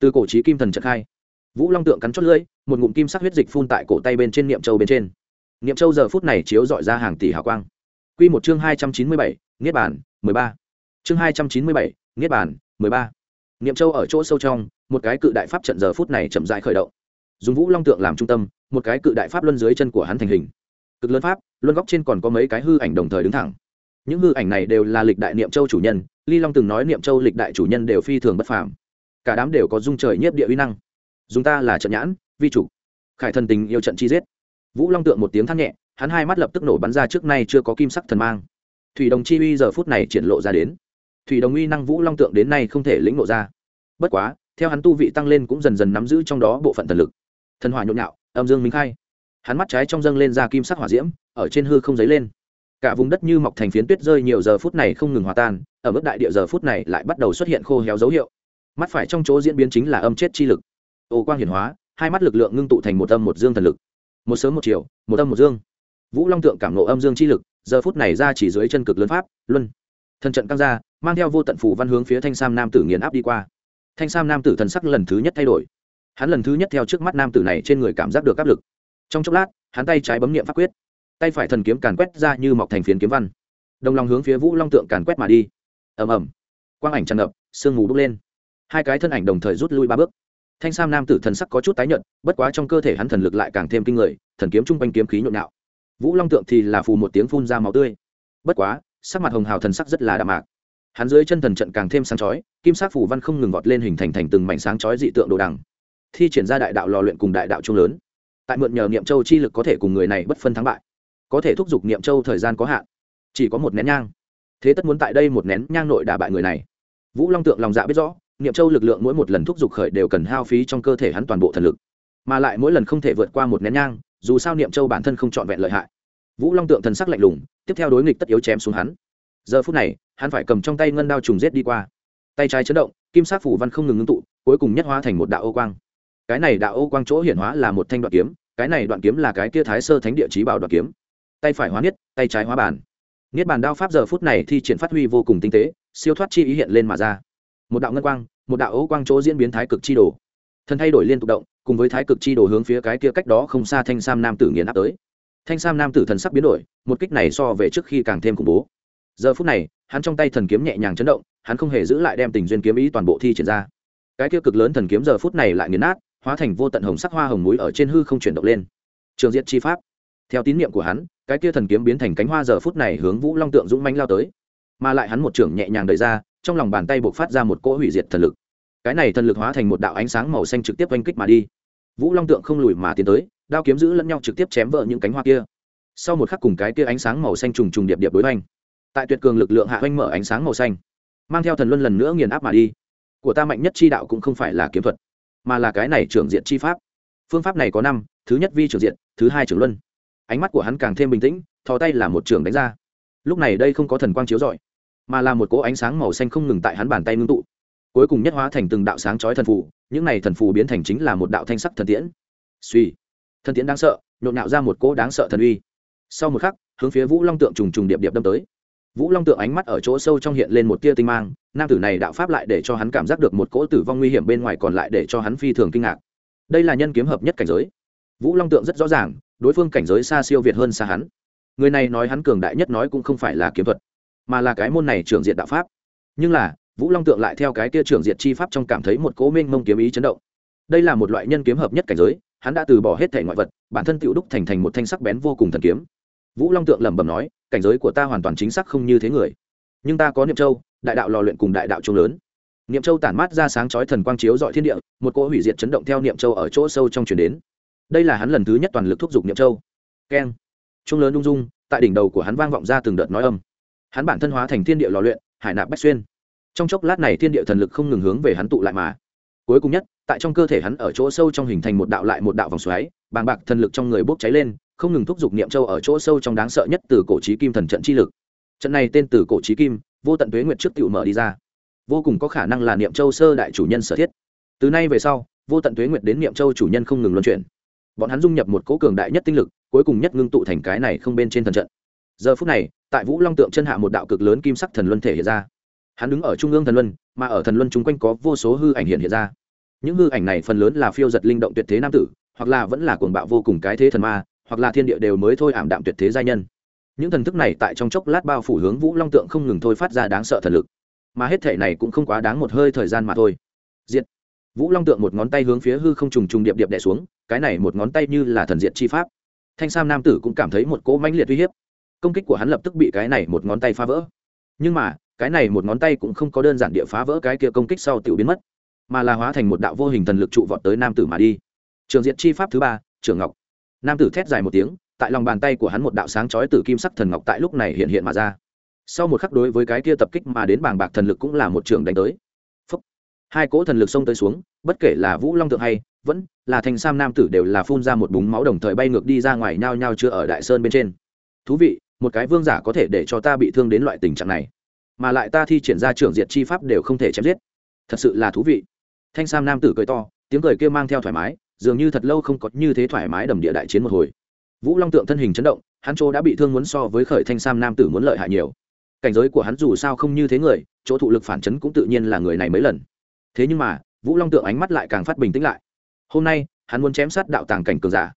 Từ cổ trí kim thần trận khai, vũ long tượng cắn chót lưỡi, một ngụm kim sắc huyết dịch phun tại cổ tay bên trên niệm châu bên trên. Niệm châu giờ phút này chiếu dọi ra hàng tỷ hào quang. Quy một chương hai trăm chín mươi bảy, niết bản mười ba. Chương hai trăm chín mươi bảy, niết bản mười ba. Niệm châu ở chỗ sâu trong, một cái cự đại pháp trận giờ phút này chậm rãi khởi động dùng vũ long tượng làm trung tâm, một cái cự đại pháp luân dưới chân của hắn thành hình. Cực lớn pháp, luân góc trên còn có mấy cái hư ảnh đồng thời đứng thẳng. Những hư ảnh này đều là lịch đại niệm châu chủ nhân, ly long từng nói niệm châu lịch đại chủ nhân đều phi thường bất phàm. Cả đám đều có dung trời nhiếp địa uy năng. Dùng ta là trận nhãn, vi chủ. Khải thần tình yêu trận chi giết. Vũ long tượng một tiếng thắt nhẹ, hắn hai mắt lập tức nổ bắn ra trước nay chưa có kim sắc thần mang. Thủy đồng chi uy giờ phút này triển lộ ra đến. Thủy đồng uy năng vũ long tượng đến nay không thể lĩnh nộ ra. Bất quá, theo hắn tu vị tăng lên cũng dần dần nắm giữ trong đó bộ phận thần lực thần hỏa nhộn nhạo, âm dương minh khai. Hắn mắt trái trong dâng lên ra kim sắc hỏa diễm, ở trên hư không dấy lên. Cả vùng đất như mọc thành phiến tuyết rơi nhiều giờ phút này không ngừng hòa tan, ở mức đại địa giờ phút này lại bắt đầu xuất hiện khô héo dấu hiệu. Mắt phải trong chỗ diễn biến chính là âm chết chi lực. Ô quang hiển hóa, hai mắt lực lượng ngưng tụ thành một âm một dương thần lực. Một sớm một chiều, một âm một dương. Vũ long tượng cảm nộ âm dương chi lực, giờ phút này ra chỉ dưới chân cực lớn pháp, luân. Thần trận căng ra, mang theo vô tận phủ văn hướng phía thanh sam nam tử nghiền áp đi qua. Thanh sam nam tử thần sắc lần thứ nhất thay đổi hắn lần thứ nhất theo trước mắt nam tử này trên người cảm giác được áp lực. Trong chốc lát, hắn tay trái bấm nghiệm pháp quyết, tay phải thần kiếm càn quét ra như mọc thành phiến kiếm văn. Đồng lòng hướng phía vũ long tượng càn quét mà đi. Ầm ầm. Quang ảnh tràn ngập, sương mù bốc lên. Hai cái thân ảnh đồng thời rút lui ba bước. Thanh sam nam tử thần sắc có chút tái nhợt, bất quá trong cơ thể hắn thần lực lại càng thêm kinh người, thần kiếm chung quanh kiếm khí nhộn nhạo. Vũ long tượng thì là phù một tiếng phun ra máu tươi. Bất quá, sắc mặt hồng hào thần sắc rất là đạm mạc. Hắn dưới chân thần trận càng thêm sáng chói, kim sắc phủ văn không ngừng vọt lên hình thành thành từng mảnh sáng chói dị tượng đồ đằng thi triển ra đại đạo lò luyện cùng đại đạo trung lớn. Tại mượn nhờ niệm châu chi lực có thể cùng người này bất phân thắng bại. Có thể thúc giục niệm châu thời gian có hạn. Chỉ có một nén nhang. Thế tất muốn tại đây một nén nhang nội đả bại người này. Vũ long tượng lòng dạ biết rõ, niệm châu lực lượng mỗi một lần thúc giục khởi đều cần hao phí trong cơ thể hắn toàn bộ thần lực. Mà lại mỗi lần không thể vượt qua một nén nhang, dù sao niệm châu bản thân không trọn vẹn lợi hại. Vũ long tượng thần sắc lạnh lùng, tiếp theo đối nghịch tất yếu chém xuống hắn. Giờ phút này, hắn phải cầm trong tay ngân đao trùng rết đi qua. Tay trái chấn động, kim sát phủ văn không ngừng ngưng tụ, cuối cùng nhất hóa thành một đạo ô quang cái này đạo ô quang chỗ hiển hóa là một thanh đoạn kiếm, cái này đoạn kiếm là cái kia thái sơ thánh địa chí bảo đoạn kiếm. Tay phải hóa niết, tay trái hóa bản niết bàn đao pháp giờ phút này thi triển phát huy vô cùng tinh tế, siêu thoát chi ý hiện lên mà ra. Một đạo ngân quang, một đạo ô quang chỗ diễn biến thái cực chi đồ. Thân thay đổi liên tục động, cùng với thái cực chi đồ hướng phía cái kia cách đó không xa thanh sam nam tử nghiền áp tới. Thanh sam nam tử thần sắc biến đổi, một kích này so về trước khi càng thêm khủng bố. Giờ phút này, hắn trong tay thần kiếm nhẹ nhàng chấn động, hắn không hề giữ lại đem tình duyên kiếm ý toàn bộ thi triển ra. Cái kia cực lớn thần kiếm giờ phút này lại nghiền nát hóa thành vô tận hồng sắc hoa hồng núi ở trên hư không chuyển động lên. Trường diệt chi pháp. Theo tín niệm của hắn, cái kia thần kiếm biến thành cánh hoa giờ phút này hướng vũ long tượng dũng manh lao tới. Mà lại hắn một trường nhẹ nhàng đẩy ra, trong lòng bàn tay buộc phát ra một cỗ hủy diệt thần lực. Cái này thần lực hóa thành một đạo ánh sáng màu xanh trực tiếp oanh kích mà đi. Vũ long tượng không lùi mà tiến tới, đao kiếm giữ lẫn nhau trực tiếp chém vỡ những cánh hoa kia. Sau một khắc cùng cái kia ánh sáng màu xanh trùng trùng điệp điệp đối oanh tại tuyệt cường lực lượng hạ oanh mở ánh sáng màu xanh, mang theo thần luân lần nữa nghiền áp mà đi. Của ta mạnh nhất chi đạo cũng không phải là kiếm thuật mà là cái này trưởng diện chi pháp. Phương pháp này có năm, thứ nhất vi trưởng diện thứ hai trưởng luân. Ánh mắt của hắn càng thêm bình tĩnh, thò tay là một trường đánh ra. Lúc này đây không có thần quang chiếu rọi, mà là một cỗ ánh sáng màu xanh không ngừng tại hắn bàn tay ngưng tụ. Cuối cùng nhất hóa thành từng đạo sáng chói thần phù, những này thần phù biến thành chính là một đạo thanh sắc thần tiễn. Suy thần tiễn đáng sợ, nhộn nhạo ra một cỗ đáng sợ thần uy. Sau một khắc, hướng phía vũ long tượng trùng trùng điệp điệp đâm tới vũ long tượng ánh mắt ở chỗ sâu trong hiện lên một tia tinh mang, nam tử này đạo pháp lại để cho hắn cảm giác được một cỗ tử vong nguy hiểm bên ngoài còn lại để cho hắn phi thường kinh ngạc. Đây là nhân kiếm hợp nhất cảnh giới. Vũ long tượng rất rõ ràng, đối phương cảnh giới xa siêu việt hơn xa hắn. Người này nói hắn cường đại nhất nói cũng không phải là kiếm thuật, mà là cái môn này trưởng diện đạo pháp. Nhưng là, vũ long tượng lại theo cái kia trưởng diện chi pháp trong cảm thấy một cố minh mông kiếm ý chấn động. Đây là một loại nhân kiếm hợp nhất cảnh giới, hắn đã từ bỏ hết thể ngoại vật, bản thân tựu đúc thành thành một thanh sắc bén vô cùng thần kiếm. Vũ long tượng lẩm bẩm nói cảnh giới của ta hoàn toàn chính xác không như thế người. Nhưng ta có niệm châu, đại đạo lò luyện cùng đại đạo trung lớn. Niệm châu tản mát ra sáng chói thần quang chiếu dọi thiên địa, một cỗ hủy diệt chấn động theo niệm châu ở chỗ sâu trong chuyển đến. Đây là hắn lần thứ nhất toàn lực thúc giục niệm châu. Keng. Trung lớn ung dung, tại đỉnh đầu của hắn vang vọng ra từng đợt nói âm. Hắn bản thân hóa thành thiên địa lò luyện, hải nạp bách xuyên. Trong chốc lát này thiên địa thần lực không ngừng hướng về hắn tụ lại mà. Cuối cùng nhất, tại trong cơ thể hắn ở chỗ sâu trong hình thành một đạo lại một đạo vòng xoáy, bàng bạc thần lực trong người bốc cháy lên không ngừng thúc giục niệm châu ở chỗ sâu trong đáng sợ nhất từ cổ trí kim thần trận chi lực. Trận này tên từ cổ trí kim, vô tận tuế nguyệt trước tiểu mở đi ra. Vô cùng có khả năng là niệm châu sơ đại chủ nhân sở thiết. Từ nay về sau, vô tận tuế nguyệt đến niệm châu chủ nhân không ngừng luân chuyển. Bọn hắn dung nhập một cố cường đại nhất tinh lực, cuối cùng nhất ngưng tụ thành cái này không bên trên thần trận. Giờ phút này, tại vũ long tượng chân hạ một đạo cực lớn kim sắc thần luân thể hiện ra. Hắn đứng ở trung ương thần luân, mà ở thần luân chung quanh có vô số hư ảnh hiện hiện ra. Những hư ảnh này phần lớn là phiêu giật linh động tuyệt thế nam tử, hoặc là vẫn là cuồng bạo vô cùng cái thế thần ma hoặc là thiên địa đều mới thôi ảm đạm tuyệt thế giai nhân. Những thần thức này tại trong chốc lát bao phủ hướng vũ long tượng không ngừng thôi phát ra đáng sợ thần lực. Mà hết thể này cũng không quá đáng một hơi thời gian mà thôi. Diệt. Vũ long tượng một ngón tay hướng phía hư không trùng trùng điệp điệp đẻ xuống, cái này một ngón tay như là thần diệt chi pháp. Thanh sam nam tử cũng cảm thấy một cỗ mãnh liệt uy hiếp. Công kích của hắn lập tức bị cái này một ngón tay phá vỡ. Nhưng mà, cái này một ngón tay cũng không có đơn giản địa phá vỡ cái kia công kích sau tiểu biến mất, mà là hóa thành một đạo vô hình thần lực trụ vọt tới nam tử mà đi. Trường diệt chi pháp thứ ba, trường ngọc nam tử thét dài một tiếng, tại lòng bàn tay của hắn một đạo sáng chói từ kim sắc thần ngọc tại lúc này hiện hiện mà ra. Sau một khắc đối với cái kia tập kích mà đến bàng bạc thần lực cũng là một trường đánh tới. Phúc. hai cỗ thần lực xông tới xuống, bất kể là vũ long thượng hay vẫn là thành sam nam tử đều là phun ra một búng máu đồng thời bay ngược đi ra ngoài nhao nhao chưa ở đại sơn bên trên. Thú vị, một cái vương giả có thể để cho ta bị thương đến loại tình trạng này, mà lại ta thi triển ra trưởng diệt chi pháp đều không thể chém giết. Thật sự là thú vị. Thanh sam nam tử cười to, tiếng cười kia mang theo thoải mái dường như thật lâu không có như thế thoải mái đầm địa đại chiến một hồi. Vũ long tượng thân hình chấn động, hắn chỗ đã bị thương muốn so với khởi thanh sam nam tử muốn lợi hại nhiều. Cảnh giới của hắn dù sao không như thế người, chỗ thụ lực phản chấn cũng tự nhiên là người này mấy lần. Thế nhưng mà, vũ long tượng ánh mắt lại càng phát bình tĩnh lại. Hôm nay, hắn muốn chém sát đạo tàng cảnh cường giả.